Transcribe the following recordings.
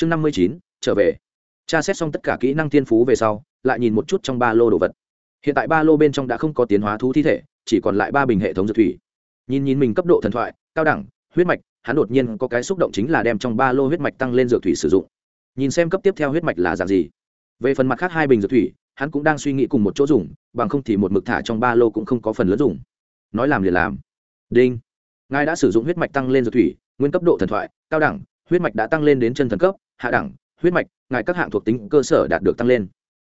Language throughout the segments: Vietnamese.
chương năm mươi chín, trở về. Tra xét xong tất cả kỹ năng thiên phú về sau, lại nhìn một chút trong ba lô đồ vật. Hiện tại ba lô bên trong đã không có tiến hóa thú thi thể, chỉ còn lại ba bình hệ thống dược thủy. Nhìn nhìn mình cấp độ thần thoại, cao đẳng, huyết mạch, hắn đột nhiên có cái xúc động chính là đem trong ba lô huyết mạch tăng lên dược thủy sử dụng. Nhìn xem cấp tiếp theo huyết mạch là dạng gì. Về phần mặt khác hai bình dược thủy, hắn cũng đang suy nghĩ cùng một chỗ dùng, bằng không thì một mực thả trong ba lô cũng không có phần lớn dùng. Nói làm liền làm. Đinh. Ngài đã sử dụng huyết mạch tăng lên dược thủy, nguyên cấp độ thần thoại, cao đẳng, huyết mạch đã tăng lên đến chân thần cấp hạ đẳng, huyết mạch, ngài các hạng thuộc tính cơ sở đạt được tăng lên.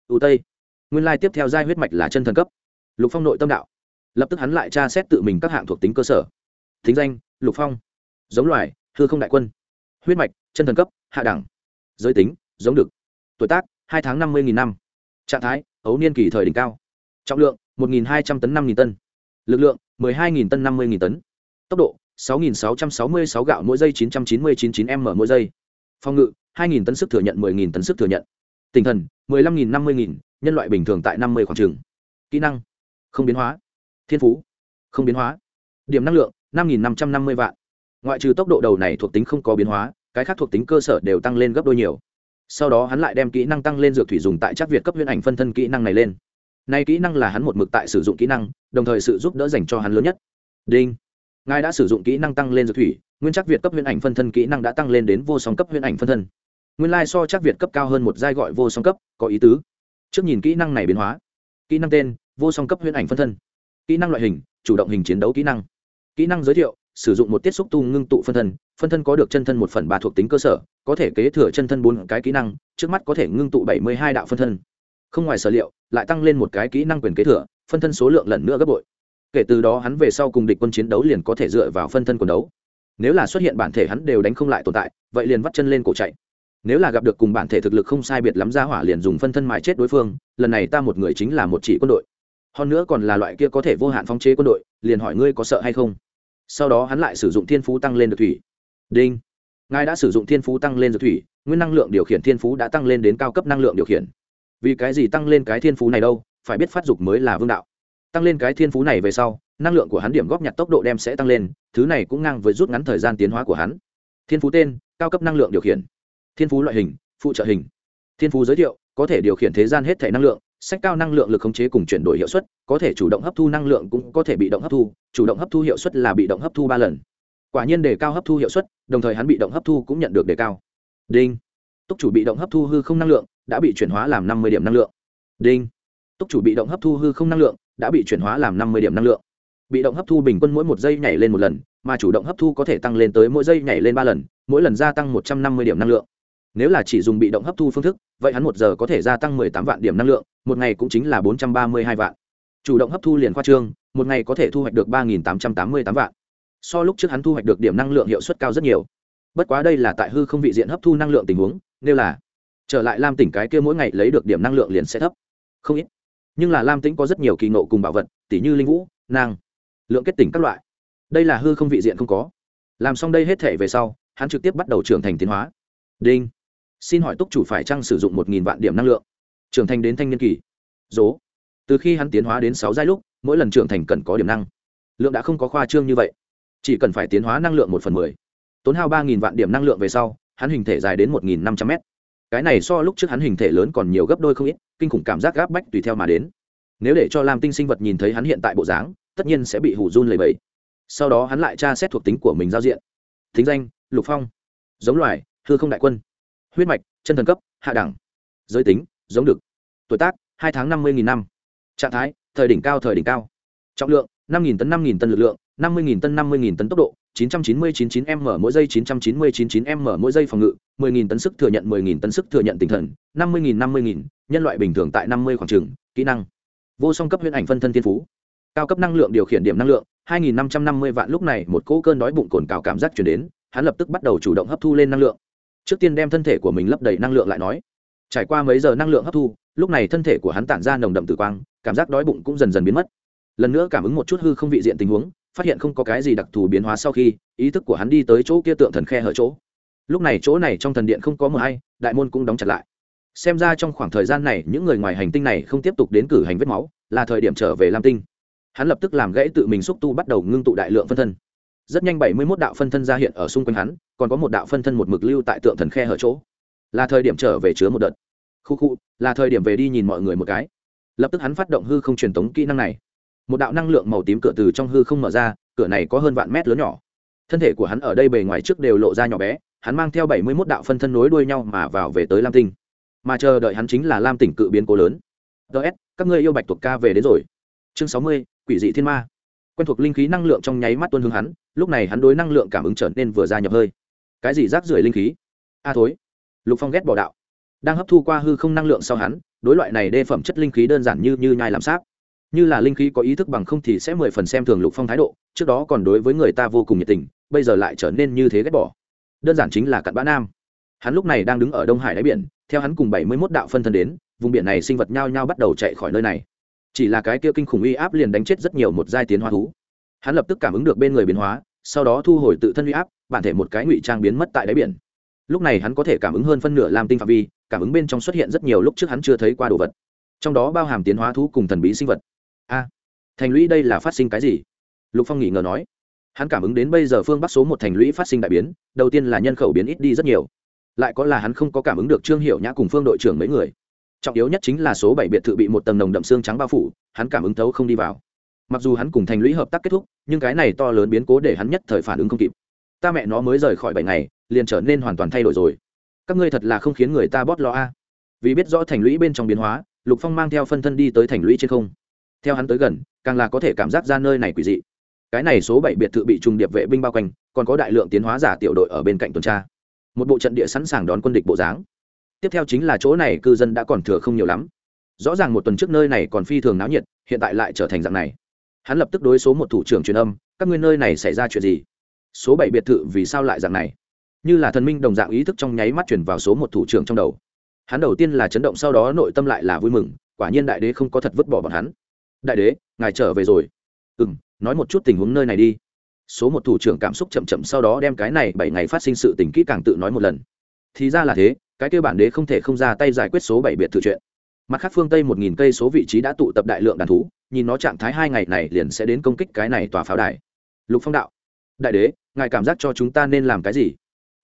Ưu tây. Nguyên lai tiếp theo giai huyết mạch là chân thần cấp. Lục phong nội tâm đạo. Lập tức hắn lại tra xét tự mình các hạng thuộc tính cơ sở. Thính danh, lục phong. Giống loài, hư không đại quân. Huyết mạch, chân thần cấp, hạ đẳng. Giới tính, giống đực. Tuổi tác, hai tháng năm mươi nghìn năm. Trạng thái, ấu niên kỳ thời đỉnh cao. Trọng lượng, một nghìn hai trăm tấn năm nghìn tân lực lượng một ư ơ i hai nghìn tân năm mươi nghìn tấn. Tốc độ, sáu nghìn sáu trăm sáu mươi sáu gạo mỗi giây chín trăm chín mươi chín chín m mỗi giây. Phòng ngự hai nghìn tấn sức thừa nhận 10.000 tấn sức thừa nhận. Tinh thần, mười lăm nghìn, năm mươi nghìn, nhân loại bình thường tại năm mươi khoảng trường. Kỹ năng, không biến hóa. Thiên phú, không biến hóa. Điểm năng lượng, năm nghìn năm trăm năm mươi vạn. Ngoại trừ tốc độ đầu này thuộc tính không có biến hóa, cái khác thuộc tính cơ sở đều tăng lên gấp đôi nhiều. Sau đó hắn lại đem kỹ năng tăng lên dược thủy dùng tại chắc việt cấp huyễn ảnh phân thân kỹ năng này lên. Nay kỹ năng là hắn một mực tại sử dụng kỹ năng, đồng thời sự giúp đỡ dành cho hắn lớn nhất. Đinh. Ngài đã sử dụng kỹ năng tăng lên dược thủy, nguyên chắc việt cấp huyễn ảnh phân thân kỹ năng đã tăng lên đến vô song cấp huyễn ảnh phân thân nguyên lai so chắc việt cấp cao hơn một giai gọi vô song cấp, có ý tứ. Trước nhìn kỹ năng này biến hóa. Kỹ năng tên, vô song cấp huyễn ảnh phân thân. Kỹ năng loại hình, chủ động hình chiến đấu kỹ năng. Kỹ năng giới thiệu, sử dụng một tiết xúc tu ngưng tụ phân thân phân thân có được chân thân một phần ba thuộc tính cơ sở, có thể kế thừa chân thân bốn cái kỹ năng, trước mắt có thể ngưng tụ bảy mươi hai đạo phân thân. Không ngoài sở liệu, lại tăng lên một cái kỹ năng quyền kế thừa, phân thân số lượng lần nữa gấp bội. Kể từ đó hắn về sau cùng địch quân chiến đấu liền có thể dựa vào phân thân quần đấu. Nếu là xuất hiện bản thể hắn đều đánh không lại tồn tại, vậy liền vắt chân lên cổ chạy nếu là gặp được cùng bản thể thực lực không sai biệt lắm ra hỏa liền dùng phân thân mài chết đối phương, lần này ta một người chính là một chỉ quân đội. Hơn nữa còn là loại kia có thể vô hạn phong chế quân đội, liền hỏi ngươi có sợ hay không? Sau đó hắn lại sử dụng thiên phú tăng lên được thủy. Đinh. Ngài đã sử dụng thiên phú tăng lên được thủy, nguyên năng lượng điều khiển thiên phú đã tăng lên đến cao cấp năng lượng điều khiển. Vì cái gì tăng lên cái thiên phú này đâu, phải biết phát dục mới là vương đạo. Tăng lên cái thiên phú này về sau, năng lượng của hắn điểm góp nhặt tốc độ đem sẽ tăng lên, thứ này cũng ngang với rút ngắn thời gian tiến hóa của hắn. Thiên phú tên, cao cấp năng lượng điều khiển thiên phú loại hình, phụ trợ hình. Thiên phú giới thiệu, có thể điều khiển thế gian hết thể năng lượng, sách cao năng lượng lực khống chế cùng chuyển đổi hiệu suất, có thể chủ động hấp thu năng lượng cũng có thể bị động hấp thu, chủ động hấp thu hiệu suất là bị động hấp thu ba lần. Quả nhiên đề cao hấp thu hiệu suất, đồng thời hắn bị động hấp thu cũng nhận được đề cao. Đinh. Túc chủ bị động hấp thu hư không năng lượng, đã bị chuyển hóa làm năm mươi điểm năng lượng. Đinh. Túc chủ bị động hấp thu hư không năng lượng, đã bị chuyển hóa làm năm mươi điểm năng lượng. Bị động hấp thu bình quân mỗi một giây nhảy lên một lần, mà chủ động hấp thu có thể tăng lên tới mỗi giây nhảy lên ba lần, mỗi lần gia tăng một trăm năm mươi điểm năng lượng nếu là chỉ dùng bị động hấp thu phương thức, vậy hắn một giờ có thể gia tăng mười tám vạn điểm năng lượng, một ngày cũng chính là bốn trăm ba mươi hai vạn. Chủ động hấp thu liền khoa trương, một ngày có thể thu hoạch được ba nghìn tám trăm tám mươi tám vạn. So lúc trước hắn thu hoạch được điểm năng lượng hiệu suất cao rất nhiều. Bất quá đây là tại hư không vị diện hấp thu năng lượng tình huống nêu là trở lại lam tỉnh cái kia mỗi ngày lấy được điểm năng lượng liền sẽ thấp. Không ít. Nhưng là lam tĩnh có rất nhiều kỳ nộ cùng bảo vật tỷ như linh vũ nang lượng kết tỉnh các loại. Đây là hư không vị diện không có. Làm xong đây hết thể về sau, hắn trực tiếp bắt đầu trưởng thành tiến hóa. Đinh xin hỏi túc chủ phải chăng sử dụng một nghìn vạn điểm năng lượng? Trưởng thành đến thanh niên kỳ. Dố. Từ khi hắn tiến hóa đến sáu giai lúc, mỗi lần trưởng thành cần có điểm năng. Lượng đã không có khoa trương như vậy. Chỉ cần phải tiến hóa năng lượng một phần mười. Tốn hao ba nghìn vạn điểm năng lượng về sau, hắn hình thể dài đến một nghìn năm trăm mét. Cái này so lúc trước hắn hình thể lớn còn nhiều gấp đôi không ít, kinh khủng cảm giác gáp bách tùy theo mà đến. Nếu để cho lam tinh sinh vật nhìn thấy hắn hiện tại bộ dáng, tất nhiên sẽ bị hủ run lầy bẫy. Sau đó hắn lại tra xét thuộc tính của mình giao diện. Thính danh, lục phong. Giống loài, hư không đại quân huyết mạch, chân thần cấp, hạ đẳng. Giới tính, giống đực tuổi tác, hai tháng năm mươi nghìn năm. Trạng thái, thời đỉnh cao, thời đỉnh cao. Trọng lượng, năm nghìn tấn, năm nghìn lực lượng, năm mươi nghìn năm mươi nghìn tấn tốc độ, chín trăm chín mươi chín chín m mỗi giây, chín trăm chín mươi chín chín m mỗi giây phòng ngự, mười nghìn tấn sức thừa nhận, mười nghìn tấn sức thừa nhận tinh thần, năm mươi nghìn, năm mươi nghìn, nhân loại bình thường tại năm mươi khoảng trường, kỹ năng. Vô song cấp huyễn ảnh phân thân thiên phú. Cao cấp năng lượng điều khiển điểm năng lượng, hai nghìn năm trăm năm mươi vạn, lúc này một cỗ cơn đói bụng cồn cào cảm giác chuyển đến, hắn lập tức bắt đầu chủ động hấp thu lên năng lượng trước tiên đem thân thể của mình lấp đầy năng lượng lại nói. Trải qua mấy giờ năng lượng hấp thu, lúc này thân thể của hắn tản ra nồng đậm tử quang, cảm giác đói bụng cũng dần dần biến mất. Lần nữa cảm ứng một chút hư không vị diện tình huống, phát hiện không có cái gì đặc thù biến hóa sau khi, ý thức của hắn đi tới chỗ kia tượng thần khe hở chỗ. Lúc này chỗ này trong thần điện không có mờ hay, đại môn cũng đóng chặt lại. Xem ra trong khoảng thời gian này, những người ngoài hành tinh này không tiếp tục đến cử hành vết máu, là thời điểm trở về lam tinh. Hắn lập tức làm gãy tự mình xúc tu bắt đầu ngưng tụ đại lượng phân thân. Rất nhanh bảy mươi mốt đạo phân thân ra hiện ở xung quanh hắn còn có một đạo phân thân một mực lưu tại tượng thần khe hở chỗ. Là thời điểm trở về chứa một đợt. Khu khu, là thời điểm về đi nhìn mọi người một cái. Lập tức hắn phát động hư không truyền tống kỹ năng này. Một đạo năng lượng màu tím cửa từ trong hư không mở ra, cửa này có hơn vạn mét lớn nhỏ. Thân thể của hắn ở đây bề ngoài trước đều lộ ra nhỏ bé, hắn mang theo bảy mươi mốt đạo phân thân nối đuôi nhau mà vào về tới lam tinh. Mà chờ đợi hắn chính là lam tỉnh cự biến cố lớn. Ts các ngươi yêu bạch tuộc ca về đến rồi. Chương sáu mươi, quỷ dị thiên ma. Quen thuộc linh khí năng lượng trong nháy mắt tuân hướng hắn, lúc này hắn đối năng lượng cảm ứng trở nên vừa ra nhập hơi cái gì rác rưởi linh khí? À A thối lục phong ghét bỏ đạo. Đang hấp thu qua hư không năng lượng sau hắn, đối loại này đê phẩm chất linh khí đơn giản như như nhai làm sáp. Như là linh khí có ý thức bằng không thì sẽ mười phần xem thường lục phong thái độ, trước đó còn đối với người ta vô cùng nhiệt tình, bây giờ lại trở nên như thế ghét bỏ. Đơn giản chính là cặn bã nam. Hắn lúc này đang đứng ở đông hải đáy biển, theo hắn cùng bảy mươi mốt đạo phân thân đến, vùng biển này sinh vật nhao nhao bắt đầu chạy khỏi nơi này. Chỉ là cái kia kinh khủng uy áp liền đánh chết rất nhiều một giai tiến hóa thú. Hắn lập tức cảm ứng được bên người biến hóa, sau đó thu hồi tự thân uy áp bản thể một cái ngụy trang biến mất tại đáy biển. Lúc này hắn có thể cảm ứng hơn phân nửa lam tinh phạm vi, cảm ứng bên trong xuất hiện rất nhiều lúc trước hắn chưa thấy qua đồ vật. Trong đó bao hàm tiến hóa thú cùng thần bí sinh vật. A, thành lũy đây là phát sinh cái gì? Lục phong nghỉ ngờ nói. Hắn cảm ứng đến bây giờ phương bắc số một thành lũy phát sinh đại biến, đầu tiên là nhân khẩu biến ít đi rất nhiều. Lại có là hắn không có cảm ứng được trương hiệu nhã cùng phương đội trưởng mấy người. Trọng yếu nhất chính là số bảy biệt thự bị một tầng nồng đậm xương trắng bao phủ, hắn cảm ứng thấu không đi vào. Mặc dù hắn cùng thành lũy hợp tác kết thúc, nhưng cái này to lớn biến cố để hắn nhất thời phản ứng không kịp ta mẹ nó mới rời khỏi bảy ngày, liền trở nên hoàn toàn thay đổi rồi. Các ngươi thật là không khiến người ta bót lo a. Vì biết rõ thành lũy bên trong biến hóa, lục phong mang theo phân thân đi tới thành lũy trên không. Theo hắn tới gần, càng là có thể cảm giác ra nơi này quỷ dị. Cái này số bảy biệt thự bị trùng điệp vệ binh bao quanh, còn có đại lượng tiến hóa giả tiểu đội ở bên cạnh tuần tra. Một bộ trận địa sẵn sàng đón quân địch bộ dáng. Tiếp theo chính là chỗ này, cư dân đã còn thừa không nhiều lắm. Rõ ràng một tuần trước nơi này còn phi thường náo nhiệt, hiện tại lại trở thành dạng này. Hắn lập tức đối số một thủ trưởng truyền âm, các ngươi nơi này xảy ra chuyện gì? Số bảy biệt thự vì sao lại dạng này? Như là thần minh đồng dạng ý thức trong nháy mắt chuyển vào số một thủ trưởng trong đầu. Hắn đầu tiên là chấn động, sau đó nội tâm lại là vui mừng, quả nhiên đại đế không có thật vứt bỏ bọn hắn. Đại đế, ngài trở về rồi. Ừ m nói một chút tình huống nơi này đi. Số một thủ trưởng cảm xúc chậm chậm sau đó đem cái này bảy ngày phát sinh sự tình kỹ càng tự nói một lần. Thì ra là thế, cái kêu bản đế không thể không ra tay giải quyết số bảy biệt thự chuyện. Mặt khác phương tây một nghìn cây số vị trí đã tụ tập đại lượng đàn thú, nhìn nó trạng thái hai ngày này liền sẽ đến công kích cái này tòa pháo đài. Lục phong đạo đại đế ngài cảm giác cho chúng ta nên làm cái gì?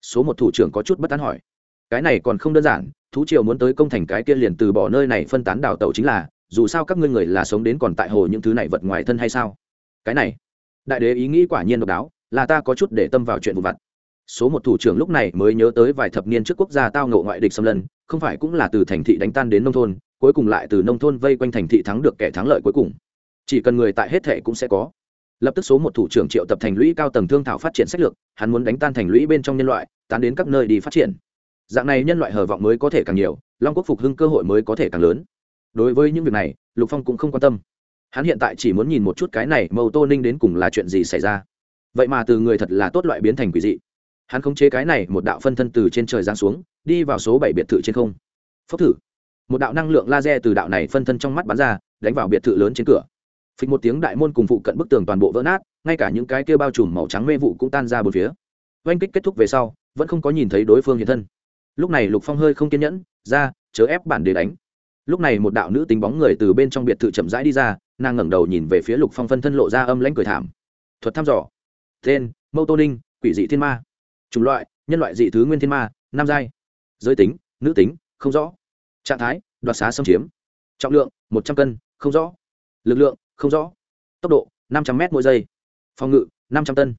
Số một thủ trưởng có chút bất tán hỏi. Cái này còn không đơn giản, thú triều muốn tới công thành cái kia liền từ bỏ nơi này phân tán đào tẩu chính là, dù sao các ngươi người là sống đến còn tại hồ những thứ này vật ngoài thân hay sao? Cái này, đại đế ý nghĩ quả nhiên độc đáo, là ta có chút để tâm vào chuyện vụ vặt. Số một thủ trưởng lúc này mới nhớ tới vài thập niên trước quốc gia tao ngộ ngoại địch xâm lấn, không phải cũng là từ thành thị đánh tan đến nông thôn, cuối cùng lại từ nông thôn vây quanh thành thị thắng được kẻ thắng lợi cuối cùng. Chỉ cần người tại hết thệ cũng sẽ có lập tức số một thủ trưởng triệu tập thành lũy cao tầng thương thảo phát triển sách lược, hắn muốn đánh tan thành lũy bên trong nhân loại, tán đến các nơi đi phát triển. Dạng này nhân loại hờ vọng mới có thể càng nhiều, long quốc phục hưng cơ hội mới có thể càng lớn. Đối với những việc này, lục phong cũng không quan tâm. Hắn hiện tại chỉ muốn nhìn một chút cái này mâu tô ninh đến cùng là chuyện gì xảy ra. Vậy mà từ người thật là tốt loại biến thành quỷ dị. Hắn khống chế cái này một đạo phân thân từ trên trời giáng xuống, đi vào số bảy biệt thự trên không. Phốc thử. Một đạo năng lượng laser từ đạo này phân thân trong mắt bắn ra, đánh vào biệt thự lớn trên cửa phịch một tiếng đại môn cùng phụ cận bức tường toàn bộ vỡ nát, ngay cả những cái kia bao trùm màu trắng mê vụ cũng tan ra bốn phía. Oanh kích kết thúc về sau, vẫn không có nhìn thấy đối phương hiện thân. Lúc này lục phong hơi không kiên nhẫn, ra, chớ ép bản để đánh. Lúc này một đạo nữ tính bóng người từ bên trong biệt thự chậm rãi đi ra, nàng ngẩng đầu nhìn về phía lục phong phân thân lộ ra âm lãnh cười thảm. Thuật thăm dò. Tên, mâu tô ninh, quỷ dị thiên ma. Chủng loại, nhân loại dị thứ nguyên thiên ma, nam giai. Giới tính, nữ tính, không rõ. Trạng thái, đoạt xá xâm chiếm. Trọng lượng, một trăm cân, không rõ. Lực lượng không rõ. Tốc độ, năm trăm m mỗi giây. Phòng ngự, năm trăm tân.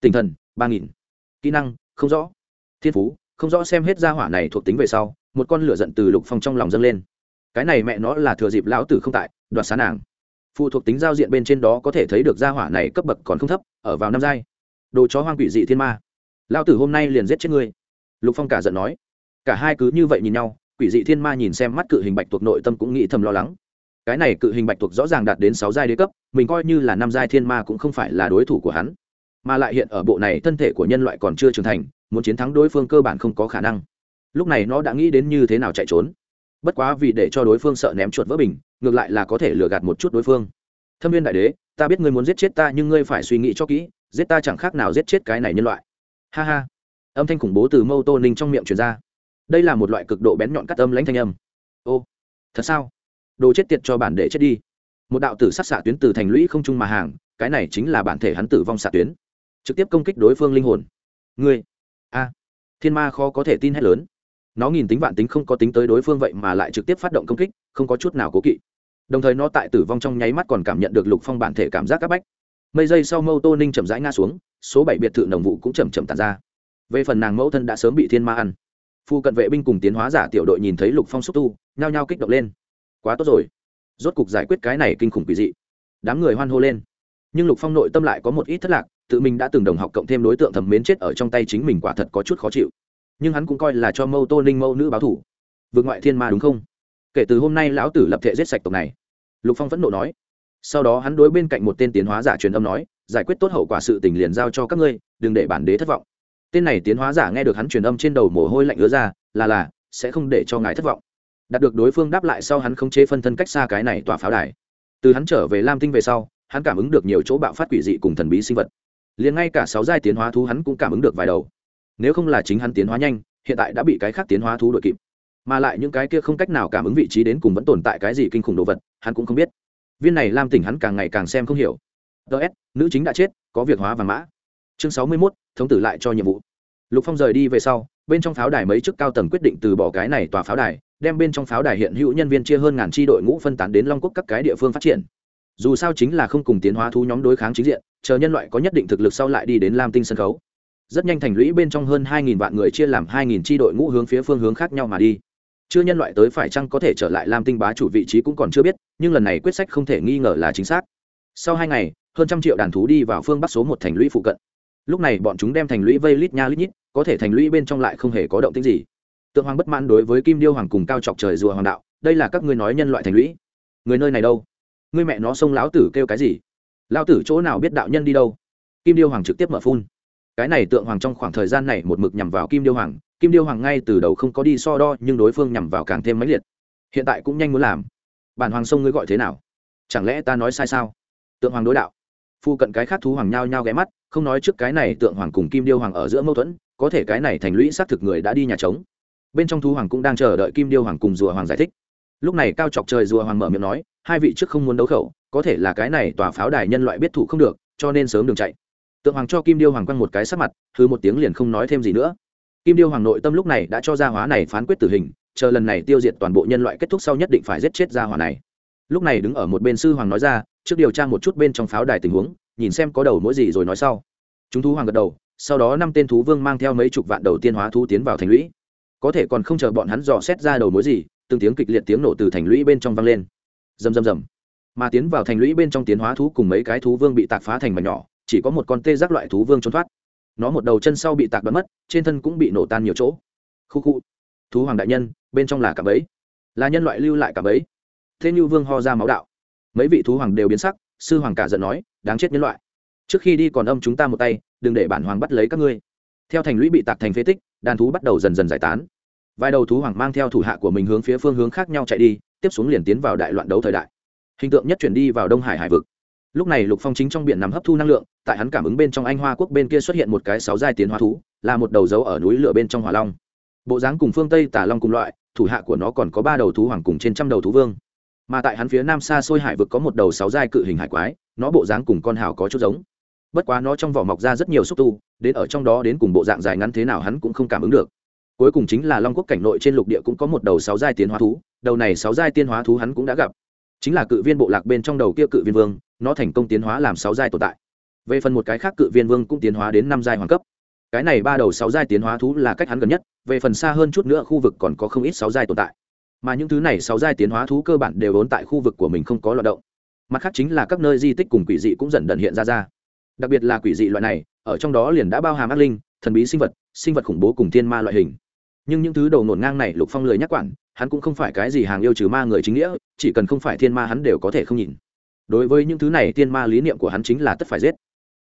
Tinh thần, ba nghìn. Kỹ năng, không rõ. Thiên phú, không rõ xem hết gia hỏa này thuộc tính về sau, một con lửa giận từ lục phong trong lòng dâng lên. Cái này mẹ nó là thừa dịp lão tử không tại, đoạt xá nàng. Phụ thuộc tính giao diện bên trên đó có thể thấy được gia hỏa này cấp bậc còn không thấp, ở vào năm giai. Đồ chó hoang quỷ dị thiên ma. Lão tử hôm nay liền giết chết ngươi. Lục phong cả giận nói. Cả hai cứ như vậy nhìn nhau, quỷ dị thiên ma nhìn xem mắt cự hình bạch tuộc nội tâm cũng nghĩ thầm lo lắng cái này cự hình bạch thuộc rõ ràng đạt đến sáu giai đế cấp, mình coi như là năm giai thiên ma cũng không phải là đối thủ của hắn. Mà lại hiện ở bộ này, thân thể của nhân loại còn chưa trưởng thành, muốn chiến thắng đối phương cơ bản không có khả năng. Lúc này nó đã nghĩ đến như thế nào chạy trốn. Bất quá vì để cho đối phương sợ ném chuột vỡ bình, ngược lại là có thể lừa gạt một chút đối phương. Thâm viên đại đế, ta biết ngươi muốn giết chết ta nhưng ngươi phải suy nghĩ cho kỹ, giết ta chẳng khác nào giết chết cái này nhân loại. Ha ha. Âm thanh khủng bố từ mâu tô ninh trong miệng truyền ra. Đây là một loại cực độ bén nhọn cắt âm lãnh thanh âm. Ô, thật sao? Đồ chết tiệt cho bản để chết đi. Một đạo tử sát xạ tuyến từ thành lũy không trung mà hàng, cái này chính là bản thể hắn tử vong xạ tuyến. Trực tiếp công kích đối phương linh hồn. Ngươi. A. Thiên ma khó có thể tin hết lớn. Nó nghìn tính vạn tính không có tính tới đối phương vậy mà lại trực tiếp phát động công kích, không có chút nào cố kỵ. Đồng thời nó tại tử vong trong nháy mắt còn cảm nhận được lục phong bản thể cảm giác áp bách. Mấy giây sau mâu tô ninh chậm rãi ngã xuống, số bảy biệt thự nồng vụ cũng chầm chậm tàn ra. Về phần nàng mẫu thân đã sớm bị thiên ma ăn. Phu cận vệ binh cùng tiến hóa giả tiểu đội nhìn thấy lục phong xúc tu, nhao nhao kích động lên quá tốt rồi. Rốt cục giải quyết cái này kinh khủng kỳ dị. Đám người hoan hô lên. Nhưng lục phong nội tâm lại có một ít thất lạc, tự mình đã từng đồng học cộng thêm đối tượng thầm mến chết ở trong tay chính mình quả thật có chút khó chịu. Nhưng hắn cũng coi là cho mâu tô ninh mâu nữ báo thủ. Vượt ngoại thiên ma đúng không? Kể từ hôm nay lão tử lập thể giết sạch tộc này. Lục phong vẫn nộ nói. Sau đó hắn đối bên cạnh một tên tiến hóa giả truyền âm nói, giải quyết tốt hậu quả sự tình liền giao cho các ngươi, đừng để bản đế thất vọng. Tên này tiến hóa giả nghe được hắn truyền âm trên đầu mồ hôi lạnh ứa ra, là là, sẽ không để cho ngài thất vọng đạt được đối phương đáp lại sau hắn không chế phân thân cách xa cái này tỏa pháo đài. Từ hắn trở về lam tinh về sau, hắn cảm ứng được nhiều chỗ bạo phát quỷ dị cùng thần bí sinh vật. Liền ngay cả sáu giai tiến hóa thú hắn cũng cảm ứng được vài đầu. Nếu không là chính hắn tiến hóa nhanh, hiện tại đã bị cái khác tiến hóa thú đội kịp. Mà lại những cái kia không cách nào cảm ứng vị trí đến cùng vẫn tồn tại cái gì kinh khủng đồ vật, hắn cũng không biết. Viên này lam tỉnh hắn càng ngày càng xem không hiểu. Ts nữ chính đã chết, có việc hóa vàng mã. Chương sáu mươi mốt, thống tử lại cho nhiệm vụ. Lục phong rời đi về sau, bên trong pháo đài mấy chức cao tầng quyết định từ bỏ cái này tòa pháo đài đem bên trong pháo đài hiện hữu nhân viên chia hơn ngàn tri đội ngũ phân tán đến long quốc các cái địa phương phát triển. Dù sao chính là không cùng tiến hóa thú nhóm đối kháng chính diện, chờ nhân loại có nhất định thực lực sau lại đi đến lam tinh sân khấu. Rất nhanh thành lũy bên trong hơn hai nghìn vạn người chia làm hai nghìn tri đội ngũ hướng phía phương hướng khác nhau mà đi. Chưa nhân loại tới phải chăng có thể trở lại lam tinh bá chủ vị trí cũng còn chưa biết, nhưng lần này quyết sách không thể nghi ngờ là chính xác. Sau hai ngày, hơn trăm triệu đàn thú đi vào phương bắc số một thành lũy phụ cận. Lúc này bọn chúng đem thành lũy vây lít nha lít nhít, có thể thành lũy bên trong lại không hề có động tích gì tượng hoàng bất mãn đối với kim điêu hoàng cùng cao chọc trời rùa hoàng đạo, đây là các ngươi nói nhân loại thành lũy. Người nơi này đâu? Ngươi mẹ nó xông lão tử kêu cái gì? Lão tử chỗ nào biết đạo nhân đi đâu? Kim điêu hoàng trực tiếp mở phun. Cái này tượng hoàng trong khoảng thời gian này một mực nhằm vào kim điêu hoàng, kim điêu hoàng ngay từ đầu không có đi so đo, nhưng đối phương nhằm vào càng thêm mãnh liệt. Hiện tại cũng nhanh muốn làm. Bản hoàng sông ngươi gọi thế nào? Chẳng lẽ ta nói sai sao? Tượng hoàng đối đạo. Phu cận cái khác thú hoàng nhao nhao ghé mắt, không nói trước cái này tượng hoàng cùng kim điêu hoàng ở giữa mâu thuẫn, có thể cái này thành lũy xác thực người đã đi nhà trống bên trong thú hoàng cũng đang chờ đợi kim điêu hoàng cùng rùa hoàng giải thích. Lúc này cao chọc trời rùa hoàng mở miệng nói, hai vị trước không muốn đấu khẩu, có thể là cái này tòa pháo đài nhân loại biết thủ không được, cho nên sớm đường chạy. Tượng hoàng cho kim điêu hoàng quăng một cái sắc mặt thứ một tiếng liền không nói thêm gì nữa. Kim điêu hoàng nội tâm lúc này đã cho gia hóa này phán quyết tử hình, chờ lần này tiêu diệt toàn bộ nhân loại kết thúc sau nhất định phải giết chết gia hỏa này. Lúc này đứng ở một bên sư hoàng nói ra, trước điều tra một chút bên trong pháo đài tình huống, nhìn xem có đầu mỗi gì rồi nói sau. Chúng thú hoàng gật đầu, sau đó năm tên thú vương mang theo mấy chục vạn đầu tiên hóa thú tiến vào thành lũy có thể còn không chờ bọn hắn dò xét ra đầu mối gì, từng tiếng kịch liệt tiếng nổ từ thành lũy bên trong vang lên. Rầm rầm rầm. Mà tiến vào thành lũy bên trong tiến hóa thú cùng mấy cái thú vương bị tạc phá thành mảnh nhỏ, chỉ có một con tê giác loại thú vương trốn thoát. Nó một đầu chân sau bị tạc bắn mất, trên thân cũng bị nổ tan nhiều chỗ. Khu khu. Thú hoàng đại nhân, bên trong là cả bấy là nhân loại lưu lại cả bấy thế như vương ho ra máu đạo. Mấy vị thú hoàng đều biến sắc, sư hoàng cả giận nói, đáng chết nhân loại. Trước khi đi còn âm chúng ta một tay, đừng để bản hoàng bắt lấy các ngươi theo thành lũy bị tạc thành phế tích, đàn thú bắt đầu dần dần giải tán. Vài đầu thú hoàng mang theo thủ hạ của mình hướng phía phương hướng khác nhau chạy đi, tiếp xuống liền tiến vào đại loạn đấu thời đại. Hình tượng nhất chuyển đi vào đông hải hải vực. Lúc này lục phong chính trong biển nằm hấp thu năng lượng, tại hắn cảm ứng bên trong anh hoa quốc bên kia xuất hiện một cái sáu giai tiến hóa thú, là một đầu dấu ở núi lửa bên trong hỏa long. Bộ dáng cùng phương tây tả long cùng loại, thủ hạ của nó còn có ba đầu thú hoàng cùng trên trăm đầu thú vương. Mà tại hắn phía nam xa xôi hải vực có một đầu sáu giai cự hình hải quái, nó bộ dáng cùng con hào có chút giống bất quá nó trong vỏ mọc ra rất nhiều xúc tu, đến ở trong đó đến cùng bộ dạng dài ngắn thế nào hắn cũng không cảm ứng được. Cuối cùng chính là long quốc cảnh nội trên lục địa cũng có một đầu sáu giai tiến hóa thú, đầu này sáu giai tiên hóa thú hắn cũng đã gặp. Chính là cự viên bộ lạc bên trong đầu kia cự viên vương, nó thành công tiến hóa làm sáu giai tồn tại. Về phần một cái khác cự viên vương cũng tiến hóa đến năm giai hoàng cấp. Cái này ba đầu sáu giai tiến hóa thú là cách hắn gần nhất, về phần xa hơn chút nữa khu vực còn có không ít sáu giai tồn tại. Mà những thứ này sáu giai tiến hóa thú cơ bản đều ốn tại khu vực của mình không có loạt động. Mặt khác chính là các nơi di tích cùng quỷ dị cũng dần dần hiện ra ra đặc biệt là quỷ dị loại này, ở trong đó liền đã bao hàm ác linh, thần bí sinh vật sinh vật khủng bố cùng thiên ma loại hình. Nhưng những thứ đầu nổn ngang này lục phong lười nhắc quản, hắn cũng không phải cái gì hàng yêu trừ ma người chính nghĩa, chỉ cần không phải thiên ma hắn đều có thể không nhìn. Đối với những thứ này thiên ma lý niệm của hắn chính là tất phải giết.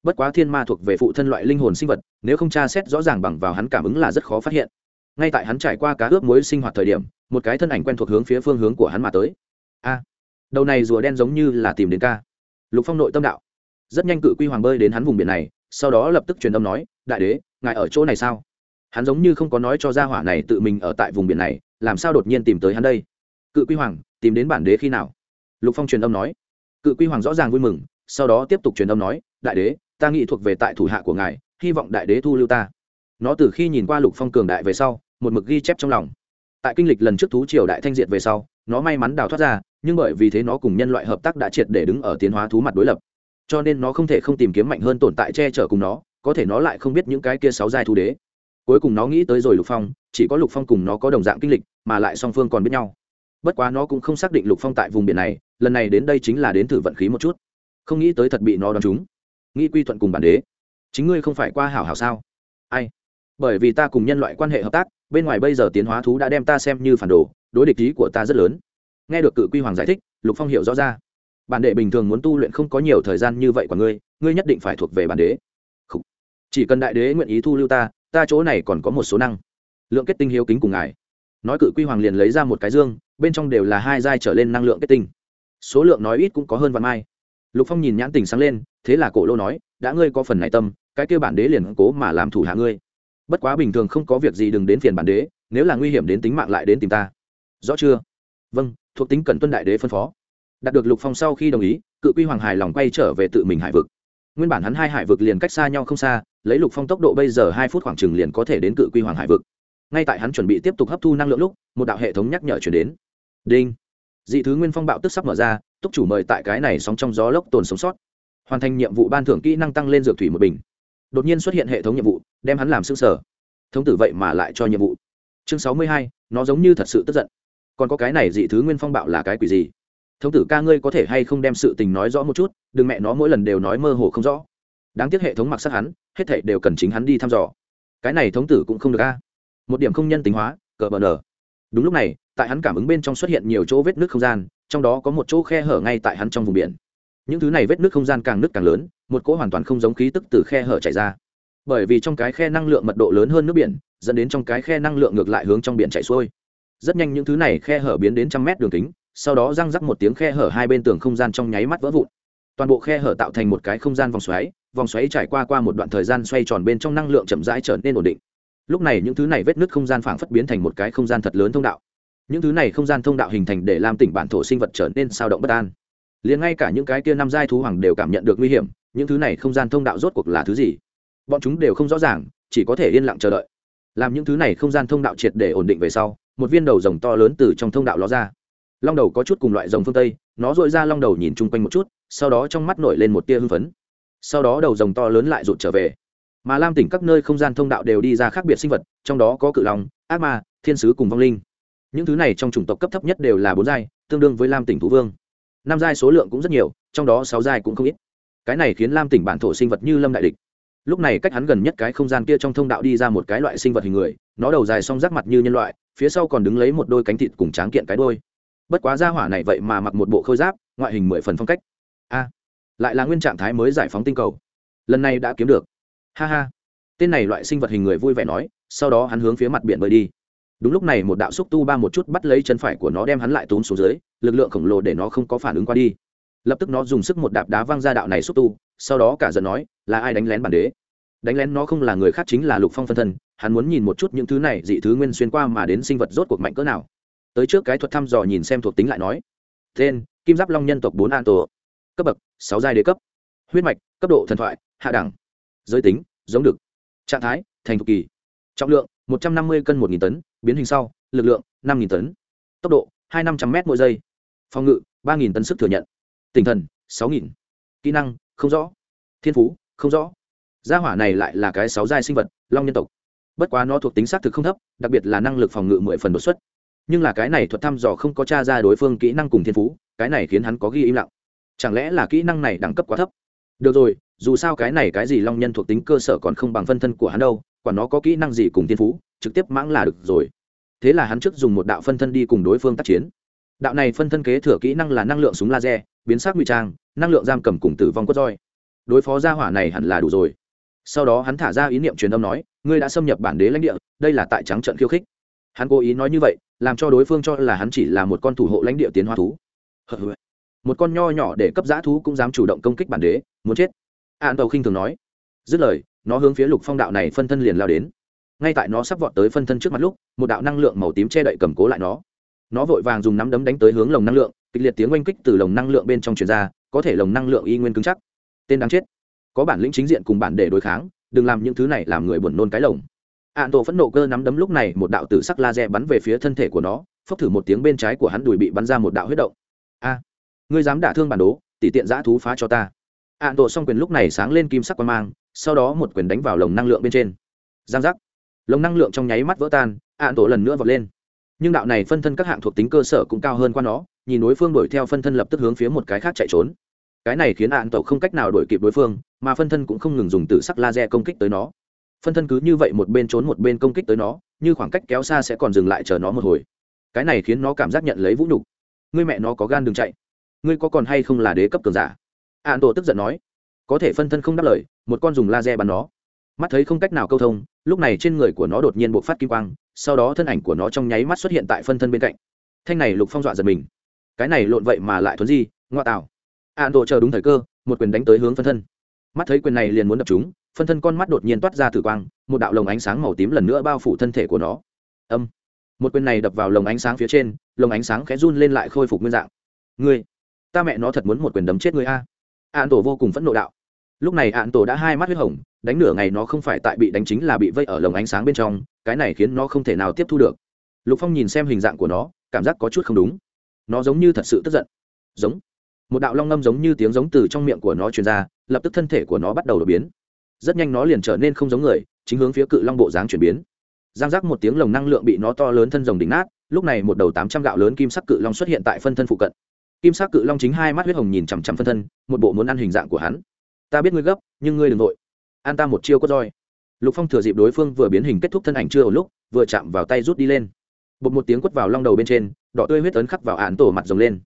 Bất quá thiên ma thuộc về phụ thân loại linh hồn sinh vật, nếu không tra xét rõ ràng bằng vào hắn cảm ứng là rất khó phát hiện. Ngay tại hắn trải qua cá ướp muối sinh hoạt thời điểm, một cái thân ảnh quen thuộc hướng phía phương hướng của hắn mà tới. A, đầu này rùa đen giống như là tìm đến ca. Lục phong nội tâm đạo rất nhanh cự quy hoàng bơi đến hắn vùng biển này, sau đó lập tức truyền âm nói, đại đế, ngài ở chỗ này sao? Hắn giống như không có nói cho gia hỏa này tự mình ở tại vùng biển này, làm sao đột nhiên tìm tới hắn đây? Cự quy hoàng, tìm đến bản đế khi nào? Lục phong truyền âm nói. Cự quy hoàng rõ ràng vui mừng, sau đó tiếp tục truyền âm nói, đại đế, ta nghĩ thuộc về tại thủ hạ của ngài, hy vọng đại đế thu lưu ta. Nó từ khi nhìn qua lục phong cường đại về sau, một mực ghi chép trong lòng. Tại kinh lịch lần trước thú triều đại thanh diệt về sau, nó may mắn đào thoát ra, nhưng bởi vì thế nó cùng nhân loại hợp tác đã triệt để đứng ở tiến hóa thú mặt đối lập cho nên nó không thể không tìm kiếm mạnh hơn tồn tại che chở cùng nó, có thể nó lại không biết những cái kia sáu giai thu đế. Cuối cùng nó nghĩ tới rồi lục phong, chỉ có lục phong cùng nó có đồng dạng kinh lịch, mà lại song phương còn biết nhau. Bất quá nó cũng không xác định lục phong tại vùng biển này, lần này đến đây chính là đến thử vận khí một chút. Không nghĩ tới thật bị nó đón chúng nghĩ quy thuận cùng bản đế. Chính ngươi không phải qua hảo hảo sao? Ai? Bởi vì ta cùng nhân loại quan hệ hợp tác, bên ngoài bây giờ tiến hóa thú đã đem ta xem như phản đồ, đối địch ý của ta rất lớn. Nghe được cự quy hoàng giải thích, lục phong hiểu rõ ra bản đệ bình thường muốn tu luyện không có nhiều thời gian như vậy của ngươi ngươi nhất định phải thuộc về bản đế. Chỉ cần đại đế nguyện ý thu lưu ta ta chỗ này còn có một số năng. Lượng kết tinh hiếu kính cùng ngài. Nói cự quy hoàng liền lấy ra một cái dương, bên trong đều là hai giai trở lên năng lượng kết tinh. Số lượng nói ít cũng có hơn vạn mai. Lục phong nhìn nhãn tình sáng lên, thế là cổ lô nói, đã ngươi có phần này tâm, cái kêu bản đế liền cố mà làm thủ hạ ngươi. Bất quá bình thường không có việc gì đừng đến phiền bản đế, nếu là nguy hiểm đến tính mạng lại đến tìm ta. Rõ chưa? Vâng thuộc tính cần tuân đại đế phân phó đạt được lục phong sau khi đồng ý, cự quy hoàng hài lòng quay trở về tự mình hải vực. Nguyên bản hắn hai hải vực liền cách xa nhau không xa, lấy lục phong tốc độ bây giờ hai phút khoảng chừng liền có thể đến cự quy hoàng hải vực. Ngay tại hắn chuẩn bị tiếp tục hấp thu năng lượng lúc, một đạo hệ thống nhắc nhở chuyển đến. Đinh. Dị thứ nguyên phong bạo tức sắp mở ra, túc chủ mời tại cái này sóng trong gió lốc tồn sống sót. Hoàn thành nhiệm vụ ban thưởng kỹ năng tăng lên dược thủy một bình. Đột nhiên xuất hiện hệ thống nhiệm vụ, đem hắn làm xương sở thống tử vậy mà lại cho nhiệm vụ. Chương sáu mươi hai, nó giống như thật sự tức giận. Còn có cái này dị thứ nguyên phong bạo là cái quỷ gì? Thống tử ca ngươi có thể hay không đem sự tình nói rõ một chút, đừng mẹ nó mỗi lần đều nói mơ hồ không rõ. Đáng tiếc hệ thống mặc sắc hắn, hết thảy đều cần chính hắn đi thăm dò. Cái này thống tử cũng không được a. Một điểm không nhân tính hóa, cờ bờ nở đúng lúc này, tại hắn cảm ứng bên trong xuất hiện nhiều chỗ vết nước không gian, trong đó có một chỗ khe hở ngay tại hắn trong vùng biển. Những thứ này vết nước không gian càng nước càng lớn, một cỗ hoàn toàn không giống khí tức từ khe hở chảy ra. Bởi vì trong cái khe năng lượng mật độ lớn hơn nước biển, dẫn đến trong cái khe năng lượng ngược lại hướng trong biển chảy xuôi. Rất nhanh những thứ này khe hở biến đến trăm mét đường kính sau đó răng rắc một tiếng khe hở hai bên tường không gian trong nháy mắt vỡ vụn. Toàn bộ khe hở tạo thành một cái không gian vòng xoáy vòng xoáy trải qua qua một đoạn thời gian xoay tròn bên trong năng lượng chậm rãi trở nên ổn định. Lúc này những thứ này vết nứt không gian phảng phất biến thành một cái không gian thật lớn thông đạo. Những thứ này không gian thông đạo hình thành để làm tỉnh bản thổ sinh vật trở nên sao động bất an. Liền ngay cả những cái kia năm giai thú hoàng đều cảm nhận được nguy hiểm, những thứ này không gian thông đạo rốt cuộc là thứ gì? Bọn chúng đều không rõ ràng, chỉ có thể yên lặng chờ đợi. Làm những thứ này không gian thông đạo triệt để ổn định về sau, một viên đầu rồng to lớn từ trong thông đạo ló ra long đầu có chút cùng loại rồng phương tây, nó dội ra long đầu nhìn chung quanh một chút, sau đó trong mắt nổi lên một tia hưng phấn. Sau đó đầu rồng to lớn lại rụt trở về. Mà lam tỉnh các nơi không gian thông đạo đều đi ra khác biệt sinh vật, trong đó có cự long, ác ma, thiên sứ cùng vong linh. Những thứ này trong chủng tộc cấp thấp nhất đều là bốn giai, tương đương với lam tỉnh thú vương. Năm giai số lượng cũng rất nhiều, trong đó sáu giai cũng không ít. Cái này khiến lam tỉnh bản thổ sinh vật như lâm đại địch. Lúc này cách hắn gần nhất cái không gian kia trong thông đạo đi ra một cái loại sinh vật hình người, nó đầu dài song rác mặt như nhân loại, phía sau còn đứng lấy một đôi cánh thịt cùng tráng kiện cái đôi bất quá ra hỏa này vậy mà mặc một bộ khôi giáp, ngoại hình mười phần phong cách. A, lại là nguyên trạng thái mới giải phóng tinh cầu. Lần này đã kiếm được. Ha ha. Tên này loại sinh vật hình người vui vẻ nói, sau đó hắn hướng phía mặt biển bơi đi. Đúng lúc này một đạo xúc tu ba một chút bắt lấy chân phải của nó đem hắn lại tốn xuống dưới, lực lượng khổng lồ để nó không có phản ứng qua đi. Lập tức nó dùng sức một đạp đá văng ra đạo này xúc tu, sau đó cả giận nói, là ai đánh lén bản đế? Đánh lén nó không là người khác chính là lục phong phân thân, hắn muốn nhìn một chút những thứ này dị thứ nguyên xuyên qua mà đến sinh vật rốt cuộc mạnh cỡ nào tới trước cái thuật thăm dò nhìn xem thuộc tính lại nói. Tên, kim giáp long nhân tộc bốn an tổ cấp bậc, sáu giai đế cấp. Huyết mạch, cấp độ thần thoại, hạ đẳng. Giới tính, giống được trạng thái, thành thục kỳ. Trọng lượng, một trăm năm mươi cân một nghìn tấn, biến hình sau, lực lượng, năm nghìn tấn. Tốc độ, hai năm trăm m mỗi giây. Phòng ngự, ba nghìn tấn sức thừa nhận. Tinh thần, sáu nghìn. Kỹ năng, không rõ. Thiên phú, không rõ. Gia hỏa này lại là cái sáu giai sinh vật, long nhân tộc. Bất quá nó thuộc tính xác thực không thấp, đặc biệt là năng lực phòng ngự mười phần đột xuất nhưng là cái này thuật thăm dò không có t r a ra đối phương kỹ năng cùng thiên phú, cái này khiến hắn có ghi im lặng. Chẳng lẽ là kỹ năng này đẳng cấp quá thấp? Được rồi, dù sao cái này cái gì long nhân thuộc tính cơ sở còn không bằng phân thân của hắn đâu quả nó có kỹ năng gì cùng thiên phú, trực tiếp mãng là được rồi. Thế là hắn trước dùng một đạo phân thân đi cùng đối phương tác chiến. Đạo này phân thân kế thừa kỹ năng là năng lượng súng laser, biến sắc nguy trang, năng lượng giam cầm cùng tử vong quất roi. Đối phó gia hỏa này hẳn là đủ rồi. Sau đó hắn thả ra ý niệm truyền âm nói, ngươi đã xâm nhập bản đế lãnh địa, đây là tại trắng trận khiêu khích. Hắn cố ý nói như vậy làm cho đối phương cho là hắn chỉ là một con thủ hộ lãnh địa tiến hóa thú. Một con nho nhỏ để cấp giã thú cũng dám chủ động công kích bản đế, muốn chết. An tàu khinh thường nói. Dứt lời, nó hướng phía lục phong đạo này phân thân liền lao đến. Ngay tại nó sắp vọt tới phân thân trước mặt lúc, một đạo năng lượng màu tím che đậy cầm cố lại nó. Nó vội vàng dùng nắm đấm đánh tới hướng lồng năng lượng, kịch liệt tiếng oanh kích từ lồng năng lượng bên trong truyền ra, có thể lồng năng lượng y nguyên cứng chắc. Tên đáng chết. Có bản lĩnh chính diện cùng bản để đối kháng, đừng làm những thứ này làm người buồn nôn cái lồng ạn tổ phẫn nộ cơ nắm đấm lúc này một đạo tử sắc laser bắn về phía thân thể của nó, phốc thử một tiếng bên trái của hắn đùi bị bắn ra một đạo huyết động. A, ngươi dám đả thương bản đố tỉ tiện giã thú phá cho ta. Ạn tổ xong quyền lúc này sáng lên kim sắc quan mang, sau đó một quyền đánh vào lồng năng lượng bên trên. Giang giác. Lồng năng lượng trong nháy mắt vỡ tan ạn tổ lần nữa vọt lên. Nhưng đạo này phân thân các hạng thuộc tính cơ sở cũng cao hơn qua nó, nhìn đối phương đuổi theo phân thân lập tức hướng phía một cái khác chạy trốn. Cái này khiến ạn tổ không cách nào đuổi kịp đối phương, mà phân thân cũng không ngừng dùng từ sắc laser công kích tới nó phân thân cứ như vậy một bên trốn một bên công kích tới nó, như khoảng cách kéo xa sẽ còn dừng lại chờ nó một hồi. Cái này khiến nó cảm giác nhận lấy vũ nhục. Ngươi mẹ nó có gan đừng chạy. Ngươi có còn hay không là đế cấp cường giả? Ạn tổ tức giận nói. Có thể phân thân không đáp lời, một con dùng laser bắn nó. Mắt thấy không cách nào câu thông, lúc này trên người của nó đột nhiên bộc phát kim quang, sau đó thân ảnh của nó trong nháy mắt xuất hiện tại phân thân bên cạnh. Thanh này lục phong dọa giật mình. Cái này lộn vậy mà lại thuấn di, ngoa tạo. Ạn tổ chờ đúng thời cơ, một quyền đánh tới hướng phân thân. Mắt thấy quyền này liền muốn đập chúng phân thân con mắt đột nhiên toát ra tử quang, một đạo lồng ánh sáng màu tím lần nữa bao phủ thân thể của nó. Âm. Một quyền này đập vào lồng ánh sáng phía trên, lồng ánh sáng khẽ run lên lại khôi phục nguyên dạng. Ngươi, ta mẹ nó thật muốn một quyền đấm chết ngươi a. Ạn tổ vô cùng phẫn nộ đạo. Lúc này ạn tổ đã hai mắt huyết hồng, đánh nửa ngày nó không phải tại bị đánh chính là bị vây ở lồng ánh sáng bên trong, cái này khiến nó không thể nào tiếp thu được. Lục phong nhìn xem hình dạng của nó, cảm giác có chút không đúng. Nó giống như thật sự tức giận. Giống. Một đạo long ngâm giống như tiếng giống từ trong miệng của nó truyền ra, lập tức thân thể của nó bắt đầu đột biến rất nhanh nó liền trở nên không giống người, chính hướng phía cự long bộ dáng chuyển biến. Giang giác một tiếng lồng năng lượng bị nó to lớn thân rồng đỉnh nát, lúc này một đầu tám trăm gạo lớn kim sắc cự long xuất hiện tại phân thân phụ cận. Kim sắc cự long chính hai mắt huyết hồng nhìn chằm chằm phân thân, một bộ muốn ăn hình dạng của hắn. Ta biết ngươi gấp, nhưng ngươi đừng vội. An ta một chiêu có roi. Lục phong thừa dịp đối phương vừa biến hình kết thúc thân ảnh chưa ở lúc, vừa chạm vào tay rút đi lên. Bột một tiếng quất vào long đầu bên trên, đỏ tươi huyết ấn khắc vào án tổ mặt rồng lên.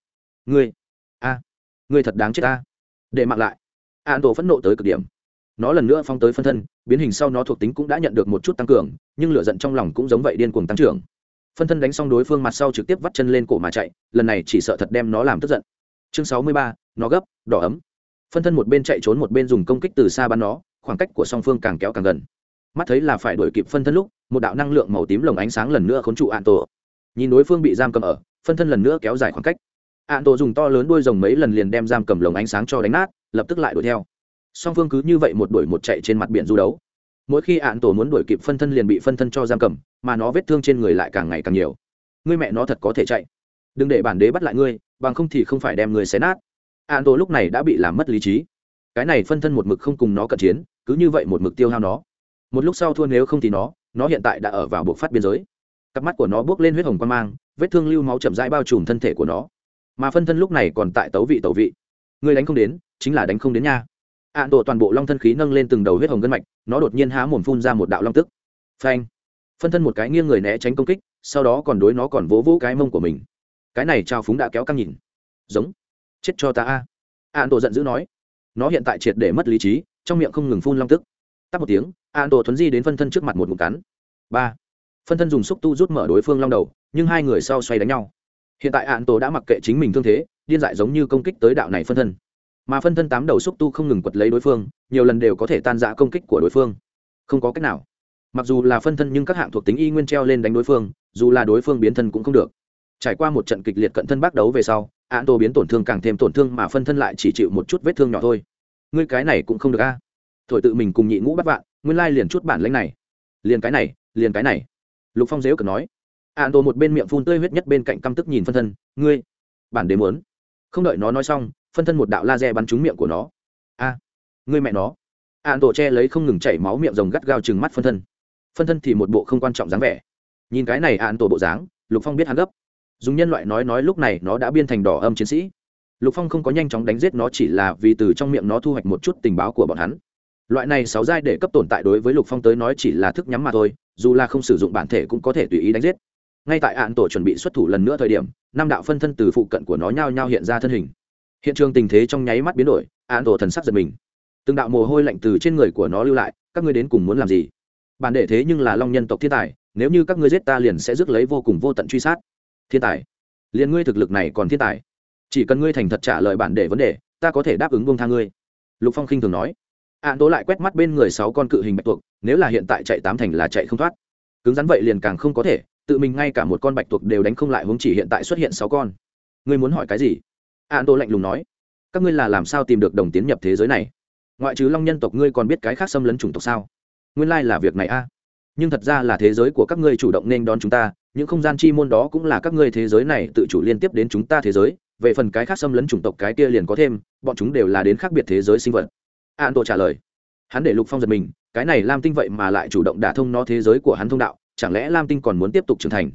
Ngươi. A. Ngươi thật đáng chết ta. Để mặc lại. Án tổ phẫn nộ tới cực điểm nó lần nữa phong tới phân thân, biến hình sau nó thuộc tính cũng đã nhận được một chút tăng cường, nhưng lửa giận trong lòng cũng giống vậy điên cuồng tăng trưởng. Phân thân đánh xong đối phương mặt sau trực tiếp vắt chân lên cổ mà chạy, lần này chỉ sợ thật đem nó làm tức giận. Chương sáu mươi ba, nó gấp, đỏ ấm. Phân thân một bên chạy trốn một bên dùng công kích từ xa bắn nó, khoảng cách của song phương càng kéo càng gần. Mắt thấy là phải đuổi kịp phân thân lúc, một đạo năng lượng màu tím lồng ánh sáng lần nữa khốn trụ ạn tổ nhìn đối phương bị giam cầm ở, phân thân lần nữa kéo dài khoảng cách. Ạn tổ dùng to lớn đuôi rồng mấy lần liền đem giam cầm lồng ánh sáng cho đánh nát, lập tức lại đuổi theo song phương cứ như vậy một đuổi một chạy trên mặt biển du đấu. Mỗi khi ạn tổ muốn đuổi kịp phân thân liền bị phân thân cho giam cầm, mà nó vết thương trên người lại càng ngày càng nhiều. Ngươi mẹ nó thật có thể chạy. Đừng để bản đế bắt lại ngươi, bằng không thì không phải đem người xé nát. Ạn tổ lúc này đã bị làm mất lý trí. Cái này phân thân một mực không cùng nó cận chiến, cứ như vậy một mực tiêu hao nó. Một lúc sau thua nếu không thì nó nó hiện tại đã ở vào buộc phát biên giới. Cặp mắt của nó bước lên huyết hồng quan mang, vết thương lưu máu chậm rãi bao trùm thân thể của nó. Mà phân thân lúc này còn tại tấu vị tấu vị. Người đánh không đến, chính là đánh không đến nha ạn độ toàn bộ long thân khí nâng lên từng đầu huyết hồng gân mạch, nó đột nhiên há mồm phun ra một đạo long tức. Phanh! Phân thân một cái nghiêng người né tránh công kích, sau đó còn đối nó còn vỗ vỗ cái mông của mình. Cái này trao phúng đã kéo căng nhìn. Giống. Chết cho ta a. Ạn độ giận dữ nói. Nó hiện tại triệt để mất lý trí, trong miệng không ngừng phun long tức. Tắt một tiếng ạn độ thuấn di đến phân thân trước mặt một ngụm cắn. Ba. Phân thân dùng xúc tu rút mở đối phương long đầu, nhưng hai người sau xoay đánh nhau. Hiện tại ạn tổ đã mặc kệ chính mình thương thế, điên dại giống như công kích tới đạo này phân thân mà phân thân tám đầu xúc tu không ngừng quật lấy đối phương, nhiều lần đều có thể tan giã công kích của đối phương. Không có cách nào. Mặc dù là phân thân nhưng các hạng thuộc tính y nguyên treo lên đánh đối phương, dù là đối phương biến thân cũng không được. Trải qua một trận kịch liệt cận thân bác đấu về sau ạn tô biến tổn thương càng thêm tổn thương mà phân thân lại chỉ chịu một chút vết thương nhỏ thôi. Ngươi cái này cũng không được a. À? Thổi tự mình cùng nhị ngũ bắt vạn, nguyên lai liền chút bản lãnh này. Liền cái này, liền cái này. Lục phong dếu cần nói. Ạn tô một bên miệng phun tươi huyết nhất bên cạnh căm tức nhìn phân thân, ngươi, bản đế muốn. Không đợi nó nói xong phân thân một đạo laser bắn trúng miệng của nó. A người mẹ nó. Ạn tổ che lấy không ngừng chảy máu miệng rồng gắt gao chừng mắt phân thân. Phân thân thì một bộ không quan trọng dáng vẻ. Nhìn cái này ạn tổ bộ dáng, lục phong biết hắn gấp. Dùng nhân loại nói nói lúc này nó đã biên thành đỏ âm chiến sĩ. Lục phong không có nhanh chóng đánh giết nó chỉ là vì từ trong miệng nó thu hoạch một chút tình báo của bọn hắn. Loại này sáu giai để cấp tồn tại đối với lục phong tới nói chỉ là thức nhắm mà thôi, dù là không sử dụng bản thể cũng có thể tùy ý đánh giết. Ngay tại ạn tổ chuẩn bị xuất thủ lần nữa thời điểm, năm đạo phân thân từ phụ cận của nó nhao nhao hiện ra thân hình hiện trường tình thế trong nháy mắt biến đổi, Án tổ thần sắc giật mình. Từng đạo mồ hôi lạnh từ trên người của nó lưu lại, các ngươi đến cùng muốn làm gì? Bản đệ thế nhưng là long nhân tộc thiên tài, nếu như các ngươi giết ta liền sẽ rước lấy vô cùng vô tận truy sát. Thiên tài, liền ngươi thực lực này còn thiên tài. Chỉ cần ngươi thành thật trả lời bản đệ vấn đề, ta có thể đáp ứng buông tha ngươi. Lục phong khinh thường nói. Án tố lại quét mắt bên người sáu con cự hình bạch tuộc, nếu là hiện tại chạy tám thành là chạy không thoát. Cứng rắn vậy liền càng không có thể, tự mình ngay cả một con bạch tuộc đều đánh không lại hướng chỉ hiện tại xuất hiện sáu con. Ngươi muốn hỏi cái gì? An tô lạnh lùng nói, các ngươi là làm sao tìm được đồng tiến nhập thế giới này? Ngoại trừ long nhân tộc ngươi còn biết cái khác xâm lấn chủng tộc sao? Nguyên lai là việc này a. Nhưng thật ra là thế giới của các ngươi chủ động nên đón chúng ta, những không gian chi môn đó cũng là các ngươi thế giới này tự chủ liên tiếp đến chúng ta thế giới, về phần cái khác xâm lấn chủng tộc cái kia liền có thêm, bọn chúng đều là đến khác biệt thế giới sinh vật. An Tô trả lời. Hắn để lục phong giật mình, cái này lam tinh vậy mà lại chủ động đả thông nó thế giới của hắn thông đạo, chẳng lẽ lam tinh còn muốn tiếp tục trưởng thành?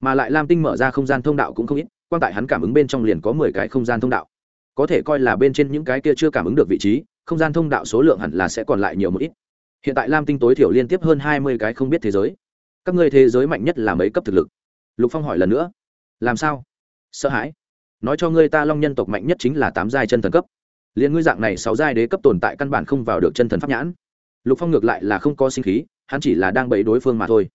Mà lại lam tinh mở ra không gian thông đạo cũng không ít quan tại hắn cảm ứng bên trong liền có mười cái không gian thông đạo. Có thể coi là bên trên những cái kia chưa cảm ứng được vị trí, không gian thông đạo số lượng hẳn là sẽ còn lại nhiều một ít. Hiện tại lam tinh tối thiểu liên tiếp hơn hai mươi cái không biết thế giới. Các ngươi thế giới mạnh nhất là mấy cấp thực lực? Lục phong hỏi lần nữa. Làm sao? Sợ hãi. Nói cho ngươi ta long nhân tộc mạnh nhất chính là tám giai chân thần cấp. Liền ngươi dạng này sáu giai đế cấp tồn tại căn bản không vào được chân thần pháp nhãn. Lục phong ngược lại là không có sinh khí, hắn chỉ là đang bẫy đối phương mà thôi.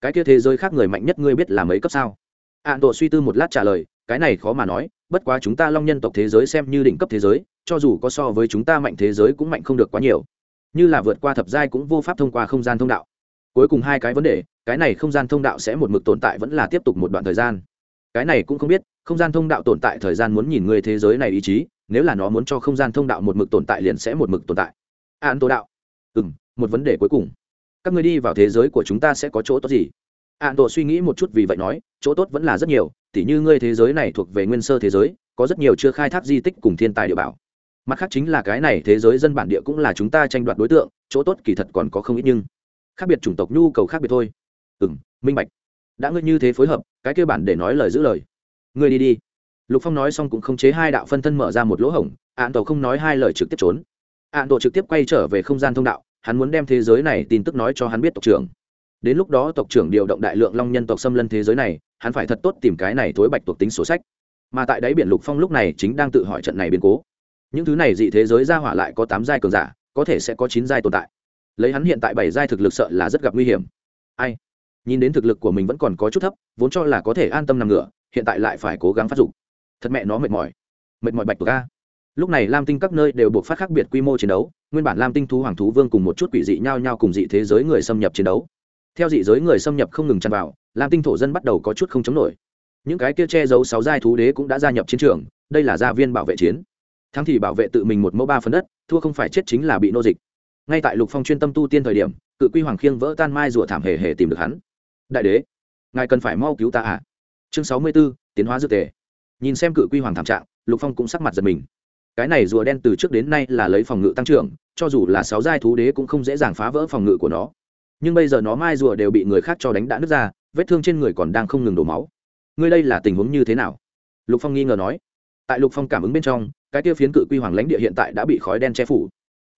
Cái kia thế giới khác người mạnh nhất ngươi biết là mấy cấp sao? Ạn tổ suy tư một lát trả lời cái này khó mà nói, bất quá chúng ta long nhân tộc thế giới xem như đỉnh cấp thế giới, cho dù có so với chúng ta mạnh thế giới cũng mạnh không được quá nhiều. Như là vượt qua thập giai cũng vô pháp thông qua không gian thông đạo. Cuối cùng hai cái vấn đề, cái này không gian thông đạo sẽ một mực tồn tại vẫn là tiếp tục một đoạn thời gian. Cái này cũng không biết, không gian thông đạo tồn tại thời gian muốn nhìn người thế giới này ý chí, nếu là nó muốn cho không gian thông đạo một mực tồn tại liền sẽ một mực tồn tại. An tố đạo. Ừ m một vấn đề cuối cùng. Các người đi vào thế giới của chúng ta sẽ có chỗ tốt gì? Ạn tổ suy nghĩ một chút vì vậy nói, chỗ tốt vẫn là rất nhiều, tỉ như ngươi thế giới này thuộc về nguyên sơ thế giới, có rất nhiều chưa khai thác di tích cùng thiên tài địa bảo. Mặt khác chính là cái này thế giới dân bản địa cũng là chúng ta tranh đoạt đối tượng, chỗ tốt kỳ thật còn có không ít nhưng khác biệt chủng tộc, nhu cầu khác biệt thôi. Ừ m minh bạch. Đã ngươi như thế phối hợp, cái kêu bản để nói lời giữ lời. Ngươi đi đi. Lục phong nói xong cũng không chế hai đạo phân thân mở ra một lỗ hổng ạn tổ không nói hai lời trực tiếp trốn. Ạn tổ trực tiếp quay trở về không gian thông đạo, hắn muốn đem thế giới này tin tức nói cho hắn biết tộc trưởng đến lúc đó tộc trưởng điều động đại lượng long nhân tộc xâm lân thế giới này, hắn phải thật tốt tìm cái này thối bạch thuộc tính sổ sách. Mà tại đáy biển lục phong lúc này chính đang tự hỏi trận này biến cố. Những thứ này dị thế giới ra hỏa lại có tám giai cường giả, có thể sẽ có chín giai tồn tại. Lấy hắn hiện tại bảy giai thực lực sợ là rất gặp nguy hiểm. Ai? Nhìn đến thực lực của mình vẫn còn có chút thấp, vốn cho là có thể an tâm nằm ngửa, hiện tại lại phải cố gắng phát dụng thật mẹ nó mệt mỏi. Mệt mỏi bạch tuộc a. Lúc này lam tinh các nơi đều buộc phát khác biệt quy mô chiến đấu, nguyên bản lam tinh thú hoàng thú vương cùng một chút quỷ dị nhau nhau cùng dị thế giới người xâm nhập chiến đấu theo dị giới người xâm nhập không ngừng tràn vào, lam tinh thổ dân bắt đầu có chút không chống nổi. Những cái kia che giấu sáu giai thú đế cũng đã gia nhập chiến trường, đây là gia viên bảo vệ chiến. Thắng thì bảo vệ tự mình một mẫu ba phần đất, thua không phải chết chính là bị nô dịch. Ngay tại lục phong chuyên tâm tu tiên thời điểm, cự quy hoàng khiêng vỡ tan mai rùa thảm hề hề tìm được hắn. Đại đế, ngài cần phải mau cứu ta à? Chương sáu mươi b ố tiến hóa dược tề. Nhìn xem cự quy hoàng thảm trạng, lục phong cũng sắc mặt giật mình. Cái này rùa đen từ trước đến nay là lấy phòng ngự tăng trưởng, cho dù là sáu giai thú đế cũng không dễ dàng phá vỡ phòng ngự của nó nhưng bây giờ nó mai rùa đều bị người khác cho đánh đã nứt ra, vết thương trên người còn đang không ngừng đổ máu. Ngươi đây là tình huống như thế nào? Lục phong nghi ngờ nói. Tại lục phong cảm ứng bên trong, cái tiêu phiến cự quy hoàng lãnh địa hiện tại đã bị khói đen che phủ.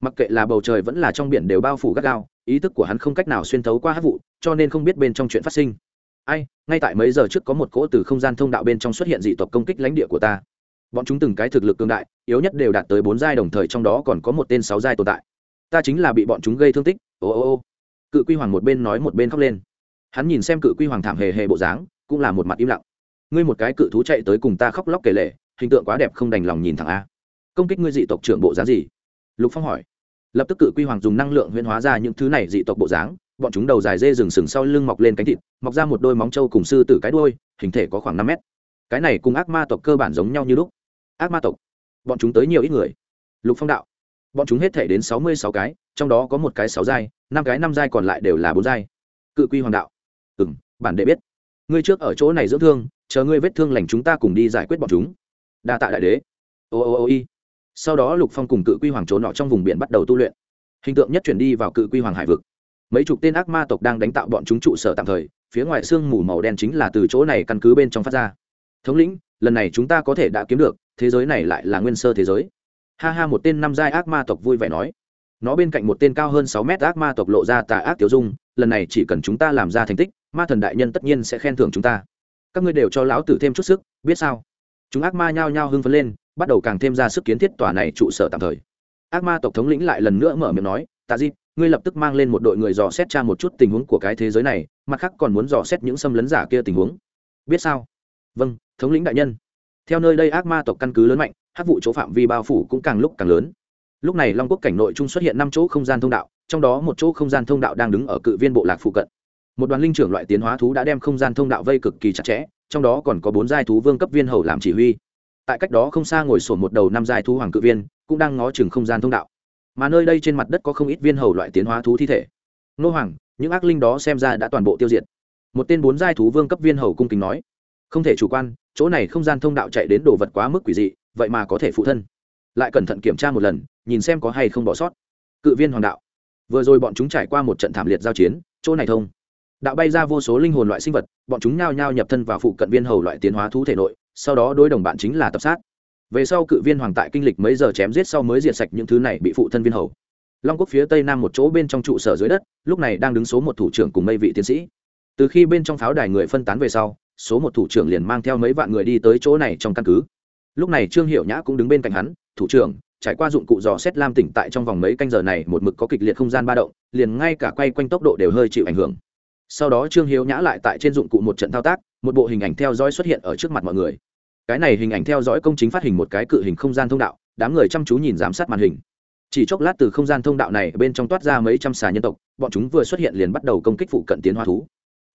Mặc kệ là bầu trời vẫn là trong biển đều bao phủ gắt gao, ý thức của hắn không cách nào xuyên thấu qua hát vụ, cho nên không biết bên trong chuyện phát sinh. Ai, ngay tại mấy giờ trước có một cỗ từ không gian thông đạo bên trong xuất hiện dị tộc công kích lãnh địa của ta. Bọn chúng từng cái thực lực cương đại, yếu nhất đều đạt tới bốn giai đồng thời trong đó còn có một tên sáu giai tồn tại. Ta chính là bị bọn chúng gây thương tích. Ô ô ô cự quy hoàng một bên nói một bên khóc lên. Hắn nhìn xem cự quy hoàng thảm hề hề bộ dáng cũng là một mặt im lặng. Ngươi một cái cự thú chạy tới cùng ta khóc lóc kể lệ, hình tượng quá đẹp không đành lòng nhìn thẳng a. Công kích ngươi dị tộc trưởng bộ dáng gì? Lục phong hỏi. Lập tức cự quy hoàng dùng năng lượng huyễn hóa ra những thứ này dị tộc bộ dáng bọn chúng đầu dài dê rừng sừng sau lưng mọc lên cánh thịt mọc ra một đôi móng trâu cùng sư tử cái đôi hình thể có khoảng năm mét. Cái này cùng ác ma tộc cơ bản giống nhau như lúc. Ác ma tộc bọn chúng tới nhiều ít người. Lục phong đạo bọn chúng hết thể đến sáu mươi sáu cái, trong đó có một cái sáu giai, năm cái năm giai còn lại đều là bốn giai. Cự quy hoàng đạo. Ừ m bản đệ biết. Ngươi trước ở chỗ này dưỡng thương, chờ ngươi vết thương lành chúng ta cùng đi giải quyết bọn chúng. Đa tạ đại đế. Ô ô ô y. Sau đó lục phong cùng cự quy hoàng trốn nọ trong vùng biển bắt đầu tu luyện. Hình tượng nhất chuyển đi vào cự quy hoàng hải vực. Mấy chục tên ác ma tộc đang đánh tạo bọn chúng trụ sở tạm thời, phía ngoài sương mù màu đen chính là từ chỗ này căn cứ bên trong phát ra. Thống lĩnh, lần này chúng ta có thể đã kiếm được, thế giới này lại là nguyên sơ thế giới ha ha, một tên năm giai ác ma tộc vui vẻ nói. Nó bên cạnh một tên cao hơn sáu mét ác ma tộc lộ ra tà ác tiểu dung, lần này chỉ cần chúng ta làm ra thành tích, ma thần đại nhân tất nhiên sẽ khen thưởng chúng ta. Các ngươi đều cho lão tử thêm chút sức, biết sao? Chúng ác ma nhao nhao hưng phấn lên, bắt đầu càng thêm ra sức kiến thiết tòa này trụ sở tạm thời. Ác ma tộc thống lĩnh lại lần nữa mở miệng nói, tạ di, ngươi lập tức mang lên một đội người dò xét tra một chút tình huống của cái thế giới này, mặt khác còn muốn dò xét những xâm lấn giả kia tình huống. Biết sao? Vâng thống lĩnh đại nhân. Theo nơi đây ác ma tộc căn cứ lớn mạnh hát vụ chỗ phạm vi bao phủ cũng càng lúc càng lớn. Lúc này long quốc cảnh nội trung xuất hiện năm chỗ không gian thông đạo, trong đó một chỗ không gian thông đạo đang đứng ở cự viên bộ lạc phụ cận. Một đoàn linh trưởng loại tiến hóa thú đã đem không gian thông đạo vây cực kỳ chặt chẽ, trong đó còn có bốn giai thú vương cấp viên hầu làm chỉ huy. Tại cách đó không xa ngồi sổn một đầu năm giai thú hoàng cự viên, cũng đang ngó chừng không gian thông đạo. Mà nơi đây trên mặt đất có không ít viên hầu loại tiến hóa thú thi thể. Nô hoàng, những ác linh đó xem ra đã toàn bộ tiêu diệt. Một tên bốn giai thú vương cấp viên hầu cung kính nói, không thể chủ quan, chỗ này không gian thông đạo chạy đến đồ vật quá mức quỷ dị vậy mà có thể phụ thân. Lại cẩn thận kiểm tra một lần, nhìn xem có hay không bỏ sót. Cự viên hoàng đạo. Vừa rồi bọn chúng trải qua một trận thảm liệt giao chiến, chỗ này thông. Đạo bay ra vô số linh hồn loại sinh vật, bọn chúng nhao nhao nhập thân vào phụ cận viên hầu loại tiến hóa thú thể nội, sau đó đối đồng bạn chính là tập sát. Về sau cự viên hoàng tại kinh lịch mấy giờ chém giết sau mới diệt sạch những thứ này bị phụ thân viên hầu. Long quốc phía tây nam một chỗ bên trong trụ sở dưới đất, lúc này đang đứng số một thủ trưởng cùng mây vị tiến sĩ. Từ khi bên trong pháo đài người phân tán về sau, số một thủ trưởng liền mang theo mấy vạn người đi tới chỗ này trong căn cứ lúc này trương hiệu nhã cũng đứng bên cạnh hắn, thủ trưởng, trải qua dụng cụ dò xét lam tỉnh tại trong vòng mấy canh giờ này, một mực có kịch liệt không gian ba động, liền ngay cả quay quanh tốc độ đều hơi chịu ảnh hưởng. Sau đó trương hiếu nhã lại tại trên dụng cụ một trận thao tác, một bộ hình ảnh theo dõi xuất hiện ở trước mặt mọi người. Cái này hình ảnh theo dõi công chính phát hình một cái cự hình không gian thông đạo, đám người chăm chú nhìn giám sát màn hình. Chỉ chốc lát từ không gian thông đạo này bên trong toát ra mấy trăm xà nhân tộc, bọn chúng vừa xuất hiện liền bắt đầu công kích phụ cận tiến hóa thú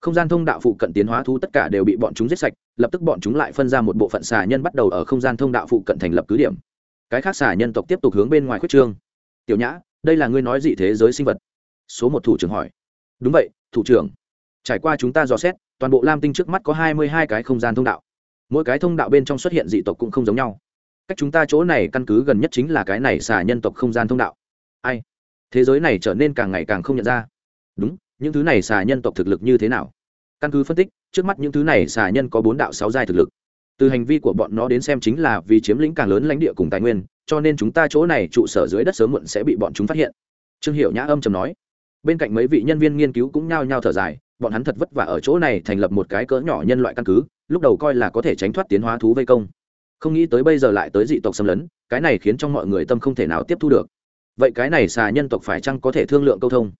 không gian thông đạo phụ cận tiến hóa thú tất cả đều bị bọn chúng giết sạch, lập tức bọn chúng lại phân ra một bộ phận xà nhân bắt đầu ở không gian thông đạo phụ cận thành lập cứ điểm. Cái khác xà nhân tộc tiếp tục hướng bên ngoài khuyết trương. Tiểu nhã, đây là ngươi nói gì thế giới sinh vật? Số một thủ trưởng hỏi. Đúng vậy, thủ trưởng. Trải qua chúng ta dò xét, toàn bộ lam tinh trước mắt có hai mươi hai cái không gian thông đạo. Mỗi cái thông đạo bên trong xuất hiện dị tộc cũng không giống nhau. Cách chúng ta chỗ này căn cứ gần nhất chính là cái này xà nhân tộc không gian thông đạo. Ai? Thế giới này trở nên càng ngày càng không nhận ra. Đúng những thứ này xà nhân tộc thực lực như thế nào? Căn cứ phân tích, trước mắt những thứ này xà nhân có bốn đạo sáu giai thực lực. Từ hành vi của bọn nó đến xem chính là vì chiếm lĩnh càng lớn lãnh địa cùng tài nguyên, cho nên chúng ta chỗ này trụ sở dưới đất sớm muộn sẽ bị bọn chúng phát hiện. Trương hiệu nhã âm trầm nói. Bên cạnh mấy vị nhân viên nghiên cứu cũng nhao nhao thở dài, bọn hắn thật vất vả ở chỗ này thành lập một cái cỡ nhỏ nhân loại căn cứ, lúc đầu coi là có thể tránh thoát tiến hóa thú vây công. Không nghĩ tới bây giờ lại tới dị tộc xâm lấn, cái này khiến trong mọi người tâm không thể nào tiếp thu được. Vậy cái này xà nhân tộc phải chăng có thể thương lượng câu thông?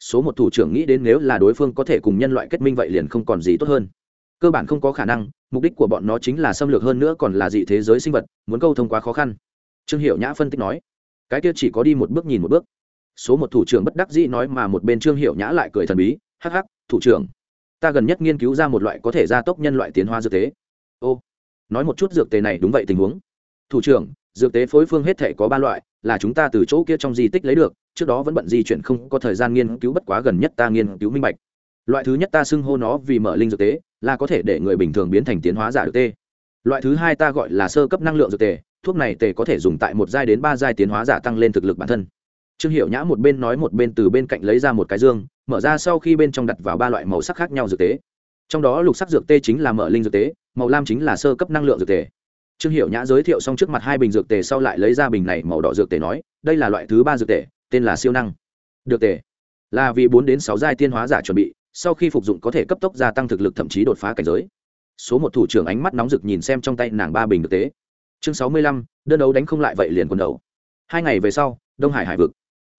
Số một thủ trưởng nghĩ đến nếu là đối phương có thể cùng nhân loại kết minh vậy liền không còn gì tốt hơn. Cơ bản không có khả năng, mục đích của bọn nó chính là xâm lược hơn nữa còn là dị thế giới sinh vật, muốn câu thông quá khó khăn. Trương hiệu nhã phân tích nói, cái kia chỉ có đi một bước nhìn một bước. Số một thủ trưởng bất đắc dĩ nói mà một bên trương hiệu nhã lại cười thần bí, hắc hắc, thủ trưởng, ta gần nhất nghiên cứu ra một loại có thể gia tốc nhân loại tiến hóa dược tế. Ô, nói một chút dược tế này đúng vậy tình huống. Thủ trưởng dược tế phối phương hết thể có ba loại, là chúng ta từ chỗ kia trong di tích lấy được, trước đó vẫn bận di chuyển không có thời gian nghiên cứu bất quá gần nhất ta nghiên cứu minh bạch. Loại thứ nhất ta xưng hô nó vì mở linh dược tế, là có thể để người bình thường biến thành tiến hóa giả được tê. Loại thứ hai ta gọi là sơ cấp năng lượng dược tề thuốc này tề có thể dùng tại một giai đến ba giai tiến hóa giả tăng lên thực lực bản thân. Trương hiệu nhã một bên nói một bên từ bên cạnh lấy ra một cái dương, mở ra sau khi bên trong đặt vào ba loại màu sắc khác nhau dược tế. Trong đó lục sắc dược tê chính là mở linh dược tế, màu lam chính là sơ cấp năng lượng dược tề trương hiệu nhã giới thiệu xong trước mặt hai bình dược tề sau lại lấy ra bình này màu đỏ dược tề nói, đây là loại thứ ba dược tề, tên là siêu năng. Dược tề là vì bốn đến sáu giai tiên hóa giả chuẩn bị, sau khi phục dụng có thể cấp tốc gia tăng thực lực thậm chí đột phá cảnh giới. Số một thủ trưởng ánh mắt nóng rực nhìn xem trong tay nàng ba bình thực tế chương sáu mươi lăm, đơn đấu đánh không lại vậy liền quần đầu. Hai ngày về sau, đông hải hải vực.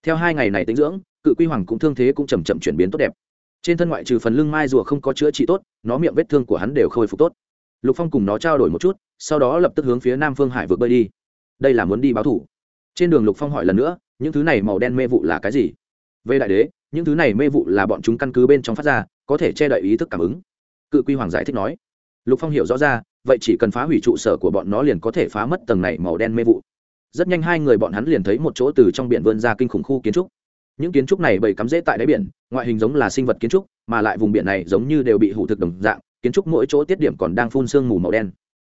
Theo hai ngày này tính dưỡng, cự quy hoàng cũng thương thế cũng chầm chậm chuyển biến tốt đẹp. Trên thân ngoại trừ phần lưng mai rùa không có chữa trị tốt, nó miệng vết thương của hắn đều khôi phục tốt. Lục phong cùng nó trao đổi một chút sau đó lập tức hướng phía nam phương hải vượt bơi đi. Đây là muốn đi báo thủ. Trên đường lục phong hỏi lần nữa, những thứ này màu đen mê vụ là cái gì? Về đại đế, những thứ này mê vụ là bọn chúng căn cứ bên trong phát ra, có thể che đậy ý thức cảm ứng. Cự quy hoàng giải thích nói. Lục phong hiểu rõ ra, vậy chỉ cần phá hủy trụ sở của bọn nó liền có thể phá mất tầng này màu đen mê vụ. Rất nhanh hai người bọn hắn liền thấy một chỗ từ trong biển vươn ra kinh khủng khu kiến trúc. Những kiến trúc này bầy cắm rễ tại đáy biển, ngoại hình giống là sinh vật kiến trúc, mà lại vùng biển này giống như đều bị hủ thực đồng dạng, kiến trúc mỗi chỗ tiết điểm còn đang phun sương mù màu đen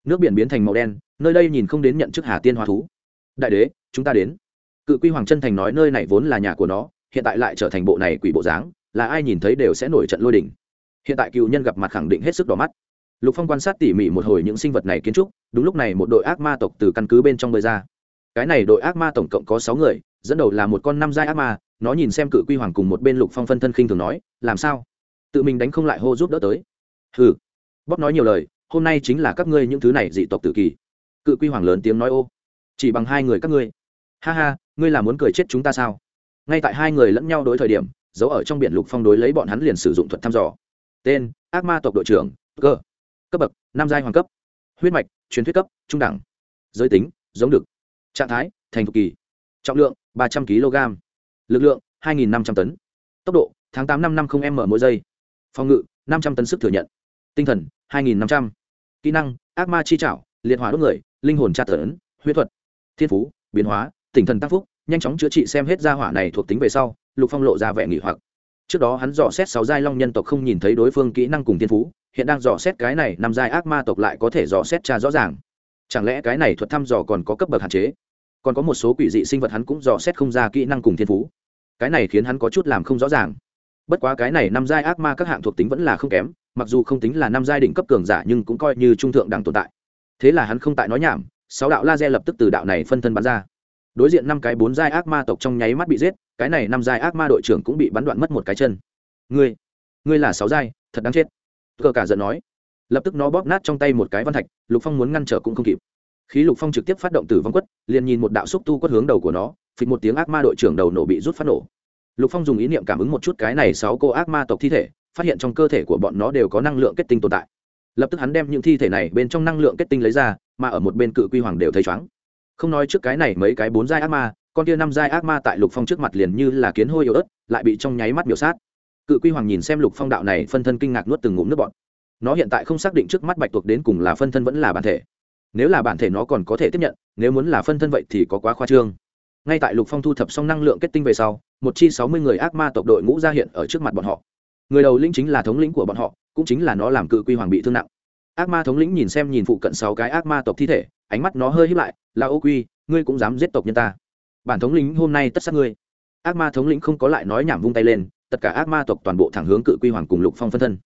nước biển biến thành màu đen, nơi đây nhìn không đến nhận chức hà tiên hoa thú. Đại đế, chúng ta đến. Cự quy hoàng chân thành nói nơi này vốn là nhà của nó, hiện tại lại trở thành bộ này quỷ bộ dáng, là ai nhìn thấy đều sẽ nổi trận lôi đỉnh hiện tại cựu nhân gặp mặt khẳng định hết sức đỏ mắt. Lục phong quan sát tỉ mỉ một hồi những sinh vật này kiến trúc, đúng lúc này một đội ác ma tộc từ căn cứ bên trong bơi ra. Cái này đội ác ma tổng cộng có sáu người, dẫn đầu là một con năm giai ác ma, nó nhìn xem cự quy hoàng cùng một bên lục phong phân thân khinh thường nói, làm sao? Tự mình đánh không lại hô giúp đỡ tới. Hừ. Bóp nói nhiều lời hôm nay chính là các ngươi những thứ này dị tộc tử kỳ. Cự quy hoàng lớn tiếng nói, ô, chỉ bằng hai người các ngươi. Ha ha, ngươi là muốn cười chết chúng ta sao? Ngay tại hai người lẫn nhau đối thời điểm, giấu ở trong biển lục phong đối lấy bọn hắn liền sử dụng thuật thăm dò. Tên, ác ma tộc đội trưởng, cơ. Cấp bậc, nam giai hoàng cấp. Huyết mạch, truyền thuyết cấp, trung đẳng. Giới tính, giống được trạng thái, thành thục kỳ. Trọng lượng, ba trăm kg. Lực lượng, hai nghìn năm trăm tấn. Tốc độ, tháng tám năm năm không m mỗi giây. Phòng ngự, năm trăm tấn sức thừa nhận. Tinh thần, hai nghìn năm trăm kỹ năng, ác ma chi trảo, liệt hỏa đốt người, linh hồn tra tấn, huyết thuật, thiên phú, biến hóa tỉnh thần tác phúc, nhanh chóng chữa trị xem hết gia hỏa này thuộc tính về sau, lục phong lộ ra vẻ nghỉ hoặc. Trước đó hắn dò xét sáu giai long nhân tộc không nhìn thấy đối phương kỹ năng cùng thiên phú, hiện đang dò xét cái này năm giai ác ma tộc lại có thể dò xét tra rõ ràng. Chẳng lẽ cái này thuật thăm dò còn có cấp bậc hạn chế? Còn có một số quỷ dị sinh vật hắn cũng dò xét không ra kỹ năng cùng thiên phú. Cái này khiến hắn có chút làm không rõ ràng bất quá cái này năm giai ác ma các hạng thuộc tính vẫn là không kém, mặc dù không tính là năm giai đỉnh cấp cường giả nhưng cũng coi như trung thượng đẳng tồn tại. Thế là hắn không tại nói nhảm, sáu đạo laser lập tức từ đạo này phân thân bắn ra. Đối diện năm cái bốn giai ác ma tộc trong nháy mắt bị giết, cái này năm giai ác ma đội trưởng cũng bị bắn đoạn mất một cái chân. Ngươi ngươi là sáu giai, thật đáng chết. Cờ cả giận nói. Lập tức nó bóp nát trong tay một cái văn thạch, lục phong muốn ngăn trở cũng không kịp. Khí lục phong trực tiếp phát động tử vong quất, liền nhìn một đạo xúc tu quất hướng đầu của nó, phịch một tiếng ác ma đội trưởng đầu nổ bị rút phát nổ lục phong dùng ý niệm cảm ứng một chút cái này sáu cô ác ma tộc thi thể, phát hiện trong cơ thể của bọn nó đều có năng lượng kết tinh tồn tại. Lập tức hắn đem những thi thể này bên trong năng lượng kết tinh lấy ra, mà ở một bên cự quy hoàng đều thấy chóng. Không nói trước cái này mấy cái bốn giai ác ma, con kia năm giai ác ma tại lục phong trước mặt liền như là kiến hôi yếu ớt, lại bị trong nháy mắt biểu sát. Cự quy hoàng nhìn xem lục phong đạo này phân thân kinh ngạc nuốt từng ngụm nước bọt. Nó hiện tại không xác định trước mắt bạch tuộc đến cùng là phân thân vẫn là bản thể. Nếu là bản thể nó còn có thể tiếp nhận, nếu muốn là phân thân vậy thì có quá khoa trương. Ngay tại lục phong thu thập xong năng lượng kết tinh về sau một chi sáu mươi người ác ma tộc đội ngũ ra hiện ở trước mặt bọn họ. Người đầu lĩnh chính là thống lĩnh của bọn họ, cũng chính là nó làm cự quy hoàng bị thương nặng. Ác ma thống lĩnh nhìn xem nhìn phụ cận sáu cái ác ma tộc thi thể, ánh mắt nó hơi hít lại, là ô quy, ngươi cũng dám giết tộc nhân ta. Bản thống lĩnh hôm nay tất sát ngươi. Ác ma thống lĩnh không có lại nói nhảm vung tay lên, tất cả ác ma tộc toàn bộ thẳng hướng cự quy hoàng cùng lục phong phân thân.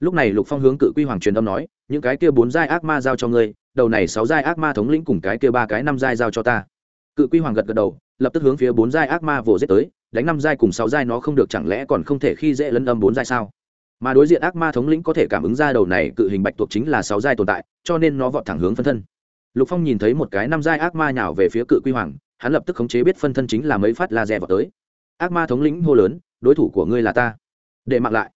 Lúc này lục phong hướng cự quy hoàng truyền âm nói, những cái kia bốn giai ác ma giao cho ngươi, đầu này sáu giai ác ma thống lĩnh cùng cái kia ba cái năm giai giao cho ta. Cự quy hoàng gật gật đầu lập tức hướng phía bốn giai ác ma vồ giết tới, đánh năm giai cùng sáu giai nó không được chẳng lẽ còn không thể khi dễ lấn âm bốn giai sao? Mà đối diện ác ma thống lĩnh có thể cảm ứng ra đầu này cự hình bạch tuộc chính là sáu giai tồn tại, cho nên nó vọt thẳng hướng phân thân. Lục phong nhìn thấy một cái năm giai ác ma nhào về phía cự quy hoàng, hắn lập tức khống chế biết phân thân chính là mấy phát laser vào tới. Ác ma thống lĩnh hô lớn, đối thủ của ngươi là ta. Để mặc lại.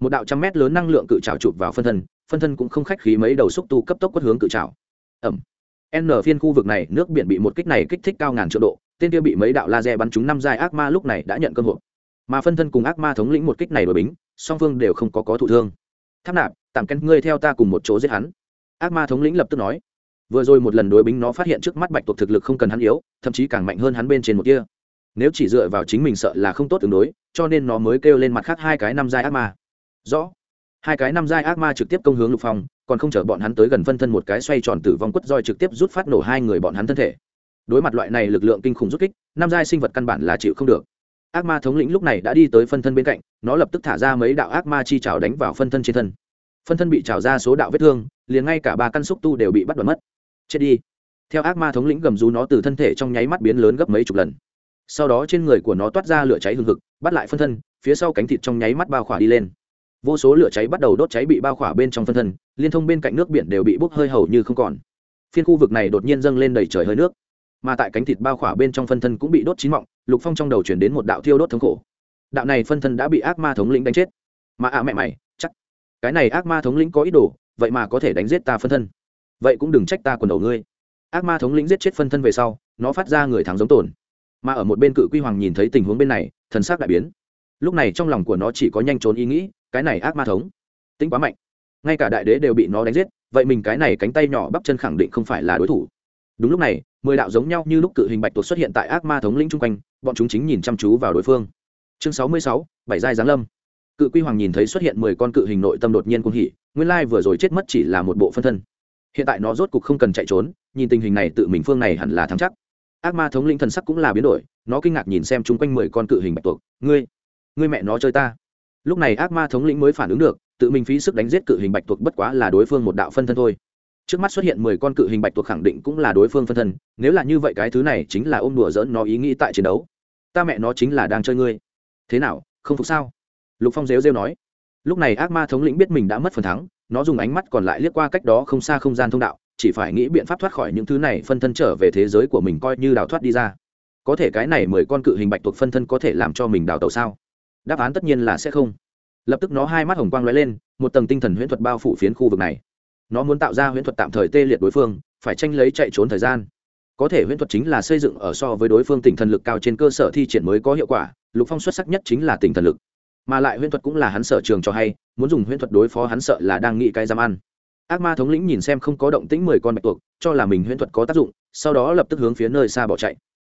Một đạo trăm mét lớn năng lượng cự trào chụp vào phân thân phân thân cũng không khách khí mấy đầu xúc tu cấp tốc quất hướng cự trào ẩm. N phiên khu vực này, nước biển bị một kích này kích thích cao ngàn triệu độ tên kia bị mấy đạo laser bắn trúng năm giai ác ma lúc này đã nhận cơ hội. Mà phân thân cùng ác ma thống lĩnh một kích này đổi bính, song phương đều không có có thụ thương. Tháp nạp, tạm kén ngươi theo ta cùng một chỗ giết hắn. Ác ma thống lĩnh lập tức nói. Vừa rồi một lần đối bính nó phát hiện trước mắt bạch tuộc thực lực không cần hắn yếu, thậm chí càng mạnh hơn hắn bên trên một kia. Nếu chỉ dựa vào chính mình sợ là không tốt tương đối, cho nên nó mới kêu lên mặt khác hai cái năm giai ác ma. Rõ. Hai cái năm giai ác ma trực tiếp công hướng lục phong, còn không chở bọn hắn tới gần phân thân một cái xoay tròn tử vong quất roi trực tiếp rút phát nổ hai người bọn hắn thân thể đối mặt loại này lực lượng kinh khủng rút kích, năm giai sinh vật căn bản là chịu không được. Ác ma thống lĩnh lúc này đã đi tới phân thân bên cạnh, nó lập tức thả ra mấy đạo ác ma chi trào đánh vào phân thân trên thân. Phân thân bị trào ra số đạo vết thương, liền ngay cả ba căn xúc tu đều bị bắt đoạt mất. Chết đi. Theo ác ma thống lĩnh gầm rú nó từ thân thể trong nháy mắt biến lớn gấp mấy chục lần. Sau đó trên người của nó toát ra lửa cháy hừng hực, bắt lại phân thân, phía sau cánh thịt trong nháy mắt bao khỏa đi lên. Vô số lửa cháy bắt đầu đốt cháy bị bao khỏa bên trong phân thân, liên thông bên cạnh nước biển đều bị bốc hơi hầu như không còn. Phiên khu vực này đột nhiên dâng lên đầy trời hơi nước mà tại cánh thịt bao khỏa bên trong phân thân cũng bị đốt chín mọng, lục phong trong đầu chuyển đến một đạo thiêu đốt thống khổ. Đạo này phân thân đã bị ác ma thống lĩnh đánh chết. Mà ạ à mẹ mày, chắc cái này ác ma thống lĩnh có ý đồ, vậy mà có thể đánh giết ta phân thân. Vậy cũng đừng trách ta quần đầu ngươi. Ác ma thống lĩnh giết chết phân thân về sau, nó phát ra người thắng giống tổn mà ở một bên cự quy hoàng nhìn thấy tình huống bên này, thần sắc đại biến. Lúc này trong lòng của nó chỉ có nhanh trốn ý nghĩ, cái này ác ma thống tính quá mạnh. Ngay cả đại đế đều bị nó đánh giết, vậy mình cái này cánh tay nhỏ bắp chân khẳng định không phải là đối thủ đúng lúc này, mười đạo giống nhau như lúc cự hình bạch tuộc xuất hiện tại ác ma thống lĩnh chung quanh, bọn chúng chính nhìn chăm chú vào đối phương. Chương sáu mươi sáu, bảy giai giáng lâm. Cự quy hoàng nhìn thấy xuất hiện mười con cự hình nội tâm đột nhiên cung hỉ, nguyên lai vừa rồi chết mất chỉ là một bộ phân thân. Hiện tại nó rốt cục không cần chạy trốn, nhìn tình hình này tự mình phương này hẳn là thắng chắc. Ác ma thống lĩnh thần sắc cũng là biến đổi, nó kinh ngạc nhìn xem chung quanh mười con cự hình bạch tuộc. Ngươi ngươi mẹ nó chơi ta. Lúc này ác ma thống lĩnh mới phản ứng được, tự mình phí sức đánh giết cự hình bạch tuộc bất quá là đối phương một đạo phân thân thôi trước mắt xuất hiện mười con cự hình bạch tuộc khẳng định cũng là đối phương phân thân, nếu là như vậy cái thứ này chính là ôm đùa dỡn nó ý nghĩ tại chiến đấu. Ta mẹ nó chính là đang chơi ngươi. Thế nào, không phục sao? Lục phong rêu rêu nói. Lúc này ác ma thống lĩnh biết mình đã mất phần thắng, nó dùng ánh mắt còn lại liếc qua cách đó không xa không gian thông đạo, chỉ phải nghĩ biện pháp thoát khỏi những thứ này phân thân trở về thế giới của mình coi như đào thoát đi ra. Có thể cái này mười con cự hình bạch tuộc phân thân có thể làm cho mình đào tàu sao? Đáp án tất nhiên là sẽ không. Lập tức nó hai mắt hồng quang lóe lên, một tầng tinh thần huyễn thuật bao phủ phiến khu vực này nó muốn tạo ra huyễn thuật tạm thời tê liệt đối phương, phải tranh lấy chạy trốn thời gian. Có thể huyễn thuật chính là xây dựng ở so với đối phương tỉnh thần lực cao trên cơ sở thi triển mới có hiệu quả, lục phong xuất sắc nhất chính là tỉnh thần lực. Mà lại huyễn thuật cũng là hắn sở trường cho hay, muốn dùng huyễn thuật đối phó hắn sợ là đang nghĩ cái giam ăn. Ác ma thống lĩnh nhìn xem không có động tĩnh mười con bạch tuộc, cho là mình huyễn thuật có tác dụng, sau đó lập tức hướng phía nơi xa bỏ chạy.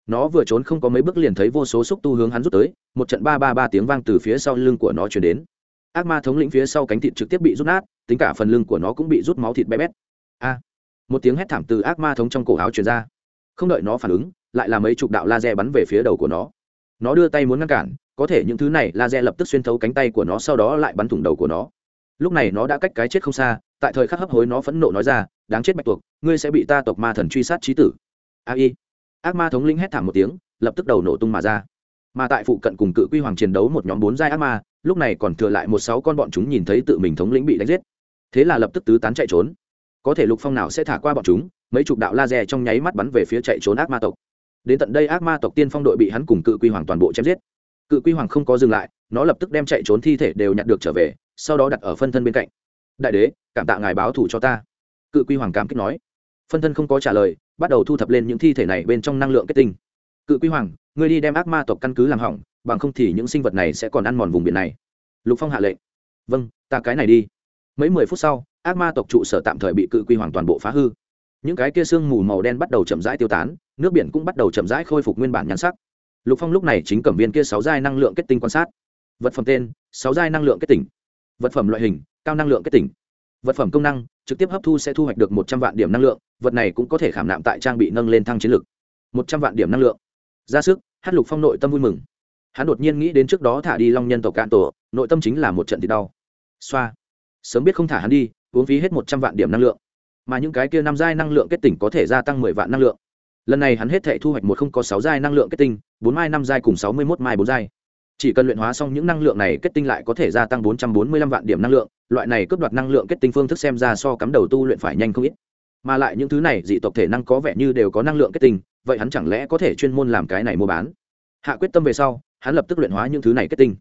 Nó vừa trốn không có mấy bước liền thấy vô số xúc tu hướng hắn rút tới, một trận ba ba ba tiếng vang từ phía sau lưng của nó chuyển đến. Ác ma thống lĩnh phía sau cánh thịt trực tiếp bị rút nát tính cả phần lưng của nó cũng bị rút máu thịt bé bét. A, một tiếng hét thảm từ ác ma thống trong cổ áo truyền ra. Không đợi nó phản ứng, lại là mấy chục đạo laser bắn về phía đầu của nó. Nó đưa tay muốn ngăn cản, có thể những thứ này laser lập tức xuyên thấu cánh tay của nó sau đó lại bắn thủng đầu của nó. Lúc này nó đã cách cái chết không xa, tại thời khắc hấp hối nó phẫn nộ nói ra, đáng chết bạch tuộc, ngươi sẽ bị ta tộc ma thần truy sát trí tử. A y. Ác ma thống lĩnh hét thảm một tiếng, lập tức đầu nổ tung mà ra. Mà tại phụ cận cùng cự quy hoàng chiến đấu một nhóm bốn giai ác ma, lúc này còn thừa lại một sáu con bọn chúng nhìn thấy tự mình thống lĩnh bị đánh giết thế là lập tức tứ tán chạy trốn. Có thể lục phong nào sẽ thả qua bọn chúng, mấy chục đạo laser trong nháy mắt bắn về phía chạy trốn ác ma tộc. Đến tận đây ác ma tộc tiên phong đội bị hắn cùng cự quy hoàng toàn bộ chém giết. Cự quy hoàng không có dừng lại, nó lập tức đem chạy trốn thi thể đều nhặt được trở về, sau đó đặt ở phân thân bên cạnh. Đại đế, cảm tạ ngài báo thù cho ta. Cự quy hoàng cảm kích nói. Phân thân không có trả lời, bắt đầu thu thập lên những thi thể này bên trong năng lượng kết tinh. Cự quy hoàng, ngươi đi đem ác ma tộc căn cứ làm hỏng, bằng không thì những sinh vật này sẽ còn ăn mòn vùng biển này. Lục phong hạ lệnh. Vâng ta cái này đi mấy mười phút sau, ác ma tộc trụ sở tạm thời bị cự quy hoàng toàn bộ phá hư. Những cái kia sương mù màu đen bắt đầu chậm rãi tiêu tán, nước biển cũng bắt đầu chậm rãi khôi phục nguyên bản nhắn sắc. Lục phong lúc này chính cầm viên kia sáu giai năng lượng kết tinh quan sát. Vật phẩm tên, sáu giai năng lượng kết tỉnh vật phẩm loại hình, cao năng lượng kết tỉnh vật phẩm công năng, trực tiếp hấp thu sẽ thu hoạch được một trăm vạn điểm năng lượng, vật này cũng có thể khảm nạm tại trang bị nâng lên thăng chiến lược. một trăm vạn điểm năng lượng. Ra sức, hát lục phong nội tâm vui mừng. Hắn đột nhiên nghĩ đến trước đó thả đi long nhân tộc cạn tổ, nội tâm chính là một trận thì đau. Xoa sớm biết không thả hắn đi, uống phí hết một trăm vạn điểm năng lượng. Mà những cái kia năm giai năng lượng kết tỉnh có thể gia tăng mười vạn năng lượng. Lần này hắn hết thể thu hoạch một không có sáu giai năng lượng kết tinh, bốn mai năm giai cùng sáu mươi mốt mai bốn giai. Chỉ cần luyện hóa xong những năng lượng này kết tinh lại có thể gia tăng bốn trăm bốn mươi lăm vạn điểm năng lượng, loại này cướp đoạt năng lượng kết tinh phương thức xem ra so cắm đầu tu luyện phải nhanh không ít. Mà lại những thứ này, dị tộc thể năng có vẻ như đều có năng lượng kết tinh, vậy hắn chẳng lẽ có thể chuyên môn làm cái này mua bán? Hạ quyết tâm về sau, hắn lập tức luyện hóa những thứ này kết tinh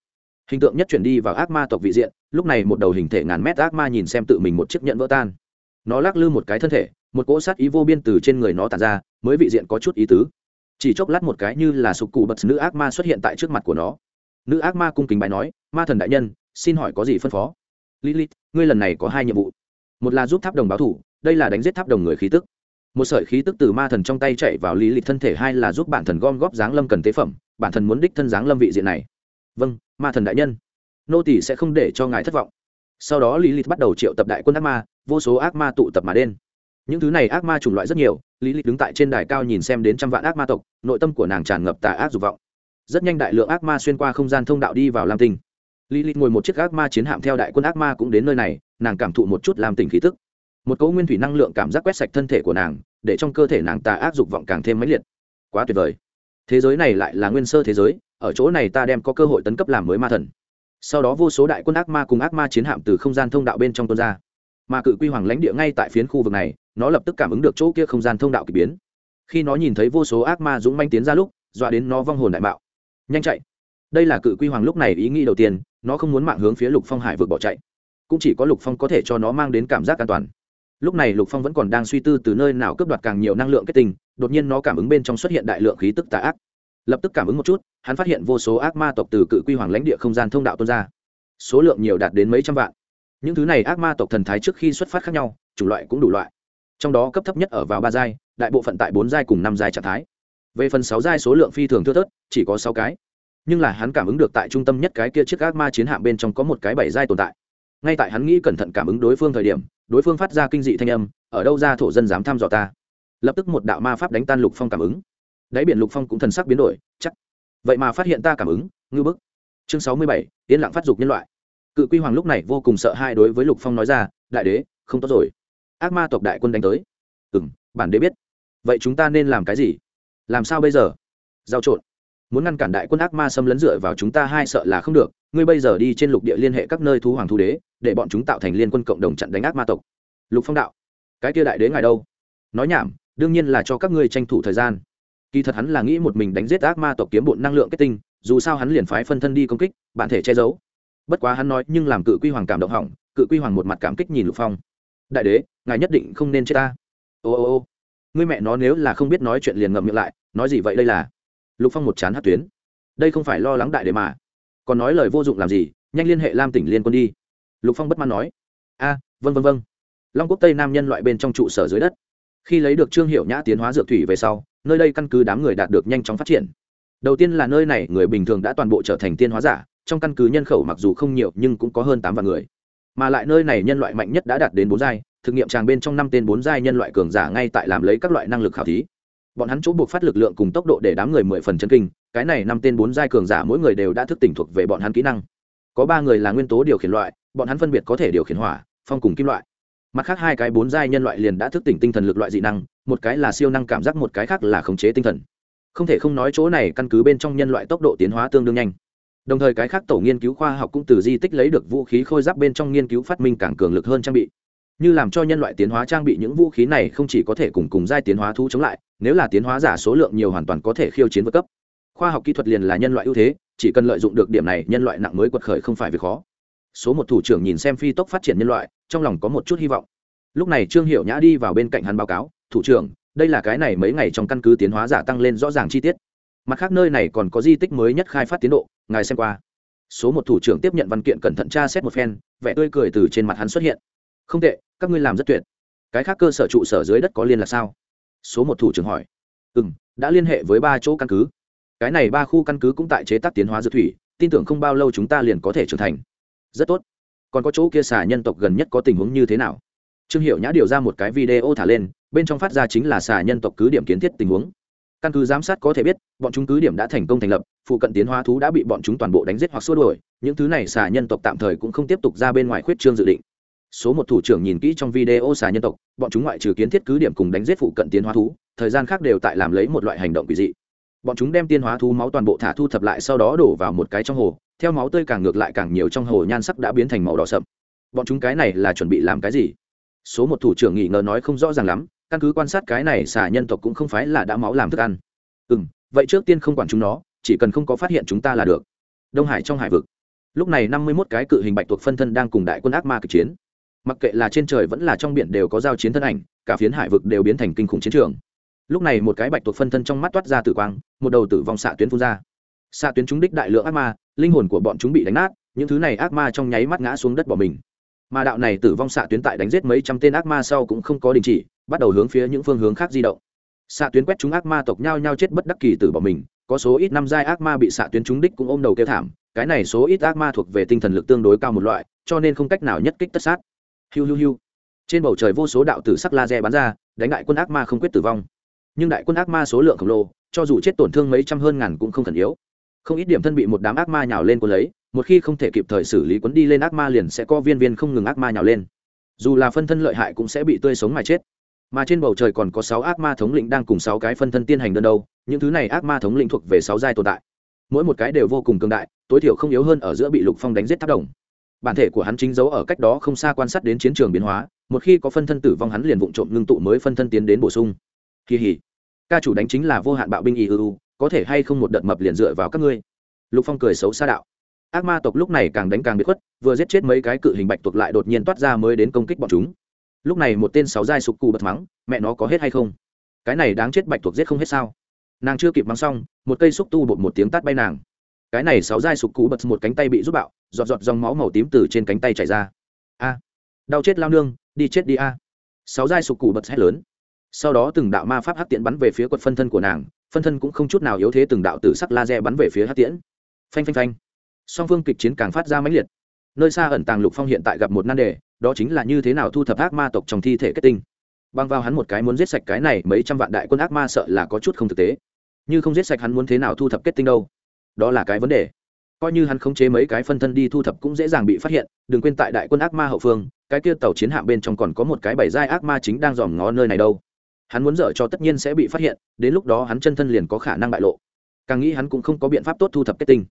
hình tượng nhất chuyển đi vào ác ma tộc vị diện, lúc này một đầu hình thể ngàn mét ác ma nhìn xem tự mình một chiếc nhẫn vỡ tan. Nó lắc lư một cái thân thể, một cỗ sát ý vô biên từ trên người nó tàn ra, mới vị diện có chút ý tứ. Chỉ chốc lát một cái như là sục cụ bật nữ ác ma xuất hiện tại trước mặt của nó. Nữ ác ma cung kính bài nói, ma thần đại nhân, xin hỏi có gì phân phó? Lilith, ngươi lần này có hai nhiệm vụ. Một là giúp tháp đồng báo thủ, đây là đánh giết tháp đồng người khí tức. Một sợi khí tức từ ma thần trong tay chạy vào lý lịch thân thể, hai là giúp bản thần gom góp dáng lâm cần tế phẩm, bản thần muốn đích thân dáng lâm vị diện này vâng ma thần đại nhân. Nô tỷ sẽ không để cho ngài thất vọng. Sau đó lý lịch bắt đầu triệu tập đại quân ác ma, vô số ác ma tụ tập mà đen những thứ này ác ma chủng loại rất nhiều, lý lịch đứng tại trên đài cao nhìn xem đến trăm vạn ác ma tộc, nội tâm của nàng tràn ngập tà ác dục vọng. Rất nhanh đại lượng ác ma xuyên qua không gian thông đạo đi vào lam tinh. Lý lịch ngồi một chiếc ác ma chiến hạm theo đại quân ác ma cũng đến nơi này, nàng cảm thụ một chút làm tỉnh khí tức. Một cấu nguyên thủy năng lượng cảm giác quét sạch thân thể của nàng, để trong cơ thể nàng tà ác dục vọng càng thêm mãnh liệt. Quá tuyệt vời. Thế giới này lại là nguyên sơ thế giới ở chỗ này ta đem có cơ hội tấn cấp làm mới ma thần. Sau đó vô số đại quân ác ma cùng ác ma chiến hạm từ không gian thông đạo bên trong tuôn ra. Mà cự quy hoàng lãnh địa ngay tại phiến khu vực này, nó lập tức cảm ứng được chỗ kia không gian thông đạo k ỳ biến. Khi nó nhìn thấy vô số ác ma dũng manh tiến ra lúc, dọa đến nó vong hồn đại bạo nhanh chạy! Đây là cự quy hoàng lúc này ý nghĩ đầu tiên, nó không muốn mạng hướng phía lục phong hải vượt bỏ chạy. Cũng chỉ có lục phong có thể cho nó mang đến cảm giác an toàn. Lúc này lục phong vẫn còn đang suy tư từ nơi nào cướp đoạt càng nhiều năng lượng kết tinh, đột nhiên nó cảm ứng bên trong xuất hiện đại lượng khí tức tà ác lập tức cảm ứng một chút, hắn phát hiện vô số ác ma tộc từ cự quy hoàng lãnh địa không gian thông đạo tuôn ra. Số lượng nhiều đạt đến mấy trăm vạn. Những thứ này ác ma tộc thần thái trước khi xuất phát khác nhau, chủng loại cũng đủ loại. Trong đó cấp thấp nhất ở vào ba giai, đại bộ phận tại bốn giai cùng năm giai trạng thái. Về phần sáu giai số lượng phi thường thưa thớt, chỉ có sáu cái. Nhưng là hắn cảm ứng được tại trung tâm nhất cái kia chiếc ác ma chiến hạm bên trong có một cái bảy giai tồn tại. Ngay tại hắn nghĩ cẩn thận cảm ứng đối phương thời điểm, đối phương phát ra kinh dị thanh âm, ở đâu ra thổ dân dám thăm dò ta? Lập tức một đạo ma pháp đánh tan lục phong cảm ứng đáy biển lục phong cũng thần sắc biến đổi, chắc. Vậy mà phát hiện ta cảm ứng ngư bức. Chương sáu mươi bảy, yên lặng phát dục nhân loại. Cự quy hoàng lúc này vô cùng sợ hai đối với lục phong nói ra, đại đế, không tốt rồi. Ác ma tộc đại quân đánh tới. Ừ m bản đế biết. Vậy chúng ta nên làm cái gì? Làm sao bây giờ? Giao trộn. Muốn ngăn cản đại quân ác ma xâm lấn dựa vào chúng ta hai sợ là không được. Ngươi bây giờ đi trên lục địa liên hệ các nơi thú hoàng thu đế, để bọn chúng tạo thành liên quân cộng đồng chặn đánh ác ma tộc. Lục phong đạo, cái kia đại đế ngài đâu? Nói nhảm, đương nhiên là cho các ngươi tranh thủ thời gian kỳ thật hắn là nghĩ một mình đánh giết ác ma tộc kiếm bộn năng lượng kết tinh, dù sao hắn liền phái phân thân đi công kích, bản thể che giấu. Bất quá hắn nói, nhưng làm cự quy hoàng cảm động hỏng, cự quy hoàng một mặt cảm kích nhìn lục phong. Đại đế, ngài nhất định không nên chết ta. Ô ô ô. Ngươi mẹ nó nếu là không biết nói chuyện liền ngậm miệng lại, nói gì vậy đây là? Lục phong một chán hát tuyến. Đây không phải lo lắng đại đế mà. Còn nói lời vô dụng làm gì, nhanh liên hệ lam tỉnh liên quân đi. Lục phong bất mãn nói. A vân vân vân long quốc tây nam nhân loại bên trong trụ sở dưới đất. Khi lấy được trương hiệu nhã tiến hóa dược thủy về sau nơi đây căn cứ đám người đạt được nhanh chóng phát triển. Đầu tiên là nơi này, người bình thường đã toàn bộ trở thành tiên hóa giả, trong căn cứ nhân khẩu mặc dù không nhiều nhưng cũng có hơn tám vạn người. Mà lại nơi này nhân loại mạnh nhất đã đạt đến bốn giai, thực nghiệm tràng bên trong năm tên bốn giai nhân loại cường giả ngay tại làm lấy các loại năng lực khảo thí. Bọn hắn chỗ buộc phát lực lượng cùng tốc độ để đám người mười phần chân kinh, cái này năm tên bốn giai cường giả mỗi người đều đã thức tỉnh thuộc về bọn hắn kỹ năng. Có ba người là nguyên tố điều khiển loại, bọn hắn phân biệt có thể điều khiển hỏa, phong cùng kim loại. Mặt khác hai cái bốn giai nhân loại liền đã thức tỉnh tinh thần lực loại dị năng một cái là siêu năng cảm giác, một cái khác là khống chế tinh thần. Không thể không nói chỗ này căn cứ bên trong nhân loại tốc độ tiến hóa tương đương nhanh. Đồng thời cái khác tổ nghiên cứu khoa học cũng từ di tích lấy được vũ khí khôi giáp bên trong nghiên cứu phát minh càng cường lực hơn trang bị. Như làm cho nhân loại tiến hóa trang bị, những vũ khí này không chỉ có thể cùng cùng giai tiến hóa thu chống lại, nếu là tiến hóa giả số lượng nhiều hoàn toàn có thể khiêu chiến vượt cấp. Khoa học kỹ thuật liền là nhân loại ưu thế, chỉ cần lợi dụng được điểm này, nhân loại nặng mới quật khởi không phải việc khó. Số một thủ trưởng nhìn xem phi tốc phát triển nhân loại, trong lòng có một chút hy vọng. Lúc này trương hiệu nhã đi vào bên cạnh hắn báo cáo thủ trưởng, đây là cái này mấy ngày trong căn cứ tiến hóa giả tăng lên rõ ràng chi tiết. Mặt khác nơi này còn có di tích mới nhất khai phát tiến độ, ngài xem qua. Số một thủ trưởng tiếp nhận văn kiện cẩn thận tra xét một phen, vẻ tươi cười từ trên mặt hắn xuất hiện. Không tệ, các ngươi làm rất tuyệt. Cái khác cơ sở trụ sở dưới đất có liên là sao? Số một thủ trưởng hỏi. Ừ m đã liên hệ với ba chỗ căn cứ. Cái này ba khu căn cứ cũng tại chế tác tiến hóa dược thủy, tin tưởng không bao lâu chúng ta liền có thể trưởng thành. Rất tốt. Còn có chỗ kia xà nhân tộc gần nhất có tình huống như thế nào? Trương hiệu nhã điều ra một cái video thả lên bên trong phát ra chính là xà nhân tộc cứ điểm kiến thiết tình huống. Căn cứ giám sát có thể biết, bọn chúng cứ điểm đã thành công thành lập, phụ cận tiến hóa thú đã bị bọn chúng toàn bộ đánh giết hoặc xua đuổi, những thứ này xà nhân tộc tạm thời cũng không tiếp tục ra bên ngoài khuyết trương dự định. Số một thủ trưởng nhìn kỹ trong video xà nhân tộc, bọn chúng ngoại trừ kiến thiết cứ điểm cùng đánh giết phụ cận tiến hóa thú, thời gian khác đều tại làm lấy một loại hành động quỷ dị. Bọn chúng đem tiên hóa thú máu toàn bộ thả thu thập lại sau đó đổ vào một cái trong hồ, theo máu tươi càng ngược lại càng nhiều trong hồ nhan sắc đã biến thành màu đỏ sậm. Bọn chúng cái này là chuẩn bị làm cái gì? Số một thủ trưởng nghỉ ngờ nói không rõ ràng lắm căn cứ quan sát cái này xà nhân tộc cũng không phải là đã máu làm thức ăn. Ừ m vậy trước tiên không quản chúng nó, chỉ cần không có phát hiện chúng ta là được. Đông hải trong hải vực. Lúc này năm mươi mốt cái cự hình bạch tuộc phân thân đang cùng đại quân ác ma kịch chiến. Mặc kệ là trên trời vẫn là trong biển đều có giao chiến thân ảnh, cả phiến hải vực đều biến thành kinh khủng chiến trường. Lúc này một cái bạch tuộc phân thân trong mắt toát ra tử quang, một đầu tử vong xạ tuyến phun ra. Xạ tuyến trúng đích đại lượng ác ma, linh hồn của bọn chúng bị đánh nát, những thứ này ác ma trong nháy mắt ngã xuống đất bỏ mình. Mà đạo này tử vong xạ tuyến tại đánh giết mấy trăm tên ác ma sau cũng không có đình chỉ bắt đầu hướng phía những phương hướng khác di động. Xạ tuyến quét chúng ác ma tộc nhau nhau chết bất đắc kỳ tử bỏ mình, có số ít năm giai ác ma bị xạ tuyến trúng đích cũng ôm đầu kêu thảm, cái này số ít ác ma thuộc về tinh thần lực tương đối cao một loại, cho nên không cách nào nhất kích tất sát. Hiu hiu hiu. Trên bầu trời vô số đạo tử sắc laser bắn ra, đánh đại quân ác ma không quyết tử vong. Nhưng đại quân ác ma số lượng khổng lồ, cho dù chết tổn thương mấy trăm hơn ngàn cũng không khẩn yếu. Không ít điểm thân bị một đám ác ma nhào lên quân lấy, một khi không thể kịp thời xử lý quấn đi lên ác ma liền sẽ có viên viên không ngừng ác ma nhào lên. Dù là phân thân lợi hại cũng sẽ bị tươi sống mà chết mà trên bầu trời còn có sáu ác ma thống lĩnh đang cùng sáu cái phân thân tiên hành đơn đâu, những thứ này ác ma thống lĩnh thuộc về sáu giai tồn tại. Mỗi một cái đều vô cùng cường đại, tối thiểu không yếu hơn ở giữa bị lục phong đánh giết tháp đồng. Bản thể của hắn chính giấu ở cách đó không xa quan sát đến chiến trường biến hóa, một khi có phân thân tử vong hắn liền vụng trộm ngưng tụ mới phân thân tiến đến bổ sung. Kỳ hỉ. Ca chủ đánh chính là vô hạn bạo binh iuu có thể hay không một đợt mập liền dựa vào các ngươi? Lục phong cười xấu xa đạo. Ác ma tộc lúc này càng đánh càng bị khuất, vừa giết chết mấy cái cự hình bạch tuộc lại đột nhiên toát ra mới đến công kích bọn chúng lúc này một tên sáu giai sục cù bật mắng, mẹ nó có hết hay không? Cái này đáng chết bạch thuộc giết không hết sao? Nàng chưa kịp mắng xong, một cây xúc tu bột một tiếng tát bay nàng. Cái này sáu giai sục cù bật một cánh tay bị rút bạo, giọt giọt dòng máu màu tím từ trên cánh tay chảy ra. A, đau chết lao nương, đi chết đi a. Sáu giai sục cù bật hét lớn. Sau đó từng đạo ma pháp hắc tiễn bắn về phía quật phân thân của nàng, phân thân cũng không chút nào yếu thế từng đạo tử sắc laser bắn về phía hắc tiễn. Phanh phanh phanh. Song phương kịch chiến càng phát ra mãnh liệt. Nơi xa ẩn tàng lục phong hiện tại gặp một nan đề đó chính là như thế nào thu thập ác ma tộc trong thi thể kết tinh. Băng vào hắn một cái muốn giết sạch cái này mấy trăm vạn đại quân ác ma sợ là có chút không thực tế. Như không giết sạch hắn muốn thế nào thu thập kết tinh đâu? Đó là cái vấn đề. Coi như hắn khống chế mấy cái phân thân đi thu thập cũng dễ dàng bị phát hiện, đừng quên tại đại quân ác ma hậu phương, cái kia tàu chiến hạm bên trong còn có một cái bảy giai ác ma chính đang dòm ngó nơi này đâu. Hắn muốn dở cho tất nhiên sẽ bị phát hiện, đến lúc đó hắn chân thân liền có khả năng bại lộ. Càng nghĩ hắn cũng không có biện pháp tốt thu thập kết tinh.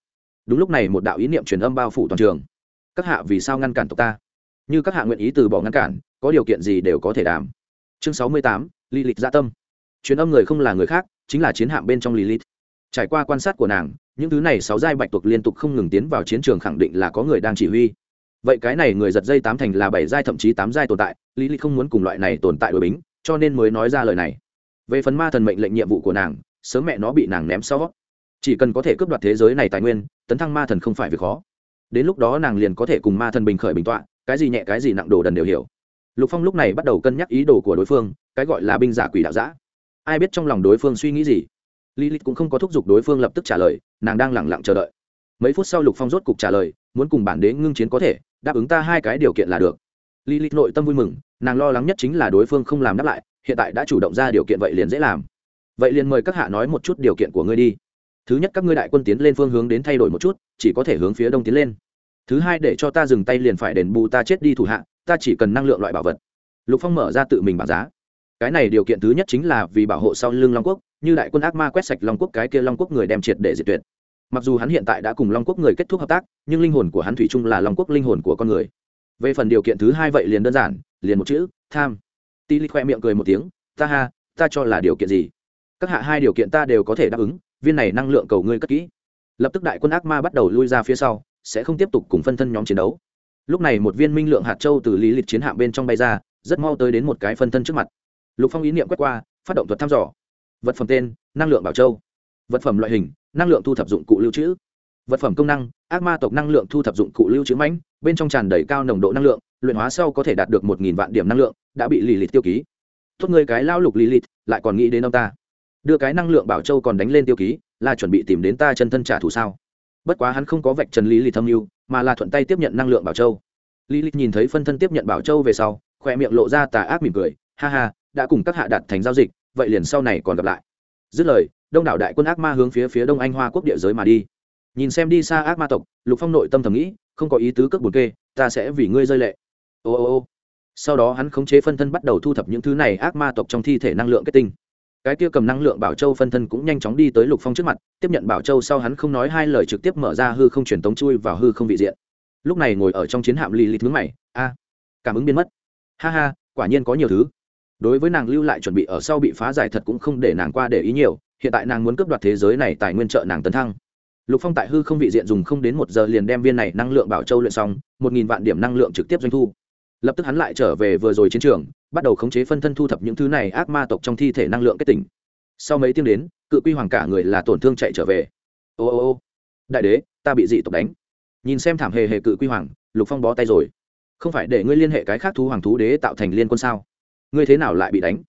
Đúng lúc này một đạo ý niệm truyền âm bao phủ toàn trường. Các hạ vì sao ngăn cản tộc ta? Như các hạ nguyện ý từ bỏ ngăn cản, có điều kiện gì đều có thể đảm chương sáu mươi tám li lịch gia dạ tâm. Chuyến âm người không là người khác, chính là chiến hạm bên trong lilith. Trải qua quan sát của nàng, những thứ này sáu giai bạch tuộc liên tục không ngừng tiến vào chiến trường khẳng định là có người đang chỉ huy. Vậy cái này người giật dây tám thành là bảy giai thậm chí tám giai tồn tại, lilith không muốn cùng loại này tồn tại đội bính, cho nên mới nói ra lời này. Về phần ma thần mệnh lệnh nhiệm vụ của nàng, sớm mẹ nó bị nàng ném sau. Chỉ cần có thể cướp đoạt thế giới này tài nguyên, tấn thăng ma thần không phải việc khó. Đến lúc đó nàng liền có thể cùng ma thần bình khởi bình tọa cái gì nhẹ, cái gì nặng, đồ đần đều hiểu. Lục phong lúc này bắt đầu cân nhắc ý đồ của đối phương, cái gọi là binh giả quỷ đạo giã ai biết trong lòng đối phương suy nghĩ gì? Lilith cũng không có thúc giục đối phương lập tức trả lời, nàng đang lẳng lặng chờ đợi. Mấy phút sau lục phong rốt cục trả lời, muốn cùng bản đế ngưng chiến có thể, đáp ứng ta hai cái điều kiện là được. Lilith nội tâm vui mừng, nàng lo lắng nhất chính là đối phương không làm đáp lại, hiện tại đã chủ động ra điều kiện vậy liền dễ làm. Vậy liền mời các hạ nói một chút điều kiện của ngươi đi. Thứ nhất, các ngươi đại quân tiến lên phương hướng đến thay đổi một chút, chỉ có thể hướng phía đông tiến lên thứ hai để cho ta dừng tay liền phải đền bù ta chết đi thủ hạ, ta chỉ cần năng lượng loại bảo vật. Lục phong mở ra tự mình bảng giá. Cái này điều kiện thứ nhất chính là vì bảo hộ sau lưng long quốc, như đại quân ác ma quét sạch long quốc, cái kia long quốc người đem triệt để diệt tuyệt. Mặc dù hắn hiện tại đã cùng long quốc người kết thúc hợp tác, nhưng linh hồn của hắn thủy chung là long quốc linh hồn của con người. Về phần điều kiện thứ hai vậy liền đơn giản, liền một chữ, tham. Ti li khoe miệng cười một tiếng, ta ha, ta cho là điều kiện gì? Các hạ hai điều kiện ta đều có thể đáp ứng, viên này năng lượng cầu ngươi cất kỹ. Lập tức đại quân ác ma bắt đầu lui ra phía sau sẽ không tiếp tục cùng phân thân nhóm chiến đấu. Lúc này một viên minh lượng hạt châu từ lý lịch chiến hạm bên trong bay ra, rất mau tới đến một cái phân thân trước mặt. Lục phong ý niệm quét qua, phát động thuật thăm dò. Vật phẩm tên, năng lượng bảo châu. Vật phẩm loại hình, năng lượng thu thập dụng cụ lưu trữ. Vật phẩm công năng, ác ma tộc năng lượng thu thập dụng cụ lưu trữ mãnh, bên trong tràn đầy cao nồng độ năng lượng, luyện hóa sau có thể đạt được một nghìn vạn điểm năng lượng, đã bị lì lịt tiêu ký. Tốt người cái lao lục lì lịt lại còn nghĩ đến ông ta. Đưa cái năng lượng bảo châu còn đánh lên tiêu ký, là chuẩn bị tìm đến ta chân thân trả thù sao? Bất quá hắn không có vạch trần lý lịch thâm mưu, mà là thuận tay tiếp nhận năng lượng bảo châu. Lý lịch nhìn thấy phân thân tiếp nhận bảo châu về sau khoe miệng lộ ra tà ác mỉm cười, ha ha, đã cùng các hạ đặt thành giao dịch, vậy liền sau này còn gặp lại. Dứt lời, đông đảo đại quân ác ma hướng phía phía đông anh hoa quốc địa giới mà đi. Nhìn xem đi xa ác ma tộc, lục phong nội tâm thầm nghĩ, không có ý tứ cước bột kê, ta sẽ vì ngươi rơi lệ. Ô ô ô. Sau đó hắn khống chế phân thân bắt đầu thu thập những thứ này ác ma tộc trong thi thể năng lượng kết tinh cái kia cầm năng lượng bảo châu phân thân cũng nhanh chóng đi tới lục phong trước mặt, tiếp nhận bảo châu sau hắn không nói hai lời trực tiếp mở ra hư không truyền tống chui vào hư không vị diện. Lúc này ngồi ở trong chiến hạm lì lì thứ mày, a, cảm ứng biến mất. Ha ha, quả nhiên có nhiều thứ. Đối với nàng lưu lại chuẩn bị ở sau bị phá giải thật cũng không để nàng qua để ý nhiều, hiện tại nàng muốn cướp đoạt thế giới này tài nguyên trợ nàng tấn thăng. Lục phong tại hư không vị diện dùng không đến một giờ liền đem viên này năng lượng bảo châu luyện xong, một nghìn vạn điểm năng lượng trực tiếp doanh thu. Lập tức hắn lại trở về vừa rồi chiến trường bắt đầu khống chế phân thân thu thập những thứ này ác ma tộc trong thi thể năng lượng kết tỉnh. Sau mấy tiếng đến, cự quy hoàng cả người là tổn thương chạy trở về. Ô ô ô, đại đế, ta bị dị tộc đánh. Nhìn xem thảm hề hề cự quy hoàng, lục phong bó tay rồi. Không phải để ngươi liên hệ cái khác thú hoàng thú đế tạo thành liên quân sao? Ngươi thế nào lại bị đánh?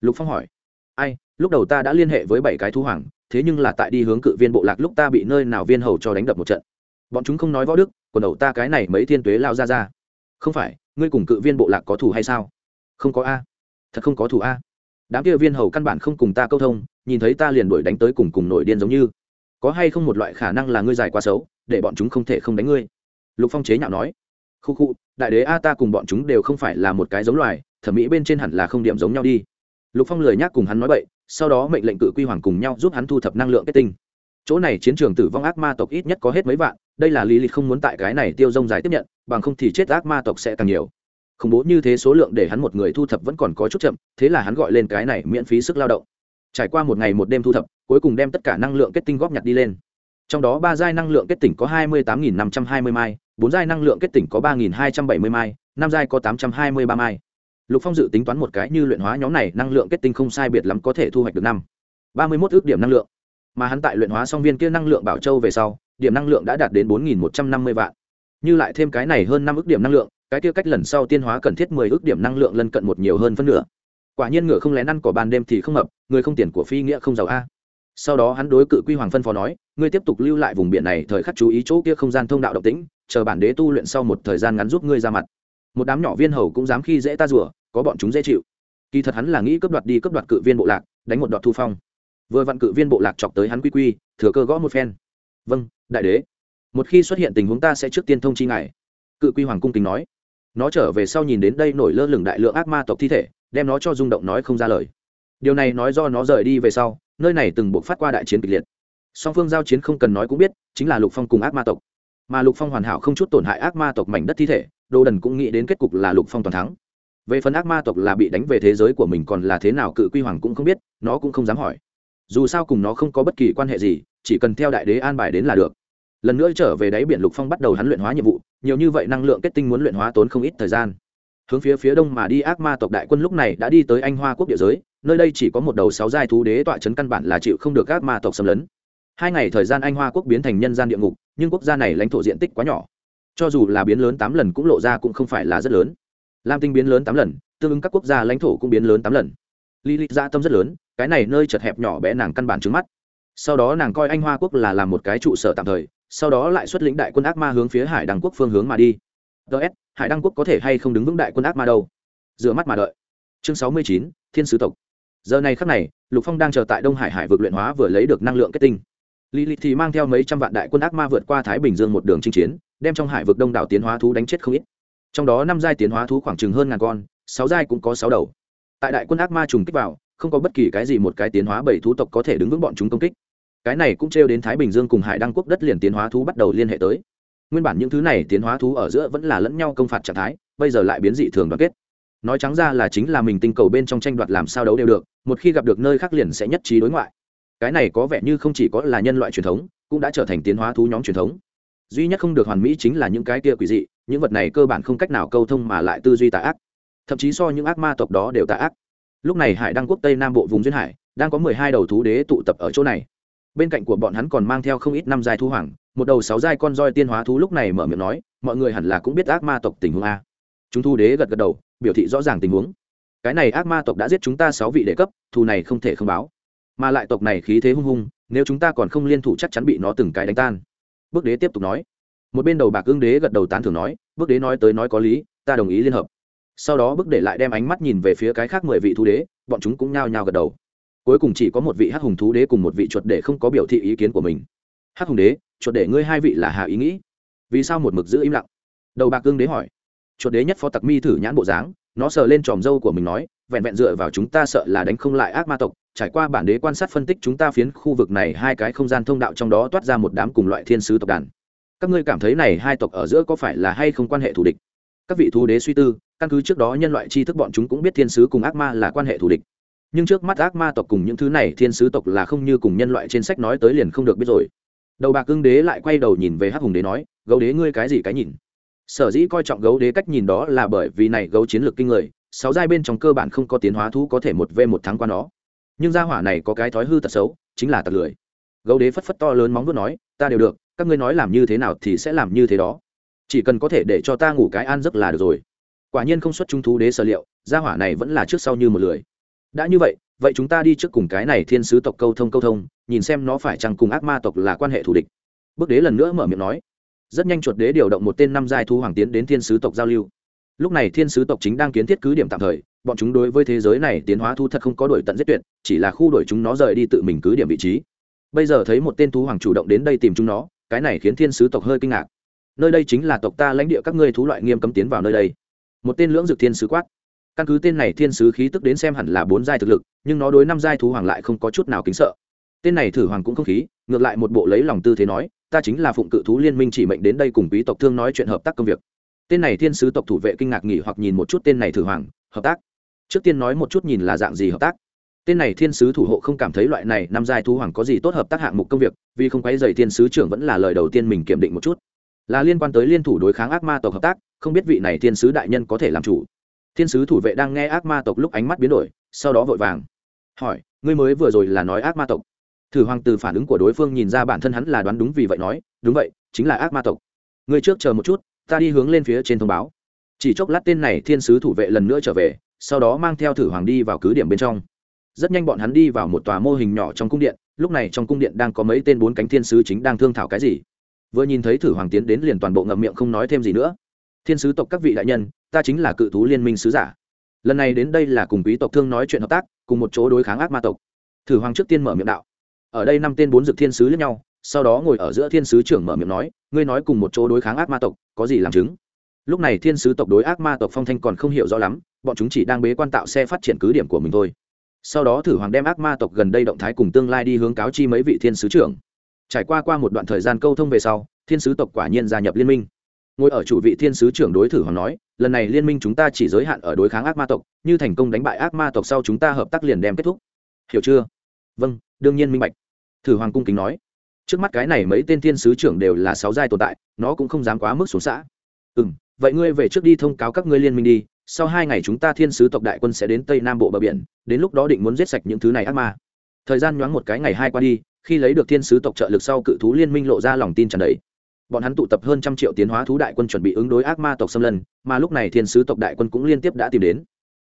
Lục phong hỏi. Ai, lúc đầu ta đã liên hệ với bảy cái thú hoàng, thế nhưng là tại đi hướng cự viên bộ lạc lúc ta bị nơi nào viên hầu cho đánh đập một trận. Bọn chúng không nói võ đức còn đầu ta cái này mấy thiên tuế lao ra ra. Không phải, ngươi cùng cự viên bộ lạc có thù hay sao? Không có a. Thật không có thủ a. Đám kia viên hầu căn bản không cùng ta câu thông, nhìn thấy ta liền đuổi đánh tới cùng cùng nổi điên giống như. Có hay không một loại khả năng là ngươi dài quá xấu, để bọn chúng không thể không đánh ngươi? Lục phong chế nhạo nói. Khu khu, đại đế a ta cùng bọn chúng đều không phải là một cái giống loài, thẩm mỹ bên trên hẳn là không điểm giống nhau đi. Lục phong lười nhác cùng hắn nói bậy, sau đó mệnh lệnh cự quy hoàng cùng nhau giúp hắn thu thập năng lượng kết tinh. Chỗ này chiến trường tử vong ác ma tộc ít nhất có hết mấy vạn, đây là lý lịch không muốn tại cái này tiêu rông dài tiếp nhận, bằng không thì chết ác ma tộc sẽ càng nhiều khủng bố như thế số lượng để hắn một người thu thập vẫn còn có chút chậm, thế là hắn gọi lên cái này miễn phí sức lao động. Trải qua một ngày một đêm thu thập, cuối cùng đem tất cả năng lượng kết tinh góp nhặt đi lên. Trong đó ba giai năng lượng kết tỉnh có hai mươi tám nghìn năm trăm hai mươi mai, bốn giai năng lượng kết tỉnh có ba nghìn hai trăm bảy mươi mai, năm giai có tám trăm hai mươi ba mai. Lục phong dự tính toán một cái như luyện hóa nhóm này, năng lượng kết tinh không sai biệt lắm có thể thu hoạch được năm. ba mươi mốt ước điểm năng lượng. Mà hắn tại luyện hóa xong viên kia năng lượng bảo châu về sau, điểm năng lượng đã đạt đến bốn nghìn một trăm năm mươi vạn. Như lại thêm cái này hơn năm ước điểm năng lượng cái kia cách lần sau tiên hóa cần thiết mười ước điểm năng lượng lân cận một nhiều hơn phân nửa. Quả nhiên ngựa không lén ăn cỏ ban đêm thì không hợp, người không tiền của phi nghĩa không giàu a. Sau đó hắn đối cự quy hoàng phân phó nói, ngươi tiếp tục lưu lại vùng biển này, thời khắc chú ý chỗ kia không gian thông đạo động tĩnh, chờ bản đế tu luyện sau một thời gian ngắn giúp ngươi ra mặt. Một đám nhỏ viên hầu cũng dám khi dễ ta rủa, có bọn chúng dễ chịu. Kỳ thật hắn là nghĩ cướp đoạt đi cướp đoạt cự viên bộ lạc, đánh một đọt thu phong. Vừa vặn cự viên bộ lạc chọc tới hắn quy quy, thừa cơ gõ một phen. Vâng đại đế. Một khi xuất hiện tình huống ta sẽ trước tiên thông chi ngài. Cự quy hoàng cung kính nói nó trở về sau nhìn đến đây nổi lơ lửng đại lượng ác ma tộc thi thể, đem nó cho rung động nói không ra lời. Điều này nói do nó rời đi về sau, nơi này từng buộc phát qua đại chiến kịch liệt. Song phương giao chiến không cần nói cũng biết, chính là lục phong cùng ác ma tộc. Mà lục phong hoàn hảo không chút tổn hại ác ma tộc mảnh đất thi thể, đồ đần cũng nghĩ đến kết cục là lục phong toàn thắng. Về phần ác ma tộc là bị đánh về thế giới của mình còn là thế nào cự quy hoàng cũng không biết, nó cũng không dám hỏi. Dù sao cùng nó không có bất kỳ quan hệ gì, chỉ cần theo đại đế an bài đến là được lần nữa trở về đáy biển lục phong bắt đầu hắn luyện hóa nhiệm vụ, nhiều như vậy năng lượng kết tinh muốn luyện hóa tốn không ít thời gian. Hướng phía phía đông mà đi, ác ma tộc đại quân lúc này đã đi tới anh hoa quốc địa giới, nơi đây chỉ có một đầu sáu giai thú đế tọa trấn căn bản là chịu không được ác ma tộc xâm lấn. Hai ngày thời gian anh hoa quốc biến thành nhân gian địa ngục, nhưng quốc gia này lãnh thổ diện tích quá nhỏ. Cho dù là biến lớn tám lần cũng lộ ra cũng không phải là rất lớn. Lam tinh biến lớn tám lần, tương ứng các quốc gia lãnh thổ cũng biến lớn tám lần. Lý lịch gia tâm rất lớn, cái này nơi chật hẹp nhỏ bé nàng căn bản trứng mắt. Sau đó nàng coi anh hoa quốc là làm một cái trụ sở tạm thời sau đó lại xuất lĩnh đại quân ác ma hướng phía hải đăng quốc phương hướng mà đi. Ts hải đăng quốc có thể hay không đứng vững đại quân ác ma đâu? Dựa mắt mà đợi. Chương sáu mươi chín, thiên sứ tộc. Giờ này khắc này, lục phong đang chờ tại đông hải hải vực luyện hóa vừa lấy được năng lượng kết tinh. Lý lịch thì mang theo mấy trăm vạn đại quân ác ma vượt qua thái bình dương một đường chinh chiến, đem trong hải vực đông đảo tiến hóa thú đánh chết không ít. Trong đó năm giai tiến hóa thú khoảng chừng hơn ngàn con, sáu giai cũng có sáu đầu. Tại đại quân ác ma trùng kích vào, không có bất kỳ cái gì một cái tiến hóa bảy thú tộc có thể đứng vững bọn chúng công kích cái này cũng trêu đến thái bình dương cùng hải đăng quốc đất liền tiến hóa thú bắt đầu liên hệ tới. Nguyên bản những thứ này tiến hóa thú ở giữa vẫn là lẫn nhau công phạt trạng thái, bây giờ lại biến dị thường đoàn kết. Nói trắng ra là chính là mình tinh cầu bên trong tranh đoạt làm sao đấu đều được, một khi gặp được nơi khác liền sẽ nhất trí đối ngoại. Cái này có vẻ như không chỉ có là nhân loại truyền thống, cũng đã trở thành tiến hóa thú nhóm truyền thống. Duy nhất không được hoàn mỹ chính là những cái kia quỷ dị, những vật này cơ bản không cách nào câu thông mà lại tư duy tà ác. Thậm chí so những ác ma tộc đó đều tà ác. Lúc này hải đăng quốc tây nam bộ vùng duyên hải, đang có mười hai đầu thú đế tụ tập ở chỗ này bên cạnh của bọn hắn còn mang theo không ít năm giai thú hoàng, một đầu sáu giai con roi tiên hóa thú lúc này mở miệng nói, mọi người hẳn là cũng biết ác ma tộc tình huống a. Chúng thu đế gật gật đầu, biểu thị rõ ràng tình huống. Cái này ác ma tộc đã giết chúng ta sáu vị đệ cấp, thù này không thể không báo. Mà lại tộc này khí thế hung hung, nếu chúng ta còn không liên thủ chắc chắn bị nó từng cái đánh tan. Bước đế tiếp tục nói. Một bên đầu bạc ương đế gật đầu tán thưởng nói, bước đế nói tới nói có lý, ta đồng ý liên hợp. Sau đó bước để lại đem ánh mắt nhìn về phía cái khác mười vị thú đế, bọn chúng cũng nhao nhao gật đầu cuối cùng chỉ có một vị hắc hùng thú đế cùng một vị chuột để không có biểu thị ý kiến của mình. Hắc hùng đế, chuột để ngươi hai vị là hạ ý nghĩ. Vì sao một mực giữ im lặng? Đầu bạc cương đế hỏi. Chuột đế nhất phó tặc mi thử nhãn bộ dáng, nó sờ lên tròm dâu của mình nói, vẹn vẹn dựa vào chúng ta sợ là đánh không lại ác ma tộc, trải qua bản đế quan sát phân tích chúng ta phiến khu vực này hai cái không gian thông đạo trong đó toát ra một đám cùng loại thiên sứ tộc đàn. Các ngươi cảm thấy này hai tộc ở giữa có phải là hay không quan hệ thù địch? Các vị thú đế suy tư, căn cứ trước đó nhân loại tri thức bọn chúng cũng biết thiên sứ cùng ác ma là quan hệ thù địch nhưng trước mắt ác ma tộc cùng những thứ này thiên sứ tộc là không như cùng nhân loại trên sách nói tới liền không được biết rồi. Đầu bạc cương đế lại quay đầu nhìn về hắc hùng đế nói, gấu đế ngươi cái gì cái nhìn? Sở dĩ coi trọng gấu đế cách nhìn đó là bởi vì này gấu chiến lược kinh người, sáu giai bên trong cơ bản không có tiến hóa thú có thể một v một tháng qua nó. Nhưng gia hỏa này có cái thói hư tật xấu, chính là tật lười. Gấu đế phất phất to lớn móng vuốt nói, ta đều được, các ngươi nói làm như thế nào thì sẽ làm như thế đó. Chỉ cần có thể để cho ta ngủ cái an giấc là được rồi. Quả nhiên không xuất trung thú đế sở liệu, gia hỏa này vẫn là trước sau như một lười đã như vậy vậy chúng ta đi trước cùng cái này thiên sứ tộc câu thông câu thông, nhìn xem nó phải chăng cùng ác ma tộc là quan hệ thù địch. Bước đế lần nữa mở miệng nói. Rất nhanh chuột đế điều động một tên năm giai thu hoàng tiến đến thiên sứ tộc giao lưu. Lúc này thiên sứ tộc chính đang kiến thiết cứ điểm tạm thời, bọn chúng đối với thế giới này tiến hóa thu thật không có đổi tận giết tuyệt, chỉ là khu đổi chúng nó rời đi tự mình cứ điểm vị trí. Bây giờ thấy một tên thú hoàng chủ động đến đây tìm chúng nó, cái này khiến thiên sứ tộc hơi kinh ngạc. Nơi đây chính là tộc ta lãnh địa các ngươi thú loại nghiêm cấm tiến vào nơi đây. Một tên lưỡng dược thiên sứ quát căn cứ tên này thiên sứ khí tức đến xem hẳn là bốn giai thực lực, nhưng nó đối năm giai thú hoàng lại không có chút nào kính sợ. Tên này thử hoàng cũng không khí, ngược lại một bộ lấy lòng tư thế nói, ta chính là phụng cự thú liên minh chỉ mệnh đến đây cùng quý tộc thương nói chuyện hợp tác công việc. Tên này thiên sứ tộc thủ vệ kinh ngạc nghỉ hoặc nhìn một chút tên này thử hoàng, hợp tác? Trước tiên nói một chút nhìn là dạng gì hợp tác. Tên này thiên sứ thủ hộ không cảm thấy loại này năm giai thú hoàng có gì tốt hợp tác hạng mục công việc, vì không quấy dày thiên sứ trưởng vẫn là lời đầu tiên mình kiểm định một chút. Là liên quan tới liên thủ đối kháng ác ma tộc hợp tác, không biết vị này thiên sứ đại nhân có thể làm chủ thiên sứ thủ vệ đang nghe ác ma tộc lúc ánh mắt biến đổi, sau đó vội vàng. Hỏi, ngươi mới vừa rồi là nói ác ma tộc? Thử hoàng từ phản ứng của đối phương nhìn ra bản thân hắn là đoán đúng vì vậy nói, đúng vậy, chính là ác ma tộc. Ngươi trước chờ một chút, ta đi hướng lên phía trên thông báo. Chỉ chốc lát tên này thiên sứ thủ vệ lần nữa trở về, sau đó mang theo thử hoàng đi vào cứ điểm bên trong. Rất nhanh bọn hắn đi vào một tòa mô hình nhỏ trong cung điện, lúc này trong cung điện đang có mấy tên bốn cánh thiên sứ chính đang thương thảo cái gì. Vừa nhìn thấy thử hoàng tiến đến liền toàn bộ ngậm miệng không nói thêm gì nữa. Thiên sứ tộc các vị đại nhân ta chính là cự thú liên minh sứ giả. Lần này đến đây là cùng quý tộc thương nói chuyện hợp tác, cùng một chỗ đối kháng ác ma tộc. Thử hoàng trước tiên mở miệng đạo. Ở đây năm tên bốn dực thiên sứ lẫn nhau, sau đó ngồi ở giữa thiên sứ trưởng mở miệng nói, ngươi nói cùng một chỗ đối kháng ác ma tộc, có gì làm chứng? Lúc này thiên sứ tộc đối ác ma tộc phong thanh còn không hiểu rõ lắm, bọn chúng chỉ đang bế quan tạo xe phát triển cứ điểm của mình thôi. Sau đó thử hoàng đem ác ma tộc gần đây động thái cùng tương lai đi hướng cáo chi mấy vị thiên sứ trưởng. Trải qua qua một đoạn thời gian câu thông về sau, thiên sứ tộc quả nhiên gia nhập liên minh ngồi ở chủ vị thiên sứ trưởng đối thử hoàng nói, lần này liên minh chúng ta chỉ giới hạn ở đối kháng ác ma tộc, như thành công đánh bại ác ma tộc sau chúng ta hợp tác liền đem kết thúc. Hiểu chưa? Vâng đương nhiên minh bạch. Thử hoàng cung kính nói. Trước mắt cái này mấy tên thiên sứ trưởng đều là sáu giai tồn tại, nó cũng không dám quá mức xuống xã. Ừ m vậy ngươi về trước đi thông cáo các ngươi liên minh đi, sau hai ngày chúng ta thiên sứ tộc đại quân sẽ đến tây nam bộ bờ biển, đến lúc đó định muốn giết sạch những thứ này ác ma. Thời gian nhoáng một cái ngày hai qua đi, khi lấy được thiên sứ tộc trợ lực sau cự thú liên minh lộ ra lòng tin tràn đầy bọn hắn tụ tập hơn trăm triệu tiến hóa thú đại quân chuẩn bị ứng đối ác ma tộc xâm lân, mà lúc này thiên sứ tộc đại quân cũng liên tiếp đã tìm đến.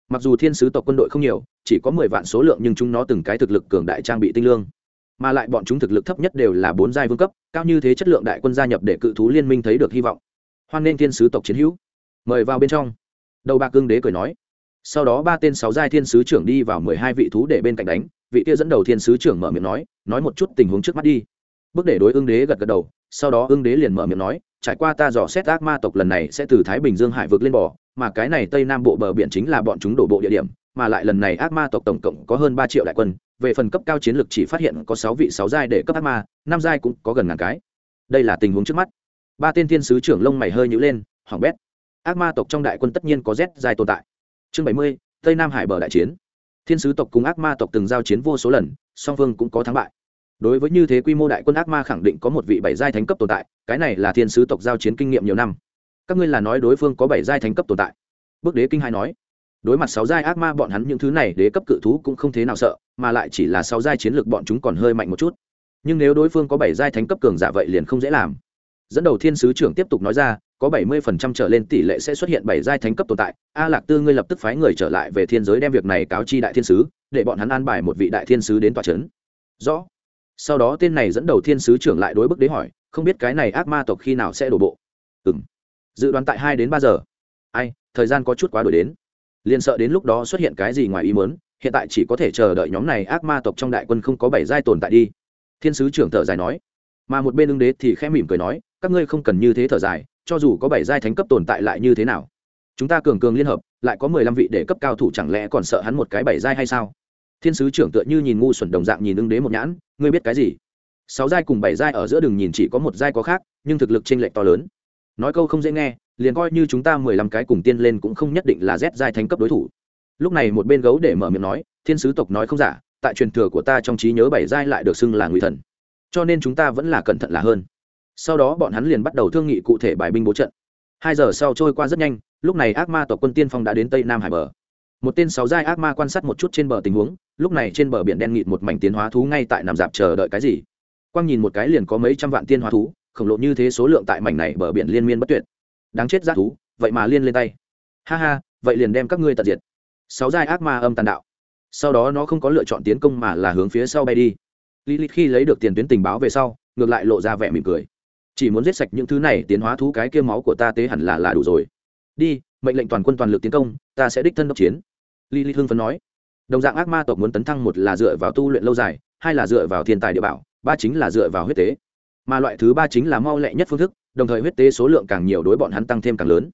Mặc dù thiên sứ tộc quân đội không nhiều, chỉ có mười vạn số lượng nhưng chúng nó từng cái thực lực cường đại trang bị tinh lương. Mà lại bọn chúng thực lực thấp nhất đều là bốn giai vương cấp, cao như thế chất lượng đại quân gia nhập để cự thú liên minh thấy được hy vọng. Hoan nên thiên sứ tộc chiến hữu. Mời vào bên trong. Đầu bạc cương đế cười nói. Sau đó ba tên sáu giai thiên sứ trưởng đi vào mười hai vị thú để bên cạnh đánh, vị kia dẫn đầu thiên sứ trưởng mở miệng nói nói một chút tình huống trước mắt đi. Bước để đối ương đế gật gật đầu sau đó ưng đế liền mở miệng nói, trải qua ta dò xét ác ma tộc lần này sẽ từ thái bình dương hải vực lên bò mà cái này tây nam bộ bờ biển chính là bọn chúng đổ bộ địa điểm, mà lại lần này ác ma tộc tổng cộng có hơn ba triệu đại quân, về phần cấp cao chiến lược chỉ phát hiện có sáu vị sáu giai để cấp ác ma, năm giai cũng có gần ngàn cái. Đây là tình huống trước mắt. Ba tên thiên sứ trưởng lông mày hơi nhữ lên hỏng bét. Ác ma tộc trong đại quân tất nhiên có z giai tồn tại. Chương bảy mươi, tây nam hải bờ đại chiến. Thiên sứ tộc cùng ác ma tộc từng giao chiến vô số lần, song phương cũng có thắng bại đối với như thế quy mô đại quân ác ma khẳng định có một vị bảy giai thánh cấp tồn tại, cái này là thiên sứ tộc giao chiến kinh nghiệm nhiều năm. Các ngươi là nói đối phương có bảy giai thánh cấp tồn tại. Bước đế kinh hai nói, đối mặt sáu giai ác ma bọn hắn những thứ này, đế cấp cự thú cũng không thế nào sợ, mà lại chỉ là sáu giai chiến lược bọn chúng còn hơi mạnh một chút. Nhưng nếu đối phương có bảy giai thánh cấp cường giả vậy liền không dễ làm. Dẫn đầu thiên sứ trưởng tiếp tục nói ra, có bảy mươi phần trăm trở lên tỷ lệ sẽ xuất hiện bảy giai thánh cấp tồn tại. A lạc tư ngươi lập tức phái người trở lại về thiên giới đem việc này cáo chi đại thiên sứ, để bọn hắn an bài một vị đại thiên sứ đến tòa c h ấ n rõ sau đó tên này dẫn đầu thiên sứ trưởng lại đối bức đế hỏi, không biết cái này ác ma tộc khi nào sẽ đổ bộ? Ừ m dự đoán tại hai đến ba giờ. Ai, thời gian có chút quá đổi đến. Liền sợ đến lúc đó xuất hiện cái gì ngoài ý muốn, hiện tại chỉ có thể chờ đợi nhóm này ác ma tộc trong đại quân không có bảy giai tồn tại đi. Thiên sứ trưởng thở dài nói. Mà một bên ứng đế thì khẽ mỉm cười nói, các ngươi không cần như thế thở dài, cho dù có bảy giai thánh cấp tồn tại lại như thế nào? Chúng ta cường cường liên hợp, lại có mười lăm vị để cấp cao thủ chẳng lẽ còn sợ hắn một cái bảy giai hay sao? Thiên sứ trưởng tựa như nhìn ngu xuẩn đồng dạng nhìn ưng đế một nhãn, ngươi biết cái gì? Sáu giai cùng bảy giai ở giữa đường nhìn chỉ có một giai có khác, nhưng thực lực t r ê n lệch to lớn. Nói câu không dễ nghe, liền coi như chúng ta mười lăm cái cùng tiên lên cũng không nhất định là z giai thành cấp đối thủ. Lúc này một bên gấu để mở miệng nói, thiên sứ tộc nói không giả, tại truyền thừa của ta trong trí nhớ bảy giai lại được xưng là ngụy thần. Cho nên chúng ta vẫn là cẩn thận là hơn. Sau đó bọn hắn liền bắt đầu thương nghị cụ thể bài binh bố trận. Hai giờ sau trôi qua rất nhanh, lúc này ác ma tộc quân tiên phong đã đến tây nam hải bờ. Một tên sáu giai ác ma quan sát một chút trên bờ tình huống lúc này trên bờ biển đen nghịt một mảnh tiến hóa thú ngay tại nằm dạp chờ đợi cái gì? Quang nhìn một cái liền có mấy trăm vạn tiên hóa thú, khổng lồ như thế số lượng tại mảnh này bờ biển liên miên bất tuyệt. Đáng chết giác thú, vậy mà liên lên tay. Ha ha, vậy liền đem các ngươi tận diệt. Sáu giai ác ma âm tàn đạo. Sau đó nó không có lựa chọn tiến công mà là hướng phía sau bay đi. Lý lịch khi lấy được tiền tuyến tình báo về sau, ngược lại lộ ra vẻ mỉm cười. Chỉ muốn giết sạch những thứ này, tiến hóa thú cái kia máu của ta tế hẳn là là đủ rồi. Đi, mệnh lệnh toàn quân toàn lực tiến công, ta sẽ đích thân đốc chiến. Lý lịch hưng phấn nói đồng dạng ác ma tộc muốn tấn thăng một là dựa vào tu luyện lâu dài, hai là dựa vào thiên tài địa bảo, ba chính là dựa vào huyết tế. Mà loại thứ ba chính là mau lẹ nhất phương thức, đồng thời huyết tế số lượng càng nhiều đối bọn hắn tăng thêm càng lớn.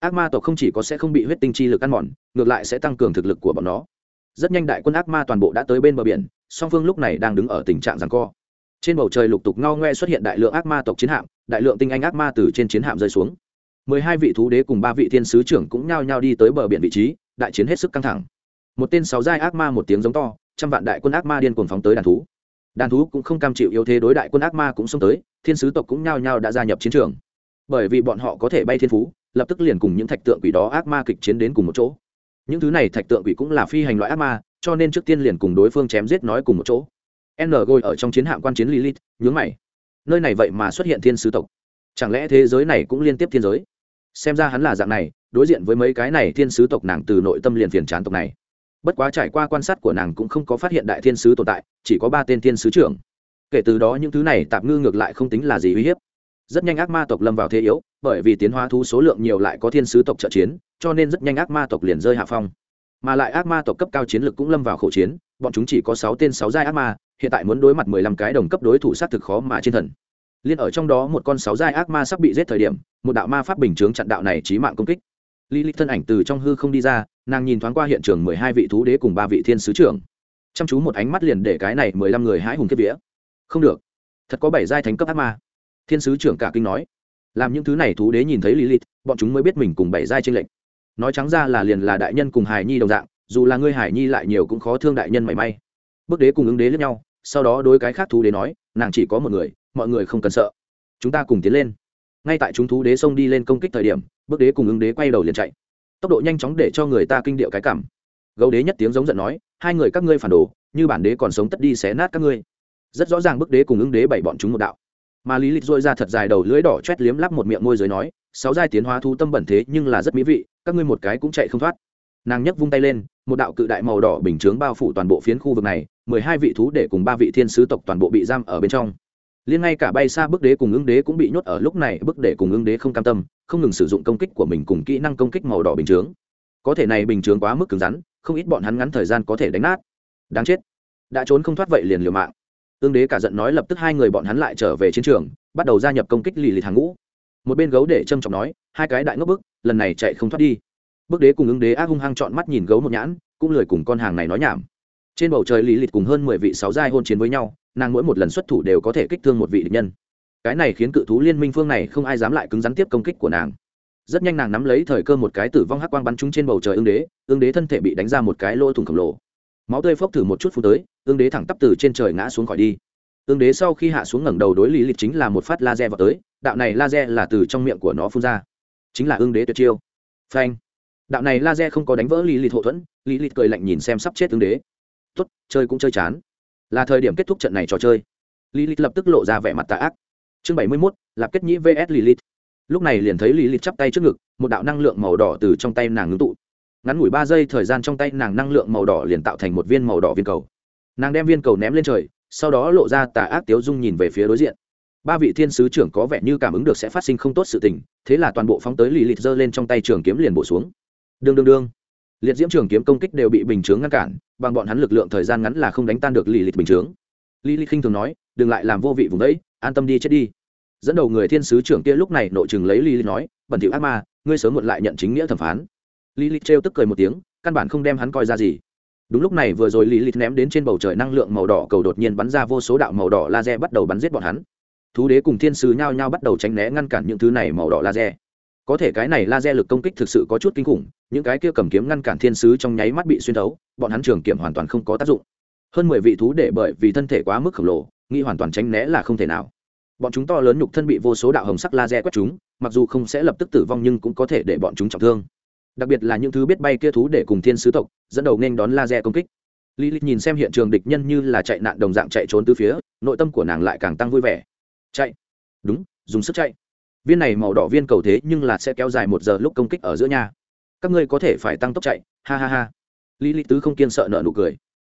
Ác ma tộc không chỉ có sẽ không bị huyết tinh chi lực ăn mòn, ngược lại sẽ tăng cường thực lực của bọn nó. Rất nhanh đại quân ác ma toàn bộ đã tới bên bờ biển, song phương lúc này đang đứng ở tình trạng rằng co. Trên bầu trời lục tục ngao ngoe xuất hiện đại lượng ác ma tộc chiến hạm, đại lượng tinh anh ác ma từ trên chiến hạm rơi xuống. Mười hai vị thú đế cùng ba vị thiên sứ trưởng cũng nhao nhao đi tới bờ biển vị trí, đại chiến hết sức căng thẳng một tên sáu giai ác ma một tiếng giống to, trăm vạn đại quân ác ma điên cuồng phóng tới đàn thú. Đàn thú cũng không cam chịu yếu thế đối đại quân ác ma cũng xông tới, thiên sứ tộc cũng nhao nhao đã gia nhập chiến trường. Bởi vì bọn họ có thể bay thiên phú, lập tức liền cùng những thạch tượng quỷ đó ác ma kịch chiến đến cùng một chỗ. Những thứ này thạch tượng quỷ cũng là phi hành loại ác ma, cho nên trước tiên liền cùng đối phương chém giết nói cùng một chỗ. N gôi ở trong chiến hạm quan chiến lilith, nhướng mày. Nơi này vậy mà xuất hiện thiên sứ tộc. Chẳng lẽ thế giới này cũng liên tiếp thiên giới? Xem ra hắn là dạng này, đối diện với mấy cái này thiên sứ tộc nàng từ nội tâm liền phiền chán tộc này bất quá trải qua quan sát của nàng cũng không có phát hiện đại thiên sứ tồn tại, chỉ có ba tên thiên sứ trưởng. Kể từ đó những thứ này tạm ngư ngược lại không tính là gì uy hiếp. Rất nhanh ác ma tộc lâm vào thế yếu, bởi vì tiến hóa thú số lượng nhiều lại có thiên sứ tộc trợ chiến, cho nên rất nhanh ác ma tộc liền rơi hạ phong. Mà lại ác ma tộc cấp cao chiến lược cũng lâm vào khẩu chiến, bọn chúng chỉ có sáu tên sáu giai ác ma, hiện tại muốn đối mặt mười lăm cái đồng cấp đối thủ sát thực khó mà trên thần. Liên ở trong đó một con sáu giai ác ma sắp bị giết thời điểm, một đạo ma pháp bình chướng chặn đạo này trí mạng công kích lý lịch thân ảnh từ trong hư không đi ra, nàng nhìn thoáng qua hiện trường mười hai vị thú đế cùng ba vị thiên sứ trưởng. Chăm chú một ánh mắt liền để cái này mười lăm người hãi hùng kiếp vía. Không được, thật có bảy giai thánh cấp ác ma. Thiên sứ trưởng cả kinh nói. Làm những thứ này thú đế nhìn thấy lý lịch, bọn chúng mới biết mình cùng bảy giai tranh lệnh nói trắng ra là liền là đại nhân cùng hài nhi đồng dạng, dù là ngươi hải nhi lại nhiều cũng khó thương đại nhân mảy may. Bước đế cùng ứng đế lẫn nhau, sau đó đối cái khác thú đế nói, nàng chỉ có một người, mọi người không cần sợ. Chúng ta cùng tiến lên ngay tại chúng thú đế xông đi lên công kích thời điểm, bước đế cùng ứng đế quay đầu liền chạy. Tốc độ nhanh chóng để cho người ta kinh điệu cái cảm. Gấu đế nhất tiếng giống giận nói, hai người các ngươi phản đồ, như bản đế còn sống tất đi xé nát các ngươi. Rất rõ ràng bức đế cùng ứng đế bảy bọn chúng một đạo. Mà lý lịch dội ra thật dài đầu lưỡi đỏ chét liếm lắp một miệng môi giới nói, sáu giai tiến hóa thu tâm bẩn thế nhưng là rất mỹ vị, các ngươi một cái cũng chạy không thoát. Nàng nhấc vung tay lên, một đạo cự đại màu đỏ bình chướng bao phủ toàn bộ phiến khu vực này, mười hai vị thú để cùng ba vị thiên sứ tộc toàn bộ bị giam ở bên trong liên ngay cả bay xa bức đế cùng ứng đế cũng bị nhốt ở lúc này, bức đế cùng ứng đế không cam tâm, không ngừng sử dụng công kích của mình cùng kỹ năng công kích màu đỏ bình chướng. Có thể này bình chướng quá mức cứng rắn, không ít bọn hắn ngắn thời gian có thể đánh nát. Đáng chết. Đã trốn không thoát vậy liền liều mạng. Ương đế cả giận nói lập tức hai người bọn hắn lại trở về chiến trường, bắt đầu gia nhập công kích lì lì hàng ngũ. Một bên gấu để trâm trọng nói, hai cái đại ngốc bức, lần này chạy không thoát đi. Bức đế cùng ứng đế ác hung hăng chọn mắt nhìn gấu một nhãn, cũng lười cùng con hàng này nói nhảm trên bầu trời lý lịch cùng hơn mười vị sáu giai hôn chiến với nhau, nàng mỗi một lần xuất thủ đều có thể kích thương một vị địch nhân. Cái này khiến cự thú liên minh phương này không ai dám lại cứng rắn tiếp công kích của nàng. Rất nhanh nàng nắm lấy thời cơ một cái tử vong hắc quang bắn trúng trên bầu trời ương đế ương đế thân thể bị đánh ra một cái lỗ thủng khổng lồ. Máu tươi phốc thử một chút phút tới ương đế thẳng tắp từ trên trời ngã xuống khỏi đi. Ương đế sau khi hạ xuống ngẩng đầu đối lý lịch chính là một phát laser vào tới, đạo này laser là từ trong miệng của nó phun ra. Chính là ương đế tuyệt chiêu. Phanh. Đạo này laser không có đánh vỡ lý lịch hậu thuẫn, lý lịch cười lạnh nhìn xem sắp chết ương đế tốt, chơi cũng chơi chán. Là thời điểm kết thúc trận này trò chơi. Lý lập tức lộ ra vẻ mặt tà ác. Chương bảy mươi mốt lạp kết nhĩ vs lý lúc này liền thấy lý chắp tay trước ngực, một đạo năng lượng màu đỏ từ trong tay nàng ngưng tụ. Ngắn ngủi ba giây thời gian trong tay nàng năng lượng màu đỏ liền tạo thành một viên màu đỏ viên cầu. Nàng đem viên cầu ném lên trời, sau đó lộ ra tà ác tiếu dung nhìn về phía đối diện. Ba vị thiên sứ trưởng có vẻ như cảm ứng được sẽ phát sinh không tốt sự tình, thế là toàn bộ phóng tới lì lịt giơ lên trong tay trường kiếm liền bổ xuống. Đương đương đương liệt diễm trường kiếm công kích đều bị bình chướng ngăn cản, bằng bọn hắn lực lượng thời gian ngắn là không đánh tan được lì lịch bình chướng. Lì lịch khinh thường nói, đừng lại làm vô vị vùng đấy, an tâm đi chết đi. Dẫn đầu người thiên sứ trưởng kia lúc này nội chừng lấy lì lịch nói, bẩn thỉu ác ma, ngươi sớm muộn lại nhận chính nghĩa thẩm phán. Lì lịch trêu tức cười một tiếng, căn bản không đem hắn coi ra gì. Đúng lúc này vừa rồi lý lịch ném đến trên bầu trời năng lượng màu đỏ cầu đột nhiên bắn ra vô số đạo màu đỏ laser bắt đầu bắn giết bọn hắn. Thú đế cùng thiên sứ nhao nhao bắt đầu tránh né ngăn cản những thứ này màu đỏ laser có thể cái này laser lực công kích thực sự có chút kinh khủng, những cái kia cầm kiếm ngăn cản thiên sứ trong nháy mắt bị xuyên thấu, bọn hắn trường kiểm hoàn toàn không có tác dụng. Hơn mười vị thú để bởi vì thân thể quá mức khổng lồ, nghĩ hoàn toàn tránh né là không thể nào. Bọn chúng to lớn nhục thân bị vô số đạo hồng sắc laser quét chúng, mặc dù không sẽ lập tức tử vong nhưng cũng có thể để bọn chúng trọng thương. Đặc biệt là những thứ biết bay kia thú để cùng thiên sứ tộc, dẫn đầu nên đón laser công kích. Lý lịch nhìn xem hiện trường địch nhân như là chạy nạn đồng dạng chạy trốn từ phía, nội tâm của nàng lại càng tăng vui vẻ. Chạy. Đúng, dùng sức chạy viên này màu đỏ viên cầu thế nhưng là sẽ kéo dài một giờ lúc công kích ở giữa nhà. Các ngươi có thể phải tăng tốc chạy, ha ha ha. Lý lý tứ không kiên sợ nợ nụ cười.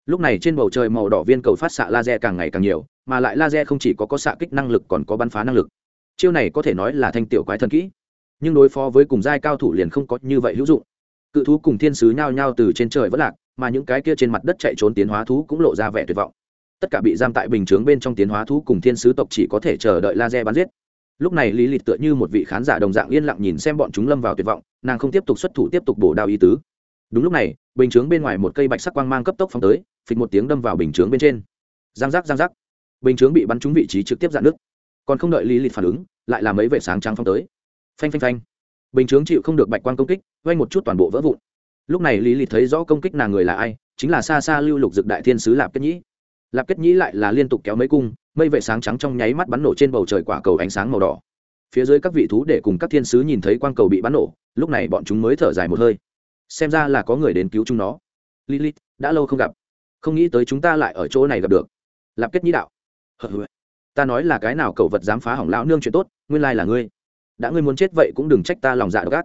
Lúc này trên bầu trời màu đỏ viên cầu phát xạ laser càng ngày càng nhiều, mà lại laser không chỉ có có xạ kích năng lực còn có bắn phá năng lực. Chiêu này có thể nói là thanh tiểu quái thần kỹ, nhưng đối phó với cùng giai cao thủ liền không có như vậy hữu dụng. Cự thú cùng thiên sứ nhao nhao từ trên trời vất lạc, mà những cái kia trên mặt đất chạy trốn tiến hóa thú cũng lộ ra vẻ tuyệt vọng. Tất cả bị giam tại bình chướng bên trong tiến hóa thú cùng thiên sứ tộc chỉ có thể chờ đợi laser bắn giết lúc này lý lịch tựa như một vị khán giả đồng dạng yên lặng nhìn xem bọn chúng lâm vào tuyệt vọng, nàng không tiếp tục xuất thủ tiếp tục bổ đao ý tứ. Đúng lúc này, bình chướng bên ngoài một cây bạch sắc quang mang cấp tốc phóng tới, phịch một tiếng đâm vào bình chướng bên trên. Giang giác giang giác. Bình chướng bị bắn trúng vị trí trực tiếp dạn nứt. Còn không đợi lý lịch phản ứng, lại làm mấy vệ sáng trắng phóng tới. Phanh phanh phanh. Bình chướng chịu không được bạch quang công kích vay một chút toàn bộ vỡ vụn. Lúc này lý lịch thấy rõ công kích nàng người là ai, chính là xa xa lưu lục dực đại thiên sứ lạp kết nhĩ lạp kết nhĩ lại là liên tục kéo mấy cung, mây vệ sáng trắng trong nháy mắt bắn nổ trên bầu trời quả cầu ánh sáng màu đỏ. Phía dưới các vị thú để cùng các thiên sứ nhìn thấy quang cầu bị bắn nổ, lúc này bọn chúng mới thở dài một hơi. Xem ra là có người đến cứu chúng nó. Lilith, đã lâu không gặp. Không nghĩ tới chúng ta lại ở chỗ này gặp được. Lạp kết nhĩ đạo. Ta nói là cái nào cậu vật dám phá hỏng lão nương chuyện tốt, nguyên lai là ngươi. Đã ngươi muốn chết vậy cũng đừng trách ta lòng dạ độc ác.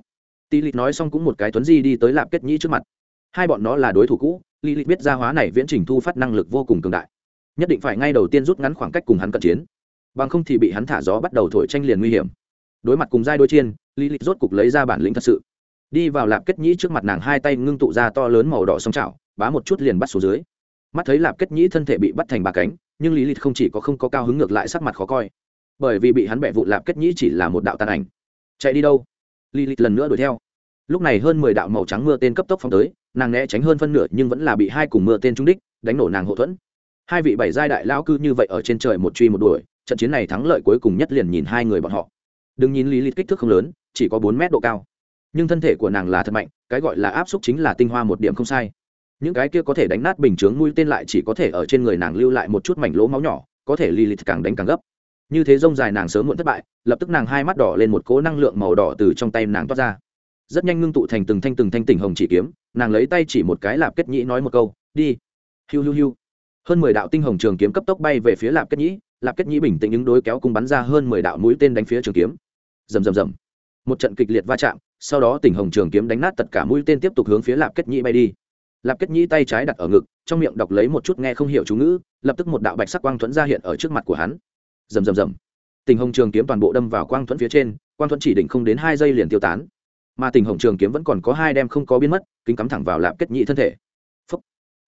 Tỷ lịch nói xong cũng một cái tuấn di đi tới lạp kết nhĩ trước mặt. Hai bọn nó là đối thủ cũ lý biết ra hóa này viễn trình thu phát năng lực vô cùng cường đại nhất định phải ngay đầu tiên rút ngắn khoảng cách cùng hắn cận chiến. Bằng không thì bị hắn thả gió bắt đầu thổi tranh liền nguy hiểm. Đối mặt cùng giai đối chiên, lý lịch rốt cục lấy ra bản lĩnh thật sự. Đi vào lạp kết nhĩ trước mặt nàng hai tay ngưng tụ ra to lớn màu đỏ sông trào bá một chút liền bắt xuống dưới. Mắt thấy lạp kết nhĩ thân thể bị bắt thành ba cánh, nhưng lý lịch không chỉ có không có cao hứng ngược lại sắc mặt khó coi. Bởi vì bị hắn bẻ vụ lạp kết nhĩ chỉ là một đạo tàn ảnh. Chạy đi đâu? Lý lịch lần nữa đuổi theo. Lúc này hơn mười đạo màu trắng mưa tên cấp tốc phong tới, nàng né tránh hơn phân nửa nhưng vẫn là bị hai cùng mưa tên trúng đích, đánh nổ nàng hậu thuẫn hai vị bảy giai đại lao cư như vậy ở trên trời một truy một đuổi, trận chiến này thắng lợi cuối cùng nhất liền nhìn hai người bọn họ. Đừng nhìn lý lịch kích thước không lớn, chỉ có bốn mét độ cao. Nhưng thân thể của nàng là thật mạnh, cái gọi là áp xúc chính là tinh hoa một điểm không sai. Những cái kia có thể đánh nát bình chướng mũi tên lại chỉ có thể ở trên người nàng lưu lại một chút mảnh lỗ máu nhỏ, có thể lì lìt càng đánh càng gấp. Như thế rông dài nàng sớm muộn thất bại, lập tức nàng hai mắt đỏ lên một cố năng lượng màu đỏ từ trong tay nàng toát ra. Rất nhanh ngưng tụ thành từng thanh từng thanh tỉnh hồng chỉ kiếm, nàng lấy tay chỉ một cái lạp kết nhĩ nói một câu, đi. Hiu hiu hiu hơn mười đạo tinh hồng trường kiếm cấp tốc bay về phía lạp kết nhĩ, lạp kết nhĩ bình tĩnh ứng đối kéo cung bắn ra hơn mười đạo mũi tên đánh phía trường kiếm. Rầm rầm rầm. Một trận kịch liệt va chạm, sau đó tỉnh hồng trường kiếm đánh nát tất cả mũi tên tiếp tục hướng phía lạp kết nhĩ bay đi. Lạp kết nhĩ tay trái đặt ở ngực, trong miệng đọc lấy một chút nghe không hiểu chú ngữ, lập tức một đạo bạch sắc quang thuẫn ra hiện ở trước mặt của hắn. Rầm rầm rầm. Tình hồng trường kiếm toàn bộ đâm vào quang thuẫn phía trên, quang thuẫn chỉ định không đến hai giây liền tiêu tán. Mà tình hồng trường kiếm vẫn còn có hai đem không có biến mất, kính cắm thẳng vào lạp kết nhĩ thân thể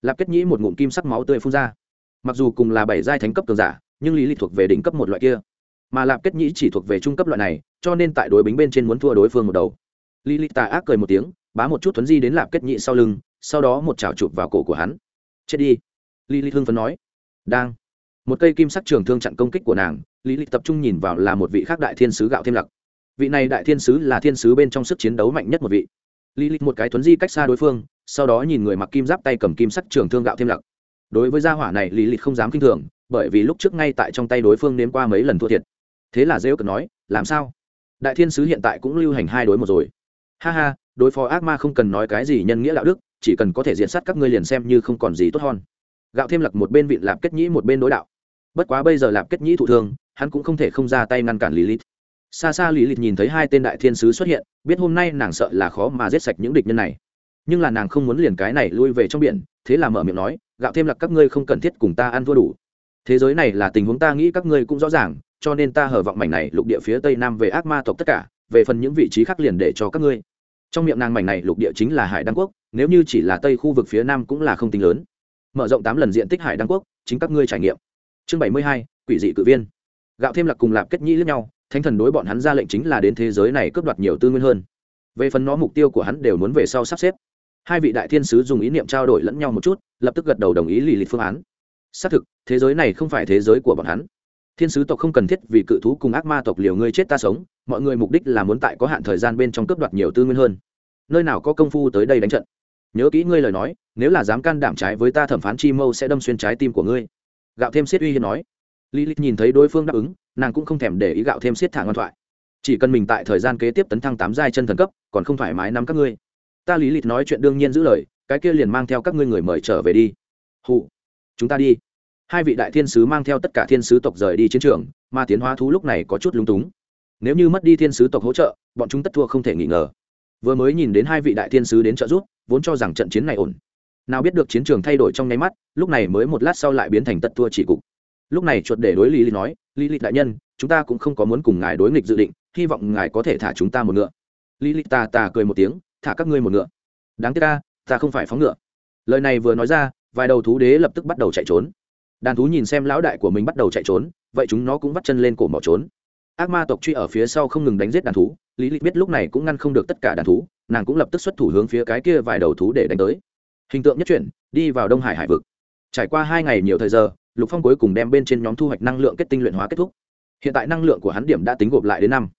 lạp kết nhĩ một ngụm kim sắc máu tươi phun ra. Mặc dù cùng là bảy giai thánh cấp cường giả, nhưng lý lịch thuộc về đỉnh cấp một loại kia. Mà lạp kết nhĩ chỉ thuộc về trung cấp loại này, cho nên tại đối bính bên trên muốn thua đối phương một đầu. Lý lịch tà ác cười một tiếng, bá một chút thuấn di đến lạp kết nhĩ sau lưng, sau đó một chảo chụp vào cổ của hắn. Chết đi. Lý lịch hưng phấn nói. Đang. Một cây kim sắc trường thương chặn công kích của nàng, lý lịch tập trung nhìn vào là một vị khác đại thiên sứ gạo thêm lặc. Vị này đại thiên sứ là thiên sứ bên trong sức chiến đấu mạnh nhất một vị. Lý lịch một cái thuấn di cách xa đối phương sau đó nhìn người mặc kim giáp tay cầm kim sắc trường thương gạo thêm lặc. Đối với gia hỏa này, lý lịch không dám kinh thường, bởi vì lúc trước ngay tại trong tay đối phương nếm qua mấy lần thua thiệt. Thế là dễ cờ nói, làm sao? Đại thiên sứ hiện tại cũng lưu hành hai đối một rồi. Ha ha, đối phó ác ma không cần nói cái gì nhân nghĩa đạo đức, chỉ cần có thể diện sát các ngươi liền xem như không còn gì tốt hơn. Gạo thêm lặc một bên vịn lạp kết nhĩ một bên đối đạo. Bất quá bây giờ lạp kết nhĩ thụ thương, hắn cũng không thể không ra tay ngăn cản lý lít xa xa lý lít nhìn thấy hai tên đại thiên sứ xuất hiện, biết hôm nay nàng sợ là khó mà giết sạch những địch nhân này nhưng là nàng không muốn liền cái này lui về trong biển, thế là mở miệng nói, gạo thêm lặc các ngươi không cần thiết cùng ta ăn thua đủ. Thế giới này là tình huống ta nghĩ các ngươi cũng rõ ràng, cho nên ta hở vọng mảnh này lục địa phía tây nam về ác ma tộc tất cả, về phần những vị trí khác liền để cho các ngươi. Trong miệng nàng mảnh này lục địa chính là hải đăng quốc, nếu như chỉ là tây khu vực phía nam cũng là không tính lớn. Mở rộng tám lần diện tích hải đăng quốc, chính các ngươi trải nghiệm. Chương bảy mươi hai, quỷ dị cự viên. Gạo thêm lạc cùng lạp kết nhĩ lẫn nhau, thánh thần đối bọn hắn ra lệnh chính là đến thế giới này cướp đoạt nhiều tư nguyên hơn. Về phần nó mục tiêu của hắn đều muốn về sau sắp xếp hai vị đại thiên sứ dùng ý niệm trao đổi lẫn nhau một chút, lập tức gật đầu đồng ý lì lì phương án. Xác thực, thế giới này không phải thế giới của bọn hắn. Thiên sứ tộc không cần thiết vì cự thú cùng ác ma tộc liều ngươi chết ta sống, mọi người mục đích là muốn tại có hạn thời gian bên trong cướp đoạt nhiều tư nguyên hơn. Nơi nào có công phu tới đây đánh trận? Nhớ kỹ ngươi lời nói, nếu là dám can đảm trái với ta thẩm phán chi mâu sẽ đâm xuyên trái tim của ngươi. Gạo thêm siết uy hiên nói. Lý lịch nhìn thấy đối phương đáp ứng, nàng cũng không thèm để ý gạo thêm siết thả ngoan thoại. Chỉ cần mình tại thời gian kế tiếp tấn thăng tám giai chân thần cấp, còn không thoải mái nắm các ngươi ta lý lịch nói chuyện đương nhiên giữ lời, cái kia liền mang theo các ngươi người mời trở về đi. Hụ, chúng ta đi. Hai vị đại thiên sứ mang theo tất cả thiên sứ tộc rời đi chiến trường, mà tiến hóa thú lúc này có chút lung túng. Nếu như mất đi thiên sứ tộc hỗ trợ, bọn chúng tất thua không thể nghi ngờ. Vừa mới nhìn đến hai vị đại thiên sứ đến trợ giúp, vốn cho rằng trận chiến này ổn. Nào biết được chiến trường thay đổi trong nháy mắt, lúc này mới một lát sau lại biến thành tất thua chỉ cục. Lúc này chuột để đối lý lý nói, lý lịch đại nhân, chúng ta cũng không có muốn cùng ngài đối nghịch dự định, hy vọng ngài có thể thả chúng ta một ngựa. Lý lịch tà tà cười một tiếng thả các ngươi một ngựa. Đáng tiếc ta ta không phải phóng ngựa. Lời này vừa nói ra, vài đầu thú đế lập tức bắt đầu chạy trốn. Đàn thú nhìn xem lão đại của mình bắt đầu chạy trốn, vậy chúng nó cũng bắt chân lên cổ bỏ trốn. Ác ma tộc truy ở phía sau không ngừng đánh giết đàn thú, lý lịch biết lúc này cũng ngăn không được tất cả đàn thú, nàng cũng lập tức xuất thủ hướng phía cái kia vài đầu thú để đánh tới. Hình tượng nhất chuyển, đi vào đông hải hải vực. Trải qua hai ngày nhiều thời giờ, lục phong cuối cùng đem bên trên nhóm thu hoạch năng lượng kết tinh luyện hóa kết thúc. Hiện tại năng lượng của hắn điểm đã tính gộp lại đến năm,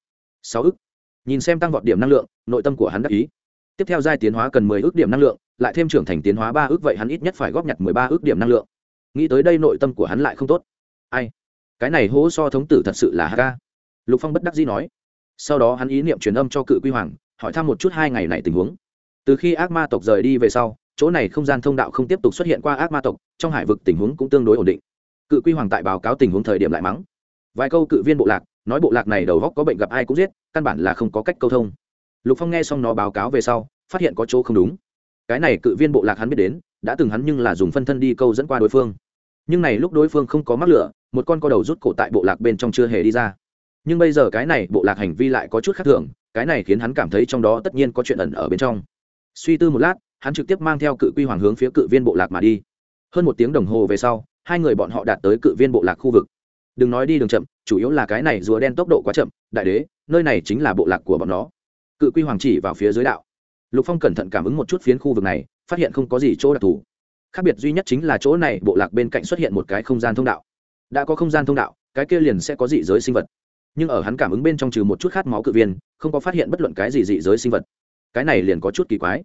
sáu ức. Nhìn xem tăng vọt điểm năng lượng, nội tâm của hắn đắc ý tiếp theo giai tiến hóa cần mười ước điểm năng lượng, lại thêm trưởng thành tiến hóa ba ước vậy hắn ít nhất phải góp nhặt mười ba ước điểm năng lượng. Nghĩ tới đây nội tâm của hắn lại không tốt. Ai? Cái này hố so thống tử thật sự là hk lục phong bất đắc dĩ nói. Sau đó hắn ý niệm truyền âm cho cự quy hoàng, hỏi thăm một chút hai ngày này tình huống. Từ khi ác ma tộc rời đi về sau, chỗ này không gian thông đạo không tiếp tục xuất hiện qua ác ma tộc, trong hải vực tình huống cũng tương đối ổn định. Cự quy hoàng tại báo cáo tình huống thời điểm lại mắng. Vài câu cự viên bộ lạc, nói bộ lạc này đầu góc có bệnh gặp ai cũng giết, căn bản là không có cách câu thông lục phong nghe xong nó báo cáo về sau, phát hiện có chỗ không đúng. Cái này cự viên bộ lạc hắn biết đến, đã từng hắn nhưng là dùng phân thân đi câu dẫn qua đối phương. Nhưng này lúc đối phương không có mắc lửa, một con co đầu rút cổ tại bộ lạc bên trong chưa hề đi ra. Nhưng bây giờ cái này bộ lạc hành vi lại có chút khác thường, cái này khiến hắn cảm thấy trong đó tất nhiên có chuyện ẩn ở bên trong. Suy tư một lát, hắn trực tiếp mang theo cự quy hoàng hướng phía cự viên bộ lạc mà đi. Hơn một tiếng đồng hồ về sau, hai người bọn họ đạt tới cự viên bộ lạc khu vực. Đừng nói đi đường chậm, chủ yếu là cái này rùa đen tốc độ quá chậm, đại đế, nơi này chính là bộ lạc của bọn nó cự quy hoàng chỉ vào phía dưới đạo. Lục phong cẩn thận cảm ứng một chút phiến khu vực này, phát hiện không có gì chỗ đặc thù. Khác biệt duy nhất chính là chỗ này, bộ lạc bên cạnh xuất hiện một cái không gian thông đạo. Đã có không gian thông đạo, cái kia liền sẽ có dị giới sinh vật. Nhưng ở hắn cảm ứng bên trong trừ một chút khát máu cự viên, không có phát hiện bất luận cái gì dị giới sinh vật. Cái này liền có chút kỳ quái.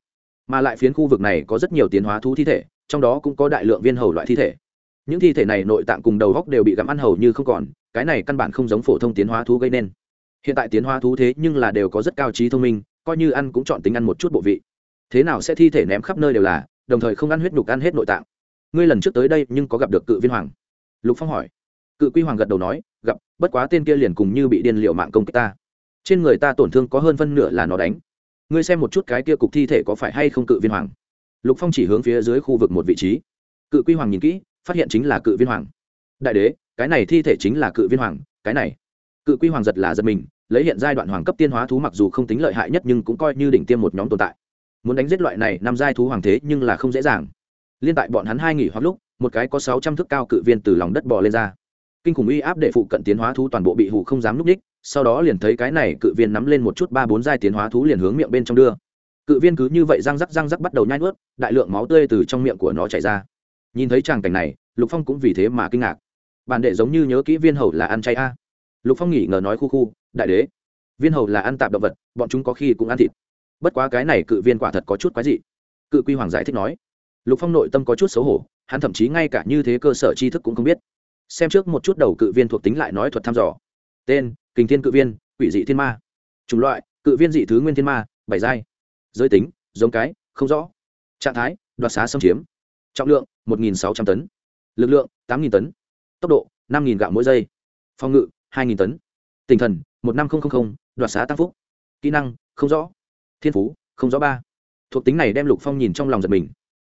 Mà lại phiến khu vực này có rất nhiều tiến hóa thú thi thể, trong đó cũng có đại lượng viên hầu loại thi thể. Những thi thể này nội tạng cùng đầu góc đều bị gặm ăn hầu như không còn, cái này căn bản không giống phổ thông tiến hóa thú gây nên hiện tại tiến hóa thú thế nhưng là đều có rất cao trí thông minh, coi như ăn cũng chọn tính ăn một chút bộ vị. Thế nào sẽ thi thể ném khắp nơi đều là, đồng thời không ăn huyết nhục ăn hết nội tạng. Ngươi lần trước tới đây nhưng có gặp được cự viên hoàng. Lục phong hỏi. Cự quy hoàng gật đầu nói, gặp, bất quá tên kia liền cùng như bị điên liệu mạng công kích ta. Trên người ta tổn thương có hơn phân nửa là nó đánh. Ngươi xem một chút cái kia cục thi thể có phải hay không cự viên hoàng. Lục phong chỉ hướng phía dưới khu vực một vị trí. Cự quy hoàng nhìn kỹ, phát hiện chính là cự viên hoàng. Đại đế, cái này thi thể chính là cự viên hoàng, cái này. Cự quy hoàng giật là giật mình lấy hiện giai đoạn hoàng cấp tiên hóa thú mặc dù không tính lợi hại nhất nhưng cũng coi như đỉnh tiêm một nhóm tồn tại. Muốn đánh giết loại này năm giai thú hoàng thế nhưng là không dễ dàng. Liên tại bọn hắn hai nghỉ hoặc lúc, một cái có sáu trăm thước cao cự viên từ lòng đất bò lên ra. Kinh khủng uy áp để phụ cận tiến hóa thú toàn bộ bị hụ không dám núp ních, sau đó liền thấy cái này cự viên nắm lên một chút ba bốn giai tiến hóa thú liền hướng miệng bên trong đưa. Cự viên cứ như vậy răng rắc răng rắc bắt đầu nhai nuốt, đại lượng máu tươi từ trong miệng của nó chảy ra. Nhìn thấy tràng cảnh này, lục phong cũng vì thế mà kinh ngạc. Bản đệ giống như nhớ kỹ viên hầu là ăn chay a. Lục phong nghỉ ngờ nói khu khu đại đế. Viên hầu là ăn tạp động vật, bọn chúng có khi cũng ăn thịt. Bất quá cái này cự viên quả thật có chút quái dị. Cự quy hoàng giải thích nói. Lục phong nội tâm có chút xấu hổ, hắn thậm chí ngay cả như thế cơ sở tri thức cũng không biết. Xem trước một chút đầu cự viên thuộc tính lại nói thuật thăm dò. Tên, kình thiên cự viên, quỷ dị thiên ma. Chủng loại, cự viên dị thứ nguyên thiên ma, bảy giai. Giới tính, giống cái, không rõ. Trạng thái, đoạt xá xâm chiếm. Trọng lượng, một sáu trăm tấn. Lực lượng, tám tấn. Tốc độ, năm gạo mỗi giây. Phòng ngự, hai tấn. Tinh thần một năm nghìn đoạt xá tăng phúc. Kỹ năng, không rõ. Thiên phú, không rõ ba. Thuộc tính này đem lục phong nhìn trong lòng giật mình.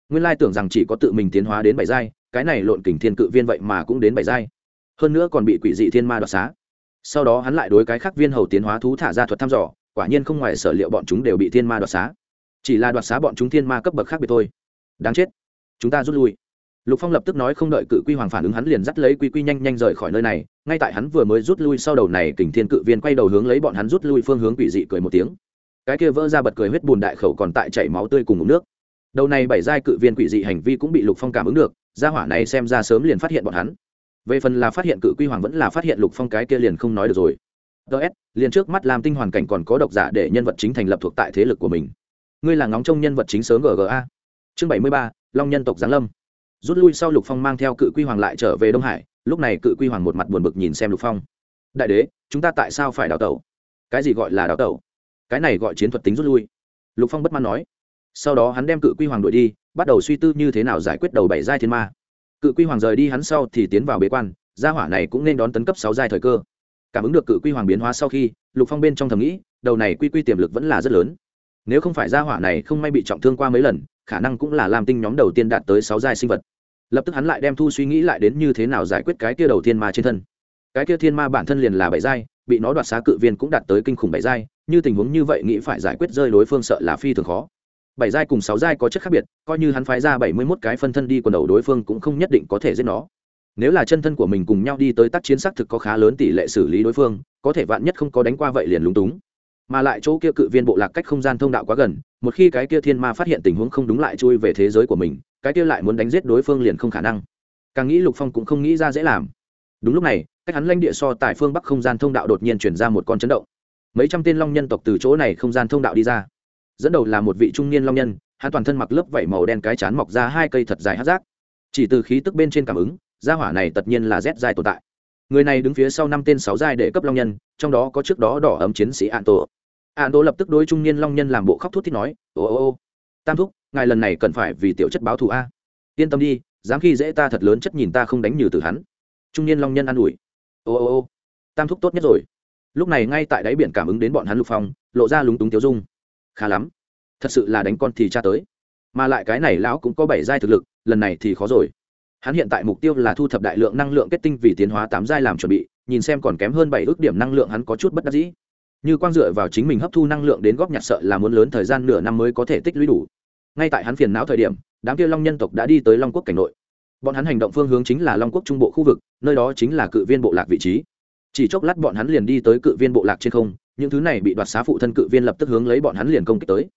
Nguyên lai tưởng rằng chỉ có tự mình tiến hóa đến bảy giai, cái này lộn kình thiên cự viên vậy mà cũng đến bảy giai. Hơn nữa còn bị quỷ dị thiên ma đoạt xá. Sau đó hắn lại đối cái khác viên hầu tiến hóa thú thả ra thuật thăm dò, quả nhiên không ngoài sở liệu bọn chúng đều bị thiên ma đoạt xá. Chỉ là đoạt xá bọn chúng thiên ma cấp bậc khác biệt thôi. Đáng chết. Chúng ta rút lui lục phong lập tức nói không đợi cự quy hoàng phản ứng hắn liền dắt lấy quy quy nhanh nhanh rời khỏi nơi này, ngay tại hắn vừa mới rút lui sau đầu này, kình thiên cự viên quay đầu hướng lấy bọn hắn rút lui phương hướng quỷ dị cười một tiếng. Cái kia vỡ ra bật cười huyết bùn đại khẩu còn tại chảy máu tươi cùng ngụm nước. Đầu này bảy giai cự viên quỷ dị hành vi cũng bị lục phong cảm ứng được, gia hỏa này xem ra sớm liền phát hiện bọn hắn. Về phần là phát hiện cự quy hoàng vẫn là phát hiện lục phong cái kia liền không nói được rồi. Ts liền trước mắt làm tinh hoàn cảnh còn có độc giả để nhân vật chính thành lập thuộc tại thế lực của mình. Ngươi là ngóng trông nhân vật chính sớm gga chương bảy mươi ba, long nhân tộc giáng lâm rút lui sau lục phong mang theo cự quy hoàng lại trở về đông hải lúc này cự quy hoàng một mặt buồn bực nhìn xem lục phong đại đế chúng ta tại sao phải đào tẩu cái gì gọi là đào tẩu cái này gọi chiến thuật tính rút lui lục phong bất mãn nói sau đó hắn đem cự quy hoàng đuổi đi bắt đầu suy tư như thế nào giải quyết đầu bảy giai thiên ma cự quy hoàng rời đi hắn sau thì tiến vào bế quan gia hỏa này cũng nên đón tấn cấp sáu giai thời cơ cảm ứng được cự quy hoàng biến hóa sau khi lục phong bên trong thầm nghĩ đầu này quy quy tiềm lực vẫn là rất lớn nếu không phải gia hỏa này không may bị trọng thương qua mấy lần khả năng cũng là làm tinh nhóm đầu tiên đạt tới sáu giai sinh vật lập tức hắn lại đem thu suy nghĩ lại đến như thế nào giải quyết cái kia đầu thiên ma trên thân. Cái kia thiên ma bản thân liền là bảy giai, bị nó đoạt xá cự viên cũng đạt tới kinh khủng bảy giai, như tình huống như vậy nghĩ phải giải quyết rơi đối phương sợ là phi thường khó. Bảy giai cùng sáu giai có chất khác biệt, coi như hắn phái ra bảy mươi mốt cái phân thân đi quần đầu đối phương cũng không nhất định có thể giết nó. Nếu là chân thân của mình cùng nhau đi tới tác chiến xác thực có khá lớn tỷ lệ xử lý đối phương, có thể vạn nhất không có đánh qua vậy liền lúng túng. Mà lại chỗ kia cự viên bộ lạc cách không gian thông đạo quá gần, một khi cái kia thiên ma phát hiện tình huống không đúng lại chui về thế giới của mình cái kia lại muốn đánh giết đối phương liền không khả năng. Càng nghĩ lục phong cũng không nghĩ ra dễ làm. Đúng lúc này, cách hắn lãnh địa so tại phương bắc không gian thông đạo đột nhiên chuyển ra một con chấn động. Mấy trăm tên long nhân tộc từ chỗ này không gian thông đạo đi ra. Dẫn đầu là một vị trung niên long nhân, hắn toàn thân mặc lớp vảy màu đen cái chán mọc ra hai cây thật dài hát rác chỉ từ khí tức bên trên cảm ứng, gia hỏa này tất nhiên là z dài tồn tại. Người này đứng phía sau năm tên sáu giai để cấp long nhân, trong đó có trước đó đỏ ấm chiến sĩ an tổ an tổ lập tức đối trung niên long nhân làm bộ khóc thút thít nói, ô ô ô, tam thúc ngài lần này cần phải vì tiểu chất báo thù a. Yên tâm đi, dám khi dễ ta thật lớn chất nhìn ta không đánh nhừ từ hắn. Trung niên long nhân an ủi. Ô ô ô, tam thúc tốt nhất rồi. Lúc này ngay tại đáy biển cảm ứng đến bọn hắn lục phong, lộ ra lúng túng tiêu dung. Khá lắm, thật sự là đánh con thì cha tới. Mà lại cái này lão cũng có bảy giai thực lực, lần này thì khó rồi. Hắn hiện tại mục tiêu là thu thập đại lượng năng lượng kết tinh vì tiến hóa tám giai làm chuẩn bị, nhìn xem còn kém hơn bảy ước điểm năng lượng hắn có chút bất đắc dĩ. Như quang dựa vào chính mình hấp thu năng lượng đến góp nhặt sợ là muốn lớn thời gian nửa năm mới có thể tích lũy đủ ngay tại hắn phiền não thời điểm, đám kia long nhân tộc đã đi tới long quốc cảnh nội. Bọn hắn hành động phương hướng chính là long quốc trung bộ khu vực, nơi đó chính là cự viên bộ lạc vị trí. Chỉ chốc lát bọn hắn liền đi tới cự viên bộ lạc trên không, những thứ này bị đoạt xá phụ thân cự viên lập tức hướng lấy bọn hắn liền công kích tới.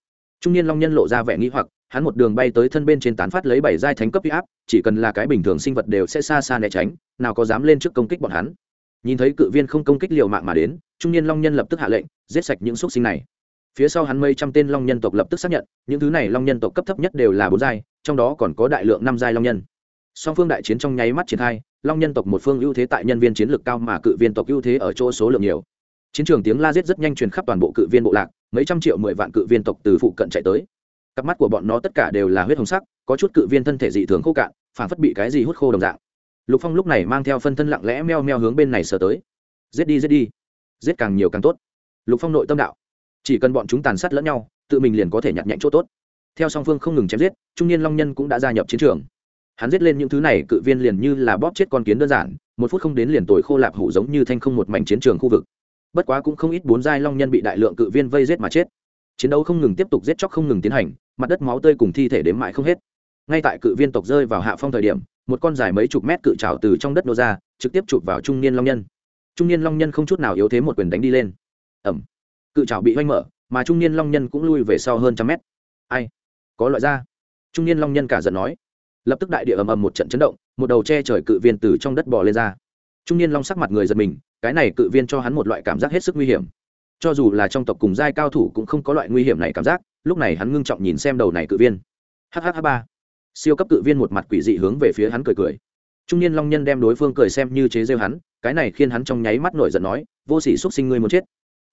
Trung niên long nhân lộ ra vẻ nghi hoặc, hắn một đường bay tới thân bên trên tán phát lấy bảy giai thánh cấp huy áp, chỉ cần là cái bình thường sinh vật đều sẽ xa xa né tránh, nào có dám lên trước công kích bọn hắn. Nhìn thấy cự viên không công kích liều mạng mà đến, trung niên long nhân lập tức hạ lệnh, giết sạch những xúc sinh này phía sau hắn mấy trăm tên long nhân tộc lập tức xác nhận, những thứ này long nhân tộc cấp thấp nhất đều là bốn giai, trong đó còn có đại lượng năm giai long nhân. Song phương đại chiến trong nháy mắt triển khai, long nhân tộc một phương ưu thế tại nhân viên chiến lược cao mà cự viên tộc ưu thế ở chỗ số lượng nhiều. Chiến trường tiếng la giết rất nhanh truyền khắp toàn bộ cự viên bộ lạc, mấy trăm triệu mười vạn cự viên tộc từ phụ cận chạy tới. Cặp mắt của bọn nó tất cả đều là huyết hồng sắc, có chút cự viên thân thể dị thường khô cạn, phản phất bị cái gì hút khô đồng dạng. Lục phong lúc này mang theo phân thân lặng lẽ meo meo hướng bên này sờ tới. Giết đi giết đi. Giết càng nhiều càng tốt. Lục phong nội tâm đạo chỉ cần bọn chúng tàn sát lẫn nhau, tự mình liền có thể nhặt nhạnh chỗ tốt. Theo song phương không ngừng chém giết, trung niên long nhân cũng đã gia nhập chiến trường. Hắn giết lên những thứ này, cự viên liền như là bóp chết con kiến đơn giản, một phút không đến liền tồi khô lạp hủ giống như thanh không một mảnh chiến trường khu vực. Bất quá cũng không ít bốn giai long nhân bị đại lượng cự viên vây giết mà chết. Chiến đấu không ngừng tiếp tục giết chóc không ngừng tiến hành, mặt đất máu tươi cùng thi thể đếm mãi không hết. Ngay tại cự viên tộc rơi vào hạ phong thời điểm, một con dài mấy chục mét cự trào từ trong đất nô ra, trực tiếp chụp vào trung niên long nhân. Trung niên long nhân không chút nào yếu thế một quyền đánh đi lên. Ẩm cự trào bị oanh mở, mà trung niên long nhân cũng lui về sau hơn trăm mét. Ai? Có loại ra. Trung niên long nhân cả giận nói. Lập tức đại địa ầm ầm một trận chấn động, một đầu che trời cự viên từ trong đất bò lên ra. Trung niên long sắc mặt người giật mình, cái này cự viên cho hắn một loại cảm giác hết sức nguy hiểm. Cho dù là trong tộc cùng giai cao thủ cũng không có loại nguy hiểm này cảm giác, lúc này hắn ngưng trọng nhìn xem đầu này cự viên. Hh ba. Siêu cấp cự viên một mặt quỷ dị hướng về phía hắn cười cười. Trung niên long nhân đem đối phương cười xem như chế rêu hắn, cái này khiến hắn trong nháy mắt nổi giận nói, vô sỉ x sinh ngươi muốn chết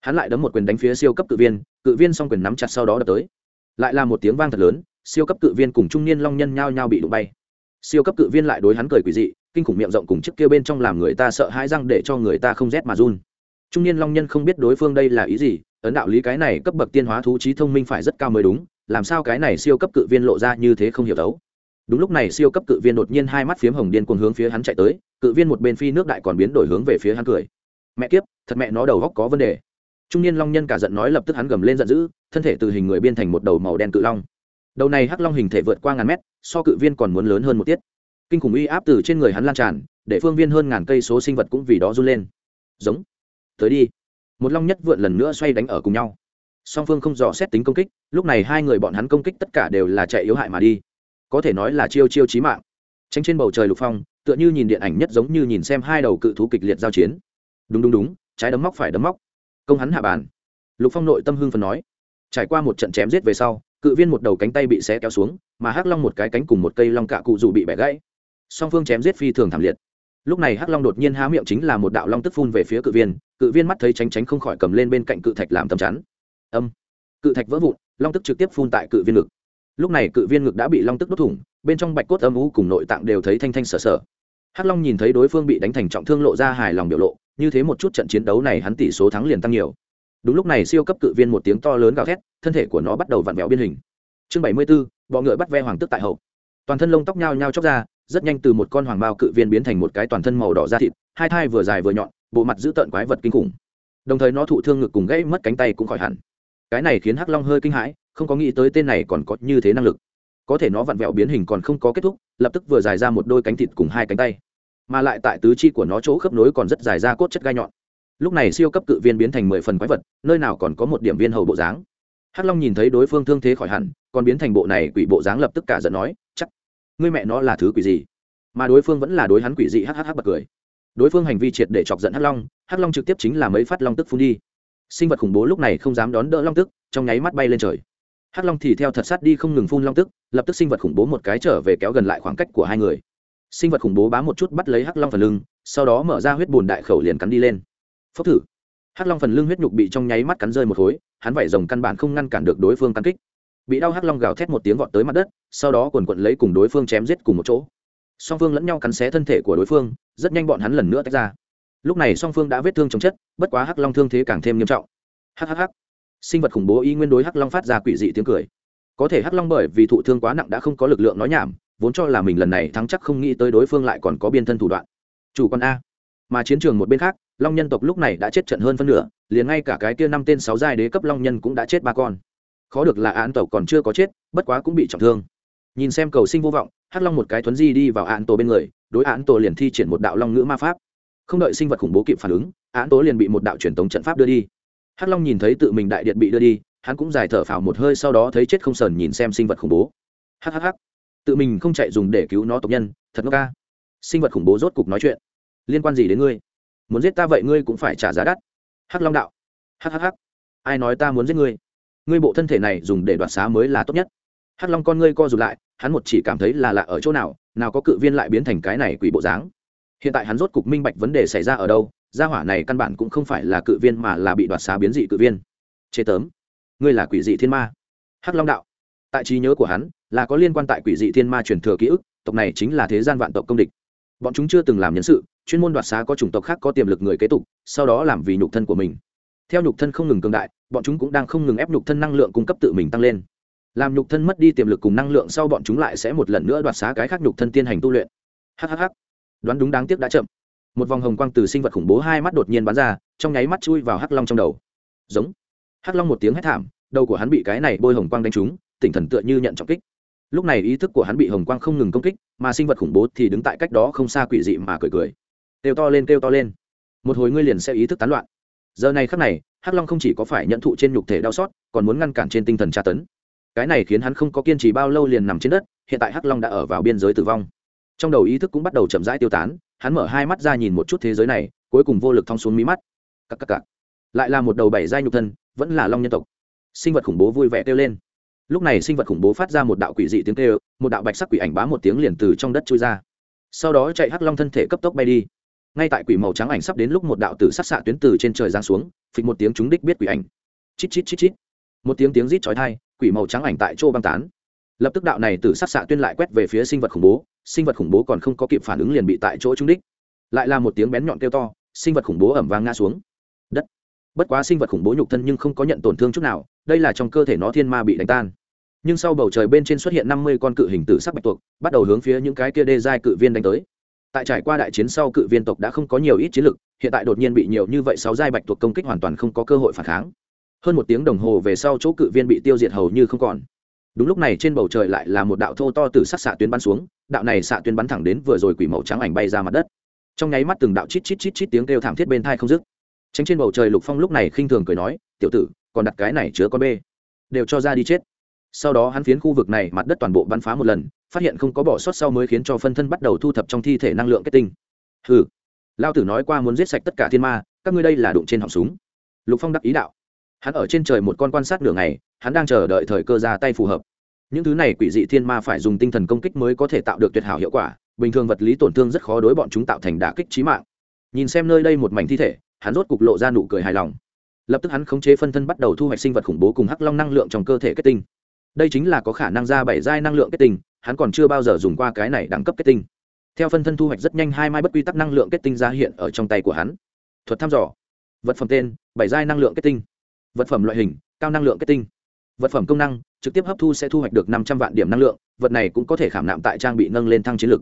hắn lại đấm một quyền đánh phía siêu cấp cự viên cự viên xong quyền nắm chặt sau đó đập tới. Lại là một tiếng vang thật lớn, siêu cấp cự viên cùng trung niên long nhân nhao nhao bị đụng bay. Siêu cấp cự viên lại đối hắn cười quỷ dị, kinh khủng miệng rộng cùng chiếc kia bên trong làm người ta sợ hãi răng để cho người ta không rét mà run. Trung niên long nhân không biết đối phương đây là ý gì, ấn đạo lý cái này cấp bậc tiên hóa thú trí thông minh phải rất cao mới đúng, làm sao cái này siêu cấp cự viên lộ ra như thế không hiểu đấu. Đúng lúc này siêu cấp cự viên đột nhiên hai mắt phiếm hồng điên cuồng hướng phía hắn chạy tới, cự viên một bên phi nước đại còn biến đổi hướng về phía hắn cười. Mẹ kiếp, thật mẹ nó đầu góc có vấn đề trung niên long nhân cả giận nói lập tức hắn gầm lên giận dữ, thân thể từ hình người biên thành một đầu màu đen cự long. Đầu này hắc long hình thể vượt qua ngàn mét, so cự viên còn muốn lớn hơn một tiết. Kinh khủng uy áp từ trên người hắn lan tràn, để phương viên hơn ngàn cây số sinh vật cũng vì đó run lên. Giống. Tới đi. Một long nhất vượn lần nữa xoay đánh ở cùng nhau. Song phương không dò xét tính công kích, lúc này hai người bọn hắn công kích tất cả đều là chạy yếu hại mà đi. Có thể nói là chiêu chiêu chí mạng. Tránh trên bầu trời lục phong, tựa như nhìn điện ảnh nhất giống như nhìn xem hai đầu cự thú kịch liệt giao chiến. Đúng đúng đúng, trái đấm móc phải đấm móc công hắn hạ bàn. Lục phong nội tâm hưng phần nói, trải qua một trận chém giết về sau, cự viên một đầu cánh tay bị xé kéo xuống, mà hắc long một cái cánh cùng một cây long cạ cụ dù bị bẻ gãy. Song phương chém giết phi thường thảm liệt. Lúc này hắc long đột nhiên há miệng chính là một đạo long tức phun về phía cự viên cự viên mắt thấy tránh tránh không khỏi cầm lên bên cạnh cự thạch làm tầm chắn. Âm. Cự thạch vỡ vụn, long tức trực tiếp phun tại cự viên ngực. Lúc này cự viên ngực đã bị long tức đốt thủng, bên trong bạch cốt âm u cùng nội tạng đều thấy thanh thanh sở sở. Hắc long nhìn thấy đối phương bị đánh thành trọng thương lộ ra hài lòng biểu lộ như thế một chút trận chiến đấu này hắn tỷ số thắng liền tăng nhiều. Đúng lúc này siêu cấp cự viên một tiếng to lớn gào thét, thân thể của nó bắt đầu vặn vẹo biên hình. Chương bảy mươi b ố bọ ngựa bắt ve hoàng tức tại hậu. Toàn thân lông tóc nhao nhao chóc ra, rất nhanh từ một con hoàng bao cự viên biến thành một cái toàn thân màu đỏ da thịt, hai thai vừa dài vừa nhọn, bộ mặt giữ tợn quái vật kinh khủng. Đồng thời nó thụ thương ngực cùng gãy mất cánh tay cũng khỏi hẳn. Cái này khiến hắc long hơi kinh hãi, không có nghĩ tới tên này còn có như thế năng lực. Có thể nó vặn vẹo biến hình còn không có kết thúc, lập tức vừa dài ra một đôi cánh thịt cùng hai cánh tay mà lại tại tứ chi của nó chỗ khớp nối còn rất dài ra cốt chất gai nhọn. Lúc này siêu cấp cự viên biến thành mười phần quái vật, nơi nào còn có một điểm viên hầu bộ dáng. Hắc long nhìn thấy đối phương thương thế khỏi hẳn, còn biến thành bộ này quỷ bộ dáng lập tức cả giận nói, chắc, ngươi mẹ nó là thứ quỷ gì? Mà đối phương vẫn là đối hắn quỷ dị hhh bật cười. Đối phương hành vi triệt để chọc giận hắc long hắc long trực tiếp chính là mấy phát long tức phun đi. Sinh vật khủng bố lúc này không dám đón đỡ long tức, trong nháy mắt bay lên trời. Hắc long thì theo thật sát đi không ngừng phun long tức, lập tức sinh vật khủng bố một cái trở về kéo gần lại khoảng cách của hai người sinh vật khủng bố bám một chút bắt lấy hắc long phần lưng, sau đó mở ra huyết bùn đại khẩu liền cắn đi lên. Phốc thử. Hắc long phần lưng huyết nhục bị trong nháy mắt cắn rơi một khối, hắn vẩy rồng căn bản không ngăn cản được đối phương cắn kích. Bị đau hắc long gào thét một tiếng vọt tới mặt đất, sau đó quần quận lấy cùng đối phương chém giết cùng một chỗ. Song phương lẫn nhau cắn xé thân thể của đối phương, rất nhanh bọn hắn lần nữa tách ra. Lúc này song phương đã vết thương chống chất, bất quá hắc long thương thế càng thêm nghiêm trọng. Hhh sinh vật khủng bố y nguyên đối hắc long phát ra quỷ dị tiếng cười. Có thể hắc long bởi vì thụ thương quá nặng đã không có lực lượng nói nhảm vốn cho là mình lần này thắng chắc không nghĩ tới đối phương lại còn có biên thân thủ đoạn. Chủ con a. Mà chiến trường một bên khác, long nhân tộc lúc này đã chết trận hơn phân nửa, liền ngay cả cái kia năm tên sáu giai đế cấp long nhân cũng đã chết ba con. Khó được là án tộc còn chưa có chết, bất quá cũng bị trọng thương. Nhìn xem cầu sinh vô vọng, hắc long một cái thuấn di đi vào án tổ bên người, đối án tổ liền thi triển một đạo long ngữ ma pháp. Không đợi sinh vật khủng bố kịp phản ứng án tổ liền bị một đạo truyền tống trận pháp đưa đi. Hắc long nhìn thấy tự mình đại điện bị đưa đi, hắn cũng dài thở phào một hơi sau đó thấy chết không sờn nhìn xem sinh vật khủng bố. Hhh tự mình không chạy dùng để cứu nó tộc nhân, thật ngốc ca. Sinh vật khủng bố rốt cục nói chuyện. Liên quan gì đến ngươi? Muốn giết ta vậy ngươi cũng phải trả giá đắt. Hắc long đạo. Hhh ai nói ta muốn giết ngươi? Ngươi bộ thân thể này dùng để đoạt xá mới là tốt nhất. Hắc long con ngươi co rụt lại, hắn một chỉ cảm thấy là lạ ở chỗ nào nào có cự viên lại biến thành cái này quỷ bộ dáng. Hiện tại hắn rốt cục minh bạch vấn đề xảy ra ở đâu, gia hỏa này căn bản cũng không phải là cự viên mà là bị đoạt xá biến dị cự viên. Chế tớm. Ngươi là quỷ dị thiên ma. Hắc long đạo tại trí nhớ của hắn, là có liên quan tại quỷ dị thiên ma truyền thừa ký ức, tộc này chính là thế gian vạn tộc công địch. Bọn chúng chưa từng làm nhân sự, chuyên môn đoạt xá có chủng tộc khác có tiềm lực người kế tục, sau đó làm vì nhục thân của mình. Theo nhục thân không ngừng cường đại, bọn chúng cũng đang không ngừng ép nhục thân năng lượng cung cấp tự mình tăng lên. Làm nhục thân mất đi tiềm lực cùng năng lượng sau bọn chúng lại sẽ một lần nữa đoạt xá cái khác nhục thân tiên hành tu luyện. Hhh đoán đúng đáng tiếc đã chậm. Một vòng hồng quang từ sinh vật khủng bố hai mắt đột nhiên bắn ra, trong nháy mắt chui vào hắc long trong đầu. Giống. Hắc long một tiếng hét thảm, đầu của hắn bị cái này bôi hồng quang đánh trúng tỉnh thần tựa như nhận trọng kích. Lúc này ý thức của hắn bị hồng quang không ngừng công kích, mà sinh vật khủng bố thì đứng tại cách đó không xa quỷ dị mà cười cười. Kêu to lên, kêu to lên. Một hồi ngươi liền sẽ ý thức tán loạn. Giờ này khắc này, hắc long không chỉ có phải nhận thụ trên nhục thể đau xót, còn muốn ngăn cản trên tinh thần tra tấn. Cái này khiến hắn không có kiên trì bao lâu liền nằm trên đất, hiện tại hắc long đã ở vào biên giới tử vong. Trong đầu ý thức cũng bắt đầu chậm rãi tiêu tán, hắn mở hai mắt ra nhìn một chút thế giới này, cuối cùng vô lực thong xuống mí mắt. Cắc cắc cắc. lại là một đầu bảy giai nhục thân, vẫn là long nhân tộc. Sinh vật khủng bố vui vẻ kêu lên lúc này sinh vật khủng bố phát ra một đạo quỷ dị tiếng kêu, một đạo bạch sắc quỷ ảnh bá một tiếng liền từ trong đất trôi ra. Sau đó chạy hắc long thân thể cấp tốc bay đi. Ngay tại quỷ màu trắng ảnh sắp đến lúc một đạo tử sát xạ tuyến từ trên trời giáng xuống, phịch một tiếng chúng đích biết quỷ ảnh. Chít chít chít chít. Một tiếng tiếng rít chói tai, quỷ màu trắng ảnh tại chỗ băng tán. Lập tức đạo này tử sát xạ tuyên lại quét về phía sinh vật khủng bố, sinh vật khủng bố còn không có kịp phản ứng liền bị tại chỗ trúng đích. Lại là một tiếng bén nhọn kêu to, sinh vật khủng bố ẩm vang ngã xuống bất quá sinh vật khủng bố nhục thân nhưng không có nhận tổn thương chút nào, đây là trong cơ thể nó thiên ma bị đánh tan. Nhưng sau bầu trời bên trên xuất hiện năm mươi con cự hình tử sắc bạch tuộc, bắt đầu hướng phía những cái kia đê giai cự viên đánh tới. Tại trải qua đại chiến sau, cự viên tộc đã không có nhiều ít chiến lực, hiện tại đột nhiên bị nhiều như vậy sáu giai bạch tuộc công kích hoàn toàn không có cơ hội phản kháng. Hơn một tiếng đồng hồ về sau, chỗ cự viên bị tiêu diệt hầu như không còn. Đúng lúc này, trên bầu trời lại là một đạo thô to từ sắc xạ tuyến bắn xuống, đạo này xạ tuyến bắn thẳng đến vừa rồi quỷ màu trắng ảnh bay ra mặt đất. Trong nháy mắt, từng đạo chít chít chít chít tiếng kêu thảm thiết bên thai không dứt tránh trên bầu trời lục phong lúc này khinh thường cười nói, tiểu tử, còn đặt cái này chứa con bê, đều cho ra đi chết. Sau đó hắn phiến khu vực này mặt đất toàn bộ bắn phá một lần, phát hiện không có bỏ sót sau mới khiến cho phân thân bắt đầu thu thập trong thi thể năng lượng kết tinh. Hừ. Lao tử nói qua muốn giết sạch tất cả thiên ma, các ngươi đây là đụng trên họng súng. Lục phong đắc ý đạo. Hắn ở trên trời một con quan sát nửa ngày, hắn đang chờ đợi thời cơ ra tay phù hợp. Những thứ này quỷ dị thiên ma phải dùng tinh thần công kích mới có thể tạo được tuyệt hảo hiệu quả, bình thường vật lý tổn thương rất khó đối bọn chúng tạo thành đả kích trí mạng. Nhìn xem nơi đây một mảnh thi thể hắn rốt cục lộ ra nụ cười hài lòng. Lập tức hắn khống chế phân thân bắt đầu thu hoạch sinh vật khủng bố cùng hắc long năng lượng trong cơ thể kết tinh. Đây chính là có khả năng ra bảy giai năng lượng kết tinh, hắn còn chưa bao giờ dùng qua cái này đẳng cấp kết tinh. Theo phân thân thu hoạch rất nhanh hai mai bất quy tắc năng lượng kết tinh ra hiện ở trong tay của hắn. Thuật thăm dò. Vật phẩm tên, bảy giai năng lượng kết tinh. Vật phẩm loại hình, cao năng lượng kết tinh. Vật phẩm công năng, trực tiếp hấp thu sẽ thu hoạch được năm trăm vạn điểm năng lượng, vật này cũng có thể khảm nạm tại trang bị nâng lên thăng chiến lực.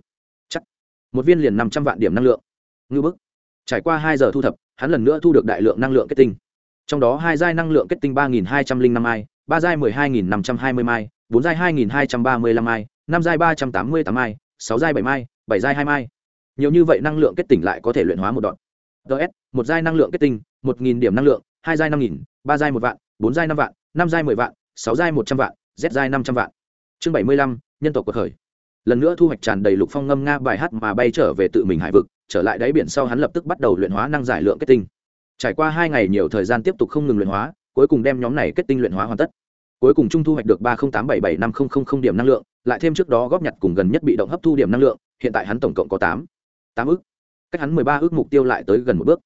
Chắc. Một viên liền năm trăm vạn điểm năng lượng. Ngư bức trải qua hai giờ thu thập, hắn lần nữa thu được đại lượng năng lượng kết tinh. Trong đó hai giai năng lượng kết tinh ba nghìn hai trăm linh năm mai, ba giai mười hai nghìn năm trăm hai mươi mai, bốn giai hai nghìn hai trăm ba mươi lăm mai, năm giai ba trăm tám mươi tám mai, sáu giai bảy mai, bảy giai hai mai. Nhiều như vậy năng lượng kết tinh lại có thể luyện hóa một đoạn. Ts một giai năng lượng kết tinh, một nghìn điểm năng lượng, hai giai năm nghìn, ba giai một vạn, bốn giai năm vạn, năm giai mười vạn, sáu giai một trăm vạn, z giai năm trăm vạn. Chương bảy mươi lăm, nhân tộc cuộc khởi. Lần nữa thu hoạch tràn đầy lục phong ngâm nga bài hát mà bay trở về tự mình hải vực trở lại đáy biển sau hắn lập tức bắt đầu luyện hóa năng giải lượng kết tinh. Trải qua hai ngày nhiều thời gian tiếp tục không ngừng luyện hóa, cuối cùng đem nhóm này kết tinh luyện hóa hoàn tất. Cuối cùng trung thu hoạch được ba trăm tám bảy bảy năm trăm điểm năng lượng, lại thêm trước đó góp nhặt cùng gần nhất bị động hấp thu điểm năng lượng, hiện tại hắn tổng cộng có tám. Tám ước. Cách hắn mười ba ước mục tiêu lại tới gần một bước.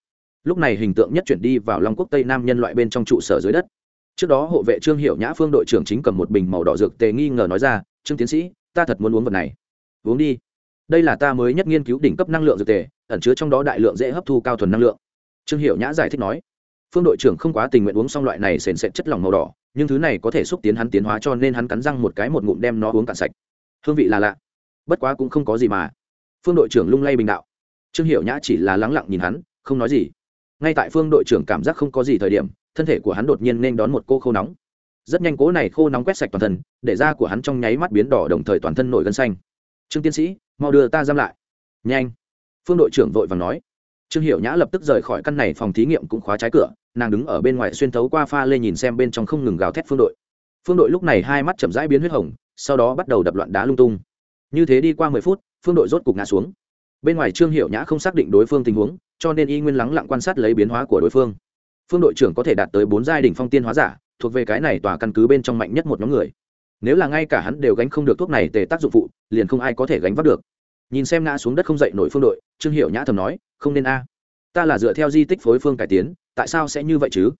Lúc này hình tượng nhất chuyển đi vào long quốc tây nam nhân loại bên trong trụ sở dưới đất. Trước đó hộ vệ trương hiệu nhã phương đội trưởng chính cầm một bình màu đỏ dược tề nghi ngờ nói ra, trương tiến sĩ, ta thật muốn uống vật này. Uống đi đây là ta mới nhất nghiên cứu đỉnh cấp năng lượng dược tề, ẩn chứa trong đó đại lượng dễ hấp thu cao thuần năng lượng. Trương hiệu nhã giải thích nói. Phương đội trưởng không quá tình nguyện uống xong loại này sền sệt chất lỏng màu đỏ, nhưng thứ này có thể xúc tiến hắn tiến hóa cho nên hắn cắn răng một cái một ngụm đem nó uống cạn sạch. Hương vị là lạ, bất quá cũng không có gì mà. Phương đội trưởng lung lay bình đạo. Trương hiệu nhã chỉ là lắng lặng nhìn hắn, không nói gì. Ngay tại phương đội trưởng cảm giác không có gì thời điểm, thân thể của hắn đột nhiên nên đón một cô khô nóng. Rất nhanh cố này khô nóng quét sạch toàn thân, để da của hắn trong nháy mắt biến đỏ đồng thời toàn thân nổi gân xanh. Trương tiến sĩ mau đưa ta giam lại. Nhanh. Phương đội trưởng vội vàng nói. Trương hiệu nhã lập tức rời khỏi căn này phòng thí nghiệm cũng khóa trái cửa, nàng đứng ở bên ngoài xuyên thấu qua pha lê nhìn xem bên trong không ngừng gào thét phương đội. Phương đội lúc này hai mắt chậm rãi biến huyết hồng, sau đó bắt đầu đập loạn đá lung tung. Như thế đi qua mười phút, phương đội rốt cục ngã xuống. Bên ngoài trương hiệu nhã không xác định đối phương tình huống, cho nên y nguyên lắng lặng quan sát lấy biến hóa của đối phương. Phương đội trưởng có thể đạt tới bốn giai đ ỉ n h phong tiên hóa giả, thuộc về cái này tòa căn cứ bên trong mạnh nhất một nhóm người nếu là ngay cả hắn đều gánh không được thuốc này tề tác dụng phụ, liền không ai có thể gánh vác được. Nhìn xem ngã xuống đất không dậy nổi phương đội, trương hiệu nhã thầm nói, không nên a. Ta là dựa theo di tích phối phương cải tiến, tại sao sẽ như vậy chứ?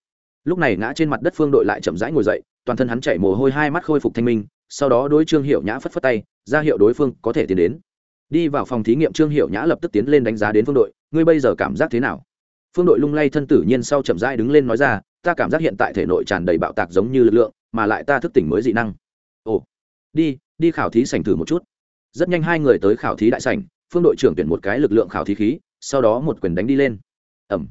Lúc này ngã trên mặt đất phương đội lại chậm rãi ngồi dậy, toàn thân hắn chảy mồ hôi hai mắt khôi phục thanh minh, sau đó đối trương hiệu nhã phất phất tay, ra hiệu đối phương có thể tiến đến. Đi vào phòng thí nghiệm trương hiệu nhã lập tức tiến lên đánh giá đến phương đội, ngươi bây giờ cảm giác thế nào? Phương đội lung lay thân tử nhiên sau chậm rãi đứng lên nói ra, ta cảm giác hiện tại thể nội tràn đầy bạo tạc giống như lực lượng, mà lại ta thức tỉnh mới dị năng ồ, đi đi khảo thí sảnh thử một chút. Rất nhanh hai người tới khảo thí đại sảnh, phương đội trưởng tuyển một cái lực lượng khảo thí khí, sau đó một quyền đánh đi lên. Ẩm.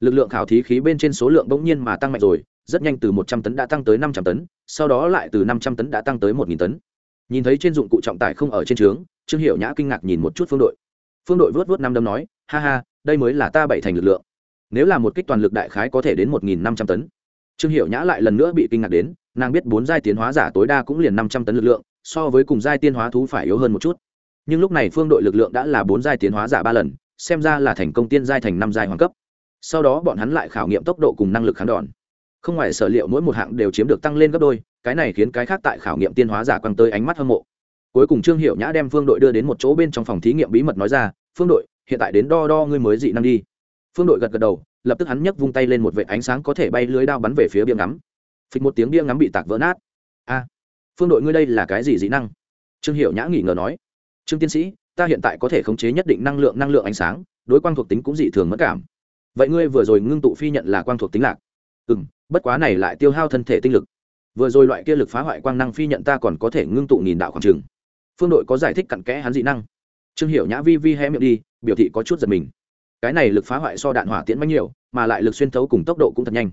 Lực lượng khảo thí khí bên trên số lượng bỗng nhiên mà tăng mạnh rồi, rất nhanh từ một trăm tấn đã tăng tới năm trăm tấn, sau đó lại từ năm trăm tấn đã tăng tới một nghìn tấn. Nhìn thấy trên dụng cụ trọng tải không ở trên trướng, trương hiệu nhã kinh ngạc nhìn một chút phương đội. Phương đội vớt vớt năm đấm nói, ha ha, đây mới là ta bảy thành lực lượng. Nếu là một kích toàn lực đại khái có thể đến một nghìn năm trăm tấn. Trương hiệu nhã lại lần nữa bị kinh ngạc đến nàng biết bốn giai tiến hóa giả tối đa cũng liền năm trăm tấn lực lượng, so với cùng giai tiên hóa thú phải yếu hơn một chút. Nhưng lúc này phương đội lực lượng đã là bốn giai tiến hóa giả ba lần, xem ra là thành công tiên giai thành năm giai hoàng cấp. Sau đó bọn hắn lại khảo nghiệm tốc độ cùng năng lực kháng đòn. Không ngoài sở liệu mỗi một hạng đều chiếm được tăng lên gấp đôi, cái này khiến cái khác tại khảo nghiệm tiên hóa giả quăng tới ánh mắt hâm mộ. Cuối cùng trương hiệu nhã đem phương đội đưa đến một chỗ bên trong phòng thí nghiệm bí mật nói ra, phương đội, hiện tại đến đo đo ngươi mới dị năng đi. Phương đội gật gật đầu, lập tức hắn nhấc vung tay lên một vệ ánh sáng có thể bay lưới đao bắn về phía bia ngắm phịch một tiếng bia ngắm bị tạc vỡ nát. A, phương đội ngươi đây là cái gì dị năng? Trương hiệu nhã nghỉ ngờ nói. Trương tiến sĩ, ta hiện tại có thể khống chế nhất định năng lượng năng lượng ánh sáng, đối quang thuộc tính cũng dị thường mất cảm. Vậy ngươi vừa rồi ngưng tụ phi nhận là quang thuộc tính lạc. Ừ m bất quá này lại tiêu hao thân thể tinh lực. Vừa rồi loại kia lực phá hoại quang năng phi nhận ta còn có thể ngưng tụ nghìn đạo khoảng trừng phương đội có giải thích cặn kẽ hắn dị năng. Trương hiểu nhã vi vi hé miệng đi, biểu thị có chút giật mình. Cái này lực phá hoại so đạn hỏa tiễn bánh nhiều, mà lại lực xuyên thấu cùng tốc độ cũng thật nhanh.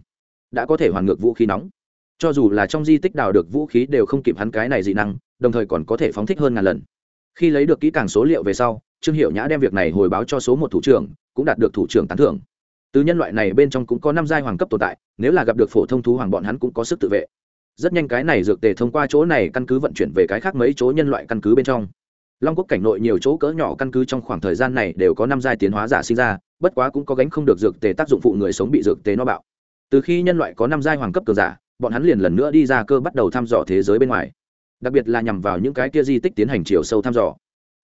Đã có thể hoàn ngược vũ khí nóng cho dù là trong di tích đào được vũ khí đều không kịp hắn cái này dị năng, đồng thời còn có thể phóng thích hơn ngàn lần. Khi lấy được kỹ càng số liệu về sau, trương hiệu nhã đem việc này hồi báo cho số một thủ trưởng, cũng đạt được thủ trưởng tán thưởng. Từ nhân loại này bên trong cũng có năm giai hoàng cấp tồn tại, nếu là gặp được phổ thông thú hoàng bọn hắn cũng có sức tự vệ. Rất nhanh cái này dược tề thông qua chỗ này căn cứ vận chuyển về cái khác mấy chỗ nhân loại căn cứ bên trong. Long quốc cảnh nội nhiều chỗ cỡ nhỏ căn cứ trong khoảng thời gian này đều có năm giai tiến hóa giả sinh ra, bất quá cũng có gánh không được dược tề tác dụng phụ người sống bị dược tề no bạo. Từ khi nhân loại có năm giai hoàng cấp cường giả bọn hắn liền lần nữa đi ra cơ bắt đầu thăm dò thế giới bên ngoài, đặc biệt là nhằm vào những cái kia di tích tiến hành chiều sâu thăm dò.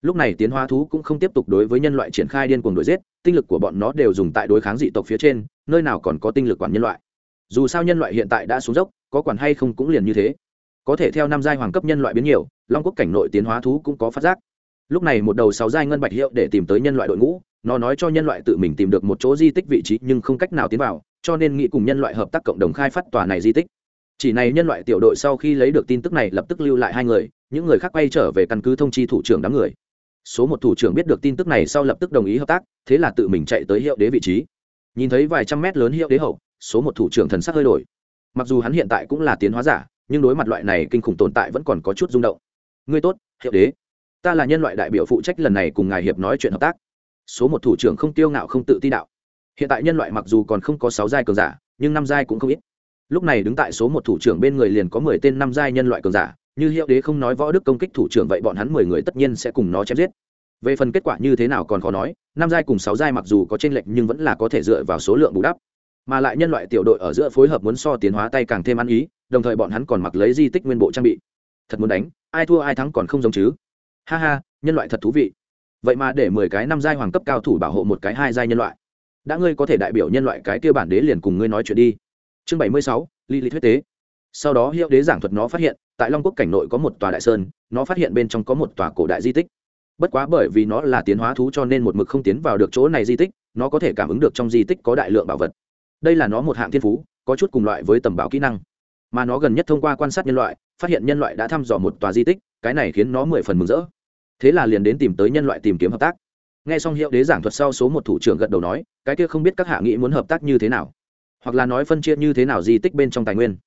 Lúc này tiến hóa thú cũng không tiếp tục đối với nhân loại triển khai điên cuồng đuổi giết, tinh lực của bọn nó đều dùng tại đối kháng dị tộc phía trên, nơi nào còn có tinh lực quản nhân loại. Dù sao nhân loại hiện tại đã xuống dốc, có quản hay không cũng liền như thế. Có thể theo năm giai hoàng cấp nhân loại biến nhiều, long quốc cảnh nội tiến hóa thú cũng có phát giác. Lúc này một đầu sáu giai ngân bạch hiệu để tìm tới nhân loại đội ngũ, nó nói cho nhân loại tự mình tìm được một chỗ di tích vị trí nhưng không cách nào tiến vào, cho nên nghĩ cùng nhân loại hợp tác cộng đồng khai phát tòa này di tích chỉ này nhân loại tiểu đội sau khi lấy được tin tức này lập tức lưu lại hai người, những người khác quay trở về căn cứ thông chi thủ trưởng đám người. Số một thủ trưởng biết được tin tức này sau lập tức đồng ý hợp tác, thế là tự mình chạy tới hiệu đế vị trí. Nhìn thấy vài trăm mét lớn hiệu đế hậu, số một thủ trưởng thần sắc hơi đổi. Mặc dù hắn hiện tại cũng là tiến hóa giả, nhưng đối mặt loại này kinh khủng tồn tại vẫn còn có chút rung động. Ngươi tốt, hiệu đế. Ta là nhân loại đại biểu phụ trách lần này cùng ngài hiệp nói chuyện hợp tác. Số một thủ trưởng không tiêu ngạo không tự ti đạo. Hiện tại nhân loại mặc dù còn không có sáu giai cường giả, nhưng năm giai cũng không ít lúc này đứng tại số một thủ trưởng bên người liền có mười tên năm giai nhân loại cường giả, như hiệu đế không nói võ đức công kích thủ trưởng vậy bọn hắn mười người tất nhiên sẽ cùng nó chém giết. Về phần kết quả như thế nào còn khó nói, năm giai cùng sáu giai mặc dù có t r ê n lệch nhưng vẫn là có thể dựa vào số lượng bù đắp. Mà lại nhân loại tiểu đội ở giữa phối hợp muốn so tiến hóa tay càng thêm ăn ý, đồng thời bọn hắn còn mặc lấy di tích nguyên bộ trang bị. Thật muốn đánh, ai thua ai thắng còn không giống chứ. Ha ha, nhân loại thật thú vị. Vậy mà để mười cái năm giai hoàng cấp cao thủ bảo hộ một cái hai giai nhân loại. Đã ngươi có thể đại biểu nhân loại cái kia bản đế liền cùng ngươi nói chuyện đi chương bảy mươi sáu ly lý thuyết tế. Sau đó hiệu đế giảng thuật nó phát hiện, tại long quốc cảnh nội có một tòa đại sơn, nó phát hiện bên trong có một tòa cổ đại di tích. Bất quá bởi vì nó là tiến hóa thú cho nên một mực không tiến vào được chỗ này di tích, nó có thể cảm ứng được trong di tích có đại lượng bảo vật. Đây là nó một hạng thiên phú, có chút cùng loại với tầm bảo kỹ năng. Mà nó gần nhất thông qua quan sát nhân loại, phát hiện nhân loại đã thăm dò một tòa di tích, cái này khiến nó mười phần mừng rỡ. Thế là liền đến tìm tới nhân loại tìm kiếm hợp tác. N g h e xong hiệu đế giảng thuật sau, số một thủ trưởng gật đầu nói, cái kia không biết các hạ nghĩ muốn hợp tác như thế nào hoặc là nói phân chia như thế nào di tích bên trong tài nguyên.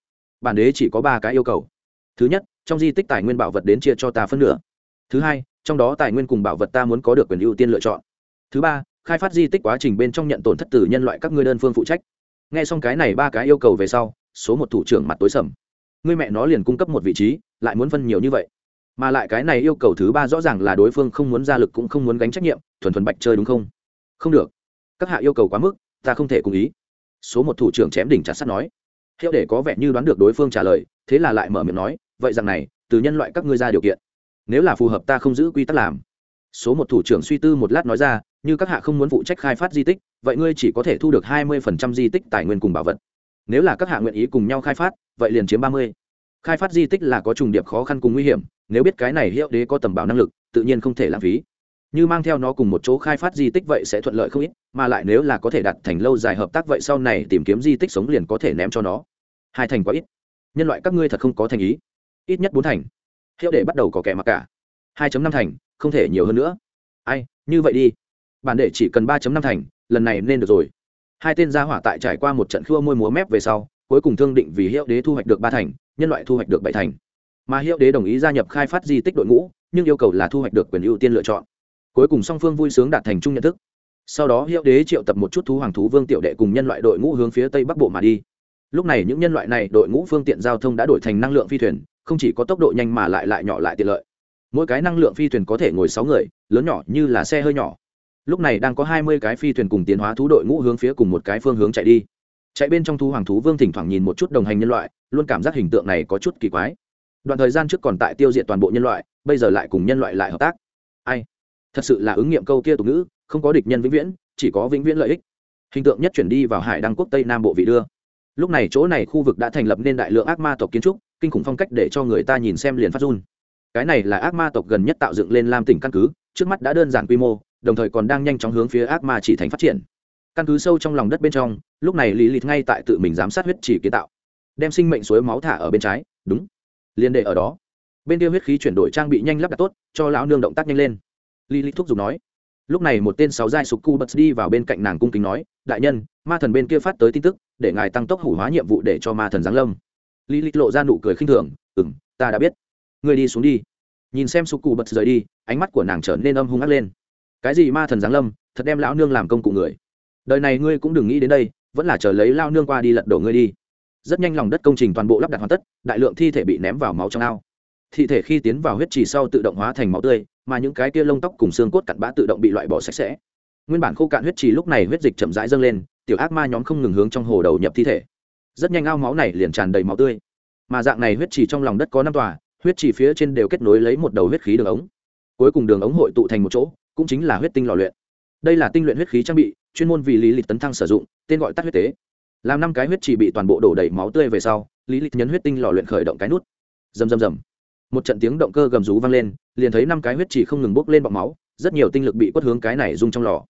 Bản đế chỉ có ba cái yêu cầu. Thứ nhất, trong di tích tài nguyên bảo vật đến chia cho ta phân nửa. Thứ hai, trong đó tài nguyên cùng bảo vật ta muốn có được quyền ưu tiên lựa chọn. Thứ ba, khai phát di tích quá trình bên trong nhận tổn thất từ nhân loại các ngươi đơn phương phụ trách. N g h e xong cái này ba cái yêu cầu về sau, số một thủ trưởng mặt tối sầm. Ngươi mẹ nó liền cung cấp một vị trí, lại muốn phân nhiều như vậy. Mà lại cái này yêu cầu thứ ba rõ ràng là đối phương không muốn ra lực cũng không muốn gánh trách nhiệm, thuần thuần bạch chơi đúng không? Không được. Các hạ yêu cầu quá mức, ta không thể cùng ý số một thủ trưởng chém đỉnh chặt sắt nói. Hiệu để có vẻ như đoán được đối phương trả lời, thế là lại mở miệng nói, vậy rằng này, từ nhân loại các ngươi ra điều kiện, nếu là phù hợp ta không giữ quy tắc làm. Số một thủ trưởng suy tư một lát nói ra, như các hạ không muốn phụ trách khai phát di tích, vậy ngươi chỉ có thể thu được hai mươi phần trăm di tích tài nguyên cùng bảo vật. Nếu là các hạ nguyện ý cùng nhau khai phát, vậy liền chiếm ba mươi. Khai phát di tích là có trùng điệp khó khăn cùng nguy hiểm, nếu biết cái này hiệu đế có tầm bảo năng lực, tự nhiên không thể lãng phí như mang theo nó cùng một chỗ khai phát di tích vậy sẽ thuận lợi không ít, mà lại nếu là có thể đặt thành lâu dài hợp tác vậy sau này tìm kiếm di tích sống liền có thể ném cho nó. Hai thành quá ít. Nhân loại các ngươi thật không có thành ý. Ít nhất bốn thành. Hiệu để bắt đầu có kẻ mặc cả. Hai năm thành, không thể nhiều hơn nữa. Ai, như vậy đi. Bản đệ chỉ cần ba năm thành, lần này nên được rồi. Hai tên gia hỏa tại trải qua một trận khua môi múa mép về sau, cuối cùng thương định vì hiệu đế thu hoạch được ba thành, nhân loại thu hoạch được bảy thành. Mà hiệu đế đồng ý gia nhập khai phát di tích đội ngũ, nhưng yêu cầu là thu hoạch được quyền ưu tiên lựa chọn cuối cùng song phương vui sướng đạt thành chung nhận thức. Sau đó hiệu đế triệu tập một chút thú hoàng thú vương tiểu đệ cùng nhân loại đội ngũ hướng phía tây bắc bộ mà đi. Lúc này những nhân loại này đội ngũ phương tiện giao thông đã đổi thành năng lượng phi thuyền, không chỉ có tốc độ nhanh mà lại lại nhỏ lại tiện lợi. Mỗi cái năng lượng phi thuyền có thể ngồi sáu người, lớn nhỏ như là xe hơi nhỏ. Lúc này đang có hai mươi cái phi thuyền cùng tiến hóa thú đội ngũ hướng phía cùng một cái phương hướng chạy đi. Chạy bên trong thú hoàng thú vương thỉnh thoảng nhìn một chút đồng hành nhân loại, luôn cảm giác hình tượng này có chút kỳ quái. Đoạn thời gian trước còn tại tiêu diệt toàn bộ nhân loại, bây giờ lại cùng nhân loại lại hợp tác. Ai? Thật sự là ứng nghiệm câu kia tục ngữ, không có địch nhân vĩnh viễn, chỉ có vĩnh viễn lợi ích. Hình tượng nhất chuyển đi vào hải đăng quốc tây nam bộ vị đưa. Lúc này chỗ này khu vực đã thành lập nên đại lượng ác ma tộc kiến trúc, kinh khủng phong cách để cho người ta nhìn xem liền phát run. Cái này là ác ma tộc gần nhất tạo dựng lên lam tỉnh căn cứ, trước mắt đã đơn giản quy mô, đồng thời còn đang nhanh chóng hướng phía ác ma chỉ thành phát triển. Căn cứ sâu trong lòng đất bên trong, lúc này lý lịch ngay tại tự mình giám sát huyết chỉ kiến tạo. Đem sinh mệnh suối máu thả ở bên trái, đúng. Liên đệ ở đó. Bên kia huyết khí chuyển đổi trang bị nhanh lắp đặt tốt, cho lão nương động tác nhanh lên lý lịch thúc giục nói. Lúc này một tên sáu giai sục cu bật đi vào bên cạnh nàng cung kính nói đại nhân ma thần bên kia phát tới tin tức để ngài tăng tốc hủ hóa nhiệm vụ để cho ma thần giáng lâm. Lý lịch lộ ra nụ cười khinh thường ừm, ta đã biết. Người đi xuống đi. Nhìn xem sục cu bật rời đi ánh mắt của nàng trở nên âm hung ác lên. Cái gì ma thần giáng lâm thật đem lão nương làm công cụ người. Đời này ngươi cũng đừng nghĩ đến đây vẫn là chờ lấy lao nương qua đi lật đổ ngươi đi. Rất nhanh lòng đất công trình toàn bộ lắp đặt hoàn tất đại lượng thi thể bị ném vào máu trong ao thi thể khi tiến vào huyết trì sau tự động hóa thành máu tươi, mà những cái kia lông tóc cùng xương cốt cặn bã tự động bị loại bỏ sạch sẽ. Nguyên bản khô cạn huyết trì lúc này huyết dịch chậm rãi dâng lên, tiểu ác ma nhóm không ngừng hướng trong hồ đầu nhập thi thể. Rất nhanh ao máu này liền tràn đầy máu tươi. Mà dạng này huyết trì trong lòng đất có năm tòa, huyết trì phía trên đều kết nối lấy một đầu huyết khí đường ống. Cuối cùng đường ống hội tụ thành một chỗ, cũng chính là huyết tinh lò luyện. Đây là tinh luyện huyết khí trang bị, chuyên môn vì lý lịch tấn thăng sử dụng, tên gọi tắt huyết tế. Làm năm cái huyết trì bị toàn bộ đổ đầy máu tươi về sau, lý lịch nhấn huyết tinh lò luyện khởi động cái nút. Rầm rầm rầm một trận tiếng động cơ gầm rú vang lên, liền thấy năm cái huyết chỉ không ngừng bốc lên bọc máu, rất nhiều tinh lực bị quất hướng cái này rung trong lò.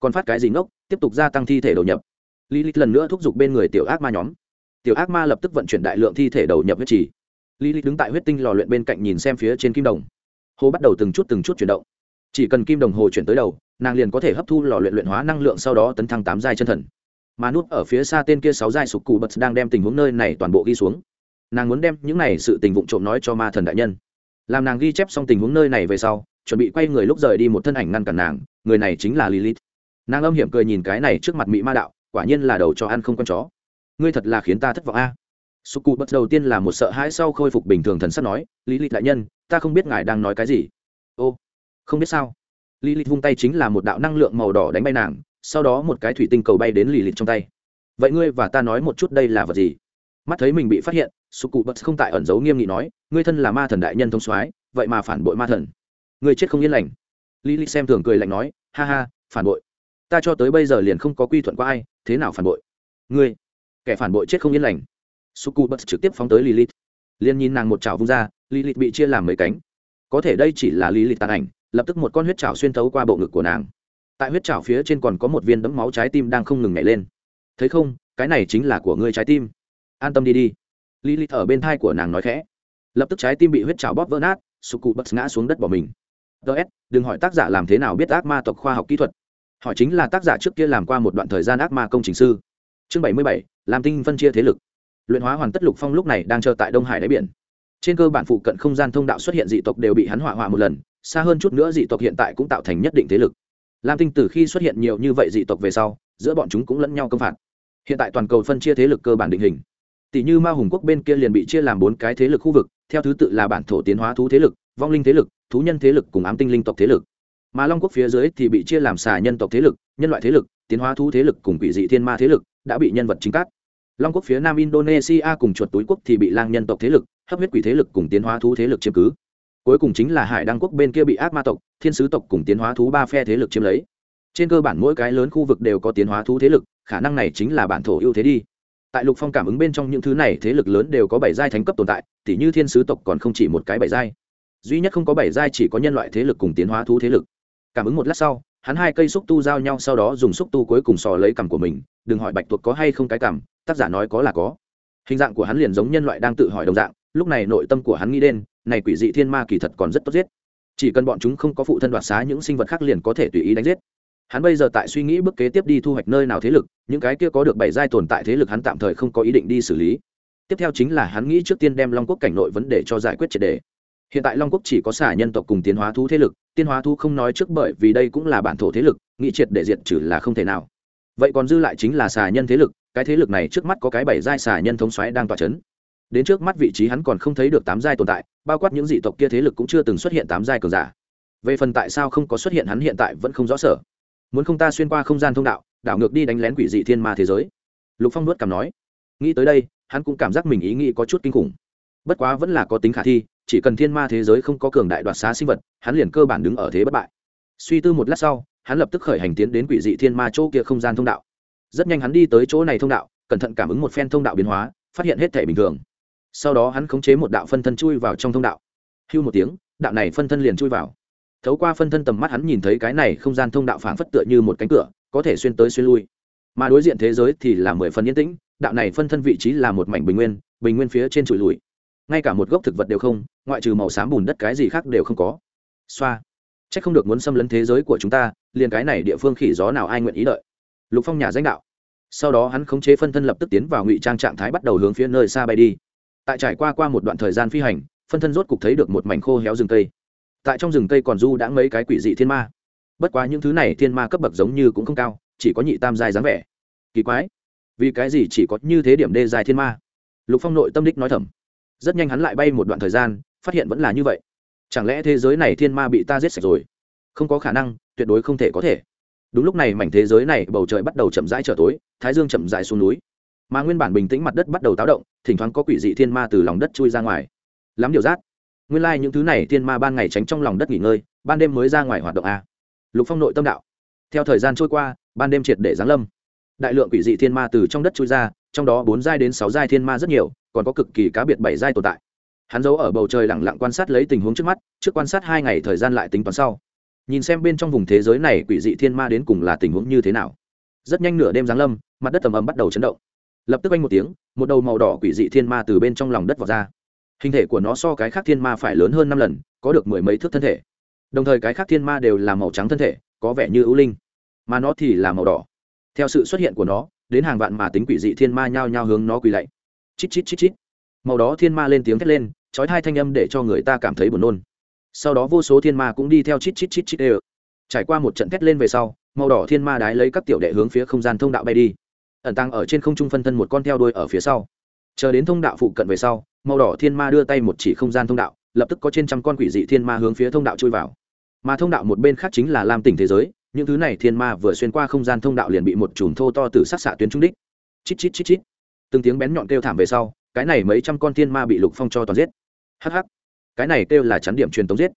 Còn phát cái gì ngốc, tiếp tục gia tăng thi thể đầu nhập. Lý lịch lần nữa thúc giục bên người tiểu ác ma nhóm. Tiểu ác ma lập tức vận chuyển đại lượng thi thể đầu nhập huyết chỉ. Lý lịch đứng tại huyết tinh lò luyện bên cạnh nhìn xem phía trên kim đồng. Hồ bắt đầu từng chút từng chút chuyển động. Chỉ cần kim đồng hồ chuyển tới đầu, nàng liền có thể hấp thu lò luyện luyện hóa năng lượng sau đó tấn thăng tám giai chân thần. Mà nút ở phía xa tên kia sáu giai sục cụ bật đang đem tình huống nơi này toàn bộ ghi xuống nàng muốn đem những này sự tình vụng trộm nói cho ma thần đại nhân. Làm nàng ghi chép xong tình huống nơi này về sau, chuẩn bị quay người lúc rời đi một thân ảnh ngăn cản nàng, người này chính là lilith. Nàng âm hiểm cười nhìn cái này trước mặt mỹ ma đạo, quả nhiên là đầu cho ăn không con chó. Ngươi thật là khiến ta thất vọng a. Sục cụ đầu tiên là một sợ hãi sau khôi phục bình thường thần sắt nói, lilith đại nhân, ta không biết ngài đang nói cái gì. Ô, không biết sao. Lý lịch vung tay chính là một đạo năng lượng màu đỏ đánh bay nàng, sau đó một cái thủy tinh cầu bay đến lì lịch trong tay. Vậy ngươi và ta nói một chút đây là vật gì? Mắt thấy mình bị phát hiện sục cụ bật không tại ẩn giấu nghiêm nghị nói, ngươi thân là ma thần đại nhân thông soái, vậy mà phản bội ma thần. Ngươi chết không yên lành. Lý lịch xem thường cười lạnh nói, ha ha, phản bội. Ta cho tới bây giờ liền không có quy thuận qua ai, thế nào phản bội? Ngươi, kẻ phản bội chết không yên lành. Sục cụ bật trực tiếp phóng tới lilith liền nhìn nàng một chảo vung ra lilith bị chia làm mấy cánh. Có thể đây chỉ là lilith tàn ảnh, lập tức một con huyết trào xuyên thấu qua bộ ngực của nàng. Tại huyết trào phía trên còn có một viên đấm máu trái tim đang không ngừng nhảy lên. Thấy không, cái này chính là của ngươi trái tim an tâm đi đi. Lý lịch ở bên thai của nàng nói khẽ. Lập tức trái tim bị huyết trào bóp vỡ nát sụp cụ bật ngã xuống đất bỏ mình. Ts đừng hỏi tác giả làm thế nào biết ác ma tộc khoa học kỹ thuật. Hỏi chính là tác giả trước kia làm qua một đoạn thời gian ác ma công trình sư. Chương bảy mươi bảy, làm tinh phân chia thế lực. Luyện hóa hoàn tất lục phong lúc này đang chờ tại đông hải đáy biển. Trên cơ bản phụ cận không gian thông đạo xuất hiện dị tộc đều bị hắn hỏa hoạ một lần, xa hơn chút nữa dị tộc hiện tại cũng tạo thành nhất định thế lực. Lam tinh từ khi xuất hiện nhiều như vậy dị tộc về sau, giữa bọn chúng cũng lẫn nhau công phạt. Hiện tại toàn cầu phân chia thế lực cơ bản định hình tỷ như ma hùng quốc bên kia liền bị chia làm bốn cái thế lực khu vực, theo thứ tự là bản thổ tiến hóa thú thế lực, vong linh thế lực, thú nhân thế lực cùng ám tinh linh tộc thế lực. Mà long quốc phía dưới thì bị chia làm xà nhân tộc thế lực, nhân loại thế lực, tiến hóa thú thế lực cùng quỷ dị thiên ma thế lực đã bị nhân vật chính cát long quốc phía nam indonesia cùng chuột túi quốc thì bị lang nhân tộc thế lực, hấp huyết quỷ thế lực cùng tiến hóa thú thế lực chiếm cứ. Cuối cùng chính là hải đăng quốc bên kia bị ác ma tộc, thiên sứ tộc cùng tiến hóa thú ba phe thế lực chiếm lấy. Trên cơ bản mỗi cái lớn khu vực đều có tiến hóa thú thế lực, khả năng này chính là bản thổ ưu thế đi tại lục phong cảm ứng bên trong những thứ này, thế lực lớn đều có bảy giai thánh cấp tồn tại, tỉ như thiên sứ tộc còn không chỉ một cái bảy giai. Duy nhất không có bảy giai chỉ có nhân loại thế lực cùng tiến hóa thú thế lực. Cảm ứng một lát sau, hắn hai cây xúc tu giao nhau sau đó dùng xúc tu cuối cùng sò lấy cằm của mình, đừng hỏi bạch tuộc có hay không cái cằm, tác giả nói có là có. Hình dạng của hắn liền giống nhân loại đang tự hỏi đồng dạng, lúc này nội tâm của hắn nghĩ đến, này quỷ dị thiên ma kỳ thật còn rất tốt giết. Chỉ cần bọn chúng không có phụ thân đoạt xá những sinh vật khác liền có thể tùy ý đánh giết hắn bây giờ tại suy nghĩ bước kế tiếp đi thu hoạch nơi nào thế lực, những cái kia có được bảy giai tồn tại thế lực hắn tạm thời không có ý định đi xử lý. Tiếp theo chính là hắn nghĩ trước tiên đem long quốc cảnh nội vấn đề cho giải quyết triệt đề. Hiện tại long quốc chỉ có xả nhân tộc cùng tiến hóa thú thế lực, tiến hóa thú không nói trước bởi vì đây cũng là bản thổ thế lực, nghĩ triệt để diệt trừ là không thể nào. Vậy còn dư lại chính là xà nhân thế lực, cái thế lực này trước mắt có cái bảy giai xà nhân thống xoáy đang tỏa c h ấ n đến trước mắt vị trí hắn còn không thấy được tám giai tồn tại, bao quát những dị tộc kia thế lực cũng chưa từng xuất hiện tám giai cường giả. Về phần tại sao không có xuất hiện hắn hiện tại vẫn không rõ sở muốn không ta xuyên qua không gian thông đạo, đảo ngược đi đánh lén quỷ dị thiên ma thế giới. Lục phong nuốt cảm nói. Nghĩ tới đây, hắn cũng cảm giác mình ý nghĩ có chút kinh khủng. Bất quá vẫn là có tính khả thi, chỉ cần thiên ma thế giới không có cường đại đoạt xá sinh vật, hắn liền cơ bản đứng ở thế bất bại. Suy tư một lát sau, hắn lập tức khởi hành tiến đến quỷ dị thiên ma chỗ kia không gian thông đạo. Rất nhanh hắn đi tới chỗ này thông đạo, cẩn thận cảm ứng một phen thông đạo biến hóa, phát hiện hết thể bình thường. Sau đó hắn khống chế một đạo phân thân chui vào trong thông đạo. Hưu một tiếng, đạo này phân thân liền chui vào thấu qua phân thân tầm mắt hắn nhìn thấy cái này không gian thông đạo phảng phất tựa như một cánh cửa, có thể xuyên tới xuyên lui. Mà đối diện thế giới thì là mười phần yên tĩnh, đạo này phân thân vị trí là một mảnh bình nguyên bình nguyên phía trên trụi lùi. Ngay cả một gốc thực vật đều không, ngoại trừ màu xám bùn đất cái gì khác đều không có. Xoa. C h ắ c không được muốn xâm lấn thế giới của chúng ta, liền cái này địa phương khỉ gió nào ai nguyện ý lợi lục phong nhà danh đạo. Sau đó hắn khống chế phân thân lập tức tiến vào ngụy trang trạng thái bắt đầu hướng phía nơi xa bay đi. Tại trải qua qua một đoạn thời gian phi hành, phân thân rốt cục thấy được một mảnh khô héo rừng cây tại trong rừng cây còn du đã mấy cái quỷ dị thiên ma. Bất quá những thứ này thiên ma cấp bậc giống như cũng không cao, chỉ có nhị tam giai dáng vẻ. Kỳ quái, vì cái gì chỉ có như thế điểm đê dài thiên ma? Lục phong nội tâm đích nói thầm. Rất nhanh hắn lại bay một đoạn thời gian, phát hiện vẫn là như vậy. Chẳng lẽ thế giới này thiên ma bị ta giết sạch rồi? Không có khả năng, tuyệt đối không thể có thể. Đúng lúc này mảnh thế giới này bầu trời bắt đầu chậm rãi trở tối, thái dương chậm rãi xuống núi. Mà nguyên bản bình tĩnh mặt đất bắt đầu táo động, thỉnh thoảng có quỷ dị thiên ma từ lòng đất chui ra ngoài. Lắm điều rát nguyên lai、like、những thứ này thiên ma ban ngày tránh trong lòng đất nghỉ ngơi, ban đêm mới ra ngoài hoạt động a lục phong nội tâm đạo. Theo thời gian trôi qua, ban đêm triệt để giáng lâm. Đại lượng quỷ dị thiên ma từ trong đất trôi ra, trong đó bốn giai đến sáu giai thiên ma rất nhiều, còn có cực kỳ cá biệt bảy giai tồn tại. Hắn giấu ở bầu trời lẳng lặng quan sát lấy tình huống trước mắt, trước quan sát hai ngày thời gian lại tính toán sau. Nhìn xem bên trong vùng thế giới này quỷ dị thiên ma đến cùng là tình huống như thế nào. Rất nhanh nửa đêm giáng lâm, mặt đất tầm ầm bắt đầu chấn động. Lập tức anh một tiếng, một đầu màu đỏ quỷ dị thiên ma từ bên trong lòng đất vọt ra hình thể của nó so cái khác thiên ma phải lớn hơn năm lần, có được mười mấy thước thân thể. Đồng thời cái khác thiên ma đều là màu trắng thân thể, có vẻ như ưu linh. Mà nó thì là màu đỏ. Theo sự xuất hiện của nó, đến hàng vạn mà tính quỷ dị thiên ma nhao nhao hướng nó quỳ lạy. Chít chít chít chít. Màu đó thiên ma lên tiếng thét lên, trói hai thanh âm để cho người ta cảm thấy buồn nôn. Sau đó vô số thiên ma cũng đi theo chít chít chít chít ê trải qua một trận thét lên về sau, màu đỏ thiên ma đái lấy các tiểu đệ hướng phía không gian thông đạo bay đi. Ẩn tăng ở trên không trung phân thân một con theo đuôi ở phía sau chờ đến thông đạo phụ cận về sau, màu đỏ thiên ma đưa tay một chỉ không gian thông đạo, lập tức có trên trăm con quỷ dị thiên ma hướng phía thông đạo chui vào. Mà thông đạo một bên khác chính là lam tỉnh thế giới, những thứ này thiên ma vừa xuyên qua không gian thông đạo liền bị một chùm thô to từ sát xạ tuyến trung đích. Chít chít chít chít. Từng tiếng bén nhọn kêu thảm về sau, cái này mấy trăm con thiên ma bị lục phong cho toàn giết. Hh cái này kêu là chắn điểm truyền tống giết.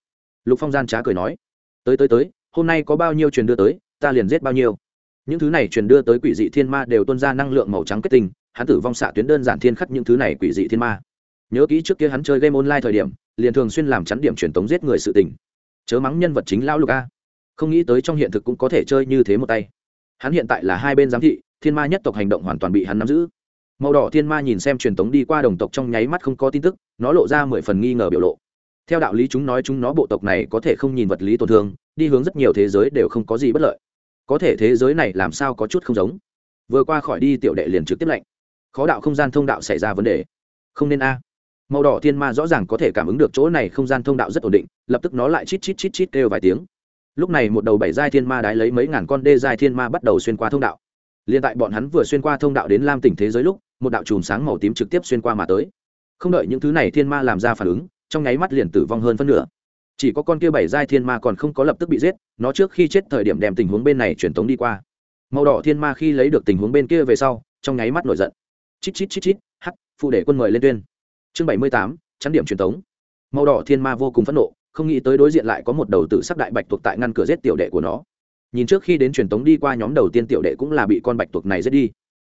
Lục phong gian trá cười nói, tới tới tới, hôm nay có bao nhiêu truyền đưa tới, ta liền giết bao nhiêu. Những thứ này truyền đưa tới quỷ dị thiên ma đều tuân ra năng lượng màu trắng kết tinh hắn tử vong xạ tuyến đơn giản thiên khắc những thứ này quỷ dị thiên ma. Nhớ kỹ trước kia hắn chơi game online thời điểm, liền thường xuyên làm chắn điểm truyền tống giết người sự tình. Chớ mắng nhân vật chính lão lục a. Không nghĩ tới trong hiện thực cũng có thể chơi như thế một tay. Hắn hiện tại là hai bên giám thị, thiên ma nhất tộc hành động hoàn toàn bị hắn nắm giữ. Màu đỏ thiên ma nhìn xem truyền tống đi qua đồng tộc trong nháy mắt không có tin tức, nó lộ ra mười phần nghi ngờ biểu lộ. Theo đạo lý chúng nói chúng nó bộ tộc này có thể không nhìn vật lý tổn thương, đi hướng rất nhiều thế giới đều không có gì bất lợi. Có thể thế giới này làm sao có chút không giống. Vừa qua khỏi đi tiểu đệ liền trực tiếp lệnh khó đạo không gian thông đạo xảy ra vấn đề. Không nên a. Màu đỏ thiên ma rõ ràng có thể cảm ứng được chỗ này không gian thông đạo rất ổn định, lập tức nó lại chít chít chít chít kêu vài tiếng. Lúc này một đầu bảy giai thiên ma đái lấy mấy ngàn con đê giai thiên ma bắt đầu xuyên qua thông đạo. Liên tại bọn hắn vừa xuyên qua thông đạo đến lam tỉnh thế giới lúc, một đạo chùm sáng màu tím trực tiếp xuyên qua mà tới. Không đợi những thứ này thiên ma làm ra phản ứng, trong nháy mắt liền tử vong hơn phân nửa. Chỉ có con kia bảy giai thiên ma còn không có lập tức bị giết, nó trước khi chết thời điểm đem tình huống bên này truyền tống đi qua. Màu đỏ thiên ma khi lấy được tình huống bên kia về sau, trong nháy mắt nổi giận chít chít chít chít, hắc, phụ để quân mời lên tuyên. Chương bảy mươi tám, chắn điểm truyền tống màu đỏ thiên ma vô cùng phẫn nộ, không nghĩ tới đối diện lại có một đầu tử sắc đại bạch tuộc tại ngăn cửa giết tiểu đệ của nó. Nhìn trước khi đến truyền tống đi qua nhóm đầu tiên tiểu đệ cũng là bị con bạch tuộc này giết đi.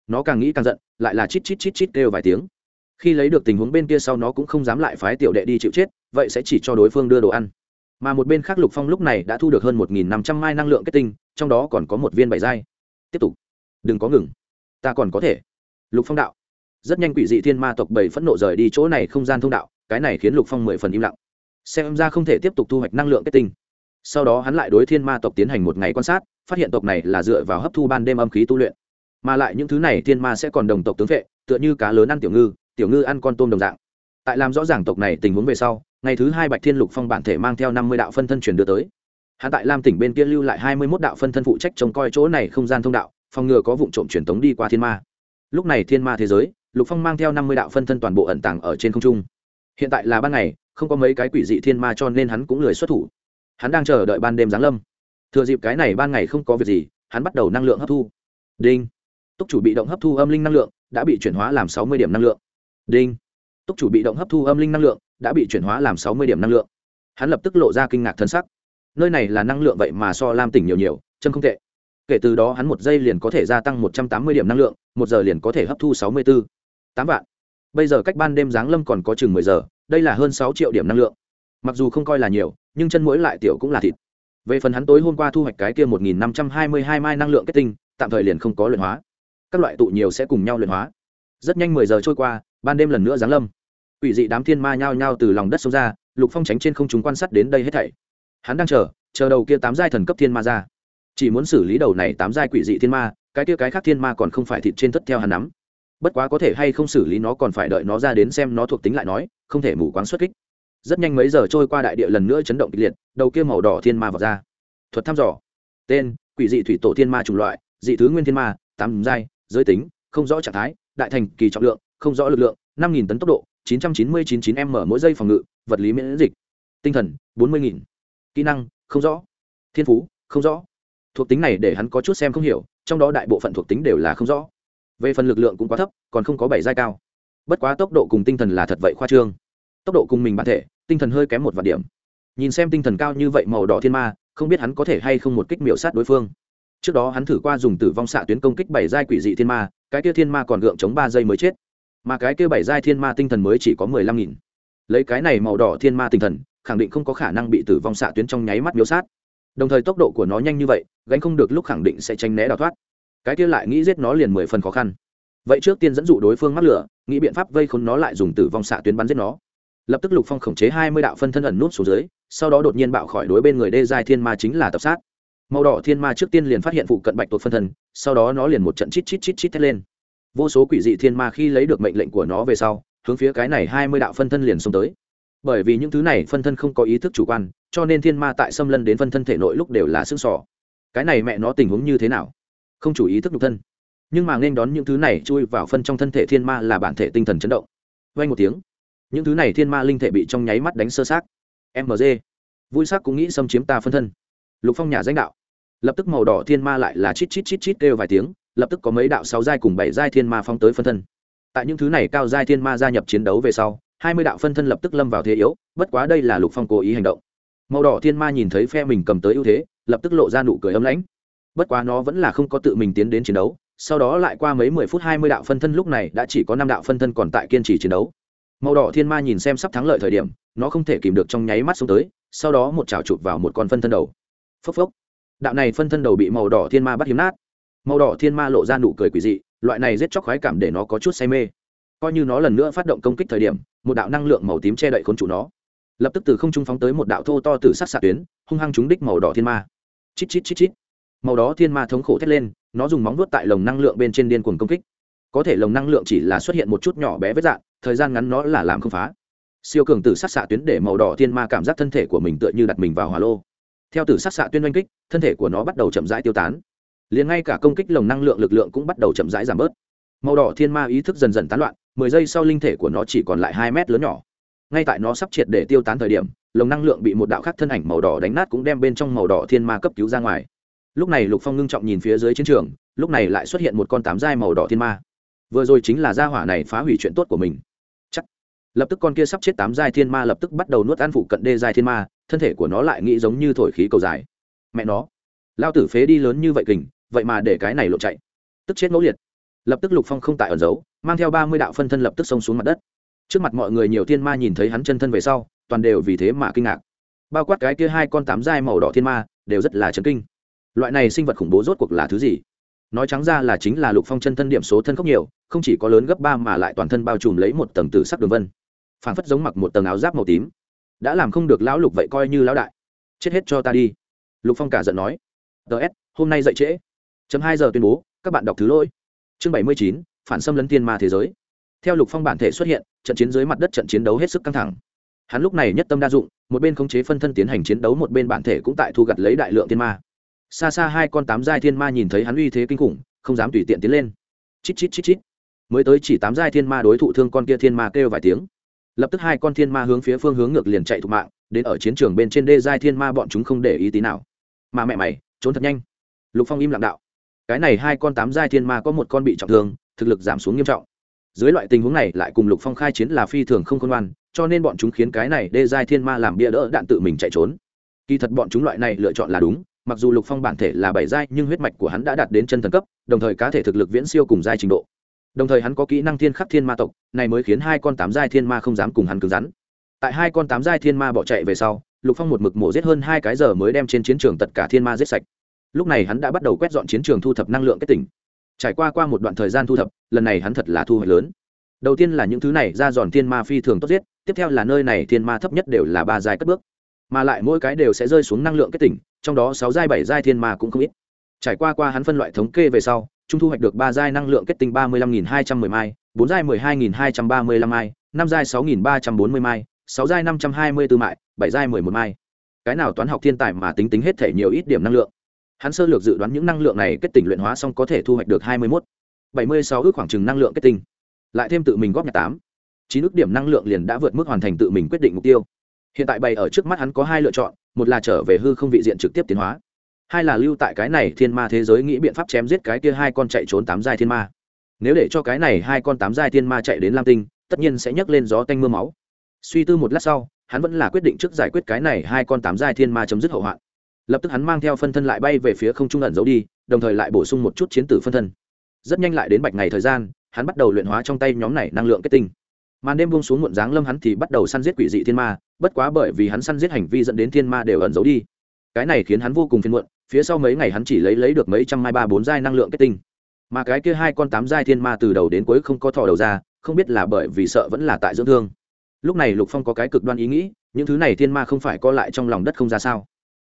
Nó càng nghĩ càng giận, lại là chít chít chít chít kêu vài tiếng. Khi lấy được tình huống bên kia sau nó cũng không dám lại phái tiểu đệ đi chịu chết, vậy sẽ chỉ cho đối phương đưa đồ ăn. Mà một bên khác lục phong lúc này đã thu được hơn một nghìn năm trăm mai năng lượng kết tinh, trong đó còn có một viên bảy giai. Tiếp tục. Đừng có ngừng. Ta còn có thể. Lục phong đạo rất nhanh quỷ dị thiên ma tộc bảy phẫn nộ rời đi chỗ này không gian thông đạo, cái này khiến lục phong mười phần im lặng. Xem ra không thể tiếp tục thu hoạch năng lượng kết tinh. Sau đó hắn lại đối thiên ma tộc tiến hành một ngày quan sát, phát hiện tộc này là dựa vào hấp thu ban đêm âm khí tu luyện. Mà lại những thứ này thiên ma sẽ còn đồng tộc tướng vệ, tựa như cá lớn ăn tiểu ngư tiểu ngư ăn con tôm đồng dạng. Tại làm rõ ràng tộc này tình huống về sau, ngày thứ hai bạch thiên lục phong bản thể mang theo năm mươi đạo phân thân chuyển đưa tới. Hạ tại lam tỉnh bên kia lưu lại hai mươi mốt đạo phân thân phụ trách trông coi chỗ này không gian thông đạo, phòng ngừa có vụ trộm truyền tống đi qua thiên ma. Lúc này thiên ma thế giới lục phong mang theo năm mươi đạo phân thân toàn bộ ẩn tàng ở trên không trung. Hiện tại là ban ngày, không có mấy cái quỷ dị thiên ma cho nên hắn cũng lười xuất thủ. Hắn đang chờ đợi ban đêm giáng lâm. Thừa dịp cái này ban ngày không có việc gì, hắn bắt đầu năng lượng hấp thu. Đinh. Túc chủ bị động hấp thu âm linh năng lượng, đã bị chuyển hóa làm sáu mươi điểm năng lượng. Đinh. Túc chủ bị động hấp thu âm linh năng lượng, đã bị chuyển hóa làm sáu mươi điểm năng lượng. Hắn lập tức lộ ra kinh ngạc thân sắc. Nơi này là năng lượng vậy mà so lam tỉnh nhiều nhiều, chân không tệ. Kể từ đó hắn một giây liền có thể gia tăng một trăm tám mươi điểm năng lượng, một giờ liền có thể hấp thu sáu mươi bốn tám vạn. Bây giờ cách ban đêm giáng lâm còn có chừng mười giờ, đây là hơn sáu triệu điểm năng lượng. Mặc dù không coi là nhiều, nhưng chân mũi lại tiểu cũng là thịt. Về phần hắn tối hôm qua thu hoạch cái kia một nghìn năm trăm hai mươi hai mai năng lượng kết tinh, tạm thời liền không có luyện hóa. Các loại tụ nhiều sẽ cùng nhau luyện hóa. Rất nhanh mười giờ trôi qua, ban đêm lần nữa giáng lâm. Ủy dị đám thiên ma nhao nhao từ lòng đất xông ra, lục phong tránh trên không chúng quan sát đến đây hết thảy. Hắn đang chờ chờ đầu kia tám giai thần cấp thiên ma ra. Chỉ muốn xử lý đầu này tám giai quỷ dị thiên ma, cái kia cái khác thiên ma còn không phải thịt trên tất theo hắn nắm bất quá có thể hay không xử lý nó còn phải đợi nó ra đến xem nó thuộc tính lại nói, không thể mù quáng xuất kích. Rất nhanh mấy giờ trôi qua đại địa lần nữa chấn động kịch liệt, đầu kia màu đỏ thiên ma vào ra. Thuật thăm dò. Tên, quỷ dị thủy tổ thiên ma chủng loại, dị thứ nguyên thiên ma, tám giai, giới tính, không rõ trạng thái, đại thành kỳ trọng lượng, không rõ lực lượng, năm nghìn tấn tốc độ, chín trăm chín mươi chín chín m mỗi giây phòng ngự, vật lý miễn dịch. Tinh thần, bốn mươi nghìn. Kỹ năng, không rõ. Thiên phú, không rõ. Thuộc tính này để hắn có chút xem không hiểu, trong đó đại bộ phận thuộc tính đều là không rõ về phần lực lượng cũng quá thấp, còn không có bảy giai cao. Bất quá tốc độ cùng tinh thần là thật vậy khoa trương. Tốc độ cùng mình bản thể, tinh thần hơi kém một vạn điểm. Nhìn xem tinh thần cao như vậy màu đỏ thiên ma, không biết hắn có thể hay không một kích miểu sát đối phương. Trước đó hắn thử qua dùng tử vong xạ tuyến công kích bảy giai quỷ dị thiên ma, cái kia thiên ma còn gượng chống ba giây mới chết. Mà cái kia bảy giai thiên ma tinh thần mới chỉ có mười lăm nghìn. Lấy cái này màu đỏ thiên ma tinh thần, khẳng định không có khả năng bị tử vong xạ tuyến trong nháy mắt miếu sát. Đồng thời tốc độ của nó nhanh như vậy, gánh không được lúc khẳng định sẽ tránh né đào thoát cái kia lại nghĩ giết nó liền mười phần khó khăn. Vậy trước tiên dẫn dụ đối phương mắc lửa, nghĩ biện pháp vây khốn nó lại dùng tử vong xạ tuyến bắn giết nó. Lập tức lục phong khống chế hai mươi đạo phân thân ẩn nút xuống dưới, sau đó đột nhiên bạo khỏi đối bên người đê giai thiên ma chính là tập sát. Màu đỏ thiên ma trước tiên liền phát hiện phụ cận bạch tuộc phân thân, sau đó nó liền một trận chít chít chít chít thét lên. Vô số quỷ dị thiên ma khi lấy được mệnh lệnh của nó về sau, hướng phía cái này hai mươi đạo phân thân liền xông tới. Bởi vì những thứ này phân thân không có ý thức chủ quan, cho nên thiên ma tại xâm lân đến phân thân thể nội lúc đều là xương sỏ. Cái này mẹ nó tình huống như thế nào? Không chủ ý thức nhục thân. Nhưng mà nên đón những thứ này chui vào phân trong thân thể thiên ma là bản thể tinh thần chấn động. Vay một tiếng, những thứ này thiên ma linh thể bị trong nháy mắt đánh sơ sát mg vui sắc cũng nghĩ xâm chiếm ta phân thân. Lục phong nhà danh đạo. Lập tức màu đỏ thiên ma lại là chít chít chít chít kêu vài tiếng, lập tức có mấy đạo sáu giai cùng bảy giai thiên ma phong tới phân thân. Tại những thứ này cao giai thiên ma gia nhập chiến đấu về sau, hai mươi đạo phân thân lập tức lâm vào thế yếu, bất quá đây là lục phong cố ý hành động. Màu đỏ thiên ma nhìn thấy phe mình cầm tới ưu thế, lập tức lộ ra nụ cười ấm lãnh bất quá nó vẫn là không có tự mình tiến đến chiến đấu, sau đó lại qua mấy mười phút hai mươi đạo phân thân lúc này đã chỉ có năm đạo phân thân còn tại kiên trì chiến đấu. Màu đỏ thiên ma nhìn xem sắp thắng lợi thời điểm, nó không thể kìm được trong nháy mắt xuống tới, sau đó một chảo chụp vào một con phân thân đầu. Phốc phốc. Đạo này phân thân đầu bị màu đỏ thiên ma bắt hiếm nát. Màu đỏ thiên ma lộ ra nụ cười quỷ dị, loại này giết chóc khoái cảm để nó có chút say mê. Coi như nó lần nữa phát động công kích thời điểm, một đạo năng lượng màu tím che đậy khốn trụ nó. Lập tức từ không trung phóng tới một đạo thô to từ sắc xạ tuyến, hung hăng trúng đích màu đỏ thiên ma. Chít chít chít chít màu đó thiên ma thống khổ thét lên, nó dùng móng vuốt tại lồng năng lượng bên trên điên cuồng công kích. Có thể lồng năng lượng chỉ là xuất hiện một chút nhỏ bé vết dạn, thời gian ngắn nó là làm không phá. Siêu cường tử sát xạ tuyến để màu đỏ thiên ma cảm giác thân thể của mình tựa như đặt mình vào hỏa lô. Theo tử sát xạ tuyến oanh kích, thân thể của nó bắt đầu chậm rãi tiêu tán. Liền ngay cả công kích lồng năng lượng lực lượng cũng bắt đầu chậm rãi giảm bớt. Màu đỏ thiên ma ý thức dần dần tán loạn, mười giây sau linh thể của nó chỉ còn lại hai mét lớn nhỏ. Ngay tại nó sắp triệt để tiêu tán thời điểm, lồng năng lượng bị một đạo khác thân ảnh màu đỏ đánh nát cũng đem bên trong màu đỏ thiên ma cấp cứu ra ngoài lúc này lục phong ngưng trọng nhìn phía dưới chiến trường, lúc này lại xuất hiện một con tám dai màu đỏ thiên ma. Vừa rồi chính là gia hỏa này phá hủy chuyện tốt của mình. Chắc. Lập tức con kia sắp chết tám giai thiên ma lập tức bắt đầu nuốt ăn phụ cận đê giai thiên ma, thân thể của nó lại nghĩ giống như thổi khí cầu dài. Mẹ nó. Lao tử phế đi lớn như vậy kình, vậy mà để cái này lộ chạy. Tức chết ngẫu liệt. Lập tức lục phong không tại ẩn giấu, mang theo ba mươi đạo phân thân lập tức xông xuống mặt đất. Trước mặt mọi người nhiều thiên ma nhìn thấy hắn chân thân về sau, toàn đều vì thế mà kinh ngạc. Bao quát cái kia hai con tám dai màu đỏ thiên ma, đều rất là chấn kinh loại này sinh vật khủng bố rốt cuộc là thứ gì? Nói trắng ra là chính là lục phong chân thân điểm số thân khốc nhiều, không chỉ có lớn gấp ba mà lại toàn thân bao trùm lấy một tầng tử sắc đường vân. Phảng phất giống mặc một tầng áo giáp màu tím. Đã làm không được lão lục vậy coi như lão đại. Chết hết cho ta đi. Lục phong cả giận nói. Ts hôm nay dậy trễ. Chấm hai giờ tuyên bố, các bạn đọc thứ lỗi. Chương bảy mươi chín, phản xâm lấn tiên ma thế giới. Theo lục phong bản thể xuất hiện, trận chiến dưới mặt đất trận chiến đấu hết sức căng thẳng. Hắn lúc này nhất tâm đa dụng, một bên khống chế phân thân tiến hành chiến đấu, một bên bản thể cũng tại thu gặt lấy đại lượng tiên ma xa xa hai con tám giai thiên ma nhìn thấy hắn uy thế kinh khủng, không dám tùy tiện tiến lên. Chít chít chít chít. Mới tới chỉ tám giai thiên ma đối thủ thương con kia thiên ma kêu vài tiếng. Lập tức hai con thiên ma hướng phía phương hướng ngược liền chạy thục mạng, đến ở chiến trường bên trên đê giai thiên ma bọn chúng không để ý tí nào. Mà mẹ mày, trốn thật nhanh. Lục phong im lặng đạo. Cái này hai con tám giai thiên ma có một con bị trọng thương, thực lực giảm xuống nghiêm trọng. Dưới loại tình huống này lại cùng lục phong khai chiến là phi thường không khôn ngoan, cho nên bọn chúng khiến cái này đê giai thiên ma làm bia đỡ đạn tự mình chạy trốn. Kỳ thật bọn chúng loại này lựa chọn là đúng mặc dù lục phong bản thể là bảy giai, nhưng huyết mạch của hắn đã đạt đến chân thần cấp, đồng thời cá thể thực lực viễn siêu cùng giai trình độ. Đồng thời hắn có kỹ năng thiên khắc thiên ma tộc, này mới khiến hai con tám giai thiên ma không dám cùng hắn cứng rắn. Tại hai con tám giai thiên ma bỏ chạy về sau, lục phong một mực mổ giết hơn hai cái giờ mới đem trên chiến trường tất cả thiên ma giết sạch. Lúc này hắn đã bắt đầu quét dọn chiến trường thu thập năng lượng kết tỉnh. Trải qua qua một đoạn thời gian thu thập, lần này hắn thật là thu hoạch lớn. Đầu tiên là những thứ này ra giòn thiên ma phi thường tốt giết, tiếp theo là nơi này thiên ma thấp nhất đều là ba giai cất bước mà lại mỗi cái đều sẽ rơi xuống năng lượng kết tỉnh, trong đó sáu giai, bảy giai thiên ma cũng không ít. Trải qua qua hắn phân loại thống kê về sau, trung thu hoạch được ba giai năng lượng kết tinh ba mươi lăm nghìn hai trăm mười mai, bốn giai mười hai nghìn hai trăm ba mươi lăm mai, năm giai sáu nghìn ba trăm bốn mươi mai, sáu giai năm trăm hai mươi bốn mại bảy giai mười một mai. Cái nào toán học thiên tài mà tính tính hết thể nhiều ít điểm năng lượng? Hắn sơ lược dự đoán những năng lượng này kết tinh luyện hóa xong có thể thu hoạch được hai mươi mốt, bảy mươi sáu ước khoảng chừng năng lượng kết tinh. Lại thêm tự mình góp nhặt tám, chín ước điểm năng lượng liền đã vượt mức hoàn thành tự mình quyết định mục tiêu hiện tại bày ở trước mắt hắn có hai lựa chọn, một là trở về hư không vị diện trực tiếp tiến hóa, hai là lưu tại cái này thiên ma thế giới nghĩ biện pháp chém giết cái kia hai con chạy trốn tám giai thiên ma. Nếu để cho cái này hai con tám giai thiên ma chạy đến lam tinh, tất nhiên sẽ nhấc lên gió tanh mưa máu. Suy tư một lát sau, hắn vẫn là quyết định trước giải quyết cái này hai con tám giai thiên ma chấm dứt hậu hoạn. Lập tức hắn mang theo phân thân lại bay về phía không trung ẩn giấu đi, đồng thời lại bổ sung một chút chiến tử phân thân. Rất nhanh lại đến bạch ngày thời gian, hắn bắt đầu luyện hóa trong tay nhóm này năng lượng kết tinh màn đêm buông xuống muộn dáng lâm hắn thì bắt đầu săn giết quỷ dị thiên ma, bất quá bởi vì hắn săn giết hành vi dẫn đến thiên ma đều ẩn giấu đi. Cái này khiến hắn vô cùng phiền muộn, phía sau mấy ngày hắn chỉ lấy lấy được mấy trăm mai ba bốn giai năng lượng kết tinh. Mà cái kia hai con tám giai thiên ma từ đầu đến cuối không có thò đầu ra, không biết là bởi vì sợ vẫn là tại dưỡng thương. Lúc này lục phong có cái cực đoan ý nghĩ, những thứ này thiên ma không phải co lại trong lòng đất không ra sao.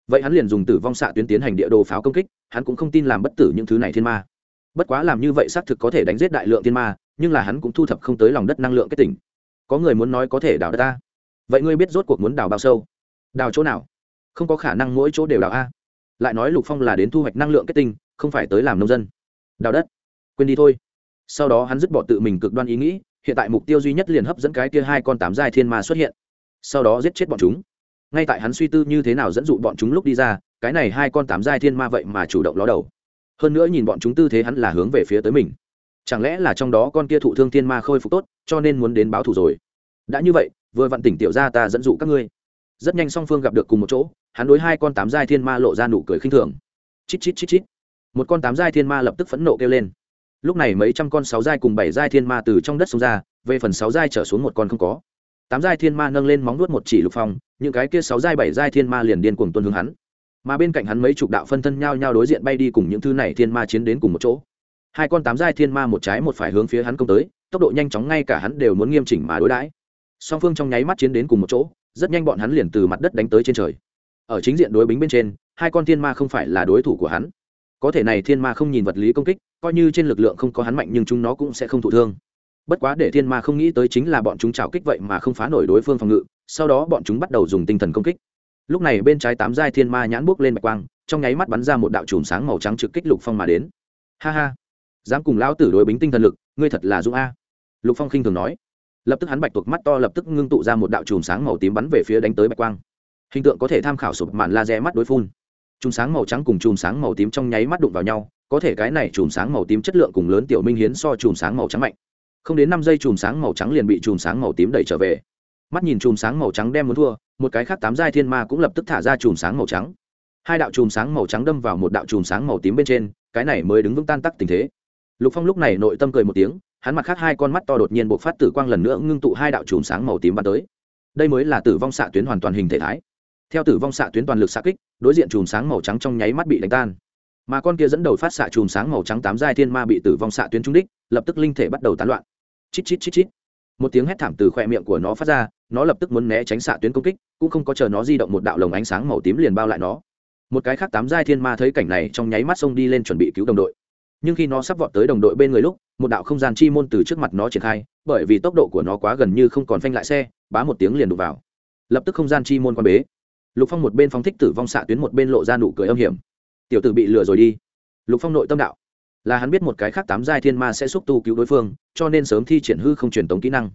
Vậy hắn liền dùng tử vong xạ tuyến tiến hành địa đồ pháo công kích, hắn cũng không tin làm bất tử những thứ này thiên ma. Bất quá làm như vậy xác thực có thể đánh giết đại lượng thiên ma nhưng là hắn cũng thu thập không tới lòng đất năng lượng kết tỉnh có người muốn nói có thể đào đất ta. Vậy ngươi biết rốt cuộc muốn đào bao sâu? Đào chỗ nào? Không có khả năng mỗi chỗ đều đào a. Lại nói lục phong là đến thu hoạch năng lượng kết tinh, không phải tới làm nông dân. Đào đất. Quên đi thôi. Sau đó hắn dứt bỏ tự mình cực đoan ý nghĩ, hiện tại mục tiêu duy nhất liền hấp dẫn cái kia hai con tám giai thiên ma xuất hiện. Sau đó giết chết bọn chúng. Ngay tại hắn suy tư như thế nào dẫn dụ bọn chúng lúc đi ra, cái này hai con tám giai thiên ma vậy mà chủ động ló đầu. Hơn nữa nhìn bọn chúng tư thế hắn là hướng về phía tới mình chẳng lẽ là trong đó con kia thụ thương thiên ma khôi phục tốt, cho nên muốn đến báo thù rồi? Đã như vậy, vừa vặn tỉnh tiểu ra ta dẫn dụ các ngươi. Rất nhanh song phương gặp được cùng một chỗ, hắn đối hai con tám giai thiên ma lộ ra nụ cười khinh thường. Chít chít chít chít. Một con tám giai thiên ma lập tức phẫn nộ kêu lên. Lúc này mấy trăm con sáu giai cùng bảy giai thiên ma từ trong đất xuống ra, về phần sáu giai trở xuống một con không có. Tám giai thiên ma nâng lên móng nuốt một chỉ lục phong, những cái kia sáu giai, bảy giai thiên ma liền điên cuồng tuân hướng hắn. Mà bên cạnh hắn mấy chục đạo phân thân nhao nhao đối diện bay đi cùng những thứ này thiên ma chiến đến cùng một chỗ hai con tám giai thiên ma một trái một phải hướng phía hắn công tới, tốc độ nhanh chóng ngay cả hắn đều muốn nghiêm chỉnh mà đối đãi. Song phương trong nháy mắt chiến đến cùng một chỗ, rất nhanh bọn hắn liền từ mặt đất đánh tới trên trời. Ở chính diện đối bính bên trên, hai con thiên ma không phải là đối thủ của hắn. Có thể này thiên ma không nhìn vật lý công kích, coi như trên lực lượng không có hắn mạnh nhưng chúng nó cũng sẽ không thụ thương. Bất quá để thiên ma không nghĩ tới chính là bọn chúng trào kích vậy mà không phá nổi đối phương phòng ngự, sau đó bọn chúng bắt đầu dùng tinh thần công kích. Lúc này bên trái tám giai thiên ma nhãn buốc lên bạch quang, trong nháy mắt bắn ra một đạo chùm sáng màu trắng trực kích lục phong mà đến. Ha ha dám cùng lão tử đối bính tinh thần lực ngươi thật là dũng a lục phong khinh thường nói lập tức hắn bạch tuộc mắt to lập tức ngưng tụ ra một đạo chùm sáng màu tím bắn về phía đánh tới bạch quang hình tượng có thể tham khảo sụp màn laser mắt đối phun chùm sáng màu trắng cùng chùm sáng màu tím trong nháy mắt đụng vào nhau có thể cái này chùm sáng màu tím chất lượng cùng lớn tiểu minh hiến so chùm sáng màu trắng mạnh không đến năm giây chùm sáng màu trắng liền bị chùm sáng màu tím đẩy trở về mắt nhìn chùm sáng màu trắng đem muốn thua một cái khác tám giai thiên ma cũng lập tức thả ra chùm sáng màu trắng hai đạo chùm sáng màu trắng đâm vào một đạo chùm sáng màu tím bên trên cái này mới đứng vững tan tắc tình thế lục phong lúc này nội tâm cười một tiếng, hắn mặt khác hai con mắt to đột nhiên bộc phát tử quang lần nữa ngưng tụ hai đạo chùm sáng màu tím bắn tới. Đây mới là tử vong xạ tuyến hoàn toàn hình thể thái. Theo tử vong xạ tuyến toàn lực xạ kích, đối diện chùm sáng màu trắng trong nháy mắt bị đánh tan. Mà con kia dẫn đầu phát xạ chùm sáng màu trắng tám giai thiên ma bị tử vong xạ tuyến trúng đích, lập tức linh thể bắt đầu tán loạn. Chít chít chít chít. Một tiếng hét thảm từ khoe miệng của nó phát ra, nó lập tức muốn né tránh xạ tuyến công kích, cũng không có chờ nó di động một đạo lồng ánh sáng màu tím liền bao lại nó. Một cái khác tám giai thiên ma thấy cảnh này trong nháy mắt xông đi lên chuẩn bị cứu đồng đội nhưng khi nó sắp vọt tới đồng đội bên người lúc, một đạo không gian chi môn từ trước mặt nó triển khai, bởi vì tốc độ của nó quá gần như không còn phanh lại xe, bá một tiếng liền đục vào. Lập tức không gian chi môn quan bế. Lục phong một bên phóng thích tử vong xạ tuyến, một bên lộ ra nụ cười âm hiểm. Tiểu tử bị lừa rồi đi. Lục phong nội tâm đạo. Là hắn biết một cái khác tám giai thiên ma sẽ xúc tu cứu đối phương, cho nên sớm thi triển hư không truyền tống kỹ năng.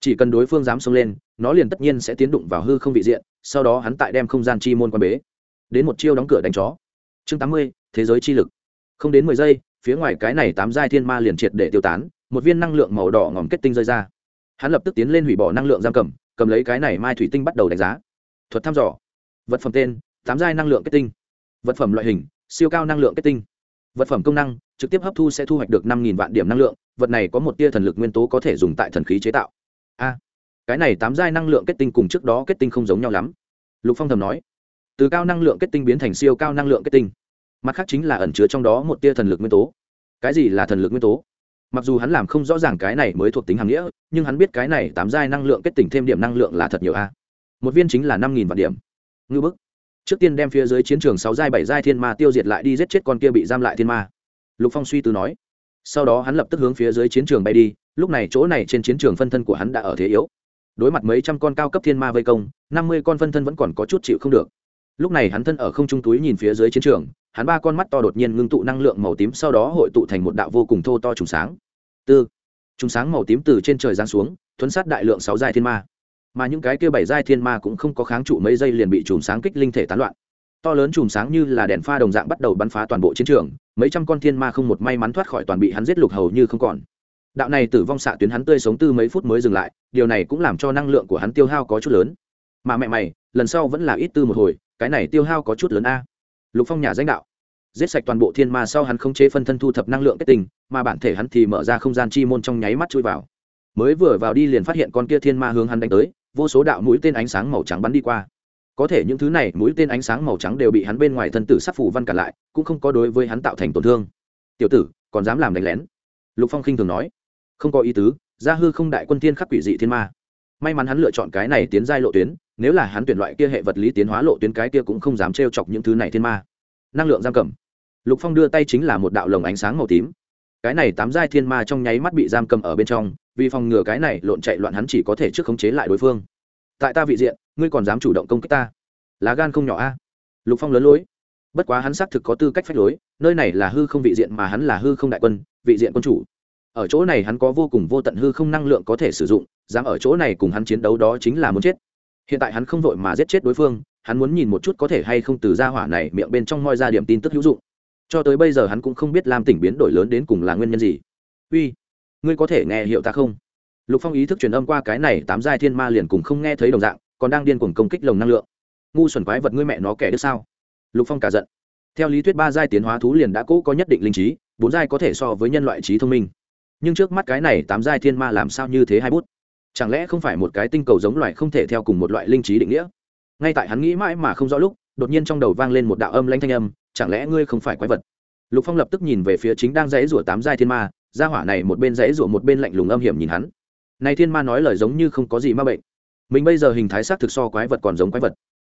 Chỉ cần đối phương dám xông lên, nó liền tất nhiên sẽ tiến đụng vào hư không vị diện, sau đó hắn tại đem không gian chi môn quan bế. Đến một chiêu đóng cửa đánh chó. Chương tám mươi, thế giới chi lực. Không đến mười giây phía ngoài cái này tám giai thiên ma liền triệt để tiêu tán, một viên năng lượng màu đỏ ngòm kết tinh rơi ra. Hắn lập tức tiến lên hủy bỏ năng lượng giam cầm cầm lấy cái này mai thủy tinh bắt đầu đánh giá. Thuật thăm dò. Vật phẩm tên, tám giai năng lượng kết tinh. Vật phẩm loại hình, siêu cao năng lượng kết tinh. Vật phẩm công năng, trực tiếp hấp thu sẽ thu hoạch được năm vạn điểm năng lượng, vật này có một tia thần lực nguyên tố có thể dùng tại thần khí chế tạo. A, cái này tám giai năng lượng kết tinh cùng trước đó kết tinh không giống nhau lắm. Lục phong thầm nói, từ cao năng lượng kết tinh biến thành siêu cao năng lượng kết tinh mặt khác chính là ẩn chứa trong đó một tia thần lực nguyên tố. Cái gì là thần lực nguyên tố? Mặc dù hắn làm không rõ ràng cái này mới thuộc tính hàm nghĩa, nhưng hắn biết cái này tám giai năng lượng kết tỉnh thêm điểm năng lượng là thật nhiều a. Một viên chính là năm nghìn vạn điểm. Ngư bức. Trước tiên đem phía dưới chiến trường sáu giai, bảy giai thiên ma tiêu diệt lại đi, giết chết con kia bị giam lại thiên ma. Lục phong suy tư nói. Sau đó hắn lập tức hướng phía dưới chiến trường bay đi, lúc này chỗ này trên chiến trường phân thân của hắn đã ở thế yếu. Đối mặt mấy trăm con cao cấp thiên ma vây công, năm mươi con phân thân vẫn còn có chút chịu không được. Lúc này hắn thân ở không trung túi nhìn phía dưới chiến trường hắn ba con mắt to đột nhiên ngưng tụ năng lượng màu tím, sau đó hội tụ thành một đạo vô cùng thô to trùng sáng. Tư. Trùng sáng màu tím từ trên trời giáng xuống, thuấn sát đại lượng sáu giai thiên ma. Mà những cái kia bảy giai thiên ma cũng không có kháng trụ mấy giây liền bị trùng sáng kích linh thể tán loạn. To lớn chùm sáng như là đèn pha đồng dạng bắt đầu bắn phá toàn bộ chiến trường, mấy trăm con thiên ma không một may mắn thoát khỏi toàn bị hắn giết lục hầu như không còn. Đạo này tử vong xạ tuyến hắn tươi sống tư mấy phút mới dừng lại, điều này cũng làm cho năng lượng của hắn tiêu hao có chút lớn. Mà mẹ mày, lần sau vẫn là ít tư một hồi, cái này tiêu hao có chút lớn a lục phong nhà danh đạo. Giết sạch toàn bộ thiên ma sau hắn không chế phân thân thu thập năng lượng kết tình mà bản thể hắn thì mở ra không gian chi môn trong nháy mắt chui vào. Mới vừa vào đi liền phát hiện con kia thiên ma hướng hắn đánh tới, vô số đạo mũi tên ánh sáng màu trắng bắn đi qua. Có thể những thứ này mũi tên ánh sáng màu trắng đều bị hắn bên ngoài thân tử sắc phủ văn cả lại, cũng không có đối với hắn tạo thành tổn thương. Tiểu tử, còn dám làm đánh lén? Lục phong khinh thường nói. Không có ý tứ, gia hư không đại quân tiên khắc quỷ dị thiên ma may mắn hắn lựa chọn cái này tiến giai lộ tuyến, nếu là hắn tuyển loại kia hệ vật lý tiến hóa lộ tuyến cái kia cũng không dám trêu chọc những thứ này thiên ma. Năng lượng giam cầm. Lục phong đưa tay chính là một đạo lồng ánh sáng màu tím. Cái này tám giai thiên ma trong nháy mắt bị giam cầm ở bên trong, vì phòng ngừa cái này lộn chạy loạn hắn chỉ có thể trước khống chế lại đối phương. Tại ta vị diện, ngươi còn dám chủ động công kích ta? Lá gan không nhỏ a. Lục phong lớn lối. Bất quá hắn xác thực có tư cách phách lối, nơi này là hư không vị diện mà hắn là hư không đại quân, vị diện quân chủ ở chỗ này hắn có vô cùng vô tận hư không năng lượng có thể sử dụng, dám ở chỗ này cùng hắn chiến đấu đó chính là muốn chết. Hiện tại hắn không vội mà giết chết đối phương, hắn muốn nhìn một chút có thể hay không từ gia hỏa này miệng bên trong moi ra điểm tin tức hữu dụng. Cho tới bây giờ hắn cũng không biết làm tỉnh biến đổi lớn đến cùng là nguyên nhân gì. Uy, ngươi có thể nghe hiệu ta không? Lục phong ý thức truyền âm qua cái này tám giai thiên ma liền cùng không nghe thấy đồng dạng, còn đang điên cuồng công kích lồng năng lượng. Ngu xuẩn quái vật ngươi mẹ nó kẻ được sao? Lục phong cả giận. Theo lý thuyết ba giai tiến hóa thú liền đã cũ có nhất định linh trí, bốn giai có thể so với nhân loại trí thông minh nhưng trước mắt cái này tám giai thiên ma làm sao như thế hai bút? Chẳng lẽ không phải một cái tinh cầu giống loài không thể theo cùng một loại linh trí định nghĩa? Ngay tại hắn nghĩ mãi mà không rõ lúc, đột nhiên trong đầu vang lên một đạo âm lanh thanh âm, chẳng lẽ ngươi không phải quái vật? Lục phong lập tức nhìn về phía chính đang dãy rủa tám giai thiên ma, gia hỏa này một bên dãy rủa một bên lạnh lùng âm hiểm nhìn hắn. Này thiên ma nói lời giống như không có gì ma bệnh. Mình bây giờ hình thái xác thực so quái vật còn giống quái vật.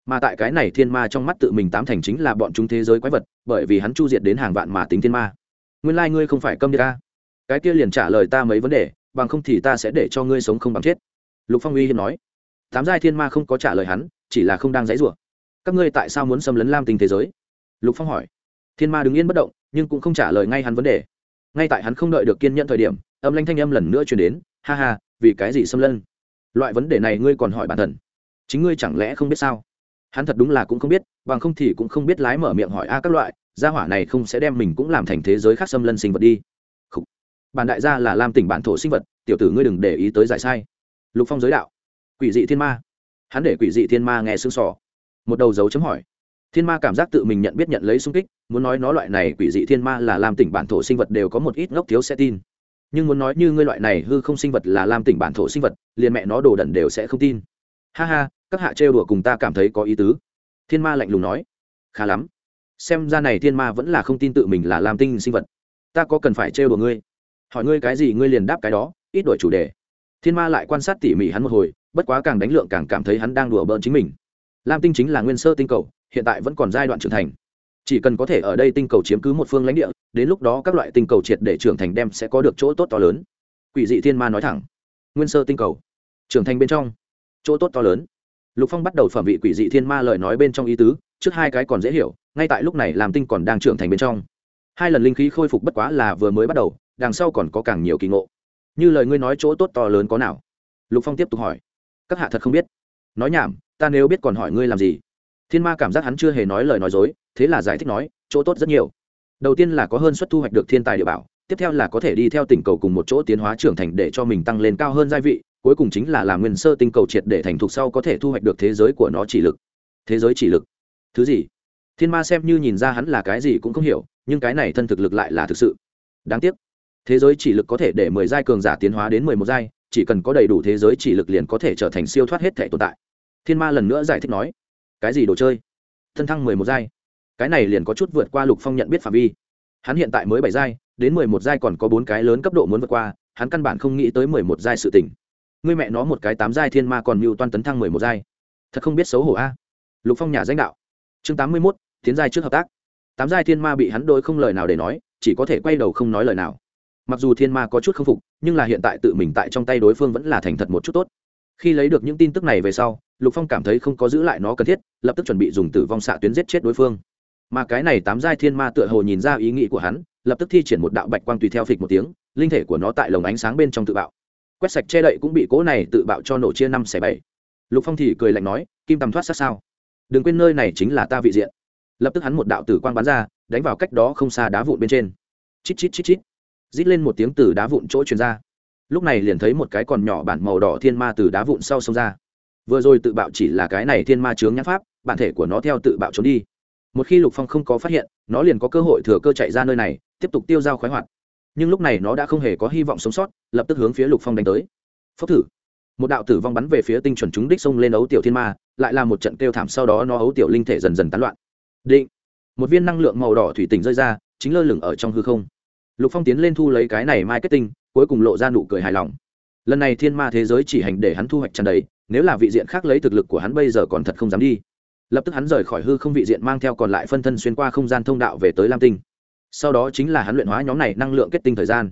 Mà tại cái này thiên ma trong mắt tự mình tám thành chính là bọn chúng thế giới quái vật, bởi vì hắn chu diệt đến hàng vạn mà tính thiên ma. Nguyên lai ngươi không phải câm đi ca cái kia liền trả lời ta mấy vấn đề, bằng không thì ta sẽ để cho ngươi sống không bằng chết. Lục phong uy hiên nói. Tám giai thiên ma không có trả lời hắn, chỉ là không đang dãy rủa. Các ngươi tại sao muốn xâm lấn lam tinh thế giới? Lục phong hỏi. Thiên ma đứng yên bất động, nhưng cũng không trả lời ngay hắn vấn đề. Ngay tại hắn không đợi được kiên nhận thời điểm, âm lanh thanh âm lần nữa chuyển đến. Ha ha, vì cái gì xâm lân loại vấn đề này ngươi còn hỏi bản thân. Chính ngươi chẳng lẽ không biết sao? Hắn thật đúng là cũng không biết, bằng không thì cũng không biết lái mở miệng hỏi a các loại, gia hỏa này không sẽ đem mình cũng làm thành thế giới khác xâm lân sinh vật đi bản đại gia là lam tỉnh bản thổ sinh vật, tiểu tử ngươi đừng để ý tới giải sai. Lục phong giới đạo, quỷ dị thiên ma. Hắn để quỷ dị thiên ma nghe xương sỏ. Một đầu dấu chấm hỏi. Thiên ma cảm giác tự mình nhận biết nhận lấy sung kích, muốn nói nó loại này quỷ dị thiên ma là làm tỉnh bản thổ sinh vật đều có một ít ngốc thiếu sẽ tin. Nhưng muốn nói như ngươi loại này hư không sinh vật là làm tỉnh bản thổ sinh vật, liền mẹ nó đồ đẩn đều sẽ không tin. Ha ha, các hạ trêu đùa cùng ta cảm thấy có ý tứ. Thiên ma lạnh lùng nói. Khá lắm. Xem ra này thiên ma vẫn là không tin tự mình là làm tinh sinh vật. Ta có cần phải trêu đùa ngươi? Hỏi ngươi cái gì ngươi liền đáp cái đó, ít đổi chủ đề. Thiên ma lại quan sát tỉ mỉ hắn một hồi, bất quá càng đánh lượng càng cảm thấy hắn đang đùa bỡn chính mình. Lam tinh chính là nguyên sơ tinh cầu, hiện tại vẫn còn giai đoạn trưởng thành. Chỉ cần có thể ở đây tinh cầu chiếm cứ một phương lãnh địa, đến lúc đó các loại tinh cầu triệt để trưởng thành đem sẽ có được chỗ tốt to lớn. Quỷ dị thiên ma nói thẳng. Nguyên sơ tinh cầu. Trưởng thành bên trong. Chỗ tốt to lớn. Lục phong bắt đầu phẩm vị quỷ dị thiên ma lời nói bên trong ý tứ, trước hai cái còn dễ hiểu, ngay tại lúc này làm tinh còn đang trưởng thành bên trong. Hai lần linh khí khôi phục bất quá là vừa mới bắt đầu đằng sau còn có càng nhiều kỳ ngộ. Như lời ngươi nói chỗ tốt to lớn có nào? Lục phong tiếp tục hỏi. Các hạ thật không biết. Nói nhảm, ta nếu biết còn hỏi ngươi làm gì? Thiên ma cảm giác hắn chưa hề nói lời nói dối, thế là giải thích nói, chỗ tốt rất nhiều. Đầu tiên là có hơn suất thu hoạch được thiên tài địa bảo, tiếp theo là có thể đi theo tỉnh cầu cùng một chỗ tiến hóa trưởng thành để cho mình tăng lên cao hơn gia vị, cuối cùng chính là làm nguyên sơ tinh cầu triệt để thành thục sau có thể thu hoạch được thế giới của nó chỉ lực. Thế giới chỉ lực. Thứ gì? Thiên ma xem như nhìn ra hắn là cái gì cũng không hiểu, nhưng cái này thân thực lực lại là thực sự. Đáng tiếc thế giới chỉ lực có thể để mười giai cường giả tiến hóa đến mười một giai, chỉ cần có đầy đủ thế giới chỉ lực liền có thể trở thành siêu thoát hết thể tồn tại. Thiên ma lần nữa giải thích nói, cái gì đồ chơi? Thân thăng mười một giai. Cái này liền có chút vượt qua lục phong nhận biết phạm vi. Hắn hiện tại mới bảy giai, đến mười một giai còn có bốn cái lớn cấp độ muốn vượt qua, hắn căn bản không nghĩ tới mười một giai sự tỉnh ngươi mẹ nó một cái tám giai thiên ma còn mưu toan tấn thăng mười một giai. Thật không biết xấu hổ a. Lục phong nhà danh đạo. Chương tám mươi mốt, tiến giai trước hợp tác. Tám giai thiên ma bị hắn đôi không lời nào để nói, chỉ có thể quay đầu không nói lời nào mặc dù thiên ma có chút k phục, nhưng là hiện tại tự mình tại trong tay đối phương vẫn là thành thật một chút tốt. Khi lấy được những tin tức này về sau, lục phong cảm thấy không có giữ lại nó cần thiết, lập tức chuẩn bị dùng tử vong xạ tuyến giết chết đối phương. Mà cái này tám giai thiên ma tựa hồ nhìn ra ý nghĩ của hắn, lập tức thi triển một đạo bạch quang tùy theo phịch một tiếng, linh thể của nó tại lồng ánh sáng bên trong tự bạo. Quét sạch che đậy cũng bị cỗ này tự bạo cho nổ chia năm xẻ bảy. Lục phong thì cười lạnh nói, kim tầm thoát sát sao? Đừng quên nơi này chính là ta vị diện. Lập tức hắn một đạo tử quang bắn ra, đánh vào cách đó không xa đá vụn bên trên. Chít chít chít chít rít lên một tiếng từ đá vụn chỗ truyền ra. Lúc này liền thấy một cái còn nhỏ bản màu đỏ thiên ma từ đá vụn sau sông ra. Vừa rồi tự bạo chỉ là cái này thiên ma chướng nhãn pháp, bản thể của nó theo tự bạo trốn đi. Một khi lục phong không có phát hiện, nó liền có cơ hội thừa cơ chạy ra nơi này, tiếp tục tiêu dao khoái hoạt. Nhưng lúc này nó đã không hề có hy vọng sống sót, lập tức hướng phía lục phong đánh tới. Phốc thử. Một đạo tử vong bắn về phía tinh chuẩn chúng đích xông lên ấu tiểu thiên ma, lại là một trận kêu thảm sau đó nó ấu tiểu linh thể dần dần tán loạn. Định. Một viên năng lượng màu đỏ thủy tinh rơi ra, chính lơ lửng ở trong hư không lục phong tiến lên thu lấy cái này mai kết tinh cuối cùng lộ ra nụ cười hài lòng. Lần này thiên ma thế giới chỉ hành để hắn thu hoạch tràn đầy, nếu là vị diện khác lấy thực lực của hắn bây giờ còn thật không dám đi. Lập tức hắn rời khỏi hư không vị diện mang theo còn lại phân thân xuyên qua không gian thông đạo về tới lam tinh. Sau đó chính là hắn luyện hóa nhóm này năng lượng kết tinh thời gian.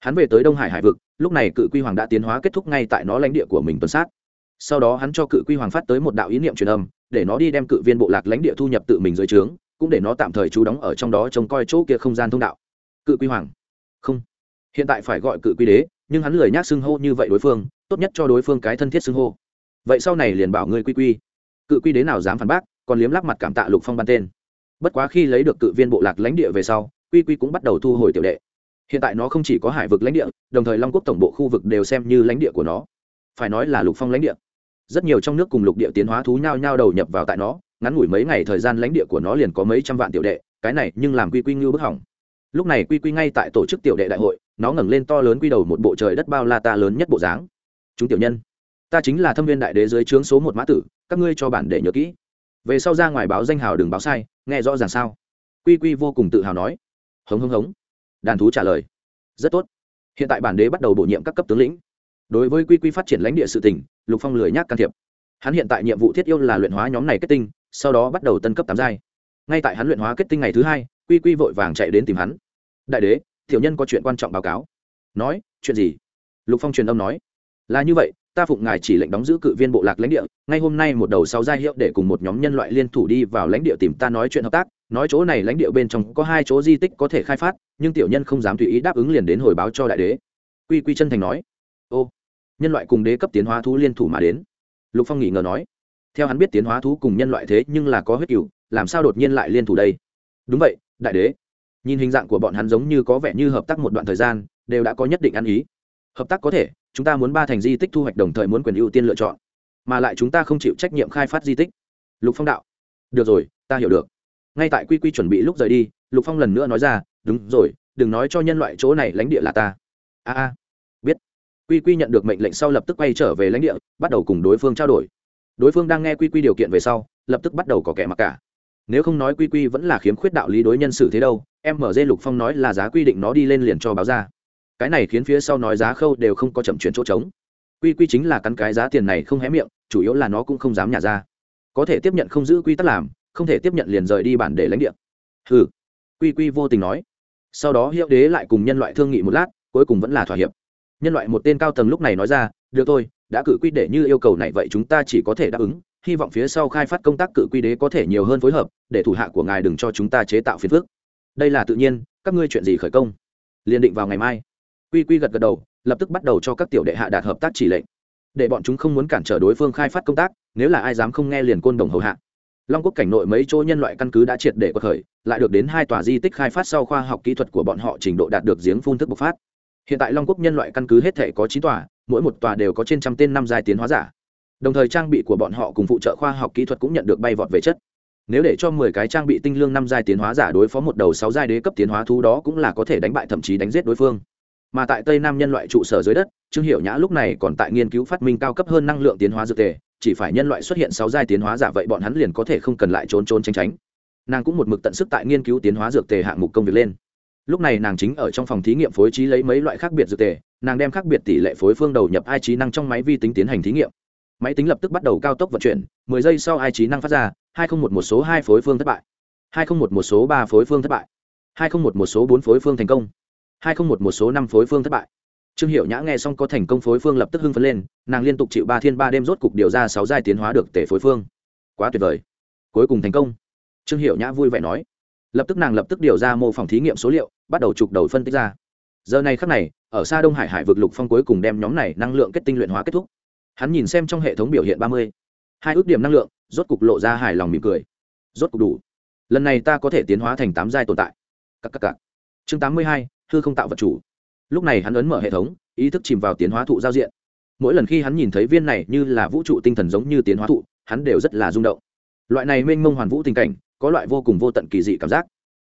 Hắn về tới đông hải hải vực, lúc này cự quy hoàng đã tiến hóa kết thúc ngay tại nó lãnh địa của mình tuần sát. Sau đó hắn cho cự quy hoàng phát tới một đạo ý niệm truyền âm, để nó đi đem cự viên bộ lạc lãnh địa thu nhập tự mình dưới trướng, cũng để nó tạm thời trú đóng ở trong đó trông coi chỗ kia không gian thông đạo cự quy hoàng. Không. Hiện tại phải gọi cự quy đế, nhưng hắn lười nhác xưng hô như vậy đối phương, tốt nhất cho đối phương cái thân thiết xưng hô. Vậy sau này liền bảo ngươi quy quy. Cự quy đế nào dám phản bác, còn liếm lắp mặt cảm tạ lục phong ban tên. Bất quá khi lấy được cự viên bộ lạc lãnh địa về sau, quy quy cũng bắt đầu thu hồi tiểu đệ. Hiện tại nó không chỉ có hải vực lãnh địa, đồng thời long quốc tổng bộ khu vực đều xem như lãnh địa của nó. Phải nói là lục phong lãnh địa. Rất nhiều trong nước cùng lục địa tiến hóa thú nhao nhao đầu nhập vào tại nó, ngắn ngủi mấy ngày thời gian lãnh địa của nó liền có mấy trăm vạn tiểu đệ, cái này nhưng làm quy quy ngưu bức hỏng lúc này quy quy ngay tại tổ chức tiểu đệ đại hội, nó ngẩng lên to lớn quy đầu một bộ trời đất bao la ta lớn nhất bộ dáng. Chúng tiểu nhân, ta chính là thâm viên đại đế dưới trướng số một mã tử, các ngươi cho bản để nhớ kỹ. Về sau ra ngoài báo danh hào đừng báo sai, nghe rõ ràng sao? Quy quy vô cùng tự hào nói. Hống hống hống. Đàn thú trả lời. Rất tốt. Hiện tại bản đế bắt đầu bổ nhiệm các cấp tướng lĩnh. Đối với quy quy phát triển lãnh địa sự tỉnh lục phong lười nhác can thiệp. Hắn hiện tại nhiệm vụ thiết yêu là luyện hóa nhóm này kết tinh, sau đó bắt đầu tân cấp tám giai. Ngay tại hắn luyện hóa kết tinh ngày thứ hai quy quy vội vàng chạy đến tìm hắn. Đại đế, tiểu nhân có chuyện quan trọng báo cáo. Nói, chuyện gì? Lục phong truyền âm nói. Là như vậy, ta phụng ngài chỉ lệnh đóng giữ cự viên bộ lạc lãnh địa, ngay hôm nay một đầu sáu giai hiệu để cùng một nhóm nhân loại liên thủ đi vào lãnh địa tìm ta nói chuyện hợp tác. Nói chỗ này lãnh địa bên trong có hai chỗ di tích có thể khai phát, nhưng tiểu nhân không dám tùy ý đáp ứng liền đến hồi báo cho đại đế. Quy quy chân thành nói. Ô, nhân loại cùng đế cấp tiến hóa thú liên thủ mà đến. Lục phong nghỉ ngờ nói. Theo hắn biết tiến hóa thú cùng nhân loại thế nhưng là có huyết cựu làm sao đột nhiên lại liên thủ đây? Đúng vậy đại đế. Nhìn hình dạng của bọn hắn giống như có vẻ như hợp tác một đoạn thời gian, đều đã có nhất định ăn ý. Hợp tác có thể, chúng ta muốn ba thành di tích thu hoạch đồng thời muốn quyền ưu tiên lựa chọn, mà lại chúng ta không chịu trách nhiệm khai phát di tích. Lục phong đạo. Được rồi, ta hiểu được. Ngay tại quy quy chuẩn bị lúc rời đi, lục phong lần nữa nói ra, đúng rồi, đừng nói cho nhân loại chỗ này lãnh địa là ta. A a. Biết. Quy quy nhận được mệnh lệnh sau lập tức quay trở về lãnh địa, bắt đầu cùng đối phương trao đổi. Đối phương đang nghe quy quy điều kiện về sau, lập tức bắt đầu có kẻ mặc cả nếu không nói quy quy vẫn là khiếm khuyết đạo lý đối nhân xử thế đâu em mở dê lục phong nói là giá quy định nó đi lên liền cho báo ra. Cái này khiến phía sau nói giá khâu đều không có chậm chuyển chỗ trống. Quy quy chính là cắn cái giá tiền này không hé miệng, chủ yếu là nó cũng không dám nhả ra. Có thể tiếp nhận không giữ quy tắc làm, không thể tiếp nhận liền rời đi bản để lãnh địa. Hừ. Quy quy vô tình nói. Sau đó hiệu đế lại cùng nhân loại thương nghị một lát, cuối cùng vẫn là thỏa hiệp. Nhân loại một tên cao tầng lúc này nói ra, được thôi, đã cử quy để như yêu cầu này vậy chúng ta chỉ có thể đáp ứng hy vọng phía sau khai phát công tác cử quy đế có thể nhiều hơn phối hợp, để thủ hạ của ngài đừng cho chúng ta chế tạo phiền phức. Đây là tự nhiên, các ngươi chuyện gì khởi công? Liền định vào ngày mai. Quy quy gật gật đầu, lập tức bắt đầu cho các tiểu đệ hạ đạt hợp tác chỉ lệnh. Để bọn chúng không muốn cản trở đối phương khai phát công tác, nếu là ai dám không nghe liền côn đồng hầu hạ. Long quốc cảnh nội mấy chỗ nhân loại căn cứ đã triệt để cuộc khởi, lại được đến hai tòa di tích khai phát sau khoa học kỹ thuật của bọn họ trình độ đạt được giếng phun thức bộc phát. Hiện tại long quốc nhân loại căn cứ hết thể có chín tòa, mỗi một tòa đều có trên trăm tên năm giai tiến hóa giả đồng thời trang bị của bọn họ cùng phụ trợ khoa học kỹ thuật cũng nhận được bay vọt về chất. Nếu để cho mười cái trang bị tinh lương năm giai tiến hóa giả đối phó một đầu sáu giai đế cấp tiến hóa thú đó cũng là có thể đánh bại thậm chí đánh giết đối phương. Mà tại tây nam nhân loại trụ sở dưới đất, trương hiệu nhã lúc này còn tại nghiên cứu phát minh cao cấp hơn năng lượng tiến hóa dược tề, chỉ phải nhân loại xuất hiện sáu giai tiến hóa giả vậy bọn hắn liền có thể không cần lại trốn trốn tránh tránh. Nàng cũng một mực tận sức tại nghiên cứu tiến hóa dược tề hạng mục công việc lên. Lúc này nàng chính ở trong phòng thí nghiệm phối trí lấy mấy loại khác biệt dược tề, nàng đem khác biệt tỷ lệ phối phương đầu nhập ai trí năng trong máy vi tính tiến hành thí nghiệm máy tính lập tức bắt đầu cao tốc vận chuyển, mười giây sau ai trí năng phát ra, hai không một một số hai phối phương thất bại, hai không một một số ba phối phương thất bại, hai không một một số bốn phối phương thành công, hai không một một số năm phối phương thất bại. Trương hiệu nhã nghe xong có thành công phối phương lập tức hưng phấn lên, nàng liên tục chịu ba thiên ba đêm rốt cục điều ra sáu giai tiến hóa được tể phối phương. Quá tuyệt vời. Cuối cùng thành công. Trương hiệu nhã vui vẻ nói. Lập tức nàng lập tức điều ra mô phỏng thí nghiệm số liệu, bắt đầu chụp đầu phân tích ra. Giờ này khắc này, ở xa đông hải hải vực lục phong cuối cùng đem nhóm này năng lượng kết tinh luyện hóa kết thúc hắn nhìn xem trong hệ thống biểu hiện ba mươi. Hai ước điểm năng lượng, rốt cục lộ ra hài lòng mỉm cười. Rốt cục đủ. Lần này ta có thể tiến hóa thành tám giai tồn tại. Cặp cặp cặp chương tám mươi hai, hư không tạo vật chủ. Lúc này hắn ấn mở hệ thống, ý thức chìm vào tiến hóa thụ giao diện. Mỗi lần khi hắn nhìn thấy viên này như là vũ trụ tinh thần giống như tiến hóa thụ, hắn đều rất là rung động. Loại này mênh mông hoàn vũ tình cảnh, có loại vô cùng vô tận kỳ dị cảm giác.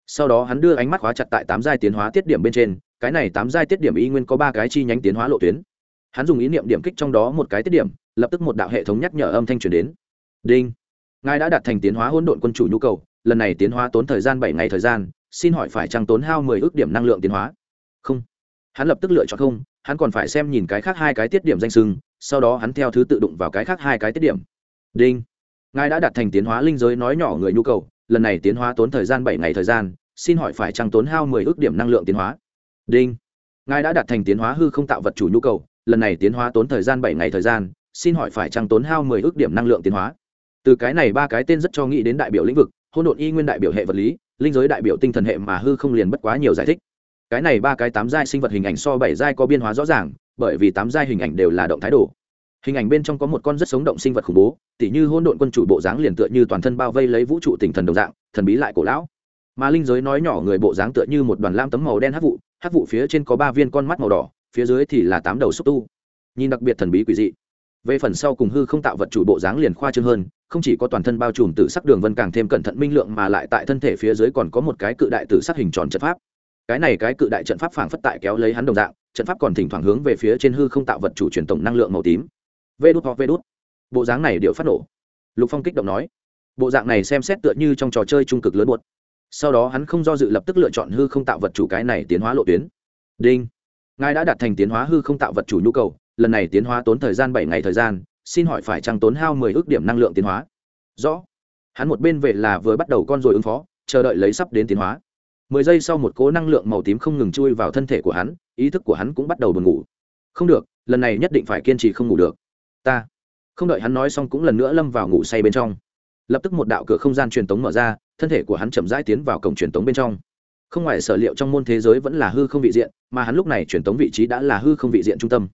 Sau đó hắn đưa ánh mắt khóa chặt tại tám giai tiến hóa tiết điểm bên trên, cái này tám giai tiết điểm y nguyên có ba cái chi nhánh tiến hóa lộ tuyến hắn dùng ý niệm điểm kích trong đó một cái tiết điểm, lập tức một đạo hệ thống nhắc nhở âm thanh truyền đến. Đinh. Ngài đã đạt thành tiến hóa hỗn độn quân chủ nhu cầu, lần này tiến hóa tốn thời gian bảy ngày thời gian, xin hỏi phải trăng tốn hao mười ước điểm năng lượng tiến hóa? Không. Hắn lập tức lựa chọn không, hắn còn phải xem nhìn cái khác hai cái tiết điểm danh sưng, sau đó hắn theo thứ tự đụng vào cái khác hai cái tiết điểm. Đinh. Ngài đã đạt thành tiến hóa linh giới nói nhỏ người nhu cầu, lần này tiến hóa tốn thời gian bảy ngày thời gian, xin hỏi phải trăng tốn hao mười ước điểm năng lượng tiến hóa? Đinh. Ngài đã đạt thành tiến hóa hư không tạo vật chủ nhu cầu lần này tiến hóa tốn thời gian bảy ngày thời gian, xin hỏi phải chăng tốn hao mười ước điểm năng lượng tiến hóa? Từ cái này ba cái tên rất cho nghĩ đến đại biểu lĩnh vực, hôn độn y nguyên đại biểu hệ vật lý, linh giới đại biểu tinh thần hệ mà hư không liền bất quá nhiều giải thích. Cái này ba cái tám giai sinh vật hình ảnh so bảy giai có biên hóa rõ ràng, bởi vì tám giai hình ảnh đều là động thái đồ hình ảnh bên trong có một con rất sống động sinh vật khủng bố, tỉ như hôn độn quân chủ bộ dáng liền tựa như toàn thân bao vây lấy vũ trụ tinh thần đồng dạng, thần bí lại cổ lão. Mà linh giới nói nhỏ người bộ dáng tựa như một đoàn lam tấm màu đen hắc vụ hắc vụ phía trên có ba viên con mắt màu đỏ phía dưới thì là tám đầu xúc tu. Nhìn đặc biệt thần bí quỷ dị. Về phần sau cùng hư không tạo vật chủ bộ dáng liền khoa trương hơn, không chỉ có toàn thân bao trùm từ sắc đường vân càng thêm cẩn thận minh lượng mà lại tại thân thể phía dưới còn có một cái cự đại từ sắc hình tròn trận pháp. Cái này cái cự đại trận pháp phảng phất tại kéo lấy hắn đồng dạng, trận pháp còn thỉnh thoảng hướng về phía trên hư không tạo vật chủ truyền tổng năng lượng màu tím. Vê đút hoặc vê đút. Bộ dáng này điệu phát nổ. Lục phong kích động nói. Bộ dạng này xem xét tựa như trong trò chơi trung cực lớn buốt sau đó hắn không do dự lập tức lựa chọn hư không tạo vật chủ cái này tiến hóa lộ tuyến. Đinh ngài đã đạt thành tiến hóa hư không tạo vật chủ nhu cầu, lần này tiến hóa tốn thời gian bảy ngày thời gian, xin hỏi phải chăng tốn hao mười ước điểm năng lượng tiến hóa? Rõ. Hắn một bên vệ là vừa bắt đầu con rồi ứng phó, chờ đợi lấy sắp đến tiến hóa. Mười giây sau một cố năng lượng màu tím không ngừng chui vào thân thể của hắn, ý thức của hắn cũng bắt đầu buồn ngủ. Không được, lần này nhất định phải kiên trì không ngủ được. Ta. Không đợi hắn nói xong cũng lần nữa lâm vào ngủ say bên trong. Lập tức một đạo cửa không gian truyền tống mở ra, thân thể của hắn chậm rãi tiến vào cổng truyền tống bên trong không ngoài sở liệu trong môn thế giới vẫn là hư không vị diện, mà hắn lúc này truyền tống vị trí đã là hư không vị diện trung tâm.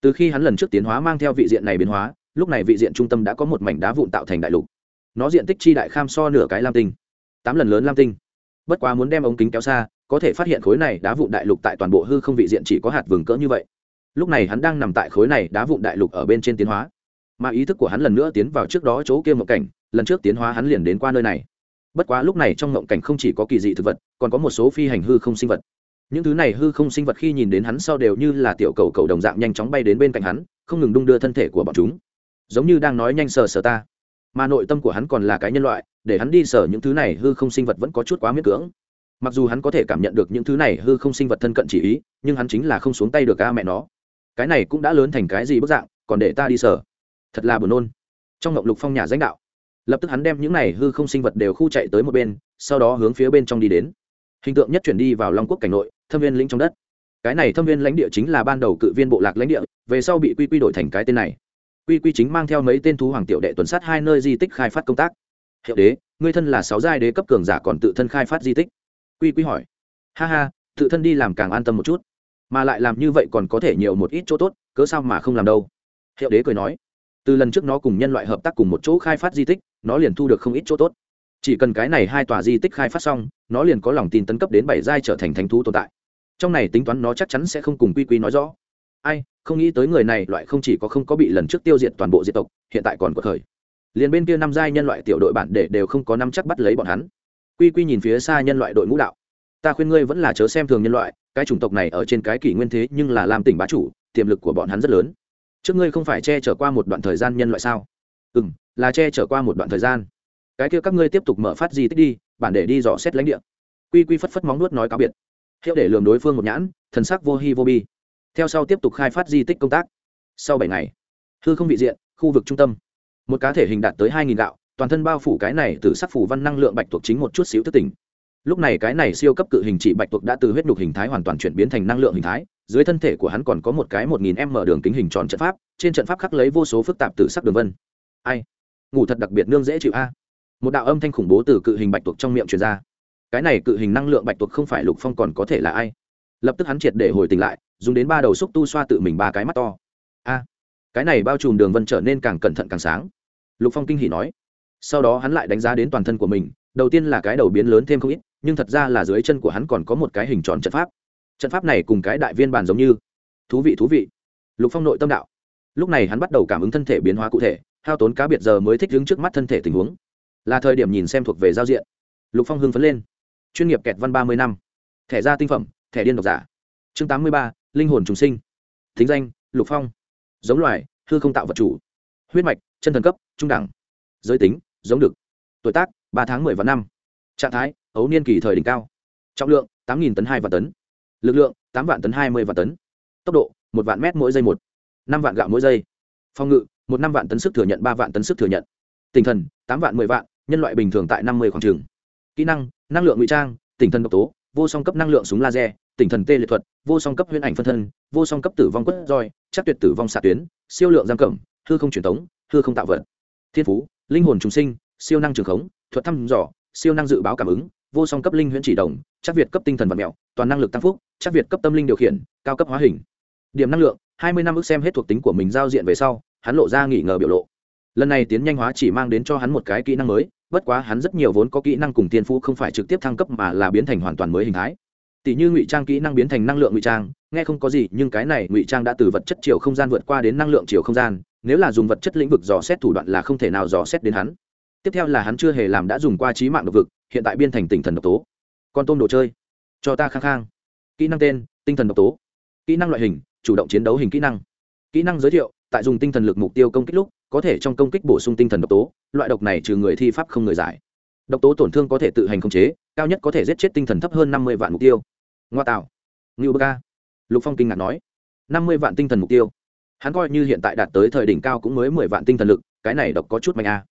Từ khi hắn lần trước tiến hóa mang theo vị diện này biến hóa, lúc này vị diện trung tâm đã có một mảnh đá vụn tạo thành đại lục. Nó diện tích chi đại kham so nửa cái lam tinh, tám lần lớn lam tinh. Bất quá muốn đem ống kính kéo xa, có thể phát hiện khối này đá vụn đại lục tại toàn bộ hư không vị diện chỉ có hạt vừng cỡ như vậy. Lúc này hắn đang nằm tại khối này đá vụn đại lục ở bên trên tiến hóa. Mà ý thức của hắn lần nữa tiến vào trước đó chỗ kia một cảnh, lần trước tiến hóa hắn liền đến qua nơi này bất quá lúc này trong ngộng cảnh không chỉ có kỳ dị thực vật, còn có một số phi hành hư không sinh vật. Những thứ này hư không sinh vật khi nhìn đến hắn sau đều như là tiểu cầu cầu đồng dạng nhanh chóng bay đến bên cạnh hắn, không ngừng đung đưa thân thể của bọn chúng. Giống như đang nói nhanh sờ sờ ta. Mà nội tâm của hắn còn là cái nhân loại, để hắn đi sở những thứ này hư không sinh vật vẫn có chút quá miễn cưỡng. Mặc dù hắn có thể cảm nhận được những thứ này hư không sinh vật thân cận chỉ ý, nhưng hắn chính là không xuống tay được ca mẹ nó. Cái này cũng đã lớn thành cái gì bức dạng, còn để ta đi sở thật là buồn nôn. Trong ngộng lục phong nhà danh đạo lập tức hắn đem những này hư không sinh vật đều khu chạy tới một bên, sau đó hướng phía bên trong đi đến. Hình tượng nhất chuyển đi vào long quốc cảnh nội, thâm viên lĩnh trong đất. Cái này thâm viên lãnh địa chính là ban đầu cự viên bộ lạc lãnh địa, về sau bị quy quy đổi thành cái tên này. Quy quy chính mang theo mấy tên thú hoàng tiểu đệ tuần sát hai nơi di tích khai phát công tác. Hiệu đế, ngươi thân là sáu giai đế cấp cường giả còn tự thân khai phát di tích? Quy quy hỏi. Ha ha, tự thân đi làm càng an tâm một chút. Mà lại làm như vậy còn có thể nhiều một ít chỗ tốt, cớ sao mà không làm đâu? Hiệu đế cười nói. Từ lần trước nó cùng nhân loại hợp tác cùng một chỗ khai phát di tích nó liền thu được không ít chỗ tốt. Chỉ cần cái này hai tòa di tích khai phát xong, nó liền có lòng tin tấn cấp đến bảy giai trở thành thánh thú tồn tại. Trong này tính toán nó chắc chắn sẽ không cùng quy quy nói rõ. Ai, không nghĩ tới người này loại không chỉ có không có bị lần trước tiêu diệt toàn bộ diệt tộc, hiện tại còn có thời. Liền bên kia năm giai nhân loại tiểu đội bản để đều không có năm chắc bắt lấy bọn hắn. Quy quy nhìn phía xa nhân loại đội ngũ đạo. Ta khuyên ngươi vẫn là chớ xem thường nhân loại, cái chủng tộc này ở trên cái kỷ nguyên thế nhưng là làm tỉnh bá chủ, tiềm lực của bọn hắn rất lớn. Trước ngươi không phải che chở qua một đoạn thời gian nhân loại sao? Ừ m là che chở qua một đoạn thời gian. Cái kia các ngươi tiếp tục mở phát di tích đi, bản để đi dò xét lãnh địa. Quy quy phất phất móng nuốt nói cáo biệt. Hiệu để lường đối phương một nhãn, thần sắc vô hi vô bi. Theo sau tiếp tục khai phát di tích công tác. Sau bảy ngày, hư không vị diện, khu vực trung tâm. Một cá thể hình đạt tới hai nghìn gạo, toàn thân bao phủ cái này từ sắc phủ văn năng lượng bạch thuộc chính một chút xíu thất tỉnh. Lúc này cái này siêu cấp cự hình chỉ bạch tuộc đã từ huyết nhục hình thái hoàn toàn chuyển biến thành năng lượng hình thái, dưới thân thể của hắn còn có một cái một nghìn m đường kính hình tròn trận pháp, trên trận pháp khắc lấy vô số phức tạp từ sắc đường vân. Ai? Ngủ thật đặc biệt nương dễ chịu a. Một đạo âm thanh khủng bố từ cự hình bạch tuộc trong miệng truyền ra. Cái này cự hình năng lượng bạch tuộc không phải lục phong còn có thể là ai? Lập tức hắn triệt để hồi tỉnh lại, dùng đến ba đầu xúc tu xoa tự mình ba cái mắt to. A, cái này bao trùm đường vân trở nên càng cẩn thận càng sáng. Lục phong kinh hỉ nói. Sau đó hắn lại đánh giá đến toàn thân của mình, đầu tiên là cái đầu biến lớn thêm không ít, nhưng thật ra là dưới chân của hắn còn có một cái hình tròn trận pháp. Trận pháp này cùng cái đại viên bàn giống như. Thú vị thú vị. Lục phong nội tâm đạo. Lúc này hắn bắt đầu cảm ứng thân thể biến hóa cụ thể hao tốn cá biệt giờ mới thích đứng trước mắt thân thể tình huống. Là thời điểm nhìn xem thuộc về giao diện. Lục phong hưng phấn lên. Chuyên nghiệp kẹt văn ba mươi năm. Thẻ gia tinh phẩm, thẻ điên độc giả. Chương tám mươi ba, linh hồn trùng sinh. Thính danh, lục phong. Giống loài, hư không tạo vật chủ. Huyết mạch, chân thần cấp, trung đẳng. Giới tính, giống đực. Tuổi tác, ba tháng mười và năm. Trạng thái, ấu niên kỳ thời đỉnh cao. Trọng lượng, tám nghìn tấn hai vạn tấn. Lực lượng, tám vạn tấn hai mươi vạn tấn. Tốc độ, một vạn mét mỗi giây một. Năm vạn gạo mỗi giây. Phòng ngự một năm vạn tấn sức thừa nhận, ba vạn tấn sức thừa nhận. Tinh thần, tám vạn mười vạn, nhân loại bình thường tại năm mươi khoảng trường. Kỹ năng năng lượng ngụy trang, tinh thần độc tố, vô song cấp năng lượng súng laser, tinh thần tê liệt thuật, vô song cấp huyễn ảnh phân thân, vô song cấp tử vong quất roi, chắc tuyệt tử vong xạ tuyến, siêu lượng giam cẩm hư không truyền thống hư không tạo vật. Thiên phú, linh hồn trùng sinh, siêu năng trường khống, thuật thăm dò, siêu năng dự báo cảm ứng, vô song cấp linh huyễn chỉ đồng, chắc việt cấp tinh thần vật mẹo, toàn năng lực tăng phúc, chắc việt cấp tâm linh điều khiển, cao cấp hóa hình. Điểm năng lượng, hai mươi năm ước xem hết thuộc tính của mình giao diện về sau hắn lộ ra nghỉ ngờ biểu lộ. Lần này tiến nhanh hóa chỉ mang đến cho hắn một cái kỹ năng mới, bất quá hắn rất nhiều vốn có kỹ năng cùng tiên phú không phải trực tiếp thăng cấp mà là biến thành hoàn toàn mới hình thái. Tỷ như ngụy trang kỹ năng biến thành năng lượng ngụy trang, nghe không có gì, nhưng cái này ngụy trang đã từ vật chất chiều không gian vượt qua đến năng lượng chiều không gian, nếu là dùng vật chất lĩnh vực dò xét thủ đoạn là không thể nào dò xét đến hắn. Tiếp theo là hắn chưa hề làm đã dùng qua trí mạng độc vực, hiện tại biên thành tinh thần độc tố. Con tôm đồ chơi, cho ta khang khang. Kỹ năng tên, tinh thần độc tố. Kỹ năng loại hình, chủ động chiến đấu hình kỹ năng. Kỹ năng giới thiệu tại dùng tinh thần lực mục tiêu công kích lúc, có thể trong công kích bổ sung tinh thần độc tố, loại độc này trừ người thi pháp không người giải. Độc tố tổn thương có thể tự hành khống chế, cao nhất có thể giết chết tinh thần thấp hơn năm mươi vạn mục tiêu. Ngoa tạo. Ngưu bơ ca. Lục phong kinh ngạc nói. năm mươi vạn tinh thần mục tiêu. Hắn coi như hiện tại đạt tới thời đỉnh cao cũng mới mười vạn tinh thần lực, cái này độc có chút mạnh a.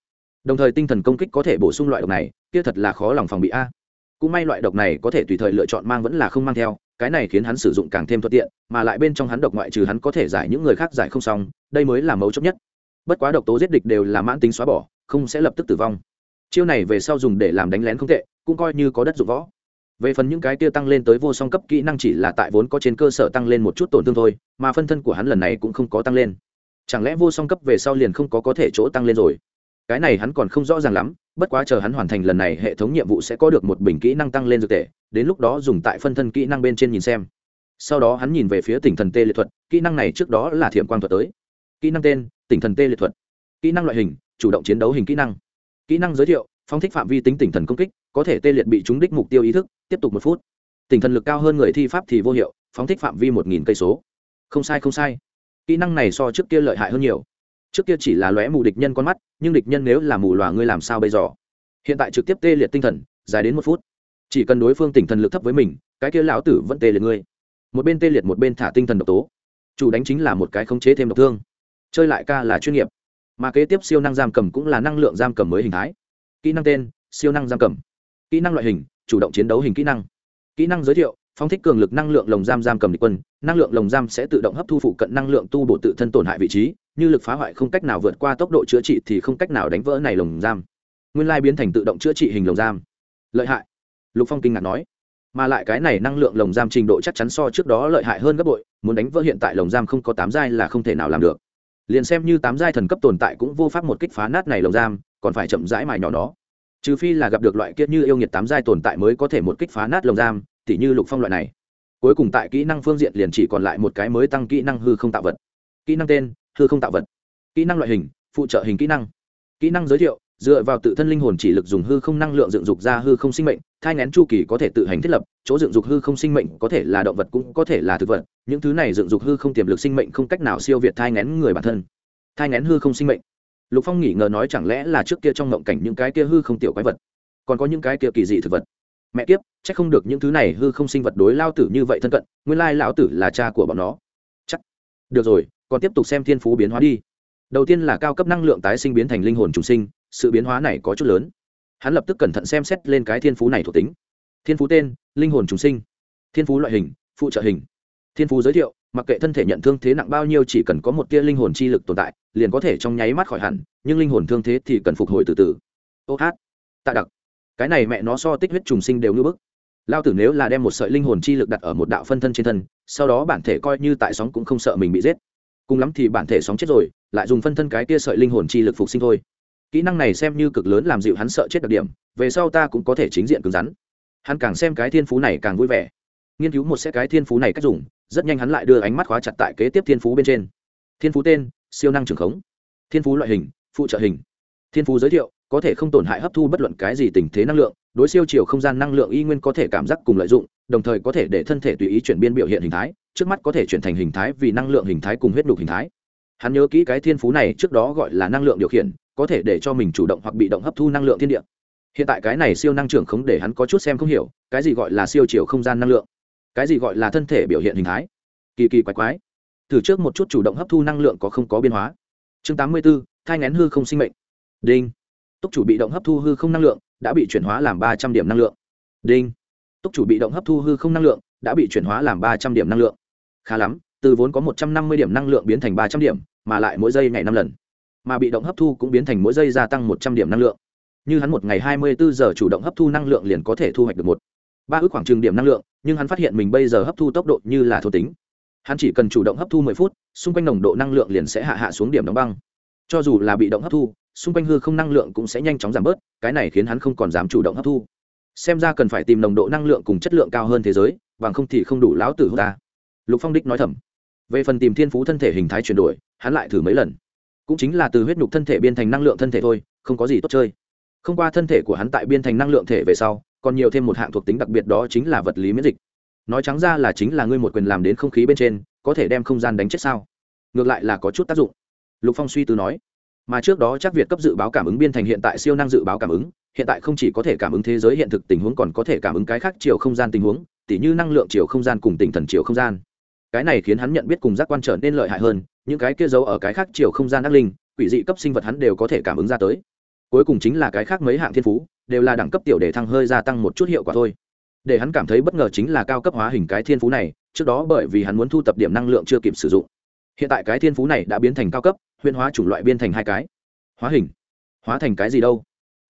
Đồng thời tinh thần công kích có thể bổ sung loại độc này, kia thật là khó lòng phòng bị a cũng may loại độc này có thể tùy thời lựa chọn mang vẫn là không mang theo, cái này khiến hắn sử dụng càng thêm thuận tiện, mà lại bên trong hắn độc ngoại trừ hắn có thể giải những người khác giải không xong, đây mới là mấu chốt nhất. Bất quá độc tố giết địch đều là mãn tính xóa bỏ, không sẽ lập tức tử vong. Chiêu này về sau dùng để làm đánh lén không tệ, cũng coi như có đất dụng võ. Về phần những cái kia tăng lên tới vô song cấp kỹ năng chỉ là tại vốn có trên cơ sở tăng lên một chút tổn thương thôi, mà phân thân của hắn lần này cũng không có tăng lên. Chẳng lẽ vô song cấp về sau liền không có có thể chỗ tăng lên rồi? Cái này hắn còn không rõ ràng lắm, bất quá chờ hắn hoàn thành lần này, hệ thống nhiệm vụ sẽ có được một bình kỹ năng tăng lên dược tệ, đến lúc đó dùng tại phân thân kỹ năng bên trên nhìn xem. Sau đó hắn nhìn về phía tỉnh thần tê liệt thuật, kỹ năng này trước đó là thiểm quang thuật tới. Kỹ năng tên, tỉnh thần tê liệt thuật. Kỹ năng loại hình, chủ động chiến đấu hình kỹ năng. Kỹ năng giới thiệu, phong thích phạm vi tính tỉnh thần công kích, có thể tê liệt bị trúng đích mục tiêu ý thức, tiếp tục một phút. Tỉnh thần lực cao hơn người thi pháp thì vô hiệu phóng thích phạm vi một nghìn cây số. Không sai không sai. Kỹ năng này so trước kia lợi hại hơn nhiều trước kia chỉ là lóe mù địch nhân con mắt, nhưng địch nhân nếu là mù loà ngươi làm sao bây giờ? Hiện tại trực tiếp tê liệt tinh thần, dài đến một phút. Chỉ cần đối phương tỉnh thần lực thấp với mình, cái kia lão tử vẫn tê liệt ngươi. Một bên tê liệt một bên thả tinh thần độc tố. Chủ đánh chính là một cái khống chế thêm độc thương. Chơi lại ca là chuyên nghiệp. Mà kế tiếp siêu năng giam cầm cũng là năng lượng giam cầm mới hình thái. Kỹ năng tên, siêu năng giam cầm. Kỹ năng loại hình, chủ động chiến đấu hình kỹ năng. Kỹ năng giới thiệu, phong thích cường lực năng lượng lồng giam giam cầm địch quân. Năng lượng lồng giam sẽ tự động hấp thu phụ cận năng lượng tu bổ tự thân tổn hại vị trí như lực phá hoại không cách nào vượt qua tốc độ chữa trị thì không cách nào đánh vỡ này lồng giam. Nguyên lai biến thành tự động chữa trị hình lồng giam. Lợi hại. Lục phong kinh ngạc nói. Mà lại cái này năng lượng lồng giam trình độ chắc chắn so trước đó lợi hại hơn gấp bội, muốn đánh vỡ hiện tại lồng giam không có tám giai là không thể nào làm được. Liền xem như tám giai thần cấp tồn tại cũng vô pháp một kích phá nát này lồng giam, còn phải chậm rãi mài nhỏ nó. Trừ phi là gặp được loại kiết như yêu nghiệt tám giai tồn tại mới có thể một kích phá nát lồng giam, tỉ như lục phong loại này. Cuối cùng tại kỹ năng phương diện liền chỉ còn lại một cái mới tăng kỹ năng hư không tạo vật. Kỹ năng tên hư không tạo vật. Kỹ năng loại hình, phụ trợ hình kỹ năng. Kỹ năng giới thiệu, dựa vào tự thân linh hồn chỉ lực dùng hư không năng lượng dựng dục ra hư không sinh mệnh, thai ngén chu kỳ có thể tự hành thiết lập, chỗ dựng dục hư không sinh mệnh có thể là động vật cũng có thể là thực vật, những thứ này dựng dục hư không tiềm lực sinh mệnh không cách nào siêu việt thai ngén người bản thân. Thai ngén hư không sinh mệnh. Lục phong nghỉ ngờ nói chẳng lẽ là trước kia trong ngộng cảnh những cái kia hư không tiểu quái vật, còn có những cái kia kỳ dị thực vật? Mẹ kiếp, chắc không được những thứ này hư không sinh vật đối lao tử như vậy thân cận, nguyên lai lão tử là cha của bọn nó. Chắc. Được rồi còn tiếp tục xem thiên phú biến hóa đi. Đầu tiên là cao cấp năng lượng tái sinh biến thành linh hồn trùng sinh, sự biến hóa này có chút lớn. Hắn lập tức cẩn thận xem xét lên cái thiên phú này thuộc tính. Thiên phú tên, linh hồn trùng sinh. Thiên phú loại hình, phụ trợ hình. Thiên phú giới thiệu, mặc kệ thân thể nhận thương thế nặng bao nhiêu chỉ cần có một tia linh hồn chi lực tồn tại, liền có thể trong nháy mắt khỏi hẳn, nhưng linh hồn thương thế thì cần phục hồi từ từ. Ô hát. Tạ đặc. Cái này mẹ nó so tích huyết trùng sinh đều ngưỡng bức. Lao tử nếu là đem một sợi linh hồn chi lực đặt ở một đạo phân thân trên thân, sau đó bản thể coi như tại sóng cũng không sợ mình bị giết cùng lắm thì bản thể sóng chết rồi, lại dùng phân thân cái kia sợi linh hồn chi lực phục sinh thôi. Kỹ năng này xem như cực lớn làm dịu hắn sợ chết đặc điểm, về sau ta cũng có thể chính diện cứng rắn. Hắn càng xem cái thiên phú này càng vui vẻ. Nghiên cứu một xe cái thiên phú này cách dùng, rất nhanh hắn lại đưa ánh mắt khóa chặt tại kế tiếp thiên phú bên trên. Thiên phú tên, siêu năng trưởng khống. Thiên phú loại hình, phụ trợ hình. Thiên phú giới thiệu, có thể không tổn hại hấp thu bất luận cái gì tình thế năng lượng, đối siêu chiều không gian năng lượng y nguyên có thể cảm giác cùng lợi dụng, đồng thời có thể để thân thể tùy ý chuyển biên biểu hiện hình thái trước mắt có thể chuyển thành hình thái vì năng lượng hình thái cùng huyết đục hình thái. Hắn nhớ kỹ cái thiên phú này trước đó gọi là năng lượng điều khiển, có thể để cho mình chủ động hoặc bị động hấp thu năng lượng thiên địa. Hiện tại cái này siêu năng trưởng không để hắn có chút xem không hiểu, cái gì gọi là siêu chiều không gian năng lượng? Cái gì gọi là thân thể biểu hiện hình thái? Kỳ kỳ quái quái. Thử trước một chút chủ động hấp thu năng lượng có không có biến hóa. Chương tám mươi b ố thai ngén hư không sinh mệnh. Đinh. Túc chủ bị động hấp thu hư không năng lượng, đã bị chuyển hóa làm ba trăm điểm năng lượng. Đinh. Túc chủ bị động hấp thu hư không năng lượng, đã bị chuyển hóa làm ba trăm điểm năng lượng khá lắm, từ vốn có một trăm năm mươi điểm năng lượng biến thành ba trăm điểm, mà lại mỗi giây ngày năm lần. Mà bị động hấp thu cũng biến thành mỗi giây gia tăng một trăm điểm năng lượng. Như hắn một ngày hai mươi bốn giờ chủ động hấp thu năng lượng liền có thể thu hoạch được một, ba ước khoảng trừng điểm năng lượng, nhưng hắn phát hiện mình bây giờ hấp thu tốc độ như là thô tính. Hắn chỉ cần chủ động hấp thu mười phút, xung quanh nồng độ năng lượng liền sẽ hạ hạ xuống điểm đóng băng. Cho dù là bị động hấp thu, xung quanh hư không năng lượng cũng sẽ nhanh chóng giảm bớt, cái này khiến hắn không còn dám chủ động hấp thu. Xem ra cần phải tìm nồng độ năng lượng cùng chất lượng cao hơn thế giới, bằng không thì không đủ lão tử hút ta lục phong đích nói thầm. Về phần tìm thiên phú thân thể hình thái chuyển đổi, hắn lại thử mấy lần. Cũng chính là từ huyết nhục thân thể biên thành năng lượng thân thể thôi, không có gì tốt chơi. Không qua thân thể của hắn tại biên thành năng lượng thể về sau, còn nhiều thêm một hạng thuộc tính đặc biệt đó chính là vật lý miễn dịch. Nói trắng ra là chính là ngươi một quyền làm đến không khí bên trên, có thể đem không gian đánh chết sao? Ngược lại là có chút tác dụng. Lục phong suy tư nói. Mà trước đó chắc việt cấp dự báo cảm ứng biên thành hiện tại siêu năng dự báo cảm ứng, hiện tại không chỉ có thể cảm ứng thế giới hiện thực tình huống còn có thể cảm ứng cái khác chiều không gian tình huống, tỉ như năng lượng chiều không gian cùng tinh thần chiều không gian cái này khiến hắn nhận biết cùng giác quan trở nên lợi hại hơn, những cái kia giấu ở cái khác chiều không gian ác linh, quỷ dị cấp sinh vật hắn đều có thể cảm ứng ra tới. Cuối cùng chính là cái khác mấy hạng thiên phú, đều là đẳng cấp tiểu để thăng hơi gia tăng một chút hiệu quả thôi. Để hắn cảm thấy bất ngờ chính là cao cấp hóa hình cái thiên phú này, trước đó bởi vì hắn muốn thu tập điểm năng lượng chưa kịp sử dụng. Hiện tại cái thiên phú này đã biến thành cao cấp huyên hóa chủng loại biên thành hai cái. Hóa hình. Hóa thành cái gì đâu?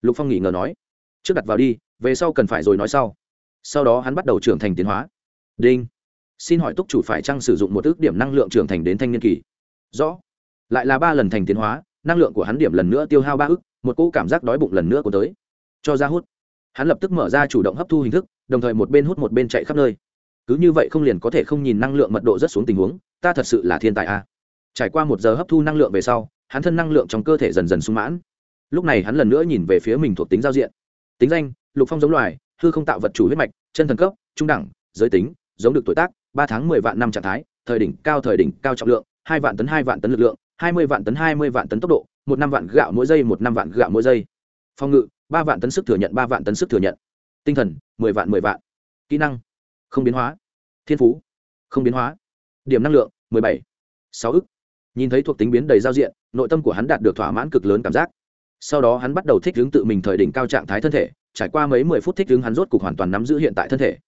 Lục phong nghỉ ngờ nói. Trước đặt vào đi, về sau cần phải rồi nói sau. Sau đó hắn bắt đầu trưởng thành tiến hóa. Đinh xin hỏi túc chủ phải chăng sử dụng một ước điểm năng lượng trưởng thành đến thanh niên kỳ? Rõ. Lại là ba lần thành tiến hóa, năng lượng của hắn điểm lần nữa tiêu hao ba ước, một cỗ cảm giác đói bụng lần nữa của tới. Cho ra hút. Hắn lập tức mở ra chủ động hấp thu hình thức, đồng thời một bên hút một bên chạy khắp nơi. Cứ như vậy không liền có thể không nhìn năng lượng mật độ rất xuống tình huống, ta thật sự là thiên tài a. À. trải qua một giờ hấp thu năng lượng về sau, hắn thân năng lượng trong cơ thể dần dần sung mãn. Lúc này hắn lần nữa nhìn về phía mình thuộc tính giao diện. Tính danh, lục phong giống loài, hư không tạo vật chủ huyết mạch, chân thần cấp, trung đẳng, giới tính, giống được tuổi tác ba tháng mười vạn năm trạng thái, thời đỉnh cao, thời đỉnh cao trọng lượng, hai vạn tấn, hai vạn tấn lực lượng, hai mươi vạn tấn, hai mươi vạn tấn tốc độ, một năm vạn gạo mỗi giây, một năm vạn gạo mỗi giây. Phòng ngự, ba vạn tấn sức thừa nhận, ba vạn tấn sức thừa nhận. Tinh thần, mười vạn mười vạn. Kỹ năng, không biến hóa. Thiên phú, không biến hóa. Điểm năng lượng, mười bảy. Sáu ức. Nhìn thấy thuộc tính biến đầy giao diện, nội tâm của hắn đạt được thỏa mãn cực lớn cảm giác. Sau đó hắn bắt đầu thích hướng tự mình thời đỉnh cao trạng thái thân thể, trải qua mấy mười phút thích hướng hắn rốt cục hoàn toàn nắm giữ hiện tại thân thể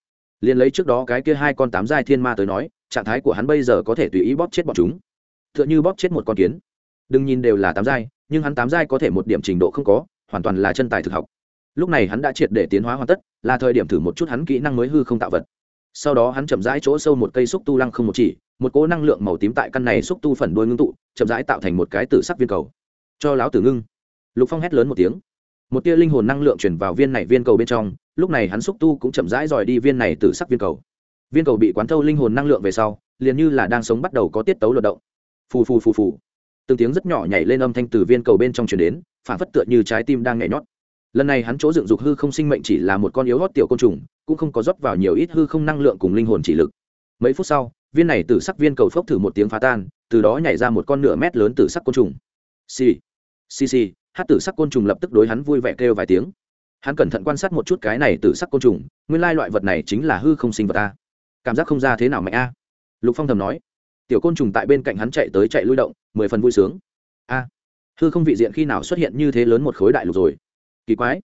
liền lấy trước đó cái kia hai con tám giai thiên ma tới nói, trạng thái của hắn bây giờ có thể tùy ý bóp chết bọn chúng. T h ư ợ n h ư bóp chết một con kiến. Đừng nhìn đều là tám giai, nhưng hắn tám giai có thể một điểm trình độ không có, hoàn toàn là chân tài thực học. Lúc này hắn đã triệt để tiến hóa hoàn tất, là thời điểm thử một chút hắn kỹ năng mới hư không tạo vật. Sau đó hắn chậm rãi chỗ sâu một cây xúc tu lăng không một chỉ, một cỗ năng lượng màu tím tại căn này xúc tu phần đuôi ngưng tụ, chậm rãi tạo thành một cái tử sắc viên cầu. Cho láo tử ngưng. Lục phong hét lớn một tiếng. Một tia linh hồn năng lượng chuyển vào viên này viên cầu bên trong lúc này hắn xúc tu cũng chậm rãi dòi đi viên này từ sắc viên cầu. Viên cầu bị quán thâu linh hồn năng lượng về sau, liền như là đang sống bắt đầu có tiết tấu luận động. Phù phù phù phù. Từng tiếng rất nhỏ nhảy lên âm thanh từ viên cầu bên trong chuyển đến, phản phất tựa như trái tim đang nhảy nhót. Lần này hắn chỗ dựng dục hư không sinh mệnh chỉ là một con yếu hót tiểu côn trùng, cũng không có rót vào nhiều ít hư không năng lượng cùng linh hồn chỉ lực. Mấy phút sau, viên này từ sắc viên cầu phốc thử một tiếng phá tan, từ đó nhảy ra một con nửa mét lớn từ sắc côn trùng. Xì. Xì xì, hát tử sắc côn trùng lập tức đối hắn vui vẻ kêu vài tiếng hắn cẩn thận quan sát một chút cái này từ sắc côn trùng, nguyên lai loại vật này chính là hư không sinh vật a. Cảm giác không ra thế nào mạnh a. Lục phong thầm nói. Tiểu côn trùng tại bên cạnh hắn chạy tới chạy lui động, mười phần vui sướng. A, hư không vị diện khi nào xuất hiện như thế lớn một khối đại lục rồi? Kỳ quái.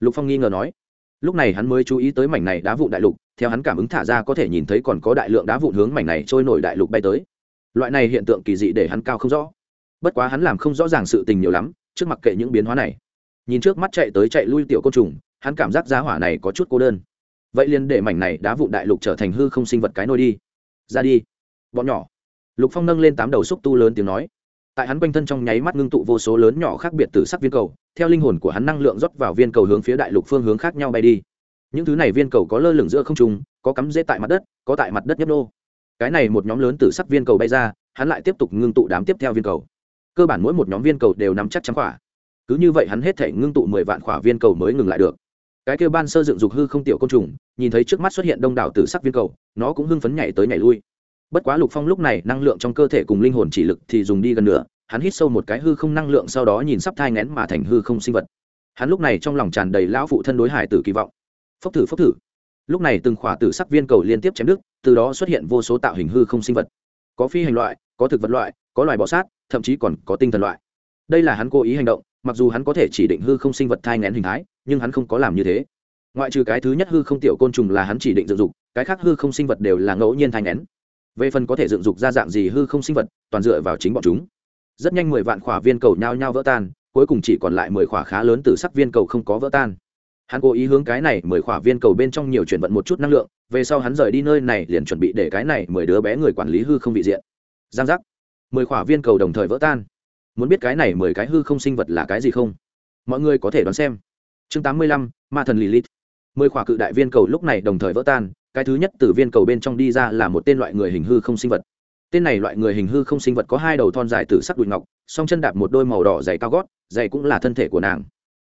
Lục phong nghi ngờ nói. Lúc này hắn mới chú ý tới mảnh này đá vụn đại lục, theo hắn cảm ứng thả ra có thể nhìn thấy còn có đại lượng đá vụn hướng mảnh này trôi nổi đại lục bay tới. Loại này hiện tượng kỳ dị để hắn cao không rõ. Bất quá hắn làm không rõ ràng sự tình nhiều lắm, trước mặc kệ những biến hóa này nhìn trước mắt chạy tới chạy lui tiểu côn trùng, hắn cảm giác giá hỏa này có chút cô đơn. Vậy liền để mảnh này đá vụ đại lục trở thành hư không sinh vật cái nôi đi. Ra đi. Bọn nhỏ. Lục phong nâng lên tám đầu xúc tu lớn tiếng nói. Tại hắn quanh thân trong nháy mắt ngưng tụ vô số lớn nhỏ khác biệt từ sắc viên cầu, theo linh hồn của hắn năng lượng rót vào viên cầu hướng phía đại lục phương hướng khác nhau bay đi. Những thứ này viên cầu có lơ lửng giữa không trung, có cắm rễ tại mặt đất, có tại mặt đất nhấp nô. Cái này một nhóm lớn từ sắc viên cầu bay ra, hắn lại tiếp tục ngưng tụ đám tiếp theo viên cầu. Cơ bản mỗi một nhóm viên cầu đều nắm chắc chắn quả cứ như vậy hắn hết thể ngưng tụ mười vạn khỏa viên cầu mới ngừng lại được. Cái kêu ban sơ dựng dục hư không tiểu côn trùng nhìn thấy trước mắt xuất hiện đông đảo tử sắc viên cầu nó cũng hưng phấn nhảy tới nhảy lui. Bất quá lục phong lúc này năng lượng trong cơ thể cùng linh hồn chỉ lực thì dùng đi gần nửa, hắn hít sâu một cái hư không năng lượng sau đó nhìn sắp thai ngén mà thành hư không sinh vật. Hắn lúc này trong lòng tràn đầy lão phụ thân đối hải tử kỳ vọng. Phốc thử phốc thử. Lúc này từng khỏa tử sắc viên cầu liên tiếp chém đứt từ đó xuất hiện vô số tạo hình hư không sinh vật. Có phi hành loại có thực vật loại có loài bọ sát thậm chí còn có tinh thần loại đây là hắn cố ý hành động, mặc dù hắn có thể chỉ định hư không sinh vật thai ngén hình thái, nhưng hắn không có làm như thế. Ngoại trừ cái thứ nhất hư không tiểu côn trùng là hắn chỉ định dựng dục, cái khác hư không sinh vật đều là ngẫu nhiên thai ngén. Về phần có thể dựng dục ra dạng gì hư không sinh vật, toàn dựa vào chính bọn chúng. Rất nhanh mười vạn khỏa viên cầu nhao nhao vỡ tan, cuối cùng chỉ còn lại mười khỏa khá lớn từ sắc viên cầu không có vỡ tan. Hắn cố ý hướng cái này mười khỏa viên cầu bên trong nhiều chuyển vận một chút năng lượng, về sau hắn rời đi nơi này liền chuẩn bị để cái này mười đứa bé người quản lý hư không vị diện. Giang giác. Mười khỏa viên cầu đồng thời vỡ tan muốn biết cái này mười cái hư không sinh vật là cái gì không? Mọi người có thể đoán xem. Chương tám mươi lăm, ma thần lilith. Mười khỏa cự đại viên cầu lúc này đồng thời vỡ tan, cái thứ nhất từ viên cầu bên trong đi ra là một tên loại người hình hư không sinh vật. Tên này loại người hình hư không sinh vật có hai đầu thon dài từ sắc đùi ngọc, song chân đạp một đôi màu đỏ dày cao gót, dày cũng là thân thể của nàng.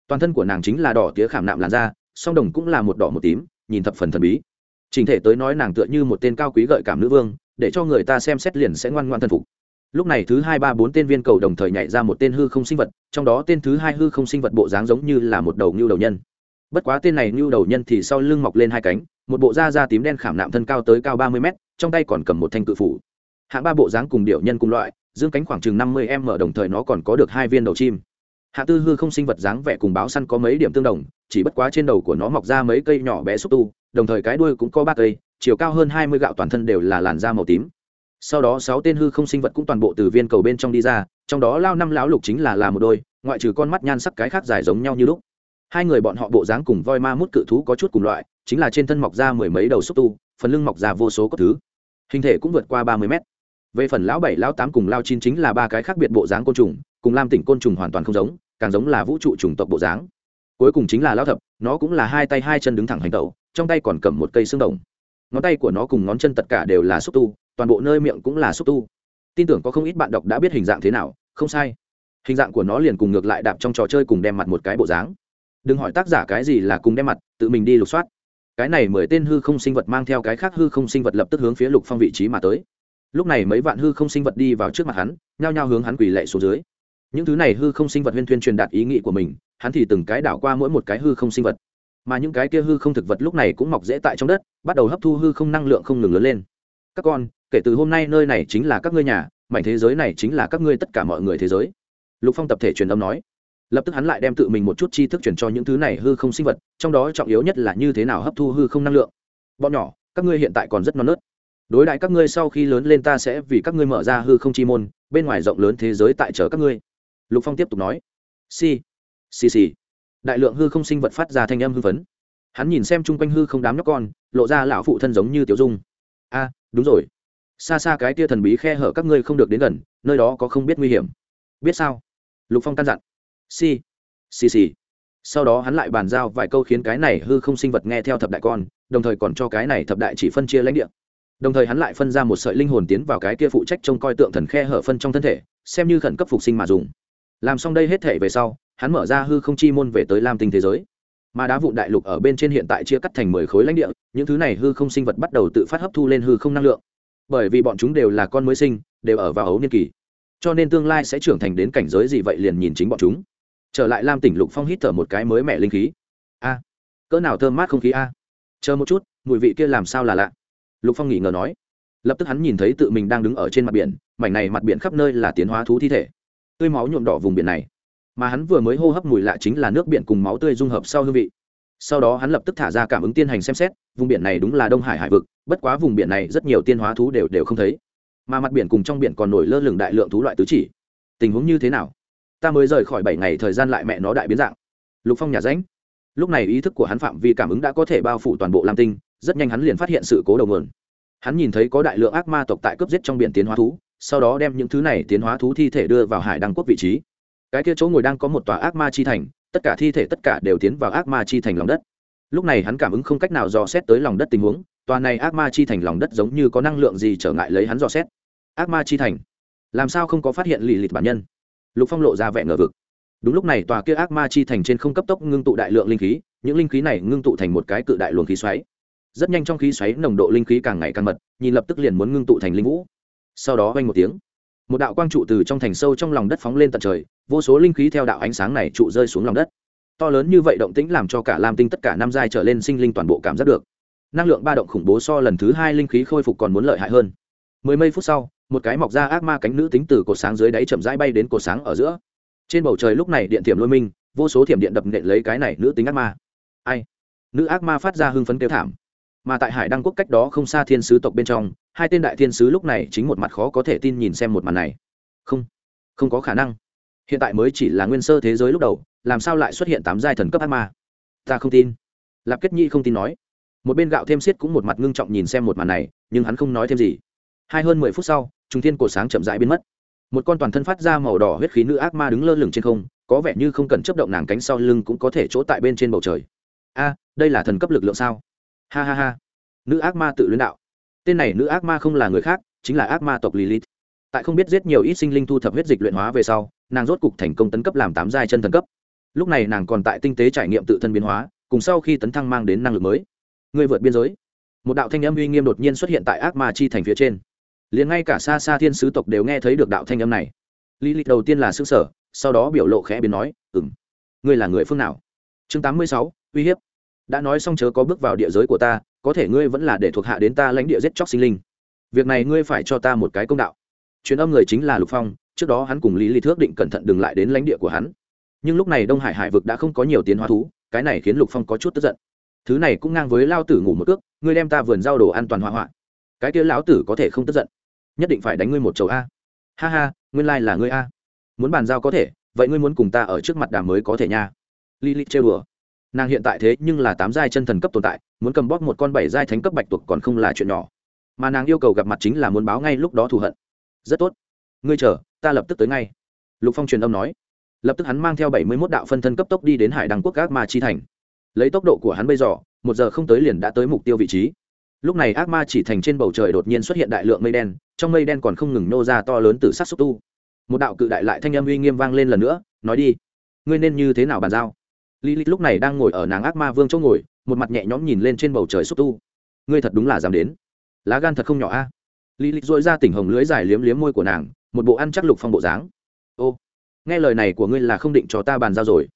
Toàn thân của nàng chính là đỏ tía khảm nạm làn da, song đồng cũng là một đỏ một tím, nhìn thập phần thần bí. Trình thể tới nói nàng tựa như một tên cao quý gợi cảm nữ vương, để cho người ta xem xét liền sẽ ngoan ngoan thân phục lúc này thứ hai ba bốn tên viên cầu đồng thời nhảy ra một tên hư không sinh vật, trong đó tên thứ hai hư không sinh vật bộ dáng giống như là một đầu ngưu đầu nhân. Bất quá tên này ngưu đầu nhân thì sau lưng mọc lên hai cánh, một bộ da da tím đen khảm nạm thân cao tới cao ba mươi mét, trong tay còn cầm một thanh cự phủ. Hạng ba bộ dáng cùng điệu nhân cùng loại, dương cánh khoảng chừng năm mươi m đồng thời nó còn có được hai viên đầu chim. Hạ tư hư không sinh vật dáng vẻ cùng báo săn có mấy điểm tương đồng, chỉ bất quá trên đầu của nó mọc ra mấy cây nhỏ bé xúc tu, đồng thời cái đuôi cũng có ba cây, chiều cao hơn hai mươi gạo toàn thân đều là làn da màu tím sau đó sáu tên hư không sinh vật cũng toàn bộ từ viên cầu bên trong đi ra, trong đó lao năm lão lục chính là là một đôi, ngoại trừ con mắt nhan sắc cái khác dài giống nhau như lúc. Hai người bọn họ bộ dáng cùng voi ma mút cự thú có chút cùng loại, chính là trên thân mọc ra mười mấy đầu xúc tu, phần lưng mọc ra vô số các thứ. Hình thể cũng vượt qua ba mươi mét. Về phần lão bảy, lão tám cùng lao chín chính là ba cái khác biệt bộ dáng côn trùng, cùng lam tỉnh côn trùng hoàn toàn không giống, càng giống là vũ trụ chủng tộc bộ dáng. Cuối cùng chính là lão thập, nó cũng là hai tay hai chân đứng thẳng hành tẩu, trong tay còn cầm một cây xương đồng. Ngón tay của nó cùng ngón chân tất cả đều là xúc tu toàn bộ nơi miệng cũng là xúc tu. Tin tưởng có không ít bạn đọc đã biết hình dạng thế nào, không sai. Hình dạng của nó liền cùng ngược lại đạp trong trò chơi cùng đem mặt một cái bộ dáng. Đừng hỏi tác giả cái gì là cùng đem mặt, tự mình đi lục soát. Cái này mười tên hư không sinh vật mang theo cái khác hư không sinh vật lập tức hướng phía lục phong vị trí mà tới. Lúc này mấy vạn hư không sinh vật đi vào trước mặt hắn, nhao nhao hướng hắn quỳ lệ xuống dưới. Những thứ này hư không sinh vật huyên thuyên truyền đạt ý nghĩ của mình, hắn thì từng cái đảo qua mỗi một cái hư không sinh vật. Mà những cái kia hư không thực vật lúc này cũng mọc dễ tại trong đất, bắt đầu hấp thu hư không năng lượng không ngừng lớn lên. Các con kể từ hôm nay nơi này chính là các ngươi nhà, mảnh thế giới này chính là các ngươi tất cả mọi người thế giới. Lục phong tập thể truyền âm nói. Lập tức hắn lại đem tự mình một chút tri thức truyền cho những thứ này hư không sinh vật, trong đó trọng yếu nhất là như thế nào hấp thu hư không năng lượng. Bọn nhỏ, các ngươi hiện tại còn rất non nớt. Đối đại các ngươi sau khi lớn lên ta sẽ vì các ngươi mở ra hư không chi môn, bên ngoài rộng lớn thế giới tại chở các ngươi. Lục phong tiếp tục nói. Si si si đại lượng hư không sinh vật phát ra thanh âm hư phấn. Hắn nhìn xem chung quanh hư không đám nhóc con, lộ ra lão phụ thân giống như tiểu dung. A, đúng rồi xa xa cái tia thần bí khe hở các ngươi không được đến gần, nơi đó có không biết nguy hiểm. Biết sao? Lục phong căn dặn. Si si si sau đó hắn lại bàn giao vài câu khiến cái này hư không sinh vật nghe theo thập đại con, đồng thời còn cho cái này thập đại chỉ phân chia lãnh địa. Đồng thời hắn lại phân ra một sợi linh hồn tiến vào cái kia phụ trách trông coi tượng thần khe hở phân trong thân thể, xem như khẩn cấp phục sinh mà dùng. Làm xong đây hết thể về sau, hắn mở ra hư không chi môn về tới lam tinh thế giới. Mà đá vụn đại lục ở bên trên hiện tại chia cắt thành mười khối lãnh địa, những thứ này hư không sinh vật bắt đầu tự phát hấp thu lên hư không năng lượng bởi vì bọn chúng đều là con mới sinh, đều ở vào ấu niên kỳ. Cho nên tương lai sẽ trưởng thành đến cảnh giới gì vậy liền nhìn chính bọn chúng. Trở lại lam tỉnh lục phong hít thở một cái mới mẻ linh khí. A, cỡ nào thơm mát không khí a? Chờ một chút, mùi vị kia làm sao là lạ? Lục phong nghỉ ngờ nói. Lập tức hắn nhìn thấy tự mình đang đứng ở trên mặt biển, mảnh này mặt biển khắp nơi là tiến hóa thú thi thể. Tươi máu nhuộm đỏ vùng biển này. Mà hắn vừa mới hô hấp mùi lạ chính là nước biển cùng máu tươi dung hợp sau hương vị. Sau đó hắn lập tức thả ra cảm ứng tiên hành xem xét vùng biển này đúng là đông hải hải vực, bất quá vùng biển này rất nhiều tiên hóa thú đều đều không thấy. Mà mặt biển cùng trong biển còn nổi lơ lửng đại lượng thú loại tứ chỉ. Tình huống như thế nào? Ta mới rời khỏi bảy ngày thời gian lại mẹ nó đại biến dạng. Lục phong nhà ránh. Lúc này ý thức của hắn phạm vi cảm ứng đã có thể bao phủ toàn bộ lam tinh, rất nhanh hắn liền phát hiện sự cố đầu nguồn. Hắn nhìn thấy có đại lượng ác ma tộc tại cướp giết trong biển tiến hóa thú, sau đó đem những thứ này tiến hóa thú thi thể đưa vào hải đăng quốc vị trí. Cái kia chỗ ngồi đang có một tòa ác ma chi thành, tất cả thi thể tất cả đều tiến vào ác ma chi thành lòng đất lúc này hắn cảm ứng không cách nào dò xét tới lòng đất tình huống, tòa này ác ma chi thành lòng đất giống như có năng lượng gì trở ngại lấy hắn dò xét. Ác ma chi thành? Làm sao không có phát hiện lì lịt bản nhân? Lục phong lộ ra vẻ ngờ vực. Đúng lúc này tòa kia ác ma chi thành trên không cấp tốc ngưng tụ đại lượng linh khí, những linh khí này ngưng tụ thành một cái cự đại luồng khí xoáy. Rất nhanh trong khí xoáy nồng độ linh khí càng ngày càng mật, nhìn lập tức liền muốn ngưng tụ thành linh vũ. Sau đó vang một tiếng, một đạo quang trụ từ trong thành sâu trong lòng đất phóng lên tận trời, vô số linh khí theo đạo ánh sáng này trụ rơi xuống lòng đất to lớn như vậy động tĩnh làm cho cả lam tinh tất cả năm giai trở lên sinh linh toàn bộ cảm giác được. Năng lượng ba động khủng bố so lần thứ hai linh khí khôi phục còn muốn lợi hại hơn. Mười mấy phút sau, một cái mọc ra ác ma cánh nữ tính từ cột sáng dưới đáy chậm rãi bay đến cột sáng ở giữa. Trên bầu trời lúc này điện thiểm lôi minh, vô số thiểm điện đập nện lấy cái này nữ tính ác ma. Ai? Nữ ác ma phát ra hưng phấn kêu thảm. Mà tại hải đăng quốc cách đó không xa thiên sứ tộc bên trong, hai tên đại thiên sứ lúc này chính một mặt khó có thể tin nhìn xem một màn này. Không. Không có khả năng hiện tại mới chỉ là nguyên sơ thế giới lúc đầu, làm sao lại xuất hiện tám giai thần cấp ác ma? Ta không tin. Lạp kết nhi không tin nói. Một bên gạo thêm xiết cũng một mặt ngưng trọng nhìn xem một màn này, nhưng hắn không nói thêm gì. Hai hơn mười phút sau trung thiên cổ sáng chậm rãi biến mất. Một con toàn thân phát ra màu đỏ huyết khí nữ ác ma đứng lơ lửng trên không, có vẻ như không cần chấp động nàng cánh sau lưng cũng có thể chỗ tại bên trên bầu trời. A, đây là thần cấp lực lượng sao? Ha ha ha. Nữ ác ma tự luyến đạo. Tên này nữ ác ma không là người khác, chính là ác ma tộc lilith. Tại không biết giết nhiều ít sinh linh thu thập huyết dịch luyện hóa về sau nàng rốt cục thành công tấn cấp làm tám giai chân thần cấp. Lúc này nàng còn tại tinh tế trải nghiệm tự thân biến hóa, cùng sau khi tấn thăng mang đến năng lực mới. Người vượt biên giới. Một đạo thanh âm uy nghiêm đột nhiên xuất hiện tại ác ma chi thành phía trên. Liền ngay cả xa xa thiên sứ tộc đều nghe thấy được đạo thanh âm này. Lý lịch đầu tiên là xương sở sau đó biểu lộ khẽ biến nói ừng ngươi là người phương nào? Chương tám mươi sáu, uy hiếp. Đã nói xong chớ có bước vào địa giới của ta, có thể ngươi vẫn là để thuộc hạ đến ta lãnh địa giết chóc sinh linh. Việc này ngươi phải cho ta một cái công đạo. Chuyến âm người chính là lục phong trước đó hắn cùng lý lý thước định cẩn thận đừng lại đến lãnh địa của hắn. Nhưng lúc này đông hải hải vực đã không có nhiều tiến hóa thú, cái này khiến lục phong có chút tức giận. Thứ này cũng ngang với lao tử ngủ một cước, ngươi đem ta vườn giao đồ an toàn hoa hoạn cái kia lão tử có thể không tức giận. Nhất định phải đánh ngươi một chầu a. Ha ha, nguyên lai là ngươi a. Muốn bàn giao có thể, vậy ngươi muốn cùng ta ở trước mặt đàm mới có thể nha. Li li trêu đùa. Nàng hiện tại thế nhưng là tám giai chân thần cấp tồn tại, muốn cầm bóp một con bảy giai thánh cấp bạch tuộc còn không là chuyện nhỏ. Mà nàng yêu cầu gặp mặt chính là muốn báo ngay lúc đó thù hận. Rất tốt. Ngươi chờ ta lập tức tới ngay. Lục phong truyền âm nói. Lập tức hắn mang theo bảy mươi mốt đạo phân thân cấp tốc đi đến hải đăng quốc các ma chi thành. Lấy tốc độ của hắn bây giờ một giờ không tới liền đã tới mục tiêu vị trí. Lúc này ác ma chỉ thành trên bầu trời đột nhiên xuất hiện đại lượng mây đen trong mây đen còn không ngừng nô ra to lớn từ sát xúc tu. Một đạo cự đại lại thanh âm uy nghiêm vang lên lần nữa nói đi. Ngươi nên như thế nào bàn giao? Lilith lúc này đang ngồi ở nàng ác ma vương chỗ ngồi, một mặt nhẹ nhõm nhìn lên trên bầu trời xúc tu. Ngươi thật đúng là dám đến. Lá gan thật không nhỏ a. lý lịch dội ra tỉnh hồng lưới dài liếm liếm môi của nàng một bộ ăn chắc lục phong bộ dáng. Ô, nghe lời này của ngươi là không định cho ta bàn giao rồi.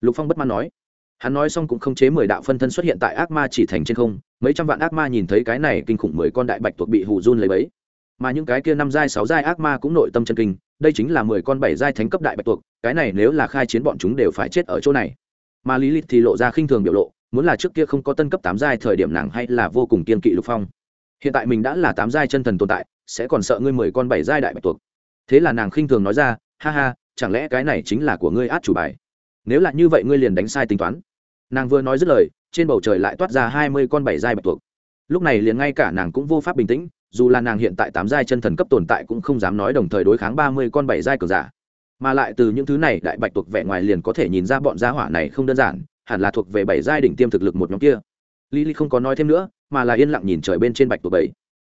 Lục phong bất mãn nói. Hắn nói xong cũng không chế mười đạo phân thân xuất hiện tại ác ma chỉ thành trên không, mấy trăm vạn ác ma nhìn thấy cái này kinh khủng mười con đại bạch tuộc bị hù run lấy bấy. Mà những cái kia năm giai, sáu giai ác ma cũng nội tâm chân kinh, đây chính là mười con bảy giai thánh cấp đại bạch tuộc, cái này nếu là khai chiến bọn chúng đều phải chết ở chỗ này. Mà lý lịch thì lộ ra khinh thường biểu lộ, muốn là trước kia không có tân cấp tám giai thời điểm nàng hay là vô cùng kiên kỵ lục phong. Hiện tại mình đã là tám giai chân thần tồn tại, sẽ còn sợ ngươi mười con bảy giai đại bạch tuộc thế là nàng khinh thường nói ra, ha ha, chẳng lẽ cái này chính là của ngươi át chủ bài? Nếu là như vậy ngươi liền đánh sai tính toán. Nàng vừa nói dứt lời, trên bầu trời lại toát ra hai mươi con bảy giai bạch tuộc. Lúc này liền ngay cả nàng cũng vô pháp bình tĩnh, dù là nàng hiện tại tám giai chân thần cấp tồn tại cũng không dám nói đồng thời đối kháng ba mươi con bảy giai cường giả. Mà lại từ những thứ này, đại bạch tuộc vẻ ngoài liền có thể nhìn ra bọn gia hỏa này không đơn giản, hẳn là thuộc về bảy giai đỉnh tiêm thực lực một nhóm kia. Lý lý không có nói thêm nữa, mà là yên lặng nhìn trời bên trên bạch tuộc bảy.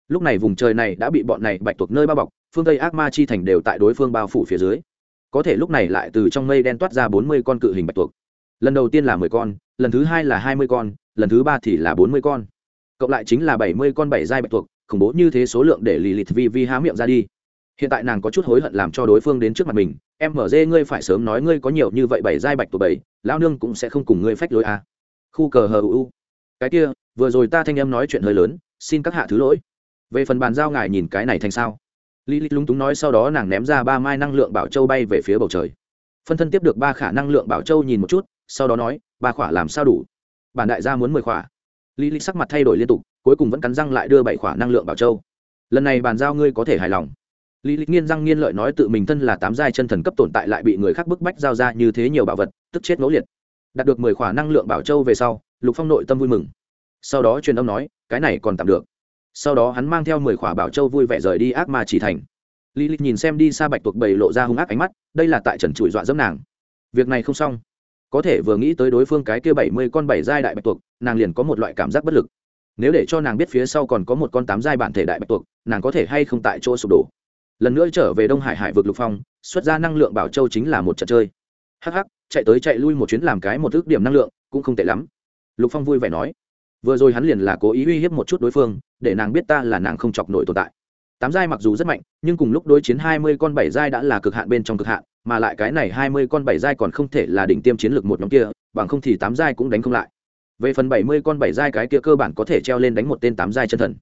Lúc này vùng trời này đã bị bọn này bạch tuộc nơi bao bọc phương tây ác ma chi thành đều tại đối phương bao phủ phía dưới. Có thể lúc này lại từ trong mây đen toát ra bốn mươi con cự hình bạch tuộc. Lần đầu tiên là mười con, lần thứ hai là hai mươi con, lần thứ ba thì là bốn mươi con. Cộng lại chính là bảy mươi con bảy giai bạch tuộc, khủng bố như thế số lượng để lì lìt vi vi há miệng ra đi. Hiện tại nàng có chút hối hận làm cho đối phương đến trước mặt mình, em mở dê ngươi phải sớm nói ngươi có nhiều như vậy bảy giai bạch tuộc bảy lao nương cũng sẽ không cùng ngươi phách lối à. khu cờ hờ u cái kia, vừa rồi ta thanh em nói chuyện hơi lớn, xin các hạ thứ lỗi. Về phần bàn giao ngài nhìn cái này thành sao? Lý lịch lúng túng nói sau đó nàng ném ra ba mai năng lượng bảo châu bay về phía bầu trời. Phân thân tiếp được ba khả năng lượng bảo châu nhìn một chút, sau đó nói, ba khỏa làm sao đủ? Bản đại gia muốn mười khỏa. Lý lịch sắc mặt thay đổi liên tục, cuối cùng vẫn cắn răng lại đưa bảy khỏa năng lượng bảo châu. Lần này bàn giao ngươi có thể hài lòng. Lý lịch nghiên răng nghiên lợi nói tự mình thân là tám giai chân thần cấp tồn tại lại bị người khác bức bách giao ra như thế nhiều bảo vật, tức chết ngẫu liệt. Đạt được mười khỏa năng lượng bảo châu về sau, lục phong nội tâm vui mừng. Sau đó truyền âm nói, cái này còn tạm được sau đó hắn mang theo mười khỏa bảo châu vui vẻ rời đi ác ma chỉ thành. Lý lịch nhìn xem đi xa bạch tuộc bầy lộ ra hung ác ánh mắt, đây là tại trần trụi dọa dẫm nàng. Việc này không xong. Có thể vừa nghĩ tới đối phương cái kia bảy mươi con bảy giai đại bạch tuộc, nàng liền có một loại cảm giác bất lực. Nếu để cho nàng biết phía sau còn có một con tám giai bản thể đại bạch tuộc, nàng có thể hay không tại chỗ sụp đổ. Lần nữa trở về đông hải hải vực lục phong, xuất ra năng lượng bảo châu chính là một trận chơi. Hh chạy tới chạy lui một chuyến làm cái một ước điểm năng lượng, cũng không tệ lắm. Lục phong vui vẻ nói vừa rồi hắn liền là cố ý uy hiếp một chút đối phương, để nàng biết ta là nàng không chọc nổi tồn tại. Tám giai mặc dù rất mạnh, nhưng cùng lúc đối chiến hai mươi con bảy giai đã là cực hạn bên trong cực hạn, mà lại cái này hai mươi con bảy giai còn không thể là đỉnh tiêm chiến lược một nhóm kia, bằng không thì tám giai cũng đánh không lại. Về phần bảy mươi con bảy giai cái kia cơ bản có thể treo lên đánh một tên tám giai chân thần.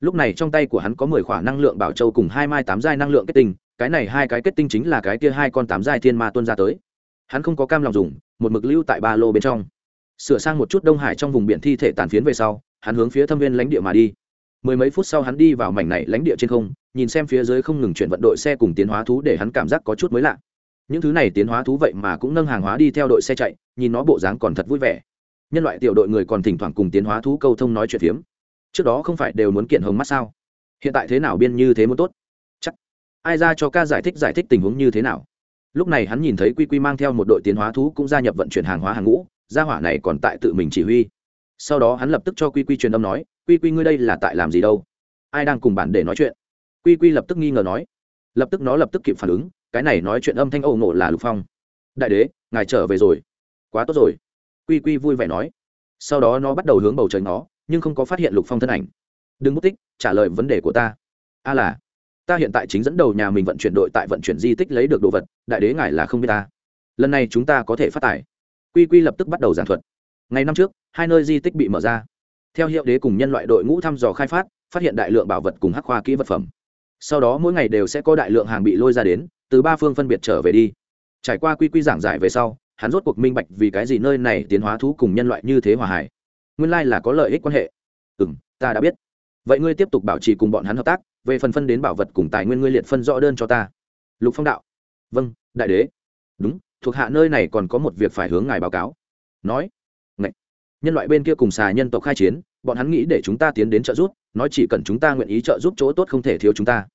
Lúc này trong tay của hắn có mười khỏa năng lượng bảo châu cùng hai mai tám giai năng lượng kết tinh, cái này hai cái kết tinh chính là cái kia hai con tám giai thiên ma tuân ra tới. Hắn không có cam lòng dùng, một mực lưu tại ba lô bên trong sửa sang một chút đông hải trong vùng biển thi thể tàn phiến về sau, hắn hướng phía thâm viên lãnh địa mà đi. Mười mấy phút sau hắn đi vào mảnh này lãnh địa trên không, nhìn xem phía dưới không ngừng chuyển vận đội xe cùng tiến hóa thú để hắn cảm giác có chút mới lạ. Những thứ này tiến hóa thú vậy mà cũng nâng hàng hóa đi theo đội xe chạy, nhìn nó bộ dáng còn thật vui vẻ. Nhân loại tiểu đội người còn thỉnh thoảng cùng tiến hóa thú câu thông nói chuyện phiếm. Trước đó không phải đều muốn kiện hồng mắt sao? Hiện tại thế nào biên như thế muốn tốt? Chắc ai ra cho ca giải thích giải thích tình huống như thế nào? Lúc này hắn nhìn thấy quy quy mang theo một đội tiến hóa thú cũng gia nhập vận chuyển hàng hóa hàng ngũ gia hỏa này còn tại tự mình chỉ huy. Sau đó hắn lập tức cho quy quy truyền âm nói, quy quy ngươi đây là tại làm gì đâu? Ai đang cùng bản để nói chuyện? Quy quy lập tức nghi ngờ nói. Lập tức nó lập tức kịp phản ứng, cái này nói chuyện âm thanh ẩu nộ là lục phong. Đại đế, ngài trở về rồi. Quá tốt rồi. Quy quy vui vẻ nói. Sau đó nó bắt đầu hướng bầu trời nó nhưng không có phát hiện lục phong thân ảnh. Đừng mất tích, trả lời vấn đề của ta. A là, ta hiện tại chính dẫn đầu nhà mình vận chuyển đội tại vận chuyển di tích lấy được đồ vật, đại đế ngài là không biết ta. Lần này chúng ta có thể phát tài quy quy lập tức bắt đầu giảng thuật. Ngày năm trước, hai nơi di tích bị mở ra. Theo hiệu đế cùng nhân loại đội ngũ thăm dò khai phát phát hiện đại lượng bảo vật cùng hắc khoa kỹ vật phẩm. Sau đó mỗi ngày đều sẽ có đại lượng hàng bị lôi ra đến, từ ba phương phân biệt trở về đi. Trải qua quy quy giảng giải về sau, hắn rốt cuộc minh bạch vì cái gì nơi này tiến hóa thú cùng nhân loại như thế hòa hải nguyên lai là có lợi ích quan hệ. Ừ m ta đã biết. Vậy ngươi tiếp tục bảo trì cùng bọn hắn hợp tác, về phần phân đến bảo vật cùng tài nguyên ngươi liệt phân rõ đơn cho ta. Lục phong đạo. Vâng đại đế. Đúng thuộc hạ nơi này còn có một việc phải hướng ngài báo cáo. Nói. Ngậy. nhân loại bên kia cùng xà nhân tộc khai chiến, bọn hắn nghĩ để chúng ta tiến đến trợ giúp, nói chỉ cần chúng ta nguyện ý trợ giúp chỗ tốt không thể thiếu chúng ta.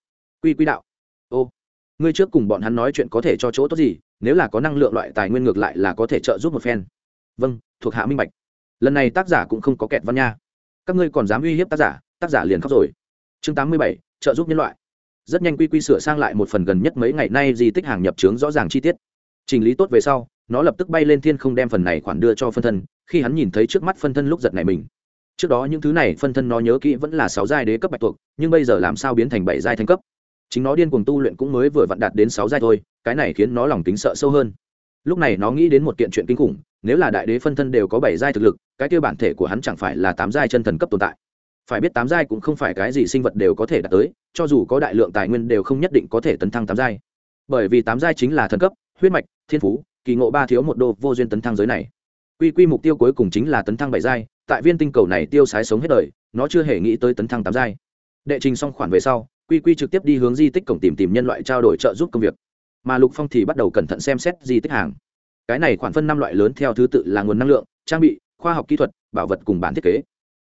Quy quy đạo. Ô. Ngươi trước cùng bọn hắn nói chuyện có thể cho chỗ tốt gì, nếu là có năng lượng loại tài nguyên ngược lại là có thể trợ giúp một phen. Vâng thuộc hạ minh bạch. Lần này tác giả cũng không có kẹt văn nha. Các ngươi còn dám uy hiếp tác giả tác giả liền khóc rồi. Chương tám mươi bảy, trợ giúp nhân loại. Rất nhanh quy quy sửa sang lại một phần gần nhất mấy ngày nay di tích hàng nhập trướng rõ ràng chi tiết chỉnh lý tốt về sau, nó lập tức bay lên thiên không đem phần này khoản đưa cho phân thân, khi hắn nhìn thấy trước mắt phân thân lúc giật này mình. Trước đó những thứ này phân thân nó nhớ kỹ vẫn là sáu giai đế cấp bạch tuộc, nhưng bây giờ làm sao biến thành bảy giai thanh cấp? Chính nó điên cuồng tu luyện cũng mới vừa vặn đạt đến sáu giai thôi, cái này khiến nó lòng tính sợ sâu hơn. Lúc này nó nghĩ đến một kiện chuyện kinh khủng, nếu là đại đế phân thân đều có bảy giai thực lực, cái kia bản thể của hắn chẳng phải là tám giai chân thần cấp tồn tại. Phải biết tám giai cũng không phải cái gì sinh vật đều có thể đạt tới, cho dù có đại lượng tài nguyên đều không nhất định có thể tấn thăng tám giai. Bởi vì tám giai chính là thần cấp huyết mạch, thiên phú, kỳ ngộ ba thiếu một đô, vô duyên tấn thăng giới này. Quy quy mục tiêu cuối cùng chính là tấn thăng bảy giai, tại viên tinh cầu này tiêu sái sống hết đời, nó chưa hề nghĩ tới tấn thăng tám giai. Đệ trình xong khoản về sau, quy quy trực tiếp đi hướng di tích cổng tìm tìm nhân loại trao đổi trợ giúp công việc. Mà lục phong thì bắt đầu cẩn thận xem xét di tích hàng. Cái này khoản phân năm loại lớn theo thứ tự là nguồn năng lượng, trang bị, khoa học kỹ thuật, bảo vật cùng bản thiết kế.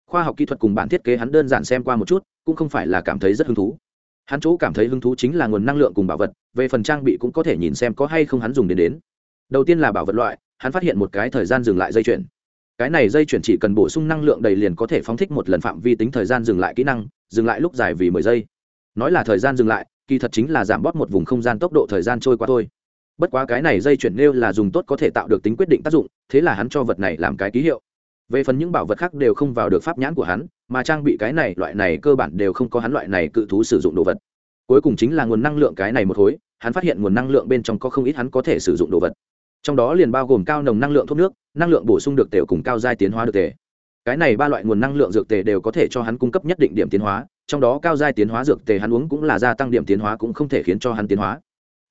Khoa học kỹ thuật cùng bản thiết kế hắn đơn giản xem qua một chút, cũng không phải là cảm thấy rất hứng thú hắn chỗ cảm thấy hứng thú chính là nguồn năng lượng cùng bảo vật, về phần trang bị cũng có thể nhìn xem có hay không hắn dùng đến đến. Đầu tiên là bảo vật loại, hắn phát hiện một cái thời gian dừng lại dây chuyển cái này dây chuyển chỉ cần bổ sung năng lượng đầy liền có thể phóng thích một lần phạm vi tính thời gian dừng lại kỹ năng, dừng lại lúc dài vì mười giây. Nói là thời gian dừng lại, kỳ thật chính là giảm bóp một vùng không gian tốc độ thời gian trôi qua thôi. Bất quá cái này dây chuyển nêu là dùng tốt có thể tạo được tính quyết định tác dụng, thế là hắn cho vật này làm cái ký hiệu. Về phần những bảo vật khác đều không vào được pháp nhãn của hắn mà trang bị cái này, loại này cơ bản đều không có hắn loại này cự thú sử dụng đồ vật. Cuối cùng chính là nguồn năng lượng cái này một khối, hắn phát hiện nguồn năng lượng bên trong có không ít hắn có thể sử dụng đồ vật. Trong đó liền bao gồm cao nồng năng lượng thuốc nước, năng lượng bổ sung được tể cùng cao giai tiến hóa được tể cái này ba loại nguồn năng lượng dược tề đều có thể cho hắn cung cấp nhất định điểm tiến hóa, trong đó cao giai tiến hóa dược tề hắn uống cũng là gia tăng điểm tiến hóa cũng không thể khiến cho hắn tiến hóa.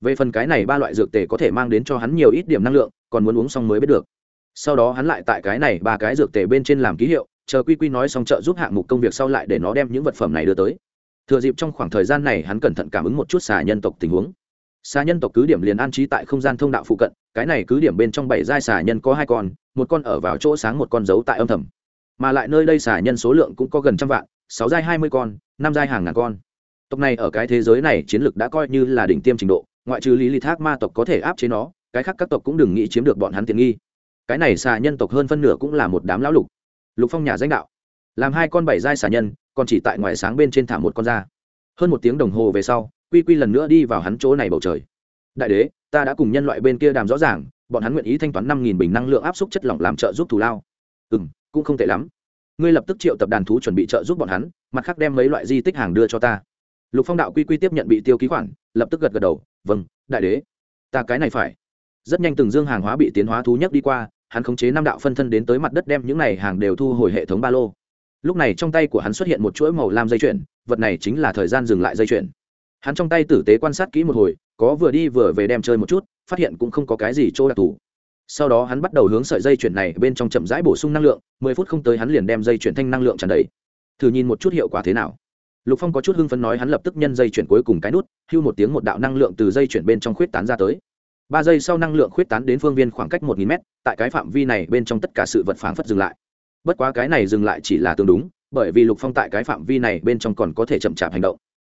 Về phần cái này ba loại dược tề có thể mang đến cho hắn nhiều ít điểm năng lượng, còn muốn uống xong mới biết được. Sau đó hắn lại tại cái này ba cái dược tề bên trên làm ký hiệu chờ quy quy nói xong trợ giúp hạng mục công việc sau lại để nó đem những vật phẩm này đưa tới. Thừa dịp trong khoảng thời gian này hắn cẩn thận cảm ứng một chút xà nhân tộc tình huống. Xà nhân tộc cứ điểm liền an trí tại không gian thông đạo phụ cận, cái này cứ điểm bên trong bảy giai xà nhân có hai con, một con ở vào chỗ sáng một con giấu tại âm thầm. Mà lại nơi đây xà nhân số lượng cũng có gần trăm vạn, sáu giai hai mươi con, năm giai hàng ngàn con. Tộc này ở cái thế giới này chiến lược đã coi như là đỉnh tiêm trình độ, ngoại trừ lý lý thác ma tộc có thể áp chế nó, cái khác các tộc cũng đừng nghĩ chiếm được bọn hắn tiện nghi. Cái này xà nhân tộc hơn phân nửa cũng là một đám lão lục lục phong nhà danh đạo. Làm hai con bảy giai xà nhân, còn chỉ tại ngoài sáng bên trên thả một con da. Hơn một tiếng đồng hồ về sau, quy quy lần nữa đi vào hắn chỗ này bầu trời. Đại đế, ta đã cùng nhân loại bên kia đàm rõ ràng, bọn hắn nguyện ý thanh toán năm nghìn bình năng lượng áp suất chất lỏng làm trợ giúp thù lao. Ừ n cũng không tệ lắm. Ngươi lập tức triệu tập đàn thú chuẩn bị trợ giúp bọn hắn, mặt khác đem mấy loại di tích hàng đưa cho ta. Lục phong đạo quy quy tiếp nhận bị tiêu ký khoản, lập tức gật gật đầu. Vâng đại đế. Ta cái này phải. Rất nhanh từng dương hàng hóa bị tiến hóa thú nhất đi qua hắn khống chế năm đạo phân thân đến tới mặt đất đem những này hàng đều thu hồi hệ thống ba lô. Lúc này trong tay của hắn xuất hiện một chuỗi màu lam dây chuyền, vật này chính là thời gian dừng lại dây chuyền. Hắn trong tay tử tế quan sát kỹ một hồi, có vừa đi vừa về đem chơi một chút, phát hiện cũng không có cái gì chỗ đặc thù. Sau đó hắn bắt đầu hướng sợi dây chuyển này bên trong chậm rãi bổ sung năng lượng, mười phút không tới hắn liền đem dây chuyển thanh năng lượng tràn đầy. Thử nhìn một chút hiệu quả thế nào. Lục phong có chút hưng phấn nói hắn lập tức nhân dây chuyển cuối cùng cái nút, hưu một tiếng một đạo năng lượng từ dây chuyển bên trong khuyết tán ra tới ba giây sau năng lượng khuyết tán đến phương viên khoảng cách một nghìn mét, tại cái phạm vi này bên trong tất cả sự vật phảng phất dừng lại. Bất quá cái này dừng lại chỉ là tương đúng, bởi vì lục phong tại cái phạm vi này bên trong còn có thể chậm chạp hành động.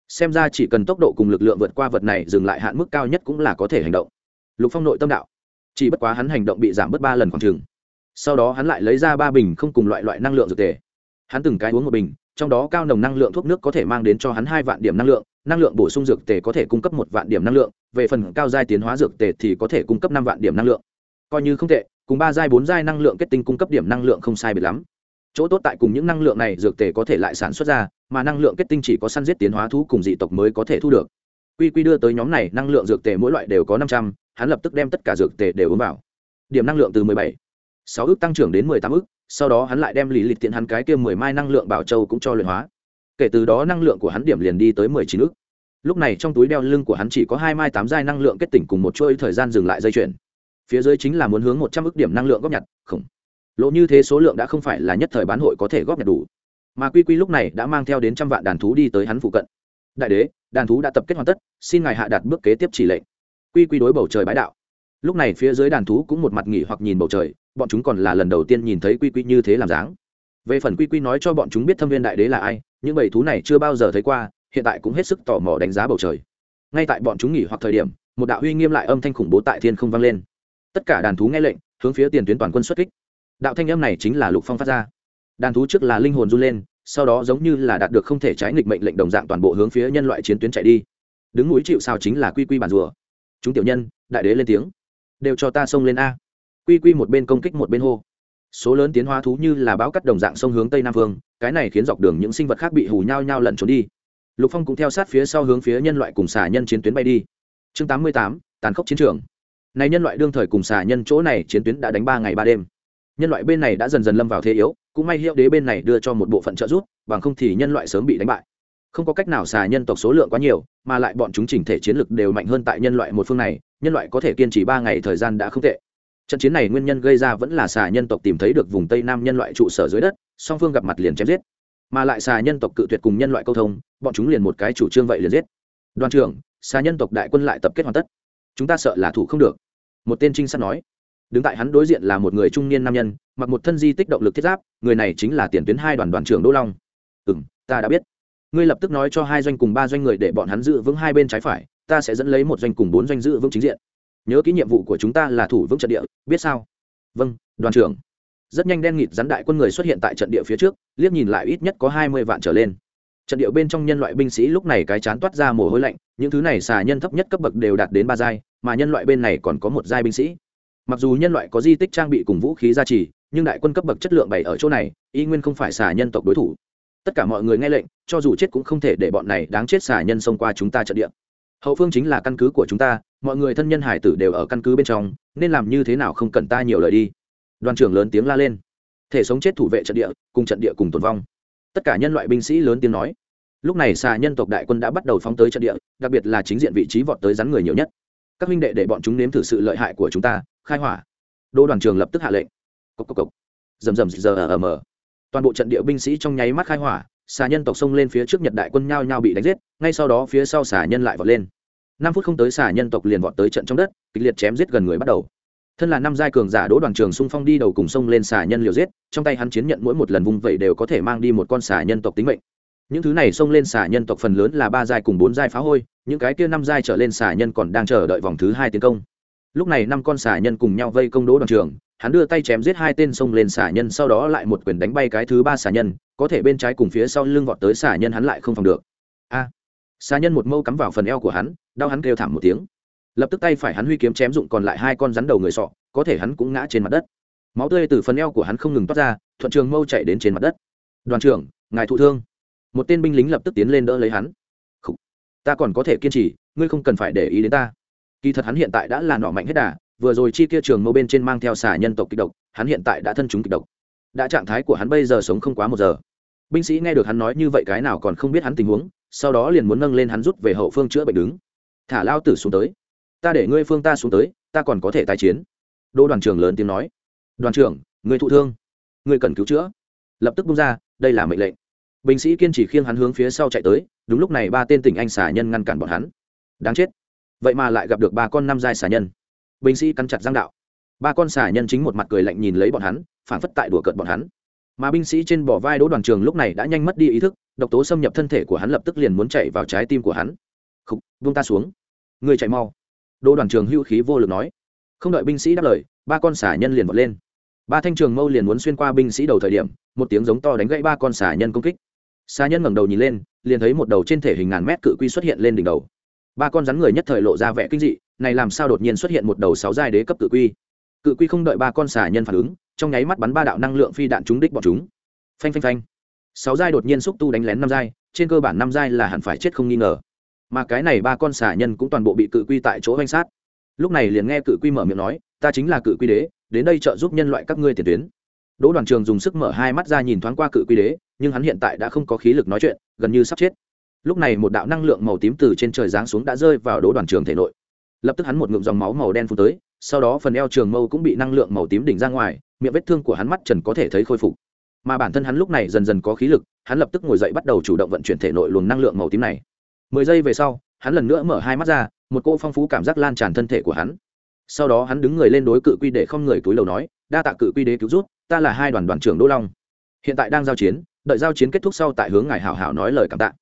Xem ra chỉ cần tốc độ cùng lực lượng vượt qua vật này dừng lại hạn mức cao nhất cũng là có thể hành động. Lục phong nội tâm đạo. Chỉ bất quá hắn hành động bị giảm bớt ba lần khoảng chừng. Sau đó hắn lại lấy ra ba bình không cùng loại loại năng lượng dược tề. Hắn từng cái uống một bình, trong đó cao nồng năng lượng thuốc nước có thể mang đến cho hắn hai vạn điểm năng lượng năng lượng bổ sung dược tề có thể cung cấp một vạn điểm năng lượng, về phần cao giai tiến hóa dược tề thì có thể cung cấp năm vạn điểm năng lượng. Coi như không tệ, cùng ba giai, bốn giai năng lượng kết tinh cung cấp điểm năng lượng không sai biệt lắm. Chỗ tốt tại cùng những năng lượng này dược tề có thể lại sản xuất ra, mà năng lượng kết tinh chỉ có săn giết tiến hóa thú cùng dị tộc mới có thể thu được. Quy quy đưa tới nhóm này, năng lượng dược tề mỗi loại đều có năm trăm, hắn lập tức đem tất cả dược tề đều uống vào. Điểm năng lượng từ mười bảy, sáu ước tăng trưởng đến mười tám ước, sau đó hắn lại đem lì lịch tiện hắn cái kia mười mai năng lượng bảo châu cũng cho luyện hóa kể từ đó năng lượng của hắn điểm liền đi tới mười chín ước lúc này trong túi đeo lưng của hắn chỉ có hai mai tám giai năng lượng kết tỉnh cùng một chuỗi thời gian dừng lại dây chuyển phía dưới chính là muốn hướng một trăm ước điểm năng lượng góp nhặt khổng lỗ như thế số lượng đã không phải là nhất thời bán hội có thể góp nhặt đủ. Mà quy quy lúc này đã mang theo đến trăm vạn đàn thú đi tới hắn phụ cận. Đại đế, đàn thú đã tập kết hoàn tất, xin ngài hạ đạt bước kế tiếp chỉ lệnh. Quy quy đối bầu trời bái đạo. Lúc này phía dưới đàn thú cũng một mặt nghỉ hoặc nhìn bầu trời, bọn chúng còn là lần đầu tiên nhìn thấy quy quy như thế làm dáng về phần quy quy nói cho bọn chúng biết thâm viên đại đế là ai, những bầy thú này chưa bao giờ thấy qua, hiện tại cũng hết sức tò mò đánh giá bầu trời. Ngay tại bọn chúng nghỉ hoặc thời điểm, một đạo uy nghiêm lại âm thanh khủng bố tại thiên không vang lên. Tất cả đàn thú nghe lệnh, hướng phía tiền tuyến toàn quân xuất kích. Đạo thanh âm này chính là lục phong phát ra. Đàn thú trước là linh hồn run lên, sau đó giống như là đạt được không thể trái nghịch mệnh lệnh đồng dạng toàn bộ hướng phía nhân loại chiến tuyến chạy đi. Đứng núi chịu sao chính là quy quy bản rùa. Chúng tiểu nhân, đại đế lên tiếng. Đều cho ta xông lên a. Quy quy một bên công kích một bên hô số lớn tiến hóa thú như là bão cắt đồng dạng sông hướng tây nam phương, cái này khiến dọc đường những sinh vật khác bị hù nhau nhau lẩn trốn đi. Lục phong cũng theo sát phía sau hướng phía nhân loại cùng xà nhân chiến tuyến bay đi. Chương tám mươi tám, tàn khốc chiến trường. Này nhân loại đương thời cùng xà nhân chỗ này chiến tuyến đã đánh ba ngày ba đêm. Nhân loại bên này đã dần dần lâm vào thế yếu, cũng may hiệu đế bên này đưa cho một bộ phận trợ giúp, bằng không thì nhân loại sớm bị đánh bại. Không có cách nào xà nhân tộc số lượng quá nhiều, mà lại bọn chúng chỉnh thể chiến lực đều mạnh hơn tại nhân loại một phương này, nhân loại có thể kiên trì ba ngày thời gian đã không tệ trận chiến này nguyên nhân gây ra vẫn là xà nhân tộc tìm thấy được vùng tây nam nhân loại trụ sở dưới đất, song phương gặp mặt liền chém giết. Mà lại xà nhân tộc cự tuyệt cùng nhân loại câu thông, bọn chúng liền một cái chủ trương vậy liền giết. Đoàn trưởng, xà nhân tộc đại quân lại tập kết hoàn tất. Chúng ta sợ là thủ không được. Một tên trinh sát nói. Đứng tại hắn đối diện là một người trung niên nam nhân, mặc một thân di tích động lực thiết giáp, người này chính là tiền tuyến hai đoàn đoàn trưởng đỗ long. Ừ m ta đã biết. Ngươi lập tức nói cho hai doanh cùng ba doanh người để bọn hắn giữ vững hai bên trái phải, ta sẽ dẫn lấy một doanh cùng bốn doanh giữ vững chính diện nhớ ký nhiệm vụ của chúng ta là thủ vững trận địa, biết sao? Vâng đoàn trưởng. Rất nhanh đen nghịt rắn đại quân người xuất hiện tại trận địa phía trước, liếc nhìn lại ít nhất có hai mươi vạn trở lên. Trận địa bên trong nhân loại binh sĩ lúc này cái chán toát ra mồ hôi lạnh, những thứ này xà nhân thấp nhất cấp bậc đều đạt đến ba giai, mà nhân loại bên này còn có một giai binh sĩ. Mặc dù nhân loại có di tích trang bị cùng vũ khí gia trì, nhưng đại quân cấp bậc chất lượng bày ở chỗ này, y nguyên không phải xà nhân tộc đối thủ. Tất cả mọi người nghe lệnh, cho dù chết cũng không thể để bọn này đáng chết xà nhân xông qua chúng ta trận địa hậu phương chính là căn cứ của chúng ta, mọi người thân nhân hải tử đều ở căn cứ bên trong, nên làm như thế nào không cần ta nhiều lời đi. Đoàn trưởng lớn tiếng la lên. Thể sống chết thủ vệ trận địa, cùng trận địa cùng tồn vong. Tất cả nhân loại binh sĩ lớn tiếng nói. Lúc này xà nhân tộc đại quân đã bắt đầu phóng tới trận địa, đặc biệt là chính diện vị trí vọt tới rắn người nhiều nhất. Các huynh đệ để bọn chúng nếm thử sự lợi hại của chúng ta, khai hỏa. Đô đoàn trường lập tức hạ lệnh. Cốc cốc cốc. rầm rầm giờ ở mờ. Toàn bộ trận địa binh sĩ trong nháy mắt khai hỏa, xà nhân tộc xông lên phía trước nhật đại quân nhao nhao bị đánh giết, ngay sau đó phía sau xà nhân lại vọt lên năm phút không tới xả nhân tộc liền vọt tới trận trong đất, kịch liệt chém giết gần người bắt đầu. Thân là năm giai cường giả đỗ đoàn trường xung phong đi đầu cùng sông lên xả nhân liều giết, trong tay hắn chiến nhận mỗi một lần vung vậy đều có thể mang đi một con xả nhân tộc tính mệnh. Những thứ này xông lên xả nhân tộc phần lớn là ba giai cùng bốn giai phá hôi, những cái kia năm giai trở lên xả nhân còn đang chờ đợi vòng thứ hai tiến công. Lúc này năm con xả nhân cùng nhau vây công đỗ đoàn trường, hắn đưa tay chém giết hai tên xông lên xả nhân, sau đó lại một quyền đánh bay cái thứ ba xả nhân, có thể bên trái cùng phía sau lưng vọt tới xả nhân hắn lại không phòng được. A! Xà nhân một mâu cắm vào phần eo của hắn, đau hắn kêu thảm một tiếng. Lập tức tay phải hắn huy kiếm chém dụng còn lại hai con rắn đầu người sọ, có thể hắn cũng ngã trên mặt đất. Máu tươi từ phần eo của hắn không ngừng toát ra, thuận trường mâu chạy đến trên mặt đất. Đoàn trưởng, ngài thụ thương. Một tên binh lính lập tức tiến lên đỡ lấy hắn. Khủ. ta còn có thể kiên trì, ngươi không cần phải để ý đến ta. Kỳ thật hắn hiện tại đã là nọ mạnh hết đà, vừa rồi chi kia trường mâu bên trên mang theo xà nhân tộc kịch độc, hắn hiện tại đã thân chúng kịch độc. Đã trạng thái của hắn bây giờ sống không quá một giờ binh sĩ nghe được hắn nói như vậy cái nào còn không biết hắn tình huống, sau đó liền muốn nâng lên hắn rút về hậu phương chữa bệnh đứng. Thả lao tử xuống tới. Ta để ngươi phương ta xuống tới, ta còn có thể tái chiến. Đô đoàn trưởng lớn tiếng nói. Đoàn trưởng người thụ thương. Người cần cứu chữa. Lập tức bung ra, đây là mệnh lệnh. Binh sĩ kiên trì khiêng hắn hướng phía sau chạy tới, đúng lúc này ba tên tỉnh anh xả nhân ngăn cản bọn hắn. Đáng chết. Vậy mà lại gặp được ba con năm giai xả nhân. Binh sĩ cắn chặt giang đạo. Ba con xả nhân chính một mặt cười lạnh nhìn lấy bọn hắn phản phất tại đùa cợt bọn hắn mà binh sĩ trên bỏ vai đỗ đoàn trường lúc này đã nhanh mất đi ý thức, độc tố xâm nhập thân thể của hắn lập tức liền muốn chạy vào trái tim của hắn. Khúc vung ta xuống. Người chạy mau. Đỗ đoàn trường hưu khí vô lực nói. Không đợi binh sĩ đáp lời, ba con xả nhân liền vọt lên. Ba thanh trường mâu liền muốn xuyên qua binh sĩ đầu thời điểm, một tiếng giống to đánh gãy ba con xả nhân công kích. Xà nhân ngẩng đầu nhìn lên, liền thấy một đầu trên thể hình ngàn mét cự quy xuất hiện lên đỉnh đầu. Ba con rắn người nhất thời lộ ra vẻ kinh dị, này làm sao đột nhiên xuất hiện một đầu sáu giai đế cấp cự quy? Cự quy không đợi ba con xà nhân phản ứng trong nháy mắt bắn ba đạo năng lượng phi đạn trúng đích bọn chúng. Phanh phanh phanh. Sáu giai đột nhiên xúc tu đánh lén năm giai, trên cơ bản năm giai là hẳn phải chết không nghi ngờ. Mà cái này ba con xà nhân cũng toàn bộ bị cự quy tại chỗ oanh sát. Lúc này liền nghe cự quy mở miệng nói, ta chính là cự quy đế, đến đây trợ giúp nhân loại các ngươi tiền tuyến. Đỗ đoàn trường dùng sức mở hai mắt ra nhìn thoáng qua cự quy đế, nhưng hắn hiện tại đã không có khí lực nói chuyện, gần như sắp chết. Lúc này một đạo năng lượng màu tím từ trên trời giáng xuống đã rơi vào đỗ đoàn trường thể nội. Lập tức hắn một ngụm dòng máu màu đen phun tới sau đó phần eo trường mâu cũng bị năng lượng màu tím đỉnh ra ngoài, miệng vết thương của hắn mắt trần có thể thấy khôi phục. Mà bản thân hắn lúc này dần dần có khí lực, hắn lập tức ngồi dậy bắt đầu chủ động vận chuyển thể nội luồng năng lượng màu tím này. Mười giây về sau, hắn lần nữa mở hai mắt ra, một cô phong phú cảm giác lan tràn thân thể của hắn. Sau đó hắn đứng người lên đối cự quy để không người túi lầu nói, đa tạ cự quy đế cứu rút ta là hai đoàn đoàn trưởng đỗ long. Hiện tại đang giao chiến, đợi giao chiến kết thúc sau tại hướng ngài hảo hảo nói lời cảm tạ.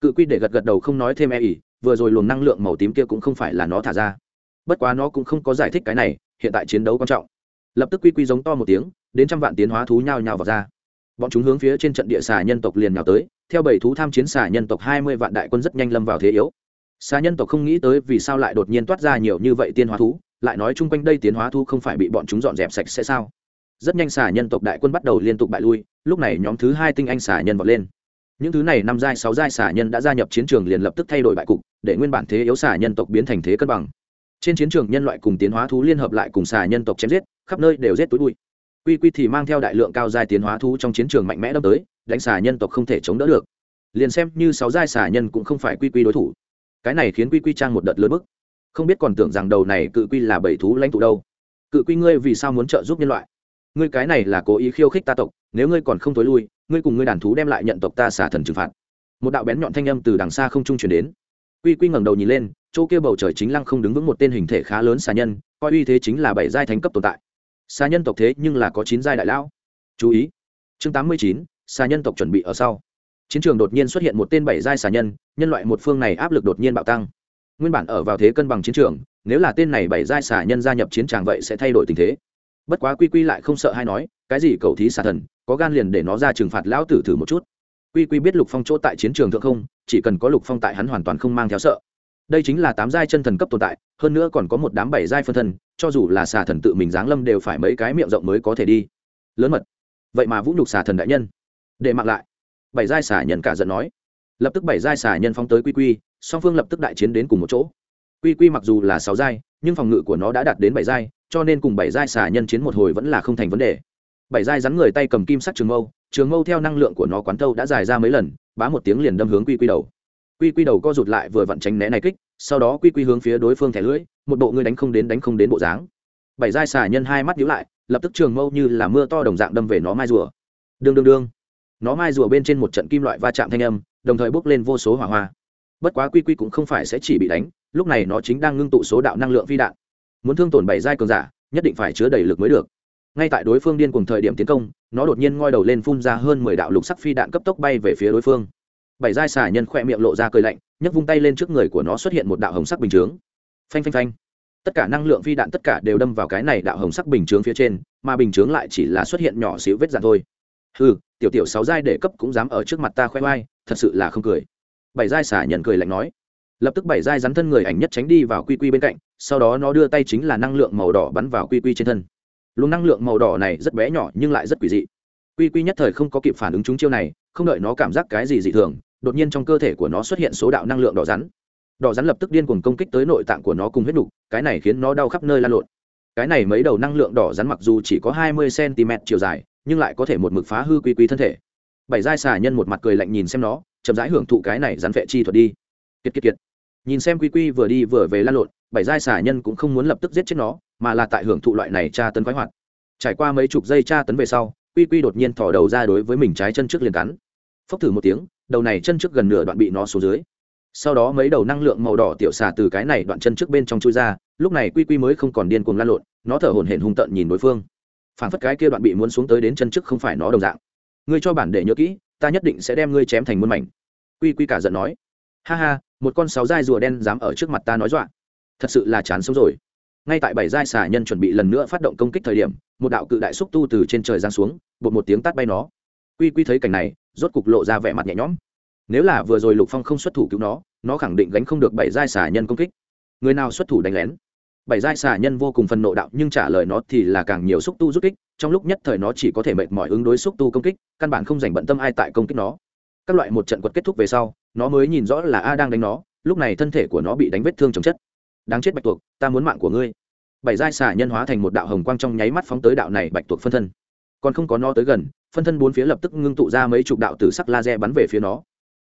Cự quy để gật gật đầu không nói thêm e ỉ, vừa rồi luồng năng lượng màu tím kia cũng không phải là nó thả ra bất quá nó cũng không có giải thích cái này, hiện tại chiến đấu quan trọng. Lập tức quy quy giống to một tiếng, đến trăm vạn tiến hóa thú nhao nhao vào ra. Bọn chúng hướng phía trên trận địa xà nhân tộc liền nhào tới, theo bảy thú tham chiến xà nhân tộc hai mươi vạn đại quân rất nhanh lâm vào thế yếu. Xà nhân tộc không nghĩ tới vì sao lại đột nhiên toát ra nhiều như vậy tiên hóa thú, lại nói chung quanh đây tiến hóa thú không phải bị bọn chúng dọn dẹp sạch sẽ sao. Rất nhanh xà nhân tộc đại quân bắt đầu liên tục bại lui, lúc này nhóm thứ hai tinh anh xà nhân vọt lên. Những thứ này năm giai, sáu giai xà nhân đã gia nhập chiến trường liền lập tức thay đổi bại cục, để nguyên bản thế yếu xà nhân tộc biến thành thế cân bằng trên chiến trường nhân loại cùng tiến hóa thú liên hợp lại cùng xà nhân tộc chém giết, khắp nơi đều giết túi bụi. Quy quy thì mang theo đại lượng cao giai tiến hóa thú trong chiến trường mạnh mẽ đâm tới, đánh xà nhân tộc không thể chống đỡ được. Liền xem như sáu giai xà nhân cũng không phải quy quy đối thủ. Cái này khiến quy quy trang một đợt lớn bức. Không biết còn tưởng rằng đầu này cự quy là bảy thú lãnh tụ đâu. Cự quy ngươi vì sao muốn trợ giúp nhân loại? Ngươi cái này là cố ý khiêu khích ta tộc, nếu ngươi còn không tối lui, ngươi cùng ngươi đàn thú đem lại nhận tộc ta xả thần trừng phạt. Một đạo bén nhọn thanh âm từ đằng xa không trung chuyển đến quy quy ngẩng đầu nhìn lên, chỗ kia bầu trời chính lăng không đứng vững một tên hình thể khá lớn xà nhân, coi uy thế chính là bảy giai thánh cấp tồn tại. Xà nhân tộc thế nhưng là có chín giai đại lão. Chú ý. Chương tám mươi chín, xà nhân tộc chuẩn bị ở sau. Chiến trường đột nhiên xuất hiện một tên bảy giai xà nhân nhân loại một phương này áp lực đột nhiên bạo tăng. Nguyên bản ở vào thế cân bằng chiến trường, nếu là tên này bảy giai xà nhân gia nhập chiến tràng vậy sẽ thay đổi tình thế. Bất quá quy quy lại không sợ hay nói, cái gì cầu thí xà thần, có gan liền để nó ra trừng phạt lão tử thử một chút quy quy biết lục phong chỗ tại chiến trường thượng không, chỉ cần có lục phong tại hắn hoàn toàn không mang theo sợ. Đây chính là tám giai chân thần cấp tồn tại, hơn nữa còn có một đám bảy giai phân thân, cho dù là xà thần tự mình giáng lâm đều phải mấy cái miệng rộng mới có thể đi. Lớn mật. Vậy mà vũ nhục xà thần đại nhân. Để mặc lại. Bảy giai xà nhân cả giận nói. Lập tức bảy giai xà nhân phóng tới quy quy, song phương lập tức đại chiến đến cùng một chỗ. Quy quy mặc dù là sáu giai, nhưng phòng ngự của nó đã đạt đến bảy giai, cho nên cùng bảy giai xà nhân chiến một hồi vẫn là không thành vấn đề. Bảy giai rắn người tay cầm kim sắc trường mâu trường mâu theo năng lượng của nó quán thâu đã dài ra mấy lần, bá một tiếng liền đâm hướng quy quy đầu. Quy quy đầu co rụt lại vừa vặn tránh né này kích, sau đó quy quy hướng phía đối phương thẻ lưỡi, một bộ người đánh không đến đánh không đến bộ dáng. Bảy giai xà nhân hai mắt nhíu lại, lập tức trường mâu như là mưa to đồng dạng đâm về nó mai rùa. Đương đương đương. Nó mai rùa bên trên một trận kim loại va chạm thanh âm, đồng thời bốc lên vô số hỏa hoa. Bất quá quy quy cũng không phải sẽ chỉ bị đánh, lúc này nó chính đang ngưng tụ số đạo năng lượng phi đạn. Muốn thương tổn bảy giai cường giả, nhất định phải chứa đầy lực mới được ngay tại đối phương điên cùng thời điểm tiến công, nó đột nhiên ngoi đầu lên phun ra hơn mười đạo lục sắc phi đạn cấp tốc bay về phía đối phương. Bảy giai xà nhân khỏe miệng lộ ra cười lạnh, nhấc vung tay lên trước người của nó xuất hiện một đạo hồng sắc bình chướng. Phanh phanh phanh. Tất cả năng lượng phi đạn tất cả đều đâm vào cái này đạo hồng sắc bình chướng phía trên, mà bình chướng lại chỉ là xuất hiện nhỏ xíu vết dạn thôi. Ừ tiểu tiểu sáu giai để cấp cũng dám ở trước mặt ta khoe oai thật sự là không cười. Bảy giai xả nhận cười lạnh nói. Lập tức bảy giai rắn thân người ảnh nhất tránh đi vào quy quy bên cạnh, sau đó nó đưa tay chính là năng lượng màu đỏ bắn vào quy quy trên thân luồng năng lượng màu đỏ này rất bé nhỏ nhưng lại rất quỷ dị. Quy quy nhất thời không có kịp phản ứng chúng chiêu này, không đợi nó cảm giác cái gì dị thường, đột nhiên trong cơ thể của nó xuất hiện số đạo năng lượng đỏ rắn. Đỏ rắn lập tức điên cuồng công kích tới nội tạng của nó cùng huyết đục cái này khiến nó đau khắp nơi lan lộn. Cái này mấy đầu năng lượng đỏ rắn mặc dù chỉ có hai mươi cm chiều dài, nhưng lại có thể một mực phá hư quy quy thân thể. Bảy giai xà nhân một mặt cười lạnh nhìn xem nó, chậm rãi hưởng thụ cái này rắn vệ chi thuật đi. Kiệt kiệt kiệt. Nhìn xem quy quy vừa đi vừa về lan lộn, bảy giai xà nhân cũng không muốn lập tức giết chết nó mà là tại hưởng thụ loại này tra tấn khoái hoạt. Trải qua mấy chục giây tra tấn về sau, quy quy đột nhiên thỏ đầu ra đối với mình trái chân trước liền cắn. Phốc thử một tiếng, đầu này chân trước gần nửa đoạn bị nó xuống dưới. Sau đó mấy đầu năng lượng màu đỏ tiểu xà từ cái này đoạn chân trước bên trong chui ra, lúc này quy quy mới không còn điên cuồng lan lộn, nó thở hổn hển hung tợn nhìn đối phương. Phản phất cái kia đoạn bị muốn xuống tới đến chân trước không phải nó đồng dạng. Ngươi cho bản để nhớ kỹ, ta nhất định sẽ đem ngươi chém thành muôn mảnh. Quy quy cả giận nói. Ha ha, một con sáu dai rùa đen dám ở trước mặt ta nói dọa. Thật sự là chán sống rồi ngay tại bảy giai xà nhân chuẩn bị lần nữa phát động công kích thời điểm, một đạo cự đại xúc tu từ trên trời giáng xuống, bột một tiếng tát bay nó. Quy quy thấy cảnh này, rốt cục lộ ra vẻ mặt nhẹ nhõm. Nếu là vừa rồi lục phong không xuất thủ cứu nó nó khẳng định gánh không được bảy giai xà nhân công kích. Người nào xuất thủ đánh lén? Bảy giai xà nhân vô cùng phần nộ đạo, nhưng trả lời nó thì là càng nhiều xúc tu rút kích, trong lúc nhất thời nó chỉ có thể mệt mỏi ứng đối xúc tu công kích, căn bản không dành bận tâm ai tại công kích nó. Các loại một trận quật kết thúc về sau, nó mới nhìn rõ là a đang đánh nó, lúc này thân thể của nó bị đánh vết thương chồng chất đáng chết bạch tuộc, ta muốn mạng của ngươi. Bảy giai xà nhân hóa thành một đạo hồng quang trong nháy mắt phóng tới đạo này bạch tuộc phân thân. Còn không có nó tới gần, phân thân bốn phía lập tức ngưng tụ ra mấy chục đạo tử sắc laser bắn về phía nó.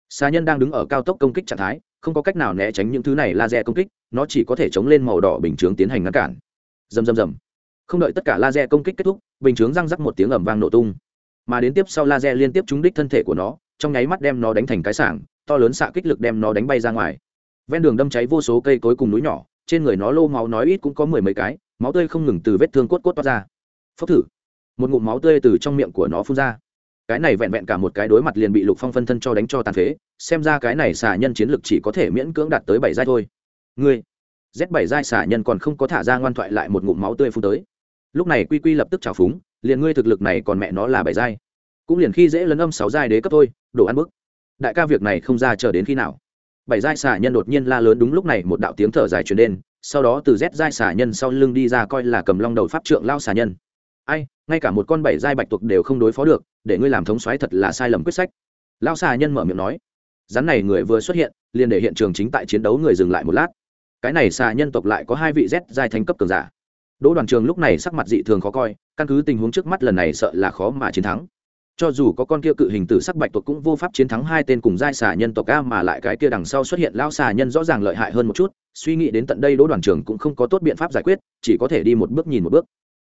Xà nhân đang đứng ở cao tốc công kích trạng thái, không có cách nào né tránh những thứ này laser công kích, nó chỉ có thể chống lên màu đỏ bình chướng tiến hành ngăn cản. Rầm rầm rầm. Không đợi tất cả laser công kích kết thúc, bình chướng răng rắc một tiếng ẩm vang nổ tung. Mà đến tiếp sau laser liên tiếp trúng đích thân thể của nó, trong nháy mắt đem nó đánh thành cái sảng, to lớn xạ kích lực đem nó đánh bay ra ngoài ven đường đâm cháy vô số cây cối cùng núi nhỏ, trên người nó lô máu nói ít cũng có mười mấy cái, máu tươi không ngừng từ vết thương cốt cốt toát ra. Phốc thử. Một ngụm máu tươi từ trong miệng của nó phun ra. Cái này vẹn vẹn cả một cái đối mặt liền bị lục phong phân thân cho đánh cho tàn phế, xem ra cái này xả nhân chiến lực chỉ có thể miễn cưỡng đạt tới bảy giai thôi. Ngươi, z bảy giai xả nhân còn không có thả ra ngoan thoại lại một ngụm máu tươi phun tới. Lúc này quy quy lập tức trào phúng, liền ngươi thực lực này còn mẹ nó là bảy giai. Cũng liền khi dễ lấn âm sáu giai đế cấp thôi, đồ ăn bức. Đại ca việc này không ra chờ đến khi nào bảy giai xà nhân đột nhiên la lớn đúng lúc này một đạo tiếng thở dài truyền đến, sau đó từ z giai xà nhân sau lưng đi ra coi là cầm long đầu pháp trượng lao xà nhân. Ai, ngay cả một con bảy giai bạch tuộc đều không đối phó được, để ngươi làm thống xoáy thật là sai lầm quyết sách. Lao xà nhân mở miệng nói. Rắn này người vừa xuất hiện, liền để hiện trường chính tại chiến đấu người dừng lại một lát. Cái này xà nhân tộc lại có hai vị z giai thánh cấp cường giả. Đỗ đoàn trường lúc này sắc mặt dị thường khó coi, căn cứ tình huống trước mắt lần này sợ là khó mà chiến thắng cho dù có con kia cự hình tử sắc bạch tuộc cũng vô pháp chiến thắng hai tên cùng giai xà nhân tộc a mà lại cái kia đằng sau xuất hiện lao xà nhân rõ ràng lợi hại hơn một chút, suy nghĩ đến tận đây đỗ đoàn trưởng cũng không có tốt biện pháp giải quyết, chỉ có thể đi một bước nhìn một bước.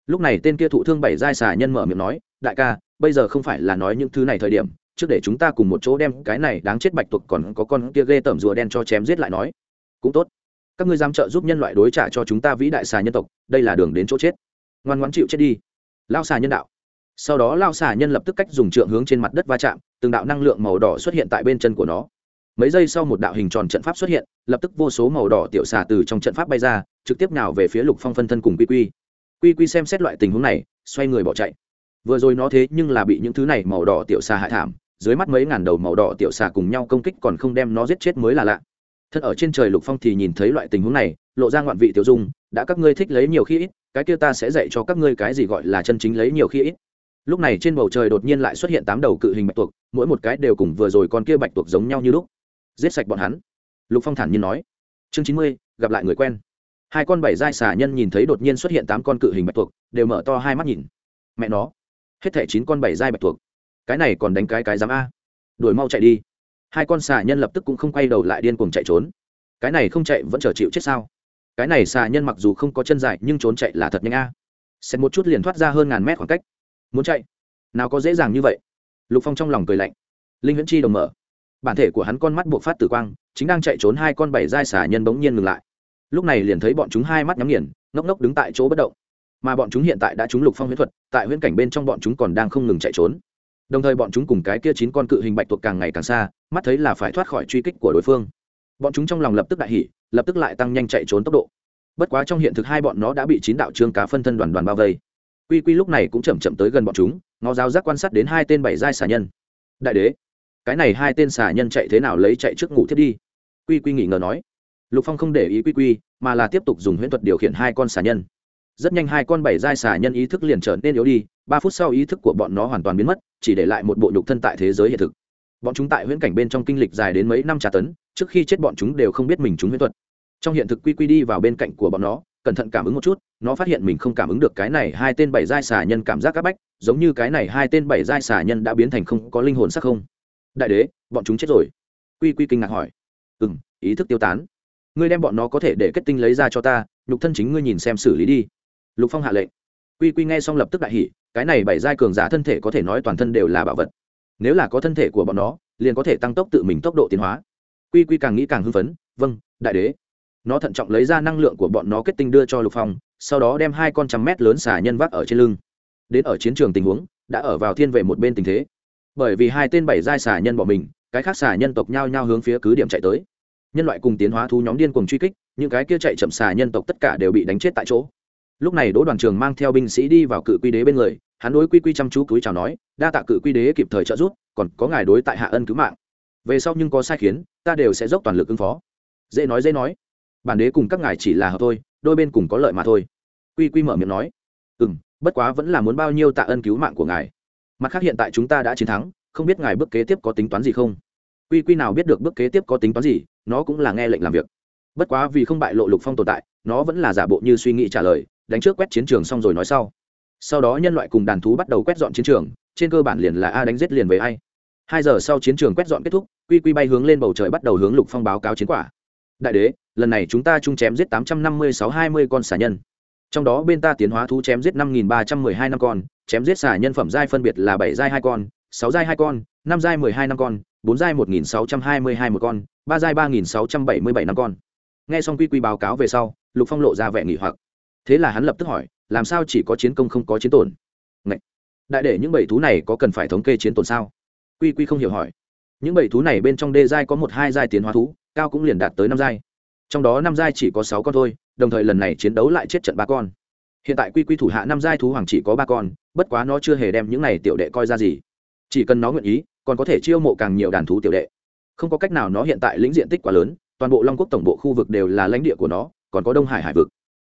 Lúc này tên kia thụ thương bảy giai xà nhân mở miệng nói, đại ca, bây giờ không phải là nói những thứ này thời điểm, trước để chúng ta cùng một chỗ đem cái này đáng chết bạch tuộc còn có con kia ghê tởm rùa đen cho chém giết lại nói. Cũng tốt. Các ngươi dám trợ giúp nhân loại đối trả cho chúng ta vĩ đại xà nhân tộc, đây là đường đến chỗ chết. Ngoan ngoãn chịu chết đi. Lao xà nhân đạo sau đó lao xà nhân lập tức cách dùng trượng hướng trên mặt đất va chạm, từng đạo năng lượng màu đỏ xuất hiện tại bên chân của nó. Mấy giây sau một đạo hình tròn trận pháp xuất hiện, lập tức vô số màu đỏ tiểu xà từ trong trận pháp bay ra, trực tiếp nào về phía lục phong phân thân cùng quy quy. Quy quy xem xét loại tình huống này, xoay người bỏ chạy. Vừa rồi nó thế nhưng là bị những thứ này màu đỏ tiểu xà hại thảm, dưới mắt mấy ngàn đầu màu đỏ tiểu xà cùng nhau công kích còn không đem nó giết chết mới là lạ. Thật ở trên trời lục phong thì nhìn thấy loại tình huống này, lộ ra ngoạn vị tiểu dung, đã các ngươi thích lấy nhiều khi ít, cái kia ta sẽ dạy cho các ngươi cái gì gọi là chân chính lấy nhiều khi ít lúc này trên bầu trời đột nhiên lại xuất hiện tám đầu cự hình bạch tuộc, mỗi một cái đều cùng vừa rồi con kia bạch tuộc giống nhau như lúc. Giết sạch bọn hắn. Lục phong thản nhiên nói. Chương chín mươi, gặp lại người quen. Hai con bảy giai xà nhân nhìn thấy đột nhiên xuất hiện tám con cự hình bạch tuộc, đều mở to hai mắt nhìn. Mẹ nó. Hết thẻ chín con bảy giai bạch tuộc. Cái này còn đánh cái cái dám a. Đuổi mau chạy đi. Hai con xà nhân lập tức cũng không quay đầu lại điên cuồng chạy trốn. Cái này không chạy vẫn chờ chịu chết sao? Cái này xà nhân mặc dù không có chân dài, nhưng trốn chạy là thật nhanh a. À. xét một chút liền thoát ra hơn ngàn mét khoảng cách muốn chạy? Nào có dễ dàng như vậy. Lục phong trong lòng cười lạnh. Linh huyễn chi đồng mở. Bản thể của hắn con mắt buộc phát tử quang, chính đang chạy trốn hai con bảy dai xả nhân bỗng nhiên ngừng lại. Lúc này liền thấy bọn chúng hai mắt nhắm nghiền, ngốc ngốc đứng tại chỗ bất động. Mà bọn chúng hiện tại đã trúng lục phong huyễn thuật, tại huyễn cảnh bên trong bọn chúng còn đang không ngừng chạy trốn. Đồng thời bọn chúng cùng cái kia chín con cự hình bạch tuộc càng ngày càng xa, mắt thấy là phải thoát khỏi truy kích của đối phương. Bọn chúng trong lòng lập tức đại hỉ, lập tức lại tăng nhanh chạy trốn tốc độ. Bất quá trong hiện thực hai bọn nó đã bị chín đạo trương cá phân thân đoàn đoàn bao vây quy quy lúc này cũng chậm chậm tới gần bọn chúng ngó giáo giác quan sát đến hai tên bảy giai xà nhân. Đại đế, cái này hai tên xà nhân chạy thế nào lấy chạy trước ngủ thiết đi? Quy quy nghỉ ngờ nói. Lục phong không để ý quy quy, mà là tiếp tục dùng huyễn thuật điều khiển hai con xà nhân. Rất nhanh hai con bảy giai xà nhân ý thức liền trở nên yếu đi, ba phút sau ý thức của bọn nó hoàn toàn biến mất, chỉ để lại một bộ nhục thân tại thế giới hiện thực. Bọn chúng tại huyễn cảnh bên trong kinh lịch dài đến mấy năm trà tấn, trước khi chết bọn chúng đều không biết mình chúng huyễn thuật. Trong hiện thực quy quy đi vào bên cạnh của bọn nó cẩn thận cảm ứng một chút, nó phát hiện mình không cảm ứng được cái này hai tên bảy giai xà nhân cảm giác áp bách, giống như cái này hai tên bảy giai xà nhân đã biến thành không có linh hồn sắc không. Đại đế, bọn chúng chết rồi. Quy quy kinh ngạc hỏi. Ừ m ý thức tiêu tán. Ngươi đem bọn nó có thể để kết tinh lấy ra cho ta, nhục thân chính ngươi nhìn xem xử lý đi. Lục phong hạ lệnh. Quy quy nghe xong lập tức đại hỉ, cái này bảy giai cường giả thân thể có thể nói toàn thân đều là bảo vật. Nếu là có thân thể của bọn nó, liền có thể tăng tốc tự mình tốc độ tiến hóa. Quy quy càng nghĩ càng hưng phấn vâng đại đế nó thận trọng lấy ra năng lượng của bọn nó kết tinh đưa cho lục phong, sau đó đem hai con trăm mét lớn xà nhân vác ở trên lưng. Đến ở chiến trường tình huống, đã ở vào thiên về một bên tình thế. Bởi vì hai tên bảy giai xà nhân bỏ mình, cái khác xà nhân tộc nhao nhao hướng phía cứ điểm chạy tới. Nhân loại cùng tiến hóa thú nhóm điên cùng truy kích, những cái kia chạy chậm xà nhân tộc tất cả đều bị đánh chết tại chỗ. Lúc này đỗ đoàn trường mang theo binh sĩ đi vào cự quy đế bên người, hắn đối quy quy chăm chú cúi chào nói, đa tạ cự quy đế kịp thời trợ giúp, còn có ngài đối tại hạ ân cứu mạng. Về sau nhưng có sai khiến, ta đều sẽ dốc toàn lực ứng phó. Dễ nói dễ nói bản đế cùng các ngài chỉ là hợp thôi, đôi bên cùng có lợi mà thôi. Quy quy mở miệng nói ừ m bất quá vẫn là muốn bao nhiêu tạ ân cứu mạng của ngài. Mặt khác hiện tại chúng ta đã chiến thắng, không biết ngài bước kế tiếp có tính toán gì không? Quy quy nào biết được bước kế tiếp có tính toán gì, nó cũng là nghe lệnh làm việc. Bất quá vì không bại lộ lục phong tồn tại, nó vẫn là giả bộ như suy nghĩ trả lời, đánh trước quét chiến trường xong rồi nói sau. Sau đó nhân loại cùng đàn thú bắt đầu quét dọn chiến trường, trên cơ bản liền là a đánh giết liền với ai. Hai giờ sau chiến trường quét dọn kết thúc, quy quy bay hướng lên bầu trời bắt đầu hướng lục phong báo cáo chiến quả. Đại đế lần này chúng ta chung chém giết tám trăm năm mươi sáu hai mươi con xà nhân. Trong đó bên ta tiến hóa thú chém giết năm nghìn ba trăm mười hai năm con, chém giết xà nhân phẩm giai phân biệt là bảy giai hai con, sáu giai hai con, năm giai mười hai năm con, bốn giai một nghìn sáu trăm hai mươi hai một con, ba giai ba nghìn sáu trăm bảy mươi bảy năm con. Nghe xong quy quy báo cáo về sau, lục phong lộ ra vẻ nghỉ hoặc. Thế là hắn lập tức hỏi, làm sao chỉ có chiến công không có chiến tổn? Ngậy! đại để những bảy thú này có cần phải thống kê chiến tổn sao? Quy quy không hiểu hỏi. Những bảy thú này bên trong đê giai có một hai giai tiến hóa thú, cao cũng liền đạt tới năm giai trong đó năm giai chỉ có sáu con thôi, đồng thời lần này chiến đấu lại chết trận ba con. Hiện tại quy quy thủ hạ năm giai thú hoàng chỉ có ba con, bất quá nó chưa hề đem những này tiểu đệ coi ra gì. Chỉ cần nó nguyện ý, còn có thể chiêu mộ càng nhiều đàn thú tiểu đệ. Không có cách nào nó hiện tại lĩnh diện tích quá lớn, toàn bộ long quốc tổng bộ khu vực đều là lãnh địa của nó, còn có đông hải hải vực.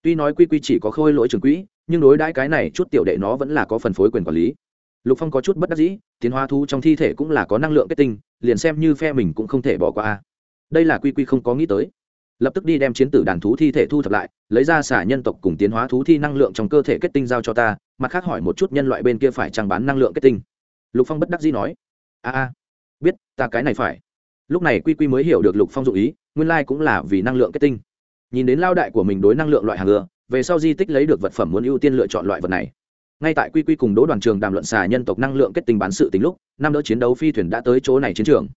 Tuy nói quy quy chỉ có khôi lỗi trường quỹ, nhưng đối đãi cái này chút tiểu đệ nó vẫn là có phần phối quyền quản lý. Lục phong có chút bất đắc dĩ, tiến hóa thú trong thi thể cũng là có năng lượng kết tinh, liền xem như phe mình cũng không thể bỏ qua đây là quy quy không có nghĩ tới lập tức đi đem chiến tử đàn thú thi thể thu thập lại, lấy ra xả nhân tộc cùng tiến hóa thú thi năng lượng trong cơ thể kết tinh giao cho ta, mặt khác hỏi một chút nhân loại bên kia phải trang bán năng lượng kết tinh. Lục phong bất đắc dĩ nói, a a, biết, ta cái này phải. Lúc này quy quy mới hiểu được lục phong dụ ý, nguyên lai cũng là vì năng lượng kết tinh. Nhìn đến lao đại của mình đối năng lượng loại hàng ngựa về sau di tích lấy được vật phẩm muốn ưu tiên lựa chọn loại vật này. Ngay tại quy quy cùng đỗ đoàn trường đàm luận xà nhân tộc năng lượng kết tinh bán sự tính lúc, năm đỡ chiến đấu phi thuyền đã tới chỗ này chiến trường.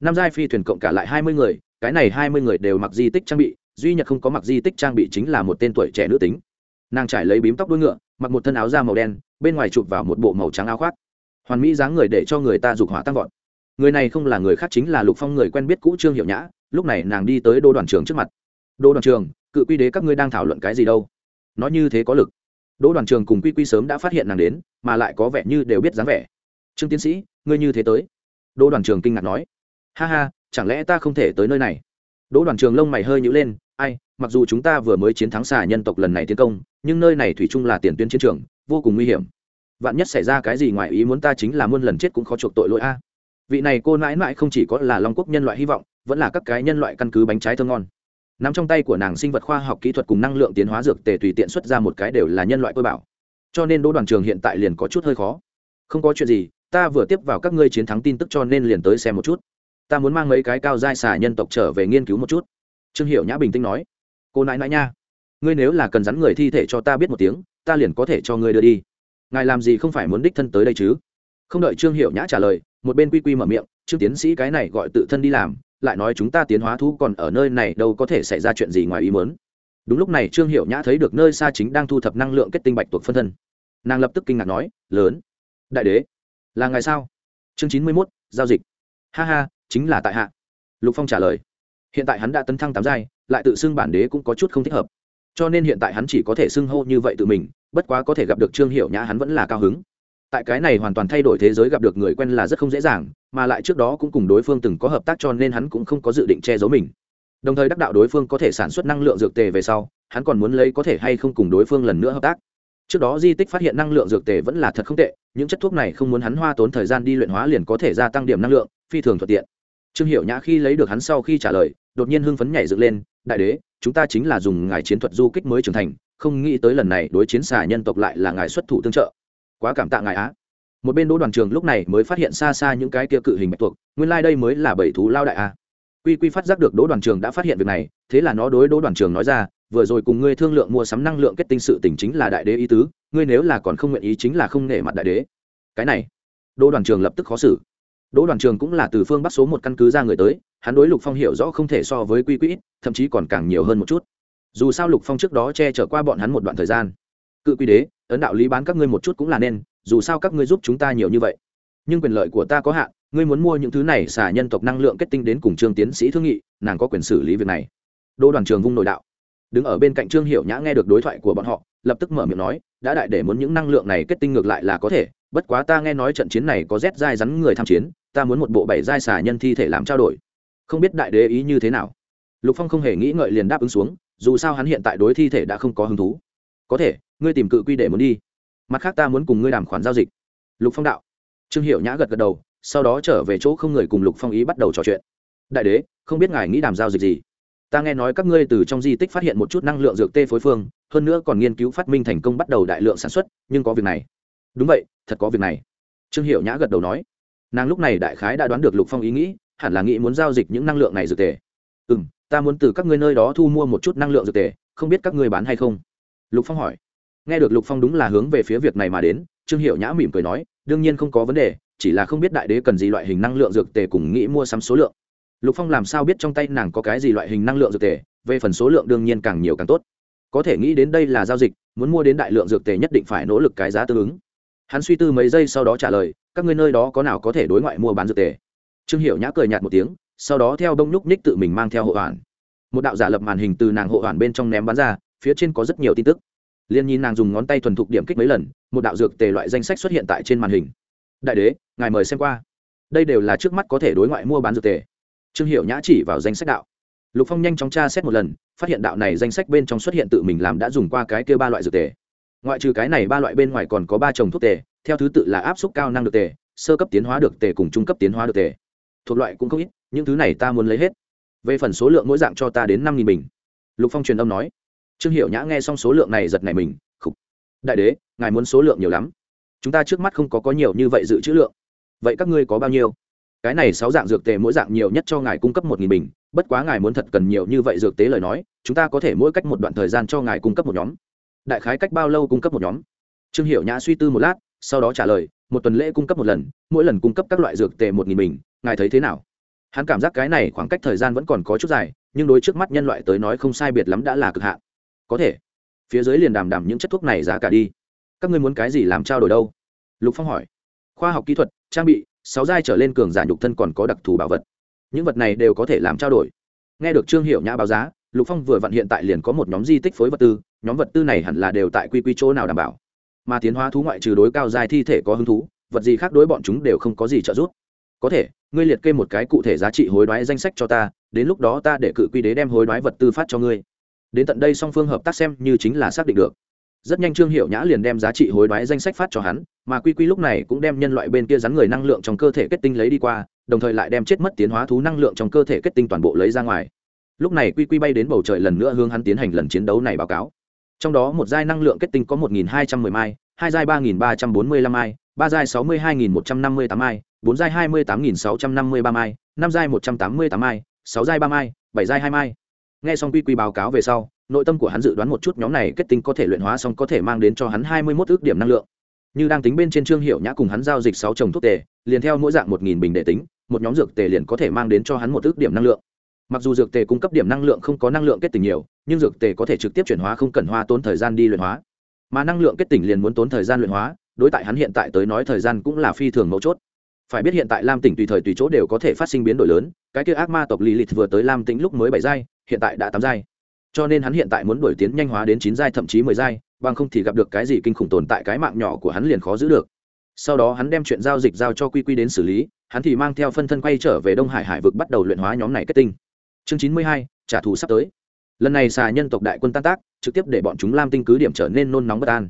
Năm giai phi thuyền cộng cả lại hai mươi người cái này hai mươi người đều mặc di tích trang bị, duy nhất không có mặc di tích trang bị chính là một tên tuổi trẻ nữ tính. Nàng trải lấy bím tóc đuôi ngựa, mặc một thân áo da màu đen, bên ngoài chụp vào một bộ màu trắng áo khoác. Hoàn mỹ dáng người để cho người ta dục hỏa tăng vọt. Người này không là người khác chính là lục phong người quen biết cũ trương hiệu nhã, lúc này nàng đi tới đô đoàn trường trước mặt. Đô đoàn trường, cự quy đế các ngươi đang thảo luận cái gì đâu? Nói như thế có lực. Đỗ đoàn trường cùng quy quy sớm đã phát hiện nàng đến, mà lại có vẻ như đều biết dáng vẻ. Trương tiến sĩ, ngươi như thế tới. Đỗ đoàn trường kinh ngạc nói. Ha ha chẳng lẽ ta không thể tới nơi này? Đỗ đoàn trường lông mày hơi nhữ lên, ai, mặc dù chúng ta vừa mới chiến thắng xà nhân tộc lần này tiến công, nhưng nơi này thủy chung là tiền tuyến chiến trường, vô cùng nguy hiểm. Vạn nhất xảy ra cái gì ngoài ý muốn ta chính là muôn lần chết cũng khó chuộc tội lỗi a. Vị này cô mãi mãi không chỉ có là long quốc nhân loại hy vọng, vẫn là các cái nhân loại căn cứ bánh trái thơ ngon. Nắm trong tay của nàng sinh vật khoa học kỹ thuật cùng năng lượng tiến hóa dược tề tùy tiện xuất ra một cái đều là nhân loại cơ bảo. Cho nên đỗ đoàn trường hiện tại liền có chút hơi khó. Không có chuyện gì, ta vừa tiếp vào các ngươi chiến thắng tin tức cho nên liền tới xem một chút ta muốn mang mấy cái cao giai xà nhân tộc trở về nghiên cứu một chút. Trương hiệu nhã bình tĩnh nói, cô nãi nãi nha, ngươi nếu là cần rắn người thi thể cho ta biết một tiếng, ta liền có thể cho ngươi đưa đi. Ngài làm gì không phải muốn đích thân tới đây chứ? Không đợi trương hiệu nhã trả lời, một bên quy quy mở miệng, trương tiến sĩ cái này gọi tự thân đi làm, lại nói chúng ta tiến hóa thú còn ở nơi này đâu có thể xảy ra chuyện gì ngoài ý mớn đúng lúc này trương hiệu nhã thấy được nơi xa chính đang thu thập năng lượng kết tinh bạch tuộc phân thân. Nàng lập tức kinh ngạc nói, lớn, đại đế, là ngày sao? Chương chín mươi mốt, giao dịch. Ha ha chính là tại hạ. Lục phong trả lời, hiện tại hắn đã tấn thăng tám giai, lại tự xưng bản đế cũng có chút không thích hợp. Cho nên hiện tại hắn chỉ có thể xưng hô như vậy tự mình, bất quá có thể gặp được trương hiệu nhã hắn vẫn là cao hứng. Tại cái này hoàn toàn thay đổi thế giới gặp được người quen là rất không dễ dàng, mà lại trước đó cũng cùng đối phương từng có hợp tác cho nên hắn cũng không có dự định che giấu mình. Đồng thời đắc đạo đối phương có thể sản xuất năng lượng dược tề về sau, hắn còn muốn lấy có thể hay không cùng đối phương lần nữa hợp tác. Trước đó di tích phát hiện năng lượng dược tề vẫn là thật không tệ, những chất thuốc này không muốn hắn hoa tốn thời gian đi luyện hóa liền có thể gia tăng điểm năng lượng, phi thường thuận tiện trương hiệu nhã khi lấy được hắn sau khi trả lời, đột nhiên hưng phấn nhảy dựng lên, đại đế, chúng ta chính là dùng ngài chiến thuật du kích mới trưởng thành, không nghĩ tới lần này đối chiến xà nhân tộc lại là ngài xuất thủ tương trợ. Quá cảm tạ ngài á. Một bên đỗ đoàn trường lúc này mới phát hiện xa xa những cái kia cự hình bạch tuộc nguyên lai、like、đây mới là bảy thú lao đại a quy quy phát giác được đỗ đoàn trường đã phát hiện việc này, thế là nó đối đỗ đoàn trường nói ra, vừa rồi cùng ngươi thương lượng mua sắm năng lượng kết tinh sự tỉnh chính là đại đế ý tứ, ngươi nếu là còn không nguyện ý chính là không nể mặt đại đế. Cái này, đỗ đoàn trường lập tức khó xử đỗ đoàn trường cũng là từ phương bắc số một căn cứ ra người tới, hắn đối lục phong hiểu rõ không thể so với quy quỹ thậm chí còn càng nhiều hơn một chút. Dù sao lục phong trước đó che chở qua bọn hắn một đoạn thời gian. Cự quy đế, ấn đạo lý bán các ngươi một chút cũng là nên, dù sao các ngươi giúp chúng ta nhiều như vậy. Nhưng quyền lợi của ta có hạn, ngươi muốn mua những thứ này xả nhân tộc năng lượng kết tinh đến cùng trương tiến sĩ thương nghị, nàng có quyền xử lý việc này. Đỗ đoàn trường vung nội đạo. Đứng ở bên cạnh trương hiệu nhã nghe được đối thoại của bọn họ, lập tức mở miệng nói, đã đại để muốn những năng lượng này kết tinh ngược lại là có thể, bất quá ta nghe nói trận chiến này có rét dai rắn người tham chiến ta muốn một bộ bảy giai xà nhân thi thể làm trao đổi. Không biết đại đế ý như thế nào. Lục phong không hề nghĩ ngợi liền đáp ứng xuống, dù sao hắn hiện tại đối thi thể đã không có hứng thú. Có thể, ngươi tìm cự quy để muốn đi. Mặt khác ta muốn cùng ngươi đàm khoản giao dịch. Lục phong đạo. Trương hiệu nhã gật gật đầu, sau đó trở về chỗ không người cùng lục phong ý bắt đầu trò chuyện. Đại đế, không biết ngài nghĩ đàm giao dịch gì? Ta nghe nói các ngươi từ trong di tích phát hiện một chút năng lượng dược tê phối phương, hơn nữa còn nghiên cứu phát minh thành công bắt đầu đại lượng sản xuất, nhưng có việc này. Đúng vậy, thật có việc này. Trương hiệu nhã gật đầu nói nàng lúc này đại khái đã đoán được lục phong ý nghĩ, hẳn là nghĩ muốn giao dịch những năng lượng này dược tề. Ừ m ta muốn từ các ngươi nơi đó thu mua một chút năng lượng dược tề, không biết các ngươi bán hay không? Lục phong hỏi. Nghe được lục phong đúng là hướng về phía việc này mà đến, trương hiệu nhã mỉm cười nói, đương nhiên không có vấn đề, chỉ là không biết đại đế cần gì loại hình năng lượng dược tề cùng nghĩ mua sắm số lượng. Lục phong làm sao biết trong tay nàng có cái gì loại hình năng lượng dược tề, về phần số lượng đương nhiên càng nhiều càng tốt. Có thể nghĩ đến đây là giao dịch, muốn mua đến đại lượng dược tề nhất định phải nỗ lực cái giá tương ứng hắn suy tư mấy giây sau đó trả lời, các ngươi nơi đó có nào có thể đối ngoại mua bán dược tề? Trương hiệu nhã cười nhạt một tiếng, sau đó theo đông nhúc ních tự mình mang theo hộ hoàn. Một đạo giả lập màn hình từ nàng hộ hoàn bên trong ném bắn ra, phía trên có rất nhiều tin tức. Liên nhìn nàng dùng ngón tay thuần thục điểm kích mấy lần, một đạo dược tề loại danh sách xuất hiện tại trên màn hình. Đại đế, ngài mời xem qua. Đây đều là trước mắt có thể đối ngoại mua bán dược tề. Trương hiệu nhã chỉ vào danh sách đạo. Lục phong nhanh chóng tra xét một lần, phát hiện đạo này danh sách bên trong xuất hiện tự mình làm đã dùng qua cái kia ba loại dược tề ngoại trừ cái này ba loại bên ngoài còn có ba chồng thuốc tề, theo thứ tự là áp suất cao năng được tề, sơ cấp tiến hóa được tề cùng trung cấp tiến hóa được tề. Thuộc loại cũng không ít, những thứ này ta muốn lấy hết. Về phần số lượng mỗi dạng cho ta đến năm nghìn bình. Lục phong truyền âm nói. Trương hiệu nhã nghe xong số lượng này giật này mình, khục. Đại đế, ngài muốn số lượng nhiều lắm. Chúng ta trước mắt không có có nhiều như vậy dự trữ lượng. Vậy các ngươi có bao nhiêu? Cái này sáu dạng dược tề mỗi dạng nhiều nhất cho ngài cung cấp một nghìn bình, bất quá ngài muốn thật cần nhiều như vậy dược tế lời nói, chúng ta có thể mỗi cách một đoạn thời gian cho ngài cung cấp một nhóm đại khái cách bao lâu cung cấp một nhóm? Trương Hiểu nhã suy tư một lát, sau đó trả lời, một tuần lễ cung cấp một lần, mỗi lần cung cấp các loại dược tề một nghìn bình, ngài thấy thế nào? Hắn cảm giác cái này khoảng cách thời gian vẫn còn có chút dài, nhưng đối trước mắt nhân loại tới nói không sai biệt lắm đã là cực hạn. Có thể. Phía dưới liền đàm đàm những chất thuốc này giá cả đi. Các ngươi muốn cái gì làm trao đổi đâu? Lục phong hỏi. Khoa học kỹ thuật, trang bị, sáu giai trở lên cường giả nhục thân còn có đặc thù bảo vật. Những vật này đều có thể làm trao đổi. Nghe được trương hiệu nhã báo giá, lục phong vừa vặn hiện tại liền có một nhóm di tích phối vật tư nhóm vật tư này hẳn là đều tại quy quy chỗ nào đảm bảo. Mà tiến hóa thú ngoại trừ đối cao dài thi thể có hứng thú, vật gì khác đối bọn chúng đều không có gì trợ giúp. Có thể, ngươi liệt kê một cái cụ thể giá trị hối đoái danh sách cho ta, đến lúc đó ta để cự quy đế đem hối đoái vật tư phát cho ngươi. Đến tận đây song phương hợp tác xem như chính là xác định được. Rất nhanh trương hiệu nhã liền đem giá trị hối đoái danh sách phát cho hắn, mà quy quy lúc này cũng đem nhân loại bên kia rắn người năng lượng trong cơ thể kết tinh lấy đi qua, đồng thời lại đem chết mất tiến hóa thú năng lượng trong cơ thể kết tinh toàn bộ lấy ra ngoài. Lúc này quy quy bay đến bầu trời lần nữa hướng hắn tiến hành lần chiến đấu này báo cáo trong đó một giai năng lượng kết tinh có một nghìn hai trăm mười mai, hai giai ba nghìn ba trăm bốn mươi lăm mai, ba giai sáu mươi hai nghìn một trăm năm mươi tám mai, bốn giai hai mươi tám nghìn sáu trăm năm mươi ba mai, năm giai một trăm tám mươi tám mai, sáu giai ba mai, bảy giai hai mai. Nghe xong quy quy báo cáo về sau, nội tâm của hắn dự đoán một chút nhóm này kết tinh có thể luyện hóa xong có thể mang đến cho hắn hai mươi mốt ước điểm năng lượng. Như đang tính bên trên trương hiệu nhã cùng hắn giao dịch sáu chồng thuốc tề, liền theo mỗi dạng một nghìn bình để tính, một nhóm dược tề liền có thể mang đến cho hắn một ước điểm năng lượng mặc dù dược tề cung cấp điểm năng lượng không có năng lượng kết tình nhiều, nhưng dược tề có thể trực tiếp chuyển hóa không cần hoa tốn thời gian đi luyện hóa. Mà năng lượng kết tỉnh liền muốn tốn thời gian luyện hóa, đối tại hắn hiện tại tới nói thời gian cũng là phi thường mấu chốt. Phải biết hiện tại lam tỉnh tùy thời tùy chỗ đều có thể phát sinh biến đổi lớn, cái kia ác ma tộc lì lịt vừa tới lam tỉnh lúc mới bảy giai, hiện tại đã tám giai. Cho nên hắn hiện tại muốn đổi tiến nhanh hóa đến chín giai, thậm chí mười giai, bằng không thì gặp được cái gì kinh khủng tồn tại cái mạng nhỏ của hắn liền khó giữ được. Sau đó hắn đem chuyện giao dịch giao cho quy quy đến xử lý, hắn thì mang theo phân thân quay trở về đông hải hải vực bắt đầu luyện hóa nhóm này kết tinh chương chín mươi hai, trả thù sắp tới. Lần này xà nhân tộc đại quân tan tác, trực tiếp để bọn chúng lam tinh cứ điểm trở nên nôn nóng bất an.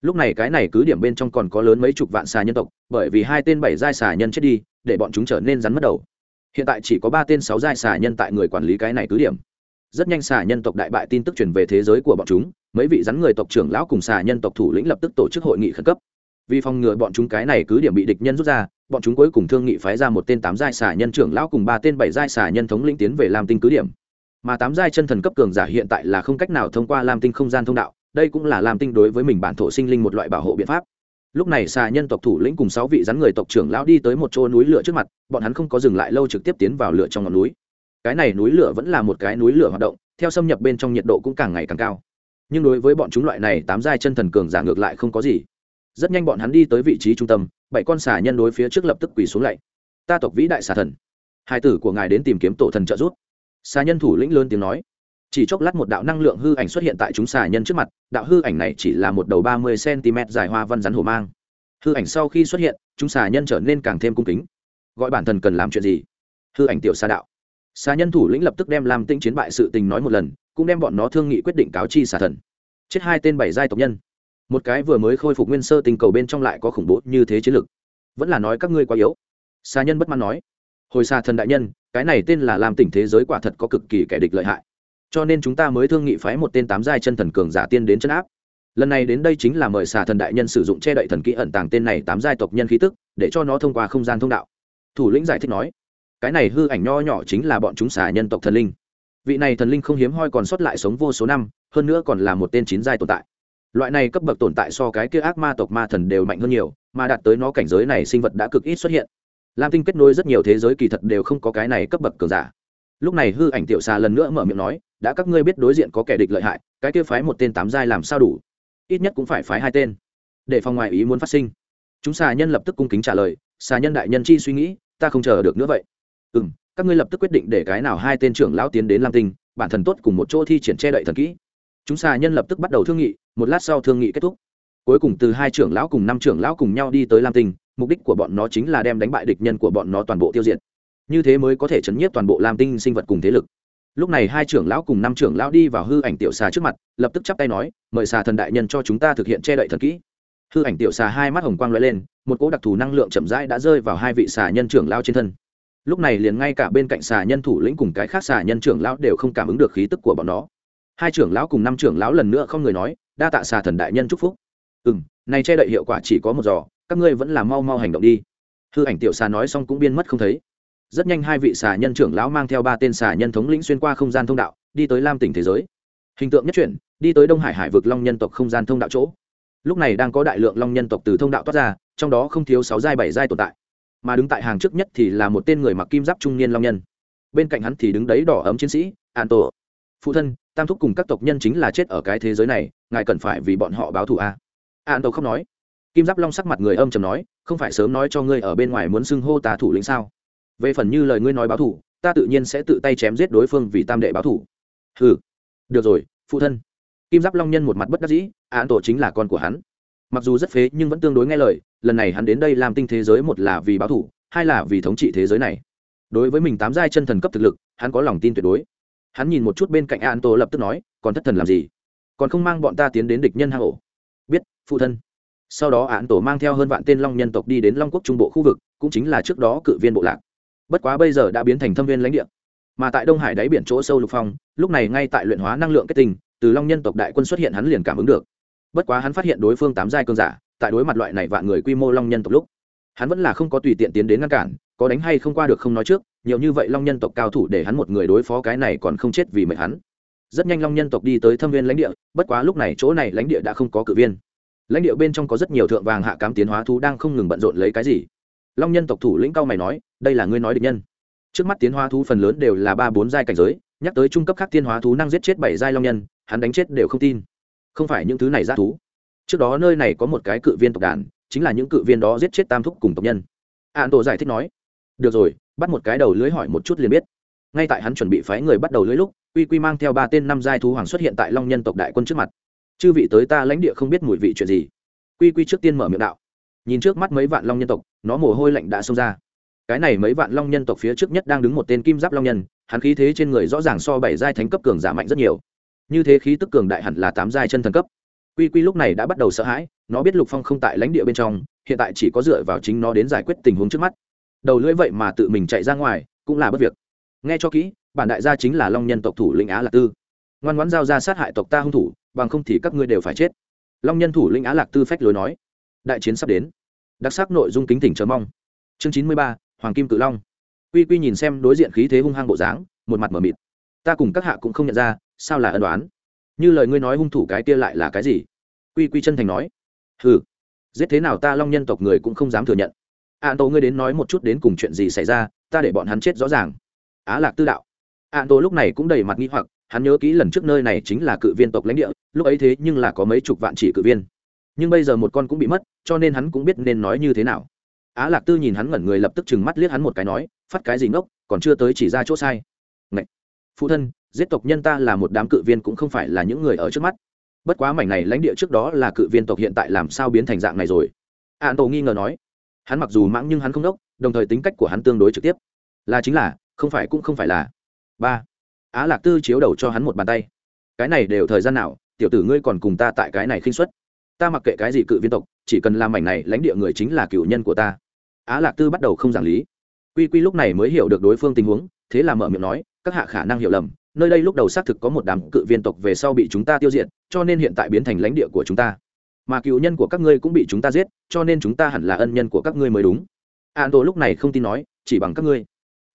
Lúc này cái này cứ điểm bên trong còn có lớn mấy chục vạn xà nhân tộc, bởi vì hai tên bảy giai xà nhân chết đi, để bọn chúng trở nên rắn mất đầu. Hiện tại chỉ có ba tên sáu giai xà nhân tại người quản lý cái này cứ điểm. Rất nhanh xà nhân tộc đại bại tin tức truyền về thế giới của bọn chúng, mấy vị rắn người tộc trưởng lão cùng xà nhân tộc thủ lĩnh lập tức tổ chức hội nghị khẩn cấp. Vì phòng ngừa bọn chúng cái này cứ điểm bị địch nhân rút ra bọn chúng cuối cùng thương nghị phái ra một tên tám giai xà nhân trưởng lão cùng ba tên bảy giai xà nhân thống lĩnh tiến về lam tinh cứ điểm. Mà tám giai chân thần cấp cường giả hiện tại là không cách nào thông qua lam tinh không gian thông đạo, đây cũng là lam tinh đối với mình bản thổ sinh linh một loại bảo hộ biện pháp. Lúc này xà nhân tộc thủ lĩnh cùng sáu vị rắn người tộc trưởng lão đi tới một chỗ núi lửa trước mặt, bọn hắn không có dừng lại lâu trực tiếp tiến vào lửa trong ngọn núi. Cái này núi lửa vẫn là một cái núi lửa hoạt động, theo xâm nhập bên trong nhiệt độ cũng càng ngày càng cao. Nhưng đối với bọn chúng loại này tám giai chân thần cường giả ngược lại không có gì. Rất nhanh bọn hắn đi tới vị trí trung tâm bảy con xà nhân đối phía trước lập tức quỳ xuống lạy. Ta tộc vĩ đại xà thần. Hai tử của ngài đến tìm kiếm tổ thần trợ giúp. Xà nhân thủ lĩnh lớn tiếng nói. Chỉ chốc lát một đạo năng lượng hư ảnh xuất hiện tại chúng xà nhân trước mặt. Đạo hư ảnh này chỉ là một đầu ba mươi cm dài hoa văn rắn hổ mang. Hư ảnh sau khi xuất hiện, chúng xà nhân trở nên càng thêm cung kính. Gọi bản thần cần làm chuyện gì? Hư ảnh tiểu xà đạo. Xà nhân thủ lĩnh lập tức đem làm tinh chiến bại sự tình nói một lần, cũng đem bọn nó thương nghị quyết định cáo chi xà thần. Chết hai tên bảy giai tộc nhân một cái vừa mới khôi phục nguyên sơ tình cầu bên trong lại có khủng bố như thế chiến lực. Vẫn là nói các ngươi quá yếu. Xa nhân bất mãn nói, hồi xa thần đại nhân, cái này tên là làm tỉnh thế giới quả thật có cực kỳ kẻ địch lợi hại. Cho nên chúng ta mới thương nghị phái một tên tám giai chân thần cường giả tiên đến chân áp. Lần này đến đây chính là mời xà thần đại nhân sử dụng che đậy thần kỹ ẩn tàng tên này tám giai tộc nhân khí tức, để cho nó thông qua không gian thông đạo. Thủ lĩnh giải thích nói, cái này hư ảnh nho nhỏ chính là bọn chúng xà nhân tộc thần linh. Vị này thần linh không hiếm hoi còn sót lại sống vô số năm, hơn nữa còn là một tên chín giai tồn tại loại này cấp bậc tồn tại so cái kia ác ma tộc ma thần đều mạnh hơn nhiều, mà đạt tới nó cảnh giới này sinh vật đã cực ít xuất hiện. Lam tinh kết nối rất nhiều thế giới kỳ thật đều không có cái này cấp bậc cường giả. Lúc này hư ảnh tiểu xà lần nữa mở miệng nói, đã các ngươi biết đối diện có kẻ địch lợi hại, cái kia phái một tên tám giai làm sao đủ? Ít nhất cũng phải phái hai tên. Để phòng ngoài ý muốn phát sinh. Chúng xà nhân lập tức cung kính trả lời, xà nhân đại nhân chi suy nghĩ, ta không chờ được nữa vậy. Ừ m các ngươi lập tức quyết định để cái nào hai tên trưởng lão tiến đến lam tinh, bản thần tốt cùng một chỗ thi triển che đậy thần kỹ. Chúng xà nhân lập tức bắt đầu thương nghị một lát sau thương nghị kết thúc. Cuối cùng từ hai trưởng lão cùng năm trưởng lão cùng nhau đi tới lam tinh, mục đích của bọn nó chính là đem đánh bại địch nhân của bọn nó toàn bộ tiêu diệt. Như thế mới có thể chấn nhiếp toàn bộ lam tinh sinh vật cùng thế lực. Lúc này hai trưởng lão cùng năm trưởng lão đi vào hư ảnh tiểu xà trước mặt, lập tức chắp tay nói, mời xà thần đại nhân cho chúng ta thực hiện che đậy thần kỹ. Hư ảnh tiểu xà hai mắt hồng quang l lên, một cỗ đặc thù năng lượng chậm rãi đã rơi vào hai vị xà nhân trưởng lão trên thân. Lúc này liền ngay cả bên cạnh xà nhân thủ lĩnh cùng cái khác xà nhân trưởng lão đều không cảm ứng được khí tức của bọn nó hai trưởng lão cùng năm trưởng lão lần nữa không người nói, đa tạ xà thần đại nhân chúc phúc. Ừ m này che đậy hiệu quả chỉ có một giò, các ngươi vẫn là mau mau hành động đi. Hư ảnh tiểu xà nói xong cũng biên mất không thấy. Rất nhanh hai vị xà nhân trưởng lão mang theo ba tên xà nhân thống lĩnh xuyên qua không gian thông đạo, đi tới lam tỉnh thế giới. Hình tượng nhất chuyển, đi tới đông hải hải vực long nhân tộc không gian thông đạo chỗ. Lúc này đang có đại lượng long nhân tộc từ thông đạo toát ra, trong đó không thiếu sáu giai, bảy giai tồn tại. Mà đứng tại hàng trước nhất thì là một tên người mặc kim giáp trung niên long nhân. Bên cạnh hắn thì đứng đấy đỏ ấm chiến sĩ an tổ phụ thân tam thúc cùng các tộc nhân chính là chết ở cái thế giới này ngài cần phải vì bọn họ báo thù a. À? an tổ không nói. Kim giáp long sắc mặt người âm chầm nói không phải sớm nói cho ngươi ở bên ngoài muốn xưng hô tà thủ lĩnh sao? Về phần như lời ngươi nói báo thù ta tự nhiên sẽ tự tay chém giết đối phương vì tam đệ báo thù. Ừ được rồi phụ thân. Kim giáp long nhân một mặt bất đắc dĩ án tổ chính là con của hắn. Mặc dù rất phế nhưng vẫn tương đối nghe lời lần này hắn đến đây làm tinh thế giới một là vì báo thù, hai là vì thống trị thế giới này. Đối với mình tám giai chân thần cấp thực lực hắn có lòng tin tuyệt đối hắn nhìn một chút bên cạnh an tô lập tức nói, còn thất thần làm gì? Còn không mang bọn ta tiến đến địch nhân hang ổ. Biết, phụ thân. Sau đó án tổ mang theo hơn vạn tên long nhân tộc đi đến long quốc trung bộ khu vực, cũng chính là trước đó cự viên bộ lạc. Bất quá bây giờ đã biến thành thâm viên lãnh địa. Mà tại đông hải đáy biển chỗ sâu lục phong, lúc này ngay tại luyện hóa năng lượng kết tinh, từ long nhân tộc đại quân xuất hiện hắn liền cảm ứng được. Bất quá hắn phát hiện đối phương tám giai cơn giả, tại đối mặt loại này vạn người quy mô long nhân tộc lúc, hắn vẫn là không có tùy tiện tiến đến ngăn cản có đánh hay không qua được không nói trước, nhiều như vậy long nhân tộc cao thủ để hắn một người đối phó cái này còn không chết vì mệt hắn. Rất nhanh long nhân tộc đi tới thâm viên lãnh địa, bất quá lúc này chỗ này lãnh địa đã không có cự viên. Lãnh địa bên trong có rất nhiều thượng vàng hạ cám tiến hóa thú đang không ngừng bận rộn lấy cái gì. Long nhân tộc thủ lĩnh cao mày nói, đây là ngươi nói địch nhân. Trước mắt tiến hóa thú phần lớn đều là ba bốn giai cảnh giới, nhắc tới trung cấp khác tiến hóa thú năng giết chết bảy giai long nhân, hắn đánh chết đều không tin. Không phải những thứ này ra thú. Trước đó nơi này có một cái cự viên tộc đàn, chính là những cự viên đó giết chết tam thúc cùng tộc nhân. An tổ giải thích nói được rồi, bắt một cái đầu lưới hỏi một chút liền biết. Ngay tại hắn chuẩn bị phái người bắt đầu lưới lúc, quy quy mang theo ba tên năm giai thú hoàng xuất hiện tại long nhân tộc đại quân trước mặt. Chư vị tới ta lãnh địa không biết mùi vị chuyện gì. Quy quy trước tiên mở miệng đạo. Nhìn trước mắt mấy vạn long nhân tộc, nó mồ hôi lạnh đã xông ra. Cái này mấy vạn long nhân tộc phía trước nhất đang đứng một tên kim giáp long nhân, hắn khí thế trên người rõ ràng so bảy giai thánh cấp cường giả mạnh rất nhiều. Như thế khí tức cường đại hẳn là tám giai chân thần cấp. Quy quy lúc này đã bắt đầu sợ hãi, nó biết lục phong không tại lãnh địa bên trong, hiện tại chỉ có dựa vào chính nó đến giải quyết tình huống trước mắt đầu lưỡi vậy mà tự mình chạy ra ngoài, cũng là bất việc. Nghe cho kỹ, bản đại gia chính là long nhân tộc thủ lĩnh á lạc tư. Ngoan ngoãn giao ra sát hại tộc ta hung thủ, bằng không thì các ngươi đều phải chết. Long nhân thủ lĩnh á lạc tư phách lối nói. Đại chiến sắp đến. Đặc sắc nội dung kính tỉnh chờ mong. Chương chín mươi ba, hoàng kim cự long. Quy quy nhìn xem đối diện khí thế hung hăng bộ dáng, một mặt m ở mịt. Ta cùng các hạ cũng không nhận ra, sao là ân đoán như lời ngươi nói hung thủ cái kia lại là cái gì? Quy quy chân thành nói. Ừ giết thế nào ta long nhân tộc người cũng không dám thừa nhận an tô ngươi đến nói một chút đến cùng chuyện gì xảy ra, ta để bọn hắn chết rõ ràng. Á lạc tư đạo. an tô lúc này cũng đầy mặt nghi hoặc, hắn nhớ kỹ lần trước nơi này chính là cự viên tộc lãnh địa, lúc ấy thế nhưng là có mấy chục vạn chỉ cự viên. Nhưng bây giờ một con cũng bị mất, cho nên hắn cũng biết nên nói như thế nào. Á lạc tư nhìn hắn ngẩn người lập tức chừng mắt liếc hắn một cái nói, phát cái gì ngốc, còn chưa tới chỉ ra chỗ sai. Ngậy! phụ thân, giết tộc nhân ta là một đám cự viên cũng không phải là những người ở trước mắt. Bất quá mảnh này lãnh địa trước đó là cự viên tộc hiện tại làm sao biến thành dạng này rồi? an tổ nghi ngờ nói hắn mặc dù mãng nhưng hắn không đốc, đồng thời tính cách của hắn tương đối trực tiếp. Là chính là, không phải cũng không phải là. Ba. Á lạc tư chiếu đầu cho hắn một bàn tay. Cái này đều thời gian nào, tiểu tử ngươi còn cùng ta tại cái này khinh xuất ta mặc kệ cái gì cự viên tộc, chỉ cần làm mảnh này lãnh địa người chính là cựu nhân của ta. Á lạc tư bắt đầu không giảng lý. Quy quy lúc này mới hiểu được đối phương tình huống, thế là mở miệng nói, các hạ khả năng hiểu lầm, nơi đây lúc đầu xác thực có một đám cự viên tộc về sau bị chúng ta tiêu diệt, cho nên hiện tại biến thành lãnh địa của chúng ta mà cựu nhân của các ngươi cũng bị chúng ta giết, cho nên chúng ta hẳn là ân nhân của các ngươi mới đúng. An tổ lúc này không tin nói, chỉ bằng các ngươi.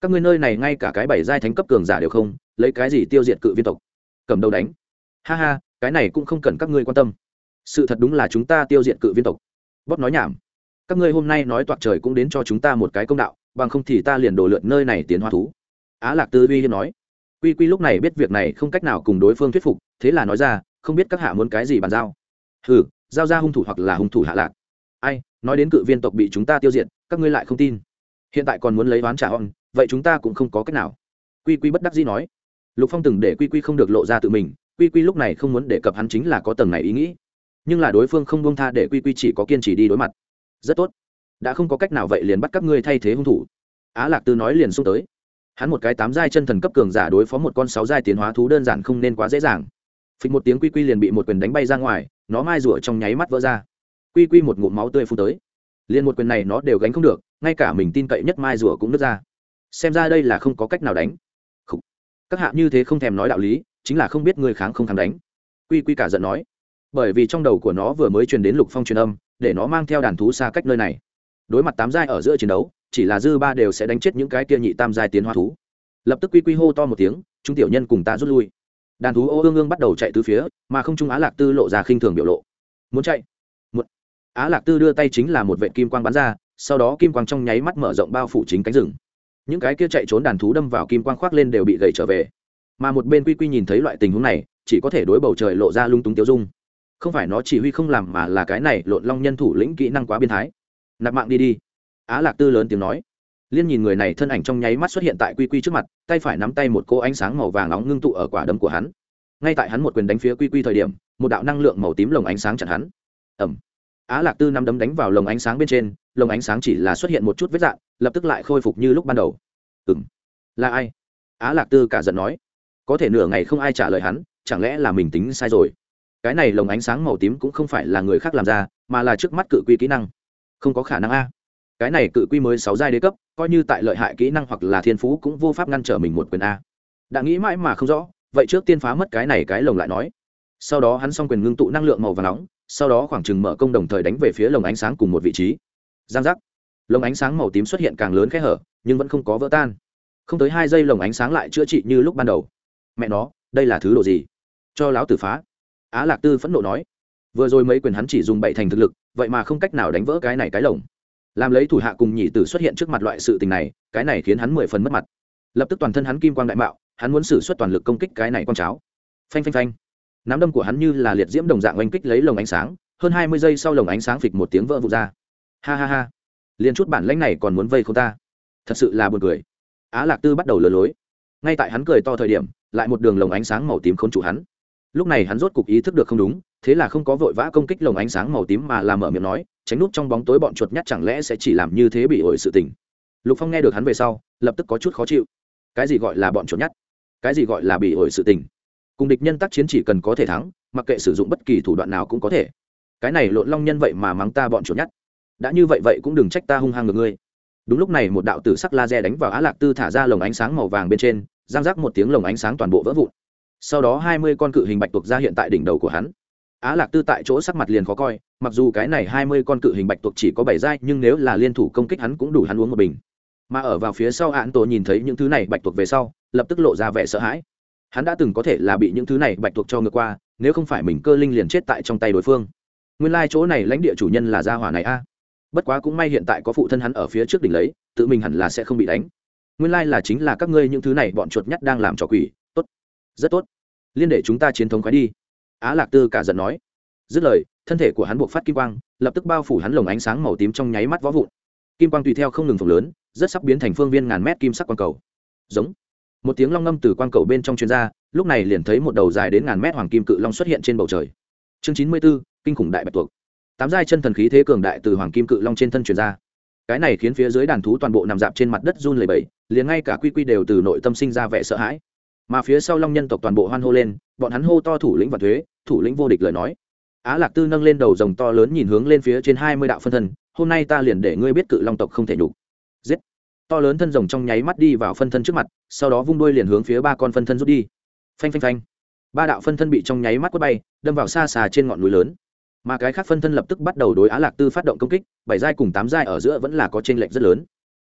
Các ngươi nơi này ngay cả cái bảy giai thánh cấp cường giả đều không, lấy cái gì tiêu diệt cự viên tộc? Cầm đầu đánh. Ha ha, cái này cũng không cần các ngươi quan tâm. Sự thật đúng là chúng ta tiêu diệt cự viên tộc. Bóp nói nhảm. Các ngươi hôm nay nói toạc trời cũng đến cho chúng ta một cái công đạo, bằng không thì ta liền đổ lượn nơi này tiến hoa thú. Á lạc tư uy hiên nói. Quy quy lúc này biết việc này không cách nào cùng đối phương thuyết phục, thế là nói ra, không biết các hạ muốn cái gì bàn giao. Ừ giao ra hung thủ hoặc là hung thủ hạ lạc. Ai, nói đến cự viên tộc bị chúng ta tiêu diệt, các ngươi lại không tin. Hiện tại còn muốn lấy ván trả hòn vậy chúng ta cũng không có cách nào. Quy quy bất đắc dĩ nói. Lục phong từng để quy quy không được lộ ra tự mình, quy quy lúc này không muốn đề cập hắn chính là có tầng này ý nghĩ. Nhưng là đối phương không buông tha để quy quy chỉ có kiên trì đi đối mặt. Rất tốt. Đã không có cách nào vậy liền bắt các ngươi thay thế hung thủ. Á lạc tư nói liền xung tới. Hắn một cái tám giai chân thần cấp cường giả đối phó một con sáu giai tiến hóa thú đơn giản không nên quá dễ dàng phịch một tiếng quy quy liền bị một quyền đánh bay ra ngoài, nó mai rủa trong nháy mắt vỡ ra. Quy quy một ngụm máu tươi phun tới. Liền một quyền này nó đều gánh không được, ngay cả mình tin cậy nhất mai rủa cũng nứt ra. Xem ra đây là không có cách nào đánh. Khủ. các hạ như thế không thèm nói đạo lý, chính là không biết người kháng không kháng đánh. Quy quy cả giận nói. Bởi vì trong đầu của nó vừa mới truyền đến lục phong truyền âm, để nó mang theo đàn thú xa cách nơi này. Đối mặt tám giai ở giữa chiến đấu, chỉ là dư ba đều sẽ đánh chết những cái kia nhị tam giai tiến hoa thú. Lập tức quy quy hô to một tiếng, chúng tiểu nhân cùng ta rút lui đàn thú ô ương ương bắt đầu chạy từ phía, mà không trung á lạc tư lộ ra khinh thường biểu lộ. Muốn chạy? Một á lạc tư đưa tay chính là một vệ kim quang bắn ra, sau đó kim quang trong nháy mắt mở rộng bao phủ chính cánh rừng. Những cái kia chạy trốn đàn thú đâm vào kim quang khoác lên đều bị gậy trở về. Mà một bên quy quy nhìn thấy loại tình huống này, chỉ có thể đối bầu trời lộ ra lung túng tiêu dung. Không phải nó chỉ huy không làm mà là cái này lộn long nhân thủ lĩnh kỹ năng quá biên thái. Nạp mạng đi đi. Á lạc tư lớn tiếng nói liên nhìn người này thân ảnh trong nháy mắt xuất hiện tại quy quy trước mặt, tay phải nắm tay một cô ánh sáng màu vàng nóng ngưng tụ ở quả đấm của hắn. Ngay tại hắn một quyền đánh phía quy quy thời điểm, một đạo năng lượng màu tím lồng ánh sáng chặn hắn. Ẩm á lạc tư nắm đấm đánh vào lồng ánh sáng bên trên, lồng ánh sáng chỉ là xuất hiện một chút vết dạng lập tức lại khôi phục như lúc ban đầu. Ừng là ai? Á lạc tư cả giận nói. Có thể nửa ngày không ai trả lời hắn, chẳng lẽ là mình tính sai rồi? Cái này lồng ánh sáng màu tím cũng không phải là người khác làm ra, mà là trước mắt cự quy kỹ năng. Không có khả năng a cái này cự quy mới sáu giai đế cấp, coi như tại lợi hại kỹ năng hoặc là thiên phú cũng vô pháp ngăn trở mình một quyền a. Đã nghĩ mãi mà không rõ, vậy trước tiên phá mất cái này cái lồng lại nói. Sau đó hắn xong quyền ngưng tụ năng lượng màu và nóng, sau đó khoảng chừng mở công đồng thời đánh về phía lồng ánh sáng cùng một vị trí. Giang giác. Lồng ánh sáng màu tím xuất hiện càng lớn khẽ hở, nhưng vẫn không có vỡ tan. Không tới hai giây lồng ánh sáng lại chữa trị như lúc ban đầu. Mẹ nó, đây là thứ đồ gì? Cho lão tử phá. Á lạc tư phẫn nộ nói. Vừa rồi mấy quyền hắn chỉ dùng bảy thành thực lực, vậy mà không cách nào đánh vỡ cái này cái lồng làm lấy thủ hạ cùng nhị tử xuất hiện trước mặt loại sự tình này, cái này khiến hắn mười phần mất mặt. Lập tức toàn thân hắn kim quang đại mạo, hắn muốn xử suất toàn lực công kích cái này con cháo. Phanh phanh phanh. Nắm đâm của hắn như là liệt diễm đồng dạng oanh kích lấy lồng ánh sáng, hơn hai mươi giây sau lồng ánh sáng phịch một tiếng vỡ vụt ra. Ha ha ha. Liền chút bản lãnh này còn muốn vây không ta. Thật sự là buồn cười. Á lạc tư bắt đầu lừa lối. Ngay tại hắn cười to thời điểm, lại một đường lồng ánh sáng màu tím khốn trụ hắn lúc này hắn rốt cục ý thức được không đúng, thế là không có vội vã công kích lồng ánh sáng màu tím mà làm mở miệng nói, tránh nút trong bóng tối bọn chuột nhắt chẳng lẽ sẽ chỉ làm như thế bị ổi sự tình? Lục phong nghe được hắn về sau, lập tức có chút khó chịu. Cái gì gọi là bọn chuột nhắt cái gì gọi là bị ổi sự tình? Cùng địch nhân tác chiến chỉ cần có thể thắng, mặc kệ sử dụng bất kỳ thủ đoạn nào cũng có thể. Cái này lộn long nhân vậy mà mắng ta bọn chuột nhắt đã như vậy vậy cũng đừng trách ta hung hăng ngược ngươi. Đúng lúc này một đạo tử sắc laser đánh vào á lạc tư thả ra lồng ánh sáng màu vàng bên trên giang rác một tiếng lồng ánh sáng toàn bộ vỡ vụn sau đó hai mươi con cự hình bạch tuộc ra hiện tại đỉnh đầu của hắn. Á lạc tư tại chỗ sắc mặt liền khó coi, mặc dù cái này hai mươi con cự hình bạch tuộc chỉ có bảy giai, nhưng nếu là liên thủ công kích hắn cũng đủ hắn uống một bình. Mà ở vào phía sau án tổ nhìn thấy những thứ này bạch tuộc về sau, lập tức lộ ra vẻ sợ hãi. Hắn đã từng có thể là bị những thứ này bạch tuộc cho ngược qua, nếu không phải mình cơ linh liền chết tại trong tay đối phương. Nguyên lai、like、chỗ này lãnh địa chủ nhân là gia hỏa này a. Bất quá cũng may hiện tại có phụ thân hắn ở phía trước đỉnh lấy, tự mình hẳn là sẽ không bị đánh. Nguyên lai、like、là chính là các ngươi những thứ này bọn chuột nhắt đang làm trò quỷ rất tốt. Liên để chúng ta chiến thống khói đi. Á lạc tư cả giận nói. Dứt lời, thân thể của hắn buộc phát kim quang, lập tức bao phủ hắn lồng ánh sáng màu tím trong nháy mắt võ vụn. Kim quang tùy theo không ngừng phồng lớn, rất sắp biến thành phương viên ngàn mét kim sắc quang cầu. Giống. Một tiếng long ngâm từ quang cầu bên trong chuyên gia lúc này liền thấy một đầu dài đến ngàn mét hoàng kim cự long xuất hiện trên bầu trời. Chương chín mươi b ố kinh khủng đại bạch tuộc. Tám giai chân thần khí thế cường đại từ hoàng kim cự long trên thân truyền ra. Cái này khiến phía dưới đàn thú toàn bộ nằm dạp trên mặt đất run lầy bẫy liền ngay cả quy quy đều từ nội tâm sinh ra vẻ sợ hãi mà phía sau long nhân tộc toàn bộ hoan hô lên, bọn hắn hô to thủ lĩnh và thuế, thủ lĩnh vô địch lời nói. Á lạc tư nâng lên đầu rồng to lớn nhìn hướng lên phía trên hai mươi đạo phân thân, hôm nay ta liền để ngươi biết cự long tộc không thể nhục. Giết. To lớn thân rồng trong nháy mắt đi vào phân thân trước mặt, sau đó vung đuôi liền hướng phía ba con phân thân rút đi. Phanh phanh phanh. Ba đạo phân thân bị trong nháy mắt quất bay, đâm vào xa xà trên ngọn núi lớn. Mà cái khác phân thân lập tức bắt đầu đối á lạc tư phát động công kích, bảy giai cùng tám giai ở giữa vẫn là có t r ê n lệch rất lớn.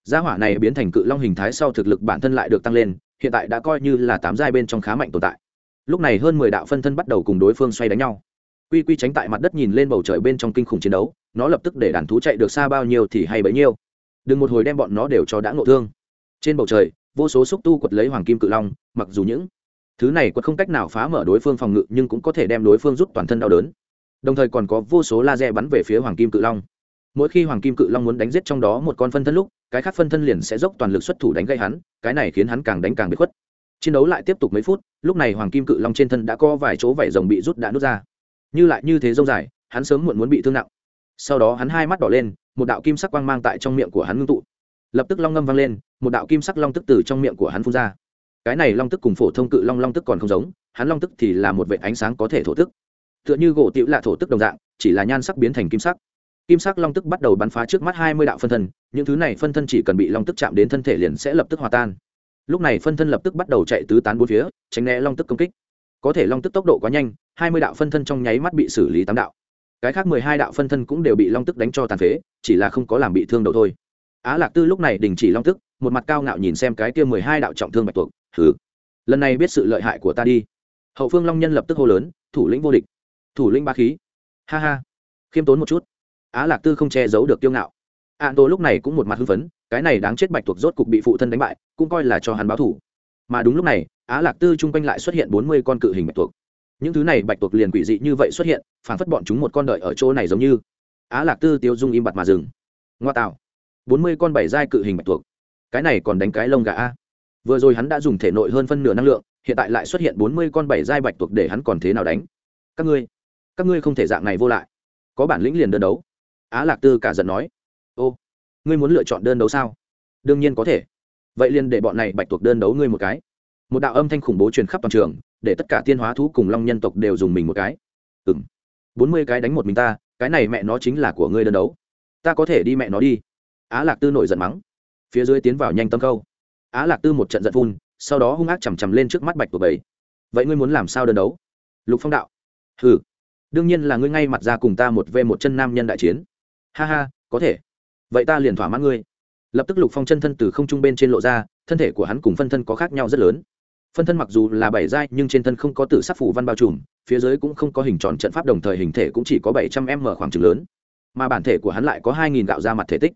Gia hỏa này biến thành cự long hình thái sau thực lực bản thân lại được tăng lên hiện tại đã coi như là tám giai bên trong khá mạnh tồn tại. Lúc này hơn mười đạo phân thân bắt đầu cùng đối phương xoay đánh nhau. Quy quy tránh tại mặt đất nhìn lên bầu trời bên trong kinh khủng chiến đấu, nó lập tức để đàn thú chạy được xa bao nhiêu thì hay bấy nhiêu. Đừng một hồi đem bọn nó đều cho đã ngộ thương. Trên bầu trời, vô số xúc tu quật lấy hoàng kim cự long, mặc dù những thứ này quật không cách nào phá mở đối phương phòng ngự, nhưng cũng có thể đem đối phương rút toàn thân đau đớn. Đồng thời còn có vô số laser bắn về phía hoàng kim cự long. Mỗi khi hoàng kim cự long muốn đánh giết trong đó một con phân thân lúc cái khác phân thân liền sẽ dốc toàn lực xuất thủ đánh gây hắn, cái này khiến hắn càng đánh càng bị khuất. Chiến đấu lại tiếp tục mấy phút, lúc này hoàng kim cự long trên thân đã có vài chỗ vảy rồng bị rút đã nút ra. Như lại như thế dông dài, hắn sớm muộn muốn bị thương nặng. Sau đó hắn hai mắt đỏ lên, một đạo kim sắc quang mang tại trong miệng của hắn ngưng tụ. Lập tức long ngâm vang lên, một đạo kim sắc long tức từ trong miệng của hắn phun ra. Cái này long tức cùng phổ thông cự long long tức còn không giống, hắn long tức thì là một vệ ánh sáng có thể thổ tức. Tựa như gỗ tiểu lạ thổ tức đồng dạng, chỉ là nhan sắc biến thành kim sắc kim sắc long tức bắt đầu bắn phá trước mắt hai mươi đạo phân thân, những thứ này phân thân chỉ cần bị long tức chạm đến thân thể liền sẽ lập tức hòa tan. Lúc này phân thân lập tức bắt đầu chạy tứ tán bốn phía, tránh né long tức công kích. Có thể long tức tốc độ quá nhanh, hai mươi đạo phân thân trong nháy mắt bị xử lý tám đạo. Cái khác mười hai đạo phân thân cũng đều bị long tức đánh cho tàn phế, chỉ là không có làm bị thương đầu thôi. Á lạc tư lúc này đình chỉ long tức, một mặt cao ngạo nhìn xem cái kia mười hai đạo trọng thương bạch tuộc, hừ, lần này biết sự lợi hại của ta đi. Hậu phương long nhân lập tức hô lớn, thủ lĩnh vô địch, thủ lĩnh ba khí. Ha ha, khiêm tốn một chút á lạc tư không che giấu được kiêu ngạo. An tô lúc này cũng một mặt hưng phấn, cái này đáng chết bạch tuộc rốt cục bị phụ thân đánh bại, cũng coi là cho hắn báo thủ mà đúng lúc này, á lạc tư chung quanh lại xuất hiện bốn mươi con cự hình bạch tuộc. Những thứ này bạch tuộc liền quỷ dị như vậy xuất hiện phản phất bọn chúng một con đợi ở chỗ này giống như. Á lạc tư tiêu dung im bặt mà dừng. Ngoa tạo. Bốn mươi con bảy giai cự hình bạch tuộc. Cái này còn đánh cái lông gà a. Vừa rồi hắn đã dùng thể nội hơn phân nửa năng lượng, hiện tại lại xuất hiện bốn mươi con bảy giai bạch tuộc để hắn còn thế nào đánh? Các ngươi các ngươi không thể dạng này vô lại. Có bản lĩnh liền đơn đấu á lạc tư cả giận nói, ô, ngươi muốn lựa chọn đơn đấu sao? Đương nhiên có thể. Vậy liền để bọn này bạch tuộc đơn đấu ngươi một cái. Một đạo âm thanh khủng bố truyền khắp toàn trường, để tất cả tiên hóa thú cùng long nhân tộc đều dùng mình một cái. Ừng bốn mươi cái đánh một mình ta, cái này mẹ nó chính là của ngươi đơn đấu. Ta có thể đi mẹ nó đi. Á lạc tư nổi giận mắng. Phía dưới tiến vào nhanh tâm câu. Á lạc tư một trận giận phun, sau đó hung ác chằm chằm lên trước mắt bạch của bảy. Vậy ngươi muốn làm sao đơn đấu? Lục phong đạo. Ừ đương nhiên là ngươi ngay mặt ra cùng ta một v một chân nam nhân đại chiến ha ha, có thể. Vậy ta liền thỏa mãn ngươi. Lập tức lục phong chân thân từ không trung bên trên lộ ra, thân thể của hắn cùng phân thân có khác nhau rất lớn. Phân thân mặc dù là bảy giai, nhưng trên thân không có tử sắc phủ văn bao trùm, phía dưới cũng không có hình tròn trận pháp đồng thời hình thể cũng chỉ có bảy trăm m khoảng trừng lớn. Mà bản thể của hắn lại có hai nghìn gạo ra mặt thể tích.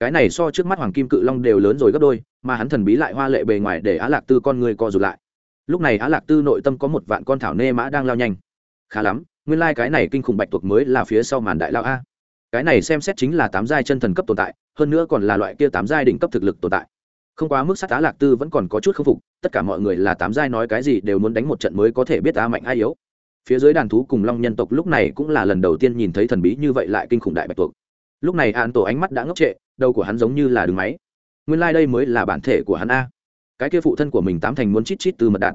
Cái này so trước mắt hoàng kim cự long đều lớn rồi gấp đôi, mà hắn thần bí lại hoa lệ bề ngoài để á lạc tư con người co rụt lại. Lúc này á lạc tư nội tâm có một vạn con thảo nê mã đang lao nhanh. Khá lắm, nguyên lai、like、cái này kinh khủng bạch tuộc mới là phía sau màn đại lao a cái này xem xét chính là tám giai chân thần cấp tồn tại, hơn nữa còn là loại kia tám giai đỉnh cấp thực lực tồn tại. Không quá mức sát á lạc tư vẫn còn có chút k phục, tất cả mọi người là tám giai nói cái gì đều muốn đánh một trận mới có thể biết ta mạnh ai yếu. Phía dưới đàn thú cùng long nhân tộc lúc này cũng là lần đầu tiên nhìn thấy thần bí như vậy lại kinh khủng đại bạch tuộc. Lúc này an tổ ánh mắt đã ngốc trệ, đầu của hắn giống như là đường máy. Nguyên lai、like、đây mới là bản thể của hắn a. Cái kia phụ thân của mình tám thành muốn chít chít từ mật đạn.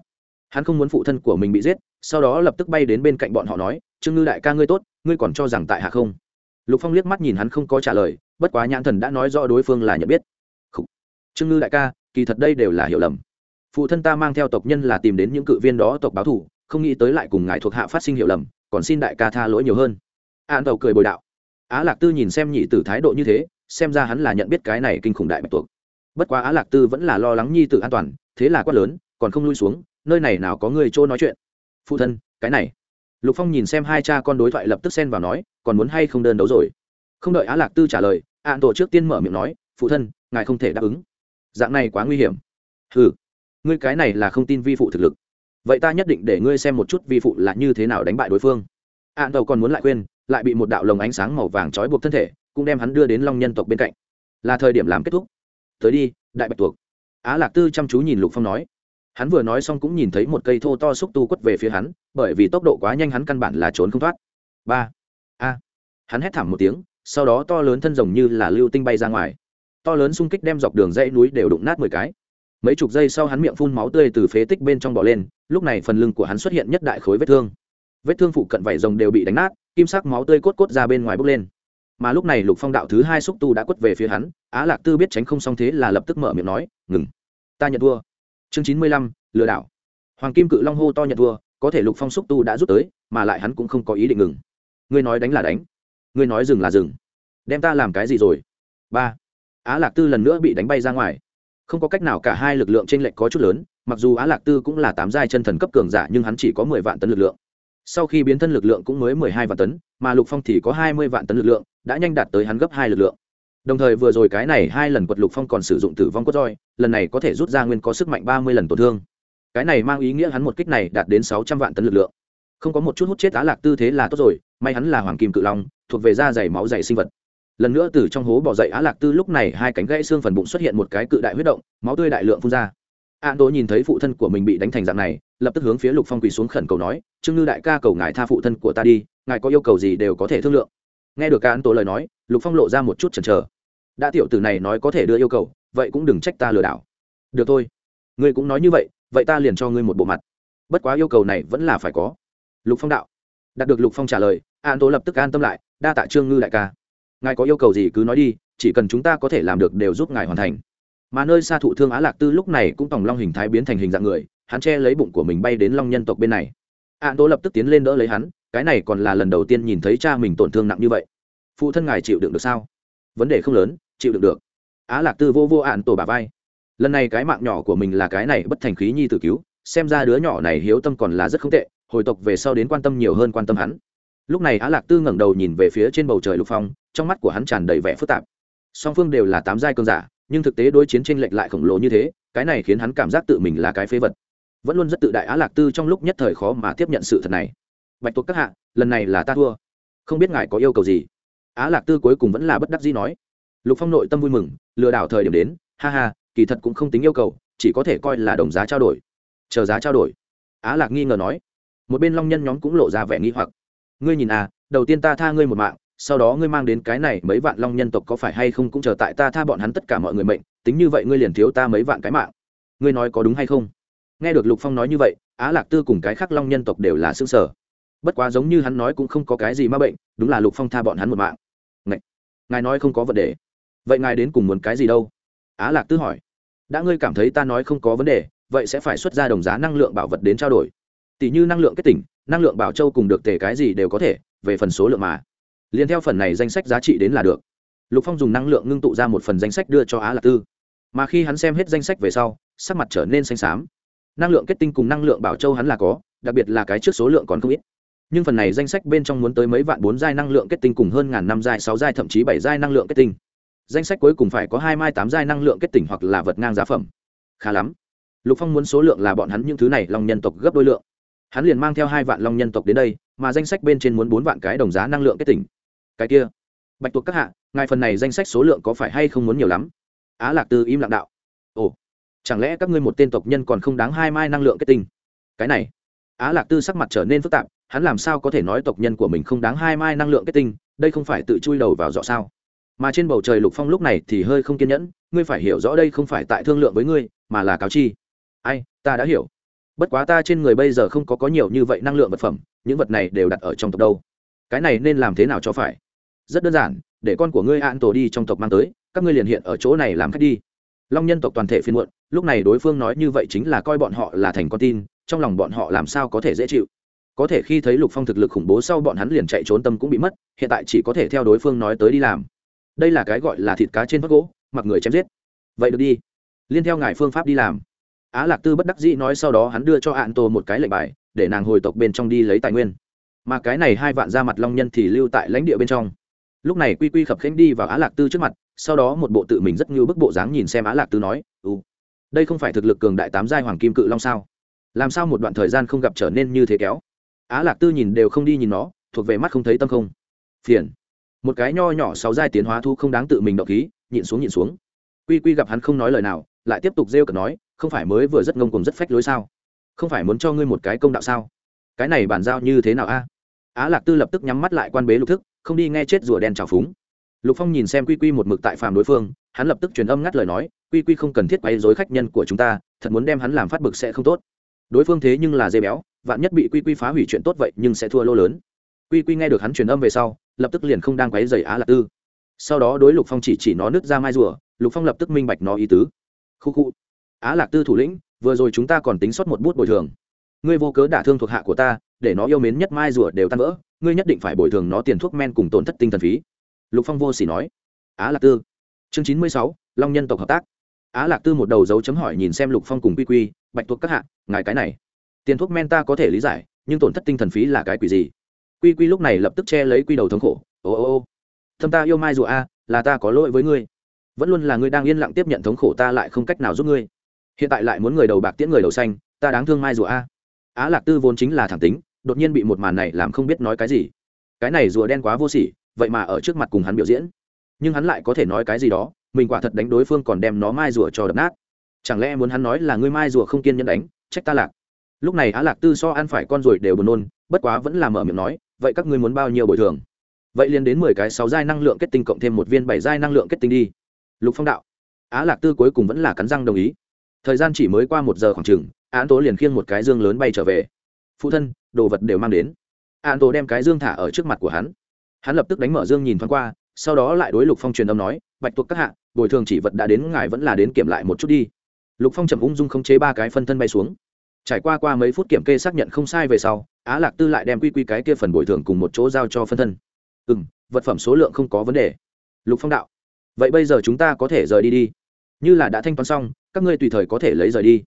Hắn không muốn phụ thân của mình bị giết, sau đó lập tức bay đến bên cạnh bọn họ nói, trương ngư đại ca ngươi tốt, ngươi còn cho rằng tại hạ không? Lục phong liếc mắt nhìn hắn không có trả lời, bất quá nhãn thần đã nói rõ đối phương là nhận biết. Trương ngư đại ca, kỳ thật đây đều là hiểu lầm. Phụ thân ta mang theo tộc nhân là tìm đến những cự viên đó tộc báo thủ không nghĩ tới lại cùng ngài thuộc hạ phát sinh hiểu lầm, còn xin đại ca tha lỗi nhiều hơn. An tàu cười bồi đạo. Á lạc tư nhìn xem nhị tử thái độ như thế, xem ra hắn là nhận biết cái này kinh khủng đại bạch tuộc. Bất quá á lạc tư vẫn là lo lắng nhi tử an toàn, thế là quát lớn, còn không lui xuống, nơi này nào có người chỗ nói chuyện. Phụ thân, cái này lục phong nhìn xem hai cha con đối thoại lập tức xen vào nói, còn muốn hay không đơn đấu rồi? Không đợi á lạc tư trả lời ạn tổ trước tiên mở miệng nói, phụ thân, ngài không thể đáp ứng. Dạng này quá nguy hiểm. Ừ ngươi cái này là không tin vi phụ thực lực. Vậy ta nhất định để ngươi xem một chút vi phụ là như thế nào đánh bại đối phương. Ạn tổ còn muốn lại quên lại bị một đạo lồng ánh sáng màu vàng trói buộc thân thể, cũng đem hắn đưa đến long nhân tộc bên cạnh. Là thời điểm làm kết thúc. Tới đi, đại bạch tuộc. Á lạc tư chăm chú nhìn lục phong nói hắn vừa nói xong cũng nhìn thấy một cây thô to xúc tu quất về phía hắn, bởi vì tốc độ quá nhanh hắn căn bản là trốn không thoát. Ba. A. Hắn hét thảm một tiếng, sau đó to lớn thân rồng như là lưu tinh bay ra ngoài. To lớn xung kích đem dọc đường dãy núi đều đụng nát mười cái. Mấy chục giây sau hắn miệng phun máu tươi từ phế tích bên trong bỏ lên, lúc này phần lưng của hắn xuất hiện nhất đại khối vết thương. Vết thương phụ cận vảy rồng đều bị đánh nát, kim sắc máu tươi cốt cốt ra bên ngoài bốc lên. Mà lúc này lục phong đạo thứ hai xúc tu đã quất về phía hắn, á lạc tư biết tránh không xong thế là lập tức mở miệng nói, ngừng, ta nhận thua chương chín mươi lăm, lừa đảo. Hoàng kim cự long hô to nhận thua, có thể lục phong xúc tu đã rút tới, mà lại hắn cũng không có ý định ngừng. Ngươi nói đánh là đánh, ngươi nói dừng là dừng. Đem ta làm cái gì rồi? Ba. Á lạc tư lần nữa bị đánh bay ra ngoài. Không có cách nào cả hai lực lượng t r ê n lệch có chút lớn, mặc dù á lạc tư cũng là tám giai chân thần cấp cường giả, nhưng hắn chỉ có mười vạn tấn lực lượng. Sau khi biến thân lực lượng cũng mới mười hai vạn tấn, mà lục phong thì có hai mươi vạn tấn lực lượng, đã nhanh đạt tới hắn gấp hai lực lượng đồng thời vừa rồi cái này hai lần quật lục phong còn sử dụng tử vong cốt roi, lần này có thể rút ra nguyên có sức mạnh ba mươi lần tổn thương. Cái này mang ý nghĩa hắn một kích này đạt đến sáu trăm vạn tấn lực lượng. Không có một chút hút chết á lạc tư thế là tốt rồi, may hắn là hoàng kim cự long, thuộc về da dày máu dày sinh vật. Lần nữa từ trong hố bỏ dậy á lạc tư lúc này hai cánh gãy xương phần bụng xuất hiện một cái cự đại huyết động, máu tươi đại lượng phun ra. An đỗ nhìn thấy phụ thân của mình bị đánh thành dạng này, lập tức hướng phía lục phong quỳ xuống khẩn cầu nói, trương ngư đại ca cầu ngài tha phụ thân của ta đi, ngài có yêu cầu gì đều có thể thương lượng. Nghe được ca an tố lời nói, lục phong lộ ra một chút chần chờ đã tiểu tử này nói có thể đưa yêu cầu, vậy cũng đừng trách ta lừa đảo. Được thôi. Ngươi cũng nói như vậy vậy ta liền cho ngươi một bộ mặt. Bất quá yêu cầu này vẫn là phải có. Lục phong đạo. Đạt được lục phong trả lời, an tố lập tức an tâm lại, đa tạ trương ngư đại ca. Ngài có yêu cầu gì cứ nói đi, chỉ cần chúng ta có thể làm được đều giúp ngài hoàn thành. Mà nơi xa thụ thương á lạc tư lúc này cũng tòng long hình thái biến thành hình dạng người, hắn che lấy bụng của mình bay đến long nhân tộc bên này. An tố lập tức tiến lên đỡ lấy hắn, cái này còn là lần đầu tiên nhìn thấy cha mình tổn thương nặng như vậy. Phụ thân ngài chịu đựng được sao? Vấn đề không lớn chịu đựng được. Á lạc tư vô vô ạn tổ bà vai. Lần này cái mạng nhỏ của mình là cái này bất thành khí nhi tử cứu, xem ra đứa nhỏ này hiếu tâm còn là rất không tệ, hồi tộc về sau đến quan tâm nhiều hơn quan tâm hắn. Lúc này á lạc tư ngẩng đầu nhìn về phía trên bầu trời lục phong, trong mắt của hắn tràn đầy vẻ phức tạp. Song phương đều là tám giai cơn giả, nhưng thực tế đối chiến tranh lệch lại khổng lồ như thế, cái này khiến hắn cảm giác tự mình là cái phế vật. Vẫn luôn rất tự đại á lạc tư trong lúc nhất thời khó mà tiếp nhận sự thật này. Bạch tuộc các hạ, lần này là ta thua. Không biết ngài có yêu cầu gì? Á lạc tư cuối cùng vẫn là bất đắc dĩ nói lục phong nội tâm vui mừng lừa đảo thời điểm đến ha ha kỳ thật cũng không tính yêu cầu chỉ có thể coi là đồng giá trao đổi. Chờ giá trao đổi. Á lạc nghi ngờ nói. Một bên long nhân nhóm cũng lộ ra vẻ nghi hoặc. Ngươi nhìn à đầu tiên ta tha ngươi một mạng sau đó ngươi mang đến cái này mấy vạn long nhân tộc có phải hay không cũng chờ tại ta tha bọn hắn tất cả mọi người mệnh tính như vậy ngươi liền thiếu ta mấy vạn cái mạng. Ngươi nói có đúng hay không? Nghe được lục phong nói như vậy á lạc tư cùng cái khác long nhân tộc đều là xương sở bất quá giống như hắn nói cũng không có cái gì ma bệnh đúng là lục phong tha bọn hắn một mạng. Ngài, ngài nói không có vấn đề vậy ngài đến cùng muốn cái gì đâu? Á lạc tư hỏi. Đã ngươi cảm thấy ta nói không có vấn đề, vậy sẽ phải xuất ra đồng giá năng lượng bảo vật đến trao đổi. Tỷ như năng lượng kết tỉnh, năng lượng bảo châu cùng được tể cái gì đều có thể, về phần số lượng mà. Liền theo phần này danh sách giá trị đến là được. Lục phong dùng năng lượng ngưng tụ ra một phần danh sách đưa cho á lạc tư. Mà khi hắn xem hết danh sách về sau, sắc mặt trở nên xanh xám. Năng lượng kết tinh cùng năng lượng bảo châu hắn là có, đặc biệt là cái trước số lượng còn không ít. Nhưng phần này danh sách bên trong muốn tới mấy vạn bốn giai năng lượng kết tinh cùng hơn ngàn năm giai, sáu giai, thậm chí bảy giai năng lượng kết tinh danh sách cuối cùng phải có hai mai tám giai năng lượng kết tinh hoặc là vật ngang giá phẩm. Khá lắm. Lục phong muốn số lượng là bọn hắn những thứ này long nhân tộc gấp đôi lượng. Hắn liền mang theo hai vạn long nhân tộc đến đây, mà danh sách bên trên muốn bốn vạn cái đồng giá năng lượng kết tỉnh. Cái kia, bạch tuộc các hạ, ngài phần này danh sách số lượng có phải hay không muốn nhiều lắm? Á lạc tư im lặng đạo. Ồ, chẳng lẽ các ngươi một tên tộc nhân còn không đáng hai mai năng lượng kết tinh? Cái này, á lạc tư sắc mặt trở nên phức tạp, hắn làm sao có thể nói tộc nhân của mình không đáng hai mai năng lượng kết tinh, đây không phải tự chui đầu vào dọ sao? Mà trên bầu trời lục phong lúc này thì hơi không kiên nhẫn, ngươi phải hiểu rõ đây không phải tại thương lượng với ngươi, mà là cáo chi. Ai, ta đã hiểu. Bất quá ta trên người bây giờ không có có nhiều như vậy năng lượng vật phẩm, những vật này đều đặt ở trong tộc đâu. Cái này nên làm thế nào cho phải? Rất đơn giản, để con của ngươi an tổ đi trong tộc mang tới, các ngươi liền hiện ở chỗ này làm khách đi. Long nhân tộc toàn thể phiên muộn, lúc này đối phương nói như vậy chính là coi bọn họ là thành con tin, trong lòng bọn họ làm sao có thể dễ chịu? Có thể khi thấy lục phong thực lực khủng bố sau bọn hắn liền chạy trốn tâm cũng bị mất, hiện tại chỉ có thể theo đối phương nói tới đi làm đây là cái gọi là thịt cá trên vớt gỗ, mặc người chém giết. Vậy được đi. Liên theo ngài phương pháp đi làm. Á lạc tư bất đắc dĩ nói sau đó hắn đưa cho ạn tô một cái lệnh bài, để nàng hồi tộc bên trong đi lấy tài nguyên. Mà cái này hai vạn ra mặt long nhân thì lưu tại lãnh địa bên trong. Lúc này quy quy khập khánh đi vào á lạc tư trước mặt, sau đó một bộ tự mình rất như bức bộ dáng nhìn xem á lạc tư nói ừ đây không phải thực lực cường đại tám giai hoàng kim cự long sao? Làm sao một đoạn thời gian không gặp trở nên như thế kéo? Á lạc tư nhìn đều không đi nhìn nó, thuộc về mắt không thấy tâm không. Phiền một cái nho nhỏ sáu giai tiến hóa thu không đáng tự mình động khí, nhịn xuống nhịn xuống. Quy quy gặp hắn không nói lời nào, lại tiếp tục rêu cợt nói, không phải mới vừa rất ngông cùng rất phách lối sao? Không phải muốn cho ngươi một cái công đạo sao? Cái này bàn giao như thế nào a? Á lạc tư lập tức nhắm mắt lại quan bế lục thức, không đi nghe chết rùa đen trào phúng. Lục phong nhìn xem quy quy một mực tại phàm đối phương, hắn lập tức truyền âm ngắt lời nói, quy quy không cần thiết quấy dối khách nhân của chúng ta, thật muốn đem hắn làm phát bực sẽ không tốt. Đối phương thế nhưng là dây béo, vạn nhất bị quy quy phá hủy chuyện tốt vậy nhưng sẽ thua lô lớn. Quy quy nghe được hắn truyền âm về sau lập tức liền không đang quấy rầy á lạc tư. Sau đó đối lục phong chỉ chỉ nó nứt ra mai rùa, lục phong lập tức minh bạch nó ý tứ. Khu khu. Á lạc tư thủ lĩnh, vừa rồi chúng ta còn tính sót một bút bồi thường. Ngươi vô cớ đả thương thuộc hạ của ta, để nó yêu mến nhất mai rùa đều tan vỡ, ngươi nhất định phải bồi thường nó tiền thuốc men cùng tổn thất tinh thần phí. Lục phong vô s ỉ nói. Á lạc tư. Chương chín mươi sáu, long nhân tộc hợp tác. Á lạc tư một đầu dấu chấm hỏi nhìn xem lục phong cùng quy quy, bạch thuộc các hạ, ngài cái này, tiền thuốc men ta có thể lý giải, nhưng tổn thất tinh thần phí là cái quỷ gì? Quy quy lúc này lập tức che lấy quy đầu thống khổ. Ô ô ô. Thâm ta yêu mai rùa a, là ta có lỗi với ngươi. Vẫn luôn là ngươi đang yên lặng tiếp nhận thống khổ ta lại không cách nào giúp ngươi. Hiện tại lại muốn người đầu bạc tiễn người đầu xanh, ta đáng thương mai rùa a. Á lạc tư vốn chính là thẳng tính, đột nhiên bị một màn này làm không biết nói cái gì. Cái này rùa đen quá vô sỉ, vậy mà ở trước mặt cùng hắn biểu diễn. Nhưng hắn lại có thể nói cái gì đó, mình quả thật đánh đối phương còn đem nó mai rùa cho đập nát. Chẳng lẽ muốn hắn nói là ngươi mai rùa không kiên nhẫn đánh? Trách ta lạc. Lúc này á lạc tư so ăn phải con ruồi đều buồn nôn, bất quá vẫn là mở miệng nói vậy các ngươi muốn bao nhiêu bồi thường? Vậy liền đến mười cái sáu giai năng lượng kết tinh cộng thêm một viên bảy giai năng lượng kết tinh đi. Lục phong đạo. Á lạc tư cuối cùng vẫn là cắn răng đồng ý. Thời gian chỉ mới qua một giờ khoảng chừng án tố liền khiêng một cái dương lớn bay trở về. Phụ thân, đồ vật đều mang đến. Án tố đem cái dương thả ở trước mặt của hắn. Hắn lập tức đánh mở dương nhìn thoáng qua, sau đó lại đối lục phong truyền âm nói, bạch tuộc các hạ, bồi thường chỉ vật đã đến ngài vẫn là đến kiểm lại một chút đi. Lục phong chậm ung dung không chế ba cái phân thân bay xuống trải qua qua mấy phút kiểm kê xác nhận không sai về sau, á lạc tư lại đem quy quy cái kia phần bồi thường cùng một chỗ giao cho phân thân. Ừ m vật phẩm số lượng không có vấn đề. Lục phong đạo, vậy bây giờ chúng ta có thể rời đi đi. Như là đã thanh toán xong, các ngươi tùy thời có thể lấy rời đi.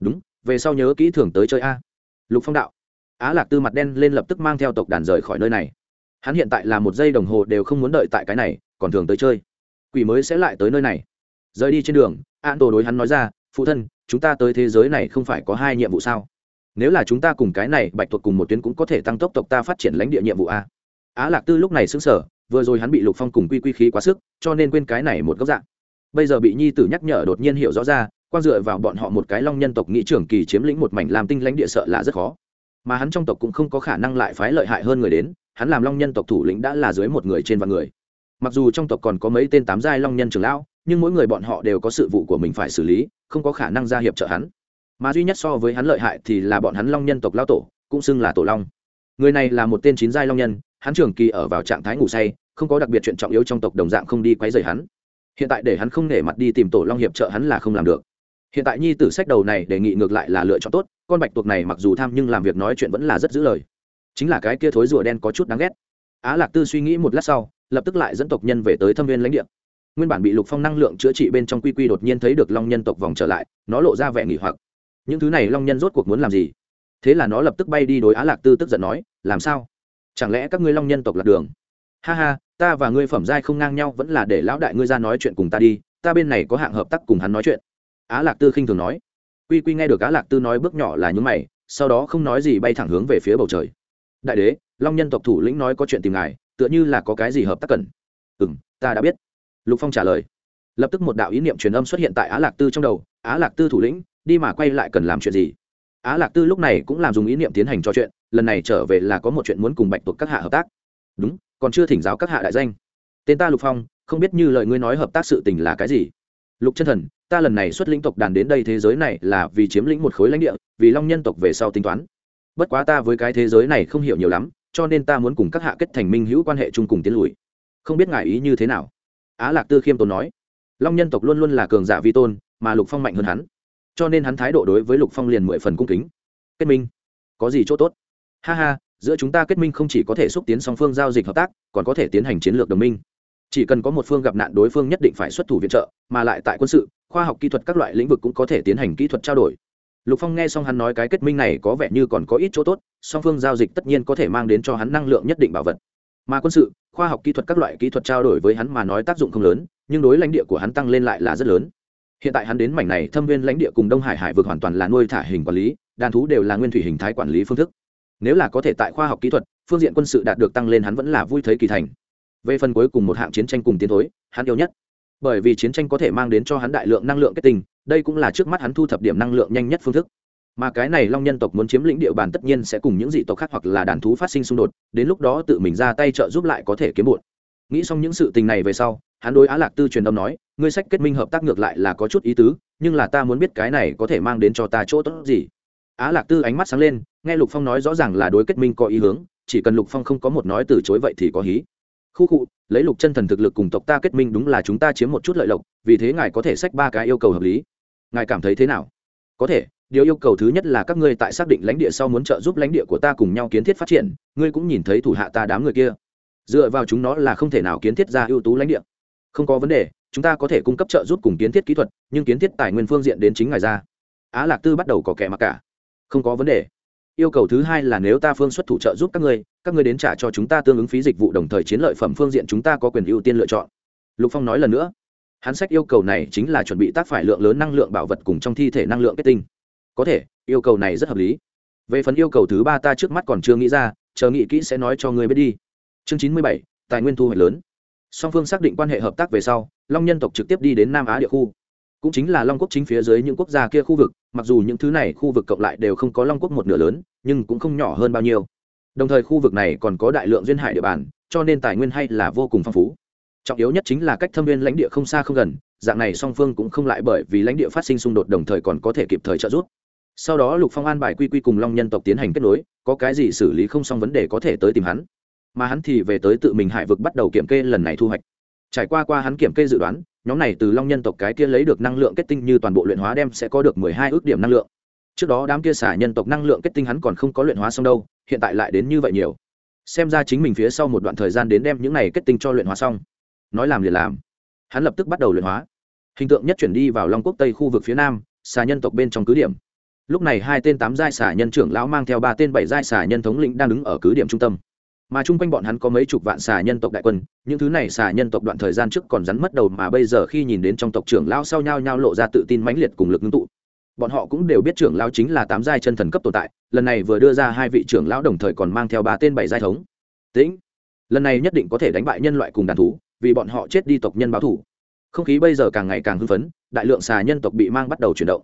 Đúng, về sau nhớ kỹ thường tới chơi a. Lục phong đạo, á lạc tư mặt đen lên lập tức mang theo tộc đàn rời khỏi nơi này. Hắn hiện tại là một giây đồng hồ đều không muốn đợi tại cái này, còn thường tới chơi. Quỷ mới sẽ lại tới nơi này. Rời đi trên đường an tổ đối hắn nói ra, phụ thân chúng ta tới thế giới này không phải có hai nhiệm vụ sao? Nếu là chúng ta cùng cái này, bạch thuật cùng một tuyến cũng có thể tăng tốc tộc ta phát triển lãnh địa nhiệm vụ a. Á lạc tư lúc này xứng sở vừa rồi hắn bị lục phong cùng quy quy khí quá sức, cho nên quên cái này một góc dạng. Bây giờ bị nhi tử nhắc nhở đột nhiên hiểu rõ ra quan dựa vào bọn họ một cái long nhân tộc nghĩ trưởng kỳ chiếm lĩnh một mảnh làm tinh lãnh địa sợ là rất khó. Mà hắn trong tộc cũng không có khả năng lại phái lợi hại hơn người đến, hắn làm long nhân tộc thủ lĩnh đã là dưới một người trên vạn người. Mặc dù trong tộc còn có mấy tên tám giai long nhân trưởng lão nhưng mỗi người bọn họ đều có sự vụ của mình phải xử lý, không có khả năng ra hiệp trợ hắn. Mà duy nhất so với hắn lợi hại thì là bọn hắn long nhân tộc lao tổ, cũng xưng là tổ long. Người này là một tên chín giai long nhân, hắn trường kỳ ở vào trạng thái ngủ say, không có đặc biệt chuyện trọng yếu trong tộc đồng dạng không đi quấy rầy hắn. Hiện tại để hắn không nể mặt đi tìm tổ long hiệp trợ hắn là không làm được. Hiện tại nhi tử sách đầu này đề nghị ngược lại là lựa chọn tốt, con bạch tuộc này mặc dù tham nhưng làm việc nói chuyện vẫn là rất giữ lời. Chính là cái kia thối rùa đen có chút đáng ghét. Á lạc tư suy nghĩ một lát sau, lập tức lại dẫn tộc nhân về tới thâm viên lãnh địa nguyên bản bị lục phong năng lượng chữa trị bên trong quy quy đột nhiên thấy được long nhân tộc vòng trở lại, nó lộ ra vẻ nghỉ hoặc. Những thứ này long nhân rốt cuộc muốn làm gì? Thế là nó lập tức bay đi đối á lạc tư tức giận nói, làm sao? Chẳng lẽ các ngươi long nhân tộc lạc đường? Ha ha, ta và ngươi phẩm giai không ngang nhau, vẫn là để lão đại ngươi ra nói chuyện cùng ta đi, ta bên này có hạng hợp tác cùng hắn nói chuyện. Á lạc tư khinh thường nói. Quy quy nghe được á lạc tư nói bước nhỏ là những mày, sau đó không nói gì bay thẳng hướng về phía bầu trời. Đại đế, long nhân tộc thủ lĩnh nói có chuyện tìm ngài, tựa như là có cái gì hợp tác cần. Ừ m ta đã biết lục phong trả lời. Lập tức một đạo ý niệm truyền âm xuất hiện tại á lạc tư trong đầu, á lạc tư thủ lĩnh, đi mà quay lại cần làm chuyện gì? Á lạc tư lúc này cũng làm dùng ý niệm tiến hành trò chuyện, lần này trở về là có một chuyện muốn cùng bạch tuộc các hạ hợp tác. Đúng, còn chưa thỉnh giáo các hạ đại danh. Tên ta lục phong, không biết như lời ngươi nói hợp tác sự tình là cái gì? Lục chân thần, ta lần này xuất lĩnh tộc đàn đến đây thế giới này là vì chiếm lĩnh một khối lãnh địa, vì long nhân tộc về sau tính toán. Bất quá ta với cái thế giới này không hiểu nhiều lắm, cho nên ta muốn cùng các hạ kết thành minh hữu quan hệ chung cùng tiến lùi. Không biết ngài ý như thế nào? Á lạc tư khiêm tốn nói, long nhân tộc luôn luôn là cường giả vi tôn, mà lục phong mạnh hơn hắn. Cho nên hắn thái độ đối với lục phong liền mười phần cung kính. Kết minh, có gì chỗ tốt? Ha ha, giữa chúng ta kết minh không chỉ có thể xúc tiến song phương giao dịch hợp tác, còn có thể tiến hành chiến lược đồng minh. Chỉ cần có một phương gặp nạn đối phương nhất định phải xuất thủ viện trợ, mà lại tại quân sự, khoa học kỹ thuật các loại lĩnh vực cũng có thể tiến hành kỹ thuật trao đổi. Lục phong nghe xong hắn nói cái kết minh này có vẻ như còn có ít chỗ tốt, song phương giao dịch tất nhiên có thể mang đến cho hắn năng lượng nhất định bảo vật mà quân sự, khoa học kỹ thuật các loại kỹ thuật trao đổi với hắn mà nói tác dụng không lớn, nhưng đối lãnh địa của hắn tăng lên lại là rất lớn. Hiện tại hắn đến mảnh này thâm viên lãnh địa cùng đông hải hải vực hoàn toàn là nuôi thả hình quản lý, đàn thú đều là nguyên thủy hình thái quản lý phương thức. Nếu là có thể tại khoa học kỹ thuật, phương diện quân sự đạt được tăng lên hắn vẫn là vui thấy kỳ thành. Về phần cuối cùng một hạng chiến tranh cùng tiến thối, hắn yêu nhất. Bởi vì chiến tranh có thể mang đến cho hắn đại lượng năng lượng kết tinh, đây cũng là trước mắt hắn thu thập điểm năng lượng nhanh nhất phương thức mà cái này long nhân tộc muốn chiếm lĩnh địa bàn tất nhiên sẽ cùng những dị tộc khác hoặc là đàn thú phát sinh xung đột, đến lúc đó tự mình ra tay trợ giúp lại có thể kiếm bụn nghĩ xong những sự tình này về sau, hắn đối á lạc tư truyền âm nói, ngươi sách kết minh hợp tác ngược lại là có chút ý tứ, nhưng là ta muốn biết cái này có thể mang đến cho ta chỗ tốt gì. Á lạc tư ánh mắt sáng lên, nghe lục phong nói rõ ràng là đối kết minh có ý hướng, chỉ cần lục phong không có một nói từ chối vậy thì có hí. Khu khu, lấy lục chân thần thực lực cùng tộc ta kết minh đúng là chúng ta chiếm một chút lợi lộc, vì thế ngài có thể sách ba cái yêu cầu hợp lý. Ngài cảm thấy thế nào? Có thể điều yêu cầu thứ nhất là các ngươi tại xác định lãnh địa sau muốn trợ giúp lãnh địa của ta cùng nhau kiến thiết phát triển, ngươi cũng nhìn thấy thủ hạ ta đám người kia. Dựa vào chúng nó là không thể nào kiến thiết ra ưu tú lãnh địa. Không có vấn đề, chúng ta có thể cung cấp trợ giúp cùng kiến thiết kỹ thuật, nhưng kiến thiết tài nguyên phương diện đến chính ngài ra. Á lạc tư bắt đầu có kẻ mặc cả. Không có vấn đề. Yêu cầu thứ hai là nếu ta phương xuất thủ trợ giúp các ngươi các ngươi đến trả cho chúng ta tương ứng phí dịch vụ đồng thời chiến lợi phẩm phương diện chúng ta có quyền ưu tiên lựa chọn. Lục phong nói lần nữa. Hắn sách yêu cầu này chính là chuẩn bị tác phải lượng lớn năng lượng bảo vật cùng trong thi thể năng lượng kết tinh có thể, yêu cầu này rất hợp lý. Về phần yêu cầu thứ ba ta trước mắt còn chưa nghĩ ra, chờ nghĩ kỹ sẽ nói cho ngươi biết đi. Chương chín mươi bảy, tài nguyên thu hoạch lớn. Song phương xác định quan hệ hợp tác về sau, long nhân tộc trực tiếp đi đến nam á địa khu. Cũng chính là long quốc chính phía dưới những quốc gia kia khu vực, mặc dù những thứ này khu vực cộng lại đều không có long quốc một nửa lớn, nhưng cũng không nhỏ hơn bao nhiêu. Đồng thời khu vực này còn có đại lượng duyên hải địa bàn, cho nên tài nguyên hay là vô cùng phong phú. Trọng yếu nhất chính là cách thâm viên lãnh địa không xa không gần, dạng này song phương cũng không lại bởi vì lãnh địa phát sinh xung đột đồng thời còn có thể kịp thời trợ giúp sau đó lục phong an bài quy quy cùng long nhân tộc tiến hành kết nối, có cái gì xử lý không xong vấn đề có thể tới tìm hắn. Mà hắn thì về tới tự mình hải vực bắt đầu kiểm kê lần này thu hoạch. Trải qua qua hắn kiểm kê dự đoán, nhóm này từ long nhân tộc cái kia lấy được năng lượng kết tinh như toàn bộ luyện hóa đem sẽ có được mười hai ước điểm năng lượng. Trước đó đám kia xả nhân tộc năng lượng kết tinh hắn còn không có luyện hóa xong đâu, hiện tại lại đến như vậy nhiều. Xem ra chính mình phía sau một đoạn thời gian đến đem những này kết tinh cho luyện hóa xong. Nói làm liền làm. Hắn lập tức bắt đầu luyện hóa. Hình tượng nhất chuyển đi vào long quốc tây khu vực phía nam xà nhân tộc bên trong cứ điểm lúc này hai tên tám giai xà nhân trưởng lão mang theo ba tên bảy giai xà nhân thống lĩnh đang đứng ở cứ điểm trung tâm. Mà chung quanh bọn hắn có mấy chục vạn xà nhân tộc đại quân, những thứ này xà nhân tộc đoạn thời gian trước còn rắn mất đầu mà bây giờ khi nhìn đến trong tộc trưởng lão sau nhau nhau lộ ra tự tin mãnh liệt cùng lực ngưng tụ. Bọn họ cũng đều biết trưởng lão chính là tám giai chân thần cấp tồn tại, lần này vừa đưa ra hai vị trưởng lão đồng thời còn mang theo ba tên bảy giai thống. Tĩnh. Lần này nhất định có thể đánh bại nhân loại cùng đàn thú, vì bọn họ chết đi tộc nhân báo thủ không khí bây giờ càng ngày càng hưng phấn, đại lượng xà nhân tộc bị mang bắt đầu chuyển động.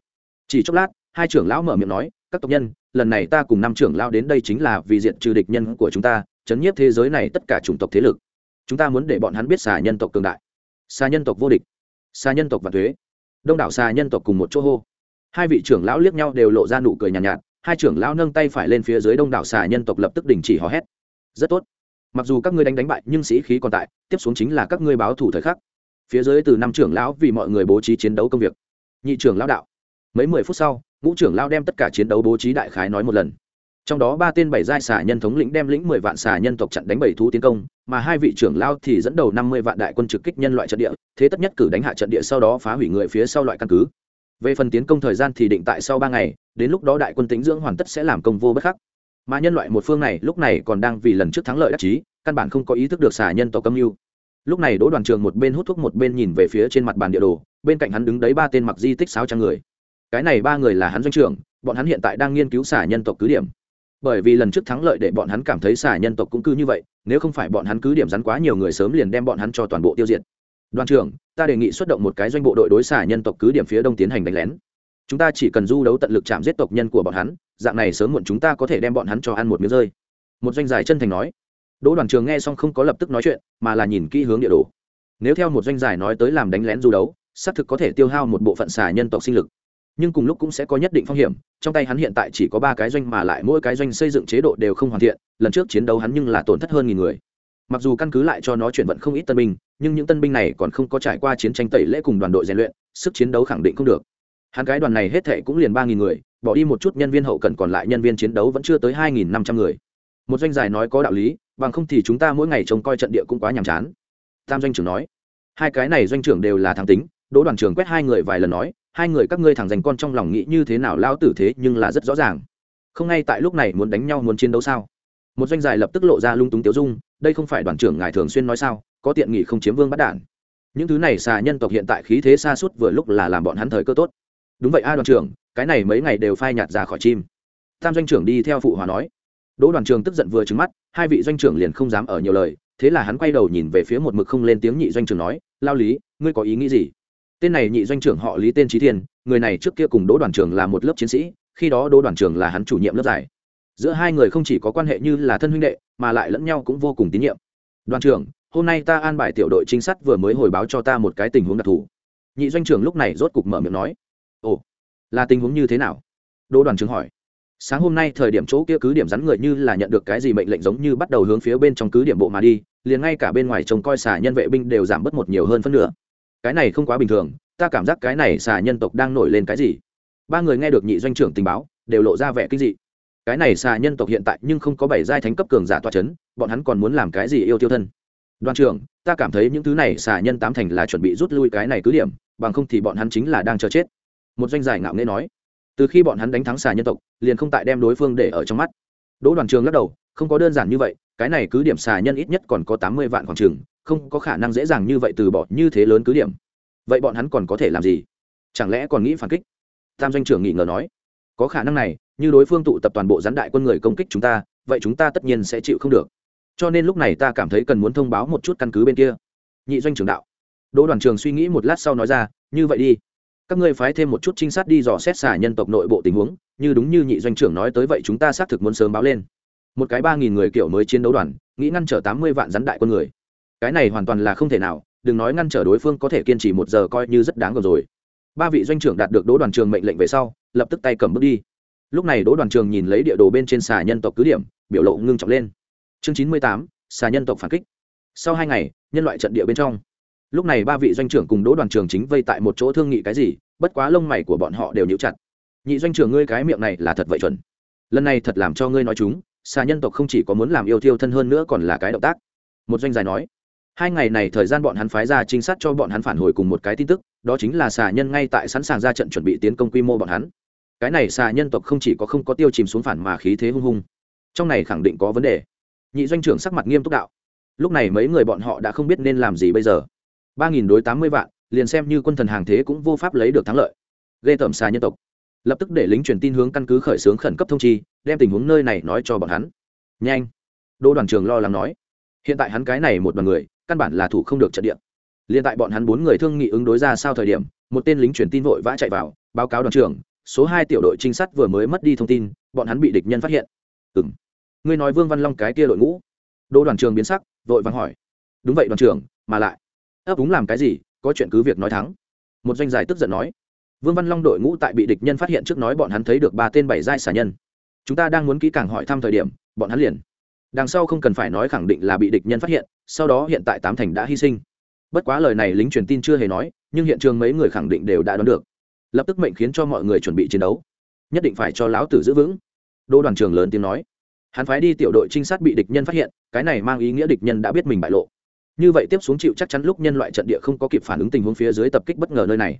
Chỉ chốc lát hai trưởng lão mở miệng nói các tộc nhân lần này ta cùng năm trưởng lão đến đây chính là vì diện trừ địch nhân của chúng ta chấn nhiếp thế giới này tất cả chủng tộc thế lực. Chúng ta muốn để bọn hắn biết xà nhân tộc cường đại xà nhân tộc vô địch xà nhân tộc và thuế. Đông đảo xà nhân tộc cùng một chỗ hô. Hai vị trưởng lão liếc nhau đều lộ ra nụ cười nhàn nhạt, nhạt hai trưởng lão nâng tay phải lên phía dưới đông đảo xà nhân tộc lập tức đình chỉ hò hét. Rất tốt. Mặc dù các ngươi đánh đánh bại nhưng sĩ khí còn tại tiếp xuống chính là các ngươi báo thủ thời khắc. Phía dưới từ năm trưởng lão vì mọi người bố trí chiến đấu công việc nhị trưởng lão đạo. Mấy mười phút sau ngũ trưởng lao đem tất cả chiến đấu bố trí đại khái nói một lần. Trong đó ba tên bảy giai xà nhân thống lĩnh đem lĩnh mười vạn xà nhân tộc chặn đánh bảy thú tiến công, mà hai vị trưởng lao thì dẫn đầu năm mươi vạn đại quân trực kích nhân loại trận địa, thế tất nhất cử đánh hạ trận địa sau đó phá hủy người phía sau loại căn cứ. Về phần tiến công thời gian thì định tại sau ba ngày, đến lúc đó đại quân tính dưỡng hoàn tất sẽ làm công vô bất khắc. Mà nhân loại một phương này lúc này còn đang vì lần trước thắng lợi đắc chí, căn bản không có ý thức được xà nhân tộc âm mưu. Lúc này đỗ đoàn trường một bên hút thuốc một bên nhìn về phía trên mặt bàn địa đồ, bên cạnh hắn đứng đấy ba tên mặc di tích sáu trăm người cái này ba người là hắn doanh trưởng, bọn hắn hiện tại đang nghiên cứu xả nhân tộc cứ điểm. Bởi vì lần trước thắng lợi để bọn hắn cảm thấy xả nhân tộc cũng cứ như vậy, nếu không phải bọn hắn cứ điểm rắn quá nhiều người sớm liền đem bọn hắn cho toàn bộ tiêu diệt. Đoàn trưởng, ta đề nghị xuất động một cái doanh bộ đội đối xả nhân tộc cứ điểm phía đông tiến hành đánh lén. Chúng ta chỉ cần du đấu tận lực chạm giết tộc nhân của bọn hắn, dạng này sớm muộn chúng ta có thể đem bọn hắn cho ăn một miếng rơi. Một doanh giải chân thành nói. Đỗ đoàn trường nghe xong không có lập tức nói chuyện, mà là nhìn kỹ hướng địa đồ. Nếu theo một doanh giải nói tới làm đánh lén du đấu, xác thực có thể tiêu hao một bộ phận xả nhân tộc sinh lực nhưng cùng lúc cũng sẽ có nhất định phong hiểm, trong tay hắn hiện tại chỉ có ba cái doanh mà lại mỗi cái doanh xây dựng chế độ đều không hoàn thiện, lần trước chiến đấu hắn nhưng là tổn thất hơn nghìn người. Mặc dù căn cứ lại cho nó chuyển vận không ít tân binh, nhưng những tân binh này còn không có trải qua chiến tranh tẩy lễ cùng đoàn đội rèn luyện, sức chiến đấu khẳng định không được. Hắn cái đoàn này hết thệ cũng liền ba nghìn người, bỏ đi một chút nhân viên hậu cần còn lại nhân viên chiến đấu vẫn chưa tới hai nghìn năm trăm người. Một doanh giải nói có đạo lý, bằng không thì chúng ta mỗi ngày trông coi trận địa cũng quá nhàm chán. Tam doanh trưởng nói, hai cái này doanh trưởng đều là thắng tính, đỗ đoàn trưởng quét hai người vài lần nói hai người các ngươi thẳng dành con trong lòng nghĩ như thế nào lao tử thế nhưng là rất rõ ràng. Không ngay tại lúc này muốn đánh nhau muốn chiến đấu sao? Một doanh dài lập tức lộ ra lung túng tiếu dung, đây không phải đoàn trưởng ngài thường xuyên nói sao, có tiện nghị không chiếm vương bắt đản những thứ này xà nhân tộc hiện tại khí thế xa suốt vừa lúc là làm bọn hắn thời cơ tốt. Đúng vậy a đoàn trưởng, cái này mấy ngày đều phai nhạt ra khỏi chim. Tam doanh trưởng đi theo phụ hòa nói. Đỗ đoàn trường tức giận vừa trứng mắt, hai vị doanh trưởng liền không dám ở nhiều lời, thế là hắn quay đầu nhìn về phía một mực không lên tiếng nhị doanh trưởng nói, lao lý, ngươi có ý nghĩ gì? Tên này nhị doanh trưởng họ lý tên trí thiên, người này trước kia cùng đỗ đoàn trưởng là một lớp chiến sĩ, khi đó đỗ đoàn trưởng là hắn chủ nhiệm lớp giải. Giữa hai người không chỉ có quan hệ như là thân huynh đệ, mà lại lẫn nhau cũng vô cùng tín nhiệm. Đoàn trưởng, hôm nay ta an bài tiểu đội trinh sát vừa mới hồi báo cho ta một cái tình huống đặc thù. Nhị doanh trưởng lúc này rốt cục mở miệng nói. Ồ, là tình huống như thế nào? Đỗ đoàn trưởng hỏi. Sáng hôm nay thời điểm chỗ kia cứ điểm rắn người như là nhận được cái gì mệnh lệnh giống như bắt đầu hướng phía bên trong cứ điểm bộ mà đi, liền ngay cả bên ngoài trông coi xả nhân vệ binh đều giảm bớt một nhiều hơn phân nửa cái này không quá bình thường, ta cảm giác cái này xà nhân tộc đang nổi lên cái gì. Ba người nghe được nhị doanh trưởng tình báo, đều lộ ra vẻ kinh dị. Cái này xà nhân tộc hiện tại nhưng không có bảy giai thánh cấp cường giả toa c h ấ n bọn hắn còn muốn làm cái gì yêu tiêu thân? Đoàn trưởng, ta cảm thấy những thứ này xà nhân tám thành là chuẩn bị rút lui cái này cứ điểm, bằng không thì bọn hắn chính là đang chờ chết. Một doanh giải ngạo nghễ nói. Từ khi bọn hắn đánh thắng xà nhân tộc, liền không tại đem đối phương để ở trong mắt. Đỗ đoàn trường lắc đầu không có đơn giản như vậy, cái này cứ điểm xà nhân ít nhất còn có tám mươi vạn khoảng trường không có khả năng dễ dàng như vậy từ bỏ như thế lớn cứ điểm. Vậy bọn hắn còn có thể làm gì? Chẳng lẽ còn nghĩ phản kích? Tam doanh trưởng nghỉ ngờ nói. Có khả năng này, như đối phương tụ tập toàn bộ gián đại quân người công kích chúng ta, vậy chúng ta tất nhiên sẽ chịu không được. Cho nên lúc này ta cảm thấy cần muốn thông báo một chút căn cứ bên kia. Nhị doanh trưởng đạo. Đỗ đoàn trường suy nghĩ một lát sau nói ra, như vậy đi. Các ngươi phái thêm một chút trinh sát đi dò xét xả nhân tộc nội bộ tình huống, như đúng như nhị doanh trưởng nói tới vậy chúng ta xác thực muốn sớm báo lên một cái ba nghìn người kiểu mới chiến đấu đoàn, nghĩ ngăn trở tám mươi vạn rắn đại quân người. Cái này hoàn toàn là không thể nào, đừng nói ngăn trở đối phương có thể kiên trì một giờ coi như rất đáng gờm rồi. Ba vị doanh trưởng đạt được đỗ đoàn trường mệnh lệnh về sau, lập tức tay cầm bước đi. Lúc này đỗ đoàn trường nhìn lấy địa đồ bên trên xà nhân tộc cứ điểm, biểu lộ ngưng trọng lên. Chương chín mươi tám, xà nhân tộc phản kích. Sau hai ngày, nhân loại trận địa bên trong. Lúc này ba vị doanh trưởng cùng đỗ đoàn trường chính vây tại một chỗ thương nghị cái gì, bất quá lông mày của bọn họ đều nhíu chặt. Nhị doanh trưởng ngươi cái miệng này là thật vậy chuẩn. Lần này thật làm cho ngươi nói chúng xà nhân tộc không chỉ có muốn làm yêu thiêu thân hơn nữa còn là cái động tác. Một doanh dài nói, hai ngày này thời gian bọn hắn phái ra trinh sát cho bọn hắn phản hồi cùng một cái tin tức, đó chính là xà nhân ngay tại sẵn sàng ra trận chuẩn bị tiến công quy mô bọn hắn. Cái này xà nhân tộc không chỉ có không có tiêu chìm xuống phản mà khí thế hung hung. Trong này khẳng định có vấn đề. Nhị doanh trưởng sắc mặt nghiêm túc đạo, lúc này mấy người bọn họ đã không biết nên làm gì bây giờ. Ba nghìn đối tám mươi vạn, liền xem như quân thần hàng thế cũng vô pháp lấy được thắng lợi. Ghê tởm xà nhân tộc lập tức để lính truyền tin hướng căn cứ khởi xướng khẩn cấp thông chi, đem tình huống nơi này nói cho bọn hắn. Nhanh! Đỗ đoàn trường lo lắng nói. Hiện tại hắn cái này một đoàn người, căn bản là thủ không được trận địa. Liền tại bọn hắn bốn người thương nghị ứng đối ra sao thời điểm, một tên lính truyền tin vội vã chạy vào, báo cáo đoàn trưởng, số hai tiểu đội trinh sát vừa mới mất đi thông tin, bọn hắn bị địch nhân phát hiện. Ừ m ngươi nói vương văn long cái kia đội ngũ. Đỗ đoàn trường biến sắc, vội vàng hỏi. Đúng vậy đoàn trưởng, mà lại. Ấp úng làm cái gì, có chuyện cứ việc nói thắng. Một doanh giải tức giận nói vương văn long đội ngũ tại bị địch nhân phát hiện trước nói bọn hắn thấy được ba tên bảy giai xả nhân. Chúng ta đang muốn kỹ càng hỏi thăm thời điểm, bọn hắn liền. Đằng sau không cần phải nói khẳng định là bị địch nhân phát hiện, sau đó hiện tại tám thành đã hy sinh. Bất quá lời này lính truyền tin chưa hề nói, nhưng hiện trường mấy người khẳng định đều đã đoán được. Lập tức mệnh khiến cho mọi người chuẩn bị chiến đấu. Nhất định phải cho lão tử giữ vững. Đô đoàn trường lớn tiếng nói. Hắn phái đi tiểu đội trinh sát bị địch nhân phát hiện, cái này mang ý nghĩa địch nhân đã biết mình bại lộ. Như vậy tiếp xuống chịu chắc chắn lúc nhân loại trận địa không có kịp phản ứng tình huống phía dưới tập kích bất ngờ nơi này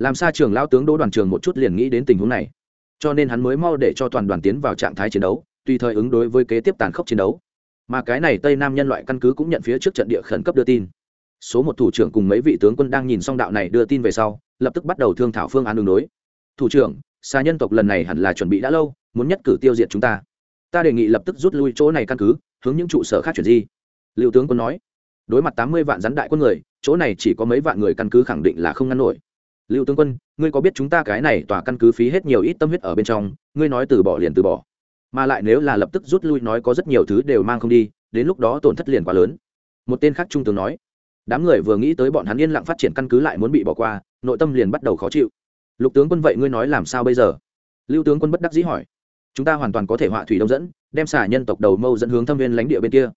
làm sa trường lao tướng đỗ đoàn trường một chút liền nghĩ đến tình huống này. Cho nên hắn mới mau để cho toàn đoàn tiến vào trạng thái chiến đấu, tùy thời ứng đối với kế tiếp tàn khốc chiến đấu. Mà cái này tây nam nhân loại căn cứ cũng nhận phía trước trận địa khẩn cấp đưa tin. Số một thủ trưởng cùng mấy vị tướng quân đang nhìn xong đạo này đưa tin về sau, lập tức bắt đầu thương thảo phương án đường đối. Thủ trưởng xa nhân tộc lần này hẳn là chuẩn bị đã lâu, muốn nhất cử tiêu diệt chúng ta. Ta đề nghị lập tức rút lui chỗ này căn cứ, hướng những trụ sở khác chuyển di. Liệu tướng quân nói, đối mặt tám mươi vạn rắn đại quân người, chỗ này chỉ có mấy vạn người căn cứ khẳng định là không ngăn nổi lưu tướng quân, ngươi có biết chúng ta cái này tòa căn cứ phí hết nhiều ít tâm huyết ở bên trong, ngươi nói từ bỏ liền từ bỏ. Mà lại nếu là lập tức rút lui nói có rất nhiều thứ đều mang không đi, đến lúc đó tổn thất liền quá lớn. Một tên khác trung tướng nói, đám người vừa nghĩ tới bọn hắn yên lặng phát triển căn cứ lại muốn bị bỏ qua, nội tâm liền bắt đầu khó chịu. Lục tướng quân vậy ngươi nói làm sao bây giờ? Lưu tướng quân bất đắc dĩ hỏi. Chúng ta hoàn toàn có thể họa thủy đông dẫn, đem xả nhân tộc đầu mâu dẫn hướng thâm viên lãnh địa bên kia.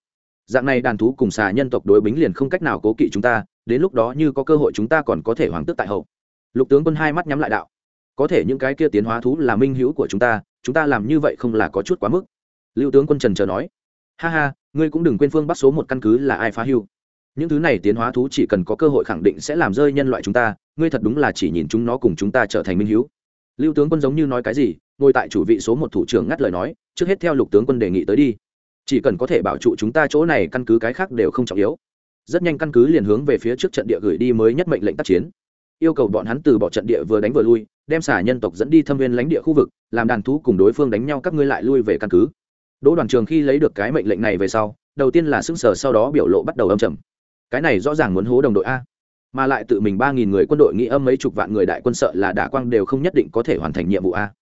Dạng này đàn thú cùng xà nhân tộc đối bính liền không cách nào cố kỵ chúng ta, đến lúc đó như có cơ hội chúng ta còn có thể hoàng tước tại hậu lục tướng quân hai mắt nhắm lại đạo. Có thể những cái kia tiến hóa thú là minh hữu của chúng ta chúng ta làm như vậy không là có chút quá mức. Lưu tướng quân trần chờ nói. Ha ha, ngươi cũng đừng quên phương bắt số một căn cứ là ai phá hưu. Những thứ này tiến hóa thú chỉ cần có cơ hội khẳng định sẽ làm rơi nhân loại chúng ta, ngươi thật đúng là chỉ nhìn chúng nó cùng chúng ta trở thành minh hữu. Lưu tướng quân giống như nói cái gì, ngồi tại chủ vị số một thủ trưởng ngắt lời nói, trước hết theo lục tướng quân đề nghị tới đi. Chỉ cần có thể bảo trụ chúng ta chỗ này, căn cứ cái khác đều không trọng yếu. Rất nhanh căn cứ liền hướng về phía trước trận địa gửi đi mới nhất mệnh lệnh tác chiến yêu cầu bọn hắn từ bỏ trận địa vừa đánh vừa lui, đem xả nhân tộc dẫn đi thâm viên lãnh địa khu vực, làm đàn thú cùng đối phương đánh nhau các ngươi lại lui về căn cứ. Đỗ đoàn trường khi lấy được cái mệnh lệnh này về sau, đầu tiên là xưng sở sau đó biểu lộ bắt đầu âm trầm. Cái này rõ ràng muốn hố đồng đội a. Mà lại tự mình ba nghìn người quân đội nghĩ âm mấy chục vạn người đại quân sợ là đả quang đều không nhất định có thể hoàn thành nhiệm vụ a.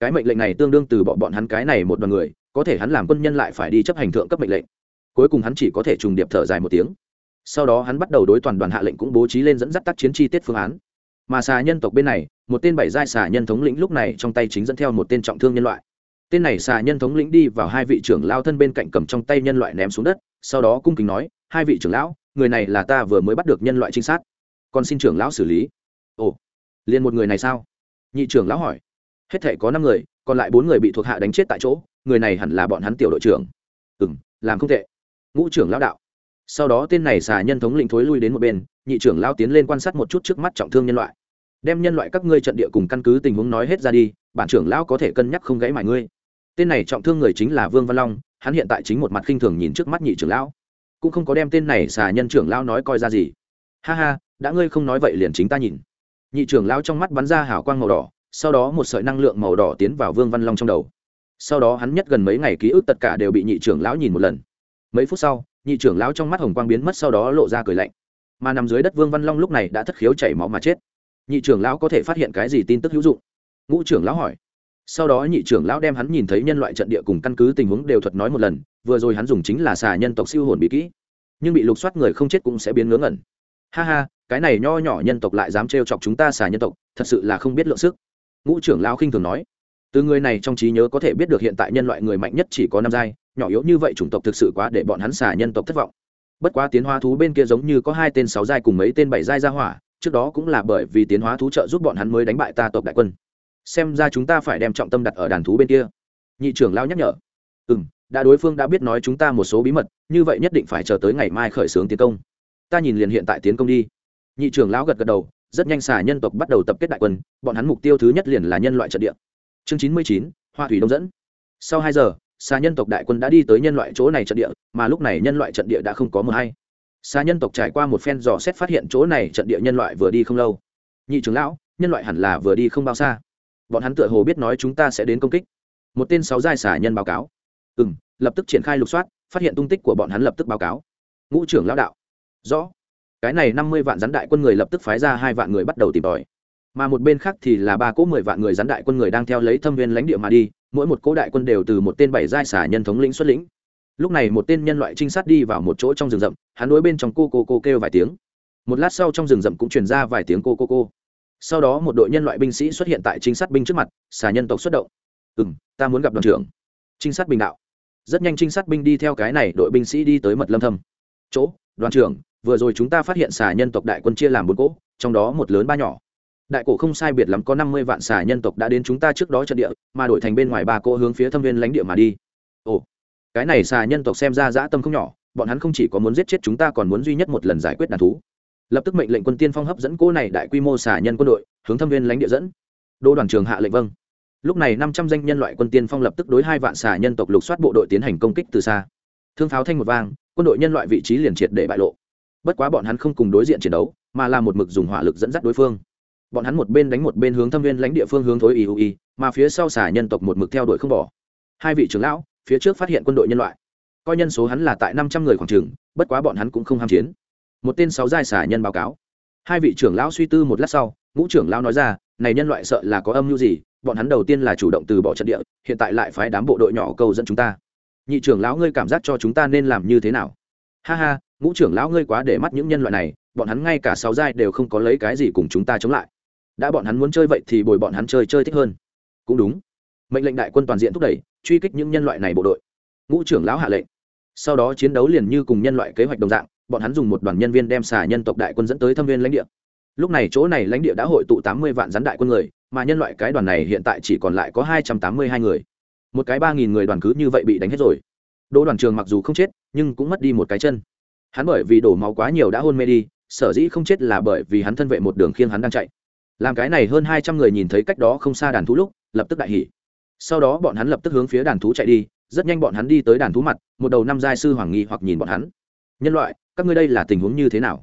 Cái mệnh lệnh này tương đương từ bỏ bọn hắn cái này một đoàn người, có thể hắn làm quân nhân lại phải đi chấp hành thượng cấp mệnh lệnh. Cuối cùng hắn chỉ có thể trùng điệp thở dài một tiếng. Sau đó hắn bắt đầu đối toàn đoàn hạ lệnh cũng bố trí lên dẫn dắt tác chiến chi tiết phương án mà xà nhân tộc bên này, một tên bảy giai xà nhân thống lĩnh lúc này trong tay chính dẫn theo một tên trọng thương nhân loại. Tên này xà nhân thống lĩnh đi vào hai vị trưởng lao thân bên cạnh cầm trong tay nhân loại ném xuống đất, sau đó cung kính nói, hai vị trưởng lão, người này là ta vừa mới bắt được nhân loại trinh sát. Còn xin trưởng lão xử lý. Ồ, liền một người này sao? Nhị trưởng lão hỏi. Hết thể có năm người, còn lại bốn người bị thuộc hạ đánh chết tại chỗ, người này hẳn là bọn hắn tiểu đội trưởng. Ừ m làm không tệ. Ngũ trưởng lão đạo sau đó tên này xà nhân thống lĩnh thối lui đến một bên, nhị trưởng lao tiến lên quan sát một chút trước mắt trọng thương nhân loại. Đem nhân loại các ngươi trận địa cùng căn cứ tình huống nói hết ra đi, bản trưởng lão có thể cân nhắc không gãy mải ngươi. Tên này trọng thương người chính là vương văn long, hắn hiện tại chính một mặt khinh thường nhìn trước mắt nhị trưởng lão. Cũng không có đem tên này xà nhân trưởng lão nói coi ra gì. Ha ha, đã ngươi không nói vậy liền chính ta nhìn. Nhị trưởng lão trong mắt bắn ra hào quang màu đỏ, sau đó một sợi năng lượng màu đỏ tiến vào vương văn long trong đầu. Sau đó hắn nhất gần mấy ngày ký ức tất cả đều bị nhị trưởng lão nhìn một lần. Mấy phút sau nhị trưởng lão trong mắt hồng quang biến mất sau đó lộ ra cười lạnh. Mà nằm dưới đất vương văn long lúc này đã thất khiếu chảy máu mà chết. Nhị trưởng lão có thể phát hiện cái gì tin tức hữu dụng? Ngũ trưởng lão hỏi. Sau đó nhị trưởng lão đem hắn nhìn thấy nhân loại trận địa cùng căn cứ tình huống đều thuật nói một lần, vừa rồi hắn dùng chính là xà nhân tộc siêu hồn bị kỹ. Nhưng bị lục soát người không chết cũng sẽ biến ngớ ngẩn. Ha ha, cái này nho nhỏ nhân tộc lại dám trêu chọc chúng ta xà nhân tộc, thật sự là không biết lượng sức. Ngũ trưởng lão khinh thường nói từ người này trong trí nhớ có thể biết được hiện tại nhân loại người mạnh nhất chỉ có năm giai, nhỏ yếu như vậy chủng tộc thực sự quá để bọn hắn xả nhân tộc thất vọng. Bất quá tiến hóa thú bên kia giống như có hai tên sáu giai cùng mấy tên bảy giai ra hỏa, trước đó cũng là bởi vì tiến hóa thú trợ giúp bọn hắn mới đánh bại ta tộc đại quân. Xem ra chúng ta phải đem trọng tâm đặt ở đàn thú bên kia. Nhị trưởng lao nhắc nhở. Ừ m đã đối phương đã biết nói chúng ta một số bí mật, như vậy nhất định phải chờ tới ngày mai khởi xướng tiến công. Ta nhìn liền hiện tại tiến công đi. Nhị trưởng lão gật gật đầu, rất nhanh xả nhân tộc bắt đầu tập kết đại quân, bọn hắn mục tiêu thứ nhất liền là nhân loại trận địa chương chín mươi chín, hoa thủy đông dẫn. Sau hai giờ xa nhân tộc đại quân đã đi tới nhân loại chỗ này trận địa, mà lúc này nhân loại trận địa đã không có mờ hay. Xa nhân tộc trải qua một phen dò xét phát hiện chỗ này trận địa nhân loại vừa đi không lâu. Nhị trưởng lão, nhân loại hẳn là vừa đi không bao xa. Bọn hắn tựa hồ biết nói chúng ta sẽ đến công kích. Một tên sáu giai xà nhân báo cáo. Ừ m lập tức triển khai lục soát, phát hiện tung tích của bọn hắn lập tức báo cáo. Ngũ trưởng lão đạo. Rõ. Cái này năm mươi vạn rắn đại quân người lập tức phái ra hai vạn người bắt đầu tìm tòi mà một bên khác thì là ba cỗ mười vạn người gián đại quân người đang theo lấy thâm viên lãnh địa mà đi, mỗi một cỗ đại quân đều từ một tên bảy giai xả nhân thống lĩnh xuất lĩnh. Lúc này một tên nhân loại trinh sát đi vào một chỗ trong rừng rậm, hắn đối bên trong cô cô cô kêu vài tiếng. Một lát sau trong rừng rậm cũng truyền ra vài tiếng cô cô cô. Sau đó một đội nhân loại binh sĩ xuất hiện tại trinh sát binh trước mặt, xà nhân tộc xuất động. Ừ m ta muốn gặp đoàn trưởng. Trinh sát binh đạo. Rất nhanh trinh sát binh đi theo cái này, đội binh sĩ đi tới mật lâm thâm. Chỗ, đoàn trưởng, vừa rồi chúng ta phát hiện xà nhân tộc đại quân chia làm bốn cỗ, trong đó một lớn ba nhỏ đại cổ không sai biệt lắm có năm mươi vạn xà nhân tộc đã đến chúng ta trước đó trận địa, mà đổi thành bên ngoài ba cỗ hướng phía thâm viên lãnh địa mà đi. Ồ, cái này xà nhân tộc xem ra dã tâm không nhỏ, bọn hắn không chỉ có muốn giết chết chúng ta còn muốn duy nhất một lần giải quyết đàn thú. Lập tức mệnh lệnh quân tiên phong hấp dẫn cỗ này đại quy mô xà nhân quân đội, hướng thâm viên lãnh địa dẫn. Đô đoàn trường hạ lệnh vâng. Lúc này năm trăm danh nhân loại quân tiên phong lập tức đối hai vạn xà nhân tộc lục soát bộ đội tiến hành công kích từ xa. Thương pháo thanh một vang, quân đội nhân loại vị trí liền triệt để bại lộ. Bất quá bọn hắn không cùng đối diện chiến đấu, mà là một mực dùng hỏa lực dẫn dắt đối phương bọn hắn một bên đánh một bên hướng thâm viên lãnh địa phương hướng thối iui, mà phía sau xả nhân tộc một mực theo đuổi không bỏ. Hai vị trưởng lão, phía trước phát hiện quân đội nhân loại. Coi nhân số hắn là tại năm trăm người khoảng trường bất quá bọn hắn cũng không ham chiến. Một tên sáu giai xả nhân báo cáo. Hai vị trưởng lão suy tư một lát sau, ngũ trưởng lão nói ra, này nhân loại sợ là có âm mưu gì, bọn hắn đầu tiên là chủ động từ bỏ trận địa, hiện tại lại phái đám bộ đội nhỏ cầu dẫn chúng ta. Nhị trưởng lão ngươi cảm giác cho chúng ta nên làm như thế nào? Ha ha, ngũ trưởng lão ngươi quá để mắt những nhân loại này, bọn hắn ngay cả sáu giai đều không có lấy cái gì cùng chúng ta chống lại đã bọn hắn muốn chơi vậy thì bồi bọn hắn chơi chơi thích hơn. Cũng đúng. Mệnh lệnh đại quân toàn diện thúc đẩy, truy kích những nhân loại này bộ đội. Ngũ trưởng lão hạ lệnh. Sau đó chiến đấu liền như cùng nhân loại kế hoạch đồng dạng, bọn hắn dùng một đoàn nhân viên đem xà nhân tộc đại quân dẫn tới thâm viên lãnh địa. Lúc này chỗ này lãnh địa đã hội tụ tám mươi vạn rắn đại quân người, mà nhân loại cái đoàn này hiện tại chỉ còn lại có hai trăm tám mươi hai người. Một cái ba nghìn người đoàn cứ như vậy bị đánh hết rồi. Đỗ đoàn trường mặc dù không chết, nhưng cũng mất đi một cái chân. Hắn bởi vì đổ máu quá nhiều đã hôn mê đi, sở dĩ không chết là bởi vì hắn thân vệ một đường khiêng hắn đang chạy làm cái này hơn hai trăm người nhìn thấy cách đó không xa đàn thú lúc, lập tức đại hỉ. Sau đó bọn hắn lập tức hướng phía đàn thú chạy đi, rất nhanh bọn hắn đi tới đàn thú mặt, một đầu năm giai sư hoàng nghi hoặc nhìn bọn hắn. Nhân loại, các ngươi đây là tình huống như thế nào?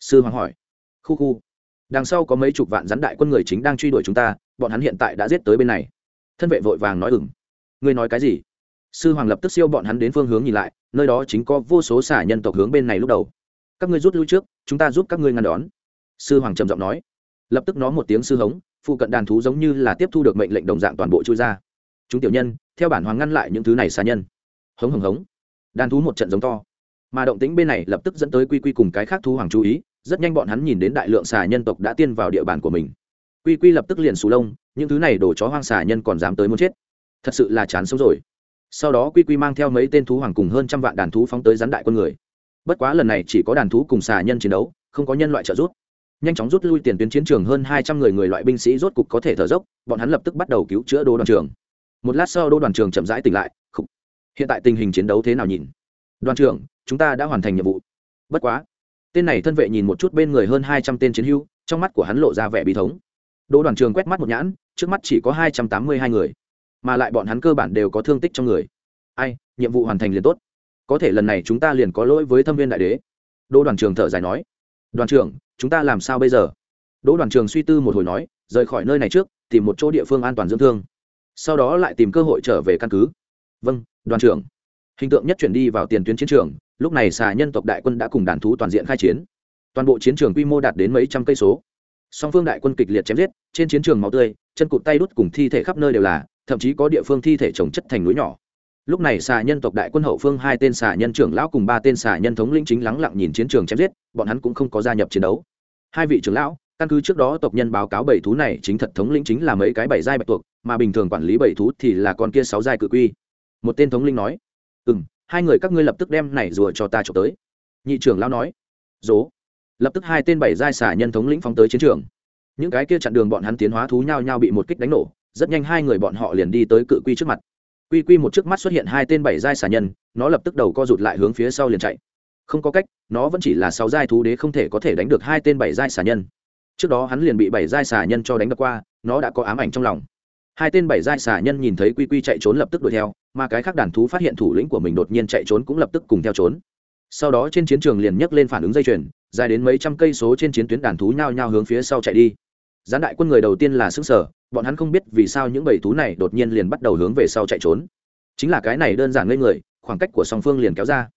Sư hoàng hỏi. Khu khu, đằng sau có mấy chục vạn rắn đại quân người chính đang truy đuổi chúng ta, bọn hắn hiện tại đã giết tới bên này. Thân vệ vội vàng nói ừng ngươi nói cái gì? Sư hoàng lập tức siêu bọn hắn đến phương hướng nhìn lại, nơi đó chính có vô số xả nhân tộc hướng bên này lúc đầu. Các ngươi rút lui trước, chúng ta giúp các ngươi ngăn đón. Sư hoàng trầm giọng nói lập tức nó một tiếng sư hống, phụ cận đàn thú giống như là tiếp thu được mệnh lệnh đồng dạng toàn bộ chui ra. Chúng tiểu nhân, theo bản hoàng ngăn lại những thứ này xa nhân. Hống hống hống. Đàn thú một trận giống to. Mà động tính bên này lập tức dẫn tới quy quy cùng cái khác thú hoàng chú ý, rất nhanh bọn hắn nhìn đến đại lượng xà nhân tộc đã tiên vào địa bàn của mình. Quy quy lập tức liền xù lông, những thứ này đổ chó hoang xà nhân còn dám tới muốn chết. Thật sự là chán sống rồi. Sau đó quy quy mang theo mấy tên thú hoàng cùng hơn trăm vạn đàn thú phóng tới rắn đại quân người. Bất quá lần này chỉ có đàn thú cùng xà nhân chiến đấu, không có nhân loại trợ giúp nhanh chóng rút lui tiền tuyến chiến trường hơn hai trăm người người loại binh sĩ rốt cục có thể thở dốc, bọn hắn lập tức bắt đầu cứu chữa đô đoàn trường một lát sau đô đoàn trường chậm rãi tỉnh lại Khủ. hiện tại tình hình chiến đấu thế nào nhìn? Đoàn trưởng, chúng ta đã hoàn thành nhiệm vụ. Bất quá. Tên này thân vệ nhìn một chút bên người hơn hai trăm tên chiến hưu trong mắt của hắn lộ ra vẻ bí thống. Đô đoàn trường quét mắt một nhãn, trước mắt chỉ có hai trăm tám mươi hai người, mà lại bọn hắn cơ bản đều có thương tích trong người. Ai, nhiệm vụ hoàn thành liền tốt. Có thể lần này chúng ta liền có lỗi với thâm viên đại đế. Đỗ đoàn trường thở dài nói đoàn trưởng, chúng ta làm sao bây giờ? Đỗ đoàn trường suy tư một hồi nói, rời khỏi nơi này trước, tìm một chỗ địa phương an toàn dưỡng thương. Sau đó lại tìm cơ hội trở về căn cứ. Vâng đoàn trưởng. Hình tượng nhất chuyển đi vào tiền tuyến chiến trường, lúc này xà nhân tộc đại quân đã cùng đàn thú toàn diện khai chiến. Toàn bộ chiến trường quy mô đạt đến mấy trăm cây số. Song phương đại quân kịch liệt chém giết, trên chiến trường máu tươi, chân cụt tay đút cùng thi thể khắp nơi đều là, thậm chí có địa phương thi thể trồng chất thành núi nhỏ lúc này xà nhân tộc đại quân hậu phương hai tên xà nhân trưởng lão cùng ba tên xà nhân thống lĩnh chính lắng lặng nhìn chiến trường chém giết, bọn hắn cũng không có gia nhập chiến đấu. Hai vị trưởng lão, căn cứ trước đó tộc nhân báo cáo bảy thú này, chính thật thống lĩnh chính là mấy cái bảy giai bạch tuộc, mà bình thường quản lý bảy thú thì là con kia sáu giai cự quy. Một tên thống lĩnh nói ừ m hai người các ngươi lập tức đem này rùa cho ta trộm tới. Nhị trưởng lão nói, dố. Lập tức hai tên bảy giai xà nhân thống lĩnh phóng tới chiến trường. Những cái kia chặn đường bọn hắn tiến hóa thú nhau nhau bị một kích đánh nổ, rất nhanh hai người bọn họ liền đi tới cự quy trước mặt quy quy một trước mắt xuất hiện hai tên bảy giai xà nhân, nó lập tức đầu co rụt lại hướng phía sau liền chạy. Không có cách, nó vẫn chỉ là sáu giai thú đế không thể có thể đánh được hai tên bảy giai xà nhân. Trước đó hắn liền bị bảy giai xà nhân cho đánh đập qua, nó đã có ám ảnh trong lòng. Hai tên bảy giai xà nhân nhìn thấy quy quy chạy trốn lập tức đuổi theo, mà cái khác đàn thú phát hiện thủ lĩnh của mình đột nhiên chạy trốn cũng lập tức cùng theo trốn. Sau đó trên chiến trường liền nhấc lên phản ứng dây chuyền, dài đến mấy trăm cây số trên chiến tuyến đàn thú nhao nhao hướng phía sau chạy đi gián đại quân người đầu tiên là xứng sở, bọn hắn không biết vì sao những bầy thú này đột nhiên liền bắt đầu hướng về sau chạy trốn. Chính là cái này đơn giản ngây người, khoảng cách của song phương liền kéo ra.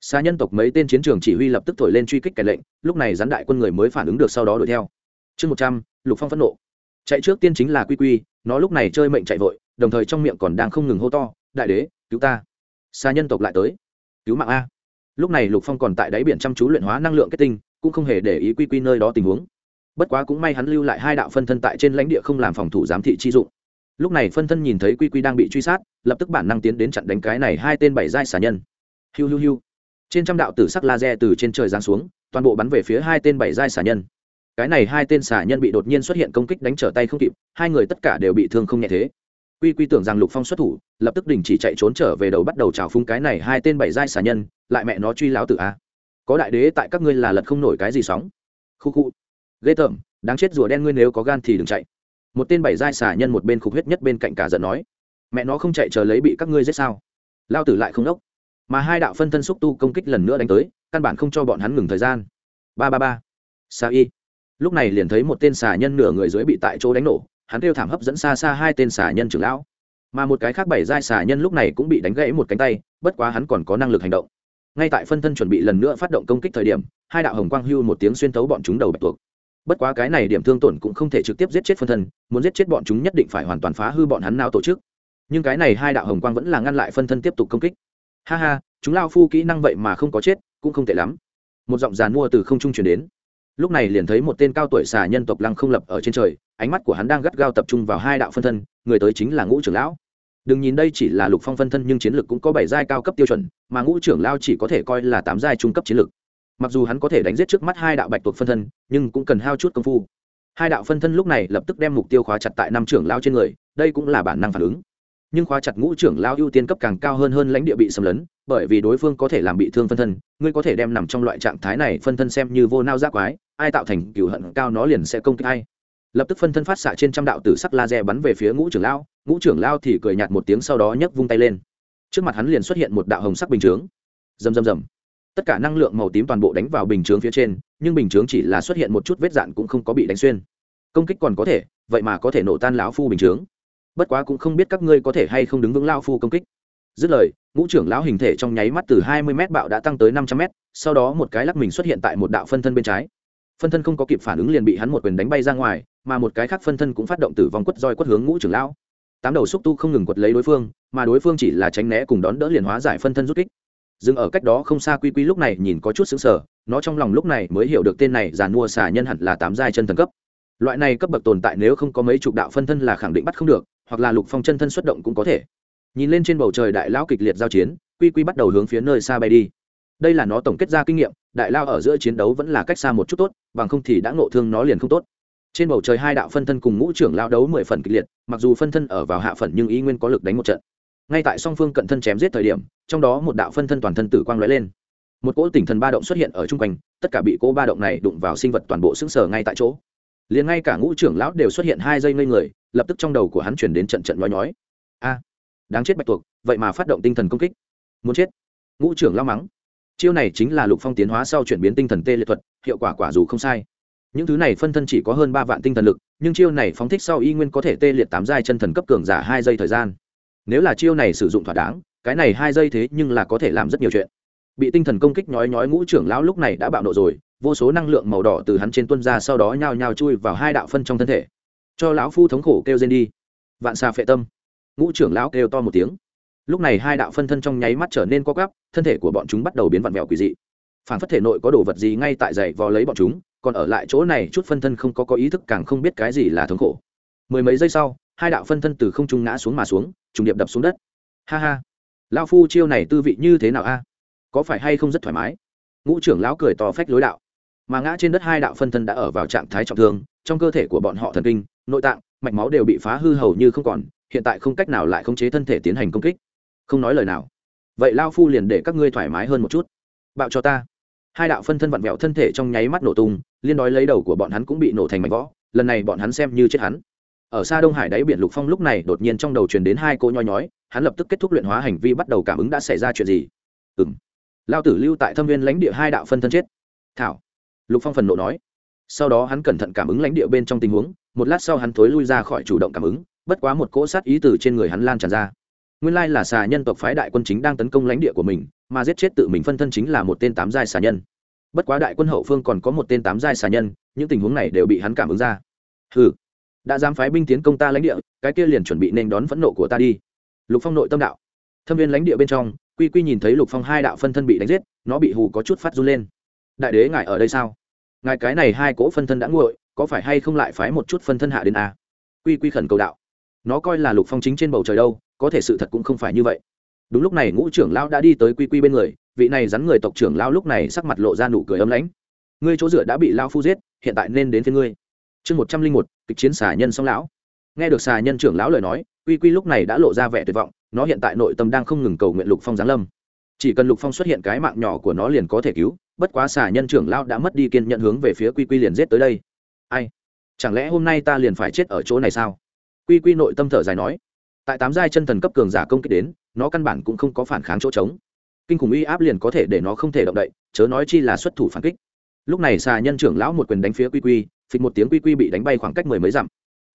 Xa nhân tộc mấy tên chiến trường chỉ huy lập tức thổi lên truy kích kẻ lệnh, lúc này gián đại quân người mới phản ứng được sau đó đuổi theo. Chương một trăm, lục phong phẫn nộ. Chạy trước tiên chính là quy quy, nó lúc này chơi mệnh chạy vội, đồng thời trong miệng còn đang không ngừng hô to, đại đế, cứu ta. Xa nhân tộc lại tới. Cứu mạng a. Lúc này lục phong còn tại đáy biển chăm chú luyện hóa năng lượng kết tinh, cũng không hề để ý quy quy nơi đó tình huống bất quá cũng may hắn lưu lại hai đạo phân thân tại trên lãnh địa không làm phòng thủ giám thị chi dụng. Lúc này phân thân nhìn thấy quy quy đang bị truy sát, lập tức bản năng tiến đến chặn đánh cái này hai tên bảy giai xà nhân. Hiu hiu hiu. Trên trăm đạo tử sắc laser từ trên trời giáng xuống, toàn bộ bắn về phía hai tên bảy giai xà nhân. Cái này hai tên xà nhân bị đột nhiên xuất hiện công kích đánh trở tay không kịp, hai người tất cả đều bị thương không nhẹ thế. Quy quy tưởng rằng lục phong xuất thủ, lập tức đình chỉ chạy trốn trở về đầu bắt đầu trào phúng cái này hai tên bảy giai xà nhân, lại mẹ nó truy láo tử a. Có đại đế tại các ngươi là lật không nổi cái gì sóng. Khu khu ghê tởm, đáng chết rùa đen ngươi nếu có gan thì đừng chạy. Một tên bảy giai xà nhân một bên khục huyết nhất bên cạnh cả giận nói, mẹ nó không chạy chờ lấy bị các ngươi giết sao? Lao tử lại không đốc. Mà hai đạo phân thân xúc tu công kích lần nữa đánh tới, căn bản không cho bọn hắn ngừng thời gian. Ba ba ba. Sa y. Lúc này liền thấy một tên xà nhân nửa người dưới bị tại chỗ đánh nổ, hắn kêu thảm hấp dẫn xa xa hai tên xà nhân trưởng lão. Mà một cái khác bảy giai xà nhân lúc này cũng bị đánh gãy một cánh tay, bất quá hắn còn có năng lực hành động. Ngay tại phân thân chuẩn bị lần nữa phát động công kích thời điểm, hai đạo hồng quang hưu một tiếng xuyên tấu bọn chúng đầu bạch tuộc bất quá cái này điểm thương tổn cũng không thể trực tiếp giết chết phân thân, muốn giết chết bọn chúng nhất định phải hoàn toàn phá hư bọn hắn nào tổ chức. Nhưng cái này hai đạo hồng quang vẫn là ngăn lại phân thân tiếp tục công kích. Ha ha, chúng lao phu kỹ năng vậy mà không có chết, cũng không tệ lắm. Một giọng giàn mua từ không trung chuyển đến. Lúc này liền thấy một tên cao tuổi xà nhân tộc lăng không lập ở trên trời, ánh mắt của hắn đang gắt gao tập trung vào hai đạo phân thân, người tới chính là ngũ trưởng lão. Đừng nhìn đây chỉ là lục phong phân thân nhưng chiến lược cũng có bảy giai cao cấp tiêu chuẩn, mà ngũ trưởng lao chỉ có thể coi là tám giai trung cấp chiến lược mặc dù hắn có thể đánh giết trước mắt hai đạo bạch tuộc phân thân, nhưng cũng cần hao chút công phu. Hai đạo phân thân lúc này lập tức đem mục tiêu khóa chặt tại năm trưởng lao trên người, đây cũng là bản năng phản ứng. Nhưng khóa chặt ngũ trưởng lao ưu tiên cấp càng cao hơn hơn lãnh địa bị xâm lấn, bởi vì đối phương có thể làm bị thương phân thân, ngươi có thể đem nằm trong loại trạng thái này phân thân xem như vô nao giác quái, ai tạo thành cựu hận cao nó liền sẽ công kích ai. Lập tức phân thân phát xạ trên trăm đạo tử sắc laser bắn về phía ngũ trưởng lao ngũ trưởng lao thì cười nhạt một tiếng sau đó nhấc vung tay lên. Trước mặt hắn liền xuất hiện một đạo hồng sắc bình chướng. Rầm rầm rầm tất cả năng lượng màu tím toàn bộ đánh vào bình chướng phía trên, nhưng bình chướng chỉ là xuất hiện một chút vết dạn cũng không có bị đánh xuyên. Công kích còn có thể, vậy mà có thể nổ tan lão phu bình chướng. Bất quá cũng không biết các ngươi có thể hay không đứng vững lao phu công kích. Dứt lời, ngũ trưởng lão hình thể trong nháy mắt từ hai mươi m bạo đã tăng tới năm trăm m sau đó một cái lắc mình xuất hiện tại một đạo phân thân bên trái. Phân thân không có kịp phản ứng liền bị hắn một quyền đánh bay ra ngoài, mà một cái khác phân thân cũng phát động tử vong quất roi quất hướng ngũ trưởng lão. Tám đầu xúc tu không ngừng quật lấy đối phương, mà đối phương chỉ là tránh né cùng đón đỡ liền hóa giải phân thân rút kích dừng ở cách đó không xa quy quy lúc này nhìn có chút xứng sở nó trong lòng lúc này mới hiểu được tên này giàn mua xả nhân hẳn là tám giai chân thần cấp. Loại này cấp bậc tồn tại nếu không có mấy chục đạo phân thân là khẳng định bắt không được, hoặc là lục phong chân thân xuất động cũng có thể. Nhìn lên trên bầu trời đại lao kịch liệt giao chiến, quy quy bắt đầu hướng phía nơi xa bay đi. Đây là nó tổng kết ra kinh nghiệm, đại lao ở giữa chiến đấu vẫn là cách xa một chút tốt, bằng không thì đã ngộ thương nó liền không tốt. Trên bầu trời hai đạo phân thân cùng ngũ trưởng lao đấu mười phần kịch liệt, mặc dù phân thân ở vào hạ phần nhưng ý nguyên có lực đánh một trận ngay tại song phương cận thân chém giết thời điểm, trong đó một đạo phân thân toàn thân tử quang lóe lên. Một cỗ tỉnh thần ba động xuất hiện ở chung quanh, tất cả bị cỗ ba động này đụng vào sinh vật toàn bộ xứng sở ngay tại chỗ. Liền ngay cả ngũ trưởng lão đều xuất hiện hai giây ngây người, lập tức trong đầu của hắn chuyển đến trận trận nói nhói. A, đáng chết bạch tuộc, vậy mà phát động tinh thần công kích. Muốn chết. Ngũ trưởng lao mắng. Chiêu này chính là lục phong tiến hóa sau chuyển biến tinh thần tê liệt thuật, hiệu quả quả dù không sai. Những thứ này phân thân chỉ có hơn ba vạn tinh thần lực, nhưng chiêu này phóng thích sau y nguyên có thể tê liệt tám giai chân thần cấp cường giả hai giây thời gian nếu là chiêu này sử dụng thỏa đáng, cái này hai giây thế nhưng là có thể làm rất nhiều chuyện. Bị tinh thần công kích nhói nhói ngũ trưởng lão lúc này đã bạo nộ rồi, vô số năng lượng màu đỏ từ hắn trên tuân ra sau đó nhao nhao chui vào hai đạo phân trong thân thể. Cho lão phu thống khổ kêu rên đi. Vạn xà phệ tâm. Ngũ trưởng lão kêu to một tiếng. Lúc này hai đạo phân thân trong nháy mắt trở nên co gắp thân thể của bọn chúng bắt đầu biến vặn vẹo quỷ dị. Phản phất thể nội có đồ vật gì ngay tại dậy vò lấy bọn chúng, còn ở lại chỗ này chút phân thân không có có ý thức càng không biết cái gì là thống khổ. Mười mấy giây sau hai đạo phân thân từ không trung ngã xuống mà xuống, trùng điệp đập xuống đất. Ha ha. Lao phu chiêu này tư vị như thế nào a? Có phải hay không rất thoải mái? Ngũ trưởng lão cười to phách lối đạo. Mà ngã trên đất hai đạo phân thân đã ở vào trạng thái trọng thương, trong cơ thể của bọn họ thần kinh, nội tạng, mạch máu đều bị phá hư hầu như không còn, hiện tại không cách nào lại khống chế thân thể tiến hành công kích. Không nói lời nào. Vậy lao phu liền để các ngươi thoải mái hơn một chút. Bạo cho ta. Hai đạo phân thân vặn vẹo thân thể trong nháy mắt nổ tung, liên đói lấy đầu của bọn hắn cũng bị nổ thành mảnh võ lần này bọn hắn xem như chết hắn ở xa đông hải đáy biển lục phong lúc này đột nhiên trong đầu truyền đến hai cô nhoi nhói, hắn lập tức kết thúc luyện hóa hành vi bắt đầu cảm ứng đã xảy ra chuyện gì. Ừ m lao tử lưu tại thâm viên lãnh địa hai đạo phân thân chết. Thảo. Lục phong phần nộ nói. Sau đó hắn cẩn thận cảm ứng lãnh địa bên trong tình huống, một lát sau hắn thối lui ra khỏi chủ động cảm ứng, bất quá một cỗ sát ý từ trên người hắn lan tràn ra. Nguyên lai là xà nhân tộc phái đại quân chính đang tấn công lãnh địa của mình, mà giết chết tự mình phân thân chính là một tên tám giai xà nhân. Bất quá đại quân hậu phương còn có một tên tám giai xà nhân, những tình huống này đều bị hắn cảm ứng ra. Ừ đã dám phái binh tiến công ta lãnh địa, cái kia liền chuẩn bị nên đón phẫn nộ của ta đi. Lục phong nội tâm đạo. Thâm viên lãnh địa bên trong, quy quy nhìn thấy lục phong hai đạo phân thân bị đánh giết, nó bị hù có chút phát run lên. Đại đế ngài ở đây sao? Ngài cái này hai cỗ phân thân đã nguội, có phải hay không lại phái một chút phân thân hạ đến a quy quy khẩn cầu đạo. Nó coi là lục phong chính trên bầu trời đâu, có thể sự thật cũng không phải như vậy. Đúng lúc này ngũ trưởng lão đã đi tới quy quy bên người, vị này rắn người tộc trưởng lão lúc này sắc mặt lộ ra nụ cười ấm lãnh. Ngươi chỗ dựa đã bị lao phu giết, hiện tại nên đến phía ngươi chương một trăm linh một, kịch chiến xà nhân song lão. Nghe được xà nhân trưởng lão lời nói, quy quy lúc này đã lộ ra vẻ tuyệt vọng, nó hiện tại nội tâm đang không ngừng cầu nguyện lục phong giáng lâm. Chỉ cần lục phong xuất hiện cái mạng nhỏ của nó liền có thể cứu, bất quá xà nhân trưởng lão đã mất đi kiên nhận hướng về phía quy quy liền giết tới đây. Ai? Chẳng lẽ hôm nay ta liền phải chết ở chỗ này sao? Quy quy nội tâm thở dài nói. Tại tám giai chân thần cấp cường giả công kích đến, nó căn bản cũng không có phản kháng chỗ trống. Kinh khủng uy áp liền có thể để nó không thể động đậy, chớ nói chi là xuất thủ phản kích. Lúc này xà nhân trưởng lão một quyền đánh phía quy quy phịch một tiếng quy quy bị đánh bay khoảng cách mười mấy dặm.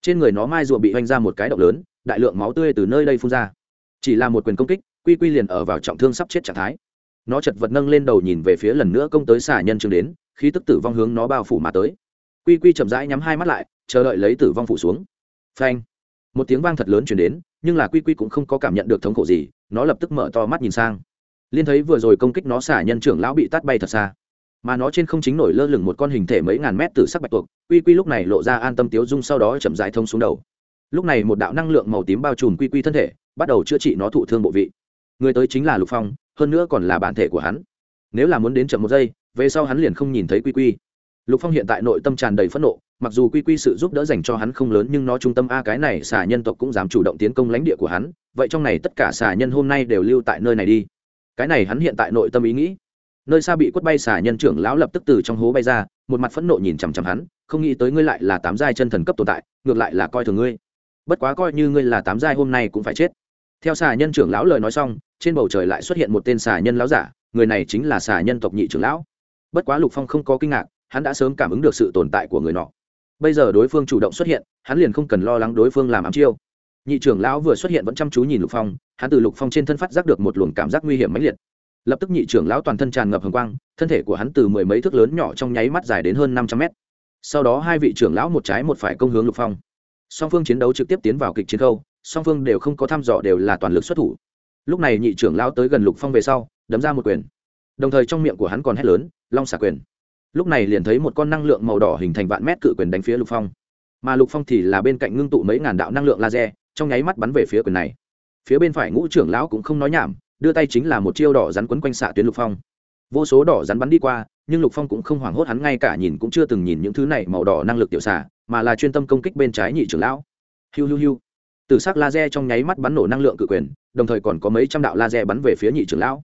Trên người nó mai rùa bị hoành ra một cái động lớn, đại lượng máu tươi từ nơi đây phun ra. Chỉ là một quyền công kích, quy quy liền ở vào trọng thương sắp chết trạng thái. Nó chật vật nâng lên đầu nhìn về phía lần nữa công tới xả nhân chương đến khi tức tử vong hướng nó bao phủ mà tới. Quy quy chậm rãi nhắm hai mắt lại, chờ đợi lấy tử vong phủ xuống. Phanh! Một tiếng vang thật lớn chuyển đến, nhưng là quy quy cũng không có cảm nhận được thống khổ gì, nó lập tức mở to mắt nhìn sang. Liên thấy vừa rồi công kích nó xả nhân trưởng lão bị tát bay thật xa mà nó trên không chính nổi lơ lửng một con hình thể mấy ngàn mét từ sắc bạch tuộc, quy quy lúc này lộ ra an tâm tiếu dung sau đó chậm dại thông xuống đầu. Lúc này một đạo năng lượng màu tím bao trùm quy quy thân thể, bắt đầu chữa trị nó thụ thương bộ vị. Người tới chính là lục phong, hơn nữa còn là bản thể của hắn. Nếu là muốn đến chậm một giây, về sau hắn liền không nhìn thấy quy quy. Lục phong hiện tại nội tâm tràn đầy phẫn nộ, mặc dù quy quy sự giúp đỡ dành cho hắn không lớn nhưng nó trung tâm a cái này xà nhân tộc cũng dám chủ động tiến công lãnh địa của hắn, vậy trong này tất cả xà nhân hôm nay đều lưu tại nơi này đi. Cái này hắn hiện tại nội tâm ý nghĩ nơi xa bị quất bay xà nhân trưởng lão lập tức từ trong hố bay ra, một mặt phẫn nộ nhìn chằm chằm hắn, không nghĩ tới ngươi lại là tám giai chân thần cấp tồn tại, ngược lại là coi thường ngươi. Bất quá coi như ngươi là tám giai hôm nay cũng phải chết. Theo xà nhân trưởng lão lời nói xong, trên bầu trời lại xuất hiện một tên xà nhân lão giả, người này chính là xà nhân tộc nhị trưởng lão. Bất quá lục phong không có kinh ngạc, hắn đã sớm cảm ứng được sự tồn tại của người nọ. Bây giờ đối phương chủ động xuất hiện, hắn liền không cần lo lắng đối phương làm ám chiêu. Nhị trưởng lão vừa xuất hiện vẫn chăm chú nhìn lục phong, hắn từ lục phong trên thân phát giác được một luồng cảm giác nguy hiểm mãnh liệt lập tức nhị trưởng lão toàn thân tràn ngập hồng quang, thân thể của hắn từ mười mấy thước lớn nhỏ trong nháy mắt dài đến hơn năm trăm mét. Sau đó hai vị trưởng lão một trái một phải công hướng lục phong. Song phương chiến đấu trực tiếp tiến vào kịch chiến khâu, song phương đều không có thăm dò đều là toàn lực xuất thủ. Lúc này nhị trưởng lão tới gần lục phong về sau, đấm ra một quyền. Đồng thời trong miệng của hắn còn hét lớn, long xả quyền. Lúc này liền thấy một con năng lượng màu đỏ hình thành vạn mét cự quyền đánh phía lục phong. Mà lục phong thì là bên cạnh ngưng tụ mấy ngàn đạo năng lượng laser, trong nháy mắt bắn về phía quyền này. Phía bên phải ngũ trưởng lão cũng không nói nhảm đưa tay chính là một chiêu đỏ rắn quấn quanh xạ tuyến lục phong. Vô số đỏ rắn bắn đi qua, nhưng lục phong cũng không hoảng hốt hắn ngay cả nhìn cũng chưa từng nhìn những thứ này màu đỏ năng lực tiểu xả mà là chuyên tâm công kích bên trái nhị trưởng lão. Hiu hiu hiu. Từ sắc laser trong nháy mắt bắn nổ năng lượng cự quyền, đồng thời còn có mấy trăm đạo laser bắn về phía nhị trưởng lão.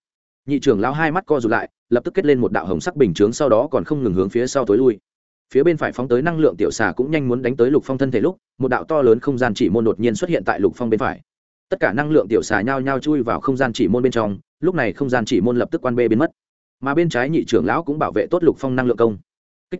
Nhị trưởng lão hai mắt co rụt lại, lập tức kết lên một đạo hồng sắc bình chướng sau đó còn không ngừng hướng phía sau tối lui. Phía bên phải phóng tới năng lượng tiểu xà cũng nhanh muốn đánh tới lục phong thân thể lúc, một đạo to lớn không gian chỉ môn đột nhiên xuất hiện tại lục phong bên phải tất cả năng lượng tiểu xà nhao nhao chui vào không gian chỉ môn bên trong, lúc này không gian chỉ môn lập tức quan bê biến mất. Mà bên trái nhị trưởng lão cũng bảo vệ tốt lục phong năng lượng công. Kích.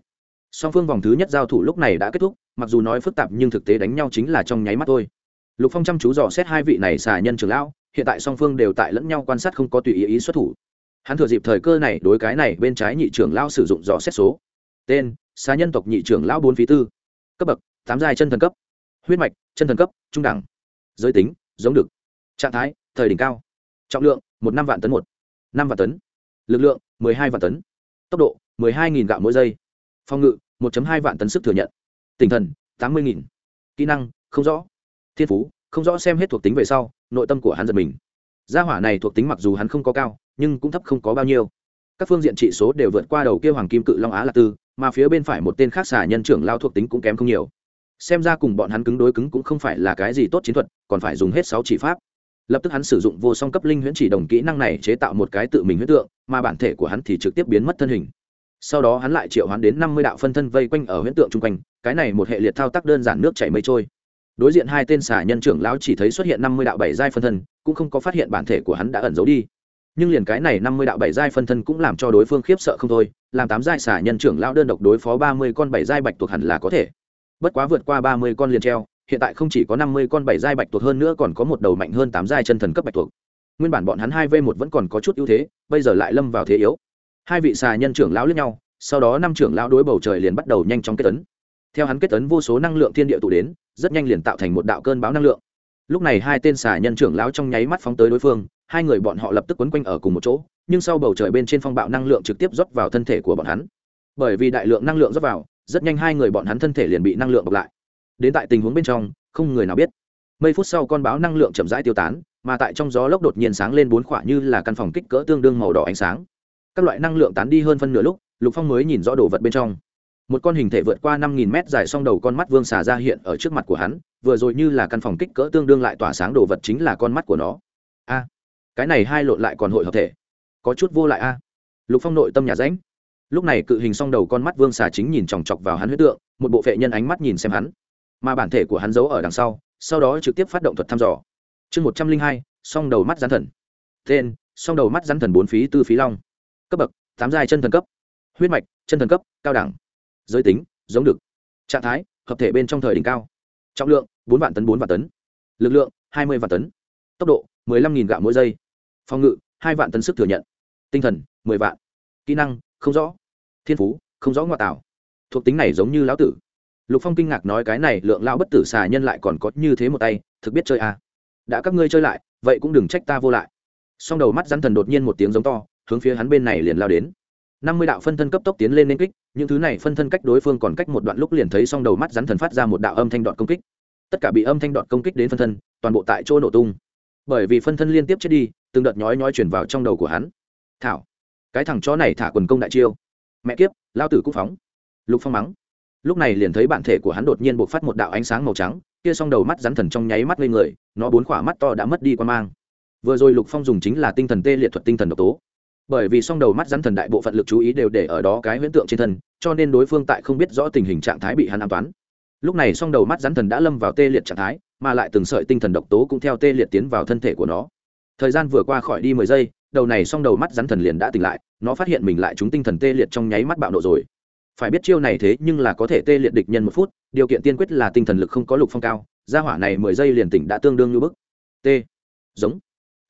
Song phương vòng thứ nhất giao thủ lúc này đã kết thúc, mặc dù nói phức tạp nhưng thực tế đánh nhau chính là trong nháy mắt thôi. Lục phong chăm chú dò xét hai vị này xà nhân trưởng lão, hiện tại song phương đều tại lẫn nhau quan sát không có tùy ý ý xuất thủ. Hắn thừa dịp thời cơ này đối cái này bên trái nhị trưởng lão sử dụng dò xét số. Tên, xà nhân tộc nhị trưởng lão bốn phí tư. Cấp bậc, tám giai chân thần cấp. Huyết mạch, chân thần cấp, trung đẳng. Giới tính giống được. Trạng thái, thời đỉnh cao. Trọng lượng, một năm vạn tấn một, năm vạn tấn. Lực lượng, mười hai vạn tấn. Tốc độ, mười hai nghìn gạo mỗi giây. Phòng ngự, một hai vạn tấn sức thừa nhận. Tinh thần, tám mươi nghìn. Kỹ năng, không rõ. Thiên phú, không rõ xem hết thuộc tính về sau, nội tâm của hắn giật mình. Gia hỏa này thuộc tính mặc dù hắn không có cao, nhưng cũng thấp không có bao nhiêu. Các phương diện trị số đều vượt qua đầu kia hoàng kim cự long á là tư, mà phía bên phải một tên khác xả nhân trưởng lao thuộc tính cũng kém không nhiều. Xem ra cùng bọn hắn cứng đối cứng cũng không phải là cái gì tốt chiến thuật còn phải dùng hết sáu chỉ pháp. Lập tức hắn sử dụng vô song cấp linh huyễn chỉ đồng kỹ năng này chế tạo một cái tự mình huyễn tượng, mà bản thể của hắn thì trực tiếp biến mất thân hình. Sau đó hắn lại triệu hắn đến năm mươi đạo phân thân vây quanh ở huyễn tượng chung quanh, cái này một hệ liệt thao tác đơn giản nước chảy mây trôi. Đối diện hai tên xả nhân trưởng lão chỉ thấy xuất hiện năm mươi đạo bảy giai phân thân, cũng không có phát hiện bản thể của hắn đã ẩn giấu đi. Nhưng liền cái này năm mươi đạo bảy giai phân thân cũng làm cho đối phương khiếp sợ không thôi, làm tám giai xả nhân trưởng lão đơn độc đối phó ba mươi con bảy giai bạch tuộc hẳn là có thể. Bất quá vượt qua ba mươi con liền treo hiện tại không chỉ có năm mươi con bảy giai bạch tuộc hơn nữa còn có một đầu mạnh hơn tám giai chân thần cấp bạch tuộc. Nguyên bản bọn hắn hai v một vẫn còn có chút ưu thế, bây giờ lại lâm vào thế yếu. Hai vị xà nhân trưởng lão lướt nhau, sau đó năm trưởng lão đối bầu trời liền bắt đầu nhanh chóng kết tấn theo hắn kết tấn vô số năng lượng thiên địa tụ đến, rất nhanh liền tạo thành một đạo cơn bão năng lượng. Lúc này hai tên xà nhân trưởng lão trong nháy mắt phóng tới đối phương, hai người bọn họ lập tức quấn quanh ở cùng một chỗ, nhưng sau bầu trời bên trên phong bạo năng lượng trực tiếp rót vào thân thể của bọn hắn. Bởi vì đại lượng năng lượng rót vào, rất nhanh hai người bọn hắn thân thể liền bị năng lượng bọc lại đến tại tình huống bên trong, không người nào biết. Mấy phút sau con báo năng lượng chậm rãi tiêu tán, mà tại trong gió lốc đột nhiên sáng lên bốn khỏa như là căn phòng kích cỡ tương đương màu đỏ ánh sáng. Các loại năng lượng tán đi hơn phân nửa lúc, lục phong mới nhìn rõ đồ vật bên trong. Một con hình thể vượt qua năm nghìn mét dài song đầu con mắt vương xà ra hiện ở trước mặt của hắn, vừa rồi như là căn phòng kích cỡ tương đương lại tỏa sáng đồ vật chính là con mắt của nó. A, cái này hai lộn lại còn hội hợp thể. Có chút vô lại a. Lục phong nội tâm nhà ránh lúc này cự hình song đầu con mắt vương xà chính nhìn chòng chọc vào hắn huyết tượng, một bộ phệ nhân ánh mắt nhìn xem hắn mà bản thể của hắn giấu ở đằng sau sau đó trực tiếp phát động thuật thăm dò. Chương một trăm linh hai, song đầu mắt rắn thần. Tên, song đầu mắt rắn thần bốn phí tư phí long. Cấp bậc, tám giai chân thần cấp. Huyết mạch, chân thần cấp, cao đẳng. Giới tính, giống đực. trạng thái, hợp thể bên trong thời đỉnh cao. Trọng lượng, bốn vạn tấn bốn vạn tấn. Lực lượng, hai mươi vạn tấn. Tốc độ một mươi năm gạo mỗi giây. Phòng ngự, hai vạn tấn sức thừa nhận. Tinh thần, mười vạn. Kỹ năng, không rõ. Thiên phú, không rõ ngoại tảo. Thuộc tính này giống như lão tử lục phong kinh ngạc nói cái này, lượng lão bất tử xà nhân lại còn có như thế một tay, thực biết chơi à. đã các ngươi chơi lại, vậy cũng đừng trách ta vô lại. Song đầu mắt rắn thần đột nhiên một tiếng giống to, hướng phía hắn bên này liền lao đến. Năm mươi đạo phân thân cấp tốc tiến lên nên kích, những thứ này phân thân cách đối phương còn cách một đoạn lúc liền thấy song đầu mắt rắn thần phát ra một đạo âm thanh đoạn công kích. Tất cả bị âm thanh đoạn công kích đến phân thân, toàn bộ tại chỗ nổ tung. Bởi vì phân thân liên tiếp chết đi, từng đợt nhói nhói chuyển vào trong đầu của hắn. Thảo, cái thằng chó này thả quần công đại chiêu. Mẹ kiếp, lao tử cũng phóng. Lục phong mắng lúc này liền thấy bản thể của hắn đột nhiên buộc phát một đạo ánh sáng màu trắng, kia s đầu mắt rắn thần trong nháy mắt lên người, nó bốn khỏa mắt to đã mất đi quan mang. Vừa rồi lục phong dùng chính là tinh thần tê liệt thuật tinh thần độc tố. Bởi vì song đầu mắt rắn thần đại bộ phận lực chú ý đều để ở đó cái huyễn tượng trên thân, cho nên đối phương tại không biết rõ tình hình trạng thái bị hắn an toán. Lúc này song đầu mắt rắn thần đã lâm vào tê liệt trạng thái, mà lại từng sợi tinh thần độc tố cũng theo tê liệt tiến vào thân thể của nó. Thời gian vừa qua khỏi đi mười giây, đầu này song đầu mắt rắn thần liền đã tỉnh lại, nó phát hiện mình lại trúng tinh thần tê liệt trong nháy mắt bạo nộ rồi phải biết chiêu này thế nhưng là có thể tê liệt địch nhân một phút, điều kiện tiên quyết là tinh thần lực không có lục phong cao, gia hỏa này mười giây liền tỉnh đã tương đương như bức. T. Giống.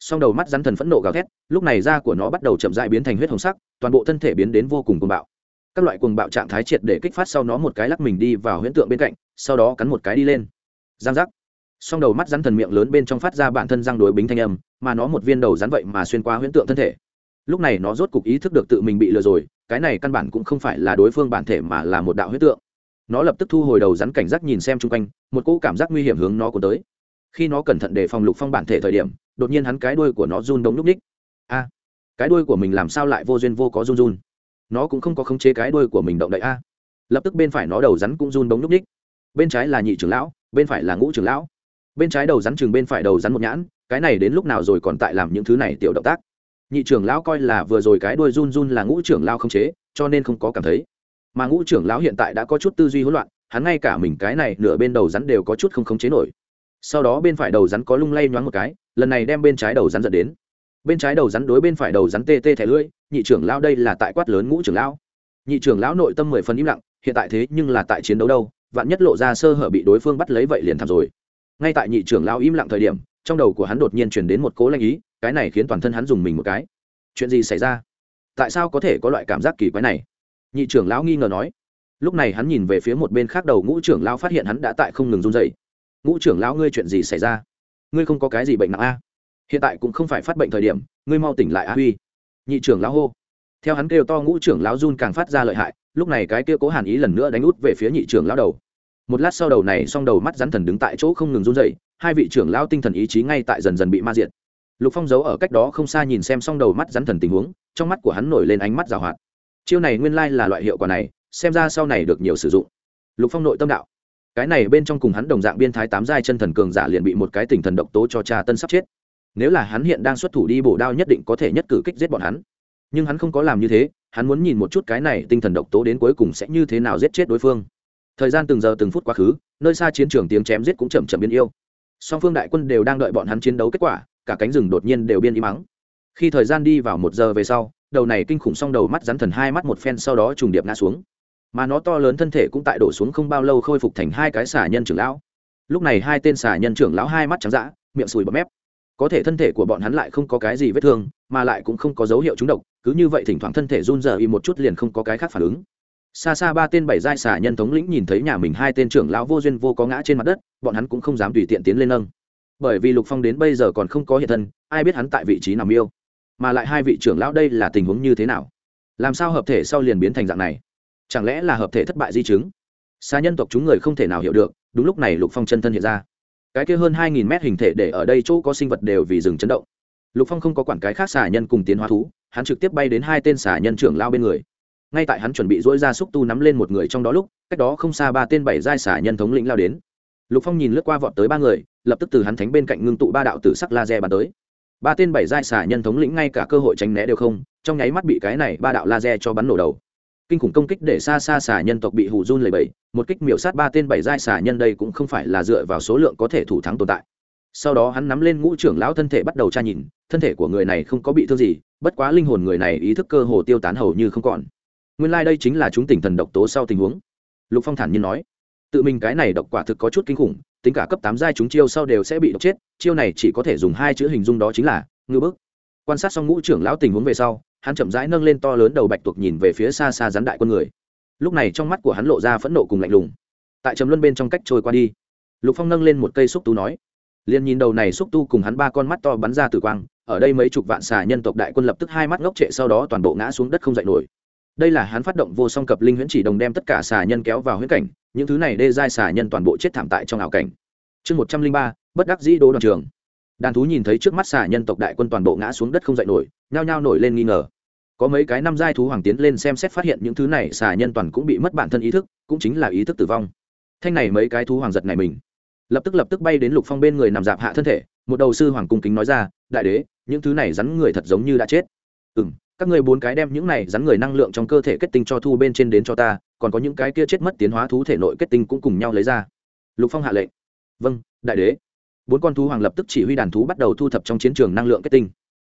Song đầu mắt rắn thần phẫn nộ gào thét, lúc này da của nó bắt đầu chậm dại biến thành huyết hồng sắc, toàn bộ thân thể biến đến vô cùng cuồng bạo. Các loại cuồng bạo trạng thái triệt để kích phát sau nó một cái lắc mình đi vào huyễn tượng bên cạnh, sau đó cắn một cái đi lên. Giang giác. Song đầu mắt rắn thần miệng lớn bên trong phát ra bản thân răng đối bính thanh âm, mà nó một viên đầu rắn vậy mà xuyên qua huyễn tượng thân thể. Lúc này nó rốt cục ý thức được tự mình bị lừa rồi cái này căn bản cũng không phải là đối phương bản thể mà là một đạo huyết tượng. Nó lập tức thu hồi đầu rắn cảnh giác nhìn xem chung quanh, một cỗ cảm giác nguy hiểm hướng nó của tới. Khi nó cẩn thận để phòng lục phong bản thể thời điểm, đột nhiên hắn cái đuôi của nó run đống núp ních. A! Cái đuôi của mình làm sao lại vô duyên vô có run run? Nó cũng không có khống chế cái đuôi của mình động đậy a. Lập tức bên phải nó đầu rắn cũng run đống núp ních. Bên trái là nhị trưởng lão, bên phải là ngũ trưởng lão. Bên trái đầu rắn chừng bên phải đầu rắn một nhãn, cái này đến lúc nào rồi còn tại làm những thứ này tiểu động tác? Nhị trưởng lão coi là vừa rồi cái đuôi run run là ngũ trưởng lão không chế, cho nên không có cảm thấy. Mà ngũ trưởng lão hiện tại đã có chút tư duy hỗn loạn, hắn ngay cả mình cái này nửa bên đầu rắn đều có chút không khống chế nổi. Sau đó bên phải đầu rắn có lung lay nhoáng một cái, lần này đem bên trái đầu rắn dẫn đến. Bên trái đầu rắn đối bên phải đầu rắn tê tê thẻ lưỡi, nhị trưởng lão đây là tại quát lớn ngũ trưởng lão. Nhị trưởng lão nội tâm mười phần im lặng, hiện tại thế nhưng là tại chiến đấu đâu, vạn nhất lộ ra sơ hở bị đối phương bắt lấy vậy liền thảm rồi. Ngay tại nhị trưởng lão im lặng thời điểm, trong đầu của hắn đột nhiên chuyển đến một cố lanh ý cái này khiến toàn thân hắn dùng mình một cái. Chuyện gì xảy ra? Tại sao có thể có loại cảm giác kỳ quái này? Nhị trưởng lão nghi ngờ nói. Lúc này hắn nhìn về phía một bên khác đầu ngũ trưởng lão phát hiện hắn đã tại không ngừng run dậy ngũ trưởng lão ngươi chuyện gì xảy ra? Ngươi không có cái gì bệnh nặng a? Hiện tại cũng không phải phát bệnh thời điểm, ngươi mau tỉnh lại á huy. Nhị trưởng lão hô. Theo hắn kêu to ngũ trưởng lão run càng phát ra lợi hại, lúc này cái kia cố hàn ý lần nữa đánh út về phía nhị trưởng lão đầu. Một lát sau đầu này xong đầu mắt rắn thần đứng tại chỗ không ngừng run dậy hai vị trưởng lão tinh thần ý chí ngay tại dần dần bị ma diệt lục phong giấu ở cách đó không xa nhìn xem xong đầu mắt rắn thần tình huống, trong mắt của hắn nổi lên ánh mắt rào hoạt. Chiêu này nguyên lai là loại hiệu quả này, xem ra sau này được nhiều sử dụng. Lục phong nội tâm đạo. Cái này bên trong cùng hắn đồng dạng biên thái tám giai chân thần cường giả liền bị một cái tỉnh thần độc tố cho cha tân sắp chết. Nếu là hắn hiện đang xuất thủ đi bổ đao nhất định có thể nhất cử kích giết bọn hắn. Nhưng hắn không có làm như thế, hắn muốn nhìn một chút cái này tinh thần độc tố đến cuối cùng sẽ như thế nào giết chết đối phương. Thời gian từng giờ từng phút quá khứ, nơi xa chiến trường tiếng chém giết cũng chậm chậm biến yêu. Song phương đại quân đều đang đợi bọn hắn chiến đấu kết quả cả cánh rừng đột nhiên đều biên im mắng. Khi thời gian đi vào một giờ về sau, đầu này kinh khủng song đầu mắt rắn thần hai mắt một phen sau đó trùng điệp ngã xuống. Mà nó to lớn thân thể cũng tại đổ xuống không bao lâu khôi phục thành hai cái xả nhân trưởng lão. Lúc này hai tên xả nhân trưởng lão hai mắt trắng d miệng sùi bọt mép. Có thể thân thể của bọn hắn lại không có cái gì vết thương, mà lại cũng không có dấu hiệu trúng độc, cứ như vậy thỉnh thoảng thân thể run rờ y một chút liền không có cái khác phản ứng. Xa xa ba tên bảy giai xả nhân thống lĩnh nhìn thấy nhà mình hai tên trưởng lão vô duyên vô có ngã trên mặt đất, bọn hắn cũng không dám tùy tiện tiến lên nâng bởi vì lục phong đến bây giờ còn không có hiện thân, ai biết hắn tại vị trí nào yêu mà lại hai vị trưởng lão đây là tình huống như thế nào? Làm sao hợp thể sau liền biến thành dạng này? Chẳng lẽ là hợp thể thất bại di chứng? Xa nhân tộc chúng người không thể nào hiểu được, đúng lúc này lục phong chân thân hiện ra. Cái kia hơn hai nghìn mét hình thể để ở đây chỗ có sinh vật đều vì rừng chấn động. Lục phong không có quản cái khác xả nhân cùng tiến hóa thú, hắn trực tiếp bay đến hai tên xả nhân trưởng lao bên người. Ngay tại hắn chuẩn bị dỗi ra xúc tu nắm lên một người trong đó lúc, cách đó không xa ba tên bảy giai xả nhân thống lĩnh lao đến. Lục phong nhìn lướt qua vọt tới ba người lập tức từ hắn thánh bên cạnh ngưng tụ ba đạo tử sắc laser bắn tới. Ba tên bảy giai xả nhân thống lĩnh ngay cả cơ hội tránh né đều không, trong nháy mắt bị cái này ba đạo laser cho bắn nổ đầu. Kinh khủng công kích để xa xa xả nhân tộc bị hù run lầy bẫy một kích miểu sát ba tên bảy giai xả nhân đây cũng không phải là dựa vào số lượng có thể thủ thắng tồn tại. Sau đó hắn nắm lên ngũ trưởng lão thân thể bắt đầu tra nhìn, thân thể của người này không có bị thương gì, bất quá linh hồn người này ý thức cơ hồ tiêu tán hầu như không còn. Nguyên lai、like、đây chính là chúng tỉnh thần độc tố sau tình huống. Lục phong thản nhiên nói, tự mình cái này độc quả thực có chút kinh khủng tính cả cấp tám giai chúng chiêu sau đều sẽ bị độc chết, chiêu này chỉ có thể dùng hai chữ hình dung đó chính là ngư bức. Quan sát xong ngũ trưởng lão tình huống về sau, hắn chậm rãi nâng lên to lớn đầu bạch tuộc nhìn về phía xa xa rắn đại quân người. Lúc này trong mắt của hắn lộ ra phẫn nộ cùng lạnh lùng. Tại trầm luân bên trong cách trôi qua đi, lục phong nâng lên một cây xúc tu nói liền nhìn đầu này xúc tu cùng hắn ba con mắt to bắn ra tử quang, ở đây mấy chục vạn xà nhân tộc đại quân lập tức hai mắt ngốc trệ sau đó toàn bộ ngã xuống đất không dậy nổi đây là hắn phát động vô song cập linh huyễn chỉ đồng đem tất cả xà nhân kéo vào huyễn cảnh, những thứ này đê giai xà nhân toàn bộ chết thảm tại trong ảo cảnh. Chương một trăm linh ba, bất đắc dĩ đô đoàn trường. Đàn thú nhìn thấy trước mắt xà nhân tộc đại quân toàn bộ ngã xuống đất không dậy nổi, nhao nhao nổi lên nghi ngờ. Có mấy cái năm giai thú hoàng tiến lên xem xét phát hiện những thứ này xà nhân toàn cũng bị mất bản thân ý thức, cũng chính là ý thức tử vong. Thanh này mấy cái thú hoàng giật này mình. Lập tức lập tức bay đến lục phong bên người nằm dạp hạ thân thể, một đầu sư hoàng cung kính nói ra, đại đế, những thứ này rắn người thật giống như đã chết. Ừ m các người bốn cái đem những này rắn người năng lượng trong cơ thể kết tinh cho thu bên trên đến cho ta, còn có những cái kia chết mất tiến hóa thú thể nội kết tinh cũng cùng nhau lấy ra. Lục phong hạ lệnh. Vâng đại đế. Bốn con thú hoàng lập tức chỉ huy đàn thú bắt đầu thu thập trong chiến trường năng lượng kết tinh.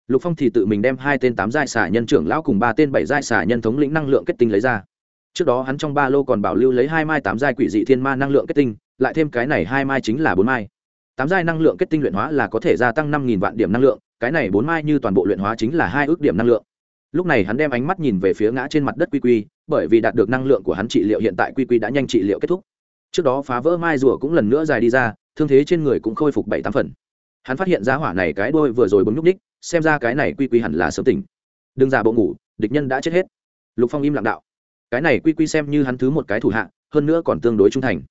Lục phong thì tự mình đem hai tên tám giai xả nhân trưởng lão cùng ba tên bảy giai xả nhân thống lĩnh năng lượng kết tinh lấy ra. Trước đó hắn trong ba lô còn bảo lưu lấy hai mai tám giai quỷ dị thiên ma năng lượng kết tinh, lại thêm cái này hai mai chính là bốn mai. Tám giai năng lượng kết tinh luyện hóa là có thể gia tăng năm nghìn vạn điểm năng lượng, cái này bốn mai như toàn bộ luyện hóa chính là hai ước điểm năng lượng lúc này hắn đem ánh mắt nhìn về phía ngã trên mặt đất quy quy, bởi vì đạt được năng lượng của hắn trị liệu hiện tại quy quy đã nhanh trị liệu kết thúc. Trước đó phá vỡ mai rùa cũng lần nữa dài đi ra, thương thế trên người cũng khôi phục bảy tám phần. Hắn phát hiện ra hỏa này cái đôi vừa rồi bấm nhúc ních xem ra cái này quy quy hẳn là sớm tỉnh. Đừng giả bộ ngủ, địch nhân đã chết hết. Lục phong im lặng đạo. Cái này quy quy xem như hắn thứ một cái thủ hạ, hơn nữa còn tương đối trung thành.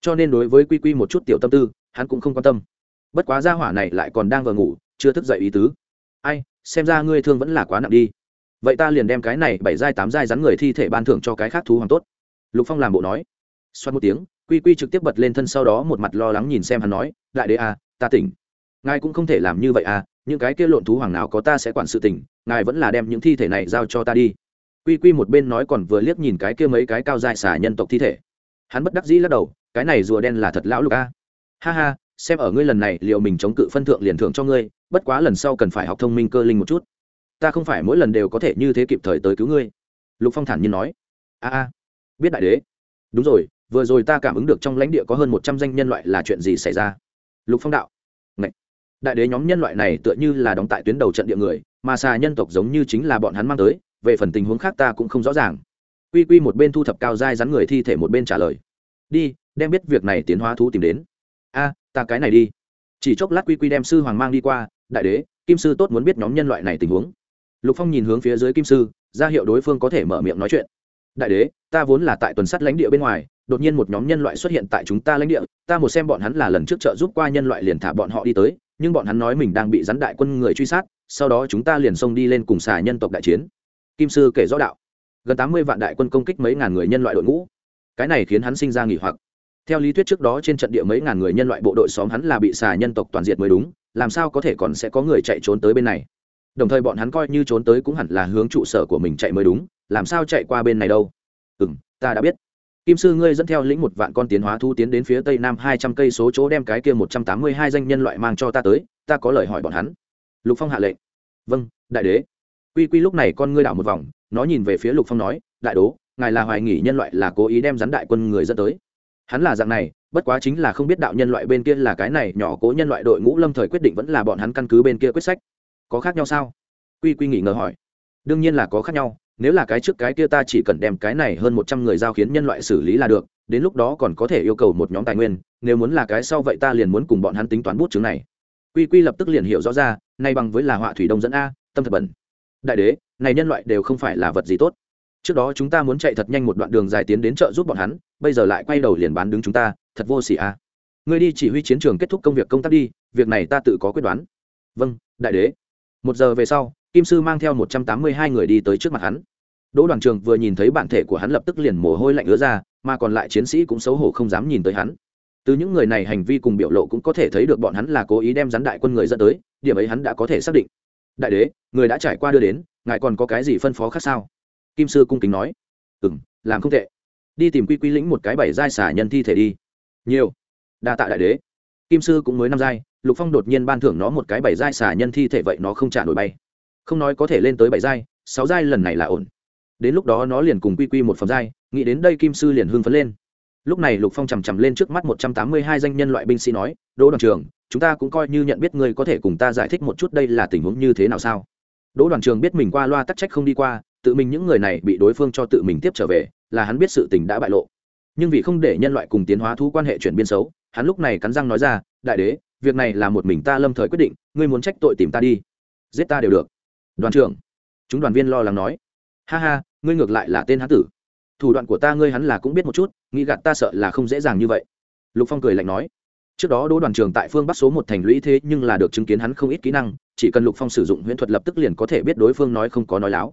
Cho nên đối với quy quy một chút tiểu tâm tư, hắn cũng không quan tâm. Bất quá ra hỏa này lại còn đang vừa ngủ, chưa thức dậy ý tứ. Ai, xem ra ngươi thương vẫn là quá nặng đi vậy ta liền đem cái này bảy giai, tám giai rắn người thi thể ban thưởng cho cái khác thú hoàng tốt. Lục phong làm bộ nói. Xoát một tiếng, quy quy trực tiếp bật lên thân sau đó một mặt lo lắng nhìn xem hắn nói, đại đế à ta tỉnh. Ngài cũng không thể làm như vậy à những cái kia lộn thú hoàng nào có ta sẽ quản sự tỉnh, ngài vẫn là đem những thi thể này giao cho ta đi. Quy quy một bên nói còn vừa liếc nhìn cái kia mấy cái cao dài xả nhân tộc thi thể. Hắn bất đắc dĩ lắc đầu, cái này rùa đen là thật lão lục a. Ha ha, xem ở ngươi lần này liệu mình chống cự phân thượng liền thưởng cho ngươi, bất quá lần sau cần phải học thông minh cơ linh một chút ta không phải mỗi lần đều có thể như thế kịp thời tới cứu ngươi. Lục phong thản nhiên nói. A a, biết đại đế. Đúng rồi, vừa rồi ta cảm ứng được trong lãnh địa có hơn một trăm danh nhân loại là chuyện gì xảy ra? Lục phong đạo. Ngậy. đại đế nhóm nhân loại này tựa như là đóng tại tuyến đầu trận địa người, mà xà nhân tộc giống như chính là bọn hắn mang tới, về phần tình huống khác ta cũng không rõ ràng. Quy quy một bên thu thập cao dai rắn người thi thể một bên trả lời. Đi, đem biết việc này tiến hóa thú tìm đến. A, ta cái này đi. Chỉ chốc lát quy quy đem sư hoàng mang đi qua. Đại đế, kim sư tốt muốn biết nhóm nhân loại này tình huống lục phong nhìn hướng phía dưới kim sư, ra hiệu đối phương có thể mở miệng nói chuyện. Đại đế, ta vốn là tại tuần sắt lãnh địa bên ngoài, đột nhiên một nhóm nhân loại xuất hiện tại chúng ta lãnh địa, ta một xem bọn hắn là lần trước trợ giúp qua nhân loại liền thả bọn họ đi tới, nhưng bọn hắn nói mình đang bị rắn đại quân người truy sát, sau đó chúng ta liền xông đi lên cùng xà nhân tộc đại chiến. Kim sư kể rõ đạo. Gần tám mươi vạn đại quân công kích mấy ngàn người nhân loại đội ngũ. Cái này khiến hắn sinh ra nghỉ hoặc. Theo lý thuyết trước đó trên trận địa mấy ngàn người nhân loại bộ đội xóm hắn là bị xà nhân tộc toàn diệt mới đúng, làm sao có thể còn sẽ có người chạy trốn tới bên này? Đồng thời bọn hắn coi như trốn tới cũng hẳn là hướng trụ sở của mình chạy mới đúng, làm sao chạy qua bên này đâu? Ừ m ta đã biết. Kim sư ngươi dẫn theo lĩnh một vạn con tiến hóa thu tiến đến phía tây nam hai trăm cây số chỗ đem cái kia một trăm tám mươi hai danh nhân loại mang cho ta tới, ta có lời hỏi bọn hắn. Lục phong hạ lệnh. Vâng đại đế. Quy quy lúc này con ngươi đảo một vòng, nó nhìn về phía lục phong nói, đại đố, ngài là hoài nghỉ nhân loại là cố ý đem rắn đại quân người dẫn tới. Hắn là dạng này, bất quá chính là không biết đạo nhân loại bên kia là cái này, nhỏ cố nhân loại đội ngũ lâm thời quyết định vẫn là bọn hắn căn cứ bên kia quyết sách có khác nhau sao? Quy quy nghỉ ngờ hỏi. Đương nhiên là có khác nhau, nếu là cái trước cái kia ta chỉ cần đem cái này hơn một trăm người giao khiến nhân loại xử lý là được, đến lúc đó còn có thể yêu cầu một nhóm tài nguyên, nếu muốn là cái sau vậy ta liền muốn cùng bọn hắn tính toán bút chứng này. Quy quy lập tức liền hiểu rõ ra nay bằng với là họa thủy đông dẫn a, tâm thật bẩn. Đại đế, này nhân loại đều không phải là vật gì tốt. Trước đó chúng ta muốn chạy thật nhanh một đoạn đường dài tiến đến chợ giúp bọn hắn, bây giờ lại quay đầu liền bán đứng chúng ta, thật vô xỉ a. Ngươi đi chỉ huy chiến trường kết thúc công việc công tác đi, việc này ta tự có quyết đoán. Vâng đại đế một giờ về sau, kim sư mang theo một trăm tám mươi hai người đi tới trước mặt hắn. Đỗ đoàn trường vừa nhìn thấy bản thể của hắn lập tức liền mồ hôi lạnh ứa ra, mà còn lại chiến sĩ cũng xấu hổ không dám nhìn tới hắn. Từ những người này hành vi cùng biểu lộ cũng có thể thấy được bọn hắn là cố ý đem rắn đại quân người dẫn tới, điểm ấy hắn đã có thể xác định. Đại đế, người đã trải qua đưa đến, ngài còn có cái gì phân phó khác sao? Kim sư cung kính nói. Ừ m làm không tệ. Đi tìm quy quy lĩnh một cái bảy giai xả nhân thi thể đi. Nhiều. Đa tạ đại đế. Kim sư cũng mới năm giai lục phong đột nhiên ban thưởng nó một cái bảy giai xả nhân thi thể vậy nó không trả nổi bay. Không nói có thể lên tới bảy giai, sáu giai lần này là ổn. Đến lúc đó nó liền cùng quy quy một phẩm giai, nghĩ đến đây kim sư liền hưng phấn lên. Lúc này lục phong chằm chằm lên trước mắt một trăm tám mươi hai danh nhân loại binh sĩ nói, đỗ đoàn trường chúng ta cũng coi như nhận biết ngươi có thể cùng ta giải thích một chút đây là tình huống như thế nào sao? Đỗ đoàn trường biết mình qua loa tắc trách không đi qua, tự mình những người này bị đối phương cho tự mình tiếp trở về, là hắn biết sự tình đã bại lộ. Nhưng vì không để nhân loại cùng tiến hóa thú quan hệ chuyển biến xấu, hắn lúc này cắn răng nói ra, đại đế việc này là một mình ta lâm thời quyết định, ngươi muốn trách tội tìm ta đi. Giết ta đều được. Đoàn trưởng. Chúng đoàn viên lo lắng nói. Ha ha, ngươi ngược lại là tên hán tử. Thủ đoạn của ta ngươi hắn là cũng biết một chút, nghĩ gạt ta sợ là không dễ dàng như vậy. Lục phong cười lạnh nói. Trước đó đỗ đoàn trường tại phương bắc số một thành lũy thế nhưng là được chứng kiến hắn không ít kỹ năng, chỉ cần lục phong sử dụng huyễn thuật lập tức liền có thể biết đối phương nói không có nói láo.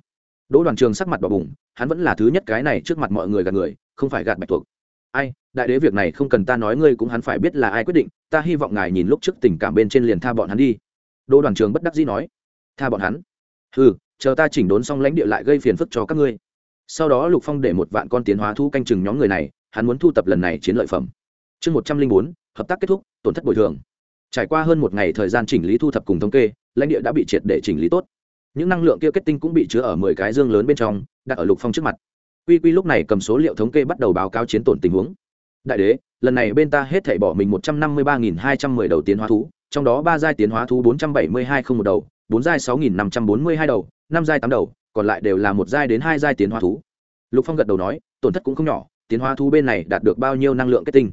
Đỗ đoàn trường sắc mặt bỏ bùng hắn vẫn là thứ nhất cái này trước mặt mọi người gạt người, không phải gạt bạch thuộc ai đại đế việc này không cần ta nói ngươi cũng hắn phải biết là ai quyết định, ta hy vọng ngài nhìn lúc trước tình cảm bên trên liền tha bọn hắn đi. Đỗ đoàn trường bất đắc dĩ nói. Tha bọn hắn? Ừ chờ ta chỉnh đốn xong lãnh địa lại gây phiền phức cho các ngươi. Sau đó lục phong để một vạn con tiến hóa thu canh chừng nhóm người này, hắn muốn thu tập lần này chiến lợi phẩm. Chương một trăm linh bốn, hợp tác kết thúc, tổn thất bồi thường. Trải qua hơn một ngày thời gian chỉnh lý thu thập cùng thống kê, lãnh địa đã bị triệt để chỉnh lý tốt. Những năng lượng kia kết tinh cũng bị chứa ở mười cái dương lớn bên trong, đặt ở lục phong trước mặt. Quy quy lúc này cầm số liệu thống kê bắt đầu báo cáo chiến tổn tình huống đại đế, lần này bên ta hết thảy bỏ mình một trăm năm mươi ba nghìn hai trăm mười đầu tiến hóa thú, trong đó ba giai tiến hóa thú bốn trăm bảy mươi hai không một đầu, bốn giai sáu nghìn năm trăm bốn mươi hai đầu, năm giai tám đầu, còn lại đều là một giai đến hai giai tiến hóa thú. Lục phong gật đầu nói, tổn thất cũng không nhỏ, tiến hóa thú bên này đạt được bao nhiêu năng lượng kết tinh?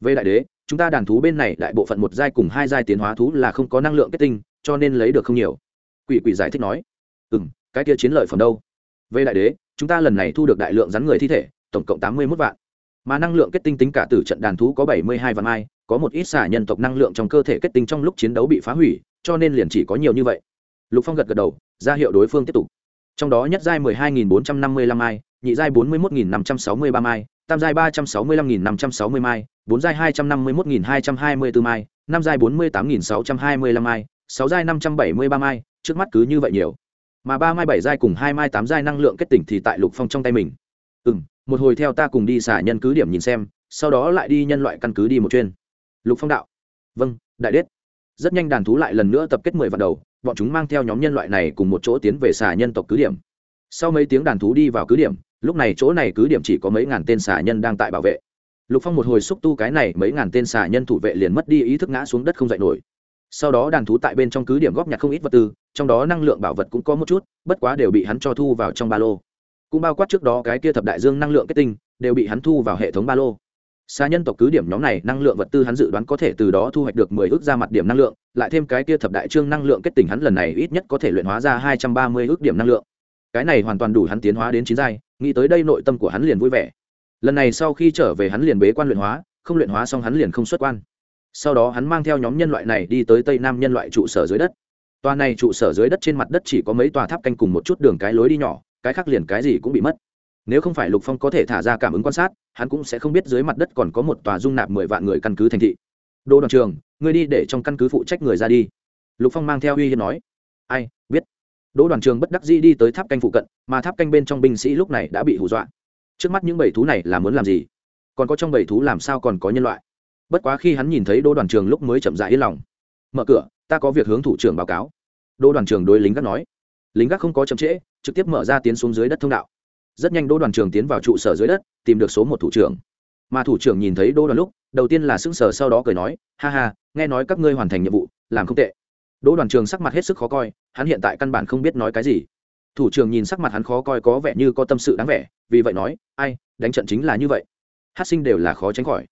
Về đại đế, chúng ta đàn thú bên này đại bộ phận một giai cùng hai giai tiến hóa thú là không có năng lượng kết tinh, cho nên lấy được không nhiều. Quỷ quỷ giải thích nói ừ m cái kia chiến lợi phẩm đâu? Về đại đế, chúng ta lần này thu được đại lượng rắn người thi thể, tổng cộng tám mươi mốt vạn mà năng lượng kết tinh tính cả từ trận đàn thú có bảy mươi hai vạn mai, có một ít xả nhân tộc năng lượng trong cơ thể kết tinh trong lúc chiến đấu bị phá hủy, cho nên liền chỉ có nhiều như vậy. Lục phong gật gật đầu, ra hiệu đối phương tiếp tục. Trong đó nhất giai mười hai nghìn bốn trăm năm mươi lăm mai, nhị giai bốn mươi một nghìn năm trăm sáu mươi ba mai, tam giai ba trăm sáu mươi lăm nghìn năm trăm sáu mươi mai, bốn giai hai trăm năm mươi một nghìn hai trăm hai mươi bốn mai, năm giai bốn mươi tám nghìn sáu trăm hai mươi lăm mai, sáu giai năm trăm bảy mươi ba mai, trước mắt cứ như vậy nhiều. Mà ba mai bảy giai cùng hai mai tám giai năng lượng kết tỉnh thì tại lục phong trong tay mình. Ừ m một hồi theo ta cùng đi xả nhân cứ điểm nhìn xem, sau đó lại đi nhân loại căn cứ đi một chuyên lục phong đạo. Vâng đại đết rất nhanh đàn thú lại lần nữa tập kết mười vạn đầu, bọn chúng mang theo nhóm nhân loại này cùng một chỗ tiến về xả nhân tộc cứ điểm. Sau mấy tiếng đàn thú đi vào cứ điểm, lúc này chỗ này cứ điểm chỉ có mấy ngàn tên xả nhân đang tại bảo vệ. Lục phong một hồi xúc tu cái này mấy ngàn tên xả nhân thủ vệ liền mất đi ý thức ngã xuống đất không dậy nổi. Sau đó đàn thú tại bên trong cứ điểm góp nhặt không ít vật tư, trong đó năng lượng bảo vật cũng có một chút, bất quá đều bị hắn cho thu vào trong ba lô cũng bao quát trước đó cái kia thập đại dương năng lượng kết tinh, đều bị hắn thu vào hệ thống ba lô. Xa nhân tộc cứ điểm nhóm này, năng lượng vật tư hắn dự đoán có thể từ đó thu hoạch được mười ước ra mặt điểm năng lượng, lại thêm cái kia thập đại trương năng lượng kết tình hắn lần này ít nhất có thể luyện hóa ra hai trăm ba mươi ước điểm năng lượng. Cái này hoàn toàn đủ hắn tiến hóa đến chín giai, nghĩ tới đây nội tâm của hắn liền vui vẻ. Lần này sau khi trở về hắn liền bế quan luyện hóa, không luyện hóa xong hắn liền không xuất quan. Sau đó hắn mang theo nhóm nhân loại này đi tới tây nam nhân loại trụ sở dưới đất. Tòa này trụ sở dưới đất trên mặt đất chỉ có mấy tòa tháp canh cùng một chút đường cái lối đi nhỏ cái khác liền cái gì cũng bị mất. Nếu không phải lục phong có thể thả ra cảm ứng quan sát, hắn cũng sẽ không biết dưới mặt đất còn có một tòa dung nạp mười vạn người căn cứ thành thị. Đô đoàn trường người đi để trong căn cứ phụ trách người ra đi. Lục phong mang theo uy hiếp nói. Ai, biết. Đỗ đoàn trường bất đắc dĩ đi tới tháp canh phụ cận, mà tháp canh bên trong binh sĩ lúc này đã bị hù dọa. Trước mắt những bầy thú này là muốn làm gì? Còn có trong bầy thú làm sao còn có nhân loại? Bất quá khi hắn nhìn thấy đỗ đoàn trường lúc mới chậm dại yên lòng. Mở cửa, ta có việc hướng thủ trưởng báo cáo. Đỗ đoàn trường đối lính gác nói. Lính gác không có chậm trễ trực tiếp mở ra tiến xuống dưới đất thông đạo. Rất nhanh đỗ đoàn trường tiến vào trụ sở dưới đất, tìm được số một thủ trưởng. Mà thủ trưởng nhìn thấy đỗ đoàn lúc, đầu tiên là sững sờ, sau đó cười nói, ha ha, nghe nói các ngươi hoàn thành nhiệm vụ, làm không tệ. Đỗ đoàn trường sắc mặt hết sức khó coi, hắn hiện tại căn bản không biết nói cái gì. Thủ trưởng nhìn sắc mặt hắn khó coi có vẻ như có tâm sự đáng vẻ, vì vậy nói, ai, đánh trận chính là như vậy. Hát sinh đều là khó tránh khỏi.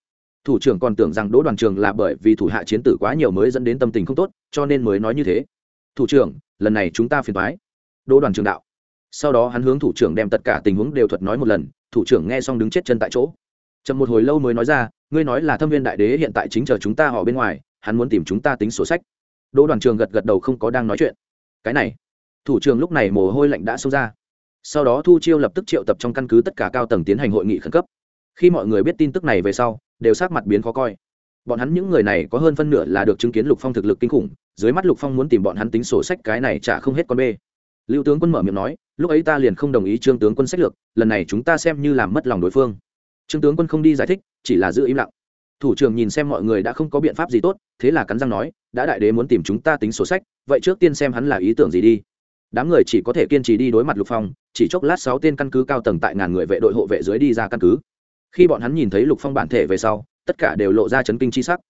Thủ trưởng còn tưởng rằng đỗ đoàn trường là bởi vì thủ hạ chiến tử quá nhiều mới dẫn đến tâm tình không tốt, cho nên mới nói như thế. Thủ trưởng, lần này chúng ta phiền thoái đỗ đoàn trường đạo sau đó hắn hướng thủ trưởng đem tất cả tình huống đều thuật nói một lần, thủ trưởng nghe xong đứng chết chân tại chỗ. Chậm một hồi lâu mới nói ra, ngươi nói là thâm viên đại đế hiện tại chính chờ chúng ta họ bên ngoài, hắn muốn tìm chúng ta tính sổ sách. Đỗ đoàn trường gật gật đầu không có đang nói chuyện. Cái này. Thủ trưởng lúc này mồ hôi lạnh đã xông ra. Sau đó thu chiêu lập tức triệu tập trong căn cứ tất cả cao tầng tiến hành hội nghị khẩn cấp. Khi mọi người biết tin tức này về sau, đều sát mặt biến khó coi. Bọn hắn những người này có hơn phân nửa là được chứng kiến lục phong thực lực kinh khủng, dưới mắt lục phong muốn tìm bọn hắn tính sổ sách cái này chả không hết con bê. Lưu tướng quân mở miệng nói lúc ấy ta liền không đồng ý trương tướng quân sách lược, lần này chúng ta xem như làm mất lòng đối phương. Trương tướng quân không đi giải thích, chỉ là giữ im lặng. Thủ trưởng nhìn xem mọi người đã không có biện pháp gì tốt, thế là cắn răng nói, đã đại đế muốn tìm chúng ta tính sổ sách, vậy trước tiên xem hắn là ý tưởng gì đi. Đám người chỉ có thể kiên trì đi đối mặt lục phong, chỉ chốc lát sáu tên căn cứ cao tầng tại ngàn người vệ đội hộ vệ dưới đi ra căn cứ. Khi bọn hắn nhìn thấy lục phong bản thể về sau, tất cả đều lộ ra chấn kinh chi sắc.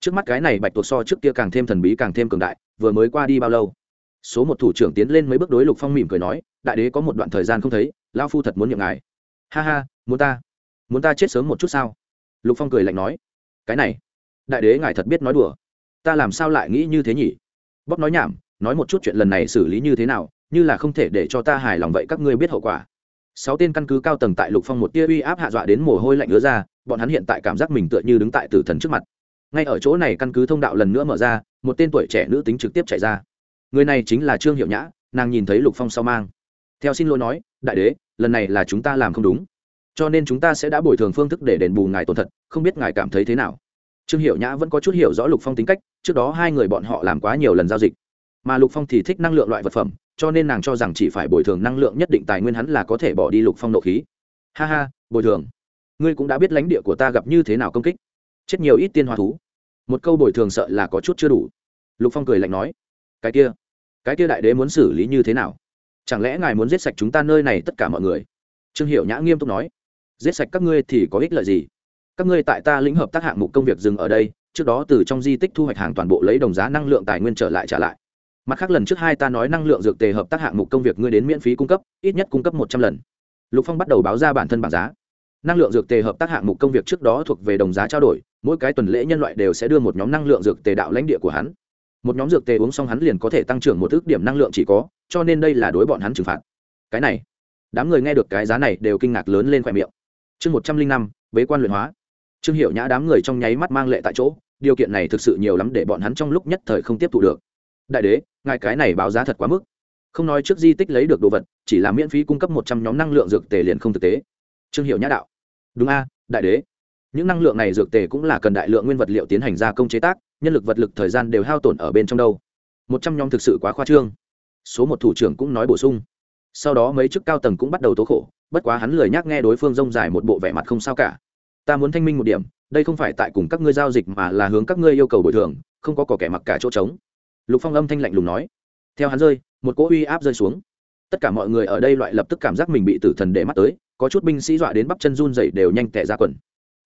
Trước mắt cái này bạch tuộc so trước kia càng thêm thần bí càng thêm cường đại, vừa mới qua đi bao lâu? Số một thủ trưởng tiến lên mấy bước đối lục phong mỉm cười nói đại đế có một đoạn thời gian không thấy lao phu thật muốn nhượng ngài. Ha ha, muốn ta muốn ta chết sớm một chút sao? Lục phong cười lạnh nói. Cái này, đại đế ngài thật biết nói đùa. Ta làm sao lại nghĩ như thế nhỉ? Bóc nói nhảm, nói một chút chuyện lần này xử lý như thế nào, như là không thể để cho ta hài lòng vậy các ngươi biết hậu quả. Sáu tên căn cứ cao tầng tại lục phong một tia uy áp hạ dọa đến mồ hôi lạnh ứa ra, bọn hắn hiện tại cảm giác mình tựa như đứng tại tử thần trước mặt. Ngay ở chỗ này căn cứ thông đạo lần nữa mở ra, một tên tuổi trẻ nữ tính trực tiếp chạy ra. Người này chính là trương hiệu nhã, nàng nhìn thấy lục phong sau mang theo xin lỗi nói, đại đế, lần này là chúng ta làm không đúng. Cho nên chúng ta sẽ đã bồi thường phương thức để đền bù ngài tổn thật không biết ngài cảm thấy thế nào. Trương hiệu nhã vẫn có chút hiểu rõ lục phong tính cách, trước đó hai người bọn họ làm quá nhiều lần giao dịch. Mà lục phong thì thích năng lượng loại vật phẩm, cho nên nàng cho rằng chỉ phải bồi thường năng lượng nhất định tài nguyên hắn là có thể bỏ đi lục phong nộ khí. Ha ha, bồi thường. Ngươi cũng đã biết lãnh địa của ta gặp như thế nào công kích. Chết nhiều ít tiên hoa thú. Một câu bồi thường sợ là có chút chưa đủ. Lục phong cười lạnh nói, cái kia cái kia đại đế muốn xử lý như thế nào? Chẳng lẽ ngài muốn giết sạch chúng ta nơi này tất cả mọi người? Trương hiệu nhã nghiêm túc nói. Giết sạch các ngươi thì có ích lợi gì? Các ngươi tại ta lĩnh hợp tác hạng mục công việc dừng ở đây, trước đó từ trong di tích thu hoạch hàng toàn bộ lấy đồng giá năng lượng tài nguyên trở lại trả lại. Mặt khác lần trước hai ta nói năng lượng dược tề hợp tác hạng mục công việc ngươi đến miễn phí cung cấp, ít nhất cung cấp một trăm lần. Lục phong bắt đầu báo ra bản thân bảng giá. Năng lượng dược tề hợp tác hạng mục công việc trước đó thuộc về đồng giá trao đổi, mỗi cái tuần lễ nhân loại đều sẽ đưa một nhóm năng lượng dược tề đạo lãnh địa của hắn. Một nhóm dược tề uống xong hắn liền có thể tăng trưởng một ước điểm năng lượng chỉ có cho nên đây là đối bọn hắn trừng phạt. Cái này, đám người nghe được cái giá này đều kinh ngạc lớn lên khoe miệng. Chương một trăm linh năm, bế quan luyện hóa. Trương hiệu nhã đám người trong nháy mắt mang lệ tại chỗ, điều kiện này thực sự nhiều lắm để bọn hắn trong lúc nhất thời không tiếp thu được. Đại đế, ngài cái này báo giá thật quá mức. Không nói trước di tích lấy được đồ vật, chỉ là miễn phí cung cấp một trăm nhóm năng lượng dược tề liền không thực tế. Trương hiệu nhã đạo. Đúng a, đại đế. Những năng lượng này dược tề cũng là cần đại lượng nguyên vật liệu tiến hành gia công chế tác, nhân lực vật lực thời gian đều hao tổn ở bên trong đâu. Một trăm nhóm thực sự quá khoa trương số một thủ trưởng cũng nói bổ sung. Sau đó mấy chức cao tầng cũng bắt đầu tố khổ, bất quá hắn lười nhắc nghe đối phương rông dài một bộ vẻ mặt không sao cả. Ta muốn thanh minh một điểm, đây không phải tại cùng các ngươi giao dịch mà là hướng các ngươi yêu cầu bồi thường, không có cỏ kẻ mặc cả chỗ trống. Lục phong âm thanh lạnh lùng nói. Theo hắn rơi, một cỗ uy áp rơi xuống. Tất cả mọi người ở đây loại lập tức cảm giác mình bị tử thần để mắt tới, có chút binh sĩ dọa đến bắp chân run dậy đều nhanh tẻ ra quần.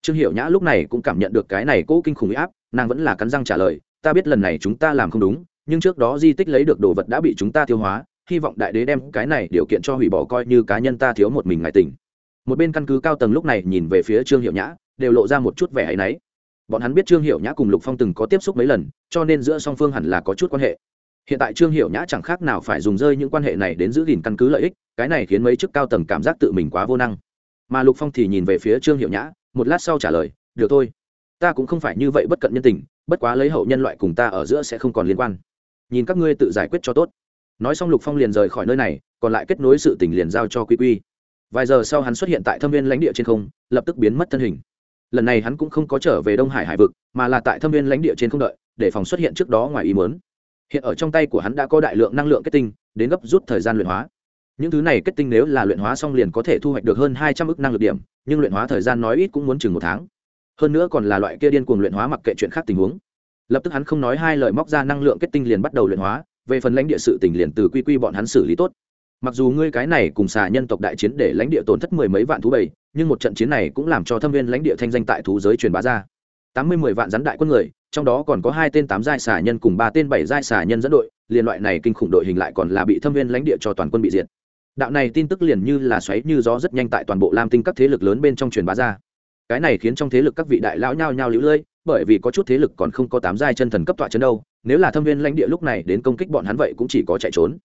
Trương hiệu nhã lúc này cũng cảm nhận được cái này cỗ kinh khủng uy áp, nàng vẫn là cắn răng trả lời, ta biết lần này chúng ta làm không đúng nhưng trước đó di tích lấy được đồ vật đã bị chúng ta tiêu hóa, hy vọng đại đế đem cái này điều kiện cho hủy bỏ coi như cá nhân ta thiếu một mình ngài tình một bên căn cứ cao tầng lúc này nhìn về phía trương hiệu nhã, đều lộ ra một chút vẻ áy náy. Bọn hắn biết trương hiệu nhã cùng lục phong từng có tiếp xúc mấy lần, cho nên giữa song phương hẳn là có chút quan hệ. Hiện tại trương hiệu nhã chẳng khác nào phải dùng rơi những quan hệ này đến giữ gìn căn cứ lợi ích, cái này khiến mấy chức cao tầng cảm giác tự mình quá vô năng. Mà lục phong thì nhìn về phía trương hiệu nhã, một lát sau trả lời, được thôi, ta cũng không phải như vậy bất cận nhân tình, bất quá lấy hậu nhân loại cùng ta ở giữa sẽ không còn liên quan nhìn các ngươi tự giải quyết cho tốt. Nói xong lục phong liền rời khỏi nơi này, còn lại kết nối sự tình liền giao cho quy quy. Vài giờ sau hắn xuất hiện tại thâm viên lãnh địa trên không, lập tức biến mất thân hình. Lần này hắn cũng không có trở về đông hải hải vực, mà là tại thâm viên lãnh địa trên không đợi, để phòng xuất hiện trước đó ngoài ý mớn hiện ở trong tay của hắn đã có đại lượng năng lượng kết tinh, đến gấp rút thời gian luyện hóa. Những thứ này kết tinh nếu là luyện hóa xong liền có thể thu hoạch được hơn hai trăm ước năng lực điểm, nhưng luyện hóa thời gian nói ít cũng muốn chừng một tháng. Hơn nữa còn là loại kia điên cuồng luyện hóa mặc kệ chuyện khác tình huống lập tức hắn không nói hai lời móc ra năng lượng kết tinh liền bắt đầu luyện hóa, về phần lãnh địa sự tình liền từ quy quy bọn hắn xử lý tốt. Mặc dù ngươi cái này cùng xà nhân tộc đại chiến để lãnh địa tổn thất mười mấy vạn thú bầy, nhưng một trận chiến này cũng làm cho thâm viên lãnh địa thanh danh tại thú giới truyền bá ra. Tám mươi mười vạn rắn đại quân người, trong đó còn có hai tên tám giai xà nhân cùng ba tên bảy giai xà nhân dẫn đội liên loại này kinh khủng đội hình lại còn là bị thâm viên lãnh địa cho toàn quân bị diệt. Đạo này tin tức liền như là xoáy như gió rất nhanh tại toàn bộ lam tinh các thế lực lớn bên trong truyền bá ra. Cái này khiến trong thế lực các vị đại lão nhao nhao lũ lưỡi bởi vì có chút thế lực còn không có tám giai chân thần cấp tọa chấn đâu, nếu là thâm viên lãnh địa lúc này đến công kích bọn hắn vậy cũng chỉ có chạy trốn.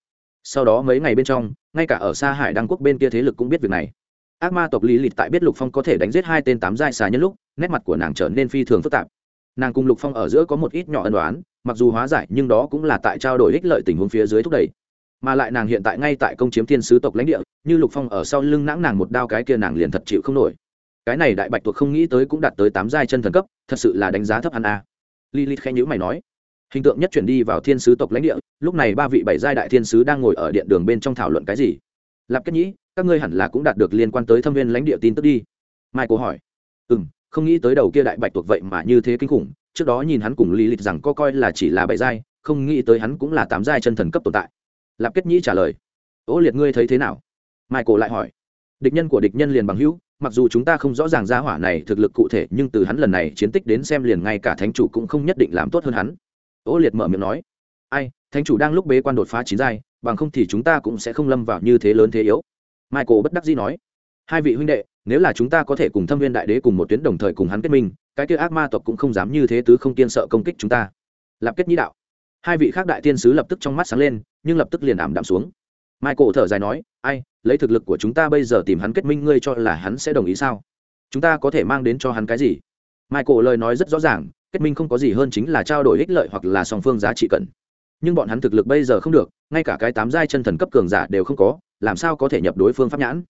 Sau đó mấy ngày bên trong, ngay cả ở xa hải đăng quốc bên kia thế lực cũng biết việc này. Ác ma tộc lý lịch tại biết lục phong có thể đánh giết hai tên tám giai xà nhân lúc, nét mặt của nàng trở nên phi thường phức tạp. Nàng cùng lục phong ở giữa có một ít nhỏ ân đoán mặc dù hóa giải nhưng đó cũng là tại trao đổi ích lợi tình huống phía dưới thúc đẩy. Mà lại nàng hiện tại ngay tại công chiếm thiên sứ tộc lãnh địa, như lục phong ở sau lưng nãng nàng một đao cái kia nàng liền thật chịu không nổi cái này đại bạch tuộc không nghĩ tới cũng đạt tới tám giai chân thần cấp, thật sự là đánh giá thấp hắn a. À. lilith khẽ nhữ mày nói, hình tượng nhất chuyển đi vào thiên sứ tộc lãnh địa, lúc này ba vị bảy giai đại thiên sứ đang ngồi ở điện đường bên trong thảo luận cái gì? Lạp kết nhĩ, các ngươi hẳn là cũng đạt được liên quan tới thâm viên lãnh địa tin tức đi. Mai cô hỏi ừ m không nghĩ tới đầu kia đại bạch tuộc vậy mà như thế kinh khủng, trước đó nhìn hắn cùng lý lịch rằng có coi là chỉ là bảy giai, không nghĩ tới hắn cũng là tám giai chân thần cấp tồn tại. Lạp kết nhĩ trả lời, ô liệt ngươi thấy thế nào? Mai cô lại hỏi, địch nhân của địch nhân liền bằng hữu mặc dù chúng ta không rõ ràng gia hỏa này thực lực cụ thể, nhưng từ hắn lần này chiến tích đến xem liền ngay cả thánh chủ cũng không nhất định làm tốt hơn hắn. Ô liệt mở miệng nói, ai, thánh chủ đang lúc bế quan đột phá chín giai, bằng không thì chúng ta cũng sẽ không lâm vào như thế lớn thế yếu. Michael bất đắc dĩ nói, hai vị huynh đệ, nếu là chúng ta có thể cùng thâm viên đại đế cùng một tuyến đồng thời cùng hắn kết minh, cái kia ác ma tộc cũng không dám như thế tứ không tiên sợ công kích chúng ta. Lạp kết nhĩ đạo, hai vị khác đại tiên sứ lập tức trong mắt sáng lên, nhưng lập tức liền ảm đạm xuống michael thở dài nói, ai, lấy thực lực của chúng ta bây giờ tìm hắn kết minh, ngươi cho là hắn sẽ đồng ý sao? Chúng ta có thể mang đến cho hắn cái gì? Michael lời nói rất rõ ràng, kết minh không có gì hơn chính là trao đổi ích lợi hoặc là song phương giá trị cần nhưng bọn hắn thực lực bây giờ không được, ngay cả cái tám giai chân thần cấp cường giả đều không có, làm sao có thể nhập đối phương pháp nhãn?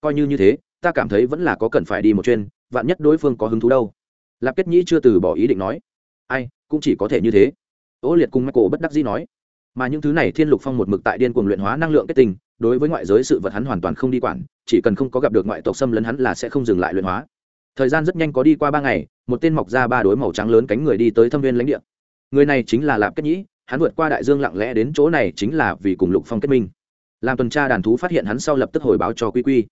Coi như như thế, ta cảm thấy vẫn là có cần phải đi một chuyên, vạn nhất đối phương có hứng thú đâu. Lạp kết nhĩ chưa từ bỏ ý định nói, ai, cũng chỉ có thể như thế. Ô liệt cùng michael bất đắc dĩ nói mà những thứ này thiên lục phong một mực tại điên cuồng luyện hóa năng lượng kết tinh, đối với ngoại giới sự vật hắn hoàn toàn không đi quản, chỉ cần không có gặp được ngoại tộc xâm lấn hắn là sẽ không dừng lại luyện hóa. Thời gian rất nhanh có đi qua ba ngày, một tên mọc ra ba đối màu trắng lớn cánh người đi tới thâm viên lãnh địa. Người này chính là lạp kết nhĩ, hắn vượt qua đại dương lặng lẽ đến chỗ này chính là vì cùng lục phong kết minh. Làm tuần tra đàn thú phát hiện hắn sau lập tức hồi báo cho quy quy.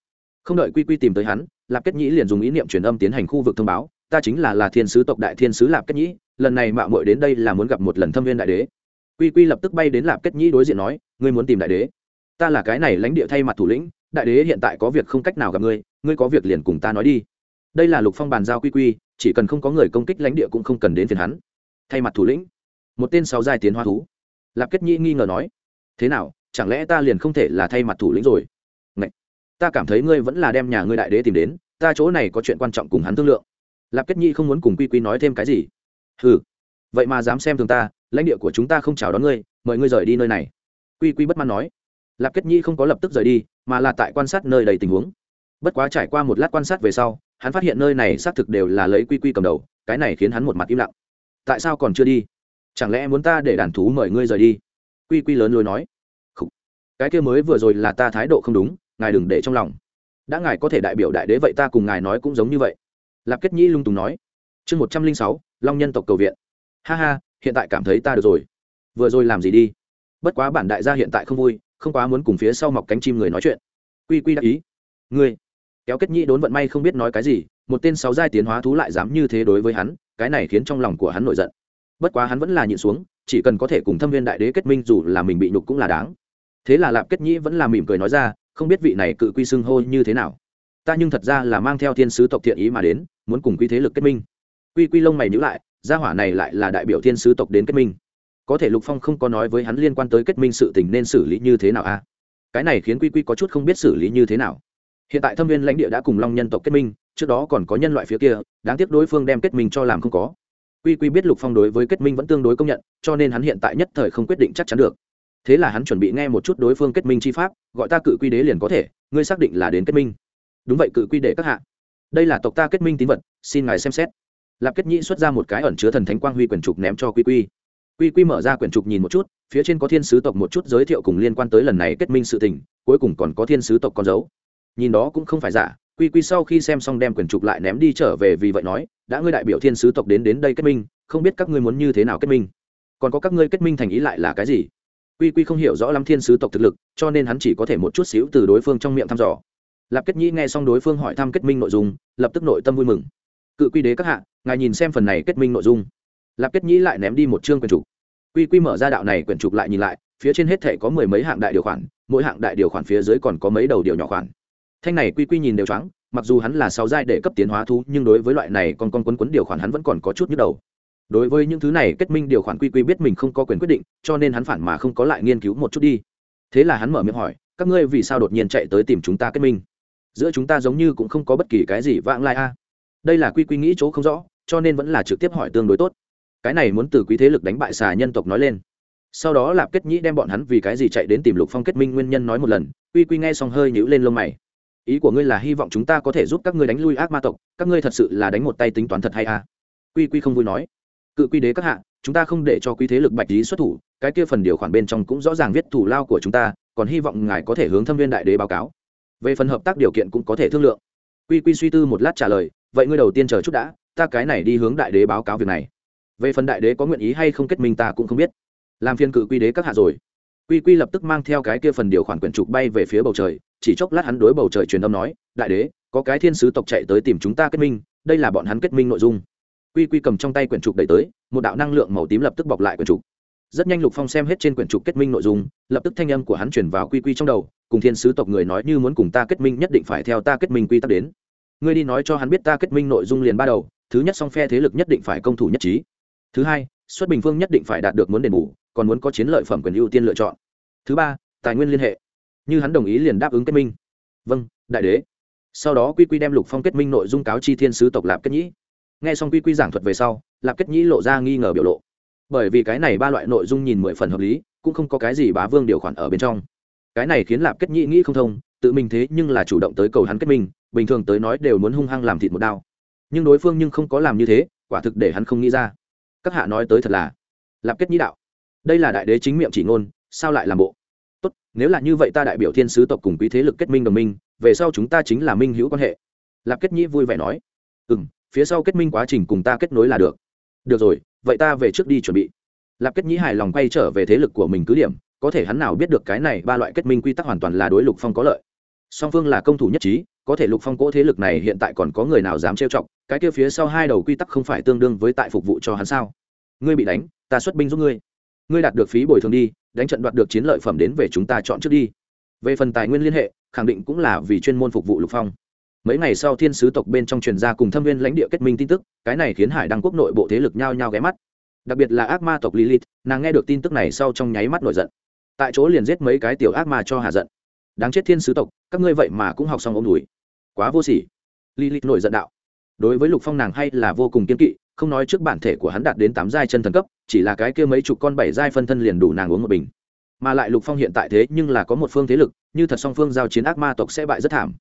Không đợi quy quy tìm tới hắn, lạp kết nhĩ liền dùng ý niệm truyền âm tiến hành khu vực thông báo, ta chính là là thiên sứ tộc đại thiên sứ lạp kết nhĩ, lần này mạo muội đến đây là muốn gặp một lần thâm viên đại đế quy quy lập tức bay đến lạp kết nhĩ đối diện nói, ngươi muốn tìm đại đế? Ta là cái này lãnh địa thay mặt thủ lĩnh, đại đế hiện tại có việc không cách nào gặp ngươi ngươi có việc liền cùng ta nói đi. Đây là lục phong bàn giao quy quy, chỉ cần không có người công kích lãnh địa cũng không cần đến phiền hắn. Thay mặt thủ lĩnh, một tên sáu giai tiến hoa thú. Lạp kết nhĩ nghi ngờ nói, thế nào, chẳng lẽ ta liền không thể là thay mặt thủ lĩnh rồi? Ngậy! ta cảm thấy ngươi vẫn là đem nhà ngươi đại đế tìm đến, ta chỗ này có chuyện quan trọng cùng hắn thương lượng. Lạp kết nhĩ không muốn cùng quy quy nói thêm cái gì. Ừ vậy mà dám xem thường ta lãnh địa của chúng ta không chào đón ngươi, mời ngươi rời đi nơi này. Quy quy bất mãn nói. Lạp kết nhĩ không có lập tức rời đi, mà là tại quan sát nơi đầy tình huống. Bất quá trải qua một lát quan sát về sau, hắn phát hiện nơi này xác thực đều là lấy quy quy cầm đầu, cái này khiến hắn một mặt im lặng. Tại sao còn chưa đi? Chẳng lẽ muốn ta để đàn thú mời ngươi rời đi? Quy quy lớn lối nói. Cái kia mới vừa rồi là ta thái độ không đúng, ngài đừng để trong lòng. Đã ngài có thể đại biểu đại đế vậy ta cùng ngài nói cũng giống như vậy. Lạp kết nhĩ lung tùng nói. Chương một trăm linh sáu, long nhân tộc cầu viện. Ha ha hiện tại cảm thấy ta được rồi. Vừa rồi làm gì đi? Bất quá bản đại gia hiện tại không vui, không quá muốn cùng phía sau mọc cánh chim người nói chuyện. Quy quy đắc ý. Ngươi, kéo kết nhĩ đốn vận may không biết nói cái gì, một tên sáu giai tiến hóa thú lại dám như thế đối với hắn, cái này khiến trong lòng của hắn nổi giận. Bất quá hắn vẫn là nhịn xuống, chỉ cần có thể cùng thâm viên đại đế kết minh dù là mình bị nhục cũng là đáng. Thế là lạp kết nhĩ vẫn là mỉm cười nói ra, không biết vị này cự quy xưng hô như thế nào. Ta nhưng thật ra là mang theo thiên sứ tộc thiện ý mà đến, muốn cùng quy thế lực kết minh. Quy quy lông mày nhữ lại gia hỏa này lại là đại biểu thiên sứ tộc đến kết minh. Có thể lục phong không có nói với hắn liên quan tới kết minh sự tình nên xử lý như thế nào a cái này khiến quy quy có chút không biết xử lý như thế nào. Hiện tại thâm viên lãnh địa đã cùng long nhân tộc kết minh, trước đó còn có nhân loại phía kia, đáng tiếc đối phương đem kết minh cho làm không có. Quy quy biết lục phong đối với kết minh vẫn tương đối công nhận, cho nên hắn hiện tại nhất thời không quyết định chắc chắn được. Thế là hắn chuẩn bị nghe một chút đối phương kết minh chi pháp, gọi ta cự quy đế liền có thể, ngươi xác định là đến kết minh. Đúng vậy cự quy đế các hạ. Đây là tộc ta kết minh tín vật, xin ngài xem xét lạp kết nhĩ xuất ra một cái ẩn chứa thần thánh quang huy quyển trục ném cho quy quy. Quy quy mở ra quyển trục nhìn một chút, phía trên có thiên sứ tộc một chút giới thiệu cùng liên quan tới lần này kết minh sự tình, cuối cùng còn có thiên sứ tộc con dấu. Nhìn đó cũng không phải giả, quy quy sau khi xem xong đem quyển trục lại ném đi trở về vì vậy nói, đã ngươi đại biểu thiên sứ tộc đến đến đây kết minh, không biết các ngươi muốn như thế nào kết minh? Còn có các ngươi kết minh thành ý lại là cái gì? Quy quy không hiểu rõ lắm thiên sứ tộc thực lực, cho nên hắn chỉ có thể một chút xíu từ đối phương trong miệng thăm dò. Lạp kết nhĩ nghe xong đối phương hỏi thăm kết minh nội dung, lập tức nội tâm vui mừng cự quy đế các hạ, ngài nhìn xem phần này kết minh nội dung. Lạp kết nhĩ lại ném đi một chương quyển trục. Quy quy mở ra đạo này quyển trục lại nhìn lại, phía trên hết thể có mười mấy hạng đại điều khoản, mỗi hạng đại điều khoản phía dưới còn có mấy đầu điều nhỏ khoản. Thanh này quy quy nhìn đều choáng, mặc dù hắn là sáu giai để cấp tiến hóa thú, nhưng đối với loại này còn con quấn quấn điều khoản hắn vẫn còn có chút nhức đầu. Đối với những thứ này kết minh điều khoản quy quy biết mình không có quyền quyết định, cho nên hắn phản mà không có lại nghiên cứu một chút đi. Thế là hắn mở miệng hỏi, các ngươi vì sao đột nhiên chạy tới tìm chúng ta kết minh? Giữa chúng ta giống như cũng không có bất kỳ cái gì vãng lai a đây là quy quy nghĩ chỗ không rõ, cho nên vẫn là trực tiếp hỏi tương đối tốt. Cái này muốn từ quý thế lực đánh bại xà nhân tộc nói lên. Sau đó lạp kết nhĩ đem bọn hắn vì cái gì chạy đến tìm lục phong kết minh nguyên nhân nói một lần, quy quy nghe xong hơi nhữ lên lông mày. Ý của ngươi là hy vọng chúng ta có thể giúp các ngươi đánh lui ác ma tộc, các ngươi thật sự là đánh một tay tính toán thật hay à? quy quy không vui nói. Cự quy đế các hạ, chúng ta không để cho quý thế lực bạch lý xuất thủ, cái kia phần điều khoản bên trong cũng rõ ràng viết thủ lao của chúng ta, còn hy vọng ngài có thể hướng thâm viên đại đế báo cáo. Về phần hợp tác điều kiện cũng có thể thương lượng. Quy quy suy tư một lát trả lời vậy ngươi đầu tiên chờ chút đã, ta cái này đi hướng đại đế báo cáo việc này. Về phần đại đế có nguyện ý hay không kết minh ta cũng không biết. Làm phiên cự quy đế các hạ rồi. Quy quy lập tức mang theo cái kia phần điều khoản quyển trục bay về phía bầu trời, chỉ chốc lát hắn đối bầu trời truyền âm nói, đại đế, có cái thiên sứ tộc chạy tới tìm chúng ta kết minh, đây là bọn hắn kết minh nội dung. Quy quy cầm trong tay quyển trục đẩy tới, một đạo năng lượng màu tím lập tức bọc lại quyển trục. Rất nhanh lục phong xem hết trên quyển trục kết minh nội dung, lập tức thanh âm của hắn chuyển vào quy quy trong đầu, cùng thiên sứ tộc người nói như muốn cùng ta kết minh nhất định phải theo ta kết minh quy tắc đến ngươi đi nói cho hắn biết ta kết minh nội dung liền ba đầu, thứ nhất song phe thế lực nhất định phải công thủ nhất trí. Thứ hai, xuất bình phương nhất định phải đạt được muốn đền bù, còn muốn có chiến lợi phẩm quyền ưu tiên lựa chọn. Thứ ba, tài nguyên liên hệ. Như hắn đồng ý liền đáp ứng kết minh. Vâng đại đế. Sau đó quy quy đem lục phong kết minh nội dung cáo chi thiên sứ tộc lạp kết nhĩ. Nghe xong quy quy giảng thuật về sau, lạp kết nhĩ lộ ra nghi ngờ biểu lộ. Bởi vì cái này ba loại nội dung nhìn mười phần hợp lý, cũng không có cái gì bá vương điều khoản ở bên trong. Cái này khiến lạp kết nhĩ nghĩ không thông, tự mình thế nhưng là chủ động tới cầu hắn kết minh bình thường tới nói đều muốn hung hăng làm thịt một đao. Nhưng đối phương nhưng không có làm như thế, quả thực để hắn không nghĩ ra. Các hạ nói tới thật là lạp kết nhĩ đạo. Đây là đại đế chính miệng chỉ ngôn, sao lại làm bộ? Tốt, nếu là như vậy ta đại biểu thiên sứ tộc cùng quý thế lực kết minh đồng minh, về sau chúng ta chính là minh hữu quan hệ. Lạp kết nhĩ vui vẻ nói. Ừ m phía sau kết minh quá trình cùng ta kết nối là được. Được rồi, vậy ta về trước đi chuẩn bị. Lạp kết nhĩ hài lòng quay trở về thế lực của mình cứ điểm, có thể hắn nào biết được cái này ba loại kết minh quy tắc hoàn toàn là đối lục phong có lợi. Song phương là công thủ nhất trí có thể lục phong cỗ thế lực này hiện tại còn có người nào dám trêu chọc, cái kia phía sau hai đầu quy tắc không phải tương đương với tại phục vụ cho hắn sao? Ngươi bị đánh, ta xuất binh giúp ngươi. Ngươi đạt được phí bồi thường đi, đánh trận đoạt được chiến lợi phẩm đến về chúng ta chọn trước đi. Về phần tài nguyên liên hệ, khẳng định cũng là vì chuyên môn phục vụ lục phong. Mấy ngày sau thiên sứ tộc bên trong truyền gia cùng thâm viên lãnh địa kết minh tin tức, cái này khiến hải đăng quốc nội bộ thế lực nhao nhao ghé mắt. Đặc biệt là ác ma tộc lilith, nàng nghe được tin tức này sau trong nháy mắt nổi giận. Tại chỗ liền giết mấy cái tiểu ác ma cho hạ giận đáng chết thiên sứ tộc, các ngươi vậy mà cũng học xong ôm đùi. Quá vô sỉ. Lilith nổi giận đạo. Đối với lục phong nàng hay là vô cùng kiên kỵ, không nói trước bản thể của hắn đạt đến tám giai chân thần cấp, chỉ là cái kia mấy chục con bảy giai phân thân liền đủ nàng uống một bình. Mà lại lục phong hiện tại thế nhưng là có một phương thế lực, như thật song phương giao chiến ác ma tộc sẽ bại rất thảm.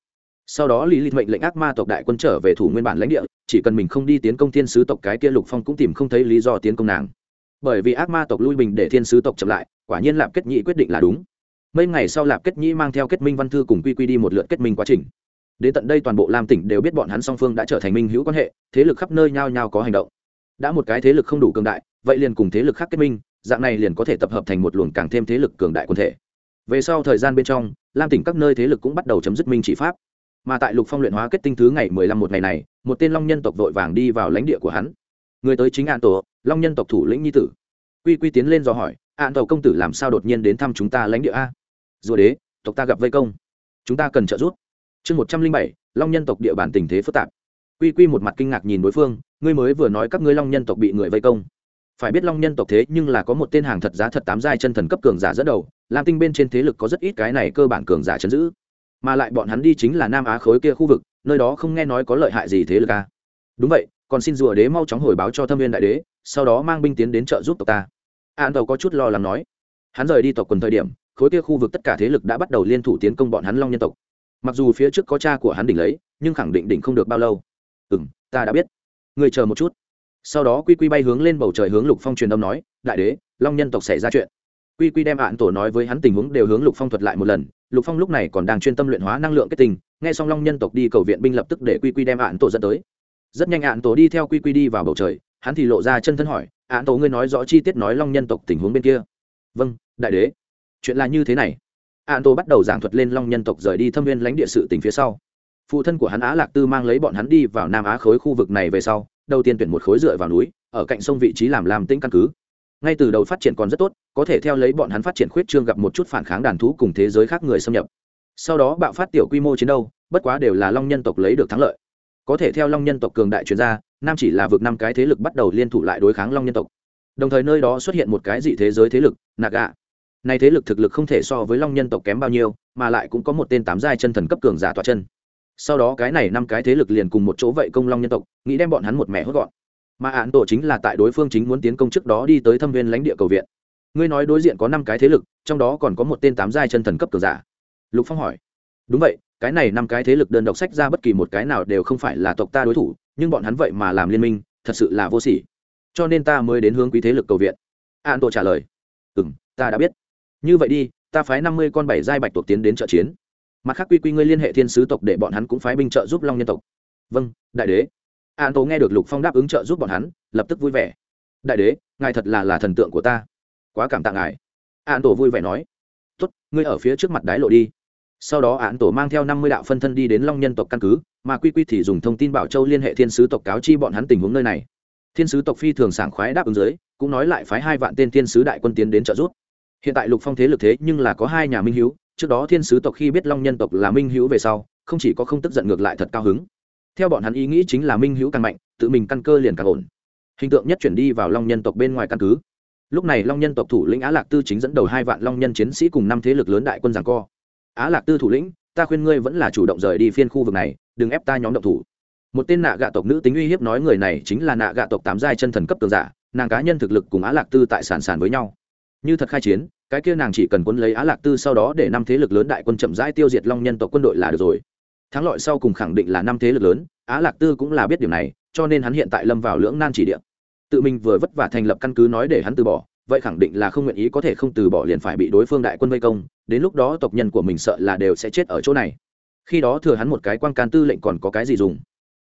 Sau đó lý lịch mệnh lệnh ác ma tộc đại quân trở về thủ nguyên bản lãnh địa, chỉ cần mình không đi tiến công thiên sứ tộc cái kia lục phong cũng tìm không thấy lý do tiến công nàng. Bởi vì ác ma tộc lui bình để thiên sứ tộc chậm lại, quả nhiên lạp kết nhị quyết định là đúng mấy ngày sau lạp kết nhĩ mang theo kết minh văn thư cùng quy quy đi một lượt kết minh quá trình. Đến tận đây toàn bộ lam tỉnh đều biết bọn hắn song phương đã trở thành minh hữu quan hệ, thế lực khắp nơi nhao nhao có hành động. Đã một cái thế lực không đủ cường đại, vậy liền cùng thế lực khác kết minh, dạng này liền có thể tập hợp thành một luồng càng thêm thế lực cường đại quân thể. Về sau thời gian bên trong, lam tỉnh các nơi thế lực cũng bắt đầu chấm dứt minh chỉ pháp. Mà tại lục phong luyện hóa kết tinh thứ ngày mười lăm một ngày này, một tên long nhân tộc vội vàng đi vào lãnh địa của hắn. Người tới chính an tổ, long nhân tộc thủ lĩnh nhi tử. Quy quy tiến lên dò hỏi, an tàu công tử làm sao đột nhiên đến thăm chúng ta lãnh địa a? Rùa đế, tộc ta gặp vây công. Chúng ta cần trợ giúp. Chương một trăm linh bảy, long nhân tộc địa bàn tình thế phức tạp. Quy quy một mặt kinh ngạc nhìn đối phương, ngươi mới vừa nói các ngươi long nhân tộc bị người vây công. Phải biết long nhân tộc thế nhưng là có một tên hàng thật giá thật tám giai chân thần cấp cường giả dẫn đầu, lam tinh bên trên thế lực có rất ít cái này cơ bản cường giả chấn giữ. Mà lại bọn hắn đi chính là nam á khối kia khu vực, nơi đó không nghe nói có lợi hại gì thế lực à. đúng vậy, còn xin rùa đế mau chóng hồi báo cho thâm viên đại đế, sau đó mang binh tiến đến trợ giúp tộc ta. An tàu có chút lo lắng nói. Hắn rời đi tộc quần thời điểm khối kia khu vực tất cả thế lực đã bắt đầu liên thủ tiến công bọn hắn long nhân tộc. Mặc dù phía trước có cha của hắn đỉnh lấy, nhưng khẳng định đỉnh không được bao lâu. Ừ m ta đã biết. Người chờ một chút. Sau đó quy quy bay hướng lên bầu trời hướng lục phong truyền âm nói, đại đế, long nhân tộc xảy ra chuyện. Quy quy đem ạn tổ nói với hắn tình huống đều hướng lục phong thuật lại một lần. Lục phong lúc này còn đang chuyên tâm luyện hóa năng lượng kết tình nghe xong long nhân tộc đi cầu viện binh lập tức để quy quy đem ạn tổ dẫn tới. Rất nhanh ạn tổ đi theo quy quy đi vào bầu trời, hắn thì lộ ra chân thân hỏi, ạn tổ ngươi nói rõ chi tiết nói long nhân tộc tình huống bên kia? Vâng đại đế chuyện là như thế này. An tô bắt đầu giảng thuật lên long nhân tộc rời đi thâm viên lãnh địa sự tình phía sau. Phụ thân của hắn á lạc tư mang lấy bọn hắn đi vào nam á khối khu vực này về sau, đầu tiên tuyển một khối dựa vào núi, ở cạnh sông vị trí làm làm tĩnh căn cứ. Ngay từ đầu phát triển còn rất tốt, có thể theo lấy bọn hắn phát triển khuyết trương gặp một chút phản kháng đàn thú cùng thế giới khác người xâm nhập. Sau đó bạo phát tiểu quy mô chiến đâu bất quá đều là long nhân tộc lấy được thắng lợi. Có thể theo long nhân tộc cường đại chuyên gia nam chỉ là vượt năm cái thế lực bắt đầu liên thủ lại đối kháng long nhân tộc. Đồng thời nơi đó xuất hiện một cái dị thế giới thế lực nạc gạ này thế lực thực lực không thể so với long nhân tộc kém bao nhiêu, mà lại cũng có một tên tám giai chân thần cấp cường giả tọa chân. Sau đó cái này năm cái thế lực liền cùng một chỗ vậy công long nhân tộc, nghĩ đem bọn hắn một mẹ hốt gọn. Mà án tổ chính là tại đối phương chính muốn tiến công trước đó đi tới thâm viên lãnh địa cầu viện. Ngươi nói đối diện có năm cái thế lực, trong đó còn có một tên tám giai chân thần cấp cường giả. Lục phong hỏi. Đúng vậy, cái này năm cái thế lực đơn độc sách ra bất kỳ một cái nào đều không phải là tộc ta đối thủ, nhưng bọn hắn vậy mà làm liên minh, thật sự là vô sỉ. Cho nên ta mới đến hướng quý thế lực cầu viện. Án tổ trả lời. Ừ ta đã biết như vậy đi, ta phái năm mươi con bảy giai bạch tuộc tiến đến trợ chiến. Mặt khác quy quy ngươi liên hệ thiên sứ tộc để bọn hắn cũng phái binh trợ giúp long nhân tộc. Vâng đại đế. An tổ nghe được lục phong đáp ứng trợ giúp bọn hắn, lập tức vui vẻ. Đại đế, ngài thật là là thần tượng của ta. Quá cảm tạ ngài. An tổ vui vẻ nói. Tốt, ngươi ở phía trước mặt đái lộ đi. Sau đó án tổ mang theo năm mươi đạo phân thân đi đến long nhân tộc căn cứ, mà quy quy thì dùng thông tin bảo châu liên hệ thiên sứ tộc cáo chi bọn hắn tình huống nơi này. Thiên sứ tộc phi thường sảng khoái đáp ứng dưới, cũng nói lại phái hai vạn tên thiên sứ đại quân tiến đến trợ giúp hiện tại lục phong thế lực thế nhưng là có hai nhà minh hữu trước đó thiên sứ tộc khi biết long nhân tộc là minh hữu về sau, không chỉ có không tức giận ngược lại thật cao hứng. Theo bọn hắn ý nghĩ chính là minh hữu càng mạnh, tự mình căn cơ liền càng ổn. Hình tượng nhất chuyển đi vào long nhân tộc bên ngoài căn cứ. Lúc này long nhân tộc thủ lĩnh á lạc tư chính dẫn đầu hai vạn long nhân chiến sĩ cùng năm thế lực lớn đại quân giảng co. Á lạc tư thủ lĩnh, ta khuyên ngươi vẫn là chủ động rời đi phiên khu vực này, đừng ép ta nhóm động thủ. Một tên nạ gạ tộc nữ tính uy hiếp nói người này chính là nạ gạ tộc tám giai chân thần cấp tường giả, nàng cá nhân thực lực cùng á lạc tư tại sàn sàn với nhau như thật khai chiến, cái kia nàng chỉ cần quân lấy á lạc tư sau đó để năm thế lực lớn đại quân chậm rãi tiêu diệt long nhân tộc quân đội là được rồi. Thắng lợi sau cùng khẳng định là năm thế lực lớn, á lạc tư cũng là biết điều này, cho nên hắn hiện tại lâm vào lưỡng nan chỉ địa. Tự mình vừa vất vả thành lập căn cứ nói để hắn từ bỏ, vậy khẳng định là không nguyện ý có thể không từ bỏ liền phải bị đối phương đại quân vây công, đến lúc đó tộc nhân của mình sợ là đều sẽ chết ở chỗ này. Khi đó thừa hắn một cái quan can tư lệnh còn có cái gì dùng?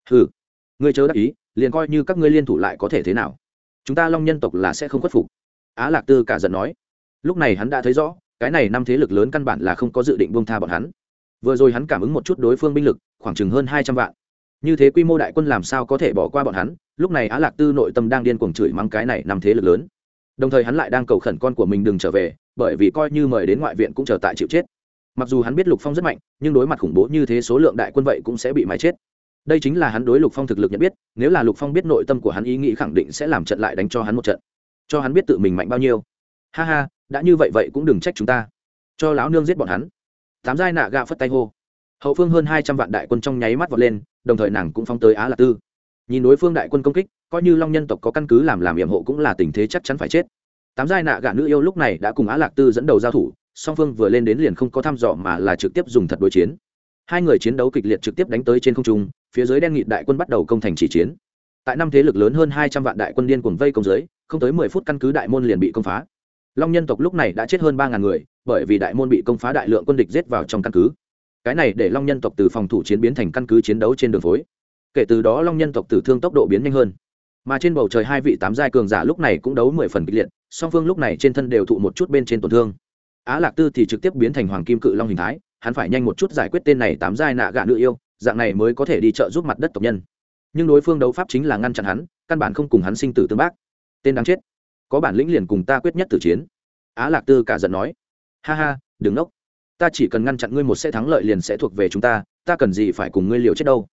Ừ ngươi chớ đắc ý, liền coi như các ngươi liên thủ lại có thể thế nào? Chúng ta long nhân tộc là sẽ không khuất phục á lạc tư cả giận nói. Lúc này hắn đã thấy rõ, cái này năm thế lực lớn căn bản là không có dự định buông tha bọn hắn. Vừa rồi hắn cảm ứng một chút đối phương binh lực, khoảng chừng hơn hai trăm vạn. Như thế quy mô đại quân làm sao có thể bỏ qua bọn hắn? Lúc này á lạc tư nội tâm đang điên cuồng chửi mắng cái này năm thế lực lớn. Đồng thời hắn lại đang cầu khẩn con của mình đừng trở về, bởi vì coi như mời đến ngoại viện cũng trở tại chịu chết. Mặc dù hắn biết lục phong rất mạnh, nhưng đối mặt khủng bố như thế số lượng đại quân vậy cũng sẽ bị mái chết. Đây chính là hắn đối lục phong thực lực nhận biết, nếu là lục phong biết nội tâm của hắn ý nghĩ khẳng định sẽ làm trận lại đánh cho hắn một trận cho hắn biết tự mình mạnh bao nhiêu. Ha ha, đã như vậy vậy cũng đừng trách chúng ta. Cho lão nương giết bọn hắn. Tám giai nạ gạ phất tay hô. Hậu phương hơn hai trăm vạn đại quân trong nháy mắt vọt lên, đồng thời nàng cũng phóng tới á lạc tư. Nhìn đối phương đại quân công kích, coi như long nhân tộc có căn cứ làm làm nhiệm hộ cũng là tình thế chắc chắn phải chết. Tám giai nạ gạ nữ yêu lúc này đã cùng á lạc tư dẫn đầu giao thủ, song phương vừa lên đến liền không có thăm dò mà là trực tiếp dùng thật đối chiến. Hai người chiến đấu kịch liệt trực tiếp đánh tới trên không trung, phía dưới đen nghịt đại quân bắt đầu công thành chỉ chiến. Tại năm thế lực lớn hơn hai trăm vạn đại quân điên cuồng vây công dưới không tới mười phút căn cứ đại môn liền bị công phá. Long nhân tộc lúc này đã chết hơn ba ngàn người, bởi vì đại môn bị công phá đại lượng quân địch giết vào trong căn cứ. Cái này để long nhân tộc từ phòng thủ chiến biến thành căn cứ chiến đấu trên đường phối. Kể từ đó long nhân tộc tử thương tốc độ biến nhanh hơn. Mà trên bầu trời hai vị tám giai cường giả lúc này cũng đấu mười phần kịch liệt, song phương lúc này trên thân đều thụ một chút bên trên tổn thương. Á lạc tư thì trực tiếp biến thành hoàng kim cự long hình thái, hắn phải nhanh một chút giải quyết tên này tám giai nạ gạ nữ yêu, dạng này mới có thể đi trợ giúp mặt đất tộc nhân. Nhưng đối phương đấu pháp chính là ngăn chặn hắn, căn bản không cùng hắn sinh tử tương bác tên đáng chết. Có bản lĩnh liền cùng ta quyết nhất tử chiến. Á lạc tư cả giận nói. Ha ha, đừng nốc. Ta chỉ cần ngăn chặn ngươi một sẽ thắng lợi liền sẽ thuộc về chúng ta ta cần gì phải cùng ngươi liều chết đâu?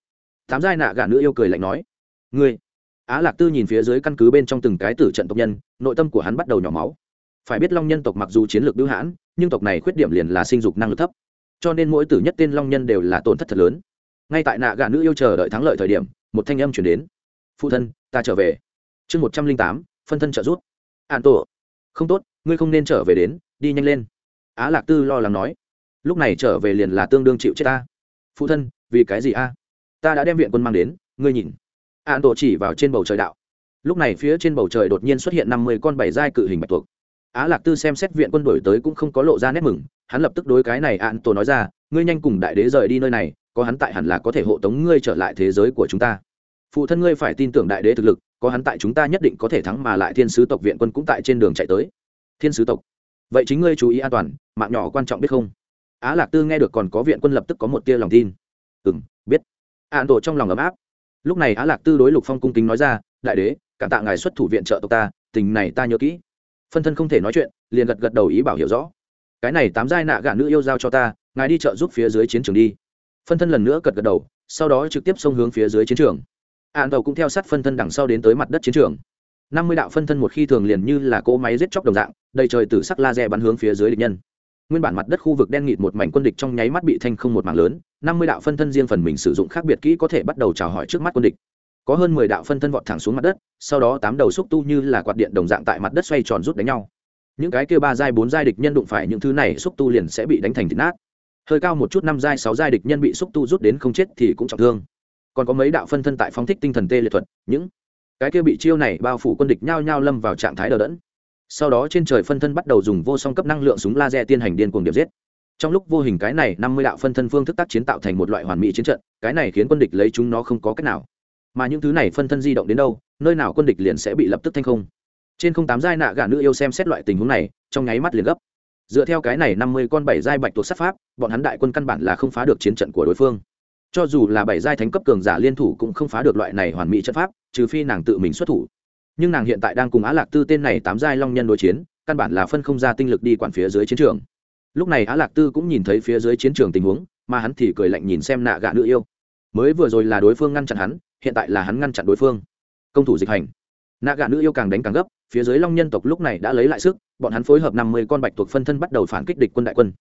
Tám giai nạ gà nữ yêu cười lạnh nói. Ngươi. Á lạc tư nhìn phía dưới căn cứ bên trong từng cái tử trận tộc nhân, nội tâm của hắn bắt đầu nhỏ máu. Phải biết long nhân tộc mặc dù chiến lược bưu hãn, nhưng tộc này khuyết điểm liền là sinh dục năng lực thấp. Cho nên mỗi tử nhất tên long nhân đều là tổn thất thật lớn. Ngay tại nạ gà nữ yêu chờ đợi thắng lợi thời điểm, một thanh âm chuyển đến. Phụ thân, ta trở về. Chương một trăm linh tám phân thân trợ giúp, an tổ không tốt ngươi không nên trở về đến đi nhanh lên. Á lạc tư lo lắng nói. Lúc này trở về liền là tương đương chịu chết ta. Phụ thân vì cái gì a? Ta đã đem viện quân mang đến ngươi nhìn. An tổ chỉ vào trên bầu trời đạo. Lúc này phía trên bầu trời đột nhiên xuất hiện năm mươi con bảy giai cự hình bạch tuộc. Á lạc tư xem xét viện quân đổi tới cũng không có lộ ra nét mừng hắn lập tức đối cái này an tổ nói ra ngươi nhanh cùng đại đế rời đi nơi này có hắn tại hẳn là có thể hộ tống ngươi trở lại thế giới của chúng ta phụ thân ngươi phải tin tưởng đại đế thực lực, có hắn tại chúng ta nhất định có thể thắng mà lại thiên sứ tộc viện quân cũng tại trên đường chạy tới. Thiên sứ tộc. Vậy chính ngươi chú ý an toàn, mạng nhỏ quan trọng biết không? Á lạc tư nghe được còn có viện quân lập tức có một tia lòng tin. Ừ m biết. An tổ trong lòng ấm áp. Lúc này á lạc tư đối lục phong cung kính nói ra, đại đế, cảm tạ ngài xuất thủ viện trợ tộc ta, tình này ta nhớ kỹ. Phân thân không thể nói chuyện, liền gật gật đầu ý bảo hiểu rõ. Cái này tám giai nạ gạ nữ yêu giao cho ta, ngài đi chợ giúp phía dưới chiến trường đi. Phân thân lần nữa gật gật đầu, sau đó trực tiếp xông hướng phía dưới chiến trường ạn tàu cũng theo sát phân thân đằng sau đến tới mặt đất chiến trường. Năm mươi đạo phân thân một khi thường liền như là cỗ máy giết chóc đồng dạng, đầy trời từ sắc laser bắn hướng phía dưới địch nhân. Nguyên bản mặt đất khu vực đen nghịt một mảnh quân địch trong nháy mắt bị thanh không một mảng lớn, năm mươi đạo phân thân riêng phần mình sử dụng khác biệt kỹ có thể bắt đầu chào hỏi trước mắt quân địch. Có hơn mười đạo phân thân vọt thẳng xuống mặt đất, sau đó tám đầu xúc tu như là quạt điện đồng dạng tại mặt đất xoay tròn rút đánh nhau. Những cái kia ba giai, bốn giai địch nhân đụng phải những thứ này, xúc tu liền sẽ bị đánh thành thịt nát. Hơi cao một chút, năm giai, sáu giai địch nhân bị xúc tu rút đến không chết thì cũng trọng thương còn có mấy đạo phân thân tại phóng thích tinh thần tê liệt thuật, những cái kia bị chiêu này bao phủ quân địch nhao nhao lâm vào trạng thái đờ đẫn. Sau đó trên trời phân thân bắt đầu dùng vô song cấp năng lượng súng laser tiên hành điên cuồng điểm giết. Trong lúc vô hình cái này năm mươi đạo phân thân phương thức tác chiến tạo thành một loại hoàn mỹ chiến trận, cái này khiến quân địch lấy chúng nó không có cách nào. Mà những thứ này phân thân di động đến đâu, nơi nào quân địch liền sẽ bị lập tức thanh không. Trên không tám giai nạ gà nữ yêu xem xét loại tình huống này, trong nháy mắt liền gấp. Dựa theo cái này năm mươi con bảy giai bạch tuộc sát pháp, bọn hắn đại quân căn bản là không phá được chiến trận của đối phương cho dù là bảy giai thánh cấp cường giả liên thủ cũng không phá được loại này hoàn mỹ trận pháp, trừ phi nàng tự mình xuất thủ. Nhưng nàng hiện tại đang cùng á lạc tư tên này tám giai long nhân đối chiến, căn bản là phân không ra tinh lực đi quản phía dưới chiến trường. Lúc này á lạc tư cũng nhìn thấy phía dưới chiến trường tình huống, mà hắn thì cười lạnh nhìn xem nạ gạ nữ yêu. Mới vừa rồi là đối phương ngăn chặn hắn, hiện tại là hắn ngăn chặn đối phương. Công thủ dịch hành. Nạ gạ nữ yêu càng đánh càng gấp, phía dưới long nhân tộc lúc này đã lấy lại sức, bọn hắn phối hợp năm mươi con bạch thuộc phân thân bắt đầu phản kích địch quân đại quân.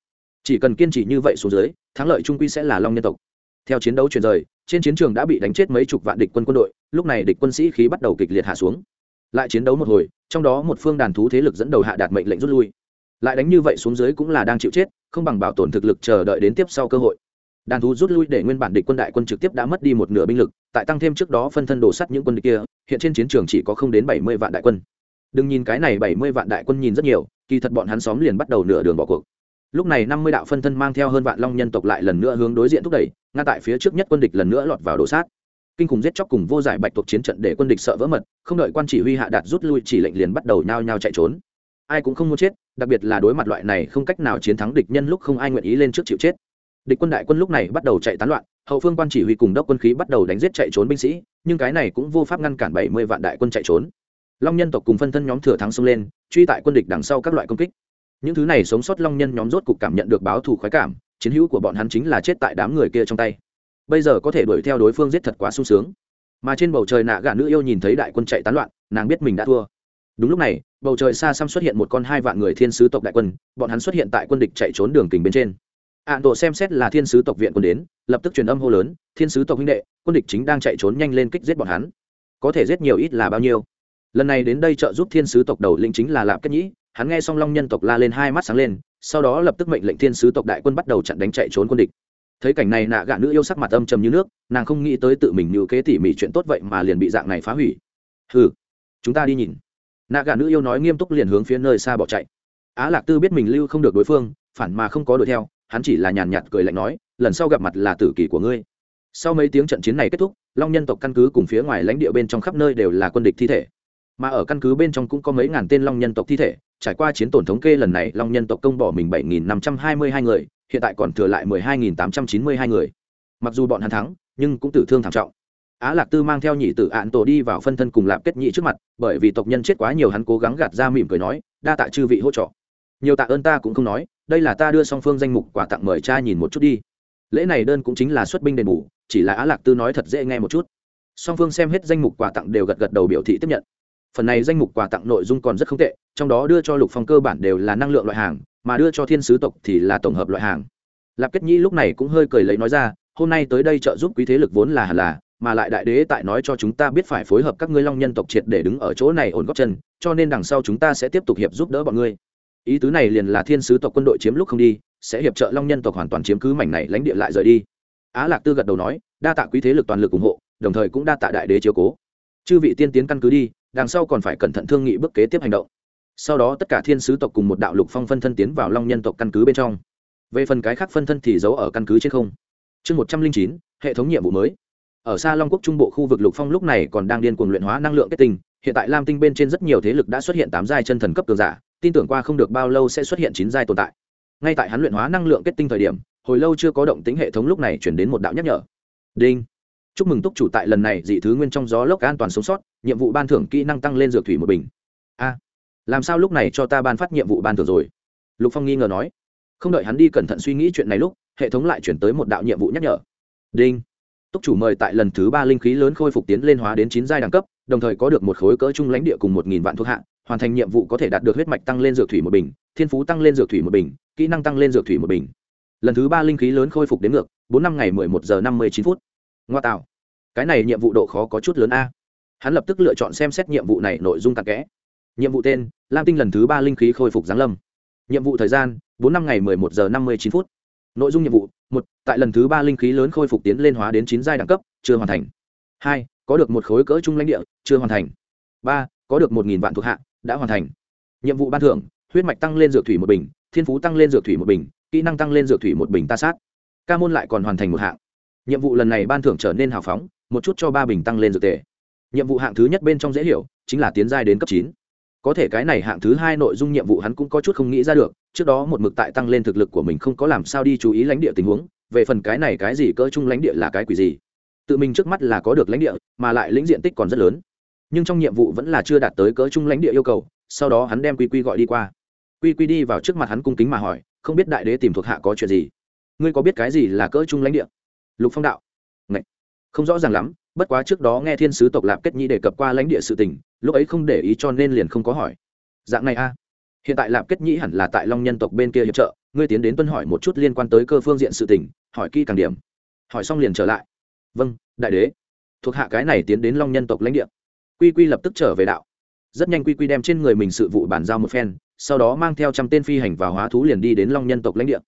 Chỉ cần kiên trì như vậy xuống dưới, thắng lợi trung quy sẽ là long nhân tộc theo chiến đấu chuyển rời, trên chiến trường đã bị đánh chết mấy chục vạn địch quân quân đội, lúc này địch quân sĩ khí bắt đầu kịch liệt hạ xuống. Lại chiến đấu một hồi, trong đó một phương đàn thú thế lực dẫn đầu hạ đạt mệnh lệnh rút lui. Lại đánh như vậy xuống dưới cũng là đang chịu chết, không bằng bảo tồn thực lực chờ đợi đến tiếp sau cơ hội. Đàn thú rút lui để nguyên bản địch quân đại quân trực tiếp đã mất đi một nửa binh lực, tại tăng thêm trước đó phân thân đổ sắt những quân địch kia, hiện trên chiến trường chỉ có không đến bảy mươi vạn đại quân. Đừng nhìn cái này bảy mươi vạn đại quân nhìn rất nhiều, kỳ thật bọn hắn xóm liền bắt đầu nửa đường bỏ cuộc lúc này năm mươi đạo phân thân mang theo hơn vạn long nhân tộc lại lần nữa hướng đối diện thúc đẩy ngay tại phía trước nhất quân địch lần nữa lọt vào đổ sát. Kinh khủng giết chóc cùng vô giải bạch tuộc chiến trận để quân địch sợ vỡ mật, không đợi quan chỉ huy hạ đạt rút lui, chỉ lệnh liền bắt đầu nhao nhao chạy trốn. Ai cũng không muốn chết, đặc biệt là đối mặt loại này không cách nào chiến thắng địch nhân lúc không ai nguyện ý lên trước chịu chết. Địch quân đại quân lúc này bắt đầu chạy tán loạn, hậu phương quan chỉ huy cùng đốc quân khí bắt đầu đánh giết chạy trốn binh sĩ, nhưng cái này cũng vô pháp ngăn cản bảy mươi vạn đại quân chạy trốn. Long nhân tộc cùng phân thân nhóm thừa thắng xông lên, truy tại quân địch đằng sau các loại công kích những thứ này sống sót long nhân nhóm rốt cục cảm nhận được báo thù khoái cảm, chiến hữu của bọn hắn chính là chết tại đám người kia trong tay. Bây giờ có thể đuổi theo đối phương giết thật quá sung sướng. Mà trên bầu trời nạ gà nữ yêu nhìn thấy đại quân chạy tán loạn, nàng biết mình đã thua. Đúng lúc này, bầu trời xa xăm xuất hiện một con hai vạn người thiên sứ tộc đại quân, bọn hắn xuất hiện tại quân địch chạy trốn đường kình bên trên. Ạn tổ xem xét là thiên sứ tộc viện quân đến, lập tức truyền âm hô lớn, thiên sứ tộc huynh đệ, quân địch chính đang chạy trốn nhanh lên kích giết bọn hắn. Có thể giết nhiều ít là bao nhiêu? Lần này đến đây trợ giúp thiên sứ tộc đầu lĩnh chính là lạp kết nhĩ hắn nghe xong long nhân tộc la lên hai mắt sáng lên, sau đó lập tức mệnh lệnh thiên sứ tộc đại quân bắt đầu chặn đánh chạy trốn quân địch. Thấy cảnh này, nạ gạ nữ yêu sắc mặt âm trầm như nước, nàng không nghĩ tới tự mình như kế tỉ mỉ chuyện tốt vậy mà liền bị dạng này phá hủy. Hừ, chúng ta đi nhìn. Nạ gạ nữ yêu nói nghiêm túc liền hướng phía nơi xa bỏ chạy. Á lạc tư biết mình lưu không được đối phương, phản mà không có đuổi theo, hắn chỉ là nhàn nhạt cười lạnh nói, lần sau gặp mặt là tử kỳ của ngươi. Sau mấy tiếng trận chiến này kết thúc, long nhân tộc căn cứ cùng phía ngoài lãnh địa bên trong khắp nơi đều là quân địch thi thể. Mà ở căn cứ bên trong cũng có mấy ngàn tên long nhân tộc thi thể trải qua chiến tổn thống kê lần này, long nhân tộc công bỏ mình bảy nghìn năm trăm hai mươi hai người, hiện tại còn thừa lại mười hai nghìn tám trăm chín mươi hai người. Mặc dù bọn hắn thắng, nhưng cũng tử thương thảm trọng. Á lạc tư mang theo nhị tử ạn tổ đi vào phân thân cùng lạp kết nhị trước mặt, bởi vì tộc nhân chết quá nhiều hắn cố gắng gạt ra mỉm cười nói, đa tạ chư vị hỗ trợ. Nhiều tạ ơn ta cũng không nói, đây là ta đưa song phương danh mục quà tặng mời cha nhìn một chút đi. Lễ này đơn cũng chính là xuất binh đền bù, chỉ là á lạc tư nói thật dễ nghe một chút. Song phương xem hết danh mục quà tặng đều gật gật đầu biểu thị tiếp nhận phần này danh mục quà tặng nội dung còn rất không tệ, trong đó đưa cho lục phong cơ bản đều là năng lượng loại hàng, mà đưa cho thiên sứ tộc thì là tổng hợp loại hàng. Lạp kết nhĩ lúc này cũng hơi cười lấy nói ra, hôm nay tới đây trợ giúp quý thế lực vốn là hẳn là, mà lại đại đế tại nói cho chúng ta biết phải phối hợp các ngươi long nhân tộc triệt để đứng ở chỗ này ổn góc chân, cho nên đằng sau chúng ta sẽ tiếp tục hiệp giúp đỡ bọn ngươi. Ý tứ này liền là thiên sứ tộc quân đội chiếm lúc không đi, sẽ hiệp trợ long nhân tộc hoàn toàn chiếm cứ mảnh này lãnh địa lại rời đi. Á lạc tư gật đầu nói, đa tạ quý thế lực toàn lực ủng hộ, đồng thời cũng đa tạ đại đế chiếu cố. Chư vị tiên tiến căn cứ đi đằng sau còn phải cẩn thận thương nghị bước kế tiếp hành động. Sau đó tất cả thiên sứ tộc cùng một đạo lục phong phân thân tiến vào long nhân tộc căn cứ bên trong. Về phần cái khác phân thân thì giấu ở căn cứ trên không. Chương một trăm linh chín, hệ thống nhiệm vụ mới. Ở xa long quốc trung bộ khu vực lục phong lúc này còn đang điên cuồng luyện hóa năng lượng kết tinh. Hiện tại lam tinh bên trên rất nhiều thế lực đã xuất hiện tám giai chân thần cấp cường giả, tin tưởng qua không được bao lâu sẽ xuất hiện chín giai tồn tại. Ngay tại hắn luyện hóa năng lượng kết tinh thời điểm, hồi lâu chưa có động tính hệ thống lúc này chuyển đến một đạo nhắc nhở. Đinh chúc mừng túc chủ tại lần này dị thứ nguyên trong gió lốc an toàn sống sót, nhiệm vụ ban thưởng kỹ năng tăng lên dược thủy một bình. A, làm sao lúc này cho ta ban phát nhiệm vụ ban thưởng rồi? Lục phong nghi ngờ nói. Không đợi hắn đi cẩn thận suy nghĩ chuyện này lúc, hệ thống lại chuyển tới một đạo nhiệm vụ nhắc nhở. Đinh. Túc chủ mời tại lần thứ ba linh khí lớn khôi phục tiến lên hóa đến chín giai đẳng cấp, đồng thời có được một khối cỡ trung lãnh địa cùng một nghìn vạn thuộc hạ, hoàn thành nhiệm vụ có thể đạt được huyết mạch tăng lên dược thủy một bình, thiên phú tăng lên dược thủy một bình, kỹ năng tăng lên dược thủy một bình. Lần thứ ba linh khí lớn khôi phục đến ngược, bốn năm ngày mười một giờ năm mươi chín phút. Ngoa tạo cái này nhiệm vụ độ khó có chút lớn a. Hắn lập tức lựa chọn xem xét nhiệm vụ này nội dung tạc kẽ. Nhiệm vụ tên, lam tinh lần thứ ba linh khí khôi phục giáng lâm. Nhiệm vụ thời gian, bốn năm ngày mười một giờ năm mươi chín phút. Nội dung nhiệm vụ, một, tại lần thứ ba linh khí lớn khôi phục tiến lên hóa đến chín giai đẳng cấp, chưa hoàn thành. Hai, có được một khối cỡ trung lãnh địa, chưa hoàn thành. Ba, có được một nghìn vạn thuộc hạ, đã hoàn thành. Nhiệm vụ ban thưởng, huyết mạch tăng lên dược thủy một bình, thiên phú tăng lên dược thủy một bình, kỹ năng tăng lên dược thủy một bình ta sát. Ca môn lại còn hoàn thành một hạng nhiệm vụ lần này ban thưởng trở nên hào phóng, một chút cho ba bình tăng lên dược tề. Nhiệm vụ hạng thứ nhất bên trong dễ hiểu, chính là tiến giai đến cấp chín. Có thể cái này hạng thứ hai nội dung nhiệm vụ hắn cũng có chút không nghĩ ra được, trước đó một mực tại tăng lên thực lực của mình không có làm sao đi chú ý lãnh địa tình huống, về phần cái này cái gì cỡ chung lãnh địa là cái quỷ gì? Tự mình trước mắt là có được lãnh địa, mà lại lĩnh diện tích còn rất lớn. Nhưng trong nhiệm vụ vẫn là chưa đạt tới cỡ chung lãnh địa yêu cầu, sau đó hắn đem quy quy gọi đi qua. Quy quy đi vào trước mặt hắn cung kính mà hỏi, không biết đại đế tìm thuộc hạ có chuyện gì? Ngươi có biết cái gì là cỡ chung lãnh địa? Lục phong đạo. Ngậy. không rõ ràng lắm, bất quá trước đó nghe thiên sứ tộc lạp kết nhĩ đề cập qua lãnh địa sự tình, lúc ấy không để ý cho nên liền không có hỏi. Dạng này a. Hiện tại lạp kết nhĩ hẳn là tại long nhân tộc bên kia hiệp trợ, ngươi tiến đến tuân hỏi một chút liên quan tới cơ phương diện sự tình, hỏi kỹ càng điểm. Hỏi xong liền trở lại. Vâng đại đế. Thuộc hạ cái này tiến đến long nhân tộc lãnh địa. Quy quy lập tức trở về đạo. Rất nhanh quy quy đem trên người mình sự vụ bàn giao một phen, sau đó mang theo trăm tên phi hành và hóa thú liền đi đến long nhân tộc lãnh địa.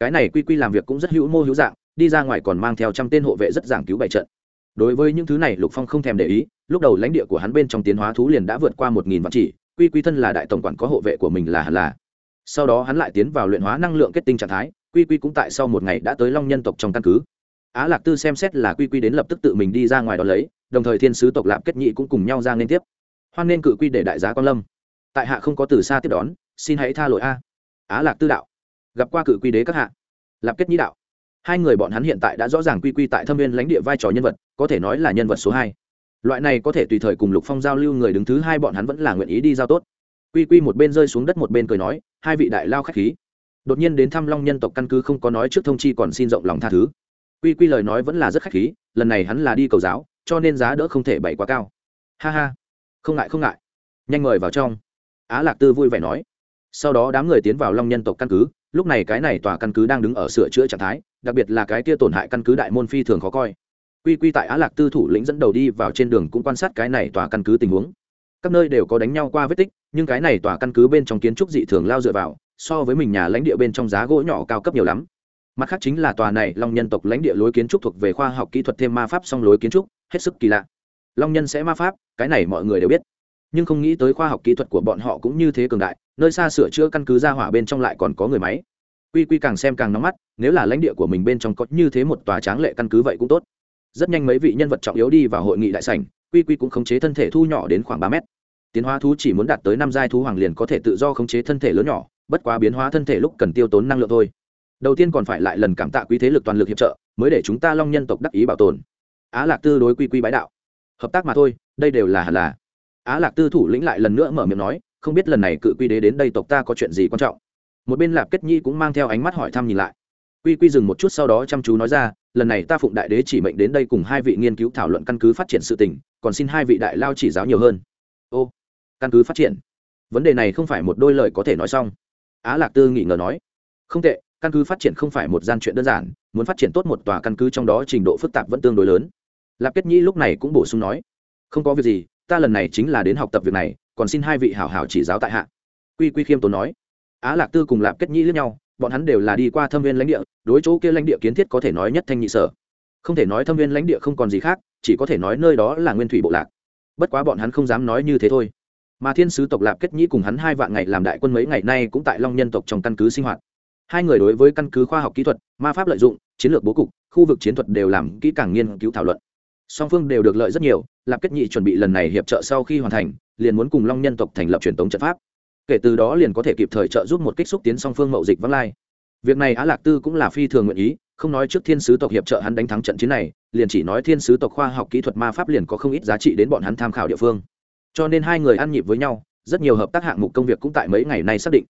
Cái này quy quy làm việc cũng rất hữu mô hữu dạng đi ra ngoài còn mang theo trăm tên hộ vệ rất giảng cứu bại trận. Đối với những thứ này, lục phong không thèm để ý, lúc đầu lãnh địa của hắn bên trong tiến hóa thú liền đã vượt qua một nghìn vạn chỉ, quy quy thân là đại tổng quản có hộ vệ của mình là hẳn là sau đó hắn lại tiến vào luyện hóa năng lượng kết tinh trạng thái, quy quy cũng tại sau một ngày đã tới long nhân tộc trong căn cứ. Á lạc tư xem xét là quy quy đến lập tức tự mình đi ra ngoài đón lấy, đồng thời thiên sứ tộc lạp kết nhị cũng cùng nhau ra liên tiếp. Hoan nên cự quy để đại giá quan lâm. Tại hạ không có từ xa tiếp đón, xin hãy tha lỗi a. Á lạc tư đạo, gặp qua cự quy đế các hạ. Lạp kết nhị đạo hai người bọn hắn hiện tại đã rõ ràng quy quy tại thâm viên lãnh địa vai trò nhân vật, có thể nói là nhân vật số hai. Loại này có thể tùy thời cùng lục phong giao lưu người đứng thứ hai bọn hắn vẫn là nguyện ý đi giao tốt. Quy quy một bên rơi xuống đất một bên cười nói, hai vị đại lao k h á c h khí. Đột nhiên đến thăm long nhân tộc căn cứ không có nói trước thông chi còn xin rộng lòng tha thứ. Quy quy lời nói vẫn là rất khách khí, lần này hắn là đi cầu giáo, cho nên giá đỡ không thể bày quá cao. Ha ha. Không ngại không ngại. Nhanh mời vào trong. Á lạc tư vui vẻ nói. Sau đó đám người tiến vào long nhân tộc căn cứ lúc này cái này tòa căn cứ đang đứng ở sửa chữa trạng thái, đặc biệt là cái kia tổn hại căn cứ đại môn phi thường khó coi. Quy quy tại á lạc tư thủ lĩnh dẫn đầu đi vào trên đường cũng quan sát cái này tòa căn cứ tình huống. Các nơi đều có đánh nhau qua vết tích, nhưng cái này tòa căn cứ bên trong kiến trúc dị thường lao dựa vào, so với mình nhà lãnh địa bên trong giá gỗ nhỏ cao cấp nhiều lắm. Mặt khác chính là tòa này long nhân tộc lãnh địa lối kiến trúc thuộc về khoa học kỹ thuật thêm ma pháp song lối kiến trúc, hết sức kỳ lạ. Long nhân sẽ ma pháp, cái này mọi người đều biết. Nhưng không nghĩ tới khoa học kỹ thuật của bọn họ cũng như thế cường đại nơi xa sửa chữa căn cứ ra hỏa bên trong lại còn có người máy. Quy quy càng xem càng nóng mắt, nếu là lãnh địa của mình bên trong có như thế một tòa tráng lệ căn cứ vậy cũng tốt. Rất nhanh mấy vị nhân vật trọng yếu đi vào hội nghị đại sảnh, quy quy cũng khống chế thân thể thu nhỏ đến khoảng ba mét. Tiến hóa thú chỉ muốn đạt tới năm giai thú hoàng liền có thể tự do khống chế thân thể lớn nhỏ, bất quá biến hóa thân thể lúc cần tiêu tốn năng lượng thôi. Đầu tiên còn phải lại lần cảm tạ quý thế lực toàn lực hiệp trợ, mới để chúng ta long nhân tộc đắc ý bảo tồn. Á lạc tư đối quy quy bái đạo. Hợp tác mà thôi, đây đều là hẳn là. Á lạc tư thủ lĩnh lại lần nữa mở miệng nói không biết lần này cự quy đế đến đây tộc ta có chuyện gì quan trọng. Một bên lạp kết nhi cũng mang theo ánh mắt hỏi thăm nhìn lại. Quy quy dừng một chút sau đó chăm chú nói ra, lần này ta phụng đại đế chỉ mệnh đến đây cùng hai vị nghiên cứu thảo luận căn cứ phát triển sự tình, còn xin hai vị đại lao chỉ giáo nhiều hơn. Ô, căn cứ phát triển? Vấn đề này không phải một đôi lời có thể nói xong. Á lạc tư nghĩ ngờ nói. Không tệ, căn cứ phát triển không phải một gian chuyện đơn giản, muốn phát triển tốt một tòa căn cứ trong đó trình độ phức tạp vẫn tương đối lớn. Lạp kết nhi lúc này cũng bổ sung nói. Không có việc gì, ta lần này chính là đến học tập việc này còn xin hai vị hảo hảo chỉ giáo tại hạ. Quy quy khiêm tốn nói. Á lạc tư cùng lạp kết nhĩ lẫn nhau, bọn hắn đều là đi qua thâm viên lãnh địa, đối chỗ kia lãnh địa kiến thiết có thể nói nhất thanh nhị sở. Không thể nói thâm viên lãnh địa không còn gì khác, chỉ có thể nói nơi đó là nguyên thủy bộ lạc. Bất quá bọn hắn không dám nói như thế thôi. Mà thiên sứ tộc lạp kết nhĩ cùng hắn hai vạn ngày làm đại quân mấy ngày nay cũng tại long nhân tộc trong căn cứ sinh hoạt. Hai người đối với căn cứ khoa học kỹ thuật, ma pháp lợi dụng, chiến lược bố cục, khu vực chiến thuật đều làm kỹ càng nghiên cứu thảo luận. Song phương đều được lợi rất nhiều, lạp kết nhị chuẩn bị lần này hiệp trợ sau khi hoàn thành liền muốn cùng long nhân tộc thành lập truyền thống trận pháp. Kể từ đó liền có thể kịp thời trợ giúp một kích xúc tiến song phương mậu dịch văng lai. Việc này á lạc tư cũng là phi thường nguyện ý, không nói trước thiên sứ tộc hiệp trợ hắn đánh thắng trận chiến này, liền chỉ nói thiên sứ tộc khoa học kỹ thuật ma pháp liền có không ít giá trị đến bọn hắn tham khảo địa phương. Cho nên hai người ăn nhịp với nhau, rất nhiều hợp tác hạng mục công việc cũng tại mấy ngày nay xác định.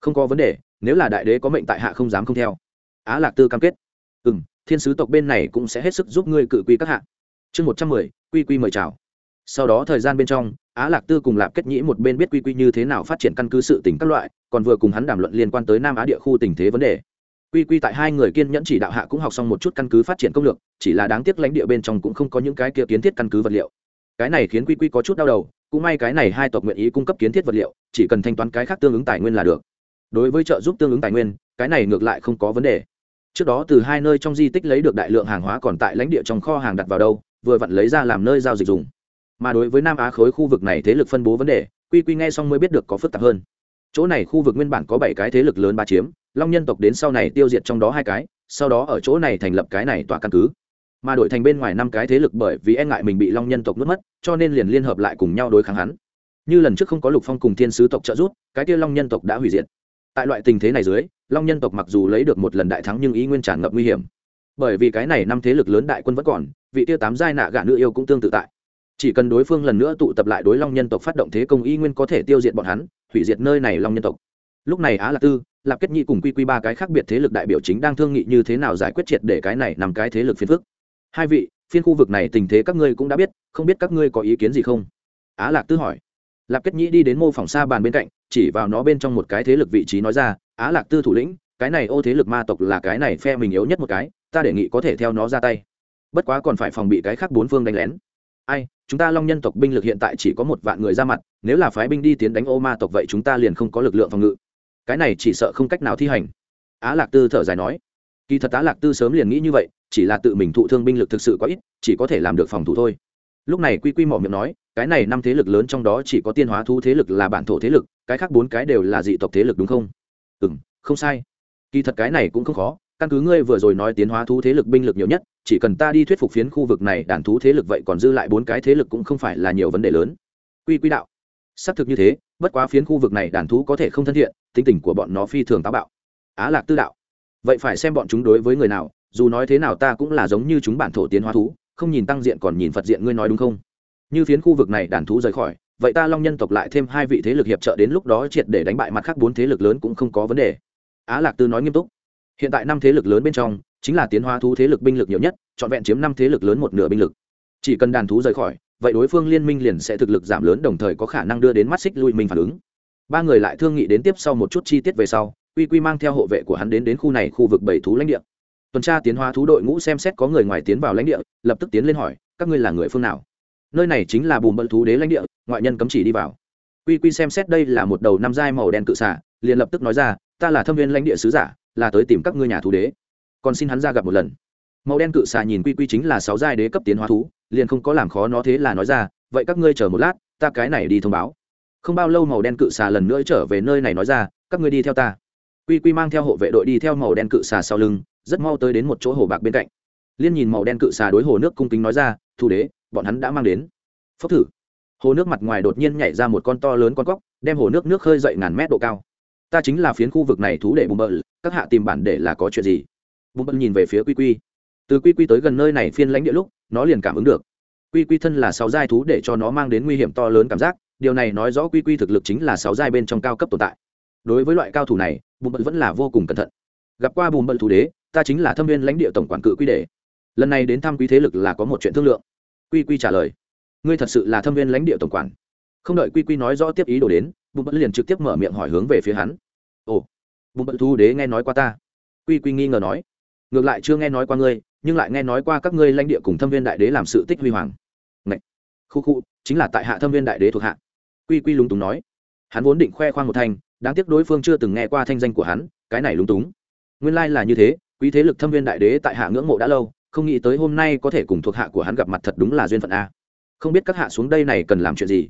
Không có vấn đề, nếu là đại đế có mệnh tại hạ không dám không theo. Á lạc tư cam kết. Ừ m thiên sứ tộc bên này cũng sẽ hết sức giúp ngươi cự quy các hạ. Chương một trăm mười, quy quy mời chào. Sau đó thời gian bên trong á lạc tư cùng lạp kết nhĩ một bên biết quy quy như thế nào phát triển căn cứ sự tỉnh các loại, còn vừa cùng hắn đàm luận liên quan tới nam á địa khu tình thế vấn đề. Quy quy tại hai người kiên nhẫn chỉ đạo hạ cũng học xong một chút căn cứ phát triển công lược, chỉ là đáng tiếc lãnh địa bên trong cũng không có những cái kia kiến thiết căn cứ vật liệu. Cái này khiến quy quy có chút đau đầu, cũng may cái này hai tộc nguyện ý cung cấp kiến thiết vật liệu, chỉ cần thanh toán cái khác tương ứng tài nguyên là được. Đối với trợ giúp tương ứng tài nguyên, cái này ngược lại không có vấn đề. Trước đó từ hai nơi trong di tích lấy được đại lượng hàng hóa còn tại lãnh địa trong kho hàng đặt vào đâu, vừa vặn lấy ra làm nơi giao dịch dùng mà đối với nam á khối khu vực này thế lực phân bố vấn đề, quy quy nghe xong mới biết được có phức tạp hơn. Chỗ này khu vực nguyên bản có bảy cái thế lực lớn ba chiếm, long nhân tộc đến sau này tiêu diệt trong đó hai cái, sau đó ở chỗ này thành lập cái này tòa căn cứ. Mà đổi thành bên ngoài năm cái thế lực bởi vì e ngại mình bị long nhân tộc nuốt mất, cho nên liền liên hợp lại cùng nhau đối kháng hắn. Như lần trước không có lục phong cùng thiên sứ tộc trợ giúp, cái kia long nhân tộc đã hủy diệt. Tại loại tình thế này dưới, long nhân tộc mặc dù lấy được một lần đại thắng nhưng ý nguyên tràn ngập nguy hiểm. Bởi vì cái này năm thế lực lớn đại quân vẫn còn, vị tiêu tám giai nạ gạ nữ yêu cũng tương tự tại chỉ cần đối phương lần nữa tụ tập lại đối long nhân tộc phát động thế công y nguyên có thể tiêu diệt bọn hắn, hủy diệt nơi này long nhân tộc. Lúc này á lạc tư, lạp kết Nhi cùng quy quy ba cái khác biệt thế lực đại biểu chính đang thương nghị như thế nào giải quyết triệt để cái này nằm cái thế lực phiền phức. Hai vị, phiên khu vực này tình thế các ngươi cũng đã biết, không biết các ngươi có ý kiến gì không? Á lạc tư hỏi. Lạp kết Nhi đi đến mô phỏng xa bàn bên cạnh, chỉ vào nó bên trong một cái thế lực vị trí nói ra, á lạc tư thủ lĩnh, cái này ô thế lực ma tộc là cái này phe mình yếu nhất một cái, ta đề nghị có thể theo nó ra tay. Bất quá còn phải phòng bị cái khác bốn phương đánh lén ai, chúng ta long nhân tộc binh lực hiện tại chỉ có một vạn người ra mặt, nếu là phái binh đi tiến đánh ô ma tộc vậy chúng ta liền không có lực lượng phòng ngự. Cái này chỉ sợ không cách nào thi hành. Á lạc tư thở dài nói. Kỳ thật á lạc tư sớm liền nghĩ như vậy, chỉ là tự mình thụ thương binh lực thực sự có ít, chỉ có thể làm được phòng thủ thôi. Lúc này quy quy mỏ miệng nói, cái này năm thế lực lớn trong đó chỉ có tiên hóa thu thế lực là bản thổ thế lực, cái khác bốn cái đều là dị tộc thế lực đúng không? Ừ m không sai. Kỳ thật cái này cũng không khó, căn cứ ngươi vừa rồi nói tiến hóa thú thế lực binh lực nhiều nhất chỉ cần ta đi thuyết phục phiến khu vực này đàn thú thế lực vậy còn dư lại bốn cái thế lực cũng không phải là nhiều vấn đề lớn. Quy quy đạo. Xác thực như thế, bất quá phiến khu vực này đàn thú có thể không thân thiện, tính tình của bọn nó phi thường táo bạo. Á lạc tư đạo. Vậy phải xem bọn chúng đối với người nào, dù nói thế nào ta cũng là giống như chúng bản thổ tiến hóa thú, không nhìn tăng diện còn nhìn phật diện ngươi nói đúng không? Như phiến khu vực này đàn thú rời khỏi, vậy ta long nhân tộc lại thêm hai vị thế lực hiệp trợ đến lúc đó triệt để đánh bại mặt khác bốn thế lực lớn cũng không có vấn đề. Á lạc tư nói nghiêm túc. Hiện tại năm thế lực lớn bên trong chính là tiến hóa thú thế lực binh lực nhiều nhất, trọn vẹn chiếm năm thế lực lớn một nửa binh lực. Chỉ cần đàn thú rời khỏi, vậy đối phương liên minh liền sẽ thực lực giảm lớn đồng thời có khả năng đưa đến mắt xích lui mình phản ứng. Ba người lại thương nghị đến tiếp sau một chút chi tiết về sau, quy quy mang theo hộ vệ của hắn đến đến khu này khu vực bảy thú lãnh địa. Tuần tra tiến hóa thú đội ngũ xem xét có người ngoài tiến vào lãnh địa, lập tức tiến lên hỏi, các ngươi là người phương nào? Nơi này chính là bùm bận thú đế lãnh địa, ngoại nhân cấm chỉ đi vào. Quy quy xem xét đây là một đầu năm dai màu đen cự xả liền lập tức nói ra, ta là thâm viên lãnh địa sứ giả, là tới tìm các ngươi nhà thú đế còn xin hắn ra gặp một lần. Màu đen cự xà nhìn quy quy chính là sáu giai đế cấp tiến hóa thú, liền không có làm khó nó thế là nói ra, vậy các ngươi chờ một lát, ta cái này đi thông báo. Không bao lâu màu đen cự xà lần nữa trở về nơi này nói ra, các ngươi đi theo ta. Quy quy mang theo hộ vệ đội đi theo màu đen cự xà sau lưng, rất mau tới đến một chỗ hồ bạc bên cạnh. Liên nhìn màu đen cự xà đối hồ nước cung kính nói ra, thủ đế, bọn hắn đã mang đến. Phốc thử. Hồ nước mặt ngoài đột nhiên nhảy ra một con to lớn con cóc, đem hồ nước nước khơi dậy ngàn mét độ cao. Ta chính là phiến khu vực này thú để bùm bợ, các hạ tìm bản để là có chuyện gì? Bùm Bận nhìn về phía quy quy. Từ quy quy tới gần nơi này phiên lãnh địa lúc, nó liền cảm ứng được. Quy quy thân là sáu giai thú để cho nó mang đến nguy hiểm to lớn cảm giác, điều này nói rõ quy quy thực lực chính là sáu giai bên trong cao cấp tồn tại. Đối với loại cao thủ này bùm Bận vẫn là vô cùng cẩn thận. Gặp qua bùm Bận thủ đế, ta chính là thâm viên lãnh địa tổng quản cự quy đề lần này đến thăm quý thế lực là có một chuyện thương lượng. Quy quy trả lời, ngươi thật sự là thâm viên lãnh địa tổng quản. Không đợi quy quy nói rõ tiếp ý đồ đến bùm bận liền trực tiếp mở miệng hỏi hướng về phía hắn. Ồ bùm bận thu đế nghe nói qua ta. Quy quy nghi ngờ nói ngược lại chưa nghe nói qua ngươi, nhưng lại nghe nói qua các ngươi lãnh địa cùng thâm viên đại đế làm sự tích huy hoàng. Ngậy! khu khu, chính là tại hạ thâm viên đại đế thuộc hạ. Quy quy lúng túng nói. Hắn vốn định khoe khoang một thanh, đáng tiếc đối phương chưa từng nghe qua thanh danh của hắn, cái này lúng túng. Nguyên lai là như thế, quý thế lực thâm viên đại đế tại hạ ngưỡng mộ đã lâu, không nghĩ tới hôm nay có thể cùng thuộc hạ của hắn gặp mặt thật đúng là duyên phận a. Không biết các hạ xuống đây này cần làm chuyện gì.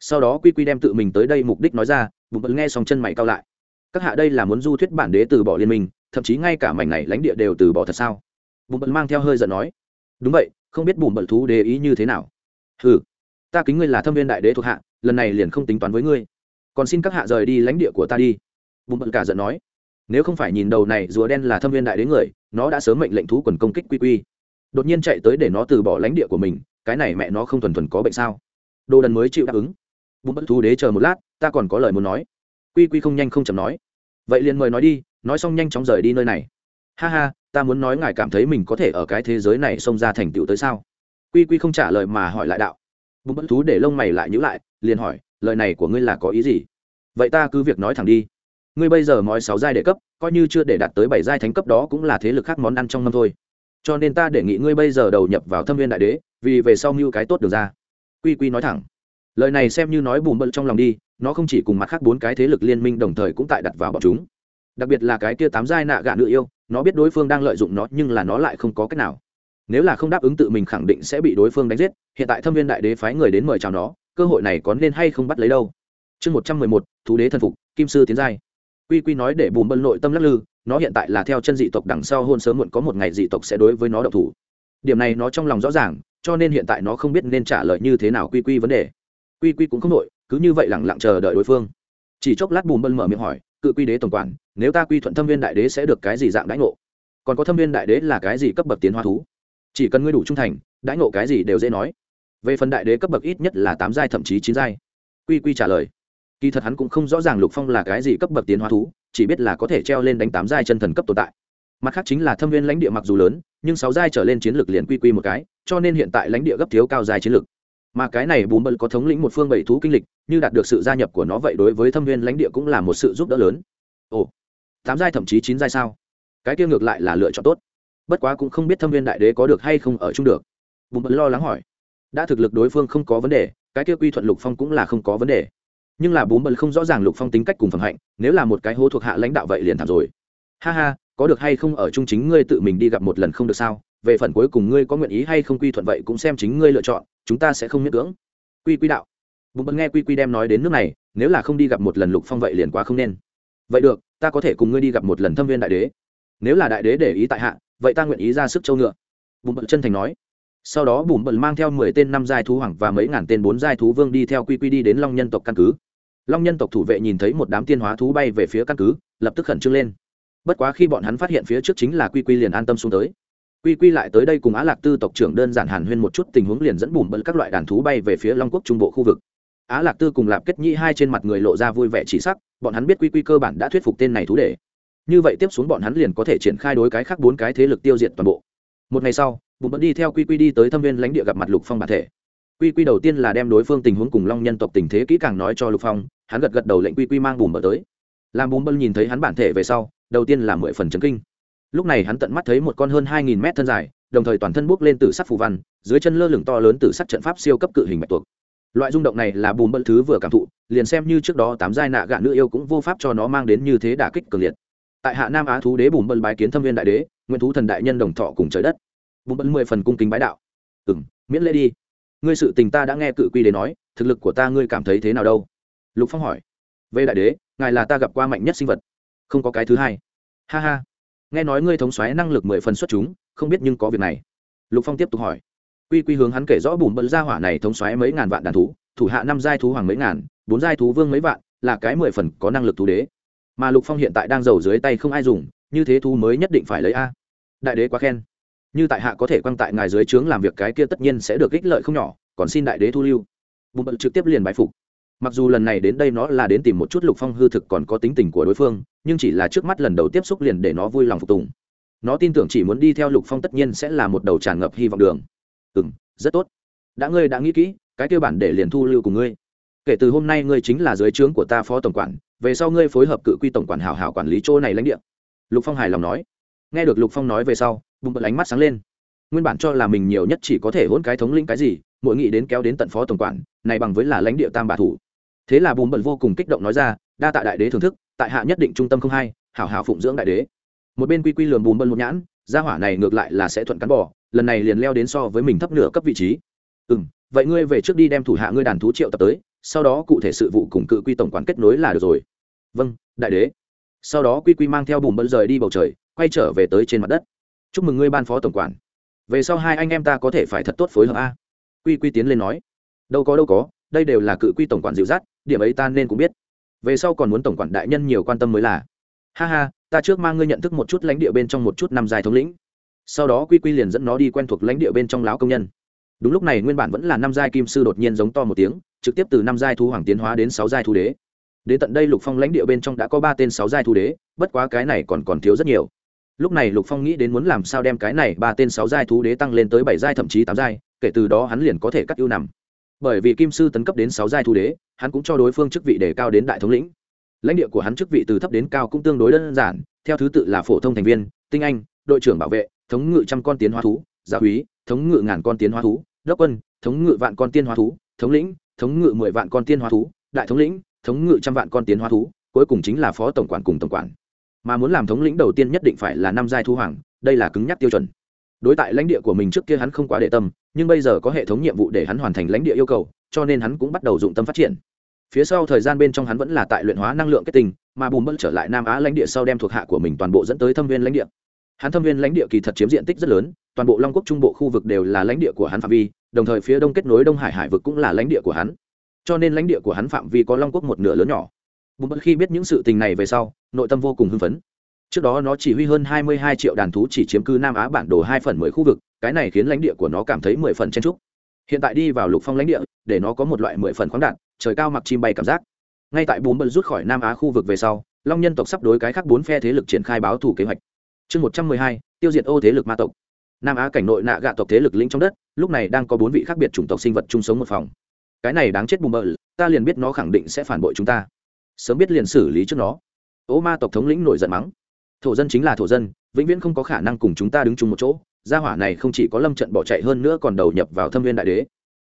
Sau đó quy quy đem tự mình tới đây mục đích nói ra bụng bận nghe xong chân mày cao lại. Các hạ đây là muốn du thuyết bản đế từ bỏ liên minh thậm chí ngay cả mảnh này lãnh địa đều từ bỏ thật sao? Bụng bận mang theo hơi giận nói. Đúng vậy, không biết bùn bẩn thú đế ý như thế nào. Ừ ta kính ngươi là thâm viên đại đế thuộc hạ, lần này liền không tính toán với ngươi. Còn xin các hạ rời đi lãnh địa của ta đi. Bùn bận cả giận nói. Nếu không phải nhìn đầu này rùa đen là thâm viên đại đế người, nó đã sớm mệnh lệnh thú quần công kích quy quy. Đột nhiên chạy tới để nó từ bỏ lãnh địa của mình, cái này mẹ nó không thuần thuần có bệnh sao? Đồ đần mới chịu đáp ứng. Bùn bẩn thú đế chờ một lát, ta còn có lời muốn nói. Quy quy không nhanh không chậm nói. Vậy liền mời nói đi nói xong nhanh chóng rời đi nơi này. Ha ha, ta muốn nói ngài cảm thấy mình có thể ở cái thế giới này xông ra thành tựu tới sao? Quy quy không trả lời mà hỏi lại đạo. Bùn bận thú để lông mày lại nhữ lại, liền hỏi, lời này của ngươi là có ý gì? Vậy ta cứ việc nói thẳng đi. Ngươi bây giờ mói sáu giai đệ cấp, coi như chưa để đạt tới bảy giai thánh cấp đó cũng là thế lực khác món ăn trong năm thôi. Cho nên ta đề nghị ngươi bây giờ đầu nhập vào thâm viên đại đế, vì về sau mưu cái tốt được ra. Quy quy nói thẳng. Lời này xem như nói bùm bận trong lòng đi, nó không chỉ cùng mặt khác bốn cái thế lực liên minh đồng thời cũng tại đặt vào bọn chúng đặc biệt là cái kia tám giai nạ gạ nữ yêu, nó biết đối phương đang lợi dụng nó nhưng là nó lại không có cách nào. Nếu là không đáp ứng tự mình khẳng định sẽ bị đối phương đánh giết, hiện tại thâm viên đại đế phái người đến mời chào nó, cơ hội này có nên hay không bắt lấy đâu? Chương một trăm mười một, thú đế thần phục, kim sư tiến giai. Quy quy nói để bùm bân nội tâm lắc lư, nó hiện tại là theo chân dị tộc đằng sau hôn sớm muộn có một ngày dị tộc sẽ đối với nó độc thủ. Điểm này nó trong lòng rõ ràng, cho nên hiện tại nó không biết nên trả lời như thế nào quy quy vấn đề. Quy quy cũng không nội cứ như vậy lẳng lặng chờ đợi đối phương. Chỉ chốc lát bùm bân mở miệng hỏi cự quy đế tổng quản, nếu ta quy thuận thâm viên đại đế sẽ được cái gì dạng đãi ngộ? Còn có thâm viên đại đế là cái gì cấp bậc tiến hóa thú? Chỉ cần ngươi đủ trung thành, đãi ngộ cái gì đều dễ nói. Về phần đại đế cấp bậc ít nhất là tám giai, thậm chí chín giai. Quy quy trả lời. Kỳ thật hắn cũng không rõ ràng lục phong là cái gì cấp bậc tiến hóa thú, chỉ biết là có thể treo lên đánh tám giai chân thần cấp tồn tại. Mặt khác chính là thâm viên lãnh địa mặc dù lớn, nhưng sáu giai trở lên chiến lược liền quy quy một cái, cho nên hiện tại lãnh địa gấp thiếu cao giai chiến lược mà cái này bùm bận có thống lĩnh một phương bảy thú kinh lịch, như đạt được sự gia nhập của nó vậy đối với thâm viên lãnh địa cũng là một sự giúp đỡ lớn. Ồ, tám giai thậm chí chín giai sao? Cái kia ngược lại là lựa chọn tốt. Bất quá cũng không biết thâm viên đại đế có được hay không ở chung được. Bùm bận lo lắng hỏi. Đã thực lực đối phương không có vấn đề, cái kia quy thuận lục phong cũng là không có vấn đề. Nhưng là bùm bận không rõ ràng lục phong tính cách cùng phẩm hạnh, nếu là một cái hố thuộc hạ lãnh đạo vậy liền thảm rồi. Ha ha, có được hay không ở chung chính ngươi tự mình đi gặp một lần không được sao? Về phần cuối cùng ngươi có nguyện ý hay không quy thuận vậy cũng xem chính ngươi lựa chọn, chúng ta sẽ không miễn cưỡng. Quy quy đạo. Bùm bận nghe quy quy đem nói đến nước này, nếu là không đi gặp một lần lục phong vậy liền quá không nên. Vậy được, ta có thể cùng ngươi đi gặp một lần thâm viên đại đế. Nếu là đại đế để ý tại hạ, vậy ta nguyện ý ra sức châu ngựa. Bùm bận chân thành nói. Sau đó bùm bận mang theo mười tên năm giai thú hoàng và mấy ngàn tên bốn giai thú vương đi theo quy quy đi đến long nhân tộc căn cứ. Long nhân tộc thủ vệ nhìn thấy một đám tiên hóa thú bay về phía căn cứ, lập tức khẩn trương lên. Bất quá khi bọn hắn phát hiện phía trước chính là quy quy liền an tâm xuống tới quy quy lại tới đây cùng á lạc tư tộc trưởng đơn giản hàn huyên một chút tình huống liền dẫn bùm bẩn các loại đàn thú bay về phía long quốc trung bộ khu vực. Á lạc tư cùng lạp kết nhĩ hai trên mặt người lộ ra vui vẻ chỉ sắc, bọn hắn biết quy quy cơ bản đã thuyết phục tên này thú để như vậy tiếp xuống bọn hắn liền có thể triển khai đối cái khác bốn cái thế lực tiêu diệt toàn bộ. Một ngày sau, bùm Bẩn đi theo quy quy đi tới thâm viên lãnh địa gặp mặt lục phong bản thể. Quy quy đầu tiên là đem đối phương tình huống cùng long nhân tộc tình thế kỹ càng nói cho lục phong, hắn gật gật đầu lệnh quy quy mang bùm bẩn tới. Làm bùm Bẩn nhìn thấy hắn bản thể về sau, đầu tiên là mười phần chấn kinh lúc này hắn tận mắt thấy một con hơn hai nghìn mét thân dài, đồng thời toàn thân bốc lên từ sắc phù văn, dưới chân lơ lửng to lớn từ sắc trận pháp siêu cấp cự hình bạch tuộc. Loại rung động này là bùm bận thứ vừa cảm thụ, liền xem như trước đó tám giai nạ gạ nữ yêu cũng vô pháp cho nó mang đến như thế đả kích cường liệt. Tại hạ nam á thú đế bùm bận bái kiến thâm viên đại đế, nguyên thú thần đại nhân đồng thọ cùng trời đất. Bùm bận mười phần cung kính bái đạo. Ừ m miễn lễ đi. Ngươi sự tình ta đã nghe cự quy đế nói, thực lực của ta ngươi cảm thấy thế nào đâu? Lục phong hỏi. Về đại đế, ngài là ta gặp qua mạnh nhất sinh vật, không có cái thứ hai. Ha ha nghe nói ngươi thống xoáy năng lực mười phần xuất chúng, không biết nhưng có việc này. Lục phong tiếp tục hỏi. Quy quy hướng hắn kể rõ bùn bận ra hỏa này thống xoáy mấy ngàn vạn đàn thú, thủ hạ năm giai thú hoàng mấy ngàn, bốn giai thú vương mấy vạn, là cái mười phần có năng lực thú đế. Mà lục phong hiện tại đang giàu dưới tay không ai dùng, như thế thú mới nhất định phải lấy a. Đại đế quá khen. Như tại hạ có thể quăng tại ngài dưới trướng làm việc cái kia tất nhiên sẽ được ích lợi không nhỏ, còn xin đại đế thu lưu. Bùn bận trực tiếp liền bái phục. Mặc dù lần này đến đây nó là đến tìm một chút lục phong hư thực còn có tính tình của đối phương nhưng chỉ là trước mắt lần đầu tiếp xúc liền để nó vui lòng phục tùng. Nó tin tưởng chỉ muốn đi theo lục phong tất nhiên sẽ là một đầu tràn ngập hy vọng đường. Ừ m rất tốt. Đã ngươi đã nghĩ kỹ, cái kêu bản để liền thu lưu của ngươi. Kể từ hôm nay ngươi chính là dưới trướng của ta phó tổng quản, về sau ngươi phối hợp cự quy tổng quản hảo hảo quản lý chỗ này lãnh địa. Lục phong hài lòng nói. Nghe được lục phong nói về sau, bùng bật ánh mắt sáng lên. Nguyên bản cho là mình nhiều nhất chỉ có thể hôn cái thống lĩnh cái gì, mỗi nghĩ đến kéo đến tận phó tổng quản, này bằng với là lãnh địa tam bà thủ. Thế là bùm bận vô cùng kích động nói ra, đa tạ đại đế thưởng thức tại hạ nhất định trung tâm không hai, hảo hảo phụng dưỡng đại đế. Một bên quy quy lườm bùm bân một nhãn, gia hỏa này ngược lại là sẽ thuận cắn bỏ lần này liền leo đến so với mình thấp nửa cấp vị trí. Ừ m vậy ngươi về trước đi đem thủ hạ ngươi đàn thú triệu tập tới, sau đó cụ thể sự vụ cùng cự quy tổng quản kết nối là được rồi. Vâng đại đế. Sau đó quy quy mang theo bùm bân rời đi bầu trời, quay trở về tới trên mặt đất. Chúc mừng ngươi ban phó tổng quản. Về sau hai anh em ta có thể phải thật tốt phối hợp a. Quy quy tiến lên nói. Đâu có đâu có, đây đều là cự quy tổng quản dịu dắt, điểm ấy ta nên cũng biết về sau còn muốn tổng quản đại nhân nhiều quan tâm mới là. Ha ha, ta trước mang ngươi nhận thức một chút lãnh địa bên trong một chút năm dài thống lĩnh. Sau đó quy quy liền dẫn nó đi quen thuộc lãnh địa bên trong láo công nhân. Đúng lúc này nguyên bản vẫn là năm giai kim sư đột nhiên giống to một tiếng, trực tiếp từ năm giai thu hoàng tiến hóa đến sáu giai thu đế. Đến tận đây lục phong lãnh địa bên trong đã có ba tên sáu giai thu đế, bất quá cái này còn còn thiếu rất nhiều. Lúc này lục phong nghĩ đến muốn làm sao đem cái này ba tên sáu giai thú đế tăng lên tới bảy giai thậm chí tám giai, kể từ đó hắn liền có thể cắt ưu nằm bởi vì kim sư tấn cấp đến sáu giai thu đế, hắn cũng cho đối phương chức vị đề cao đến đại thống lĩnh. Lãnh địa của hắn chức vị từ thấp đến cao cũng tương đối đơn giản, theo thứ tự là phổ thông thành viên, tinh anh, đội trưởng bảo vệ, thống ngự trăm con tiến hóa thú, gia úy thống ngự ngàn con tiến hóa thú, đốc quân, thống ngự vạn con tiên hóa thú, thống lĩnh, thống ngự mười vạn con tiên hóa thú, đại thống lĩnh, thống ngự trăm vạn con tiến hóa thú, cuối cùng chính là phó tổng quản cùng tổng quản. Mà muốn làm thống lĩnh đầu tiên nhất định phải là năm giai thu hoàng, đây là cứng nhắc tiêu chuẩn đối tại lãnh địa của mình trước kia hắn không quá để tâm, nhưng bây giờ có hệ thống nhiệm vụ để hắn hoàn thành lãnh địa yêu cầu, cho nên hắn cũng bắt đầu dụng tâm phát triển. Phía sau thời gian bên trong hắn vẫn là tại luyện hóa năng lượng kết tinh, mà bùm bận trở lại nam á lãnh địa sau đem thuộc hạ của mình toàn bộ dẫn tới thâm viên lãnh địa. Hắn thâm viên lãnh địa kỳ thật chiếm diện tích rất lớn, toàn bộ long quốc trung bộ khu vực đều là lãnh địa của hắn phạm vi, đồng thời phía đông kết nối đông hải hải vực cũng là lãnh địa của hắn. Cho nên lãnh địa của hắn phạm vi có long quốc một nửa lớn nhỏ. Bùm bận khi biết những sự tình này về sau, nội tâm vô cùng hưng phấn trước đó nó chỉ huy hơn 22 triệu đàn thú chỉ chiếm cư nam á bản đồ hai phần mười khu vực, cái này khiến lãnh địa của nó cảm thấy mười phần chen trúc hiện tại đi vào lục phong lãnh địa, để nó có một loại mười phần khoáng đạn trời cao mặc chim bay cảm giác. Ngay tại bốn bận rút khỏi nam á khu vực về sau, long nhân tộc sắp đối cái khác bốn phe thế lực triển khai báo thủ kế hoạch. Chương một trăm mười hai, tiêu diệt ô thế lực ma tộc. Nam á cảnh nội nạ gạ tộc thế lực lĩnh trong đất, lúc này đang có bốn vị khác biệt chủng tộc sinh vật chung sống một phòng. Cái này đáng chết bùm bợ ta liền biết nó khẳng định sẽ phản bội chúng ta. Sớm biết liền xử lý trước nó. Ô ma tộc thống lĩnh nổi giận mắng thổ dân chính là thổ dân, vĩnh viễn không có khả năng cùng chúng ta đứng chung một chỗ, gia hỏa này không chỉ có lâm trận bỏ chạy hơn nữa còn đầu nhập vào thâm viên đại đế.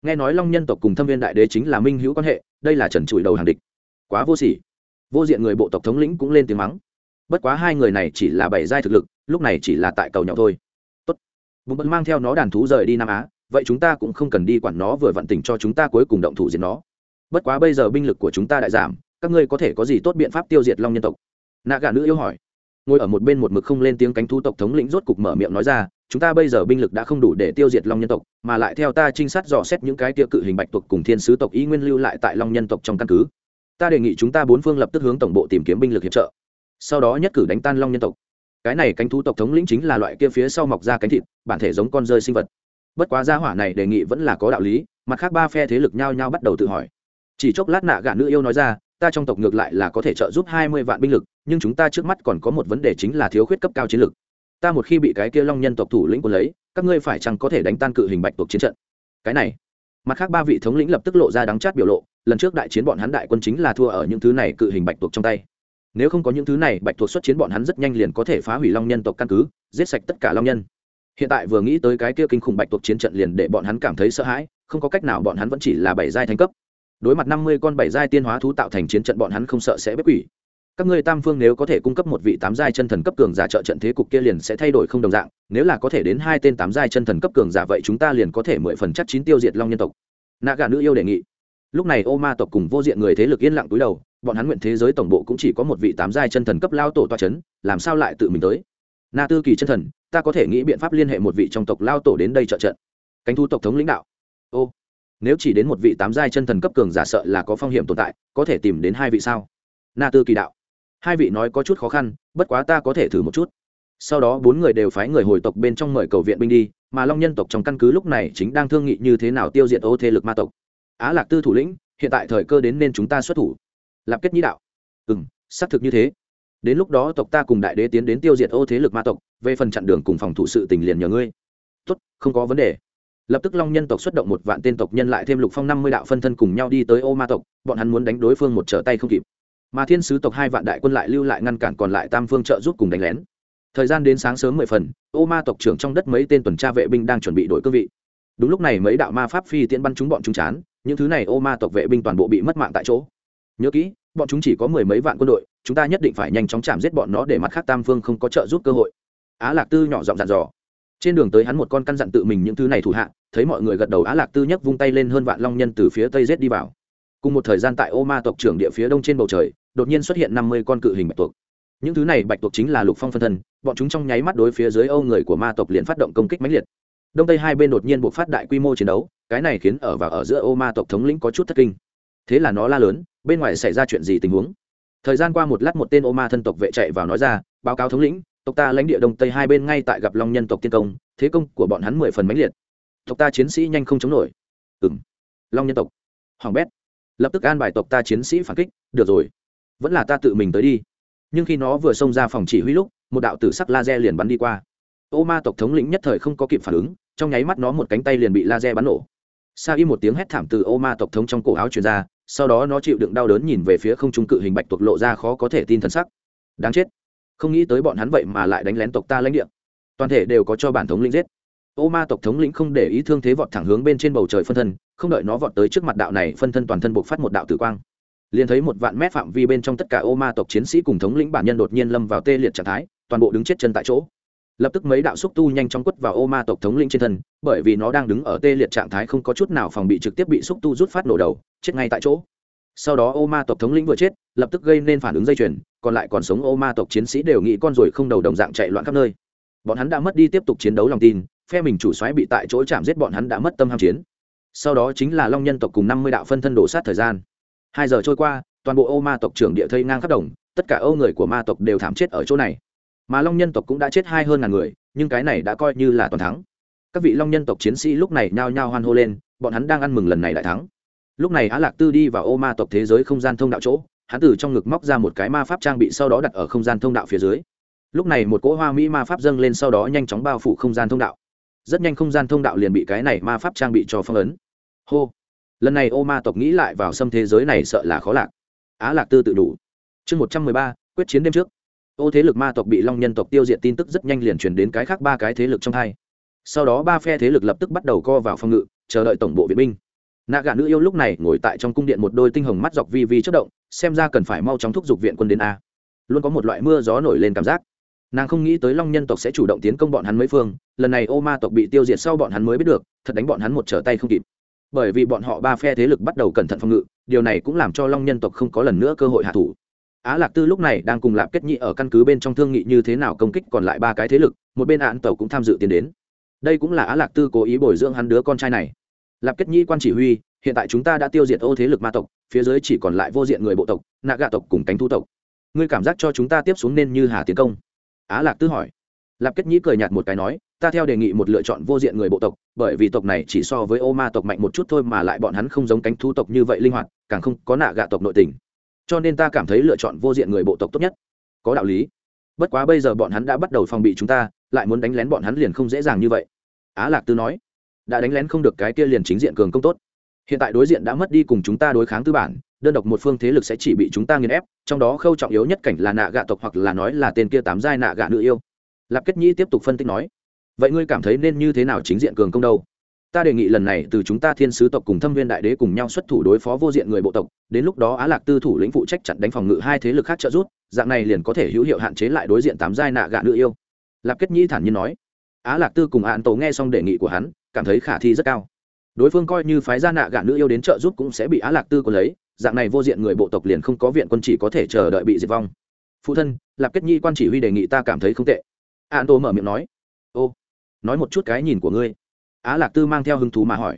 Nghe nói long nhân tộc cùng thâm viên đại đế chính là minh hữu quan hệ, đây là trần trụi đầu hàng địch. Quá vô sỉ. Vô diện người bộ tộc thống lĩnh cũng lên tiếng mắng. Bất quá hai người này chỉ là bảy giai thực lực, lúc này chỉ là tại cầu nhỏ thôi. Tốt. Bụng bận mang theo nó đàn thú rời đi nam á, vậy chúng ta cũng không cần đi quản nó vừa vận tỉnh cho chúng ta cuối cùng động thủ diệt nó. Bất quá bây giờ binh lực của chúng ta đại giảm, các ngươi có thể có gì tốt biện pháp tiêu diệt long nhân tộc? Nạ gà nữ yêu hỏi ngồi ở một bên một mực không lên tiếng cánh thú tộc thống lĩnh rốt cục mở miệng nói ra, chúng ta bây giờ binh lực đã không đủ để tiêu diệt long nhân tộc, mà lại theo ta trinh sát dò xét những cái tiêu cự hình bạch tuộc cùng thiên sứ tộc ý nguyên lưu lại tại long nhân tộc trong căn cứ. Ta đề nghị chúng ta bốn phương lập tức hướng tổng bộ tìm kiếm binh lực hiệp trợ, sau đó nhất cử đánh tan long nhân tộc. Cái này cánh thú tộc thống lĩnh chính là loại kia phía sau mọc ra cánh thịt, bản thể giống con rơi sinh vật. Bất quá gia hỏa này đề nghị vẫn là có đạo lý, mặt khác ba phe thế lực nhao nhao bắt đầu tự hỏi. Chỉ chốc lát nạ gạ nữ yêu nói ra, ta trong tộc ngược lại là có thể trợ giúp hai mươi vạn binh lực nhưng chúng ta trước mắt còn có một vấn đề chính là thiếu khuyết cấp cao chiến lực ta một khi bị cái kia long nhân tộc thủ lĩnh quân lấy, các ngươi phải chăng có thể đánh tan cự hình bạch tuộc chiến trận? Cái này. Mặt khác ba vị thống lĩnh lập tức lộ ra đắng chát biểu lộ, lần trước đại chiến bọn hắn đại quân chính là thua ở những thứ này cự hình bạch tuộc trong tay. Nếu không có những thứ này, bạch tuộc xuất chiến bọn hắn rất nhanh liền có thể phá hủy long nhân tộc căn cứ, giết sạch tất cả long nhân. Hiện tại vừa nghĩ tới cái kia kinh khủng bạch tuộc chiến trận liền để bọn hắn cảm thấy sợ hãi, không có cách nào bọn hắn vẫn chỉ là bảy giai thành cấp. Đối mặt năm mươi con bảy giai tiên hóa thú tạo thành chiến trận bọn hắn không sợ sẽ bất quỷ các ngươi tam phương nếu có thể cung cấp một vị tám giai chân thần cấp cường giả trợ trận thế cục kia liền sẽ thay đổi không đồng dạng, nếu là có thể đến hai tên tám giai chân thần cấp cường giả vậy chúng ta liền có thể mười phần chắc chín tiêu diệt long nhân tộc. Nạ gà nữ yêu đề nghị. Lúc này ô ma tộc cùng vô diện người thế lực yên lặng túi đầu, bọn hắn nguyện thế giới tổng bộ cũng chỉ có một vị tám giai chân thần cấp lao tổ toa c h ấ n làm sao lại tự mình tới? Na tư kỳ chân thần, ta có thể nghĩ biện pháp liên hệ một vị trong tộc lao tổ đến đây trợ trận. Cánh thu tộc thống lãnh đạo. Ô, nếu chỉ đến một vị tám giai chân thần cấp cường giả sợ là có phong hiểm tồn tại, có thể tìm đến hai vị sao? Na tư kỳ đạo hai vị nói có chút khó khăn, bất quá ta có thể thử một chút. Sau đó bốn người đều phái người hồi tộc bên trong mời cầu viện binh đi, mà long nhân tộc trong căn cứ lúc này chính đang thương nghị như thế nào tiêu diệt ô thế lực ma tộc. Á lạc tư thủ lĩnh, hiện tại thời cơ đến nên chúng ta xuất thủ. Lạp kết nhĩ đạo. Ừ m xác thực như thế. Đến lúc đó tộc ta cùng đại đế tiến đến tiêu diệt ô thế lực ma tộc, về phần chặn đường cùng phòng thủ sự tình liền nhờ ngươi. Tốt, không có vấn đề. Lập tức long nhân tộc xuất động một vạn tên tộc nhân lại thêm lục phong năm mươi đạo phân thân cùng nhau đi tới ô ma tộc, bọn hắn muốn đánh đối phương một trở tay không kịp mà thiên sứ tộc hai vạn đại quân lại lưu lại ngăn cản còn lại tam phương trợ giúp cùng đánh lén. Thời gian đến sáng sớm mười phần, ô ma tộc trưởng trong đất mấy tên tuần tra vệ binh đang chuẩn bị đổi cương vị. Đúng lúc này mấy đạo ma pháp phi tiễn bắn chúng bọn chúng chán, những thứ này ô ma tộc vệ binh toàn bộ bị mất mạng tại chỗ. Nhớ kỹ, bọn chúng chỉ có mười mấy vạn quân đội, chúng ta nhất định phải nhanh chóng chạm giết bọn nó để mặt khác tam phương không có trợ giúp cơ hội. Á lạc tư nhỏ giọng dặn dò. Trên đường tới hắn một con căn dặn tự mình những thứ này thủ hạ, thấy mọi người gật đầu á lạc tư nhấc vung tay lên hơn vạn long nhân từ phía tây rết đi vào. Cùng một thời gian tại ô ma tộc trưởng địa phía đông trên bầu trời đột nhiên xuất hiện năm mươi con cự hình bạch tuộc. Những thứ này bạch tuộc chính là lục phong phân thân, bọn chúng trong nháy mắt đối phía dưới âu người của ma tộc liền phát động công kích mãnh liệt. Đông tây hai bên đột nhiên buộc phát đại quy mô chiến đấu, cái này khiến ở và ở giữa ô ma tộc thống lĩnh có chút thất kinh. Thế là nó la lớn, bên ngoài xảy ra chuyện gì tình huống? Thời gian qua một lát một tên ô ma thân tộc vệ chạy vào nói ra, báo cáo thống lĩnh, tộc ta lãnh địa đông tây hai bên ngay tại gặp long nhân tộc tiên công, thế công của bọn hắn mười phần mãnh liệt. Tộc ta chiến sĩ nhanh không chống nổi. Ừng long nhân tộc. Hoàng bét. Lập tức an bài tộc ta chiến sĩ phản kích, được rồi vẫn là ta tự mình tới đi. Nhưng khi nó vừa xông ra phòng chỉ huy lúc, một đạo tử sắc laser liền bắn đi qua. Ô ma tộc thống lĩnh nhất thời không có kịp phản ứng, trong nháy mắt nó một cánh tay liền bị laser bắn nổ. Sa y một tiếng hét thảm từ ô ma tộc thống trong cổ áo truyền ra, sau đó nó chịu đựng đau đớn nhìn về phía không trung cự hình bạch tuộc lộ ra khó có thể tin thần sắc. Đáng chết. Không nghĩ tới bọn hắn vậy mà lại đánh lén tộc ta lãnh địa. Toàn thể đều có cho bản thống lĩnh giết. Ô ma tộc thống lĩnh không để ý thương thế vọt thẳng hướng bên trên bầu trời phân thân, không đợi nó vọt tới trước mặt đạo này phân thân toàn thân buộc phát một đạo tử quang liền thấy một vạn mét phạm vi bên trong tất cả ô ma tộc chiến sĩ cùng thống lĩnh bản nhân đột nhiên lâm vào tê liệt trạng thái, toàn bộ đứng chết chân tại chỗ. Lập tức mấy đạo xúc tu nhanh chóng quất vào ô ma tộc thống lĩnh trên thân, bởi vì nó đang đứng ở tê liệt trạng thái không có chút nào phòng bị trực tiếp bị xúc tu rút phát nổ đầu, chết ngay tại chỗ. Sau đó ô ma tộc thống lĩnh vừa chết, lập tức gây nên phản ứng dây chuyền, còn lại còn sống ô ma tộc chiến sĩ đều nghĩ con rồi không đầu đồng dạng chạy loạn khắp nơi. Bọn hắn đã mất đi tiếp tục chiến đấu lòng tin, phe mình chủ xoáy bị tại chỗ chạm giết bọn hắn đã mất tâm ham chiến. Sau đó chính là long nhân tộc cùng năm mươi đạo phân thân đổ sát thời gian hai giờ trôi qua, toàn bộ ô ma tộc trưởng địa thây ngang khắp đồng, tất cả âu người của ma tộc đều thảm chết ở chỗ này. Mà long nhân tộc cũng đã chết hai hơn ngàn người, nhưng cái này đã coi như là toàn thắng. Các vị long nhân tộc chiến sĩ lúc này nhao nhao hoan hô lên, bọn hắn đang ăn mừng lần này đại thắng. Lúc này á lạc tư đi vào ô ma tộc thế giới không gian thông đạo chỗ, hắn từ trong ngực móc ra một cái ma pháp trang bị sau đó đặt ở không gian thông đạo phía dưới. Lúc này một cỗ hoa mỹ ma pháp dâng lên sau đó nhanh chóng bao phủ không gian thông đạo. Rất nhanh không gian thông đạo liền bị cái này ma pháp trang bị cho phong ấn. Hô! Lần này ô ma tộc nghĩ lại vào xâm thế giới này sợ là khó lạc. Á lạc tư tự đủ. Chương một trăm mười ba, quyết chiến đêm trước. Ô thế lực ma tộc bị long nhân tộc tiêu diệt tin tức rất nhanh liền chuyển đến cái khác ba cái thế lực trong hai. Sau đó ba phe thế lực lập tức bắt đầu co vào phòng ngự, chờ đợi tổng bộ viện binh. Nạ gà nữ yêu lúc này ngồi tại trong cung điện một đôi tinh hồng mắt dọc vi vi chất động, xem ra cần phải mau chóng thúc giục viện quân đến a. Luôn có một loại mưa gió nổi lên cảm giác. Nàng không nghĩ tới long nhân tộc sẽ chủ động tiến công bọn hắn mấy phương, lần này ô ma tộc bị tiêu diệt sau bọn hắn mới biết được, thật đánh bọn hắn một trở tay không kịp bởi vì bọn họ ba phe thế lực bắt đầu cẩn thận phòng ngự, điều này cũng làm cho long nhân tộc không có lần nữa cơ hội hạ thủ. Á lạc tư lúc này đang cùng lạp kết nhị ở căn cứ bên trong thương nghị như thế nào công kích còn lại ba cái thế lực, một bên án tàu cũng tham dự tiến đến. Đây cũng là á lạc tư cố ý bồi dưỡng hắn đứa con trai này. Lạp kết nhị quan chỉ huy, hiện tại chúng ta đã tiêu diệt ô thế lực ma tộc, phía dưới chỉ còn lại vô diện người bộ tộc, nạ gạ tộc cùng cánh thu tộc. Ngươi cảm giác cho chúng ta tiếp xuống nên như hà tiến công? Á lạc tư hỏi lạp kết nhĩ cười nhạt một cái nói, ta theo đề nghị một lựa chọn vô diện người bộ tộc, bởi vì tộc này chỉ so với ô ma tộc mạnh một chút thôi mà lại bọn hắn không giống cánh thu tộc như vậy linh hoạt, càng không có nạ gạ tộc nội tình. Cho nên ta cảm thấy lựa chọn vô diện người bộ tộc tốt nhất. Có đạo lý. Bất quá bây giờ bọn hắn đã bắt đầu phòng bị chúng ta, lại muốn đánh lén bọn hắn liền không dễ dàng như vậy. Á lạc tư nói, đã đánh lén không được cái kia liền chính diện cường công tốt. Hiện tại đối diện đã mất đi cùng chúng ta đối kháng tư bản, đơn độc một phương thế lực sẽ chỉ bị chúng ta nghiền ép, trong đó khâu trọng yếu nhất cảnh là nạ gạ tộc hoặc là nói là tên kia tám giai nạ gạ nữ yêu lạp kết nhĩ tiếp tục phân tích nói, vậy ngươi cảm thấy nên như thế nào chính diện cường công đâu? Ta đề nghị lần này từ chúng ta thiên sứ tộc cùng thâm viên đại đế cùng nhau xuất thủ đối phó vô diện người bộ tộc, đến lúc đó á lạc tư thủ lĩnh phụ trách chặn đánh phòng ngự hai thế lực khác trợ giúp, dạng này liền có thể hữu hiệu hạn chế lại đối diện tám giai nạ gạ nữ yêu. Lạp kết nhĩ thản nhiên nói. Á lạc tư cùng hạn tổ nghe xong đề nghị của hắn, cảm thấy khả thi rất cao. Đối phương coi như phái gia nạ gạ nữ yêu đến trợ giúp cũng sẽ bị á lạc tư còn lấy, dạng này vô diện người bộ tộc liền không có viện quân chỉ có thể chờ đợi bị diệt vong. Phụ thân, lạp kết nhi quan chỉ huy đề nghị ta cảm thấy không tệ an tô mở miệng nói, ô, nói một chút cái nhìn của ngươi. Á lạc tư mang theo hứng thú mà hỏi,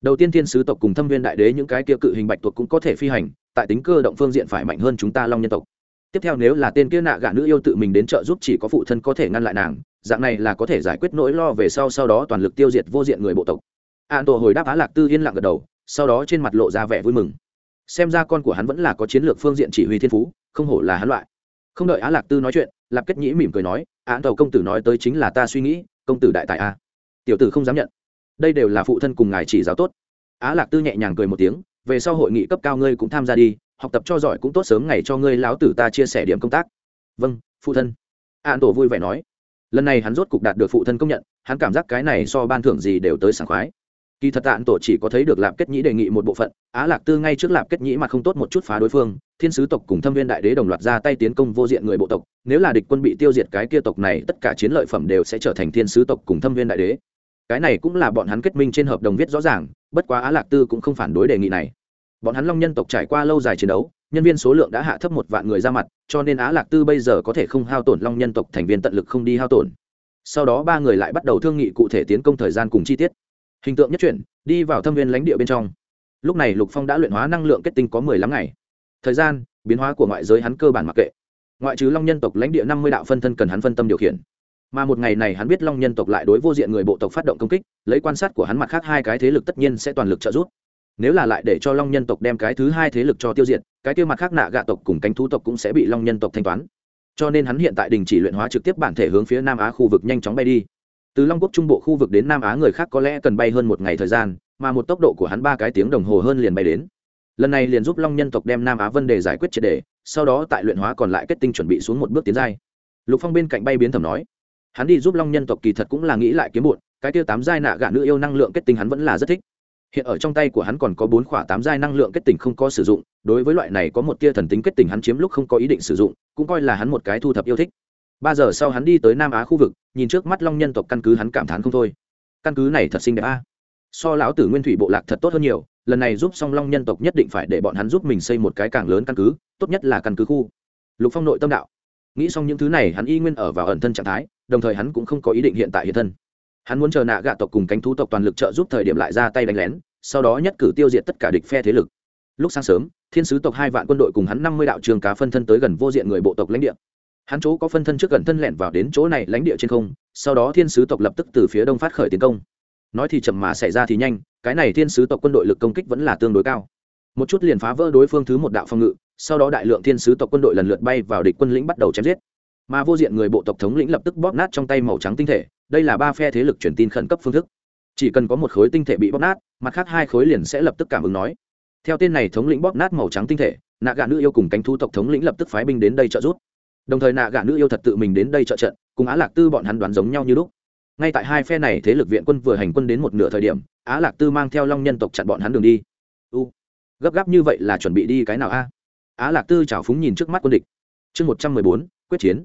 đầu tiên thiên sứ tộc cùng thâm viên đại đế những cái kia cự hình bạch tuộc cũng có thể phi hành, tại tính cơ động phương diện phải mạnh hơn chúng ta long nhân tộc. Tiếp theo nếu là tên kia nạ gạ nữ yêu tự mình đến trợ giúp chỉ có phụ thân có thể ngăn lại nàng, dạng này là có thể giải quyết nỗi lo về sau sau đó toàn lực tiêu diệt vô diện người bộ tộc. An tổ hồi đáp á lạc tư yên lặng gật đầu, sau đó trên mặt lộ ra vẻ vui mừng. Xem ra con của hắn vẫn là có chiến lược phương diện chỉ huy thiên phú, không hổ là hắn loại. Không đợi á lạc tư nói chuyện lạp kết nhĩ mỉm cười nói, án tàu công tử nói tới chính là ta suy nghĩ, công tử đại tài a tiểu tử không dám nhận. Đây đều là phụ thân cùng ngài chỉ giáo tốt. Á lạc tư nhẹ nhàng cười một tiếng, về sau hội nghị cấp cao ngươi cũng tham gia đi, học tập cho giỏi cũng tốt sớm ngày cho ngươi láo tử ta chia sẻ điểm công tác. Vâng phụ thân. An tổ vui vẻ nói. Lần này hắn rốt cục đạt được phụ thân công nhận, hắn cảm giác cái này so ban thưởng gì đều tới sảng khoái kỳ thật tạn tổ chỉ có thấy được lạp kết nhĩ đề nghị một bộ phận, á lạc tư ngay trước lạp kết nhĩ mà không tốt một chút phá đối phương, thiên sứ tộc cùng thâm viên đại đế đồng loạt ra tay tiến công vô diện người bộ tộc, nếu là địch quân bị tiêu diệt cái kia tộc này, tất cả chiến lợi phẩm đều sẽ trở thành thiên sứ tộc cùng thâm viên đại đế. Cái này cũng là bọn hắn kết minh trên hợp đồng viết rõ ràng, bất quá á lạc tư cũng không phản đối đề nghị này. Bọn hắn long nhân tộc trải qua lâu dài chiến đấu, nhân viên số lượng đã hạ thấp một vạn người ra mặt, cho nên á lạc tư bây giờ có thể không hao tổn long nhân tộc thành viên tận lực không đi hao tổn. Sau đó ba người lại bắt đầu thương nghị cụ thể tiến công thời gian cùng chi tiết hình tượng nhất chuyển, đi vào thâm viên lãnh địa bên trong. Lúc này lục phong đã luyện hóa năng lượng kết tinh có mười lăm ngày. Thời gian, biến hóa của ngoại giới hắn cơ bản mặc kệ. Ngoại trừ long nhân tộc lãnh địa năm mươi đạo phân thân cần hắn phân tâm điều khiển. Mà một ngày này hắn biết long nhân tộc lại đối vô diện người bộ tộc phát động công kích, lấy quan sát của hắn mặt khác hai cái thế lực tất nhiên sẽ toàn lực trợ giúp. Nếu là lại để cho long nhân tộc đem cái thứ hai thế lực cho tiêu diệt, cái tiêu mặt khác nạ gạ tộc cùng cánh thú tộc cũng sẽ bị long nhân tộc thanh toán. Cho nên hắn hiện tại đình chỉ luyện hóa trực tiếp bản thể hướng phía nam á khu vực nhanh chóng bay đi từ long quốc trung bộ khu vực đến nam á người khác có lẽ cần bay hơn một ngày thời gian, mà một tốc độ của hắn ba cái tiếng đồng hồ hơn liền bay đến. Lần này liền giúp long nhân tộc đem nam á vấn đề giải quyết triệt đề sau đó tại luyện hóa còn lại kết tinh chuẩn bị xuống một bước tiến giai. Lục phong bên cạnh bay biến thầm nói, hắn đi giúp long nhân tộc kỳ thật cũng là nghĩ lại kiếm bụt cái tiêu tám giai nạ gạ nữ yêu năng lượng kết tinh hắn vẫn là rất thích. Hiện ở trong tay của hắn còn có bốn khỏa tám giai năng lượng kết tinh không có sử dụng, đối với loại này có một tia thần tính kết tinh hắn chiếm lúc không có ý định sử dụng, cũng coi là hắn một cái thu thập yêu thích ba giờ sau hắn đi tới nam á khu vực, nhìn trước mắt long nhân tộc căn cứ hắn cảm thán không thôi. Căn cứ này thật xinh đẹp a. So lão tử nguyên thủy bộ lạc thật tốt hơn nhiều, lần này giúp song long nhân tộc nhất định phải để bọn hắn giúp mình xây một cái càng lớn căn cứ, tốt nhất là căn cứ khu. Lục phong nội tâm đạo. Nghĩ xong những thứ này, hắn y nguyên ở vào ẩn thân trạng thái, đồng thời hắn cũng không có ý định hiện tại hiện thân. Hắn muốn chờ nạ gạ tộc cùng cánh thú tộc toàn lực trợ giúp thời điểm lại ra tay đánh lén, sau đó nhất cử tiêu diệt tất cả địch phe thế lực. Lúc sáng sớm, thiên sứ tộc hai vạn quân đội cùng hắn năm mươi đạo trường cá phân thân tới gần vô diện người bộ tộc lãnh địa hắn chỗ có phân thân trước gần thân lẹn vào đến chỗ này lãnh địa trên không, sau đó thiên sứ tộc lập tức từ phía đông phát khởi tiến công. Nói thì chậm mà xảy ra thì nhanh, cái này thiên sứ tộc quân đội lực công kích vẫn là tương đối cao. Một chút liền phá vỡ đối phương thứ một đạo phòng ngự, sau đó đại lượng thiên sứ tộc quân đội lần lượt bay vào địch quân lĩnh bắt đầu chém giết. Mà vô diện người bộ tộc thống lĩnh lập tức bóp nát trong tay màu trắng tinh thể, đây là ba phe thế lực truyền tin khẩn cấp phương thức. Chỉ cần có một khối tinh thể bị bóp nát, mặt khác hai khối liền sẽ lập tức cảm ứng nói. Theo tên này thống lĩnh bóp nát màu trắng tinh thể, nạ gà nữ yêu cùng cánh thu tộc thống lĩnh lập tức phái binh đến đây trợ giúp đồng thời nạ gã nữ yêu thật tự mình đến đây trợ trận, cùng á lạc tư bọn hắn đoán giống nhau như lúc. Ngay tại hai phe này thế lực viện quân vừa hành quân đến một nửa thời điểm, á lạc tư mang theo long nhân tộc chặn bọn hắn đường đi. U, gấp gáp như vậy là chuẩn bị đi cái nào a? Á lạc tư chảo phúng nhìn trước mắt quân địch. Chương một trăm mười bốn, quyết chiến.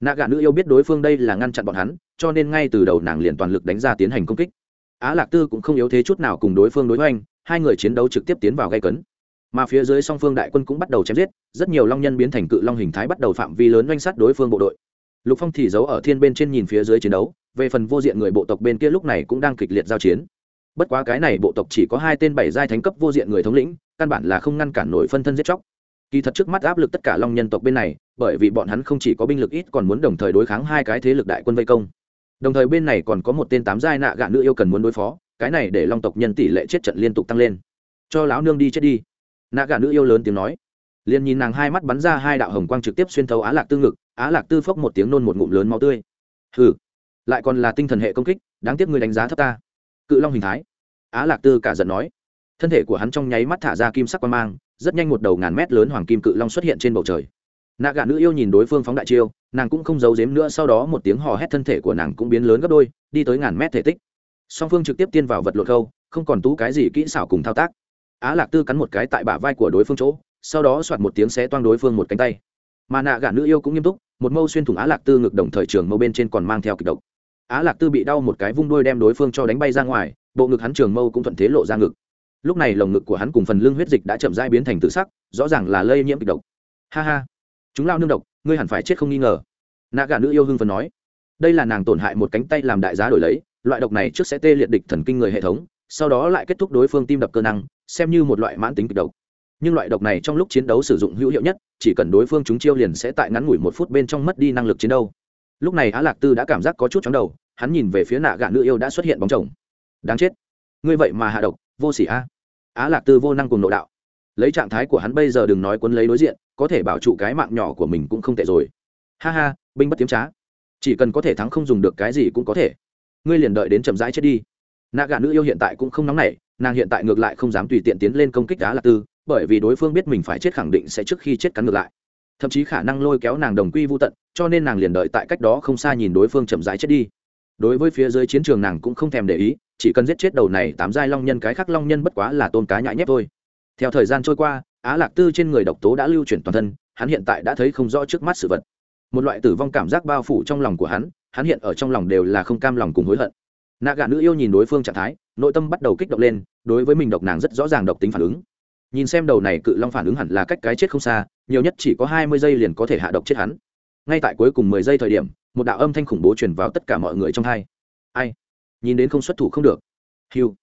Nạ gã nữ yêu biết đối phương đây là ngăn chặn bọn hắn, cho nên ngay từ đầu nàng liền toàn lực đánh ra tiến hành công kích. Á lạc tư cũng không yếu thế chút nào cùng đối phương đối hoành, hai người chiến đấu trực tiếp tiến vào gây cấn mà phía dưới song phương đại quân cũng bắt đầu chém giết, rất nhiều long nhân biến thành cự long hình thái bắt đầu phạm vi lớn doanh sát đối phương bộ đội. Lục phong thì giấu ở thiên bên trên nhìn phía dưới chiến đấu, về phần vô diện người bộ tộc bên kia lúc này cũng đang kịch liệt giao chiến. Bất quá cái này bộ tộc chỉ có hai tên bảy giai thánh cấp vô diện người thống lĩnh, căn bản là không ngăn cản nổi phân thân giết chóc. Kỳ thật trước mắt áp lực tất cả long nhân tộc bên này, bởi vì bọn hắn không chỉ có binh lực ít còn muốn đồng thời đối kháng hai cái thế lực đại quân vây công. Đồng thời bên này còn có một tên tám giai nạ gạ nữ yêu cần muốn đối phó, cái này để long tộc nhân tỷ lệ chết trận liên tục tăng lên. Cho lão nương đi chết đi nạ gà nữ yêu lớn tiếng nói. Liền nhìn nàng hai mắt bắn ra hai đạo hồng quang trực tiếp xuyên thấu á lạc tư ngực, á lạc tư phốc một tiếng nôn một ngụm lớn máu tươi. Hừ, lại còn là tinh thần hệ công kích, đáng tiếc người đánh giá thấp ta. Cự long hình thái. Á lạc tư cả giận nói. Thân thể của hắn trong nháy mắt thả ra kim sắc quan mang, rất nhanh một đầu ngàn mét lớn hoàng kim cự long xuất hiện trên bầu trời. Nạ gà nữ yêu nhìn đối phương phóng đại chiêu, nàng cũng không giấu giếm nữa, sau đó một tiếng hò hét thân thể của nàng cũng biến lớn gấp đôi, đi tới ngàn mét thể tích. Song phương trực tiếp tiên vào vật lộn khâu, không còn tú cái gì kỹ xảo cùng thao tác á lạc tư cắn một cái tại bả vai của đối phương chỗ, sau đó soạt một tiếng xé toang đối phương một cánh tay. Mà nạ gã nữ yêu cũng nghiêm túc, một mâu xuyên thủng á lạc tư ngực đồng thời trường mâu bên trên còn mang theo kịch độc. Á lạc tư bị đau một cái vung đuôi đem đối phương cho đánh bay ra ngoài, bộ ngực hắn trường mâu cũng thuận thế lộ ra ngực. Lúc này lồng ngực của hắn cùng phần lưng huyết dịch đã chậm dai biến thành tự sắc, rõ ràng là lây nhiễm kịch độc. Ha ha, chúng lao nương độc, ngươi hẳn phải chết không nghi ngờ. Nạ gà nữ yêu hưng phần nói. Đây là nàng tổn hại một cánh tay làm đại giá đổi lấy, loại độc này trước sẽ tê liệt địch thần kinh người hệ thống, sau đó lại kết thúc đối phương tim đập cơ năng xem như một loại mãn tính kịch độc. Nhưng loại độc này trong lúc chiến đấu sử dụng hữu hiệu nhất, chỉ cần đối phương chúng chiêu liền sẽ tại ngắn ngủi một phút bên trong mất đi năng lực chiến đấu. Lúc này á lạc tư đã cảm giác có chút chóng đầu, hắn nhìn về phía nạ gạ nữ yêu đã xuất hiện bóng chồng. Đáng chết. Ngươi vậy mà hạ độc, vô s ỉ a. Á lạc tư vô năng cùng nội đạo. Lấy trạng thái của hắn bây giờ đừng nói quấn lấy đối diện, có thể bảo trụ cái mạng nhỏ của mình cũng không tệ rồi. Ha ha, binh bất tiếm trá. Chỉ cần có thể thắng không dùng được cái gì cũng có thể. Ngươi liền đợi đến chậm rãi chết đi. Nạ gà nữ yêu hiện tại cũng không nóng nảy nàng hiện tại ngược lại không dám tùy tiện tiến lên công kích đá lạc tư, bởi vì đối phương biết mình phải chết khẳng định sẽ trước khi chết cắn ngược lại. Thậm chí khả năng lôi kéo nàng đồng quy vô tận, cho nên nàng liền đợi tại cách đó không xa nhìn đối phương chậm rãi chết đi. Đối với phía dưới chiến trường nàng cũng không thèm để ý, chỉ cần giết chết đầu này tám giai long nhân cái khác long nhân bất quá là tôn cá nhãi nhép thôi. Theo thời gian trôi qua, á lạc tư trên người độc tố đã lưu chuyển toàn thân, hắn hiện tại đã thấy không rõ trước mắt sự vật. Một loại tử vong cảm giác bao phủ trong lòng của hắn hắn hiện ở trong lòng đều là không cam lòng cùng hối hận nạ gà nữ yêu nhìn đối phương trạng thái, nội tâm bắt đầu kích động lên, đối với mình độc nàng rất rõ ràng độc tính phản ứng. Nhìn xem đầu này cự long phản ứng hẳn là cách cái chết không xa, nhiều nhất chỉ có hai mươi giây liền có thể hạ độc chết hắn. Ngay tại cuối cùng mười giây thời điểm, một đạo âm thanh khủng bố truyền vào tất cả mọi người trong hai. Ai? Nhìn đến không xuất thủ không được. Hiu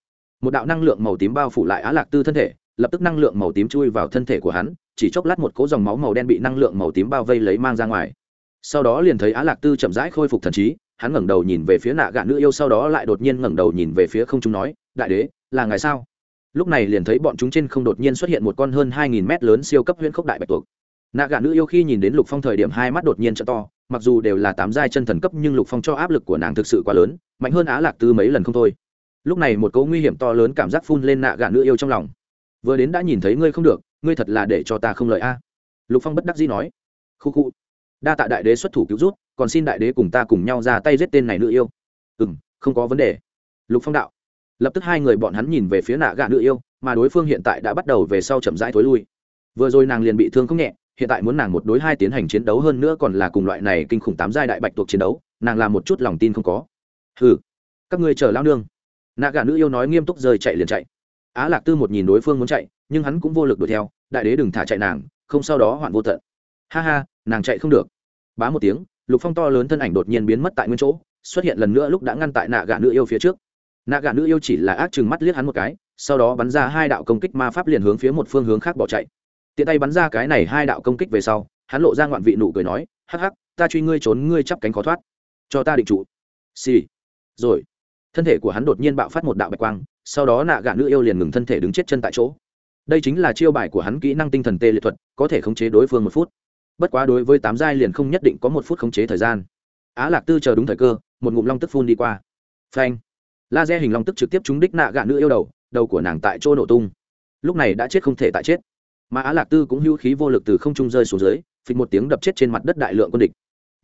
một đạo năng lượng màu tím bao phủ lại á lạc tư thân thể, lập tức năng lượng màu tím chui vào thân thể của hắn, chỉ chốc lát một cỗ dòng máu màu đen bị năng lượng màu tím bao vây lấy mang ra ngoài sau đó liền thấy á lạc tư chậm rãi khôi phục thần trí, hắn ngẩng đầu nhìn về phía nạ gạ nữ yêu sau đó lại đột nhiên ngẩng đầu nhìn về phía không chúng nói, đại đế, là ngài sao? Lúc này liền thấy bọn chúng trên không đột nhiên xuất hiện một con hơn hai nghìn mét lớn siêu cấp huyễn khốc đại bạch tuộc. Nạ gạ nữ yêu khi nhìn đến lục phong thời điểm hai mắt đột nhiên t to, mặc dù đều là tám giai chân thần cấp nhưng lục phong cho áp lực của nàng thực sự quá lớn, mạnh hơn á lạc tư mấy lần không thôi. Lúc này một cấu nguy hiểm to lớn cảm giác phun lên nạ gạ nữ yêu trong lòng. Vừa đến đã nhìn thấy ngươi không được, ngươi thật là để cho ta không lợi a. Lục phong bất đắc dĩ nói. Khu khu đa tạ đại đế xuất thủ cứu rút, còn xin đại đế cùng ta cùng nhau ra tay giết tên này nữ yêu. Ừ m không có vấn đề. Lục phong đạo. Lập tức hai người bọn hắn nhìn về phía nạ gạ nữ yêu, mà đối phương hiện tại đã bắt đầu về sau chậm rãi thối lui. Vừa rồi nàng liền bị thương không nhẹ, hiện tại muốn nàng một đối hai tiến hành chiến đấu hơn nữa còn là cùng loại này kinh khủng tám giai đại bạch tuộc chiến đấu, nàng làm một chút lòng tin không có. Hừ, các ngươi chờ lao nương. Nạ gà nữ yêu nói nghiêm túc rời chạy liền chạy. Á lạc tư một nhìn đối phương muốn chạy, nhưng hắn cũng vô lực đuổi theo, đại đế đừng thả chạy nàng, không sau đó hoạn vô tận. Ha ha nàng chạy không được. Bá một tiếng, lục phong to lớn thân ảnh đột nhiên biến mất tại nguyên chỗ, xuất hiện lần nữa lúc đã ngăn tại nạ gà nữ yêu phía trước. Nạ gà nữ yêu chỉ là ác chừng mắt liếc hắn một cái, sau đó bắn ra hai đạo công kích ma pháp liền hướng phía một phương hướng khác bỏ chạy. Tiện tay bắn ra cái này hai đạo công kích về sau, hắn lộ ra ngoạn vị nụ cười nói, hắc hắc, ta truy ngươi trốn, ngươi chắp cánh khó thoát. Cho ta định trụ. Xì、sì. rồi, thân thể của hắn đột nhiên bạo phát một đạo bạch quang, sau đó nạ gạ nữ yêu liền ngừng thân thể đứng chết chân tại chỗ. Đây chính là chiêu bài của hắn kỹ năng tinh thần tê liệt thuật, có thể khống chế đối phương một phút bất quá đối với tám giai liền không nhất định có một phút khống chế thời gian. Á lạc tư chờ đúng thời cơ, một ngụm long tức phun đi qua. Phanh. Laser hình long tức trực tiếp trúng đích nạ gạ nữ yêu đầu đầu của nàng tại chỗ nổ tung. Lúc này đã chết không thể tại chết. Mà á lạc tư cũng hữu khí vô lực từ không trung rơi xuống dưới, phịch một tiếng đập chết trên mặt đất đại lượng quân địch.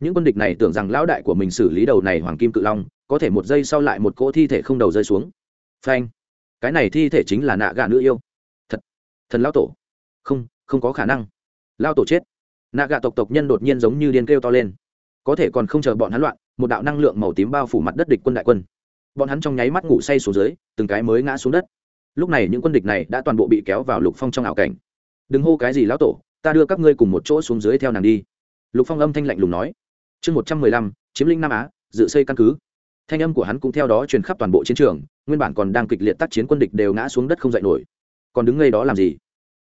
Những quân địch này tưởng rằng lão đại của mình xử lý đầu này hoàng kim cự long, có thể một giây sau lại một cỗ thi thể không đầu rơi xuống. Phanh. Cái này thi thể chính là nạ gà nữ yêu. Thật. Thần lão tổ. Không không có khả năng. Lao tổ chết nạ gạ tộc tộc nhân đột nhiên giống như điên kêu to lên. Có thể còn không chờ bọn hắn loạn, một đạo năng lượng màu tím bao phủ mặt đất địch quân đại quân. Bọn hắn trong nháy mắt ngủ say xuống dưới, từng cái mới ngã xuống đất. Lúc này những quân địch này đã toàn bộ bị kéo vào lục phong trong ảo cảnh. Đừng hô cái gì lão tổ, ta đưa các ngươi cùng một chỗ xuống dưới theo nàng đi. Lục phong âm thanh lạnh lùng nói. Chương một trăm mười lăm, chiếm linh nam á, dự xây căn cứ. Thanh âm của hắn cũng theo đó truyền khắp toàn bộ chiến trường, nguyên bản còn đang kịch liệt tác chiến quân địch đều ngã xuống đất không dậy nổi. Còn đứng ngay đó làm gì?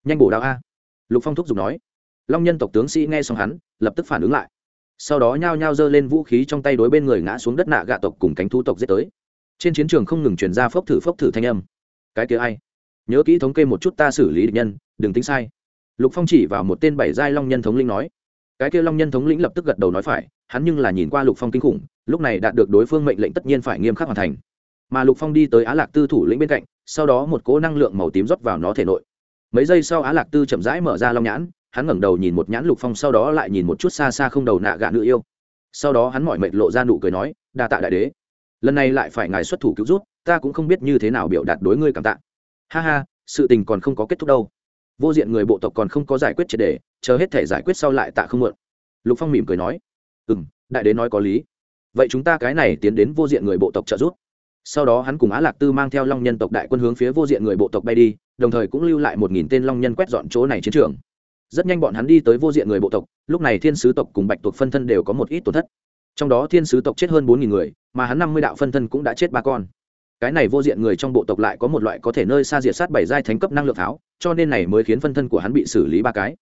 Nhanh bổ đạo a. Lục phong thúc giục nói long nhân tộc tướng sĩ nghe xong hắn, lập tức phản ứng lại. Sau đó nhao nhao giơ lên vũ khí trong tay đối bên người ngã xuống đất nạ gạ tộc cùng cánh thu tộc giết tới. Trên chiến trường không ngừng chuyển ra phốc thử phốc thử thanh âm. Cái kia ai? Nhớ kỹ thống kê một chút ta xử lý địch nhân, đừng tính sai. Lục phong chỉ vào một tên bảy giai long nhân thống lĩnh nói. Cái kia long nhân thống lĩnh lập tức gật đầu nói phải, hắn nhưng là nhìn qua lục phong kinh khủng, lúc này đạt được đối phương mệnh lệnh tất nhiên phải nghiêm khắc hoàn thành. Mà lục phong đi tới á lạc tư thủ lĩnh bên cạnh, sau đó một cỗ năng lượng màu tím rót vào nó thể nội. Mấy giây sau á lạc tư chậm rãi mở ra long nhãn hắn ngẩng đầu nhìn một nhãn lục phong, sau đó lại nhìn một chút xa xa không đầu nạ gạ nữ yêu. Sau đó hắn mỏi mệt lộ ra nụ cười nói, đa tạ đại đế. Lần này lại phải ngài xuất thủ cứu rút ta cũng không biết như thế nào biểu đạt đối ngươi cảm tạ. Ha ha, sự tình còn không có kết thúc đâu. Vô diện người bộ tộc còn không có giải quyết triệt đề, chờ hết thể giải quyết sau lại tạ không mượn. Lục phong mỉm cười nói ừ m đại đế nói có lý. Vậy chúng ta cái này tiến đến vô diện người bộ tộc trợ giúp. Sau đó hắn cùng á lạc tư mang theo long nhân tộc đại quân hướng phía vô diện người bộ tộc bay đi, đồng thời cũng lưu lại một nghìn tên long nhân quét dọn chỗ này chiến trường rất nhanh bọn hắn đi tới vô diện người bộ tộc, lúc này thiên sứ tộc cùng bạch tuộc phân thân đều có một ít tổn thất. Trong đó thiên sứ tộc chết hơn bốn nghìn người, mà hắn năm mươi đạo phân thân cũng đã chết ba con. Cái này vô diện người trong bộ tộc lại có một loại có thể nơi xa diệt sát bảy giai thánh cấp năng lượng pháo, cho nên này mới khiến phân thân của hắn bị xử lý ba cái.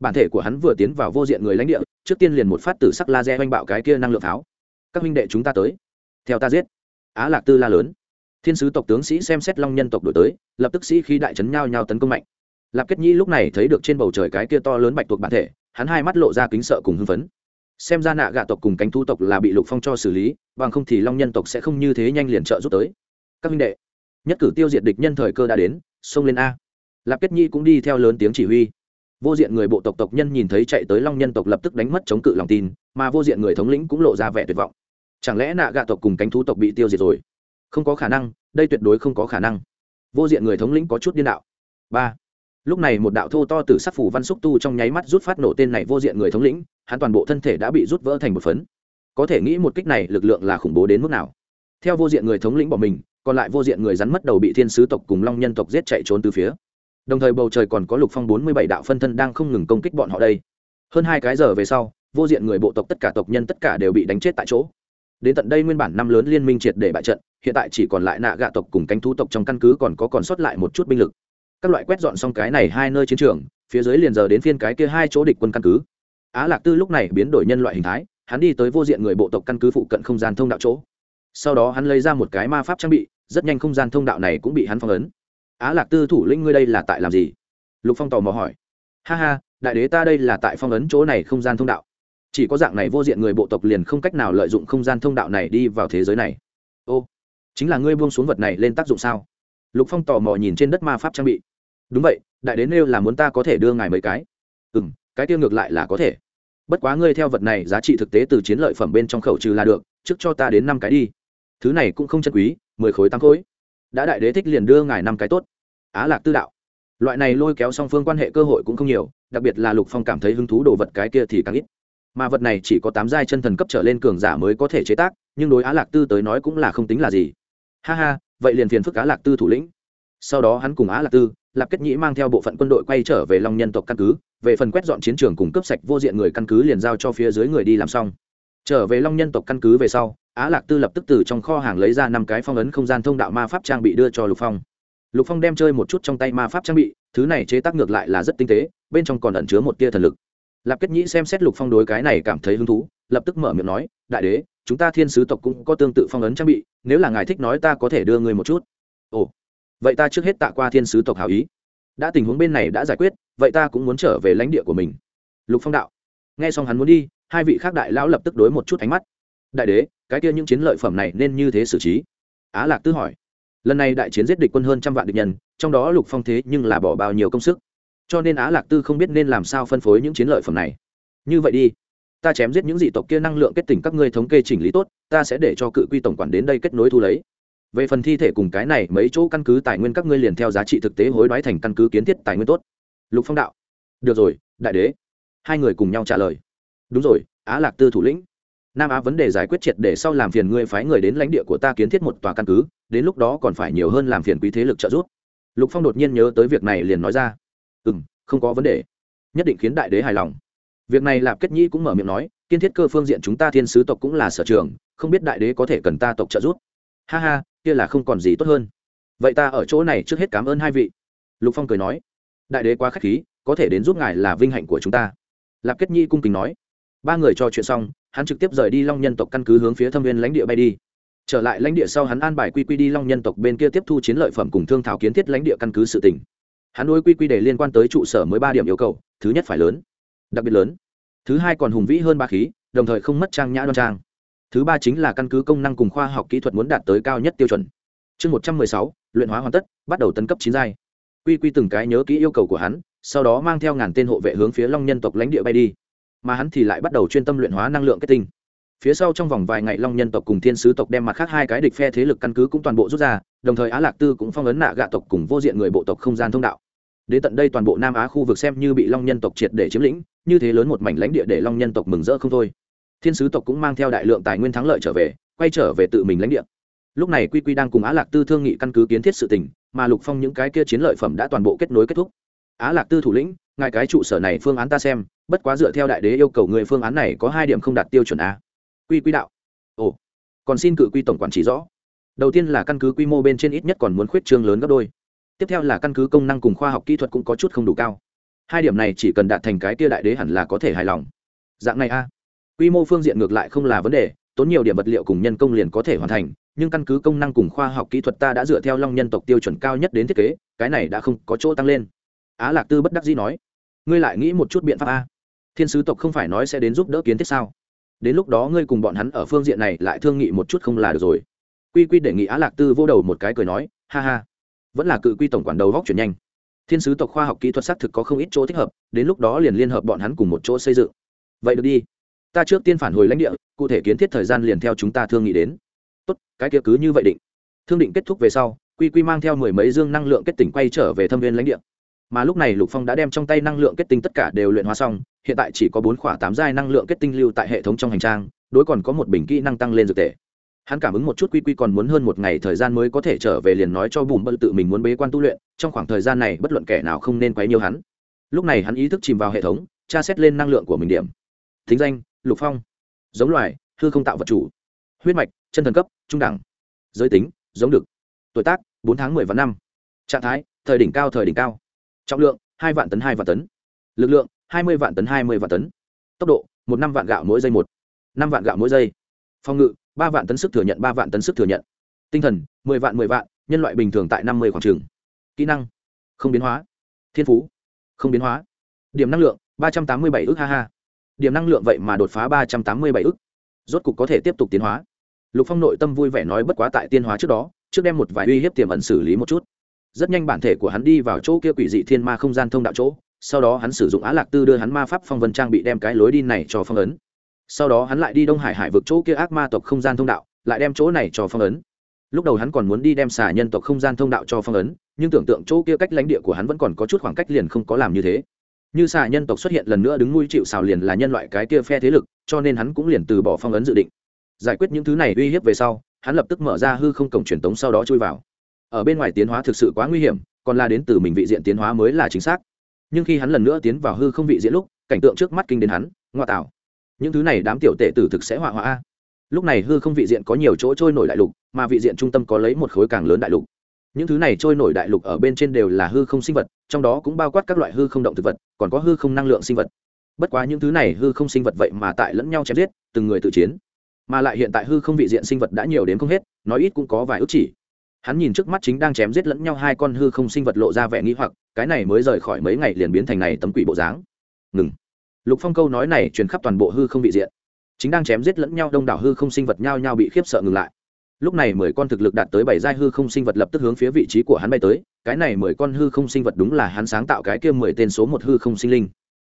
Bản thể của hắn vừa tiến vào vô diện người lãnh địa, trước tiên liền một phát tử sắc laser oanh bạo cái kia năng lượng pháo. Các minh đệ chúng ta tới. Theo ta giết. Á lạc tư la lớn. Thiên sứ tộc tướng sĩ xem xét long nhân tộc đổi tới, lập tức sĩ khi đại trấn nhao nhao tấn công mạnh lạp kết nhĩ lúc này thấy được trên bầu trời cái kia to lớn bạch tuộc bản thể, hắn hai mắt lộ ra kính sợ cùng hưng phấn. Xem ra nạ gạ tộc cùng cánh thu tộc là bị lục phong cho xử lý, bằng không thì long nhân tộc sẽ không như thế nhanh liền trợ giúp tới. Các minh đệ, nhất cử tiêu diệt địch nhân thời cơ đã đến, xông lên a. Lạp kết nhi cũng đi theo lớn tiếng chỉ huy. Vô diện người bộ tộc tộc nhân nhìn thấy chạy tới long nhân tộc lập tức đánh mất chống cự lòng tin, mà vô diện người thống lĩnh cũng lộ ra vẻ tuyệt vọng. Chẳng lẽ nạ gạ tộc cùng cánh thú tộc bị tiêu diệt rồi? Không có khả năng, đây tuyệt đối không có khả năng. Vô diện người thống lĩnh có chút điên đạo. Ba lúc này một đạo thô to từ sắc phủ văn xúc tu trong nháy mắt rút phát nổ tên này vô diện người thống lĩnh, hắn toàn bộ thân thể đã bị rút vỡ thành một phấn. Có thể nghĩ một kích này lực lượng là khủng bố đến mức nào. Theo vô diện người thống lĩnh bỏ mình, còn lại vô diện người rắn mất đầu bị thiên sứ tộc cùng long nhân tộc giết chạy trốn từ phía. Đồng thời bầu trời còn có lục phong bốn mươi bảy đạo phân thân đang không ngừng công kích bọn họ đây. Hơn hai cái giờ về sau, vô diện người bộ tộc tất cả tộc nhân tất cả đều bị đánh chết tại chỗ. Đến tận đây nguyên bản năm lớn liên minh triệt để bại trận, hiện tại chỉ còn lại nạ gạ tộc cùng cánh thú tộc trong căn cứ còn có còn sót lại một chút binh lực các loại quét dọn xong cái này hai nơi chiến trường, phía dưới liền giờ đến phiên cái kia hai chỗ địch quân căn cứ. Á lạc tư lúc này biến đổi nhân loại hình thái, hắn đi tới vô diện người bộ tộc căn cứ phụ cận không gian thông đạo chỗ. Sau đó hắn lấy ra một cái ma pháp trang bị, rất nhanh không gian thông đạo này cũng bị hắn phong ấn. Á lạc tư thủ lĩnh ngươi đây là tại làm gì? Lục phong tò mò hỏi. Ha ha, đại đế ta đây là tại phong ấn chỗ này không gian thông đạo. Chỉ có dạng này vô diện người bộ tộc liền không cách nào lợi dụng không gian thông đạo này đi vào thế giới này. Ô, chính là ngươi buông xuống vật này lên tác dụng sao? Lục phong tò mò nhìn trên đất ma pháp trang bị. Đúng vậy, đại đế nêu là muốn ta có thể đưa ngài mấy cái. Ừ m cái tiêu ngược lại là có thể. Bất quá ngươi theo vật này, giá trị thực tế từ chiến lợi phẩm bên trong khẩu trừ là được, trước cho ta đến năm cái đi. Thứ này cũng không chân quý, mười khối tám khối. Đã đại đế thích liền đưa ngài năm cái tốt. Á lạc tư đạo. Loại này lôi kéo song phương quan hệ cơ hội cũng không nhiều, đặc biệt là lục phong cảm thấy hứng thú đồ vật cái kia thì càng ít. Mà vật này chỉ có tám giai chân thần cấp trở lên cường giả mới có thể chế tác, nhưng đối á lạc tư tới nói cũng là không tính là gì. Ha ha vậy liền phiền phức á lạc tư thủ lĩnh. Sau đó hắn cùng á lạc tư lạc kết nhĩ mang theo bộ phận quân đội quay trở về long nhân tộc căn cứ, về phần quét dọn chiến trường cùng cướp sạch vô diện người căn cứ liền giao cho phía dưới người đi làm xong. Trở về long nhân tộc căn cứ về sau, á lạc tư lập tức từ trong kho hàng lấy ra năm cái phong ấn không gian thông đạo ma pháp trang bị đưa cho lục phong. Lục phong đem chơi một chút trong tay ma pháp trang bị, thứ này chế tác ngược lại là rất tinh tế, bên trong còn ẩn chứa một tia thần lực lạp kết nhĩ xem xét lục phong đối cái này cảm thấy hứng thú, lập tức mở miệng nói, đại đế, chúng ta thiên sứ tộc cũng có tương tự phong ấn trang bị, nếu là ngài thích nói ta có thể đưa người một chút. Ồ, vậy ta trước hết tạ qua thiên sứ tộc hảo ý. Đã tình huống bên này đã giải quyết, vậy ta cũng muốn trở về lãnh địa của mình. Lục phong đạo. Nghe xong hắn muốn đi, hai vị khác đại lão lập tức đối một chút ánh mắt. Đại đế, cái kia những chiến lợi phẩm này nên như thế xử trí? Á lạc tư hỏi. Lần này đại chiến giết địch quân hơn trăm vạn địch nhân, trong đó lục phong thế nhưng là bỏ bao nhiêu công sức? Cho nên á lạc tư không biết nên làm sao phân phối những chiến lợi phẩm này. Như vậy đi, ta chém giết những dị tộc kia năng lượng kết tỉnh các ngươi thống kê chỉnh lý tốt, ta sẽ để cho cự quy tổng quản đến đây kết nối thu lấy. Về phần thi thể cùng cái này, mấy chỗ căn cứ tài nguyên các ngươi liền theo giá trị thực tế hối đoái thành căn cứ kiến thiết tài nguyên tốt. Lục phong đạo. Được rồi, đại đế. Hai người cùng nhau trả lời. Đúng rồi, á lạc tư thủ lĩnh. Nam á vấn đề giải quyết triệt để sau làm phiền ngươi phái người đến lãnh địa của ta kiến thiết một tòa căn cứ, đến lúc đó còn phải nhiều hơn làm phiền quý thế lực trợ giúp. Lục phong đột nhiên nhớ tới việc này liền nói ra ừ m không có vấn đề. Nhất định khiến đại đế hài lòng. Việc này lạp kết nhĩ cũng mở miệng nói, kiên thiết cơ phương diện chúng ta thiên sứ tộc cũng là sở trường, không biết đại đế có thể cần ta tộc trợ giúp. Ha ha, kia là không còn gì tốt hơn. Vậy ta ở chỗ này trước hết cảm ơn hai vị. Lục phong cười nói, đại đế quá k h á c h khí, có thể đến giúp ngài là vinh hạnh của chúng ta. Lạp kết nhi cung kính nói. Ba người trò chuyện xong, hắn trực tiếp rời đi long nhân tộc căn cứ hướng phía thâm viên lãnh địa bay đi. Trở lại lãnh địa sau hắn an bài quy quy đi long nhân tộc bên kia tiếp thu chiến lợi phẩm cùng thương thảo kiến thiết lãnh địa căn cứ sự tỉnh hắn đối quy quy để liên quan tới trụ sở mới ba điểm yêu cầu, thứ nhất phải lớn, đặc biệt lớn. Thứ hai còn hùng vĩ hơn ba khí, đồng thời không mất trang nhã đoan trang. Thứ ba chính là căn cứ công năng cùng khoa học kỹ thuật muốn đạt tới cao nhất tiêu chuẩn. Chương một trăm mười sáu, luyện hóa hoàn tất, bắt đầu tấn cấp chín giai. Quy quy từng cái nhớ kỹ yêu cầu của hắn, sau đó mang theo ngàn tên hộ vệ hướng phía long nhân tộc lãnh địa bay đi. Mà hắn thì lại bắt đầu chuyên tâm luyện hóa năng lượng kết tinh phía sau trong vòng vài ngày long nhân tộc cùng thiên sứ tộc đem mặt khác hai cái địch phe thế lực căn cứ cũng toàn bộ rút ra, đồng thời á lạc tư cũng phong ấn nạ gạ tộc cùng vô diện người bộ tộc không gian thông đạo. Đến tận đây toàn bộ nam á khu vực xem như bị long nhân tộc triệt để chiếm lĩnh, như thế lớn một mảnh lãnh địa để long nhân tộc mừng rỡ không thôi. Thiên sứ tộc cũng mang theo đại lượng tài nguyên thắng lợi trở về, quay trở về tự mình lãnh địa. Lúc này quy quy đang cùng á lạc tư thương nghị căn cứ kiến thiết sự tỉnh mà lục phong những cái kia chiến lợi phẩm đã toàn bộ kết nối kết thúc. Á lạc tư thủ lĩnh, ngài cái trụ sở này phương án ta xem, bất quá dựa theo đại đế yêu cầu người phương án này có hai điểm không đạt tiêu chuẩn a quy quy đạo. Ồ, còn xin cự quy tổng quản chỉ rõ. Đầu tiên là căn cứ quy mô bên trên ít nhất còn muốn khuyết trương lớn gấp đôi. Tiếp theo là căn cứ công năng cùng khoa học kỹ thuật cũng có chút không đủ cao. Hai điểm này chỉ cần đạt thành cái tia đại đế hẳn là có thể hài lòng. Dạng này a. Quy mô phương diện ngược lại không là vấn đề, tốn nhiều điểm vật liệu cùng nhân công liền có thể hoàn thành, nhưng căn cứ công năng cùng khoa học kỹ thuật ta đã dựa theo long nhân tộc tiêu chuẩn cao nhất đến thiết kế, cái này đã không có chỗ tăng lên. Á lạc tư bất đắc dĩ nói, ngươi lại nghĩ một chút biện pháp a? Thiên sứ tộc không phải nói sẽ đến giúp đỡ kiến thiết sao? Đến lúc đó ngươi cùng bọn hắn ở phương diện này lại thương nghị một chút không là được rồi. Quy quy đề nghị á lạc tư vô đầu một cái cười nói, ha ha, vẫn là cự quy tổng quản đầu góc chuyển nhanh. Thiên sứ tộc khoa học kỹ thuật xác thực có không ít chỗ thích hợp, đến lúc đó liền liên hợp bọn hắn cùng một chỗ xây dựng. Vậy được đi. Ta trước tiên phản hồi lãnh địa, cụ thể kiến thiết thời gian liền theo chúng ta thương nghị đến. Tốt, cái kia cứ như vậy định. Thương định kết thúc về sau, quy quy mang theo mười mấy dương năng lượng kết tỉnh quay trở về thâm viên lãnh địa mà lúc này lục phong đã đem trong tay năng lượng kết tinh tất cả đều luyện hóa xong, hiện tại chỉ có bốn khỏa tám giai năng lượng kết tinh lưu tại hệ thống trong hành trang, đối còn có một bình kỹ năng tăng lên dược tệ. Hắn cảm ứng một chút quy quy còn muốn hơn một ngày thời gian mới có thể trở về liền nói cho bùm bơ tự mình muốn bế quan tu luyện, trong khoảng thời gian này bất luận kẻ nào không nên quấy nhiều hắn. Lúc này hắn ý thức chìm vào hệ thống, tra xét lên năng lượng của mình điểm. Thính danh, lục phong. Giống loài, hư không tạo vật chủ. Huyết mạch, chân thần cấp, trung đẳng. Giới tính, giống được tuổi tác, bốn tháng mười và năm. Trạng thái, thời đỉnh cao, thời đỉnh cao trọng lượng, hai vạn tấn, hai vạn tấn. Lực lượng, hai mươi vạn tấn, hai mươi vạn tấn. Tốc độ, một năm vạn gạo mỗi giây một. Năm vạn gạo mỗi giây. Phòng ngự, ba vạn tấn sức thừa nhận, ba vạn tấn sức thừa nhận. Tinh thần, mười vạn mười vạn, nhân loại bình thường tại năm mươi khoảng trường. Kỹ năng, không biến hóa. Thiên phú, không biến hóa. Điểm năng lượng, ba trăm tám mươi bảy ức, ha ha. Điểm năng lượng vậy mà đột phá ba trăm tám mươi bảy ức. Rốt cục có thể tiếp tục tiến hóa. Lục phong nội tâm vui vẻ nói bất quá tại tiên hóa trước đó, trước đem một vài uy hiếp tiềm ẩn xử lý một chút rất nhanh bản thể của hắn đi vào chỗ kia quỷ dị thiên ma không gian thông đạo chỗ, sau đó hắn sử dụng á lạc tư đưa hắn ma pháp phong vân trang bị đem cái lối đi này cho phong ấn. Sau đó hắn lại đi đông hải hải vực chỗ kia ác ma tộc không gian thông đạo, lại đem chỗ này cho phong ấn. Lúc đầu hắn còn muốn đi đem xả nhân tộc không gian thông đạo cho phong ấn, nhưng tưởng tượng chỗ kia cách lãnh địa của hắn vẫn còn có chút khoảng cách liền không có làm như thế. Như xà nhân tộc xuất hiện lần nữa đứng nuôi chịu xào liền là nhân loại cái kia phe thế lực, cho nên hắn cũng liền từ bỏ phong ấn dự định. Giải quyết những thứ này uy hiếp về sau, hắn lập tức mở ra hư không cổng truyền tống sau đó chui vào ở bên ngoài tiến hóa thực sự quá nguy hiểm, còn là đến từ mình vị diện tiến hóa mới là chính xác. Nhưng khi hắn lần nữa tiến vào hư không vị diện lúc, cảnh tượng trước mắt kinh đến hắn, ngoa tạo. Những thứ này đám tiểu tệ tử thực sẽ hỏa hoa. lúc này hư không vị diện có nhiều chỗ trôi nổi đại lục, mà vị diện trung tâm có lấy một khối càng lớn đại lục. Những thứ này trôi nổi đại lục ở bên trên đều là hư không sinh vật, trong đó cũng bao quát các loại hư không động thực vật, còn có hư không năng lượng sinh vật. Bất quá những thứ này hư không sinh vật vậy mà tại lẫn nhau chém giết, từng người tự chiến. Mà lại hiện tại hư không vị diện sinh vật đã nhiều đến không hết, nói ít cũng có vài ước chỉ hắn nhìn trước mắt chính đang chém giết lẫn nhau hai con hư không sinh vật lộ ra vẻ nghĩ hoặc, cái này mới rời khỏi mấy ngày liền biến thành này tấm quỷ bộ dáng. Ngừng. Lục phong câu nói này truyền khắp toàn bộ hư không vị diện. Chính đang chém giết lẫn nhau đông đảo hư không sinh vật nhao nhao bị khiếp sợ ngừng lại. Lúc này mười con thực lực đạt tới bảy giai hư không sinh vật lập tức hướng phía vị trí của hắn bay tới, cái này mười con hư không sinh vật đúng là hắn sáng tạo cái kia mười tên số một hư không sinh linh.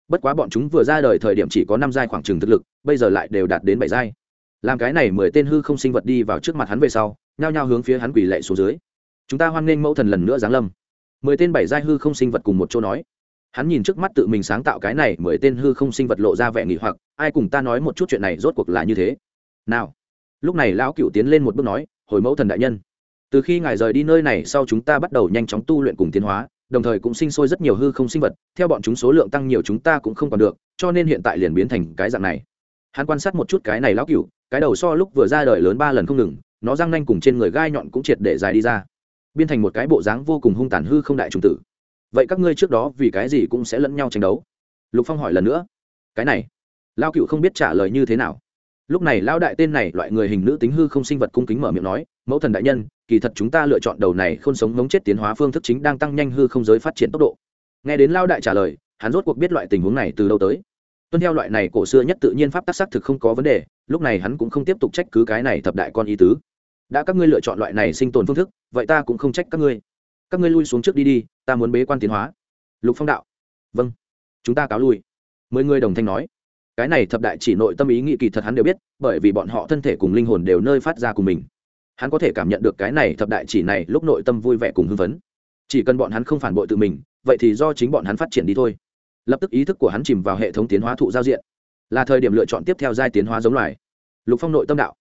Bất quá bọn chúng vừa ra đời thời điểm chỉ có năm giai khoảng trừng thực lực, bây giờ lại đều đạt đến bảy giai. Làm cái này mười tên hư không sinh vật đi vào trước mặt hắn về sau nhao nhao hướng phía hắn quỳ lệ xuống dưới. Chúng ta hoan nghênh mẫu thần lần nữa giáng lâm. Mười tên bảy giai hư không sinh vật cùng một chỗ nói. Hắn nhìn trước mắt tự mình sáng tạo cái này mười tên hư không sinh vật lộ ra vẻ nghỉ hoặc, ai cùng ta nói một chút chuyện này rốt cuộc là như thế? Nào. Lúc này lão cựu tiến lên một bước nói, hồi mẫu thần đại nhân, từ khi ngài rời đi nơi này sau chúng ta bắt đầu nhanh chóng tu luyện cùng tiến hóa, đồng thời cũng sinh sôi rất nhiều hư không sinh vật, theo bọn chúng số lượng tăng nhiều chúng ta cũng không còn được, cho nên hiện tại liền biến thành cái dạng này. Hắn quan sát một chút cái này lão cựu, cái đầu so lúc vừa ra đời lớn ba lần không ngừng nó răng nanh cùng trên người gai nhọn cũng triệt để dài đi ra. Biên thành một cái bộ dáng vô cùng hung tàn hư không đại trùng tử. Vậy các ngươi trước đó vì cái gì cũng sẽ lẫn nhau tranh đấu? Lục phong hỏi lần nữa. Cái này, lao cựu không biết trả lời như thế nào. Lúc này lao đại tên này loại người hình nữ tính hư không sinh vật cung kính mở miệng nói, mẫu thần đại nhân, kỳ thật chúng ta lựa chọn đầu này không sống ngống chết tiến hóa phương thức chính đang tăng nhanh hư không giới phát triển tốc độ. Nghe đến lao đại trả lời, hắn rốt cuộc biết loại tình huống này từ đâu tới. Tuân theo loại này cổ xưa nhất tự nhiên pháp tác xác thực không có vấn đề, lúc này hắn cũng không tiếp tục trách cứ cái này thập đại con ý tứ đã các ngươi lựa chọn loại này sinh tồn phương thức, vậy ta cũng không trách các ngươi. Các ngươi lui xuống trước đi đi, ta muốn bế quan tiến hóa. Lục phong đạo. Vâng. Chúng ta cáo lui. Mười người đồng thanh nói. Cái này thập đại chỉ nội tâm ý nghĩ kỳ thật hắn đều biết, bởi vì bọn họ thân thể cùng linh hồn đều nơi phát ra cùng mình. Hắn có thể cảm nhận được cái này thập đại chỉ này lúc nội tâm vui vẻ cùng hưng phấn. Chỉ cần bọn hắn không phản bội tự mình, vậy thì do chính bọn hắn phát triển đi thôi. Lập tức ý thức của hắn chìm vào hệ thống tiến hóa thụ giao diện. Là thời điểm lựa chọn tiếp theo giai tiến hóa giống loài. Lục phong nội tâm đạo.